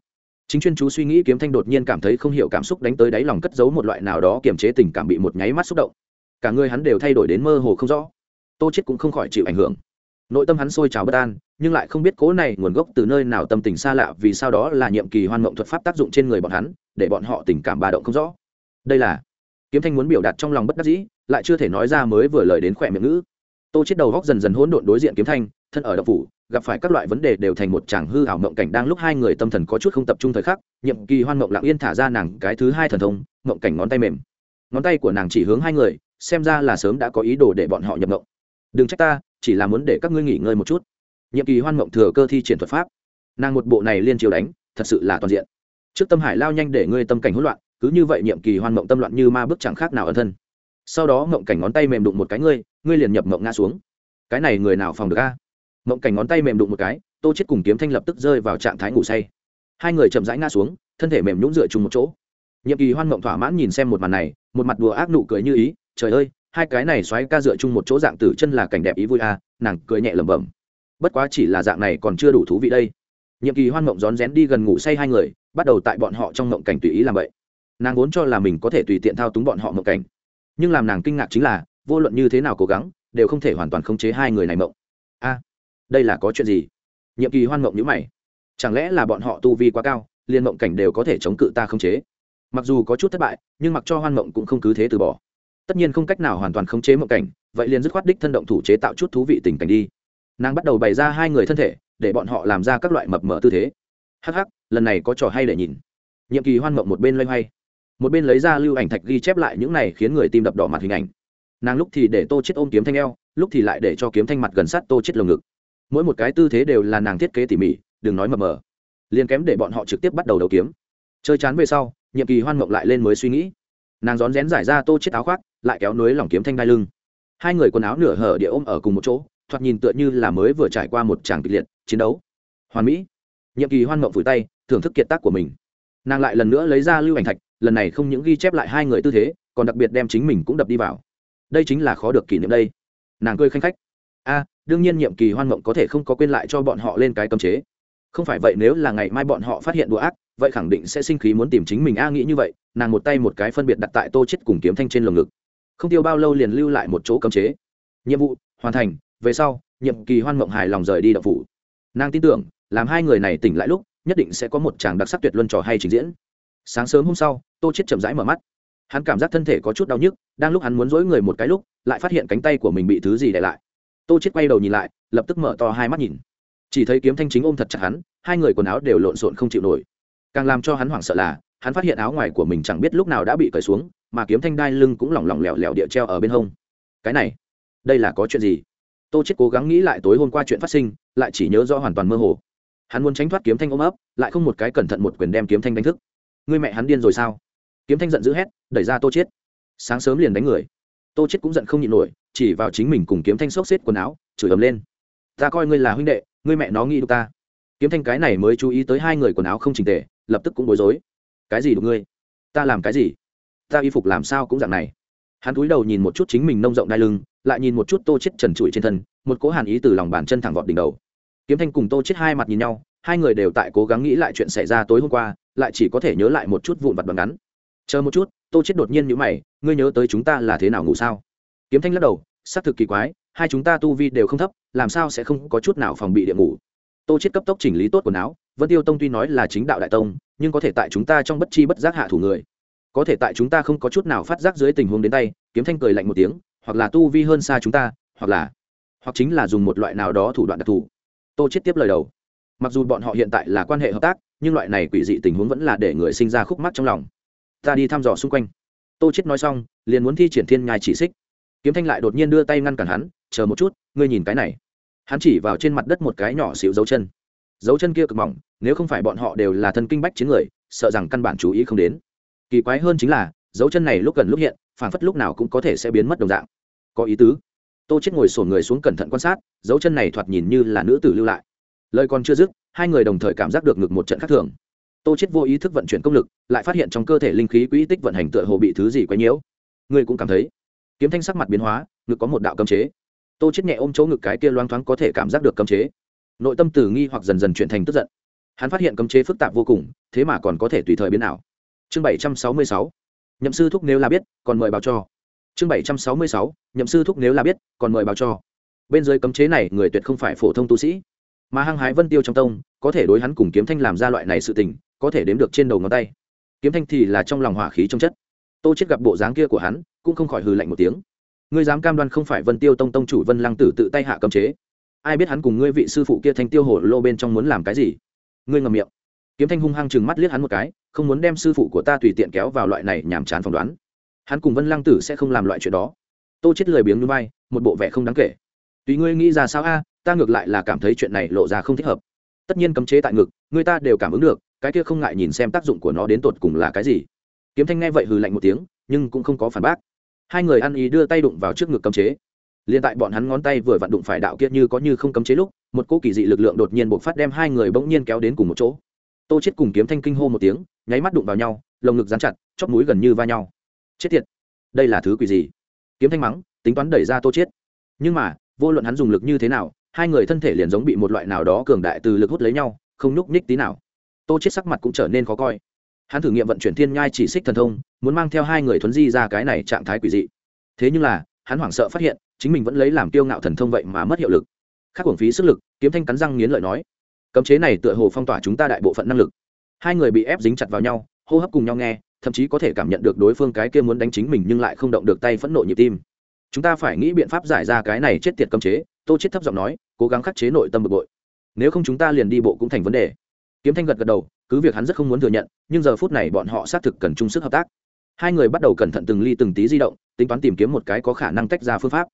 chính chuyên chú suy nghĩ kiếm thanh đột nhiên cảm thấy không hiểu cảm xúc đánh tới đáy lòng cất giấu một loại nào đó kiềm chế tình cảm bị một nháy mắt xúc động. Cả người hắn đều thay đổi đến mơ hồ không rõ. Tô chết cũng không khỏi chịu ảnh hưởng. Nội tâm hắn sôi trào bất an, nhưng lại không biết cố này nguồn gốc từ nơi nào tâm tình xa lạ vì sao đó là nhiệm kỳ hoan mộng thuật pháp tác dụng trên người bọn hắn, để bọn họ tình cảm ba động không rõ. Đây là kiếm thanh muốn biểu đạt trong lòng bất đắc dĩ, lại chưa thể nói ra mới vừa lời đến khỏe miệng ngữ tô chết đầu góc dần dần hỗn độn đối diện kiếm thanh, thân ở đậu phủ, gặp phải các loại vấn đề đều thành một chàng hư ảo mộng cảnh đang lúc hai người tâm thần có chút không tập trung thời khắc, nhiệm kỳ hoan mộng lặng yên thả ra nàng cái thứ hai thần thông, mộng cảnh ngón tay mềm. Ngón tay của nàng chỉ hướng hai người, xem ra là sớm đã có ý đồ để bọn họ nhập mộng. Đừng trách ta, chỉ là muốn để các ngươi nghỉ ngơi một chút. Nhiệm kỳ hoan mộng thừa cơ thi triển thuật pháp. Nàng một bộ này liên chiều đánh, thật sự là toàn diện. Trước tâm hải lao nhanh để ngươi tâm cảnh hỗn loạn, cứ như vậy nhiệm kỳ hoan mộng tâm loạn như ma bước chẳng khác nào ở thân sau đó mộng cảnh ngón tay mềm đụng một cái ngươi ngươi liền nhập mộng ngã xuống. Cái này người nào phòng được a? Mộng cảnh ngón tay mềm đụng một cái, tô chết cùng kiếm thanh lập tức rơi vào trạng thái ngủ say. Hai người chậm rãi ngã xuống, thân thể mềm nhũng dựa chung một chỗ. Nhiệm kỳ hoan mộng thỏa mãn nhìn xem một màn này, một mặt đùa ác nụ cười như ý, trời ơi, hai cái này xoáy ca dựa chung một chỗ dạng tử chân là cảnh đẹp ý vui a, nàng cười nhẹ lẩm bẩm. Bất quá chỉ là dạng này còn chưa đủ thú vị đây. Nhiệm kỳ hoan mộng rón rén đi gần ngủ say hai người, bắt đầu tại bọn họ trong mộng cảnh tùy ý làm vậy. Nàng vốn cho là mình có thể tùy tiện thao túng bọn họ mộng cảnh nhưng làm nàng kinh ngạc chính là, vô luận như thế nào cố gắng, đều không thể hoàn toàn khống chế hai người này mộng. A, đây là có chuyện gì? Nhiệm kỳ hoan mộng nhữ mày. Chẳng lẽ là bọn họ tu vi quá cao liên mộng cảnh đều có thể chống cự ta khống chế? Mặc dù có chút thất bại, nhưng mặc cho hoan mộng cũng không cứ thế từ bỏ. Tất nhiên không cách nào hoàn toàn khống chế mộng cảnh, vậy liền dứt khoát đích thân động thủ chế tạo chút thú vị tình cảnh đi. Nàng bắt đầu bày ra hai người thân thể, để bọn họ làm ra các loại mập mờ tư thế. Hắc hắc, lần này có trò hay để nhìn. Nhiệm kỳ hoan mộng một bên loay hoay một bên lấy ra lưu ảnh thạch ghi chép lại những này khiến người tim đập đỏ mặt hình ảnh. Nàng lúc thì để tô chết ôm kiếm thanh eo, lúc thì lại để cho kiếm thanh mặt gần sát tô chết lồng ngực. Mỗi một cái tư thế đều là nàng thiết kế tỉ mỉ, đừng nói mờ mờ. Liền kém để bọn họ trực tiếp bắt đầu đầu kiếm. Chơi chán về sau, nhiệm kỳ hoan mộng lại lên mới suy nghĩ. Nàng rón rén giải ra tô chết áo khoác, lại kéo núi lỏng kiếm thanh đai lưng. Hai người quần áo nửa hở địa ôm ở cùng một chỗ, thoạt nhìn tựa như là mới vừa trải qua một tràng kịch liệt chiến đấu. Hoàn mỹ, nhiệm kỳ hoan mộng vùi tay, thưởng thức kiệt tác của mình nàng lại lần nữa lấy ra lưu ảnh thạch, lần này không những ghi chép lại hai người tư thế, còn đặc biệt đem chính mình cũng đập đi vào. Đây chính là khó được kỷ niệm đây. Nàng cười khanh khách. A, đương nhiên nhiệm kỳ hoan mộng có thể không có quên lại cho bọn họ lên cái cấm chế. Không phải vậy nếu là ngày mai bọn họ phát hiện đùa ác, vậy khẳng định sẽ sinh khí muốn tìm chính mình a nghĩ như vậy, nàng một tay một cái phân biệt đặt tại tô chết cùng kiếm thanh trên lồng ngực. Không tiêu bao lâu liền lưu lại một chỗ cấm chế. Nhiệm vụ, hoàn thành, về sau, nhiệm kỳ hoan mộng hài lòng rời đi đậu phủ. Nàng tin tưởng, làm hai người này tỉnh lại lúc nhất định sẽ có một chàng đặc sắc tuyệt luân trò hay trình diễn. Sáng sớm hôm sau, tô chết chậm rãi mở mắt. Hắn cảm giác thân thể có chút đau nhức, đang lúc hắn muốn dối người một cái lúc, lại phát hiện cánh tay của mình bị thứ gì đè lại. Tô chết quay đầu nhìn lại, lập tức mở to hai mắt nhìn. Chỉ thấy kiếm thanh chính ôm thật chặt hắn, hai người quần áo đều lộn xộn không chịu nổi. Càng làm cho hắn hoảng sợ là, hắn phát hiện áo ngoài của mình chẳng biết lúc nào đã bị cởi xuống, mà kiếm thanh đai lưng cũng lỏng lỏng lẻo lẻo địa treo ở bên hông. Cái này, đây là có chuyện gì? Tô chết cố gắng nghĩ lại tối hôm qua chuyện phát sinh, lại chỉ nhớ rõ hoàn toàn mơ hồ hắn muốn tránh thoát kiếm thanh ôm ấp, lại không một cái cẩn thận một quyền đem kiếm thanh đánh thức. Người mẹ hắn điên rồi sao? Kiếm thanh giận dữ hét, đẩy ra tô chết sáng sớm liền đánh người. Tô chết cũng giận không nhịn nổi, chỉ vào chính mình cùng kiếm thanh xốc xếp quần áo, chửi ầm lên. Ta coi ngươi là huynh đệ, ngươi mẹ nó nghĩ được ta. Kiếm thanh cái này mới chú ý tới hai người quần áo không chỉnh tề, lập tức cũng bối rối. Cái gì được ngươi? Ta làm cái gì? Ta y phục làm sao cũng dạng này. Hắn cúi đầu nhìn một chút chính mình nông rộng đai lưng, lại nhìn một chút tô chết trần trụi trên thân, một cố hàn ý từ lòng bàn chân thẳng vọt đỉnh đầu kiếm thanh cùng tô chết hai mặt nhìn nhau, hai người đều tại cố gắng nghĩ lại chuyện xảy ra tối hôm qua, lại chỉ có thể nhớ lại một chút vụn vặt bằng ngắn. Chờ một chút, tô chết đột nhiên nhíu mày, ngươi nhớ tới chúng ta là thế nào ngủ sao? Kiếm thanh lắc đầu, xác thực kỳ quái, hai chúng ta tu vi đều không thấp, làm sao sẽ không có chút nào phòng bị địa ngủ? Tô chết cấp tốc chỉnh lý tốt quần áo, vân tiêu tông tuy nói là chính đạo đại tông, nhưng có thể tại chúng ta trong bất chi bất giác hạ thủ người. Có thể tại chúng ta không có chút nào phát giác dưới tình huống đến tay. Kiếm thanh cười lạnh một tiếng, hoặc là tu vi hơn xa chúng ta, hoặc là, hoặc chính là dùng một loại nào đó thủ đoạn đặc thù tô chết tiếp lời đầu. Mặc dù bọn họ hiện tại là quan hệ hợp tác, nhưng loại này quỷ dị tình huống vẫn là để người sinh ra khúc mắc trong lòng. Ta đi thăm dò xung quanh. Tô chết nói xong, liền muốn thi triển thiên nhai chỉ xích. Kiếm thanh lại đột nhiên đưa tay ngăn cản hắn, chờ một chút, ngươi nhìn cái này. Hắn chỉ vào trên mặt đất một cái nhỏ xíu dấu chân. Dấu chân kia cực mỏng, nếu không phải bọn họ đều là thân kinh bách chiến người, sợ rằng căn bản chú ý không đến. Kỳ quái hơn chính là, dấu chân này lúc gần lúc hiện phản phất lúc nào cũng có thể sẽ biến mất đồng dạng. Có ý tứ tô chết ngồi sổn người xuống cẩn thận quan sát, dấu chân này thoạt nhìn như là nữ tử lưu lại. Lời còn chưa dứt, hai người đồng thời cảm giác được ngực một trận khác thường. Tô chết vô ý thức vận chuyển công lực, lại phát hiện trong cơ thể linh khí quỹ tích vận hành tựa hồ bị thứ gì quấy nhiễu. Ngươi cũng cảm thấy, kiếm thanh sắc mặt biến hóa, ngực có một đạo cấm chế. Tô chết nhẹ ôm chỗ ngực cái kia loáng thoáng có thể cảm giác được cấm chế. Nội tâm từ nghi hoặc dần dần chuyển thành tức giận. Hắn phát hiện cấm chế phức tạp vô cùng, thế mà còn có thể tùy thời biến ảo. Chương bảy trăm sáu mươi sáu. Nhậm sư thúc nếu là biết, còn mời báo cho chương bảy trăm sáu mươi sáu, nhậm sư thúc nếu là biết, còn mời báo cho. Bên dưới cấm chế này, người tuyệt không phải phổ thông tu sĩ. Mà hăng hái vân tiêu trong tông, có thể đối hắn cùng kiếm thanh làm ra loại này sự tình, có thể đếm được trên đầu ngón tay. Kiếm thanh thì là trong lòng hỏa khí trong chất. Tô chết gặp bộ dáng kia của hắn, cũng không khỏi hừ lạnh một tiếng. Ngươi dám cam đoan không phải vân tiêu tông tông chủ vân lăng tử tự tay hạ cấm chế? Ai biết hắn cùng ngươi vị sư phụ kia thanh tiêu hồ lô bên trong muốn làm cái gì? Ngươi ngậm miệng. Kiếm thanh hung hăng chừng mắt liếc hắn một cái, không muốn đem sư phụ của ta tùy tiện kéo vào loại này nhàm chán phỏng đoán hắn cùng vân lăng tử sẽ không làm loại chuyện đó. Tô chết lười biếng núi bay một bộ vẻ không đáng kể. Tùy ngươi nghĩ ra sao a, ta ngược lại là cảm thấy chuyện này lộ ra không thích hợp. Tất nhiên cấm chế tại ngực, người ta đều cảm ứng được, cái kia không ngại nhìn xem tác dụng của nó đến tột cùng là cái gì. Kiếm thanh nghe vậy hừ lạnh một tiếng, nhưng cũng không có phản bác. Hai người ăn ý đưa tay đụng vào trước ngực cấm chế. Liền tại bọn hắn ngón tay vừa vặn đụng phải đạo kia như có như không cấm chế lúc, một cỗ kỳ dị lực lượng đột nhiên bộc phát đem hai người bỗng nhiên kéo đến cùng một chỗ. Tô chết cùng kiếm thanh kinh hô một tiếng, nháy mắt đụng vào nhau, lồng ngực dán chặt, chóp mũi gần như va nhau chết tiệt. Đây là thứ quỷ gì? Kiếm thanh mắng, tính toán đẩy ra tô chết. Nhưng mà, vô luận hắn dùng lực như thế nào, hai người thân thể liền giống bị một loại nào đó cường đại từ lực hút lấy nhau, không nhúc nhích tí nào. Tô chết sắc mặt cũng trở nên khó coi. Hắn thử nghiệm vận chuyển thiên nhai chỉ xích thần thông, muốn mang theo hai người thuấn di ra cái này trạng thái quỷ dị. Thế nhưng là, hắn hoảng sợ phát hiện, chính mình vẫn lấy làm tiêu ngạo thần thông vậy mà mất hiệu lực. Khác uổng phí sức lực, kiếm thanh cắn răng nghiến lợi nói. Cấm chế này tựa hồ phong tỏa chúng ta đại bộ phận năng lực. Hai người bị ép dính chặt vào nhau, hô hấp cùng nhau nghe thậm chí có thể cảm nhận được đối phương cái kia muốn đánh chính mình nhưng lại không động được tay phẫn nộ nhịp tim. Chúng ta phải nghĩ biện pháp giải ra cái này chết tiệt cấm chế, tô chết thấp giọng nói, cố gắng khắc chế nội tâm bực bội. Nếu không chúng ta liền đi bộ cũng thành vấn đề. Kiếm thanh gật gật đầu, cứ việc hắn rất không muốn thừa nhận, nhưng giờ phút này bọn họ xác thực cần chung sức hợp tác. Hai người bắt đầu cẩn thận từng ly từng tí di động, tính toán tìm kiếm một cái có khả năng tách ra phương pháp.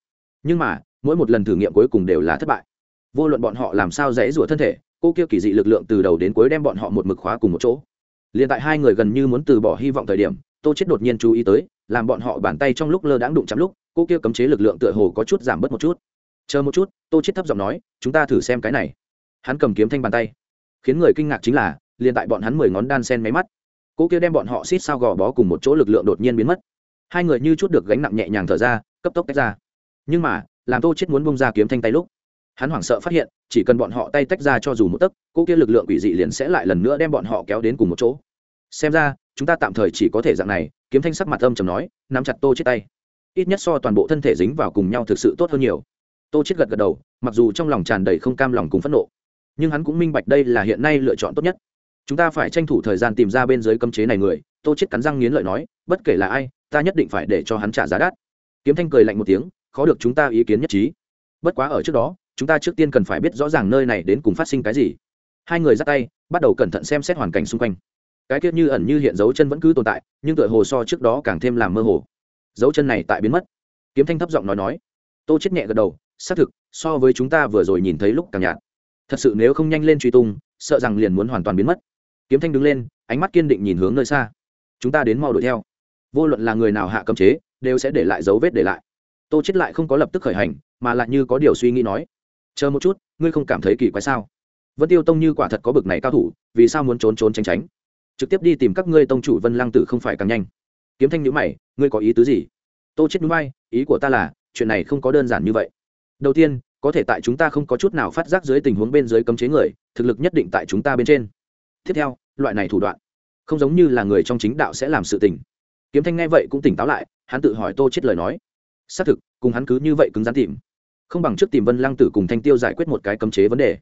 Nhưng mà, mỗi một lần thử nghiệm cuối cùng đều là thất bại. Vô luận bọn họ làm sao dễ rủa thân thể, cô kia kỳ dị lực lượng từ đầu đến cuối đem bọn họ một mực khóa cùng một chỗ liền tại hai người gần như muốn từ bỏ hy vọng thời điểm, tô chết đột nhiên chú ý tới, làm bọn họ bàn tay trong lúc lơ đãng đụng chạm lúc, cô kia cấm chế lực lượng tựa hồ có chút giảm bớt một chút. Chờ một chút, tô chết thấp giọng nói, chúng ta thử xem cái này. Hắn cầm kiếm thanh bàn tay, khiến người kinh ngạc chính là, liền tại bọn hắn mười ngón đan sen máy mắt, cô kia đem bọn họ xít sao gò bó cùng một chỗ lực lượng đột nhiên biến mất. Hai người như chút được gánh nặng nhẹ nhàng thở ra, cấp tốc tách ra. Nhưng mà, làm tô chết muốn bông ra kiếm thanh tay lúc, hắn hoảng sợ phát hiện, chỉ cần bọn họ tay tách ra cho dù một tấc, cô kia lực lượng quỷ dị liền sẽ lại lần nữa đem bọn họ kéo đến cùng một chỗ xem ra, chúng ta tạm thời chỉ có thể dạng này, kiếm thanh sắc mặt âm chầm nói, nắm chặt tô chết tay. Ít nhất so toàn bộ thân thể dính vào cùng nhau thực sự tốt hơn nhiều. Tô chết gật gật đầu, mặc dù trong lòng tràn đầy không cam lòng cùng phẫn nộ, nhưng hắn cũng minh bạch đây là hiện nay lựa chọn tốt nhất. Chúng ta phải tranh thủ thời gian tìm ra bên dưới cấm chế này người, tô chết cắn răng nghiến lợi nói, bất kể là ai, ta nhất định phải để cho hắn trả giá đắt. Kiếm thanh cười lạnh một tiếng, khó được chúng ta ý kiến nhất trí. Bất quá ở trước đó, chúng ta trước tiên cần phải biết rõ ràng nơi này đến cùng phát sinh cái gì. Hai người dắt tay, bắt đầu cẩn thận xem xét hoàn cảnh xung quanh cái tiết như ẩn như hiện dấu chân vẫn cứ tồn tại, nhưng tựa hồ so trước đó càng thêm làm mơ hồ. Dấu chân này tại biến mất. Kiếm thanh thấp giọng nói nói. Tô chết nhẹ gật đầu, xác thực, so với chúng ta vừa rồi nhìn thấy lúc càng nhạt. Thật sự nếu không nhanh lên truy tung, sợ rằng liền muốn hoàn toàn biến mất. Kiếm thanh đứng lên, ánh mắt kiên định nhìn hướng nơi xa. Chúng ta đến mau đuổi theo. Vô luận là người nào hạ cấm chế, đều sẽ để lại dấu vết để lại. Tô chết lại không có lập tức khởi hành, mà lại như có điều suy nghĩ nói. Chờ một chút, ngươi không cảm thấy kỳ quái sao? Vẫn tiêu tông như quả thật có bực này cao thủ, vì sao muốn trốn trốn tránh tránh? Trực tiếp đi tìm các ngươi tông chủ vân lăng tử không phải càng nhanh. Kiếm thanh nhữ mày, ngươi có ý tứ gì? Tô chết núi bay ý của ta là, chuyện này không có đơn giản như vậy. Đầu tiên, có thể tại chúng ta không có chút nào phát giác dưới tình huống bên dưới cấm chế người, thực lực nhất định tại chúng ta bên trên. Tiếp theo, loại này thủ đoạn, không giống như là người trong chính đạo sẽ làm sự tình. Kiếm thanh nghe vậy cũng tỉnh táo lại, hắn tự hỏi tô chết lời nói. Xác thực, cùng hắn cứ như vậy cứng rắn tìm. Không bằng trước tìm vân lăng tử cùng thanh tiêu giải quyết một cái cấm chế vấn đề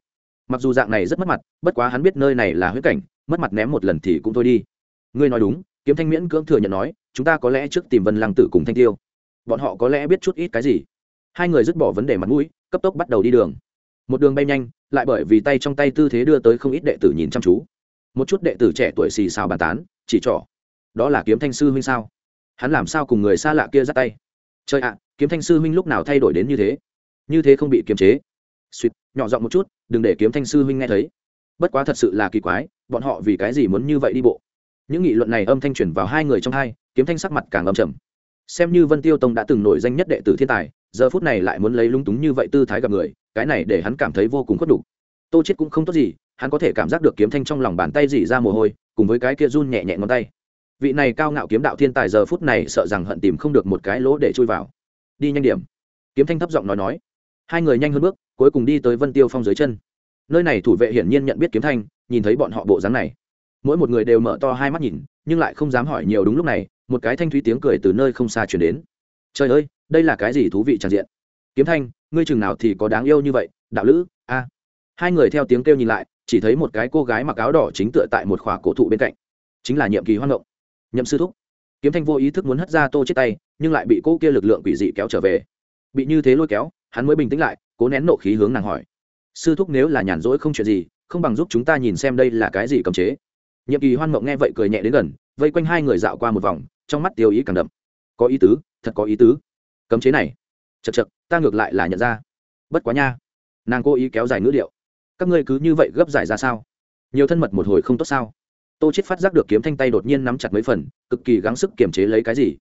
mặc dù dạng này rất mất mặt, bất quá hắn biết nơi này là huyết cảnh, mất mặt ném một lần thì cũng thôi đi. Ngươi nói đúng, kiếm thanh miễn cưỡng thừa nhận nói, chúng ta có lẽ trước tìm vân lăng tử cùng thanh tiêu. Bọn họ có lẽ biết chút ít cái gì. Hai người dứt bỏ vấn đề mặt mũi, cấp tốc bắt đầu đi đường. Một đường bay nhanh, lại bởi vì tay trong tay tư thế đưa tới không ít đệ tử nhìn chăm chú. Một chút đệ tử trẻ tuổi xì xào bàn tán, chỉ trỏ. Đó là kiếm thanh sư huynh sao? Hắn làm sao cùng người xa lạ kia dắt tay? Trời ạ, kiếm thanh sư huynh lúc nào thay đổi đến như thế? Như thế không bị kiềm chế. Suýt nhỏ giọng một chút, đừng để kiếm thanh sư huynh nghe thấy. Bất quá thật sự là kỳ quái, bọn họ vì cái gì muốn như vậy đi bộ? Những nghị luận này âm thanh chuyển vào hai người trong hai, kiếm thanh sắc mặt càng âm trầm. Xem như vân tiêu tông đã từng nổi danh nhất đệ tử thiên tài, giờ phút này lại muốn lấy lung túng như vậy tư thái gặp người, cái này để hắn cảm thấy vô cùng khuất đủ. tô chết cũng không tốt gì, hắn có thể cảm giác được kiếm thanh trong lòng bàn tay dỉ ra mồ hôi, cùng với cái kia run nhẹ nhẹ ngón tay. Vị này cao ngạo kiếm đạo thiên tài giờ phút này sợ rằng hận tìm không được một cái lỗ để chui vào. Đi nhanh điểm. Kiếm thanh thấp giọng nói nói hai người nhanh hơn bước, cuối cùng đi tới vân tiêu phong dưới chân. Nơi này thủ vệ hiển nhiên nhận biết kiếm thanh, nhìn thấy bọn họ bộ dáng này. Mỗi một người đều mở to hai mắt nhìn, nhưng lại không dám hỏi nhiều đúng lúc này, một cái thanh thúy tiếng cười từ nơi không xa chuyển đến. Trời ơi, đây là cái gì thú vị tràn diện? Kiếm thanh, ngươi chừng nào thì có đáng yêu như vậy, đạo lữ, a. Hai người theo tiếng kêu nhìn lại, chỉ thấy một cái cô gái mặc áo đỏ chính tựa tại một khỏa cổ thụ bên cạnh. Chính là nhiệm kỳ hoang động nhậm sư thúc. Kiếm thanh vô ý thức muốn hất ra tô chết tay, nhưng lại bị cô kia lực lượng quỷ dị kéo trở về. Bị như thế lôi kéo hắn mới bình tĩnh lại, cố nén nộ khí hướng nàng hỏi. Sư thúc nếu là nhàn rỗi không chuyện gì, không bằng giúp chúng ta nhìn xem đây là cái gì cấm chế. Nhiệm kỳ hoan mộng nghe vậy cười nhẹ đến gần, vây quanh hai người dạo qua một vòng, trong mắt tiêu ý càng đậm. Có ý tứ, thật có ý tứ. Cấm chế này. Chật chật ta ngược lại là nhận ra. Bất quá nha. Nàng cố ý kéo dài ngữ điệu. Các ngươi cứ như vậy gấp giải ra sao? Nhiều thân mật một hồi không tốt sao? Tô chết phát giác được kiếm thanh tay đột nhiên nắm chặt mấy phần, cực kỳ gắng sức kiềm chế lấy cái gì?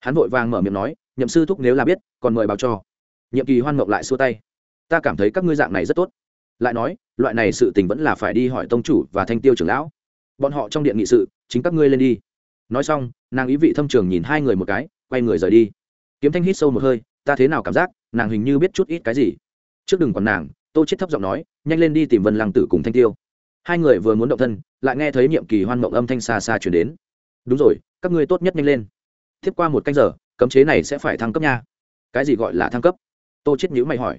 Hắn vội vàng mở miệng nói, nhậm sư thúc nếu là biết, còn mời báo cho nhiệm kỳ hoan mộng lại xua tay. Ta cảm thấy các ngươi dạng này rất tốt. Lại nói, loại này sự tình vẫn là phải đi hỏi tông chủ và thanh tiêu trưởng lão. Bọn họ trong điện nghị sự, chính các ngươi lên đi. Nói xong, nàng ý vị thâm trường nhìn hai người một cái, quay người rời đi. Kiếm thanh hít sâu một hơi, ta thế nào cảm giác, nàng hình như biết chút ít cái gì. Trước đừng còn nàng, tô chết thấp giọng nói, nhanh lên đi tìm vân lăng tử cùng thanh tiêu. Hai người vừa muốn động thân, lại nghe thấy nhiệm kỳ hoan mộng âm thanh xa xa chuyển đến. Đúng rồi, các ngươi tốt nhất nhanh lên. Tiếp qua một canh giờ, cấm chế này sẽ phải thăng cấp nha. Cái gì gọi là thăng cấp? Tô chết nhữ mày hỏi.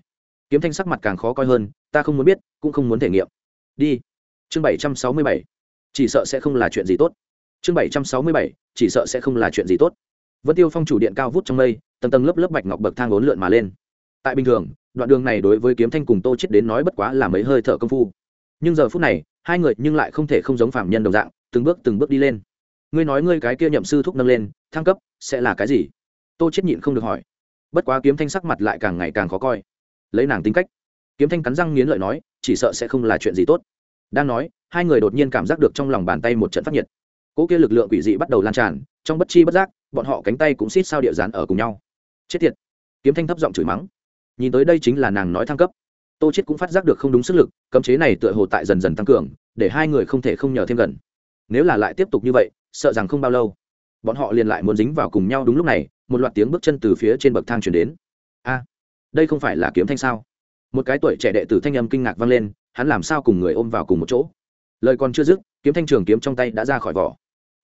Kiếm thanh sắc mặt càng khó coi hơn, ta không muốn biết, cũng không muốn thể nghiệm. Đi. Chương bảy trăm sáu mươi bảy. Chỉ sợ sẽ không là chuyện gì tốt. Chương bảy trăm sáu mươi bảy. Chỉ sợ sẽ không là chuyện gì tốt. Vân tiêu phong chủ điện cao vút trong mây, tầng tầng lớp lớp bạch ngọc bậc thang ốn lượn mà lên. Tại bình thường, đoạn đường này đối với kiếm thanh cùng tô chết đến nói bất quá là mấy hơi thở công phu. Nhưng giờ phút này, hai người nhưng lại không thể không giống phạm nhân đồng dạng, từng bước từng bước đi lên. Ngươi nói ngươi cái kia nhậm sư thúc nâng lên, thăng cấp, sẽ là cái gì? Tô chết nhịn không được hỏi bất quá kiếm thanh sắc mặt lại càng ngày càng khó coi. Lấy nàng tính cách, kiếm thanh cắn răng nghiến lợi nói, chỉ sợ sẽ không là chuyện gì tốt. Đang nói, hai người đột nhiên cảm giác được trong lòng bàn tay một trận phát nhiệt. Cỗ kia lực lượng quỷ dị bắt đầu lan tràn, trong bất chi bất giác, bọn họ cánh tay cũng xít sao địa dán ở cùng nhau. Chết tiệt. Kiếm thanh thấp giọng chửi mắng. Nhìn tới đây chính là nàng nói thăng cấp. Tô chết cũng phát giác được không đúng sức lực, cấm chế này tựa hồ tại dần dần tăng cường, để hai người không thể không nhờ thêm gần. Nếu là lại tiếp tục như vậy, sợ rằng không bao lâu, bọn họ liền lại muốn dính vào cùng nhau đúng lúc này một loạt tiếng bước chân từ phía trên bậc thang chuyển đến. A, đây không phải là kiếm thanh sao? Một cái tuổi trẻ đệ tử thanh âm kinh ngạc vang lên, hắn làm sao cùng người ôm vào cùng một chỗ? Lời còn chưa dứt, kiếm thanh trường kiếm trong tay đã ra khỏi vỏ.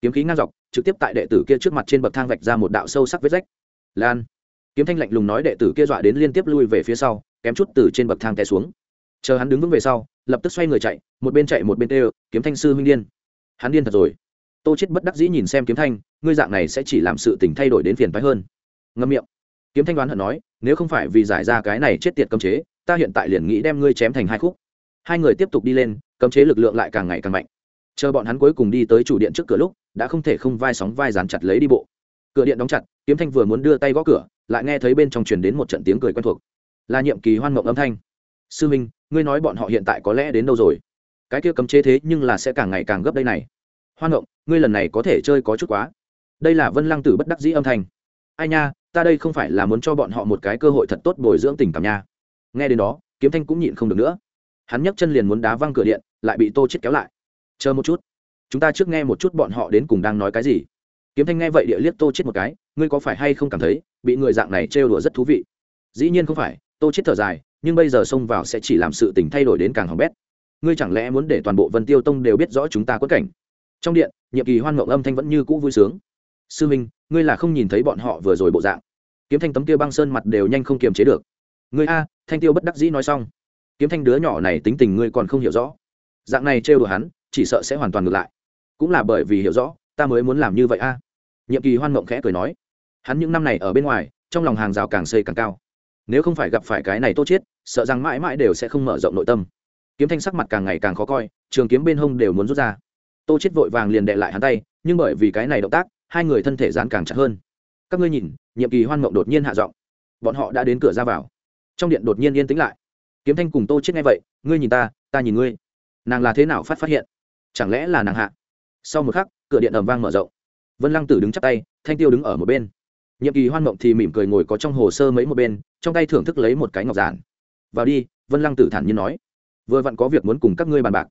Kiếm khí ngang dọc, trực tiếp tại đệ tử kia trước mặt trên bậc thang vạch ra một đạo sâu sắc vết rách. Lan, kiếm thanh lạnh lùng nói đệ tử kia dọa đến liên tiếp lui về phía sau, kém chút từ trên bậc thang té xuống. Chờ hắn đứng vững về sau, lập tức xoay người chạy, một bên chạy một bên tê kiếm thanh sư huynh điên. Hắn điên thật rồi tô chết bất đắc dĩ nhìn xem kiếm thanh, ngươi dạng này sẽ chỉ làm sự tình thay đổi đến phiền phái hơn. Ngâm miệng. Kiếm thanh đoán hận nói, nếu không phải vì giải ra cái này chết tiệt cấm chế, ta hiện tại liền nghĩ đem ngươi chém thành hai khúc. Hai người tiếp tục đi lên, cấm chế lực lượng lại càng ngày càng mạnh. Chờ bọn hắn cuối cùng đi tới chủ điện trước cửa lúc, đã không thể không vai sóng vai dán chặt lấy đi bộ. Cửa điện đóng chặt, kiếm thanh vừa muốn đưa tay gõ cửa, lại nghe thấy bên trong truyền đến một trận tiếng cười quen thuộc. Là nhiệm kỳ hoan mộng âm thanh. Sư minh, ngươi nói bọn họ hiện tại có lẽ đến đâu rồi? Cái kia cấm chế thế nhưng là sẽ càng ngày càng gấp đây này hoan mộng ngươi lần này có thể chơi có chút quá. Đây là vân lăng tử bất đắc dĩ âm thanh. Ai nha, ta đây không phải là muốn cho bọn họ một cái cơ hội thật tốt bồi dưỡng tình cảm nha. Nghe đến đó, kiếm thanh cũng nhịn không được nữa. Hắn nhấc chân liền muốn đá văng cửa điện, lại bị tô chết kéo lại. Chờ một chút. Chúng ta trước nghe một chút bọn họ đến cùng đang nói cái gì. Kiếm thanh nghe vậy địa liếc tô chết một cái, ngươi có phải hay không cảm thấy, bị người dạng này trêu đùa rất thú vị? Dĩ nhiên không phải, tô chết thở dài, nhưng bây giờ xông vào sẽ chỉ làm sự tình thay đổi đến càng hỏng bét. Ngươi chẳng lẽ muốn để toàn bộ vân tiêu tông đều biết rõ chúng ta quất cảnh? Trong điện, nhiệm kỳ hoan mộng âm thanh vẫn như cũ vui sướng. Sư minh, ngươi là không nhìn thấy bọn họ vừa rồi bộ dạng. Kiếm thanh tấm kia băng sơn mặt đều nhanh không kiềm chế được. Ngươi a, thanh tiêu bất đắc dĩ nói xong. Kiếm thanh đứa nhỏ này tính tình ngươi còn không hiểu rõ. Dạng này trêu đùa hắn, chỉ sợ sẽ hoàn toàn ngược lại. Cũng là bởi vì hiểu rõ, ta mới muốn làm như vậy a. Nhiệm kỳ hoan mộng khẽ cười nói. Hắn những năm này ở bên ngoài, trong lòng hàng rào càng xây càng cao. Nếu không phải gặp phải cái này tốt chết, sợ rằng mãi mãi đều sẽ không mở rộng nội tâm. Kiếm thanh sắc mặt càng ngày càng khó coi, trường kiếm bên hông đều muốn rút ra tô chết vội vàng liền đệ lại hắn tay, nhưng bởi vì cái này động tác, hai người thân thể dán càng chặt hơn. Các ngươi nhìn, nhiệm kỳ hoan mộng đột nhiên hạ giọng. Bọn họ đã đến cửa ra vào. Trong điện đột nhiên yên tĩnh lại. Kiếm thanh cùng tô chết nghe vậy, ngươi nhìn ta ta nhìn ngươi. Nàng là thế nào phát phát hiện? Chẳng lẽ là nàng hạ? Sau một khắc, cửa điện ầm vang mở rộng. Vân lăng tử đứng chắp tay, thanh tiêu đứng ở một bên. Nhiệm kỳ hoan mộng thì mỉm cười ngồi có trong hồ sơ mấy một bên, trong tay thưởng thức lấy một cái ngọc giản. Vào đi, vân lăng tử thản nhiên nói. Vừa vặn có việc muốn cùng các ngươi bàn bạc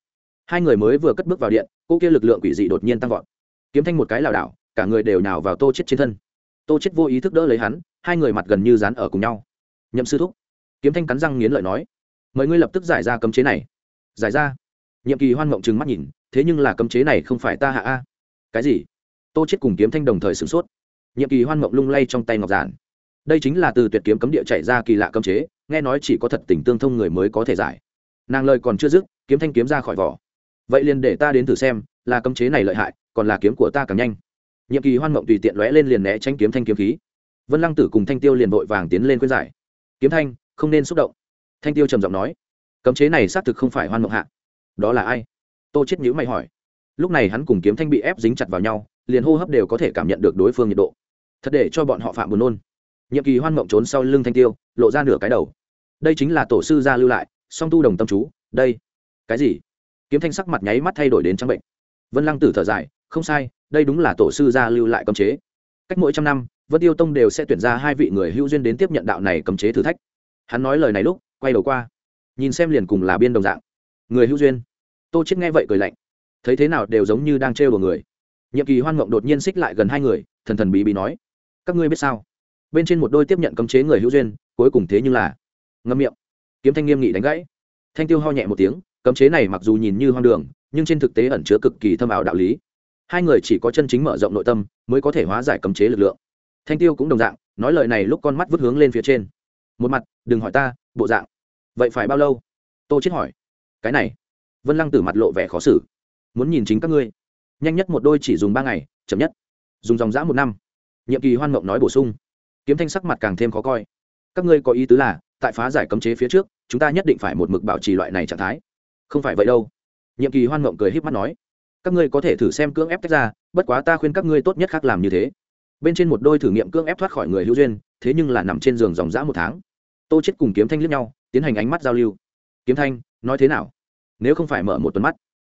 hai người mới vừa cất bước vào điện, cô kia lực lượng quỷ dị đột nhiên tăng vọt. Kiếm thanh một cái lảo đảo, cả người đều nhào vào tô chết trên thân. Tô chết vô ý thức đỡ lấy hắn, hai người mặt gần như dán ở cùng nhau. Nhậm sư thúc. Kiếm thanh cắn răng nghiến lợi nói. Mời ngươi lập tức giải ra cấm chế này. Giải ra? Nhiệm kỳ hoan mộng trừng mắt nhìn, thế nhưng là cấm chế này không phải ta hạ a. Cái gì? Tô chết cùng kiếm thanh đồng thời sửng sốt. Nhiệm kỳ hoan mộng lung lay trong tay ngọc giản. Đây chính là từ tuyệt kiếm cấm địa chạy ra kỳ lạ cấm chế, nghe nói chỉ có thật tình tương thông người mới có thể giải. Nàng lời còn chưa dứt, kiếm thanh kiếm ra khỏi vỏ vậy liền để ta đến thử xem, là cấm chế này lợi hại, còn là kiếm của ta càng nhanh. Nhiệm kỳ hoan mộng tùy tiện lóe lên liền né tránh kiếm thanh kiếm khí. Vân lăng tử cùng thanh tiêu liền vội vàng tiến lên khuyên giải. Kiếm thanh, không nên xúc động. Thanh tiêu trầm giọng nói. Cấm chế này xác thực không phải hoan mộng hạ. Đó là ai? Tô chết nhữ mày hỏi. Lúc này hắn cùng kiếm thanh bị ép dính chặt vào nhau, liền hô hấp đều có thể cảm nhận được đối phương nhiệt độ. Thật để cho bọn họ phạm buồn nôn. Nhiệm kỳ hoan mộng trốn sau lưng thanh tiêu, lộ ra nửa cái đầu. Đây chính là tổ sư gia lưu lại, song tu đồng tâm chú, đây. Cái gì? Kiếm thanh sắc mặt nháy mắt thay đổi đến trắng bệnh. Vân lăng tử thở dài, không sai, đây đúng là tổ sư gia lưu lại cấm chế. Cách mỗi trăm năm, vân tiêu tông đều sẽ tuyển ra hai vị người hữu duyên đến tiếp nhận đạo này cấm chế thử thách. Hắn nói lời này lúc, quay đầu qua, nhìn xem liền cùng là biên đồng dạng. Người hữu duyên. Tô chết nghe vậy cười lạnh. Thấy thế nào đều giống như đang trêu đùa người. Nhiệm kỳ hoan mộng đột nhiên xích lại gần hai người, thần thần bí bí nói. Các ngươi biết sao? Bên trên một đôi tiếp nhận cấm chế người hữu duyên, cuối cùng thế nhưng là, ngâm miệng. Kiếm thanh nghiêm nghị đánh gãy. Thanh tiêu ho nhẹ một tiếng cấm chế này mặc dù nhìn như hoang đường, nhưng trên thực tế ẩn chứa cực kỳ thâm ảo đạo lý. Hai người chỉ có chân chính mở rộng nội tâm, mới có thể hóa giải cấm chế lực lượng. Thanh tiêu cũng đồng dạng, nói lời này lúc con mắt vứt hướng lên phía trên. Một mặt, đừng hỏi ta, bộ dạng. Vậy phải bao lâu? Tô chết hỏi. Cái này. Vân lăng tử mặt lộ vẻ khó xử. Muốn nhìn chính các ngươi. Nhanh nhất một đôi chỉ dùng ba ngày, chậm nhất. Dùng dòng dã một năm. Nhiệm kỳ hoan mộng nói bổ sung. Kiếm thanh sắc mặt càng thêm khó coi. Các ngươi có ý tứ là, tại phá giải cấm chế phía trước, chúng ta nhất định phải một mực bảo trì loại này trạng thái không phải vậy đâu. Nhiệm kỳ hoan mộng cười h í p mắt nói, các ngươi có thể thử xem cưỡng ép tách ra, bất quá ta khuyên các ngươi tốt nhất khác làm như thế. Bên trên một đôi thử nghiệm cưỡng ép thoát khỏi người hữu duyên, thế nhưng là nằm trên giường dòng dã một tháng. Tô chết cùng kiếm thanh liếc nhau, tiến hành ánh mắt giao lưu. Kiếm thanh, nói thế nào? Nếu không phải mở một tuần mắt.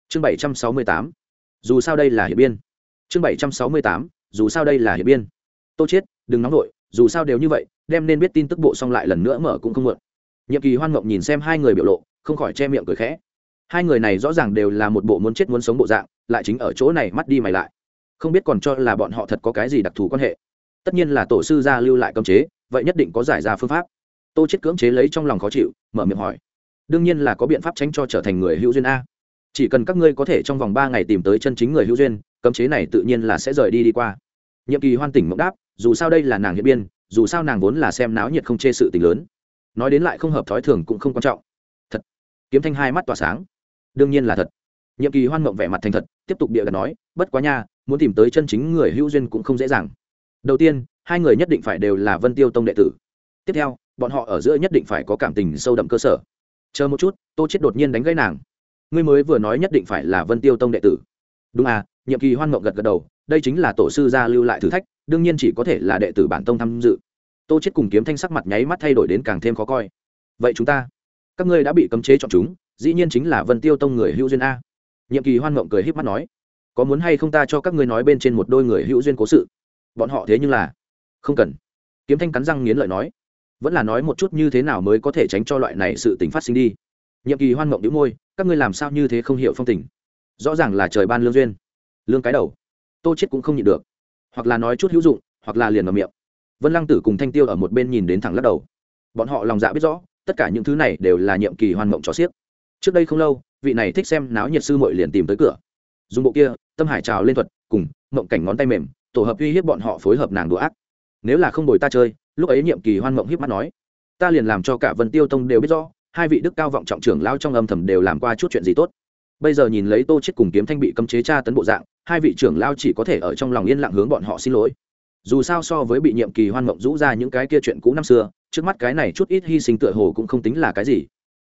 Chương bảy trăm sáu mươi tám. Dù sao đây là hiệp biên. Chương bảy trăm sáu mươi tám. Dù sao đây là hiệp biên. Tô chết đừng nóng nổi dù sao đều như vậy, đem nên biết tin tức bộ xong lại lần nữa mở cũng không muộn. Nhiệm kỳ hoan mộng nhìn xem hai người biểu lộ, không khỏi che miệng cười khẽ hai người này rõ ràng đều là một bộ muốn chết muốn sống bộ dạng, lại chính ở chỗ này mắt đi mày lại. Không biết còn cho là bọn họ thật có cái gì đặc thù quan hệ. Tất nhiên là tổ sư gia lưu lại cấm chế, vậy nhất định có giải ra phương pháp. Tô chết cưỡng chế lấy trong lòng khó chịu, mở miệng hỏi. Đương nhiên là có biện pháp tránh cho trở thành người hữu duyên a. Chỉ cần các ngươi có thể trong vòng ba ngày tìm tới chân chính người hữu duyên, cấm chế này tự nhiên là sẽ rời đi đi qua. Nhiệm kỳ hoan tỉnh mộng đáp, dù sao đây là nàng hiện biên, dù sao nàng vốn là xem náo nhiệt không chê sự tình lớn. Nói đến lại không hợp thói thường cũng không quan trọng. Thật. Kiếm thanh hai mắt tỏa sáng đương nhiên là thật. Nhiệm kỳ hoan mộng vẻ mặt thành thật, tiếp tục bịa đặt nói, bất quá nha, muốn tìm tới chân chính người hữu duyên cũng không dễ dàng. Đầu tiên, hai người nhất định phải đều là vân tiêu tông đệ tử. Tiếp theo, bọn họ ở giữa nhất định phải có cảm tình sâu đậm cơ sở. Chờ một chút, tô chết đột nhiên đánh gãy nàng. Ngươi mới vừa nói nhất định phải là vân tiêu tông đệ tử. Đúng à nhiệm kỳ hoan mộng gật gật đầu, đây chính là tổ sư gia lưu lại thử thách, đương nhiên chỉ có thể là đệ tử bản tông tham dự. Tô chết cùng kiếm thanh sắc mặt nháy mắt thay đổi đến càng thêm khó coi. Vậy chúng ta, các ngươi đã bị cấm chế chọn chúng dĩ nhiên chính là vân tiêu tông người hữu duyên a. Nhiệm kỳ hoan mộng cười híp mắt nói, có muốn hay không ta cho các ngươi nói bên trên một đôi người hữu duyên cố sự? Bọn họ thế nhưng là không cần. Kiếm thanh cắn răng nghiến lợi nói, vẫn là nói một chút như thế nào mới có thể tránh cho loại này sự tình phát sinh đi. Nhiệm kỳ hoan mộng đĩu môi, các ngươi làm sao như thế không hiểu phong tình? Rõ ràng là trời ban lương duyên, lương cái đầu. Tô chết cũng không nhịn được. Hoặc là nói chút hữu dụng, hoặc là liền vào miệng. Vân lăng tử cùng thanh tiêu ở một bên nhìn đến thẳng lắc đầu. Bọn họ lòng dạ biết rõ, tất cả những thứ này đều là nhiệm kỳ hoan mộng cho xiếc trước đây không lâu, vị này thích xem náo nhiệt sư mội liền tìm tới cửa. Dùng bộ kia, tâm hải trào lên thuật, cùng mộng cảnh ngón tay mềm, tổ hợp uy hiếp bọn họ phối hợp nàng đùa ác. Nếu là không đổi ta chơi, lúc ấy nhiệm kỳ hoan mộng hiếp mắt nói, ta liền làm cho cả vân tiêu tông đều biết rõ, hai vị đức cao vọng trọng trưởng lao trong âm thầm đều làm qua chút chuyện gì tốt. Bây giờ nhìn lấy tô chết cùng kiếm thanh bị cấm chế tra tấn bộ dạng, hai vị trưởng lao chỉ có thể ở trong lòng yên lặng hướng bọn họ xin lỗi. Dù sao so với bị nhiệm kỳ hoan mộng rũ ra những cái kia chuyện cũ năm xưa, trước mắt cái này chút ít hy sinh tựa hồ cũng không tính là cái gì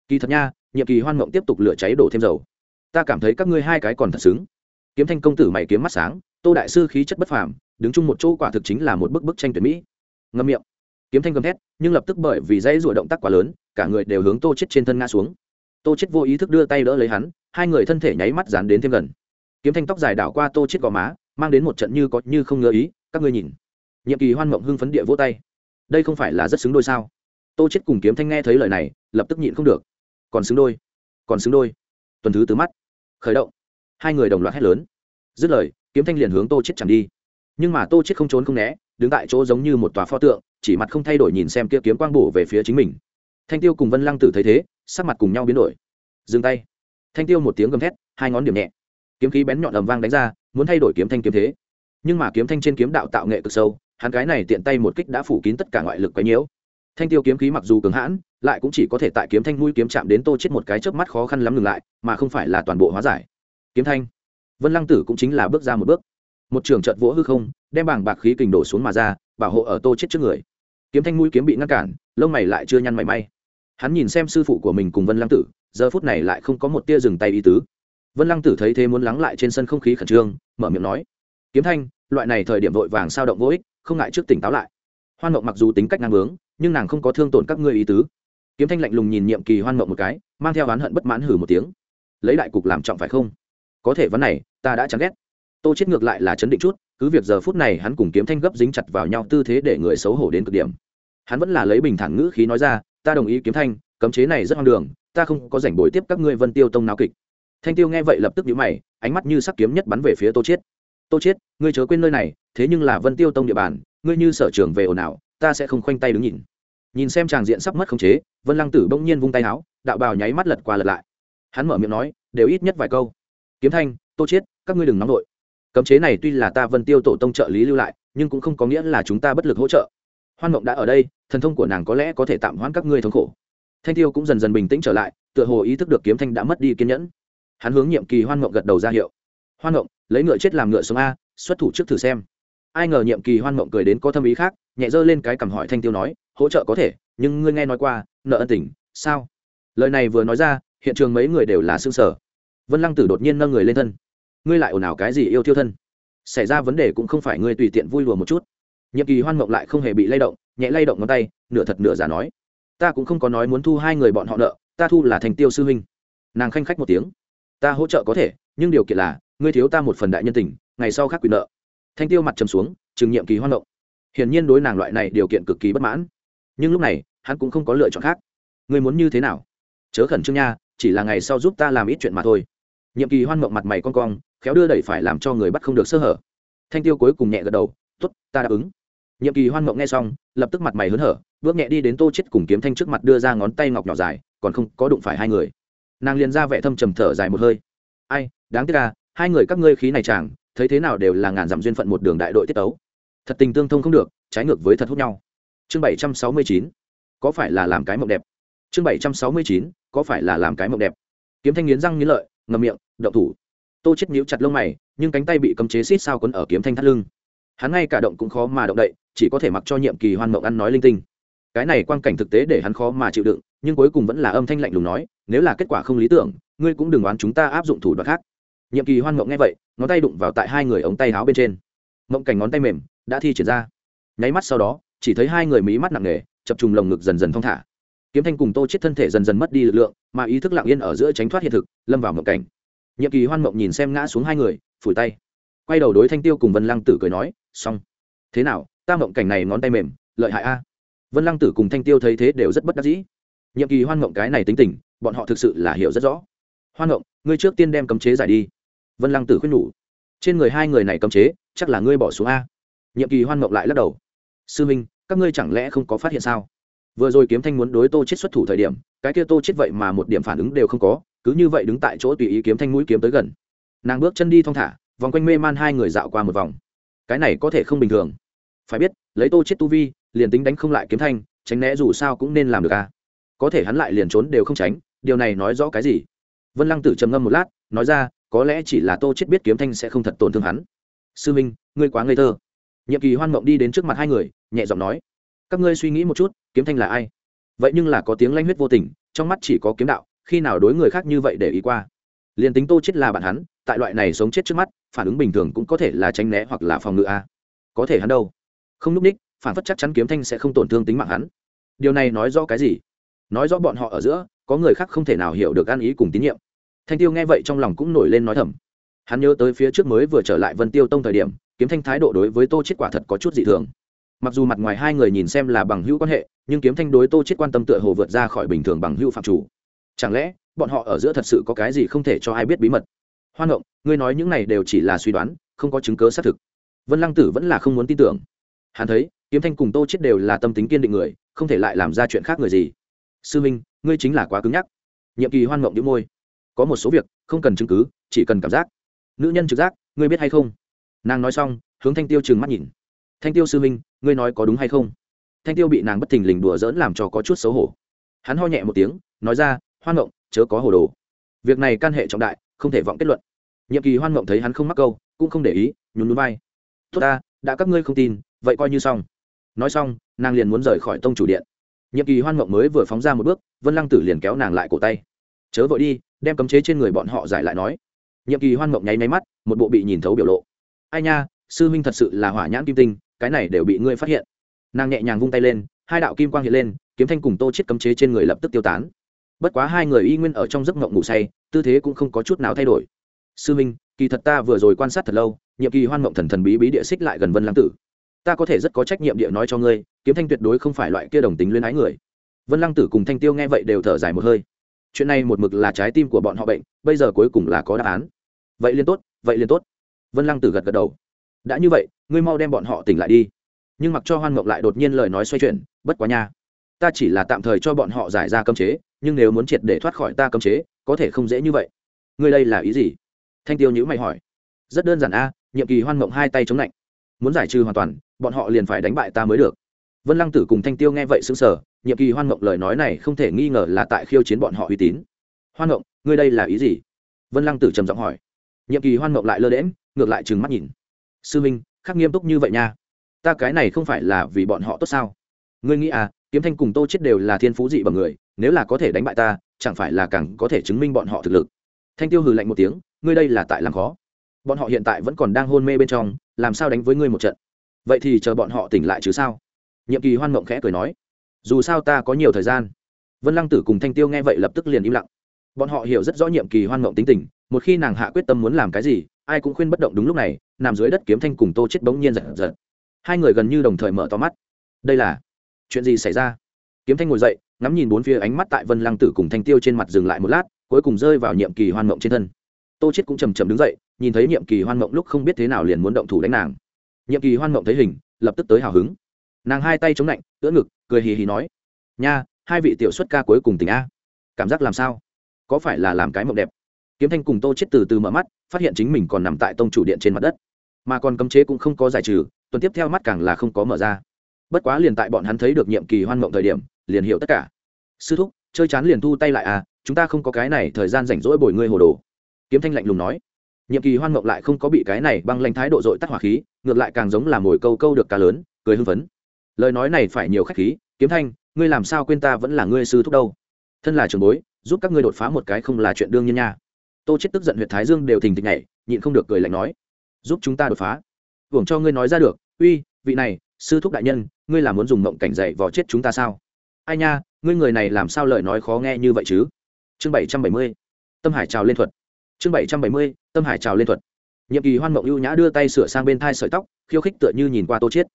kỳ thật nha, nhiệm kỳ hoan mộng tiếp tục lửa cháy đổ thêm dầu. Ta cảm thấy các ngươi hai cái còn thật xứng. Kiếm thanh công tử mày kiếm mắt sáng, tô đại sư khí chất bất phàm, đứng chung một chỗ quả thực chính là một bức bức tranh tuyển mỹ. Ngâm miệng. Kiếm thanh gầm thét, nhưng lập tức bởi vì dãy rủa động tác quá lớn, cả người đều hướng tô chết trên thân ngã xuống. Tô chết vô ý thức đưa tay đỡ lấy hắn, hai người thân thể nháy mắt dán đến thêm gần. Kiếm thanh tóc dài đảo qua tô chết gò má, mang đến một trận như có như không ngờ ý, các ngươi nhìn. Nhiệm kỳ hoan mộng hưng phấn địa vỗ tay. Đây không phải là rất xứng đôi sao? Tô chết cùng kiếm thanh nghe thấy lời này, lập tức nhịn không được còn xứng đôi, còn xứng đôi. Tuần thứ tứ mắt, khởi động. Hai người đồng loạt hét lớn. Dứt lời, kiếm thanh liền hướng tô chết chẳng đi. Nhưng mà tô chết không trốn không né, đứng tại chỗ giống như một tòa pho tượng, chỉ mặt không thay đổi nhìn xem kia kiếm quang bổ về phía chính mình. Thanh tiêu cùng vân lăng tử thấy thế, sắc mặt cùng nhau biến đổi. Dừng tay. Thanh tiêu một tiếng gầm thét, hai ngón điểm nhẹ. Kiếm khí bén nhọn ầm vang đánh ra, muốn thay đổi kiếm thanh kiếm thế. Nhưng mà kiếm thanh trên kiếm đạo tạo nghệ cực sâu, hắn cái này tiện tay một kích đã phủ kín tất cả ngoại lực quấy nhiễu thanh tiêu kiếm khí mặc dù cường hãn, lại cũng chỉ có thể tại kiếm thanh mũi kiếm chạm đến tô chết một cái chớp mắt khó khăn lắm ngừng lại, mà không phải là toàn bộ hóa giải. Kiếm thanh. Vân lăng tử cũng chính là bước ra một bước. Một trường trận vỗ hư không, đem bảng bạc khí kình đổ xuống mà ra, bảo hộ ở tô chết trước người. Kiếm thanh mũi kiếm bị ngăn cản, lông mày lại chưa nhăn mày may. Hắn nhìn xem sư phụ của mình cùng vân lăng tử, giờ phút này lại không có một tia dừng tay ý tứ. Vân lăng tử thấy thế muốn lắng lại trên sân không khí khẩn trương, mở miệng nói, kiếm thanh, loại này thời điểm vội vàng sao động vô ích, không ngại trước tỉnh táo lại hoan mộng mặc dù tính cách ngang bướng, nhưng nàng không có thương tổn các ngươi ý tứ. Kiếm thanh lạnh lùng nhìn nhiệm kỳ hoan mộng một cái, mang theo oán hận bất mãn hử một tiếng. Lấy đại cục làm trọng phải không? Có thể vấn này, ta đã chán ghét. Tô chết ngược lại là chấn định chút, cứ việc giờ phút này hắn cùng kiếm thanh gấp dính chặt vào nhau tư thế để người xấu hổ đến cực điểm. Hắn vẫn là lấy bình thản ngữ khí nói ra, ta đồng ý kiếm thanh, cấm chế này rất hoang đường, ta không có rảnh bồi tiếp các ngươi vân tiêu tông náo kịch. Thanh tiêu nghe vậy lập tức nhíu mày, ánh mắt như sắc kiếm nhất bắn về phía tô chiết tô chiết ngươi chớ quên nơi này thế nhưng là vân tiêu tông địa bàn, ngươi như sở trường về ồn ào, ta sẽ không khoanh tay đứng nhìn. Nhìn xem tràng diện sắp mất khống chế, vân lăng tử bỗng nhiên vung tay áo, đạo bào nháy mắt lật qua lật lại. Hắn mở miệng nói, đều ít nhất vài câu. Kiếm thanh, tô chiết, các ngươi đừng nóng nổi. cấm chế này tuy là ta vân tiêu tổ tông trợ lý lưu lại, nhưng cũng không có nghĩa là chúng ta bất lực hỗ trợ. Hoan mộng đã ở đây, thần thông của nàng có lẽ có thể tạm hoãn các ngươi thống khổ. Thanh tiêu cũng dần dần bình tĩnh trở lại, tựa hồ ý thức được kiếm thanh đã mất đi kiên nhẫn. Hắn hướng nhiệm kỳ hoan mộng gật đầu ra hiệu. Hoan mộng, lấy ngựa chết làm ngựa sống a, xuất thủ trước thử xem ai ngờ nhiệm kỳ hoan mộng cười đến có thâm ý khác, nhẹ dơ lên cái cằm hỏi thanh tiêu nói, hỗ trợ có thể, nhưng ngươi nghe nói qua, nợ ân tình, sao? Lời này vừa nói ra, hiện trường mấy người đều là xương sở vân lăng tử đột nhiên nâng người lên thân. Ngươi lại ồn ào cái gì yêu thiêu thân? Xảy ra vấn đề cũng không phải ngươi tùy tiện vui lùa một chút. Nhiệm kỳ hoan mộng lại không hề bị lay động, nhẹ lay động ngón tay, nửa thật nửa giả nói, ta cũng không có nói muốn thu hai người bọn họ nợ, ta thu là thành tiêu sư huynh. Nàng khanh khách một tiếng, ta hỗ trợ có thể, nhưng điều kiện là, ngươi thiếu ta một phần đại nhân tình, ngày sau khác quyền nợ thanh tiêu mặt trầm xuống, trừng nhiệm kỳ hoan động hiển nhiên đối nàng loại này điều kiện cực kỳ bất mãn. Nhưng lúc này, hắn cũng không có lựa chọn khác. Ngươi muốn như thế nào? Chớ khẩn trương nha, chỉ là ngày sau giúp ta làm ít chuyện mà thôi. Nhiệm kỳ hoan mộng mặt mày con cong, khéo đưa đẩy phải làm cho người bắt không được sơ hở. Thanh tiêu cuối cùng nhẹ gật đầu t ố t ta đáp ứng. Nhiệm kỳ hoan mộng nghe xong, lập tức mặt mày hớn hở, bước nhẹ đi đến tô chết cùng kiếm thanh trước mặt đưa ra ngón tay ngọc nhỏ dài, còn không có đụng phải hai người. Nàng liền ra vẻ thâm trầm thở dài một hơi. Ai, đáng tiếc à hai người các ngươi khí này chàng thấy thế nào đều là ngàn dặm duyên phận một đường đại đội tiết tấu. Thật tình tương thông không được, trái ngược với thật hút nhau. Chương bảy trăm sáu mươi chín, có phải là làm cái mộng đẹp? Chương bảy trăm sáu mươi chín, có phải là làm cái mộng đẹp? Kiếm thanh nghiến răng nghiến lợi ngầm miệng, động thủ. Tô chết nhíu chặt lông mày, nhưng cánh tay bị cấm chế xít sao quấn ở kiếm thanh thắt lưng. Hắn ngay cả động cũng khó mà động đậy, chỉ có thể mặc cho nhiệm kỳ hoan mộng ăn nói linh tinh. Cái này quan cảnh thực tế để hắn khó mà chịu đựng, nhưng cuối cùng vẫn là âm thanh lạnh lùng nói, nếu là kết quả không lý tưởng, ngươi cũng đừng oán chúng ta áp dụng thủ đoạn khác nhiệm kỳ hoan mộng nghe vậy, ngón tay đụng vào tại hai người ống tay áo bên trên. Mộng cảnh ngón tay mềm, đã thi triển ra. Nháy mắt sau đó, chỉ thấy hai người mí mắt nặng nề, chập trùng lồng ngực dần dần thong thả. Kiếm thanh cùng tô chết thân thể dần dần mất đi lực lượng, mà ý thức lặng yên ở giữa tránh thoát hiện thực, lâm vào mộng cảnh. Nhiệm kỳ hoan mộng nhìn xem ngã xuống hai người, phủi tay. Quay đầu đối thanh tiêu cùng vân lăng tử cười nói, xong. Thế nào, ta mộng cảnh này ngón tay mềm, lợi hại a? Vân lăng tử cùng thanh tiêu thấy thế đều rất bất đắc dĩ. Nhiệm kỳ hoan mộng cái này tính tình, bọn họ thực sự là hiểu rất rõ. Hoan mộng, ngươi trước tiên đem cấm chế giải đi vân lăng tử khuyên nhủ. Trên người hai người này cấm chế, chắc là ngươi bỏ xuống a. Nhiệm kỳ hoan mộng lại lắc đầu. Sư minh, các ngươi chẳng lẽ không có phát hiện sao? Vừa rồi kiếm thanh muốn đối tô chết xuất thủ thời điểm, cái kia tô chết vậy mà một điểm phản ứng đều không có, cứ như vậy đứng tại chỗ tùy ý kiếm thanh mũi kiếm tới gần. Nàng bước chân đi thong thả, vòng quanh mê man hai người dạo qua một vòng. Cái này có thể không bình thường. Phải biết, lấy tô chết tu vi, liền tính đánh không lại kiếm thanh, tránh né dù sao cũng nên làm được à có thể hắn lại liền trốn đều không tránh, điều này nói rõ cái gì? Vân lăng tử trầm ngâm một lát, nói ra có lẽ chỉ là tô chết biết kiếm thanh sẽ không thật tổn thương hắn. Sư minh, ngươi quá ngây thơ. Nhiệm kỳ hoan mộng đi đến trước mặt hai người, nhẹ giọng nói. Các ngươi suy nghĩ một chút, kiếm thanh là ai? Vậy nhưng là có tiếng lanh huyết vô tình, trong mắt chỉ có kiếm đạo, khi nào đối người khác như vậy để ý qua? Liền tính tô chết là bạn hắn, tại loại này sống chết trước mắt, phản ứng bình thường cũng có thể là tránh né hoặc là phòng ngự a. Có thể hắn đâu? Không núp ních, phản phất chắc chắn kiếm thanh sẽ không tổn thương tính mạng hắn. Điều này nói rõ cái gì? Nói rõ bọn họ ở giữa, có người khác không thể nào hiểu được an ý cùng tín nhiệm thanh tiêu nghe vậy trong lòng cũng nổi lên nói thầm. Hắn nhớ tới phía trước mới vừa trở lại vân tiêu tông thời điểm, kiếm thanh thái độ đối với tô chết quả thật có chút dị thường. Mặc dù mặt ngoài hai người nhìn xem là bằng hữu quan hệ, nhưng kiếm thanh đối tô chết quan tâm tựa hồ vượt ra khỏi bình thường bằng hữu phạm chủ. Chẳng lẽ, bọn họ ở giữa thật sự có cái gì không thể cho ai biết bí mật? Hoan ngộng, ngươi nói những này đều chỉ là suy đoán, không có chứng cứ xác thực. Vân lăng tử vẫn là không muốn tin tưởng. Hắn thấy, kiếm thanh cùng tô chết đều là tâm tính kiên định người, không thể lại làm ra chuyện khác người gì. Sư minh, ngươi chính là quá cứng nhắc. Nhiệm kỳ hoan ngộng đĩu môi có một số việc không cần chứng cứ, chỉ cần cảm giác. Nữ nhân trực giác, ngươi biết hay không? Nàng nói xong, hướng thanh tiêu trừng mắt nhìn. Thanh tiêu sư minh ngươi nói có đúng hay không? Thanh tiêu bị nàng bất thình lình đùa dỡn làm cho có chút xấu hổ. Hắn ho nhẹ một tiếng, nói ra, hoan mộng chớ có hồ đồ. Việc này can hệ trọng đại, không thể vọng kết luận. Nhiệm kỳ hoan mộng thấy hắn không mắc câu, cũng không để ý, nhún núi vai. Tốt ta, đã các ngươi không tin, vậy coi như xong. Nói xong, nàng liền muốn rời khỏi tông chủ điện. Nhiệm kỳ hoan mộng mới vừa phóng ra một bước, vân lăng tử liền kéo nàng lại cổ tay chớ vội đi, đem cấm chế trên người bọn họ giải lại nói. Nhiệm kỳ hoan mộng nháy máy mắt, một bộ bị nhìn thấu biểu lộ. Ai nha, sư minh thật sự là hỏa nhãn kim tinh, cái này đều bị ngươi phát hiện. Nàng nhẹ nhàng vung tay lên, hai đạo kim quang hiện lên, kiếm thanh cùng tô chết cấm chế trên người lập tức tiêu tán. Bất quá hai người y nguyên ở trong giấc mộng ngủ say, tư thế cũng không có chút nào thay đổi. Sư minh kỳ thật ta vừa rồi quan sát thật lâu, nhiệm kỳ hoan mộng thần thần bí bí địa xích lại gần vân lãng tử. Ta có thể rất có trách nhiệm địa nói cho ngươi, kiếm thanh tuyệt đối không phải loại kia đồng tính luyến ái người. Vân lăng tử cùng thanh tiêu nghe vậy đều thở dài một hơi chuyện này một mực là trái tim của bọn họ bệnh, bây giờ cuối cùng là có đáp án. Vậy liên tốt, vậy liên tốt. Vân lăng tử gật gật đầu. Đã như vậy, ngươi mau đem bọn họ tỉnh lại đi. Nhưng mặc cho hoan mộng lại đột nhiên lời nói xoay chuyển, bất quá nha. Ta chỉ là tạm thời cho bọn họ giải ra cơm chế, nhưng nếu muốn triệt để thoát khỏi ta cơm chế, có thể không dễ như vậy. Ngươi đây là ý gì? Thanh tiêu nhữ mày hỏi. Rất đơn giản a, nhiệm kỳ hoan mộng hai tay chống lạnh. Muốn giải trừ hoàn toàn, bọn họ liền phải đánh bại ta mới được vân lăng tử cùng thanh tiêu nghe vậy xứng sở nhiệm kỳ hoan mộng lời nói này không thể nghi ngờ là tại khiêu chiến bọn họ uy tín. Hoan mộng ngươi đây là ý gì? Vân lăng tử trầm giọng hỏi. Nhiệm kỳ hoan mộng lại lơ đễm ngược lại trừng mắt nhìn. Sư minh, khắc nghiêm túc như vậy nha. Ta cái này không phải là vì bọn họ tốt sao? Ngươi nghĩ à kiếm thanh cùng tô chết đều là thiên phú dị bằng người, nếu là có thể đánh bại ta, chẳng phải là càng có thể chứng minh bọn họ thực lực? Thanh tiêu hừ lạnh một tiếng, ngươi đây là tại làm khó. Bọn họ hiện tại vẫn còn đang hôn mê bên trong, làm sao đánh với ngươi một trận? Vậy thì chờ bọn họ tỉnh lại chứ sao? Nhiệm kỳ hoan mộng khẽ cười nói, dù sao ta có nhiều thời gian. Vân lăng tử cùng thanh tiêu nghe vậy lập tức liền im lặng. Bọn họ hiểu rất rõ nhiệm kỳ hoan mộng tính tình, một khi nàng hạ quyết tâm muốn làm cái gì, ai cũng khuyên bất động đúng lúc này, nằm dưới đất kiếm thanh cùng tô chết bỗng nhiên giật giật. Hai người gần như đồng thời mở to mắt. Đây là chuyện gì xảy ra? Kiếm thanh ngồi dậy, ngắm nhìn bốn phía ánh mắt tại vân lăng tử cùng thanh tiêu trên mặt dừng lại một lát, cuối cùng rơi vào nhiệm kỳ hoan mộng trên thân. Tô chết cũng chầm chầm đứng dậy, nhìn thấy nhiệm kỳ hoan mộng lúc không biết thế nào liền muốn động thủ đánh nàng. Nhiệm kỳ hoan mộng thấy hình, lập tức tới hào hứng nàng hai tay chống lạnh, ưỡn ngực, cười hì hì nói, nha, hai vị tiểu xuất ca cuối cùng tỉnh a. Cảm giác làm sao? Có phải là làm cái mộng đẹp? Kiếm thanh cùng tô chết từ từ mở mắt, phát hiện chính mình còn nằm tại tông chủ điện trên mặt đất. Mà còn cấm chế cũng không có giải trừ, tuần tiếp theo mắt càng là không có mở ra. Bất quá liền tại bọn hắn thấy được nhiệm kỳ hoan mộng thời điểm, liền hiểu tất cả. Sư thúc, chơi chán liền thu tay lại à chúng ta không có cái này thời gian rảnh rỗi bồi ngươi hồ đồ. Kiếm thanh lạnh lùng nói. Nhiệm kỳ hoan mộng lại không có bị cái này băng lanh thái độ dội tắt hỏa khí, ngược lại càng giống là mồi câu câu được cá lớn, cười hưng phấn lời nói này phải nhiều khách khí, kiếm thanh, ngươi làm sao quên ta vẫn là ngươi sư thúc đâu? Thân là trường bối, giúp các ngươi đột phá một cái không là chuyện đương nhiên nha. Tô chết tức giận huyện thái dương đều thình thịch nhảy, nhịn không được cười lạnh nói, giúp chúng ta đột phá. Hưởng cho ngươi nói ra được, uy, vị này, sư thúc đại nhân, ngươi là muốn dùng mộng cảnh dạy vò chết chúng ta sao? Ai nha, ngươi người này làm sao lời nói khó nghe như vậy chứ? Chương bảy trăm bảy mươi, tâm hải trào lên thuật. Chương bảy trăm bảy mươi, tâm hải trào lên thuật. Nhiệm kỳ hoan mộng ưu nhã đưa tay sửa sang bên thai sợi tóc, khiêu khích tựa như nhìn qua tô chiết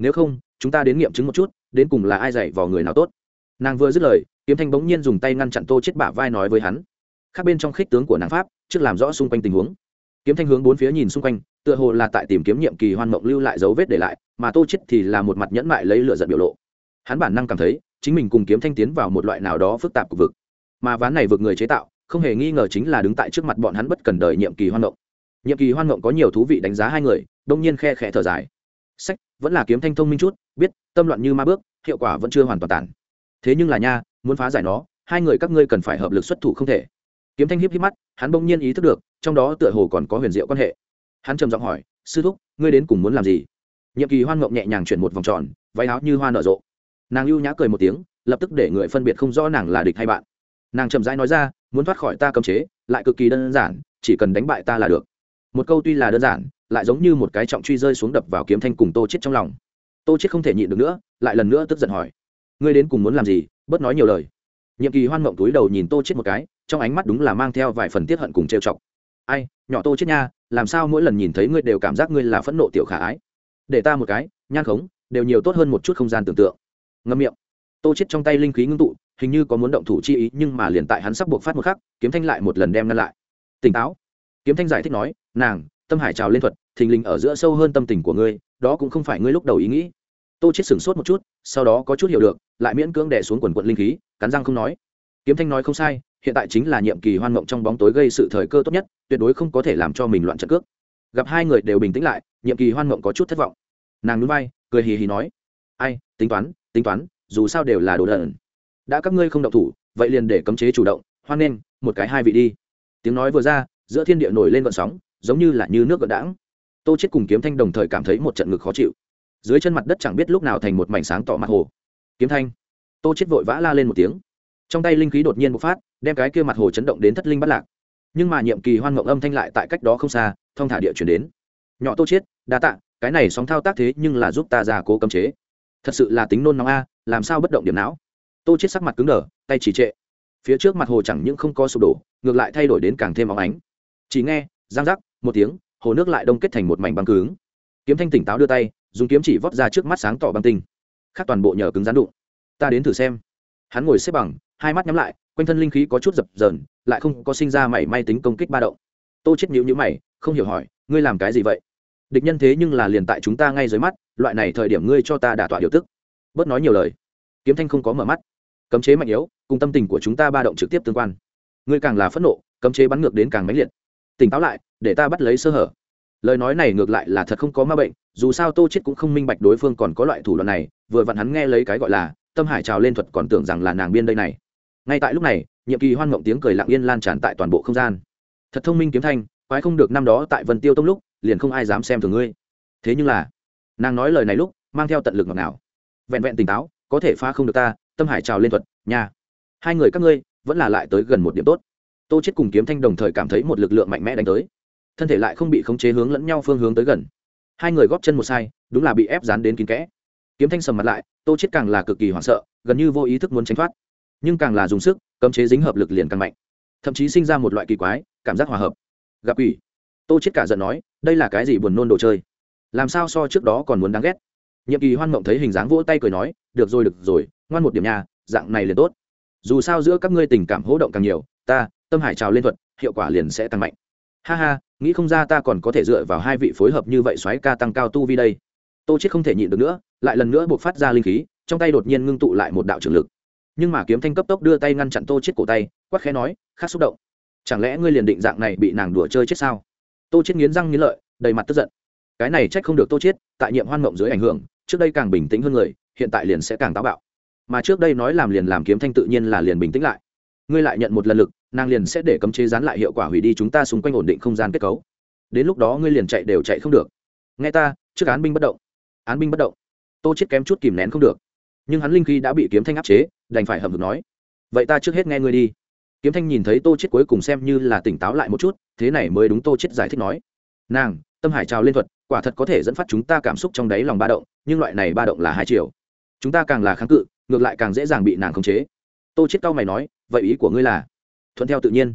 nếu không chúng ta đến nghiệm chứng một chút, đến cùng là ai dạy vào người nào tốt. Nàng vừa dứt lời, kiếm thanh bỗng nhiên dùng tay ngăn chặn tô chết bả vai nói với hắn. Khác bên trong khích tướng của nàng pháp, trước làm rõ xung quanh tình huống. Kiếm thanh hướng bốn phía nhìn xung quanh, tựa hồ là tại tìm kiếm nhiệm kỳ hoan mộng lưu lại dấu vết để lại, mà tô chết thì là một mặt nhẫn mại lấy lửa giận biểu lộ. Hắn bản năng cảm thấy, chính mình cùng kiếm thanh tiến vào một loại nào đó phức tạp của vực. Mà ván này vực người chế tạo, không hề nghi ngờ chính là đứng tại trước mặt bọn hắn bất cần đời nhiệm kỳ hoan mộng. Nhiệm kỳ hoan mộng có nhiều thú vị đánh giá hai người, đông nhiên khe khẽ thở dài. Sách vẫn là kiếm thanh thông minh chút, biết, tâm loạn như ma bước, hiệu quả vẫn chưa hoàn toàn tản thế nhưng là nha, muốn phá giải nó, hai người các ngươi cần phải hợp lực xuất thủ không thể. Kiếm thanh hiếp hiếp mắt, hắn bỗng nhiên ý thức được, trong đó tựa hồ còn có huyền diệu quan hệ. Hắn trầm giọng hỏi, sư thúc, ngươi đến cùng muốn làm gì? Nhiệm kỳ hoan ngộng nhẹ nhàng chuyển một vòng tròn, váy áo như hoa nở rộ. Nàng lưu nhã cười một tiếng, lập tức để người phân biệt không rõ nàng là địch hay bạn. Nàng chậm rãi nói ra, muốn thoát khỏi ta cấm chế, lại cực kỳ đơn giản, chỉ cần đánh bại ta là được. Một câu tuy là đơn giản lại giống như một cái trọng truy rơi xuống đập vào kiếm thanh cùng tô chết trong lòng. Tô chết không thể nhịn được nữa, lại lần nữa tức giận hỏi, ngươi đến cùng muốn làm gì? Bớt nói nhiều lời. Nhiệm kỳ hoan mộng túi đầu nhìn tô chết một cái, trong ánh mắt đúng là mang theo vài phần tiết hận cùng trêu chọc. Ai, nhỏ tô chết nha, làm sao mỗi lần nhìn thấy ngươi đều cảm giác ngươi là phẫn nộ tiểu khả ái? Để ta một cái, nhan khống, đều nhiều tốt hơn một chút không gian tưởng tượng. Ngâm miệng. Tô chết trong tay linh khí ngưng tụ, hình như có muốn động thủ chi ý, nhưng mà liền tại hắn sắp buộc phát một khắc, kiếm thanh lại một lần đem ngăn lại. Tỉnh táo. Kiếm thanh giải thích nói, nàng tâm hải trào lên thuật, thình lình ở giữa sâu hơn tâm tình của ngươi, đó cũng không phải ngươi lúc đầu ý nghĩ. Tô chết sửng sốt một chút, sau đó có chút hiểu được, lại miễn cưỡng đè xuống quần quận linh khí, cắn răng không nói. Kiếm thanh nói không sai, hiện tại chính là nhiệm kỳ hoan mộng trong bóng tối gây sự thời cơ tốt nhất, tuyệt đối không có thể làm cho mình loạn trận cước. Gặp hai người đều bình tĩnh lại, nhiệm kỳ hoan mộng có chút thất vọng. Nàng núi bay cười hì hì nói, ai, tính toán tính toán, dù sao đều là đồ đần. Đã các ngươi không động thủ, vậy liền để cấm chế chủ động, hoan nghênh, một cái hai vị đi. Tiếng nói vừa ra, giữa thiên địa nổi lên vận sóng giống như là như nước gợn đãng. Tô chết cùng kiếm thanh đồng thời cảm thấy một trận ngực khó chịu. Dưới chân mặt đất chẳng biết lúc nào thành một mảnh sáng tỏ mặt hồ. Kiếm thanh. Tô chết vội vã la lên một tiếng. Trong tay linh khí đột nhiên bộc phát, đem cái kia mặt hồ chấn động đến thất linh bắt lạc. Nhưng mà nhiệm kỳ hoan ngộng âm thanh lại tại cách đó không xa, thông thả địa chuyển đến. Nhỏ tô chết đa tạ, cái này sóng thao tác thế nhưng là giúp ta ra cố cấm chế. Thật sự là tính nôn nóng a, làm sao bất động điểm não? Tô chết sắc mặt cứng đờ, tay chỉ trệ. Phía trước mặt hồ chẳng những không có sụp đổ, ngược lại thay đổi đến càng thêm óng ánh. Chỉ nghe, giang giác một tiếng, hồ nước lại đông kết thành một mảnh băng cứng. Kiếm thanh tỉnh táo đưa tay, dùng kiếm chỉ vót ra trước mắt sáng tỏ băng tinh. Khác toàn bộ nhờ cứng rán đụng. Ta đến thử xem. Hắn ngồi xếp bằng, hai mắt nhắm lại, quanh thân linh khí có chút dập dờn, lại không có sinh ra mảy may tính công kích ba động. Tô chết nhữ nhữ mày, không hiểu hỏi, ngươi làm cái gì vậy? Địch nhân thế nhưng là liền tại chúng ta ngay dưới mắt, loại này thời điểm ngươi cho ta đả tọa điều tức. Bớt nói nhiều lời. Kiếm thanh không có mở mắt. Cấm chế mạnh yếu, cùng tâm tình của chúng ta ba động trực tiếp tương quan. Ngươi càng là phẫn nộ, cấm chế bắn ngược đến càng mãnh liệt. Tỉnh táo lại để ta bắt lấy sơ hở. Lời nói này ngược lại là thật không có ma bệnh dù sao tô chết cũng không minh bạch đối phương còn có loại thủ đoạn này vừa vặn hắn nghe lấy cái gọi là tâm hải trào lên thuật còn tưởng rằng là nàng biên đây này. Ngay tại lúc này nhiệm kỳ hoan ngộng tiếng cười lặng yên lan tràn tại toàn bộ không gian. Thật thông minh kiếm thanh quái không được năm đó tại vân tiêu tông lúc liền không ai dám xem thường ngươi. Thế nhưng là nàng nói lời này lúc mang theo tận lực ngọt ngào, vẹn vẹn tỉnh táo có thể phá không được ta tâm hải trào lên thuật nhà hai người các ngươi vẫn là lại tới gần một điểm tốt. Tô chết cùng kiếm thanh đồng thời cảm thấy một lực lượng mạnh mẽ đánh tới thân thể lại không bị khống chế hướng lẫn nhau phương hướng tới gần. Hai người góp chân một sai, đúng là bị ép dán đến kín kẽ. Kiếm thanh sầm mặt lại, tô chết càng là cực kỳ hoảng sợ, gần như vô ý thức muốn tránh thoát. Nhưng càng là dùng sức, cấm chế dính hợp lực liền càng mạnh. Thậm chí sinh ra một loại kỳ quái, cảm giác hòa hợp. Gặp ủy tô chết cả giận nói, đây là cái gì buồn nôn đồ chơi? Làm sao so trước đó còn muốn đáng ghét? Nhiệm kỳ hoan mộng thấy hình dáng vỗ tay cười nói, được rồi được rồi, ngoan một điểm nhà dạng này liền tốt. Dù sao giữa các ngươi tình cảm hỗ động càng nhiều, ta, tâm hải trào lên thuật, hiệu quả liền sẽ tăng mạnh. Ha ha nghĩ không ra ta còn có thể dựa vào hai vị phối hợp như vậy xoáy ca tăng cao tu vi đây. Tô chết không thể nhịn được nữa, lại lần nữa buộc phát ra linh khí, trong tay đột nhiên ngưng tụ lại một đạo trường lực. Nhưng mà kiếm thanh cấp tốc đưa tay ngăn chặn tô chết cổ tay, quát khẽ nói, khát xúc động. Chẳng lẽ ngươi liền định dạng này bị nàng đùa chơi chết sao? Tô chết nghiến răng nghiến lợi, đầy mặt tức giận. Cái này trách không được tô chết tại nhiệm hoan mộng dưới ảnh hưởng, trước đây càng bình tĩnh hơn người, hiện tại liền sẽ càng táo bạo. Mà trước đây nói làm liền làm kiếm thanh tự nhiên là liền bình tĩnh lại. Ngươi lại nhận một lần lực nàng liền sẽ để cấm chế gián lại hiệu quả hủy đi chúng ta xung quanh ổn định không gian kết cấu. Đến lúc đó ngươi liền chạy đều chạy không được. Nghe ta, trước án binh bất động. Án binh bất động. Tô chết kém chút kìm nén không được. Nhưng hắn linh khí đã bị kiếm thanh áp chế, đành phải hầm hực nói. Vậy ta trước hết nghe ngươi đi. Kiếm thanh nhìn thấy tô chết cuối cùng xem như là tỉnh táo lại một chút, thế này mới đúng tô chết giải thích nói. Nàng, tâm hải trào lên thuật, quả thật có thể dẫn phát chúng ta cảm xúc trong đáy lòng ba động, nhưng loại này ba động là hai chiều. Chúng ta càng là kháng cự, ngược lại càng dễ dàng bị nàng khống chế. Tô chết cao mày nói, vậy ý của ngươi là thuận theo tự nhiên.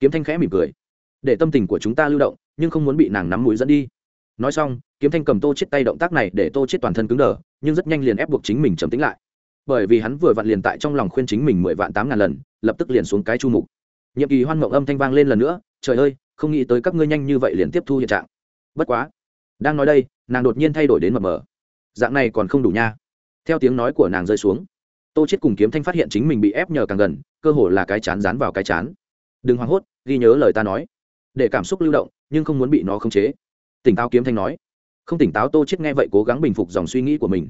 Kiếm thanh khẽ mỉm cười. Để tâm tình của chúng ta lưu động, nhưng không muốn bị nàng nắm mũi dẫn đi. Nói xong, kiếm thanh cầm tô chết tay động tác này để tô chết toàn thân cứng đờ, nhưng rất nhanh liền ép buộc chính mình trầm tĩnh lại. Bởi vì hắn vừa vặn liền tại trong lòng khuyên chính mình mười vạn tám ngàn lần, lập tức liền xuống cái chu mục. Nhiệm kỳ hoan mộng âm thanh vang lên lần nữa, trời ơi, không nghĩ tới các ngươi nhanh như vậy liền tiếp thu hiện trạng. Bất quá, đang nói đây, nàng đột nhiên thay đổi đến mờ mờ. Dạng này còn không đủ nha. Theo tiếng nói của nàng rơi xuống, tô chết cùng kiếm thanh phát hiện chính mình bị ép nhờ càng gần cơ hồ là cái chán dán vào cái chán. Đừng hoảng hốt, ghi nhớ lời ta nói. Để cảm xúc lưu động, nhưng không muốn bị nó khống chế. Tỉnh táo kiếm thanh nói. Không tỉnh táo tô chết nghe vậy cố gắng bình phục dòng suy nghĩ của mình.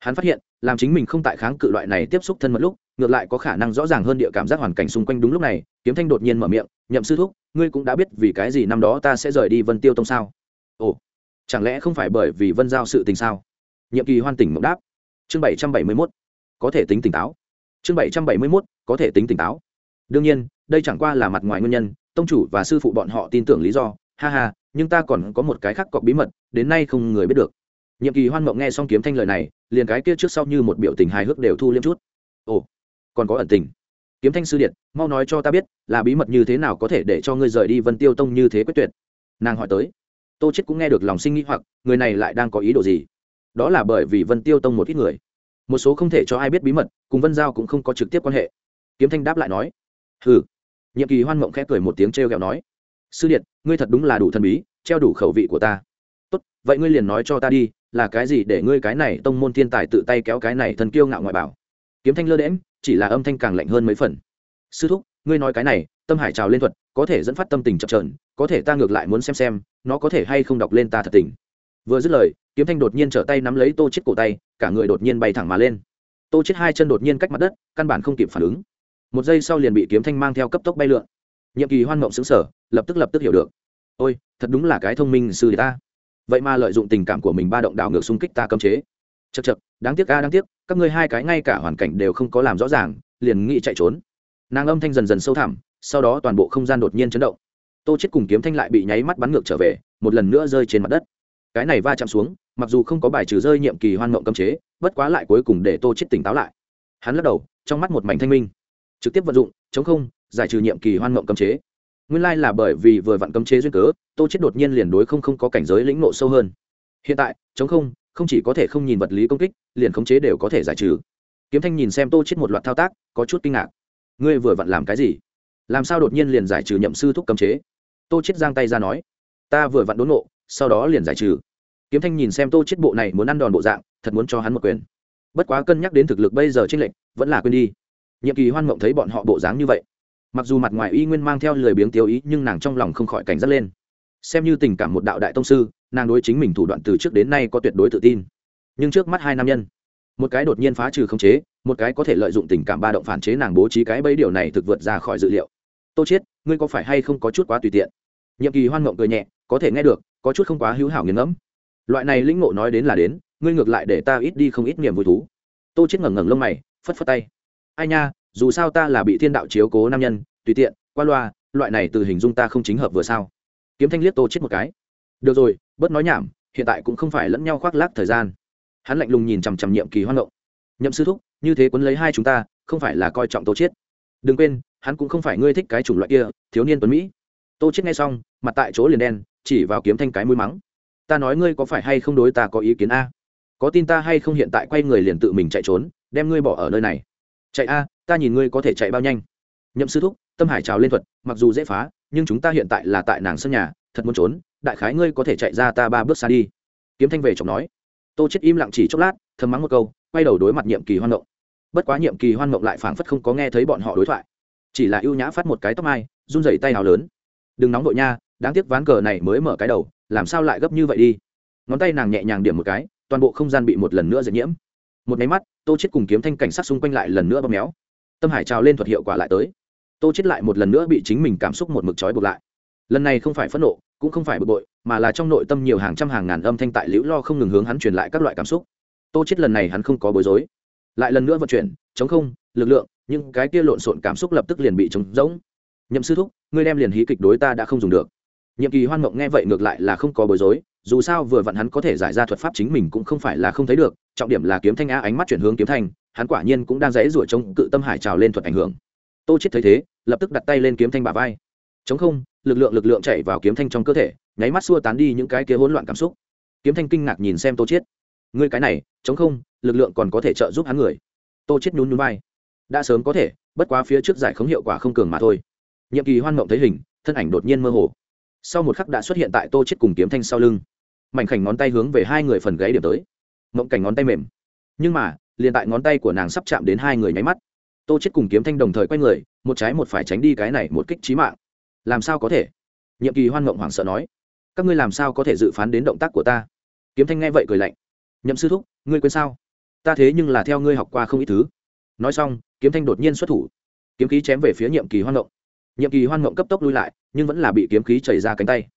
Hắn phát hiện, làm chính mình không tại kháng cự loại này tiếp xúc thân mật lúc, ngược lại có khả năng rõ ràng hơn địa cảm giác hoàn cảnh xung quanh đúng lúc này, kiếm thanh đột nhiên mở miệng, nhậm sư thúc, ngươi cũng đã biết vì cái gì năm đó ta sẽ rời đi vân tiêu tông sao? Ồ, chẳng lẽ không phải bởi vì vân giao sự tình sao? Nhiệm kỳ hoan tỉnh mộng đáp. Chương bảy trăm bảy mươi mốt. Có thể tính tỉnh táo chương bảy trăm bảy mươi mốt, có thể tính tỉnh táo. Đương nhiên, đây chẳng qua là mặt ngoài nguyên nhân, tông chủ và sư phụ bọn họ tin tưởng lý do. Ha ha, nhưng ta còn có một cái khác cọc bí mật, đến nay không người biết được. Nhiệm kỳ hoan mộng nghe xong kiếm thanh lời này, liền cái kia trước sau như một biểu tình hài hước đều thu liêm chút. Ồ, còn có ẩn tình. Kiếm thanh sư điện, mau nói cho ta biết, là bí mật như thế nào có thể để cho ngươi rời đi vân tiêu tông như thế quyết tuyệt? Nàng hỏi tới. Tô chết cũng nghe được lòng sinh nghĩ hoặc, người này lại đang có ý đồ gì? Đó là bởi vì vân tiêu tông một ít người một số không thể cho ai biết bí mật, cùng vân giao cũng không có trực tiếp quan hệ. Kiếm thanh đáp lại nói, hừ. Nhiệm kỳ hoan mộng khẽ cười một tiếng t r g nói, sư điện ngươi thật đúng là đủ thần bí, treo đủ khẩu vị của ta. Tốt, vậy ngươi liền nói cho ta đi, là cái gì để ngươi cái này tông môn thiên tài tự tay kéo cái này thần kiêu ngạo ngoại bảo? Kiếm thanh lơ đễm chỉ là âm thanh càng lạnh hơn mấy phần. Sư thúc, ngươi nói cái này, tâm hải trào lên thuật, có thể dẫn phát tâm tình chập trờn có thể ta ngược lại muốn xem xem, nó có thể hay không đọc lên ta thật tình vừa dứt lời, kiếm thanh đột nhiên trở tay nắm lấy tô chết cổ tay, cả người đột nhiên bay thẳng mà lên. Tô chết hai chân đột nhiên cách mặt đất, căn bản không kịp phản ứng. Một giây sau liền bị kiếm thanh mang theo cấp tốc bay lượn. Nhiệm kỳ hoan mộng xứng sở lập tức lập tức hiểu được. Ôi, thật đúng là cái thông minh sư ta. Vậy mà lợi dụng tình cảm của mình ba động đảo ngược xung kích ta cấm chế. Chật chật đáng tiếc ca đáng tiếc, các ngươi hai cái ngay cả hoàn cảnh đều không có làm rõ ràng, liền nghĩ chạy trốn. Nàng âm thanh dần dần sâu thẳm, sau đó toàn bộ không gian đột nhiên chấn động. Tô chết cùng kiếm thanh lại bị nháy mắt bắn ngược trở về, một lần nữa rơi trên mặt đất cái này va chạm xuống, mặc dù không có bài trừ rơi nhiệm kỳ hoan mộng cấm chế, bất quá lại cuối cùng để tô chết tỉnh táo lại. Hắn lắc đầu, trong mắt một mảnh thanh minh. Trực tiếp vận dụng, chống không, giải trừ nhiệm kỳ hoan mộng cấm chế. Nguyên lai là bởi vì vừa vặn cấm chế duyên cớ, tô chết đột nhiên liền đối không không có cảnh giới lĩnh nộ sâu hơn. Hiện tại, chống không không chỉ có thể không nhìn vật lý công kích, liền khống chế đều có thể giải trừ. Kiếm thanh nhìn xem tô chết một loạt thao tác, có chút kinh ngạc. Ngươi vừa vặn làm cái gì? Làm sao đột nhiên liền giải trừ nhậm sư thúc cấm chế? Tô chết giang tay ra nói. Ta vừa vặn đốn nộ sau đó liền giải trừ. Kiếm thanh nhìn xem tô chết bộ này muốn ăn đòn bộ dạng, thật muốn cho hắn một quyền. Bất quá cân nhắc đến thực lực bây giờ trên lệnh vẫn là quên đi. Nhiệm kỳ hoan mộng thấy bọn họ bộ dáng như vậy, mặc dù mặt ngoài y nguyên mang theo lời biếng tiêu ý, nhưng nàng trong lòng không khỏi cảnh giác lên. Xem như tình cảm một đạo đại tông sư, nàng đối chính mình thủ đoạn từ trước đến nay có tuyệt đối tự tin. Nhưng trước mắt hai nam nhân, một cái đột nhiên phá trừ không chế, một cái có thể lợi dụng tình cảm ba động phản chế nàng bố trí cái bẫy điều này thực vượt ra khỏi dự liệu. Tô chết ngươi có phải hay không có chút quá tùy tiện? Nhiệm kỳ hoan mộng cười nhẹ, có thể nghe được có chút không quá hữu hảo nghiền ngẫm. Loại này lĩnh ngộ nói đến là đến, ngươi ngược lại để ta ít đi không ít niềm vui thú. Tô chết ngẩng ngẩng lông mày, phất phất tay. Ai nha, dù sao ta là bị thiên đạo chiếu cố nam nhân, tùy tiện, qua loa, loại này từ hình dung ta không chính hợp vừa sao? Kiếm thanh liếc tô chết một cái. Được rồi, bớt nói nhảm, hiện tại cũng không phải lẫn nhau khoác lác thời gian. Hắn lạnh lùng nhìn chằm chằm nhiệm kỳ hoan động nhậm sư thúc, như thế quấn lấy hai chúng ta, không phải là coi trọng tô chết đừng quên, hắn cũng không phải ngươi thích cái chủng loại kia, thiếu niên tuấn mỹ. Tô chết nghe xong, mặt tại chỗ liền đen chỉ vào kiếm thanh cái mũi mắng. Ta nói ngươi có phải hay không đối ta có ý kiến a? Có tin ta hay không hiện tại quay người liền tự mình chạy trốn, đem ngươi bỏ ở nơi này. Chạy a, ta nhìn ngươi có thể chạy bao nhanh. Nhậm sư thúc, tâm hải trào lên thuật, mặc dù dễ phá, nhưng chúng ta hiện tại là tại nàng sân nhà, thật muốn trốn, đại khái ngươi có thể chạy ra ta ba bước xa đi. Kiếm thanh về chồng nói. Tô chết im lặng chỉ chốc lát, thầm mắng một câu, quay đầu đối mặt nhiệm kỳ hoan ngộng. Bất quá nhiệm kỳ hoan ngộng lại phảng phất không có nghe thấy bọn họ đối thoại, chỉ là ưu nhã phát một cái tóc mai, run rẩy tay hào lớn. Đừng nóng đội nha đáng tiếc ván cờ này mới mở cái đầu, làm sao lại gấp như vậy đi? Ngón tay nàng nhẹ nhàng điểm một cái, toàn bộ không gian bị một lần nữa dệt nhiễm. Một máy mắt, tô chết cùng kiếm thanh cảnh sát xung quanh lại lần nữa bóp méo. Tâm hải trào lên thuật hiệu quả lại tới. Tô chết lại một lần nữa bị chính mình cảm xúc một mực trói buộc lại. Lần này không phải phẫn nộ, cũng không phải bực bội, mà là trong nội tâm nhiều hàng trăm hàng ngàn âm thanh tại liễu lo không ngừng hướng hắn truyền lại các loại cảm xúc. Tô chết lần này hắn không có bối rối. Lại lần nữa vận chuyển, chống không, lực lượng nhưng cái kia lộn xộn cảm xúc lập tức liền bị trống rỗng. Nhậm sư thúc, ngươi đem liền hí kịch đối ta đã không dùng được nhiệm kỳ hoan mộng nghe vậy ngược lại là không có bối rối, dù sao vừa vặn hắn có thể giải ra thuật pháp chính mình cũng không phải là không thấy được, trọng điểm là kiếm thanh a ánh mắt chuyển hướng kiếm thanh, hắn quả nhiên cũng đang dãy rủa chống cự tâm hải trào lên thuật ảnh hưởng. Tô chết thấy thế, lập tức đặt tay lên kiếm thanh bả vai. Chống không, lực lượng lực lượng chạy vào kiếm thanh trong cơ thể, nháy mắt xua tán đi những cái kia hỗn loạn cảm xúc. Kiếm thanh kinh ngạc nhìn xem tô chết. Ngươi cái này, chống không, lực lượng còn có thể trợ giúp hắn người. Tô chết nhún nhún vai. Đã sớm có thể, bất quá phía trước giải không hiệu quả không cường mà thôi. Nhiệm kỳ hoan mộng thấy hình, thân ảnh đột nhiên mơ hồ sau một khắc đã xuất hiện tại tô chết cùng kiếm thanh sau lưng. Mảnh khảnh ngón tay hướng về hai người phần gáy điểm tới. Mộng cảnh ngón tay mềm. Nhưng mà, liền tại ngón tay của nàng sắp chạm đến hai người nháy mắt, tô chết cùng kiếm thanh đồng thời quay người, một trái một phải tránh đi cái này một kích trí mạng. Làm sao có thể? Nhiệm kỳ hoan mộng hoảng sợ nói. Các ngươi làm sao có thể dự phán đến động tác của ta? Kiếm thanh nghe vậy cười lạnh. Nhậm sư thúc, ngươi quên sao? Ta thế nhưng là theo ngươi học qua không ít thứ. Nói xong, kiếm thanh đột nhiên xuất thủ. Kiếm khí chém về phía nhiệm kỳ hoan mộng nhiệm kỳ hoan mộng cấp tốc lui lại, nhưng vẫn là bị kiếm khí chảy ra cánh tay.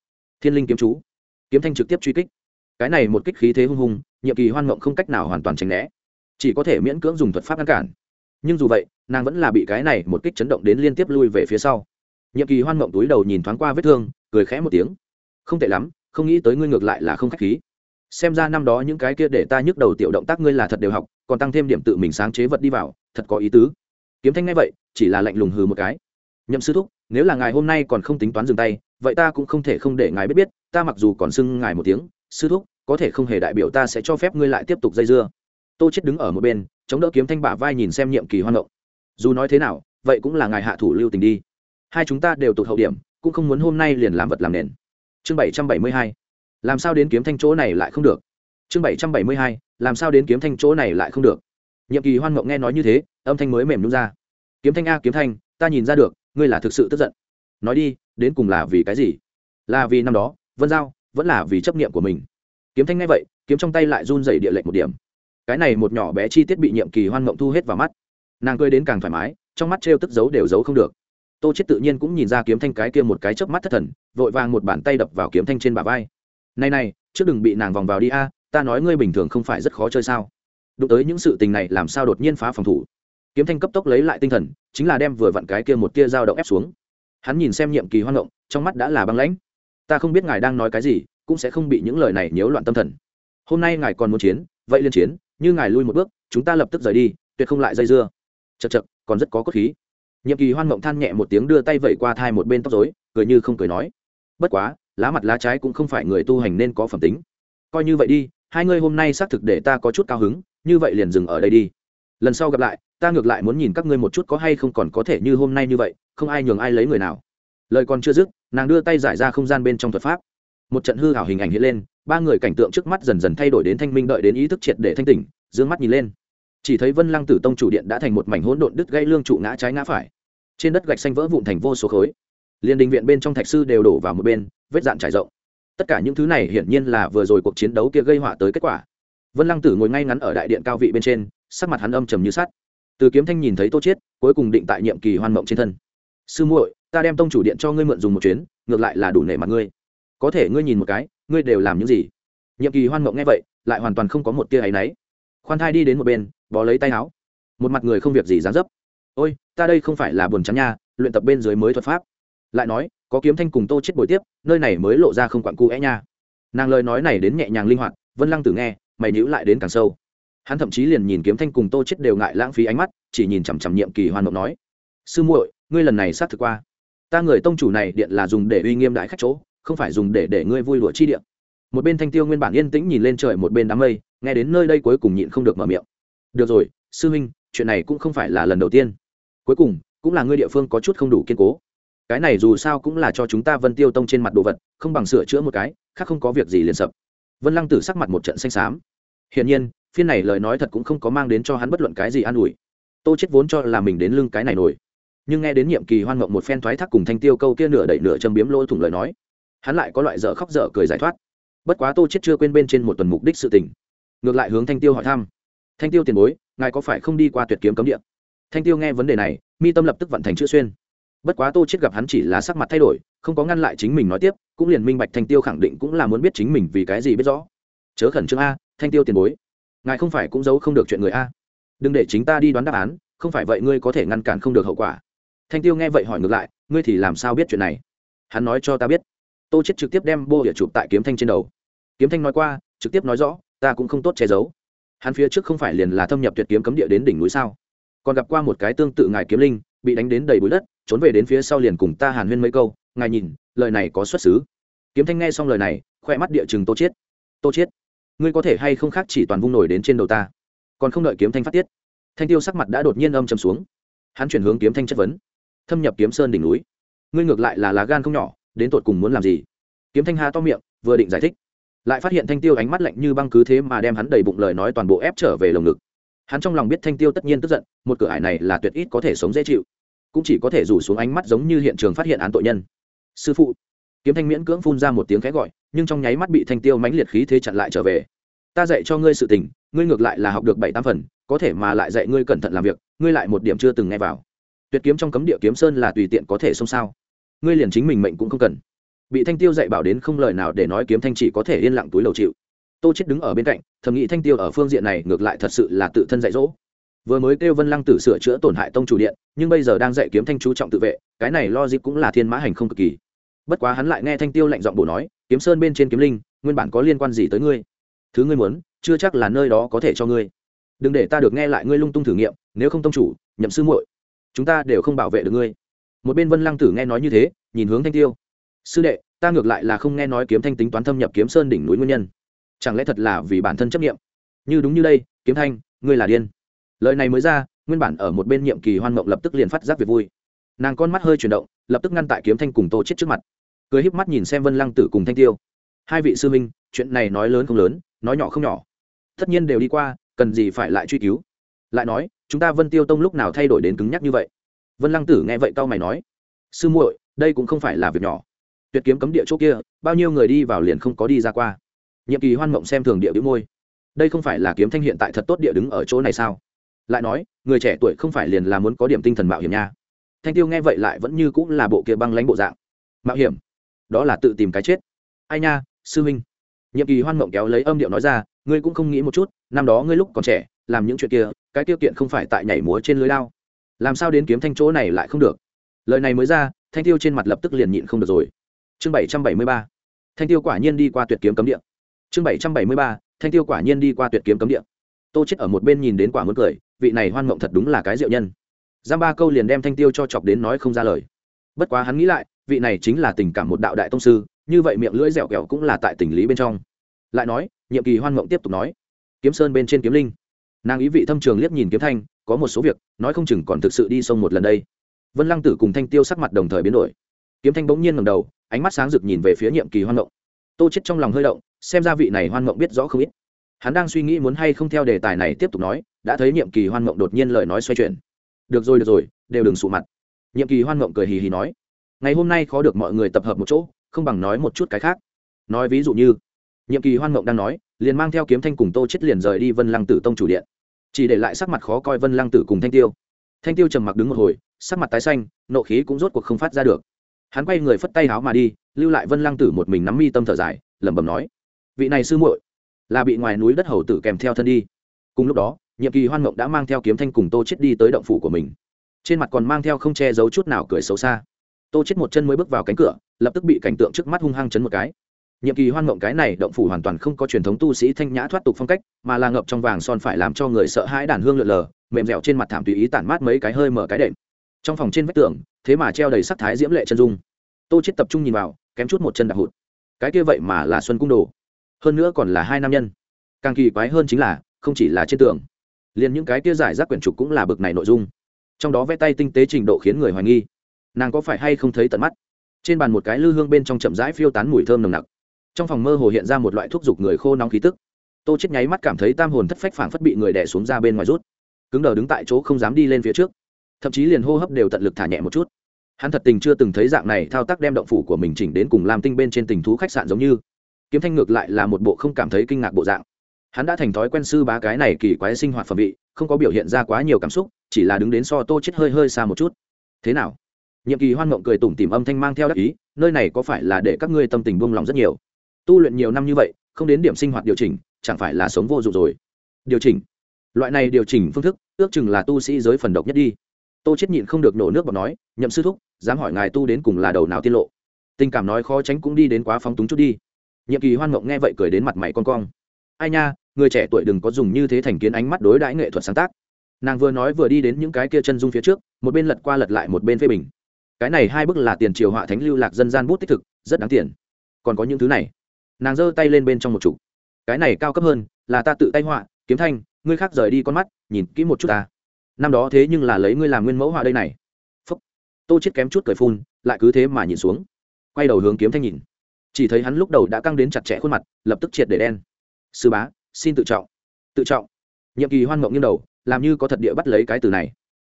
Thiên linh kiếm chú. Kiếm thanh trực tiếp truy kích. Cái này một kích khí thế hung hùng, nhiệm kỳ hoan mộng không cách nào hoàn toàn tránh né. Chỉ có thể miễn cưỡng dùng thuật pháp ngăn cản. Nhưng dù vậy, nàng vẫn là bị cái này một kích chấn động đến liên tiếp lui về phía sau. Nhiệm kỳ hoan mộng túi đầu nhìn thoáng qua vết thương, cười khẽ một tiếng. Không tệ lắm, không nghĩ tới ngươi ngược lại là không khách khí. Xem ra năm đó những cái kia để ta nhức đầu tiểu động tác ngươi là thật đều học, còn tăng thêm điểm tự mình sáng chế vật đi vào, thật có ý tứ. Kiếm thanh ngay vậy, chỉ là lạnh lùng hừ một cái nhậm sư thúc, nếu là ngài hôm nay còn không tính toán dừng tay, vậy ta cũng không thể không để ngài biết biết, ta mặc dù còn xưng ngài một tiếng, sư thúc, có thể không hề đại biểu ta sẽ cho phép ngươi lại tiếp tục dây dưa. Tô chết đứng ở một bên, chống đỡ kiếm thanh bả vai nhìn xem nhiệm kỳ hoan động dù nói thế nào, vậy cũng là ngài hạ thủ lưu tình đi. Hai chúng ta đều tụt hậu điểm, cũng không muốn hôm nay liền làm vật làm nền. Chương bảy trăm bảy mươi hai, làm sao đến kiếm thanh chỗ này lại không được? Chương bảy trăm bảy mươi hai, làm sao đến kiếm thanh chỗ này lại không được? Nhiệm kỳ hoan mộng nghe nói như thế, âm thanh mới mềm nhún ra. Kiếm thanh a, kiếm thanh, ta nhìn ra được ngươi là thực sự tức giận. Nói đi, đến cùng là vì cái gì? Là vì năm đó, vân giao vẫn là vì chấp nghiệm của mình. Kiếm thanh nghe vậy, kiếm trong tay lại run dày địa lệnh một điểm. Cái này một nhỏ bé chi tiết bị nhiệm kỳ hoan mộng thu hết vào mắt. Nàng cười đến càng thoải mái, trong mắt t r e o tức giấu đều giấu không được. Tô chết tự nhiên cũng nhìn ra kiếm thanh cái kia một cái chớp mắt thất thần, vội vàng một bàn tay đập vào kiếm thanh trên bả vai. Này này, trước đừng bị nàng vòng vào đi a, ta nói ngươi bình thường không phải rất khó chơi sao? Đụng tới những sự tình này làm sao đột nhiên phá phòng thủ? Kiếm thanh cấp tốc lấy lại tinh thần, chính là đem vừa vặn cái kia một tia dao động ép xuống. Hắn nhìn xem nhiệm kỳ hoang động, trong mắt đã là băng lãnh. Ta không biết ngài đang nói cái gì, cũng sẽ không bị những lời này nhiễu loạn tâm thần. Hôm nay ngài còn muốn chiến, vậy liên chiến, như ngài lui một bước, chúng ta lập tức rời đi, tuyệt không lại dây dưa. Chật chật còn rất có cốt khí. Nhiệm kỳ hoan mộng than nhẹ một tiếng đưa tay vẩy qua thai một bên tóc dối cười như không cười nói. Bất quá, lá mặt lá trái cũng không phải người tu hành nên có phẩm tính. Coi như vậy đi, hai ngươi hôm nay xác thực để ta có chút cao hứng, như vậy liền dừng ở đây đi. Lần sau gặp lại ta ngược lại muốn nhìn các ngươi một chút có hay không còn có thể như hôm nay như vậy, không ai nhường ai lấy người nào. Lời còn chưa dứt, nàng đưa tay giải ra không gian bên trong thuật pháp. Một trận hư hảo hình ảnh hiện lên, ba người cảnh tượng trước mắt dần dần thay đổi đến thanh minh đợi đến ý thức triệt để thanh tỉnh d ư ơ n g mắt nhìn lên. Chỉ thấy vân lăng tử tông chủ điện đã thành một mảnh hỗn độn đứt gây lương trụ ngã trái ngã phải. Trên đất gạch xanh vỡ vụn thành vô số khối. Liên đình viện bên trong thạch sư đều đổ vào một bên, vết dạn trải rộng. Tất cả những thứ này hiển nhiên là vừa rồi cuộc chiến đấu kia gây họa tới kết quả. Vân lăng tử ngồi ngay ngắn ở đại điện cao vị bên trên, sắc mặt hắn âm trầm như sắt từ kiếm thanh nhìn thấy tô chiết, cuối cùng định tại nhiệm kỳ hoan mộng trên thân. Sư muội, ta đem tông chủ điện cho ngươi mượn dùng một chuyến, ngược lại là đủ nể mặt ngươi. Có thể ngươi nhìn một cái, ngươi đều làm những gì? Nhiệm kỳ hoan mộng nghe vậy, lại hoàn toàn không có một tia áy náy. Khoan thai đi đến một bên, bó lấy tay áo. Một mặt người không việc gì dán dấp. Ôi, ta đây không phải là buồn chán nha, luyện tập bên dưới mới thuật pháp. Lại nói, có kiếm thanh cùng tô chết buổi tiếp, nơi này mới lộ ra không quặn cu é nha. Nàng lời nói này đến nhẹ nhàng linh hoạt, vân lăng tử nghe, mày nhíu lại đến càng sâu hắn thậm chí liền nhìn kiếm thanh cùng tô chết đều ngại lãng phí ánh mắt, chỉ nhìn chằm chằm nhiệm kỳ hoan mộng nói, sư muội, ngươi lần này sát thực qua. Ta người tông chủ này điện là dùng để uy nghiêm đại khách chỗ, không phải dùng để để ngươi vui lụa chi địa. Một bên thanh tiêu nguyên bản yên tĩnh nhìn lên trời một bên đám mây, nghe đến nơi đây cuối cùng nhịn không được mở miệng. Được rồi, sư huynh, chuyện này cũng không phải là lần đầu tiên. Cuối cùng, cũng là ngươi địa phương có chút không đủ kiên cố. Cái này dù sao cũng là cho chúng ta vân tiêu tông trên mặt đồ vật, không bằng sửa chữa một cái, khác không có việc gì liền sập. Vân lăng tử sắc mặt một trận xanh xám. Hiển nhiên phiên này lời nói thật cũng không có mang đến cho hắn bất luận cái gì an ủi. Tô chết vốn cho là mình đến lưng cái này nổi. Nhưng nghe đến nhiệm kỳ hoan ngộng một phen thoái thác cùng thanh tiêu câu kia nửa đẩy nửa châm biếm lỗ thủng lời nói, hắn lại có loại dở khóc dở cười giải thoát. Bất quá tô chết chưa quên bên trên một tuần mục đích sự tình. Ngược lại hướng thanh tiêu hỏi thăm. Thanh tiêu tiền bối, ngài có phải không đi qua tuyệt kiếm cấm địa? Thanh tiêu nghe vấn đề này, mi tâm lập tức vận thành chữ xuyên. Bất quá tô chết gặp hắn chỉ là sắc mặt thay đổi, không có ngăn lại chính mình nói tiếp, cũng liền minh bạch thanh tiêu khẳng định cũng là muốn biết chính mình vì cái gì biết rõ. Chớ khẩn trương a, thanh tiêu tiền bối ngài không phải cũng giấu không được chuyện người a. Đừng để chính ta đi đoán đáp án, không phải vậy ngươi có thể ngăn cản không được hậu quả. Thanh tiêu nghe vậy hỏi ngược lại, ngươi thì làm sao biết chuyện này? Hắn nói cho ta biết. Tô chết trực tiếp đem bô địa chụp tại kiếm thanh trên đầu. Kiếm thanh nói qua, trực tiếp nói rõ, ta cũng không tốt che giấu. Hắn phía trước không phải liền là thâm nhập tuyệt kiếm cấm địa đến đỉnh núi sao? Còn gặp qua một cái tương tự ngài kiếm linh, bị đánh đến đầy bụi đất, trốn về đến phía sau liền cùng ta hàn huyên mấy câu, ngài nhìn, lời này có xuất xứ. Kiếm thanh nghe xong lời này, khoe mắt địa chừng tô chết tô chết ngươi có thể hay không khác chỉ toàn vung nổi đến trên đầu ta? Còn không đợi kiếm thanh phát tiết, thanh tiêu sắc mặt đã đột nhiên âm trầm xuống. Hắn chuyển hướng kiếm thanh chất vấn. Thâm nhập kiếm sơn đỉnh núi. Ngươi ngược lại là lá gan không nhỏ, đến tột cùng muốn làm gì? Kiếm thanh ha to miệng, vừa định giải thích, lại phát hiện thanh tiêu ánh mắt lạnh như băng cứ thế mà đem hắn đầy bụng lời nói toàn bộ ép trở về lồng ngực. Hắn trong lòng biết thanh tiêu tất nhiên tức giận, một cửa ải này là tuyệt ít có thể sống dễ chịu. Cũng chỉ có thể rủ xuống ánh mắt giống như hiện trường phát hiện án tội nhân. Sư phụ kiếm thanh miễn cưỡng phun ra một tiếng khẽ gọi, nhưng trong nháy mắt bị thanh tiêu mãnh liệt khí thế chặn lại trở về. Ta dạy cho ngươi sự tình, ngươi ngược lại là học được bảy tám phần, có thể mà lại dạy ngươi cẩn thận làm việc, ngươi lại một điểm chưa từng nghe vào. Tuyệt kiếm trong cấm địa kiếm sơn là tùy tiện có thể xông sao? Ngươi liền chính mình mệnh cũng không cần. Bị thanh tiêu dạy bảo đến không lời nào để nói kiếm thanh chỉ có thể yên lặng túi lầu chịu. Tô chết đứng ở bên cạnh, thầm nghĩ thanh tiêu ở phương diện này ngược lại thật sự là tự thân dạy dỗ. Vừa mới kêu vân lăng tử sửa chữa tổn hại tông chủ điện, nhưng bây giờ đang dạy kiếm thanh chú trọng tự vệ, cái này lo dịp cũng là thiên mã hành không cực kỳ bất quá hắn lại nghe thanh tiêu lạnh giọng bổ nói, kiếm sơn bên trên kiếm linh, nguyên bản có liên quan gì tới ngươi? Thứ ngươi muốn, chưa chắc là nơi đó có thể cho ngươi. Đừng để ta được nghe lại ngươi lung tung thử nghiệm, nếu không tông chủ, nhậm sư muội, chúng ta đều không bảo vệ được ngươi. Một bên vân lăng tử nghe nói như thế, nhìn hướng thanh tiêu. Sư đệ, ta ngược lại là không nghe nói kiếm thanh tính toán thâm nhập kiếm sơn đỉnh núi nguyên nhân. Chẳng lẽ thật là vì bản thân chấp nghiệm? Như đúng như đây, kiếm thanh, ngươi là điên. Lời này mới ra, nguyên bản ở một bên nhiệm kỳ hoan mộng lập tức liền phát giác việc vui. Nàng con mắt hơi chuyển động, lập tức ngăn tại kiếm thanh cùng tô chết trước mặt cười híp mắt nhìn xem vân lăng tử cùng thanh tiêu. Hai vị sư minh chuyện này nói lớn không lớn, nói nhỏ không nhỏ. Tất nhiên đều đi qua, cần gì phải lại truy cứu? Lại nói, chúng ta vân tiêu tông lúc nào thay đổi đến cứng nhắc như vậy? Vân lăng tử nghe vậy tao mày nói, sư muội, đây cũng không phải là việc nhỏ. Tuyệt kiếm cấm địa chỗ kia, bao nhiêu người đi vào liền không có đi ra qua. Nhiệm kỳ hoan mộng xem thường địa đĩu môi. Đây không phải là kiếm thanh hiện tại thật tốt địa đứng ở chỗ này sao? Lại nói, người trẻ tuổi không phải liền là muốn có điểm tinh thần mạo hiểm nha. Thanh tiêu nghe vậy lại vẫn như cũng là bộ kia băng lãnh bộ dạng. Mạo hiểm? Đó là tự tìm cái chết. Ai nha, sư minh nhiệm kỳ hoan mộng kéo lấy âm điệu nói ra, ngươi cũng không nghĩ một chút, năm đó ngươi lúc còn trẻ, làm những chuyện kia, cái tiêu kiện không phải tại nhảy múa trên lưới lao. Làm sao đến kiếm thanh chỗ này lại không được? Lời này mới ra, thanh tiêu trên mặt lập tức liền nhịn không được rồi. Chương bảy trăm bảy mươi ba. Thanh tiêu quả nhiên đi qua tuyệt kiếm cấm địa. Chương bảy trăm bảy mươi ba. Thanh tiêu quả nhiên đi qua tuyệt kiếm cấm địa. Tô chết ở một bên nhìn đến quả muốn cười, vị này hoan mộng thật đúng là cái diệu nhân. Giam ba câu liền đem thanh tiêu cho chọc đến nói không ra lời. Bất quá hắn nghĩ lại vị này chính là tình cảm một đạo đại tông sư, như vậy miệng lưỡi dẻo kẹo cũng là tại tình lý bên trong. Lại nói, nhiệm kỳ hoan mộng tiếp tục nói. Kiếm sơn bên trên kiếm linh. Nàng ý vị thâm trường liếc nhìn kiếm thanh, có một số việc, nói không chừng còn thực sự đi sông một lần đây. Vân lăng tử cùng thanh tiêu sắc mặt đồng thời biến đổi. Kiếm thanh bỗng nhiên ngầm đầu, ánh mắt sáng rực nhìn về phía nhiệm kỳ hoan mộng. Tô chết trong lòng hơi động, xem ra vị này hoan mộng biết rõ không ít. Hắn đang suy nghĩ muốn hay không theo đề tài này tiếp tục nói, đã thấy nhiệm kỳ hoan mộng đột nhiên lời nói xoay chuyển. Được rồi được rồi, đều đừng sụ mặt. Nhiệm kỳ hoan mộng cười hì hì nói ngày hôm nay khó được mọi người tập hợp một chỗ, không bằng nói một chút cái khác. Nói ví dụ như, nhiệm kỳ hoan mộng đang nói, liền mang theo kiếm thanh cùng tô chết liền rời đi vân lăng tử tông chủ điện. Chỉ để lại sắc mặt khó coi vân lăng tử cùng thanh tiêu. Thanh tiêu trầm mặc đứng một hồi, sắc mặt tái xanh, nộ khí cũng rốt cuộc không phát ra được. Hắn quay người phất tay háo mà đi, lưu lại vân lăng tử một mình nắm mi tâm thở dài, lẩm bẩm nói, vị này sư muội, là bị ngoài núi đất hầu tử kèm theo thân đi. Cùng lúc đó, nhiệm kỳ hoan mộng đã mang theo kiếm thanh cùng tô chết đi tới động phủ của mình. Trên mặt còn mang theo không che giấu chút nào cười xấu xa tô chết một chân mới bước vào cánh cửa, lập tức bị cảnh tượng trước mắt hung hăng chấn một cái. Nhiệm kỳ hoan ngộng cái này động phủ hoàn toàn không có truyền thống tu sĩ thanh nhã thoát tục phong cách, mà là ngập trong vàng son phải làm cho người sợ hãi đàn hương lượn lờ, mềm dẻo trên mặt thảm tùy ý tản mát mấy cái hơi mở cái đệm. Trong phòng trên vách tường, thế mà treo đầy sắc thái diễm lệ chân dung. Tô chết tập trung nhìn vào, kém chút một chân đạp hụt. Cái kia vậy mà là xuân cung đồ. Hơn nữa còn là hai nam nhân. Càng kỳ quái hơn chính là, không chỉ là trên tường, liền những cái kia giải rác quyển trục cũng là bực này nội dung. Trong đó vẽ tay tinh tế trình độ khiến người hoài nghi nàng có phải hay không thấy tận mắt? Trên bàn một cái lư hương bên trong chậm rãi phiêu tán mùi thơm nồng nặc. Trong phòng mơ hồ hiện ra một loại thuốc dục người khô nóng khí tức. Tô chết nháy mắt cảm thấy tam hồn thất phách phảng phất bị người đè xuống ra bên ngoài rút. Cứng đờ đứng tại chỗ không dám đi lên phía trước. Thậm chí liền hô hấp đều tận lực thả nhẹ một chút. Hắn thật tình chưa từng thấy dạng này thao tác đem động phủ của mình chỉnh đến cùng làm tinh bên trên tình thú khách sạn giống như. Kiếm thanh ngược lại là một bộ không cảm thấy kinh ngạc bộ dạng. Hắn đã thành thói quen sư bá cái này kỳ quái sinh hoạt phẩm vị, không có biểu hiện ra quá nhiều cảm xúc, chỉ là đứng đến so tô chết hơi hơi xa một chút. Thế nào? Nhiệm kỳ hoan mộng cười tủm tìm âm thanh mang theo đắc ý, nơi này có phải là để các ngươi tâm tình buông lòng rất nhiều? Tu luyện nhiều năm như vậy, không đến điểm sinh hoạt điều chỉnh, chẳng phải là sống vô dụng rồi? Điều chỉnh. Loại này điều chỉnh phương thức, ước chừng là tu sĩ giới phần độc nhất đi. Tô chết nhịn không được nổ nước bọt nói, nhậm sư thúc, dám hỏi ngài tu đến cùng là đầu nào tiết lộ? Tình cảm nói khó tránh cũng đi đến quá phóng túng chút đi. Nhiệm kỳ hoan mộng nghe vậy cười đến mặt mày con cong. Ai nha, người trẻ tuổi đừng có dùng như thế thành kiến ánh mắt đối đãi nghệ thuật sáng tác. Nàng vừa nói vừa đi đến những cái kia chân dung phía trước, một bên lật qua lật lại một bên phê bình cái này hai bức là tiền triều họa thánh lưu lạc dân gian bút tích thực, rất đáng tiền. Còn có những thứ này. Nàng giơ tay lên bên trong một chục. Cái này cao cấp hơn là ta tự tay họa, kiếm thanh, ngươi khác rời đi con mắt, nhìn kỹ một chút ta. Năm đó thế nhưng là lấy ngươi làm nguyên mẫu họa đây này. Phúc. Tô chết kém chút cười phun, lại cứ thế mà nhìn xuống. Quay đầu hướng kiếm thanh nhìn. Chỉ thấy hắn lúc đầu đã căng đến chặt chẽ khuôn mặt, lập tức triệt để đen. Sư bá, xin tự trọng. Tự trọng. Nhiệm kỳ hoan mộng nghiêng đầu, làm như có thật địa bắt lấy cái từ này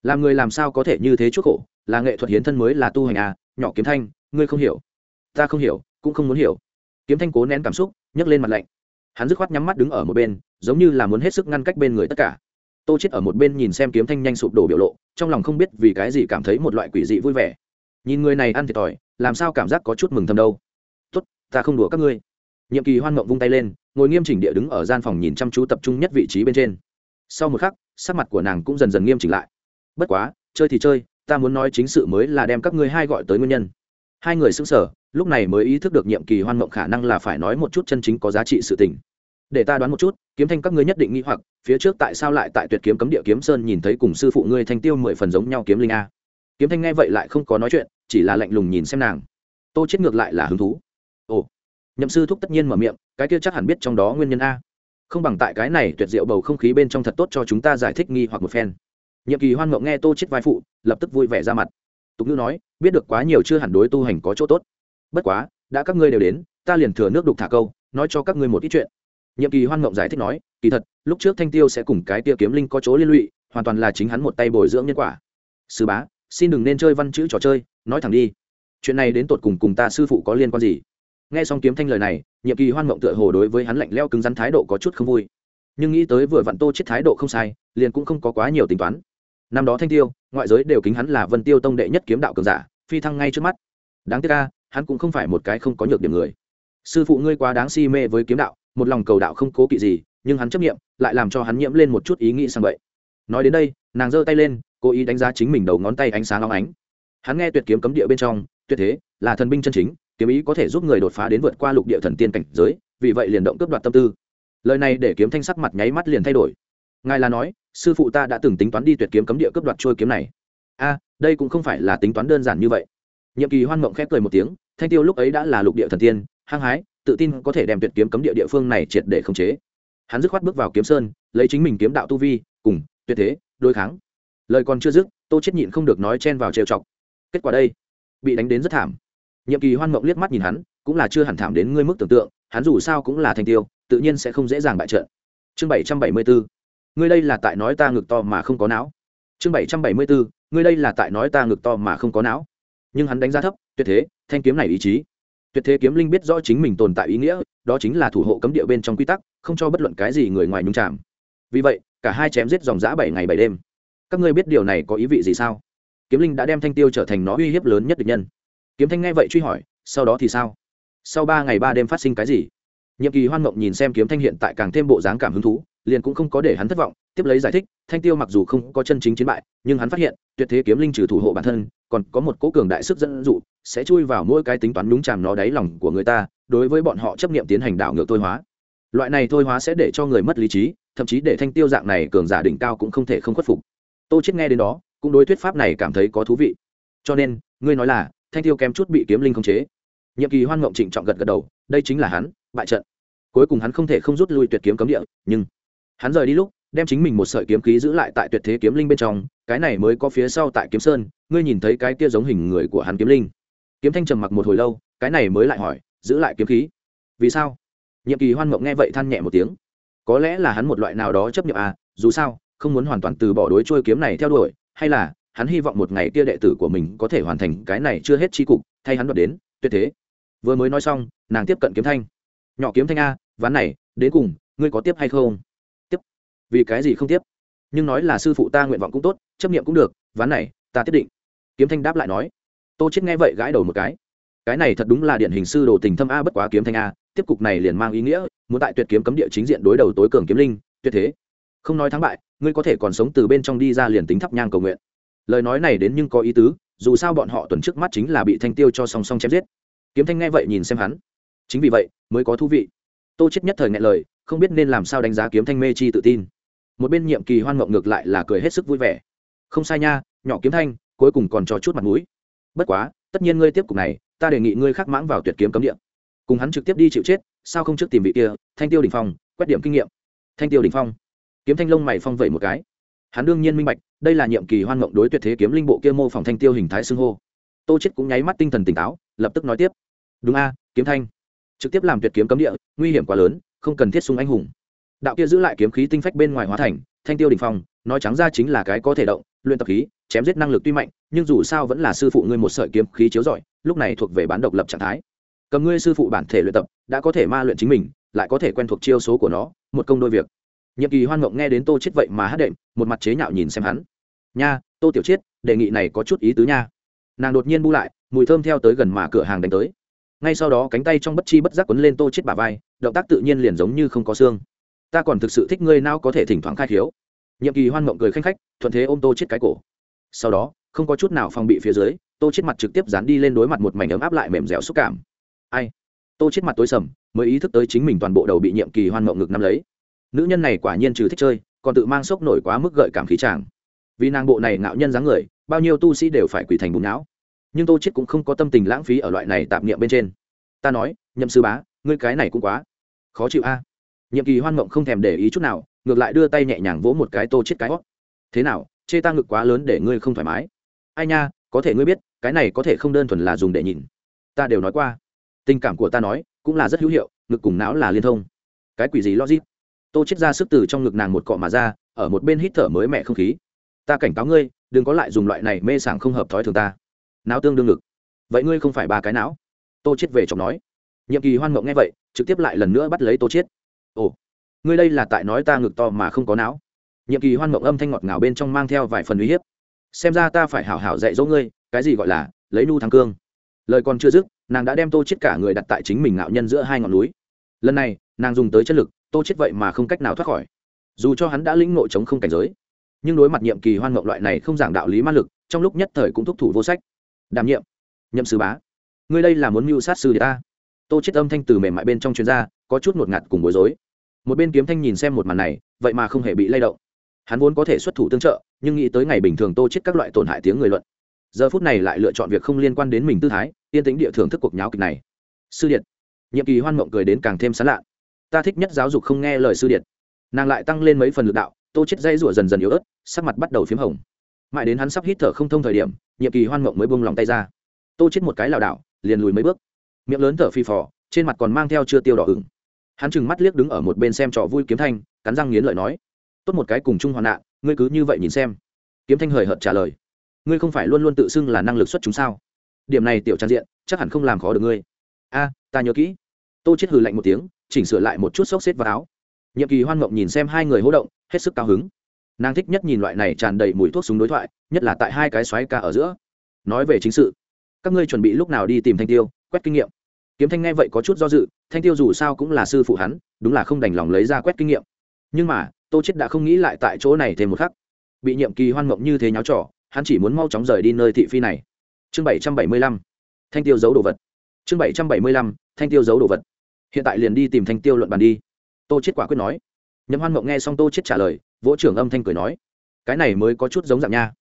làm người làm sao có thể như thế chuốc khổ? Là nghệ thuật hiến thân mới là tu hành à? Nhỏ kiếm thanh, ngươi không hiểu. Ta không hiểu, cũng không muốn hiểu. Kiếm thanh cố nén cảm xúc, nhấc lên mặt lạnh. Hắn dứt khoát nhắm mắt đứng ở một bên, giống như là muốn hết sức ngăn cách bên người tất cả. Tô chết ở một bên nhìn xem kiếm thanh nhanh sụp đổ biểu lộ, trong lòng không biết vì cái gì cảm thấy một loại quỷ dị vui vẻ. Nhìn người này ăn thiệt thòi, làm sao cảm giác có chút mừng thầm đâu? Tốt, ta không đùa các ngươi. Nhiệm kỳ hoan ngậm vung tay lên, ngồi nghiêm chỉnh địa đứng ở gian phòng nhìn chăm chú tập trung nhất vị trí bên trên. Sau một khắc, sắc mặt của nàng cũng dần dần nghiêm chỉnh lại bất quá, chơi thì chơi, ta muốn nói chính sự mới là đem các ngươi hai gọi tới nguyên nhân. Hai người xứng sở lúc này mới ý thức được nhiệm kỳ hoan mộng khả năng là phải nói một chút chân chính có giá trị sự tình. Để ta đoán một chút, kiếm thanh các ngươi nhất định nghĩ hoặc, phía trước tại sao lại tại tuyệt kiếm cấm địa kiếm sơn nhìn thấy cùng sư phụ ngươi thanh tiêu mười phần giống nhau kiếm linh a? Kiếm thanh nghe vậy lại không có nói chuyện, chỉ là lạnh lùng nhìn xem nàng. Tô chết ngược lại là hứng thú. Ồ, nhậm sư thúc tất nhiên mở miệng, cái kia chắc hẳn biết trong đó nguyên nhân a. Không bằng tại cái này tuyệt diệu bầu không khí bên trong thật tốt cho chúng ta giải thích nghi hoặc một phen nhiệm kỳ hoan mộng nghe tô chết vai phụ, lập tức vui vẻ ra mặt. Tục ngữ nói, biết được quá nhiều chưa hẳn đối tu hành có chỗ tốt. Bất quá, đã các ngươi đều đến, ta liền thừa nước đục thả câu, nói cho các ngươi một ít chuyện. Nhiệm kỳ hoan mộng giải thích nói, kỳ thật, lúc trước thanh tiêu sẽ cùng cái tia kiếm linh có chỗ liên lụy, hoàn toàn là chính hắn một tay bồi dưỡng nhân quả. Sư bá, xin đừng nên chơi văn chữ trò chơi, nói thẳng đi. Chuyện này đến tột cùng cùng ta sư phụ có liên quan gì? Nghe xong kiếm thanh lời này, nhiệm kỳ hoan mộng tựa hồ đối với hắn lạnh leo cứng rắn thái độ có chút không vui. Nhưng nghĩ tới vừa vặn tô chết thái độ không sai, liền cũng không có quá nhiều tính toán năm đó thanh tiêu, ngoại giới đều kính hắn là vân tiêu tông đệ nhất kiếm đạo cường giả, phi thăng ngay trước mắt. Đáng tiếc ca hắn cũng không phải một cái không có nhược điểm người. Sư phụ ngươi quá đáng si mê với kiếm đạo, một lòng cầu đạo không cố kỵ gì, nhưng hắn chấp nghiệm lại làm cho hắn nhiễm lên một chút ý nghĩ sang vậy nói đến đây, nàng giơ tay lên, cố ý đánh giá chính mình đầu ngón tay ánh sáng long ánh. Hắn nghe tuyệt kiếm cấm địa bên trong, tuyệt thế, là thần binh chân chính, kiếm ý có thể giúp người đột phá đến vượt qua lục địa thần tiên cảnh giới, vì vậy liền động cướp đoạt tâm tư. Lời này để kiếm thanh sắc mặt nháy mắt liền thay đổi. Ngài là nói sư phụ ta đã từng tính toán đi tuyệt kiếm cấm địa cướp đoạt trôi kiếm này. A, đây cũng không phải là tính toán đơn giản như vậy. Nhiệm kỳ hoan mộng khép cười một tiếng, thanh tiêu lúc ấy đã là lục địa thần tiên, hăng hái, tự tin có thể đem tuyệt kiếm cấm địa địa phương này triệt để khống chế. Hắn dứt khoát bước vào kiếm sơn, lấy chính mình kiếm đạo tu vi, cùng, tuyệt thế, đối kháng. Lời còn chưa dứt, tô chết nhịn không được nói chen vào trêu chọc. Kết quả đây, bị đánh đến rất thảm. Nhiệm kỳ hoan mộng liếc mắt nhìn hắn, cũng là chưa hẳn thảm đến ngươi mức tưởng tượng, hắn dù sao cũng là thanh tiêu, tự nhiên sẽ không dễ dàng bại trận. Chương bảy trăm bảy mươi bốn ngươi đây là tại nói ta ngực to mà không có não. Chương bảy trăm bảy mươi bốn ngươi đây là tại nói ta ngực to mà không có não. Nhưng hắn đánh giá thấp, tuyệt thế, thanh kiếm này ý chí. Tuyệt thế kiếm linh biết rõ chính mình tồn tại ý nghĩa, đó chính là thủ hộ cấm địa bên trong quy tắc, không cho bất luận cái gì người ngoài nhung chạm. Vì vậy, cả hai chém giết dòng dã bảy ngày bảy đêm. Các ngươi biết điều này có ý vị gì sao? Kiếm linh đã đem thanh tiêu trở thành nó uy hiếp lớn nhất địch nhân. Kiếm thanh nghe vậy truy hỏi, sau đó thì sao? Sau ba ngày ba đêm phát sinh cái gì? Nhiệm kỳ hoan mộng nhìn xem kiếm thanh hiện tại càng thêm bộ dáng cảm hứng thú, liền cũng không có để hắn thất vọng, tiếp lấy giải thích, thanh tiêu mặc dù không có chân chính chiến bại, nhưng hắn phát hiện, tuyệt thế kiếm linh trừ thủ hộ bản thân, còn có một cố cường đại sức dẫn dụ, sẽ chui vào mỗi cái tính toán đúng chàm nó đáy lòng của người ta, đối với bọn họ chấp nghiệm tiến hành đảo ngược thôi hóa. Loại này thôi hóa sẽ để cho người mất lý trí, thậm chí để thanh tiêu dạng này cường giả đỉnh cao cũng không thể không khuất phục. Tô chết nghe đến đó, cũng đối thuyết pháp này cảm thấy có thú vị. Cho nên, ngươi nói là, thanh tiêu kém chút bị kiếm linh khống chế. Nhiệm kỳ hoan ngộng trịnh trọng gật gật đầu, đây chính là hắn bại trận. Cuối cùng hắn không thể không rút lui tuyệt kiếm cấm địa, nhưng hắn rời đi lúc, đem chính mình một sợi kiếm khí giữ lại tại tuyệt thế kiếm linh bên trong, cái này mới có phía sau tại kiếm sơn, ngươi nhìn thấy cái kia giống hình người của hắn kiếm linh. Kiếm thanh trầm mặc một hồi lâu, cái này mới lại hỏi, giữ lại kiếm khí? Vì sao? Nhiệm kỳ hoan mộng nghe vậy than nhẹ một tiếng. Có lẽ là hắn một loại nào đó chấp nhận à dù sao, không muốn hoàn toàn từ bỏ đối trôi kiếm này theo đuổi, hay là hắn hy vọng một ngày kia đệ tử của mình có thể hoàn thành cái này chưa hết chi cục, thay hắn đoạt đến, tuyệt thế. Vừa mới nói xong, nàng tiếp cận kiếm thanh nhỏ kiếm thanh a, ván này, đến cùng, ngươi có tiếp hay không? Tiếp. Vì cái gì không tiếp? Nhưng nói là sư phụ ta nguyện vọng cũng tốt, chấp nghiệm cũng được, ván này, ta tiếp định. Kiếm thanh đáp lại nói. Tô chết nghe vậy gãi đầu một cái. Cái này thật đúng là điển hình sư đồ tình thâm a bất quá kiếm thanh a, tiếp cục này liền mang ý nghĩa, muốn tại tuyệt kiếm cấm địa chính diện đối đầu tối cường kiếm linh, tuyệt thế. Không nói thắng bại, ngươi có thể còn sống từ bên trong đi ra liền tính thắp nhang cầu nguyện. Lời nói này đến nhưng có ý tứ, dù sao bọn họ tuần trước mắt chính là bị thanh tiêu cho song song chém giết. Kiếm thanh nghe vậy nhìn xem hắn. Chính vì vậy mới có thú vị. Tô chết nhất thời ngại lời, không biết nên làm sao đánh giá kiếm thanh mê chi tự tin. Một bên nhiệm kỳ hoan mộng ngược lại là cười hết sức vui vẻ. Không sai nha, nhỏ kiếm thanh, cuối cùng còn cho chút mặt mũi. Bất quá, tất nhiên ngươi tiếp cục này, ta đề nghị ngươi khắc mãng vào tuyệt kiếm cấm địa. Cùng hắn trực tiếp đi chịu chết, sao không trước tìm vị kia, thanh tiêu đỉnh phong, quét điểm kinh nghiệm. Thanh tiêu đỉnh phong. Kiếm thanh long mày phong vẩy một cái. Hắn đương nhiên minh bạch, đây là nhiệm kỳ hoan mộng đối tuyệt thế kiếm linh bộ kia mô phỏng thanh tiêu hình thái xưng hô. Tô chết cũng nháy mắt tinh thần tỉnh táo, lập tức nói tiếp. Đúng a, kiếm thanh trực tiếp làm tuyệt kiếm cấm địa, nguy hiểm quá lớn, không cần thiết sung anh hùng. Đạo kia giữ lại kiếm khí tinh phách bên ngoài hóa thành, thanh tiêu đỉnh phong, nói trắng ra chính là cái có thể động, luyện tập khí, chém giết năng lực tuy mạnh, nhưng dù sao vẫn là sư phụ ngươi một sợi kiếm khí chiếu giỏi lúc này thuộc về bán độc lập trạng thái. Cầm ngươi sư phụ bản thể luyện tập, đã có thể ma luyện chính mình, lại có thể quen thuộc chiêu số của nó, một công đôi việc. Nhiệm kỳ hoan mộng nghe đến tô chết vậy mà hát đệm, một mặt chế nhạo nhìn xem hắn. Nha, tô tiểu chết đề nghị này có chút ý tứ nha. Nàng đột nhiên bu lại, mùi thơm theo tới gần mà cửa hàng đánh tới ngay sau đó cánh tay trong bất chi bất giác quấn lên tô chết bả vai, động tác tự nhiên liền giống như không có xương. Ta còn thực sự thích ngươi nào có thể thỉnh thoảng khai khiếu. Nhiệm kỳ hoan mộng cười khanh khách, thuận thế ôm tô chết cái cổ. Sau đó, không có chút nào phòng bị phía dưới, tô chết mặt trực tiếp dán đi lên đối mặt một mảnh ấm áp lại mềm dẻo xúc cảm. Ai? Tô chết mặt tối sầm, mới ý thức tới chính mình toàn bộ đầu bị nhiệm kỳ hoan mộng ngực nắm lấy. Nữ nhân này quả nhiên trừ thích chơi, còn tự mang sốc nổi quá mức gợi cảm khí chàng. Vì nàng bộ này ngạo nhân dáng người, bao nhiêu tu sĩ đều phải quỳ thành bùn não nhưng tô chết cũng không có tâm tình lãng phí ở loại này tạp niệm bên trên. Ta nói, nhậm sư bá, ngươi cái này cũng quá khó chịu a. Nhiệm kỳ hoan mộng không thèm để ý chút nào, ngược lại đưa tay nhẹ nhàng vỗ một cái tô chết cái hót. Thế nào, chê ta ngực quá lớn để ngươi không thoải mái? Ai nha, có thể ngươi biết, cái này có thể không đơn thuần là dùng để nhìn. Ta đều nói qua. Tình cảm của ta nói, cũng là rất hữu hiệu, ngực cùng não là liên thông. Cái quỷ gì logic? Tô chết ra sức từ trong ngực nàng một cọ mà ra, ở một bên hít thở mới mẹ không khí. Ta cảnh cáo ngươi, đừng có lại dùng loại này mê sảng không hợp thói thường ta não tương đương ngực. Vậy ngươi không phải ba cái não? Tô chết về chồng nói. Nhiệm kỳ hoan mộng nghe vậy, trực tiếp lại lần nữa bắt lấy tô chết ồ, ngươi đây là tại nói ta ngực to mà không có não. Nhiệm kỳ hoan mộng âm thanh ngọt ngào bên trong mang theo vài phần uy hiếp. Xem ra ta phải hảo hảo dạy dỗ ngươi, cái gì gọi là, lấy nu thắng cương. Lời còn chưa dứt, nàng đã đem tô chết cả người đặt tại chính mình ngạo nhân giữa hai ngọn núi. Lần này, nàng dùng tới chất lực, tô chết vậy mà không cách nào thoát khỏi. Dù cho hắn đã lĩnh nội chống không cảnh giới, nhưng đối mặt nhiệm kỳ hoan mộng loại này không giảng đạo lý ma lực, trong lúc nhất thời cũng thúc thủ vô sách đảm nhiệm. Nhậm sứ bá, ngươi đây là muốn mưu sát sư để ta. Tô chết âm thanh từ mềm mại bên trong chuyên gia có chút ngột ngạt cùng bối rối. Một bên kiếm thanh nhìn xem một màn này, vậy mà không hề bị lay động. Hắn vốn có thể xuất thủ tương trợ, nhưng nghĩ tới ngày bình thường tô chết các loại tổn hại tiếng người luận. Giờ phút này lại lựa chọn việc không liên quan đến mình tư thái, yên tĩnh địa thưởng thức cuộc nháo kịch này. Sư điện nhiệm kỳ hoan mộng cười đến càng thêm sán lạ. Ta thích nhất giáo dục không nghe lời sư điện nàng lại tăng lên mấy phần lực đạo, tô chết dây rủa dần dần yếu ớt, sắc mặt bắt đầu p h í m hồng. Mãi đến hắn sắp hít thở không thông thời điểm nhiệm kỳ hoan mộng mới buông lòng tay ra. Tô chết một cái lảo đảo, liền lùi mấy bước. Miệng lớn thở phì phò, trên mặt còn mang theo chưa tiêu đỏ ửng. Hắn chừng mắt liếc đứng ở một bên xem trò vui kiếm thanh, cắn răng nghiến lợi nói, tốt một cái cùng chung hoạn nạn, ngươi cứ như vậy nhìn xem. Kiếm thanh hời hợt trả lời, ngươi không phải luôn luôn tự xưng là năng lực xuất chúng sao? Điểm này tiểu trang diện, chắc hẳn không làm khó được ngươi. A, ta nhớ kỹ. Tô chết hừ lạnh một tiếng, chỉnh sửa lại một chút xốc xếp vào áo. Nhiệm kỳ hoan mộng nhìn xem hai người hỗ động, hết sức cao hứng nàng thích nhất nhìn loại này tràn đầy mùi thuốc súng đối thoại, nhất là tại hai cái xoáy ca ở giữa. Nói về chính sự, các ngươi chuẩn bị lúc nào đi tìm thanh tiêu, quét kinh nghiệm. Kiếm thanh nghe vậy có chút do dự, thanh tiêu dù sao cũng là sư phụ hắn, đúng là không đành lòng lấy ra quét kinh nghiệm. Nhưng mà, tô chết đã không nghĩ lại tại chỗ này thêm một khắc. Bị nhiệm kỳ hoan mộng như thế nháo trò, hắn chỉ muốn mau chóng rời đi nơi thị phi này. Chương bảy trăm bảy mươi lăm, thanh tiêu giấu đồ vật. Chương bảy trăm bảy mươi lăm, thanh tiêu giấu đồ vật. Hiện tại liền đi tìm thanh tiêu luận bàn đi. Tô chết quả quyết nói. Nhậm hoan mộng nghe xong tô chết trả lời vỗ trưởng âm thanh cười nói, cái này mới có chút giống dạng nha.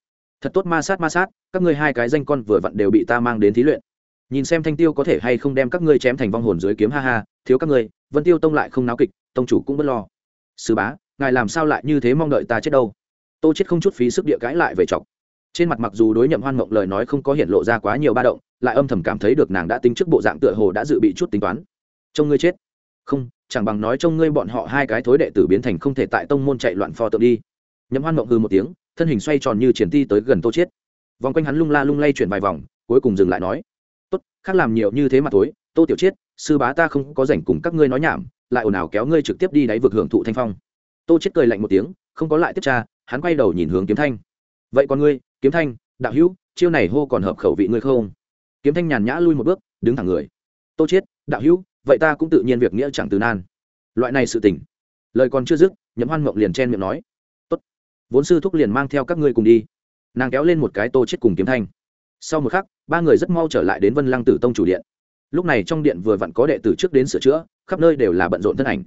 Thật tốt ma sát ma sát, các ngươi hai cái danh con vừa vặn đều bị ta mang đến thí luyện. Nhìn xem thanh tiêu có thể hay không đem các ngươi chém thành vong hồn dưới kiếm, ha ha, thiếu các ngươi, vân tiêu tông lại không náo kịch, tông chủ cũng bất lo. Sư bá, ngài làm sao lại như thế mong đợi ta chết đâu? Tô chết không chút phí sức địa cãi lại về chọc. Trên mặt mặc dù đối nhậm hoan mộng lời nói không có hiện lộ ra quá nhiều ba động, lại âm thầm cảm thấy được nàng đã tính trước bộ dạng tựa hồ đã dự bị chút tính toán. Trông ngươi chết. Không chẳng bằng nói trông ngươi bọn họ hai cái thối đệ tử biến thành không thể tại tông môn chạy loạn pho tượng đi. Nhậm hoan mộng hư một tiếng thân hình xoay tròn như triển ti tới gần tô Chiết, vòng quanh hắn lung la lung lay chuyển vài vòng cuối cùng dừng lại nói tốt khác làm nhiều như thế mà tối tô tiểu chiết sư bá ta không có rảnh cùng các ngươi nói nhảm lại ồn ào kéo ngươi trực tiếp đi đáy vực hưởng thụ thanh phong. Tô Chiết cười lạnh một tiếng không có lại tiếp tra hắn quay đầu nhìn hướng kiếm thanh. Vậy còn ngươi kiếm thanh đạo hữu chiêu này hô còn hợp khẩu vị ngươi không? Kiếm thanh nhàn nhã lui một bước đứng thẳng người. Tô Chiết, đạo hữu vậy ta cũng tự nhiên việc nghĩa chẳng từ nan. Loại này sự tình. Lời còn chưa dứt nhấm hoan mộng liền chen miệng nói. Tốt. Vốn sư thúc liền mang theo các ngươi cùng đi. Nàng kéo lên một cái tô chết cùng kiếm thanh. Sau một khắc, ba người rất mau trở lại đến vân lăng tử tông chủ điện. Lúc này trong điện vừa vặn có đệ tử trước đến sửa chữa, khắp nơi đều là bận rộn thân ảnh.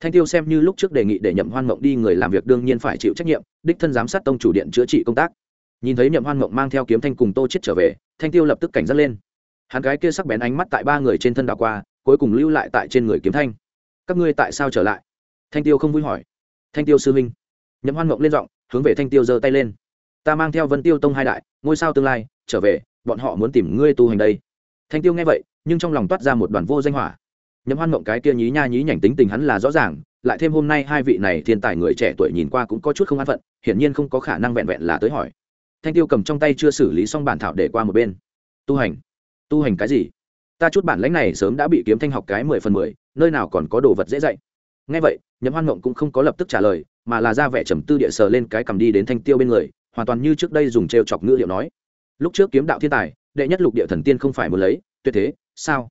Thanh tiêu xem như lúc trước đề nghị để nhậm hoan mộng đi người làm việc đương nhiên phải chịu trách nhiệm, đích thân giám sát tông chủ điện chữa trị công tác. Nhìn thấy nhậm hoan mộng mang theo kiếm thanh cùng tô chết trở về, thanh tiêu lập tức cảnh giác lên. Hắn gái kia sắc bén ánh mắt tại ba người trên thân đảo qua cuối cùng lưu lại tại trên người kiếm thanh. Các ngươi tại sao trở lại? Thanh tiêu không vui hỏi. Thanh tiêu sư minh nhậm hoan mộng lên giọng, hướng về thanh tiêu giơ tay lên. Ta mang theo vân tiêu tông hai đại, ngôi sao tương lai, trở về, bọn họ muốn tìm ngươi tu hành đây. Thanh tiêu nghe vậy, nhưng trong lòng toát ra một đoàn vô danh hỏa. Nhậm hoan mộng cái kia nhí nha nhí nhảnh tính tình hắn là rõ ràng, lại thêm hôm nay hai vị này thiên tài người trẻ tuổi nhìn qua cũng có chút không an phận, hiển nhiên không có khả năng vẹn vẹn là tới hỏi. Thanh tiêu cầm trong tay chưa xử lý xong bản thảo để qua một bên. Tu hành. Tu hành cái gì? Ta chút bản lãnh này sớm đã bị kiếm thanh học cái mười phần mười, nơi nào còn có đồ vật dễ dạy. Ngay vậy, nhậm hoan mộng cũng không có lập tức trả lời, mà là ra vẻ trầm tư địa sờ lên cái cầm đi đến thanh tiêu bên người, hoàn toàn như trước đây dùng t chọc ngữ liệu nói. Lúc trước kiếm đạo thiên tài, đệ nhất lục địa thần tiên không phải muốn lấy, tuyệt thế, sao?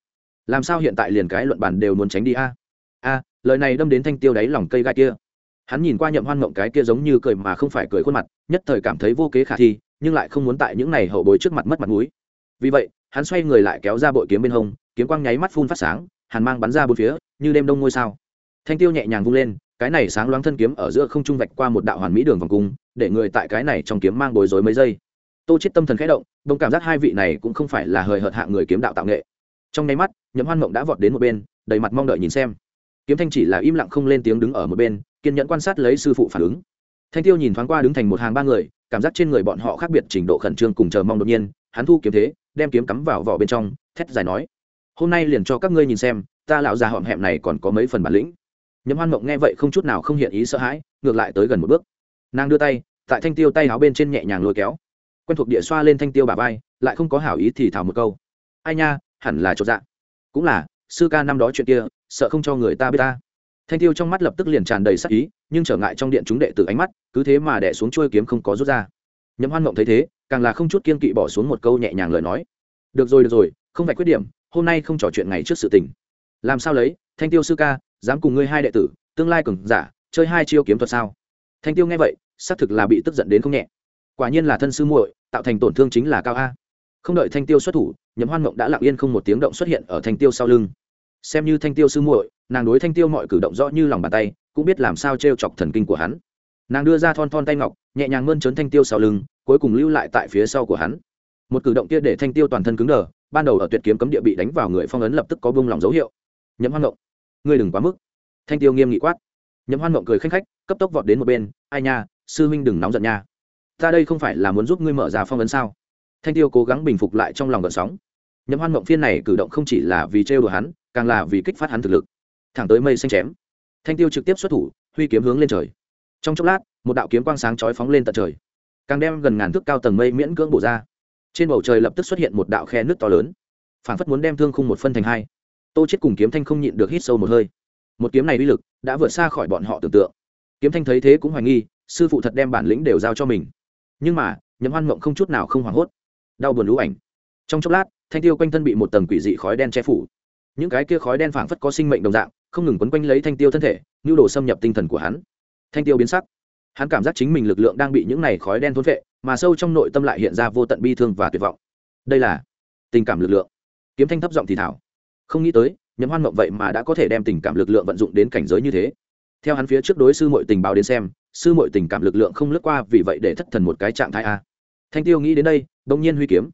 Làm sao hiện tại liền cái luận bàn đều muốn tránh đi a? A, lời này đâm đến thanh tiêu đáy lòng cây gai kia. Hắn nhìn qua nhậm hoan mộng cái kia giống như cười mà không phải cười khuôn mặt, nhất thời cảm thấy vô kế khả thi, nhưng lại không muốn tại những này hậu bối trước mặt mất mặt mũi. Vì vậy hắn xoay người lại kéo ra bội kiếm bên hông, kiếm quang nháy mắt phun phát sáng, hàn mang bắn ra bốn phía, như đêm đông ngôi sao. Thanh tiêu nhẹ nhàng vung lên, cái này sáng loáng thân kiếm ở giữa không trung vạch qua một đạo hoàn mỹ đường vòng cung, để người tại cái này trong kiếm mang bối rối mấy giây. Tô chết tâm thần khẽ động đông cảm giác hai vị này cũng không phải là hời hợt hạ người kiếm đạo tạo nghệ. Trong nháy mắt, nhậm hoan mộng đã vọt đến một bên, đầy mặt mong đợi nhìn xem. Kiếm thanh chỉ là im lặng không lên tiếng đứng ở một bên, kiên nhẫn quan sát lấy sư phụ phản ứng. Thanh tiêu nhìn thoáng qua đứng thành một hàng ba người, cảm giác trên người bọn họ khác biệt trình độ khẩn trương cùng chờ mong đột nhiên, hắn thu kiếm thế đem kiếm cắm vào vỏ bên trong, thét dài nói, hôm nay liền cho các ngươi nhìn xem, ta lão già họm hẹm này còn có mấy phần bản lĩnh. Nhấm hoan mộng nghe vậy không chút nào không hiện ý sợ hãi, ngược lại tới gần một bước. Nàng đưa tay, tại thanh tiêu tay áo bên trên nhẹ nhàng lôi kéo. Quen thuộc địa xoa lên thanh tiêu bà vai, lại không có hảo ý thì thảo một câu. Ai nha, hẳn là chỗ dạ. Cũng là, sư ca năm đó chuyện kia, sợ không cho người ta biết ta. Thanh tiêu trong mắt lập tức liền tràn đầy sắc ý, nhưng trở ngại trong điện chúng đệ tử ánh mắt, cứ thế mà đẻ xuống chuôi kiếm không có rút ra. Nhấm hoan mộng thấy thế càng là không chút kiên kỵ bỏ xuống một câu nhẹ nhàng lời nói. Được rồi được rồi, không phải khuyết điểm, hôm nay không trò chuyện ngày trước sự tình. Làm sao lấy, thanh tiêu sư ca, dám cùng ngươi hai đệ tử, tương lai cường giả, chơi hai chiêu kiếm thuật sao? Thanh tiêu nghe vậy, xác thực là bị tức giận đến không nhẹ. Quả nhiên là thân sư muội, tạo thành tổn thương chính là cao a. Không đợi thanh tiêu xuất thủ nhấm hoan mộng đã lặng yên không một tiếng động xuất hiện ở thanh tiêu sau lưng. Xem như thanh tiêu sư muội, nàng đối thanh tiêu mọi cử động rõ như lòng bàn tay, cũng biết làm sao t chọc thần kinh của hắn. Nàng đưa ra thon thon tay ngọc, nhẹ nhàng mơn trớn thanh tiêu sau lưng cuối cùng lưu lại tại phía sau của hắn. Một cử động kia để thanh tiêu toàn thân cứng đờ, ban đầu ở tuyệt kiếm cấm địa bị đánh vào người phong ấn lập tức có bông lòng dấu hiệu. Nhậm hoan mộng ngươi đừng quá mức. Thanh tiêu nghiêm nghị quát. Nhậm hoan mộng cười khanh khách, cấp tốc vọt đến một bên, ai nha, sư huynh đừng nóng giận nha. Ta đây không phải là muốn giúp ngươi mở ra phong ấn sao? Thanh tiêu cố gắng bình phục lại trong lòng gợn sóng. Nhậm hoan mộng phiên này cử động không chỉ là vì trêu đùa hắn, càng là vì kích phát hắn thực lực. Thẳng tới mây xanh chém, thanh tiêu trực tiếp xuất thủ, huy kiếm hướng lên trời. Trong chốc lát, một đạo kiếm quang sáng chói phóng lên tận trời càng đem gần ngàn thước cao tầng mây miễn cưỡng bổ ra. Trên bầu trời lập tức xuất hiện một đạo khe nước to lớn, phảng phất muốn đem thương khung một phân thành hai. Tô chết cùng kiếm thanh không nhịn được hít sâu một hơi. Một kiếm này uy lực đã vượt xa khỏi bọn họ tưởng tượng. Kiếm thanh thấy thế cũng hoài nghi, sư phụ thật đem bản lĩnh đều giao cho mình. Nhưng mà, nhậm hoan mộng không chút nào không hoảng hốt. Đau buồn lũ ảnh. Trong chốc lát, thanh tiêu quanh thân bị một tầng quỷ dị khói đen che phủ. Những cái kia khói đen phảng phất có sinh mệnh đồng dạng, không ngừng quấn quanh lấy thanh tiêu thân thể, nhu đồ xâm nhập tinh thần của hắn. Thanh tiêu biến sắc hắn cảm giác chính mình lực lượng đang bị những này khói đen thôn vệ, mà sâu trong nội tâm lại hiện ra vô tận bi thương và tuyệt vọng. Đây là tình cảm lực lượng. Kiếm thanh thấp giọng thì thảo. Không nghĩ tới nhấm hoan mộng vậy mà đã có thể đem tình cảm lực lượng vận dụng đến cảnh giới như thế. Theo hắn phía trước đối sư mội tình báo đến xem, sư mội tình cảm lực lượng không lướt qua, vì vậy để thất thần một cái trạng thái a. Thanh tiêu nghĩ đến đây đông nhiên huy kiếm.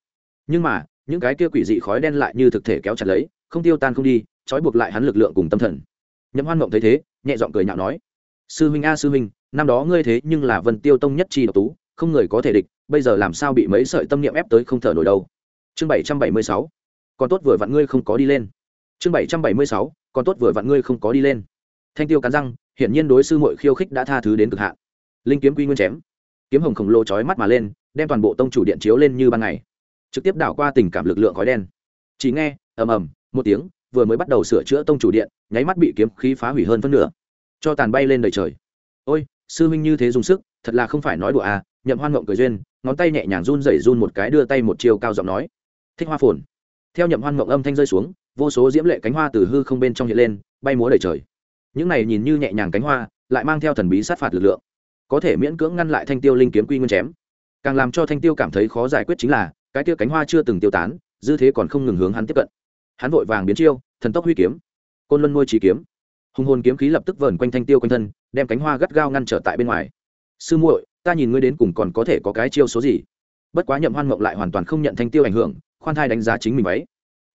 Nhưng mà, những cái kia quỷ dị khói đen lại như thực thể kéo chặt lấy, không tiêu tan không đi, trói buộc lại hắn lực lượng cùng tâm thần. Nhấm hoan mộng thấy thế, nhẹ giọng cười nhạo nói, sư huynh a, sư huynh năm đó ngươi thế nhưng là vân tiêu tông nhất chi độc tú, không người có thể địch, bây giờ làm sao bị mấy sợi tâm niệm ép tới không thở nổi đâu. Chương bảy trăm bảy mươi sáu, còn tốt vừa vặn ngươi không có đi lên. Chương bảy trăm bảy mươi sáu, còn tốt vừa vặn ngươi không có đi lên. Thanh tiêu cắn răng, hiển nhiên đối sư muội khiêu khích đã tha thứ đến cực hạn. Linh kiếm quy nguyên chém. Kiếm hồng khổng lồ chói mắt mà lên, đem toàn bộ tông chủ điện chiếu lên như ban ngày. Trực tiếp đảo qua tình cảm lực lượng khói đen. Chỉ nghe, ầm ầm, một tiếng, vừa mới bắt đầu sửa chữa tông chủ điện, nháy mắt bị kiếm khí phá hủy hơn phân nửa. Cho tàn bay lên đời trời. Ôi sư huynh như thế dùng sức, thật là không phải nói đùa à nhậm hoan mộng cười duyên, ngón tay nhẹ nhàng run rẩy run một cái đưa tay một chiều cao giọng nói. Thích hoa phồn. Theo nhậm hoan mộng âm thanh rơi xuống, vô số diễm lệ cánh hoa từ hư không bên trong hiện lên, bay múa đầy trời. Những này nhìn như nhẹ nhàng cánh hoa, lại mang theo thần bí sát phạt lực lượng. Có thể miễn cưỡng ngăn lại thanh tiêu linh kiếm quy nguyên chém. Càng làm cho thanh tiêu cảm thấy khó giải quyết chính là, cái tiêu cánh hoa chưa từng tiêu tán, dư thế còn không ngừng hướng hắn tiếp cận. Hắn vội vàng biến chiêu, thần tốc huy kiếm. Côn luân ngôi trí kiếm hùng hồn kiếm khí lập tức vờn quanh thanh tiêu quanh thân, đem cánh hoa gắt gao ngăn trở tại bên ngoài. Sư muội, ta nhìn ngươi đến cùng còn có thể có cái chiêu số gì? Bất quá nhậm hoan mộng lại hoàn toàn không nhận thanh tiêu ảnh hưởng, khoan thai đánh giá chính mình ấy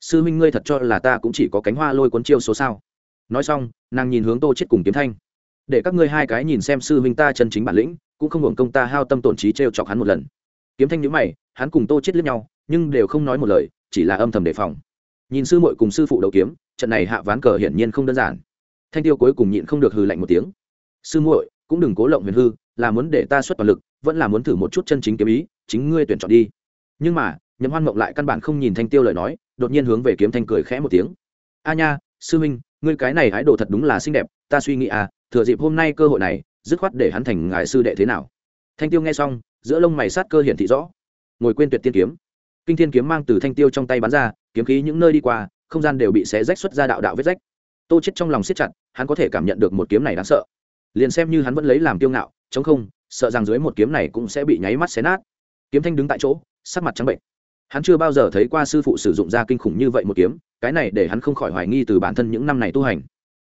sư huynh ngươi thật cho là ta cũng chỉ có cánh hoa lôi cuốn chiêu số sao? Nói xong, nàng nhìn hướng tô chết cùng kiếm thanh. Để các ngươi hai cái nhìn xem sư huynh ta chân chính bản lĩnh, cũng không hưởng công ta hao tâm tổn trí trêu chọc hắn một lần. Kiếm thanh nhíu mày, hắn cùng tô chết liếc nhau, nhưng đều không nói một lời, chỉ là âm thầm đề phòng. Nhìn sư muội cùng sư phụ đầu kiếm, trận này hạ ván cờ hiển nhiên không đơn giản thanh tiêu cuối cùng nhịn không được hừ lạnh một tiếng. Sư muội, cũng đừng cố lộng huyền hư, là muốn để ta xuất toàn lực, vẫn là muốn thử một chút chân chính kiếm ý, chính ngươi tuyển chọn đi. Nhưng mà, nhậm hoan mộng lại căn bản không nhìn thanh tiêu lời nói, đột nhiên hướng về kiếm thanh cười khẽ một tiếng. A nha, sư huynh, ngươi cái này hái đồ thật đúng là xinh đẹp, ta suy nghĩ à thừa dịp hôm nay cơ hội này, dứt khoát để hắn thành ngài sư đệ thế nào? Thanh tiêu nghe xong, giữa lông mày sát cơ hiển thị rõ. Ngồi quên tuyệt tiên kiếm. Kinh thiên kiếm mang từ thanh tiêu trong tay bắn ra, kiếm khí những nơi đi qua, không gian đều bị xé rách xuất ra đạo đạo vết rách tô chết trong lòng siết chặt, hắn có thể cảm nhận được một kiếm này đáng sợ. Liền xem như hắn vẫn lấy làm kiêu ngạo, chống không, sợ rằng dưới một kiếm này cũng sẽ bị nháy mắt xé nát. Kiếm thanh đứng tại chỗ, sắc mặt trắng bệnh. Hắn chưa bao giờ thấy qua sư phụ sử dụng ra kinh khủng như vậy một kiếm, cái này để hắn không khỏi hoài nghi từ bản thân những năm này tu hành.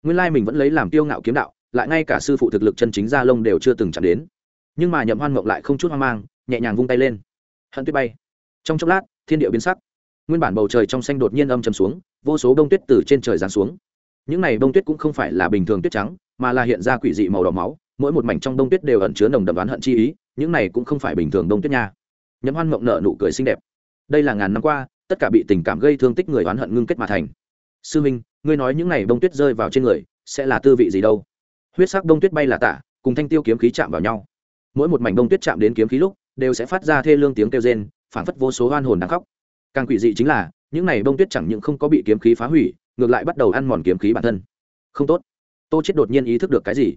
Nguyên lai mình vẫn lấy làm kiêu ngạo kiếm đạo, lại ngay cả sư phụ thực lực chân chính gia lông đều chưa từng chạm đến. Nhưng mà nhậm hoan mộng lại không chút hoang mang, nhẹ nhàng vung tay lên. Hận tuyết bay. Trong chốc lát, thiên địa biến sắc. Nguyên bản bầu trời trong xanh đột nhiên âm chầm xuống, vô số bông tuyết từ trên trời giáng xuống những này bông tuyết cũng không phải là bình thường tuyết trắng, mà là hiện ra quỷ dị màu đỏ máu, mỗi một mảnh trong bông tuyết đều ẩn chứa nồng đậm đoán hận chi ý, những này cũng không phải bình thường bông tuyết nha. Nhấm hoan mộng nợ nụ cười xinh đẹp. Đây là ngàn năm qua, tất cả bị tình cảm gây thương tích người oán hận ngưng kết mà thành. Sư minh, ngươi nói những này bông tuyết rơi vào trên người, sẽ là tư vị gì đâu? Huyết sắc bông tuyết bay là tạ cùng thanh tiêu kiếm khí chạm vào nhau. Mỗi một mảnh bông tuyết chạm đến kiếm khí lúc, đều sẽ phát ra thê lương tiếng kêu rên phản phất vô số oan hồn đang khóc. Càng quỷ dị chính là, những này bông tuyết chẳng những không có bị kiếm khí phá hủy ngược lại bắt đầu ăn mòn kiếm khí bản thân. Không tốt. Tô chết đột nhiên ý thức được cái gì?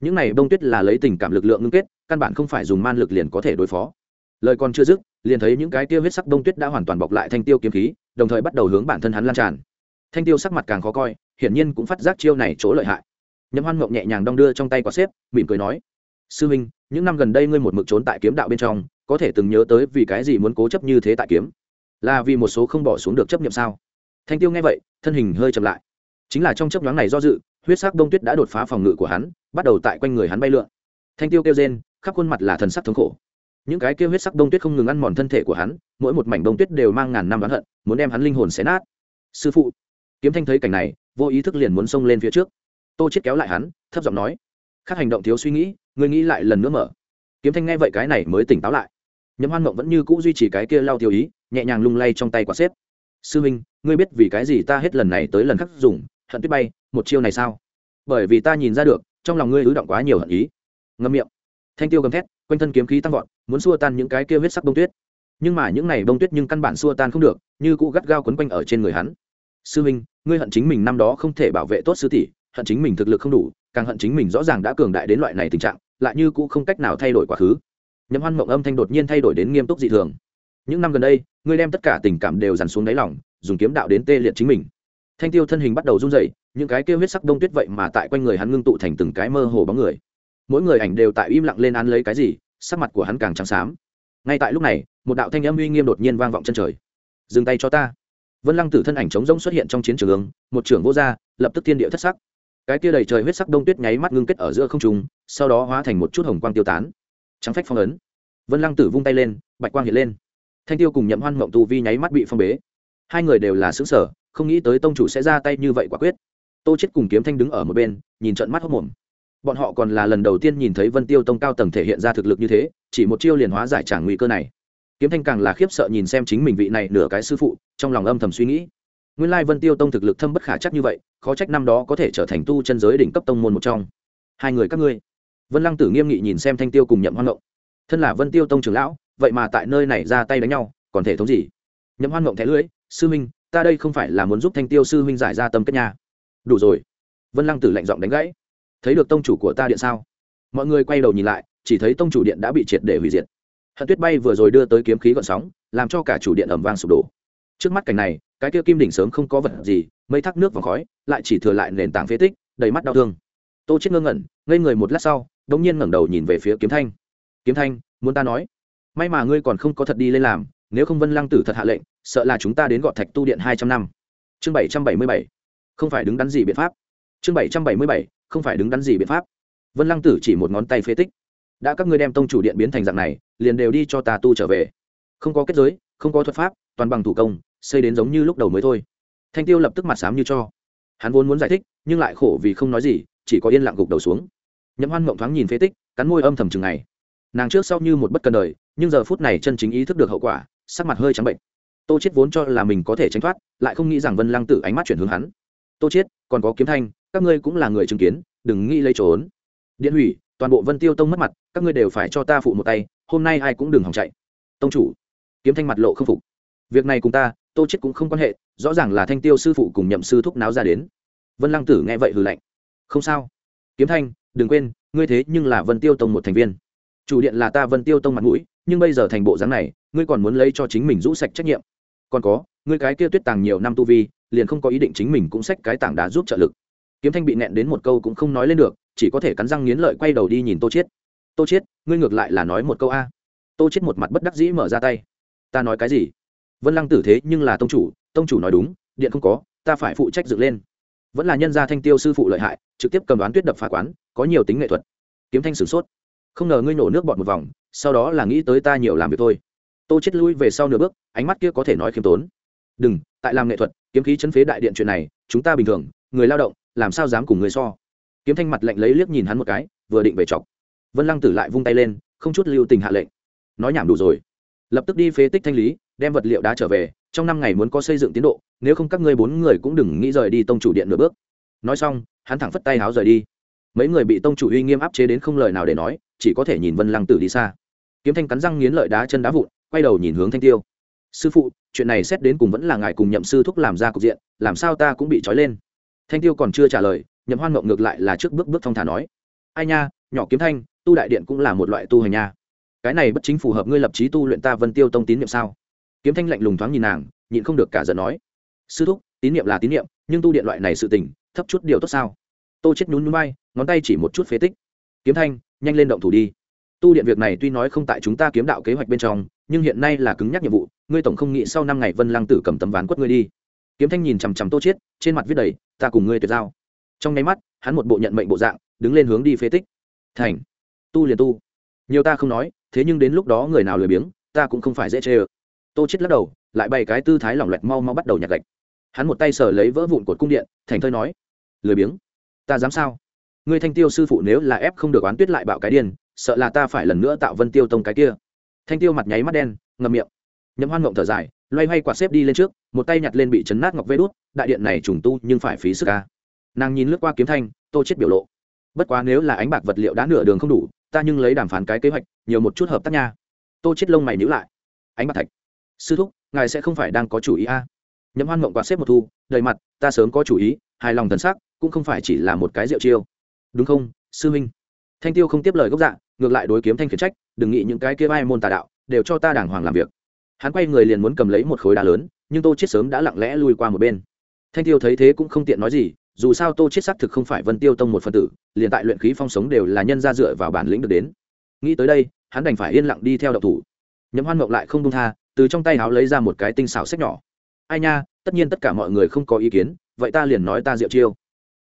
Những này bông tuyết là lấy tình cảm lực lượng ngưng kết, căn bản không phải dùng man lực liền có thể đối phó. Lời còn chưa dứt, liền thấy những cái tiêu huyết sắc bông tuyết đã hoàn toàn bọc lại thanh tiêu kiếm khí, đồng thời bắt đầu hướng bản thân hắn lan tràn. Thanh tiêu sắc mặt càng khó coi, hiển nhiên cũng phát giác chiêu này chỗ lợi hại. Nhâm hoan ngộng nhẹ nhàng đong đưa trong tay quả xếp, mỉm cười nói, sư minh những năm gần đây ngươi một mực trốn tại kiếm đạo bên trong, có thể từng nhớ tới vì cái gì muốn cố chấp như thế tại kiếm? Là vì một số không bỏ xuống được chấp nhiệm sao? Thanh tiêu nghe vậy, thân hình hơi chậm lại. Chính là trong chấp nhoáng này do dự, huyết sắc đông tuyết đã đột phá phòng ngự của hắn, bắt đầu tại quanh người hắn bay lượn. Thanh tiêu kêu rên, khắp khuôn mặt là thần sắc thống khổ. Những cái kêu huyết sắc đông tuyết không ngừng ăn mòn thân thể của hắn, mỗi một mảnh đông tuyết đều mang ngàn năm oán hận, muốn đem hắn linh hồn xé nát. Sư phụ, kiếm thanh thấy cảnh này, vô ý thức liền muốn xông lên phía trước. Tô chết kéo lại hắn, thấp giọng nói, khác hành động thiếu suy nghĩ người nghĩ lại lần nữa mở. Kiếm thanh nghe vậy cái này mới tỉnh táo lại. Nhấm hoan mộng vẫn như cũ duy trì cái kia lao tiêu ý, nhẹ nhàng lung lay trong tay quả xếp. Sư minh ngươi biết vì cái gì ta hết lần này tới lần khác dùng, hận tuyết bay, một chiêu này sao? Bởi vì ta nhìn ra được, trong lòng ngươi ứ động quá nhiều hận ý. Ngâm miệng. Thanh tiêu gầm thét, quanh thân kiếm khí tăng vọt, muốn xua tan những cái kia huyết sắc bông tuyết. Nhưng mà những này bông tuyết nhưng căn bản xua tan không được, như cũ gắt gao quấn quanh ở trên người hắn. Sư minh, ngươi hận chính mình năm đó không thể bảo vệ tốt sư tỷ, hận chính mình thực lực không đủ, càng hận chính mình rõ ràng đã cường đại đến loại này tình trạng, lại như cũ không cách nào thay đổi quá khứ. Nhấm hoan mộng âm thanh đột nhiên thay đổi đến nghiêm túc dị thường. Những năm gần đây, ngươi đem tất cả tình cảm đều dằn xuống đáy lòng dùng kiếm đạo đến tê liệt chính mình. Thanh tiêu thân hình bắt đầu run rẩy, những cái kêu huyết sắc đông tuyết vậy mà tại quanh người hắn ngưng tụ thành từng cái mơ hồ bóng người. Mỗi người ảnh đều tại im lặng lên án lấy cái gì, sắc mặt của hắn càng trắng xám. Ngay tại lúc này, một đạo thanh âm uy nghiêm đột nhiên vang vọng chân trời. Dừng tay cho ta. Vân lăng tử thân ảnh trống rỗng xuất hiện trong chiến trường ứng một trưởng vô gia, lập tức thiên địa thất sắc. Cái kia đầy trời huyết sắc đông tuyết nháy mắt ngưng kết ở giữa không trung, sau đó hóa thành một chút hồng quang tiêu tán. Trắng phách phong ấn. Vân lăng tử vung tay lên, bạch quang hiện lên. Thanh tiêu cùng nhậm hoan mộng tu vi nháy mắt bị phong bế hai người đều là xứng sở, không nghĩ tới tông chủ sẽ ra tay như vậy quả quyết. Tô chết cùng kiếm thanh đứng ở một bên, nhìn trận mắt hốc mồm. Bọn họ còn là lần đầu tiên nhìn thấy vân tiêu tông cao tầng thể hiện ra thực lực như thế, chỉ một chiêu liền hóa giải trả nguy cơ này. Kiếm thanh càng là khiếp sợ nhìn xem chính mình vị này nửa cái sư phụ, trong lòng âm thầm suy nghĩ. Nguyên lai vân tiêu tông thực lực thâm bất khả chắc như vậy, khó trách năm đó có thể trở thành tu chân giới đỉnh cấp tông môn một trong. Hai người các ngươi. Vân lăng tử nghiêm nghị nhìn xem thanh tiêu cùng nhậm hoan ngộng. Thân là vân tiêu tông trưởng lão, vậy mà tại nơi này ra tay đánh nhau, còn thể thống gì? Nhậm hoan ngộng thẻ lưỡi sư minh ta đây không phải là muốn giúp thanh tiêu sư minh giải ra tâm kết nhà đủ rồi. Vân lăng tử lạnh giọng đánh gãy. Thấy được tông chủ của ta điện sao? Mọi người quay đầu nhìn lại, chỉ thấy tông chủ điện đã bị triệt để hủy diệt. Hận tuyết bay vừa rồi đưa tới kiếm khí gọn sóng, làm cho cả chủ điện ẩm vang sụp đổ. Trước mắt cảnh này, cái kia kim đỉnh sớm không có vật gì, mây thác nước và khói, lại chỉ thừa lại nền tảng phế tích, đầy mắt đau thương. Tô chết ngơ ngẩn, ngây người một lát sau, đống nhiên ngẩng đầu nhìn về phía kiếm thanh. Kiếm thanh, muốn ta nói? May mà ngươi còn không có thật đi lên làm, nếu không vân lăng tử thật hạ lệnh sợ là chúng ta đến gọt thạch tu điện hai trăm năm. Chương bảy trăm bảy mươi bảy. Không phải đứng đắn gì biện pháp. Chương bảy trăm bảy mươi bảy, không phải đứng đắn gì biện pháp. Vân lăng tử chỉ một ngón tay phế tích. Đã các ngươi đem tông chủ điện biến thành dạng này, liền đều đi cho ta tu trở về. Không có kết giới, không có thuật pháp, toàn bằng thủ công, xây đến giống như lúc đầu mới thôi. Thanh tiêu lập tức mặt sám như cho. Hắn vốn muốn giải thích, nhưng lại khổ vì không nói gì, chỉ có yên lặng gục đầu xuống. Nhậm hoan mộng thoáng nhìn phế tích, cắn môi âm thầm chừng ngày nàng trước sau như một bất cần đời, nhưng giờ phút này chân chính ý thức được hậu quả, sắc mặt hơi trắng bệnh tô chết vốn cho là mình có thể tránh thoát, lại không nghĩ rằng vân lăng tử ánh mắt chuyển hướng hắn. Tô chết còn có kiếm thanh, các ngươi cũng là người chứng kiến, đừng nghĩ lấy trốn. Điện hủy, toàn bộ vân tiêu tông mất mặt, các ngươi đều phải cho ta phụ một tay, hôm nay ai cũng đừng hòng chạy. Tông chủ. Kiếm thanh mặt lộ không phục. Việc này cùng ta, tô chết cũng không quan hệ, rõ ràng là thanh tiêu sư phụ cùng nhậm sư thúc náo ra đến. Vân lăng tử nghe vậy hừ lạnh. Không sao. Kiếm thanh, đừng quên, ngươi thế nhưng là vân tiêu tông một thành viên. Chủ điện là ta vân tiêu tông mặt mũi, nhưng bây giờ thành bộ dáng này, ngươi còn muốn lấy cho chính mình rũ sạch trách nhiệm còn có, ngươi cái kia tuyết tàng nhiều năm tu vi, liền không có ý định chính mình cũng xách cái tảng đá giúp trợ lực. Kiếm thanh bị nẹn đến một câu cũng không nói lên được, chỉ có thể cắn răng nghiến lợi quay đầu đi nhìn tô chiết. Tô chiết, ngươi ngược lại là nói một câu a. Tô chiết một mặt bất đắc dĩ mở ra tay. Ta nói cái gì? Vân lăng tử thế nhưng là tông chủ tông chủ nói đúng, điện không có, ta phải phụ trách dựng lên. Vẫn là nhân gia thanh tiêu sư phụ lợi hại, trực tiếp cầm đoán tuyết đập phá quán, có nhiều tính nghệ thuật. Kiếm thanh sửng sốt. Không ngờ ngươi nổ nước bọt một vòng, sau đó là nghĩ tới ta nhiều làm việc thôi tô chết lui về sau nửa bước, ánh mắt kia có thể nói khiêm tốn. Đừng, tại làm nghệ thuật, kiếm khí chấn phế đại điện chuyện này, chúng ta bình thường, người lao động, làm sao dám cùng người so? Kiếm thanh mặt lạnh lấy liếc nhìn hắn một cái, vừa định về chọc. Vân lăng tử lại vung tay lên, không chút lưu tình hạ lệnh. Nói nhảm đủ rồi. Lập tức đi phế tích thanh lý, đem vật liệu đá trở về, trong năm ngày muốn có xây dựng tiến độ, nếu không các ngươi bốn người cũng đừng nghĩ rời đi tông chủ điện nửa bước. Nói xong, hắn thẳng phất tay háo rời đi. Mấy người bị tông chủ uy nghiêm áp chế đến không lời nào để nói, chỉ có thể nhìn vân lăng tử đi xa. Kiếm thanh cắn răng nghiến lợi đá chân đá vụn quay đầu nhìn hướng thanh tiêu. Sư phụ, chuyện này xét đến cùng vẫn là ngài cùng nhậm sư thúc làm ra cục diện, làm sao ta cũng bị trói lên. Thanh tiêu còn chưa trả lời, nhậm hoan mộng ngược lại là trước bước bước thong thả nói. Ai nha, nhỏ kiếm thanh, tu đại điện cũng là một loại tu hành nha. Cái này bất chính phù hợp ngươi lập trí tu luyện ta vân tiêu tông tín nhiệm sao? Kiếm thanh lạnh lùng thoáng nhìn nàng, nhịn không được cả giận nói. Sư thúc, tín nhiệm là tín nhiệm nhưng tu điện loại này sự tình, thấp chút điều tốt sao? Tô chết nhún nhún bay ngón tay chỉ một chút phế tích. Kiếm thanh, nhanh lên động thủ đi tu điện việc này tuy nói không tại chúng ta kiếm đạo kế hoạch bên trong, nhưng hiện nay là cứng nhắc nhiệm vụ, ngươi tổng không nghĩ sau năm ngày vân lăng tử cầm tấm ván quất ngươi đi. Kiếm thanh nhìn chằm chằm tô chiết, trên mặt viết đầy, ta cùng ngươi tuyệt giao. Trong nháy mắt, hắn một bộ nhận mệnh bộ dạng, đứng lên hướng đi phế tích. Thành, tu liền tu. Nhiều ta không nói, thế nhưng đến lúc đó người nào lười biếng, ta cũng không phải dễ chê ơ. Tô chết lắc đầu, lại bày cái tư thái lỏng loẹt mau mau bắt đầu nhặt gạch. Hắn một tay sờ lấy vỡ vụn cột cung điện, thành thơi nói, lười biếng? Ta dám sao? Ngươi thanh tiêu sư phụ nếu là ép không được oán tuyết lại bạo cái điên sợ là ta phải lần nữa tạo vân tiêu tông cái kia. Thanh tiêu mặt nháy mắt đen, ngậm miệng. Nhấm hoan mộng thở dài, loay hoay quạt xếp đi lên trước, một tay nhặt lên bị chấn nát ngọc vê đốt đại điện này trùng tu nhưng phải phí sức ca nàng nhìn lướt qua kiếm thanh, tô chết biểu lộ. Bất quá nếu là ánh bạc vật liệu đã nửa đường không đủ, ta nhưng lấy đàm phán cái kế hoạch, nhiều một chút hợp tác nha. Tô chết lông mày nhíu lại. Ánh bạc thạch. Sư thúc, ngài sẽ không phải đang có chủ ý a à? hoan mộng quạt xếp một thu, đầy mặt, ta sớm có chủ ý, hài lòng thần sắc, cũng không phải chỉ là một cái rượu chiêu. Đúng không, sư huynh? Thanh tiêu không tiếp lời gốc dạ ngược lại đối kiếm thanh khiển trách, đừng nghĩ những cái kia vai môn tà đạo, đều cho ta đàng hoàng làm việc. Hắn quay người liền muốn cầm lấy một khối đá lớn, nhưng tô chết sớm đã lặng lẽ lui qua một bên. Thanh tiêu thấy thế cũng không tiện nói gì, dù sao tô chết xác thực không phải vân tiêu tông một phân tử, liền tại luyện khí phong sống đều là nhân ra dựa vào bản lĩnh được đến. Nghĩ tới đây, hắn đành phải yên lặng đi theo đậu thủ. Nhậm hoan mộng lại không đông tha, từ trong tay háo lấy ra một cái tinh xảo sách nhỏ. Ai nha, tất nhiên tất cả mọi người không có ý kiến, vậy ta liền nói ta diệu chiêu.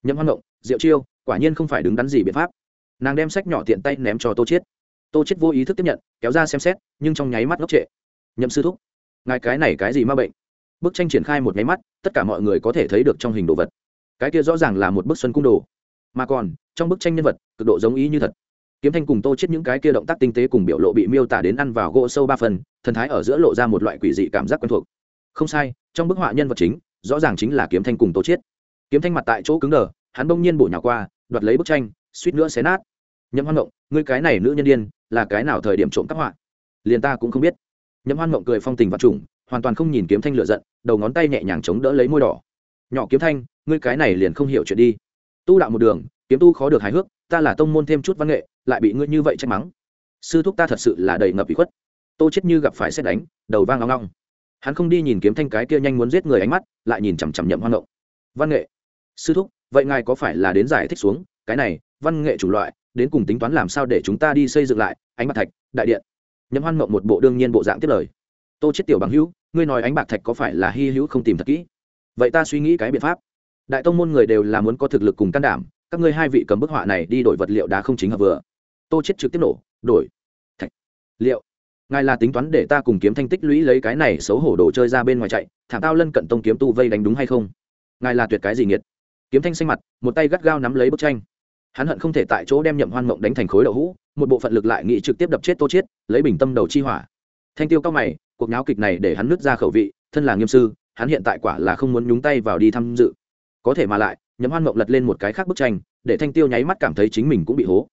Nhậm hoan mộng, diệu chiêu, quả nhiên không phải đứng đắn gì biện pháp nàng đem sách nhỏ tiện tay ném cho tô chiết. tô chiết vô ý thức tiếp nhận, kéo ra xem xét, nhưng trong nháy mắt ngốc trệ. nhậm sư thúc, ngài cái này cái gì ma bệnh? bức tranh triển khai một nháy mắt, tất cả mọi người có thể thấy được trong hình đồ vật. cái kia rõ ràng là một bức xuân cung đồ. mà còn, trong bức tranh nhân vật, cực độ giống ý như thật. kiếm thanh cùng tô chết những cái kia động tác tinh tế cùng biểu lộ bị miêu tả đến ăn vào gỗ sâu ba phần, thần thái ở giữa lộ ra một loại quỷ dị cảm giác quen thuộc. không sai, trong bức họa nhân vật chính, rõ ràng chính là kiếm thanh cùng tô chết kiếm thanh mặt tại chỗ cứng đờ, hắn bỗng nhiên bổ nhào qua, đoạt lấy bức tranh suýt nữa xé nát. Nhậm hoan mộng, ngươi cái này nữ nhân điên, là cái nào thời điểm trộm cắp họa? Liền ta cũng không biết. Nhậm hoan mộng cười phong tình và trùng, hoàn toàn không nhìn kiếm thanh lựa giận, đầu ngón tay nhẹ nhàng chống đỡ lấy môi đỏ. Nhỏ kiếm thanh, ngươi cái này liền không hiểu chuyện đi. Tu đạo một đường, kiếm tu khó được hài hước, ta là tông môn thêm chút văn nghệ, lại bị ngươi như vậy trách mắng. Sư thúc ta thật sự là đầy ngập bị khuất. Tô chết như gặp phải xét đánh, đầu vang long long. Hắn không đi nhìn kiếm thanh cái kia nhanh muốn giết người ánh mắt, lại nhìn chằm chằm nhậm hoan mộng. Văn nghệ. Sư thúc, vậy ngài có phải là đến giải thích xuống, cái này văn nghệ chủng loại, đến cùng tính toán làm sao để chúng ta đi xây dựng lại ánh bạc thạch, đại điện. Nhâm hoan mộng một bộ đương nhiên bộ dạng tiếp lời. Tô chết tiểu bằng hữu, ngươi nói ánh bạc thạch có phải là hy hữu không tìm thật kỹ? Vậy ta suy nghĩ cái biện pháp. Đại tông môn người đều là muốn có thực lực cùng can đảm, các ngươi hai vị cầm bức họa này đi đổi vật liệu đá không chính hợp vừa. Tô chết trực tiếp nổ, đổi. Thạch. Liệu. Ngài là tính toán để ta cùng kiếm thanh tích lũy lấy cái này xấu hổ đồ chơi ra bên ngoài chạy, thảm tao lân cận tông kiếm tu vây đánh đúng hay không? Ngài là tuyệt cái gì nghiệt? Kiếm thanh xanh mặt, một tay gắt gao nắm lấy bức tranh hắn hận không thể tại chỗ đem nhậm hoan mộng đánh thành khối đậu hũ, một bộ phận lực lại nghị trực tiếp đập chết tô chết lấy bình tâm đầu chi hỏa. Thanh tiêu cao mày, cuộc nháo kịch này để hắn nứt ra khẩu vị, thân là nghiêm sư, hắn hiện tại quả là không muốn nhúng tay vào đi tham dự. Có thể mà lại, nhậm hoan mộng lật lên một cái khác bức tranh, để thanh tiêu nháy mắt cảm thấy chính mình cũng bị hố.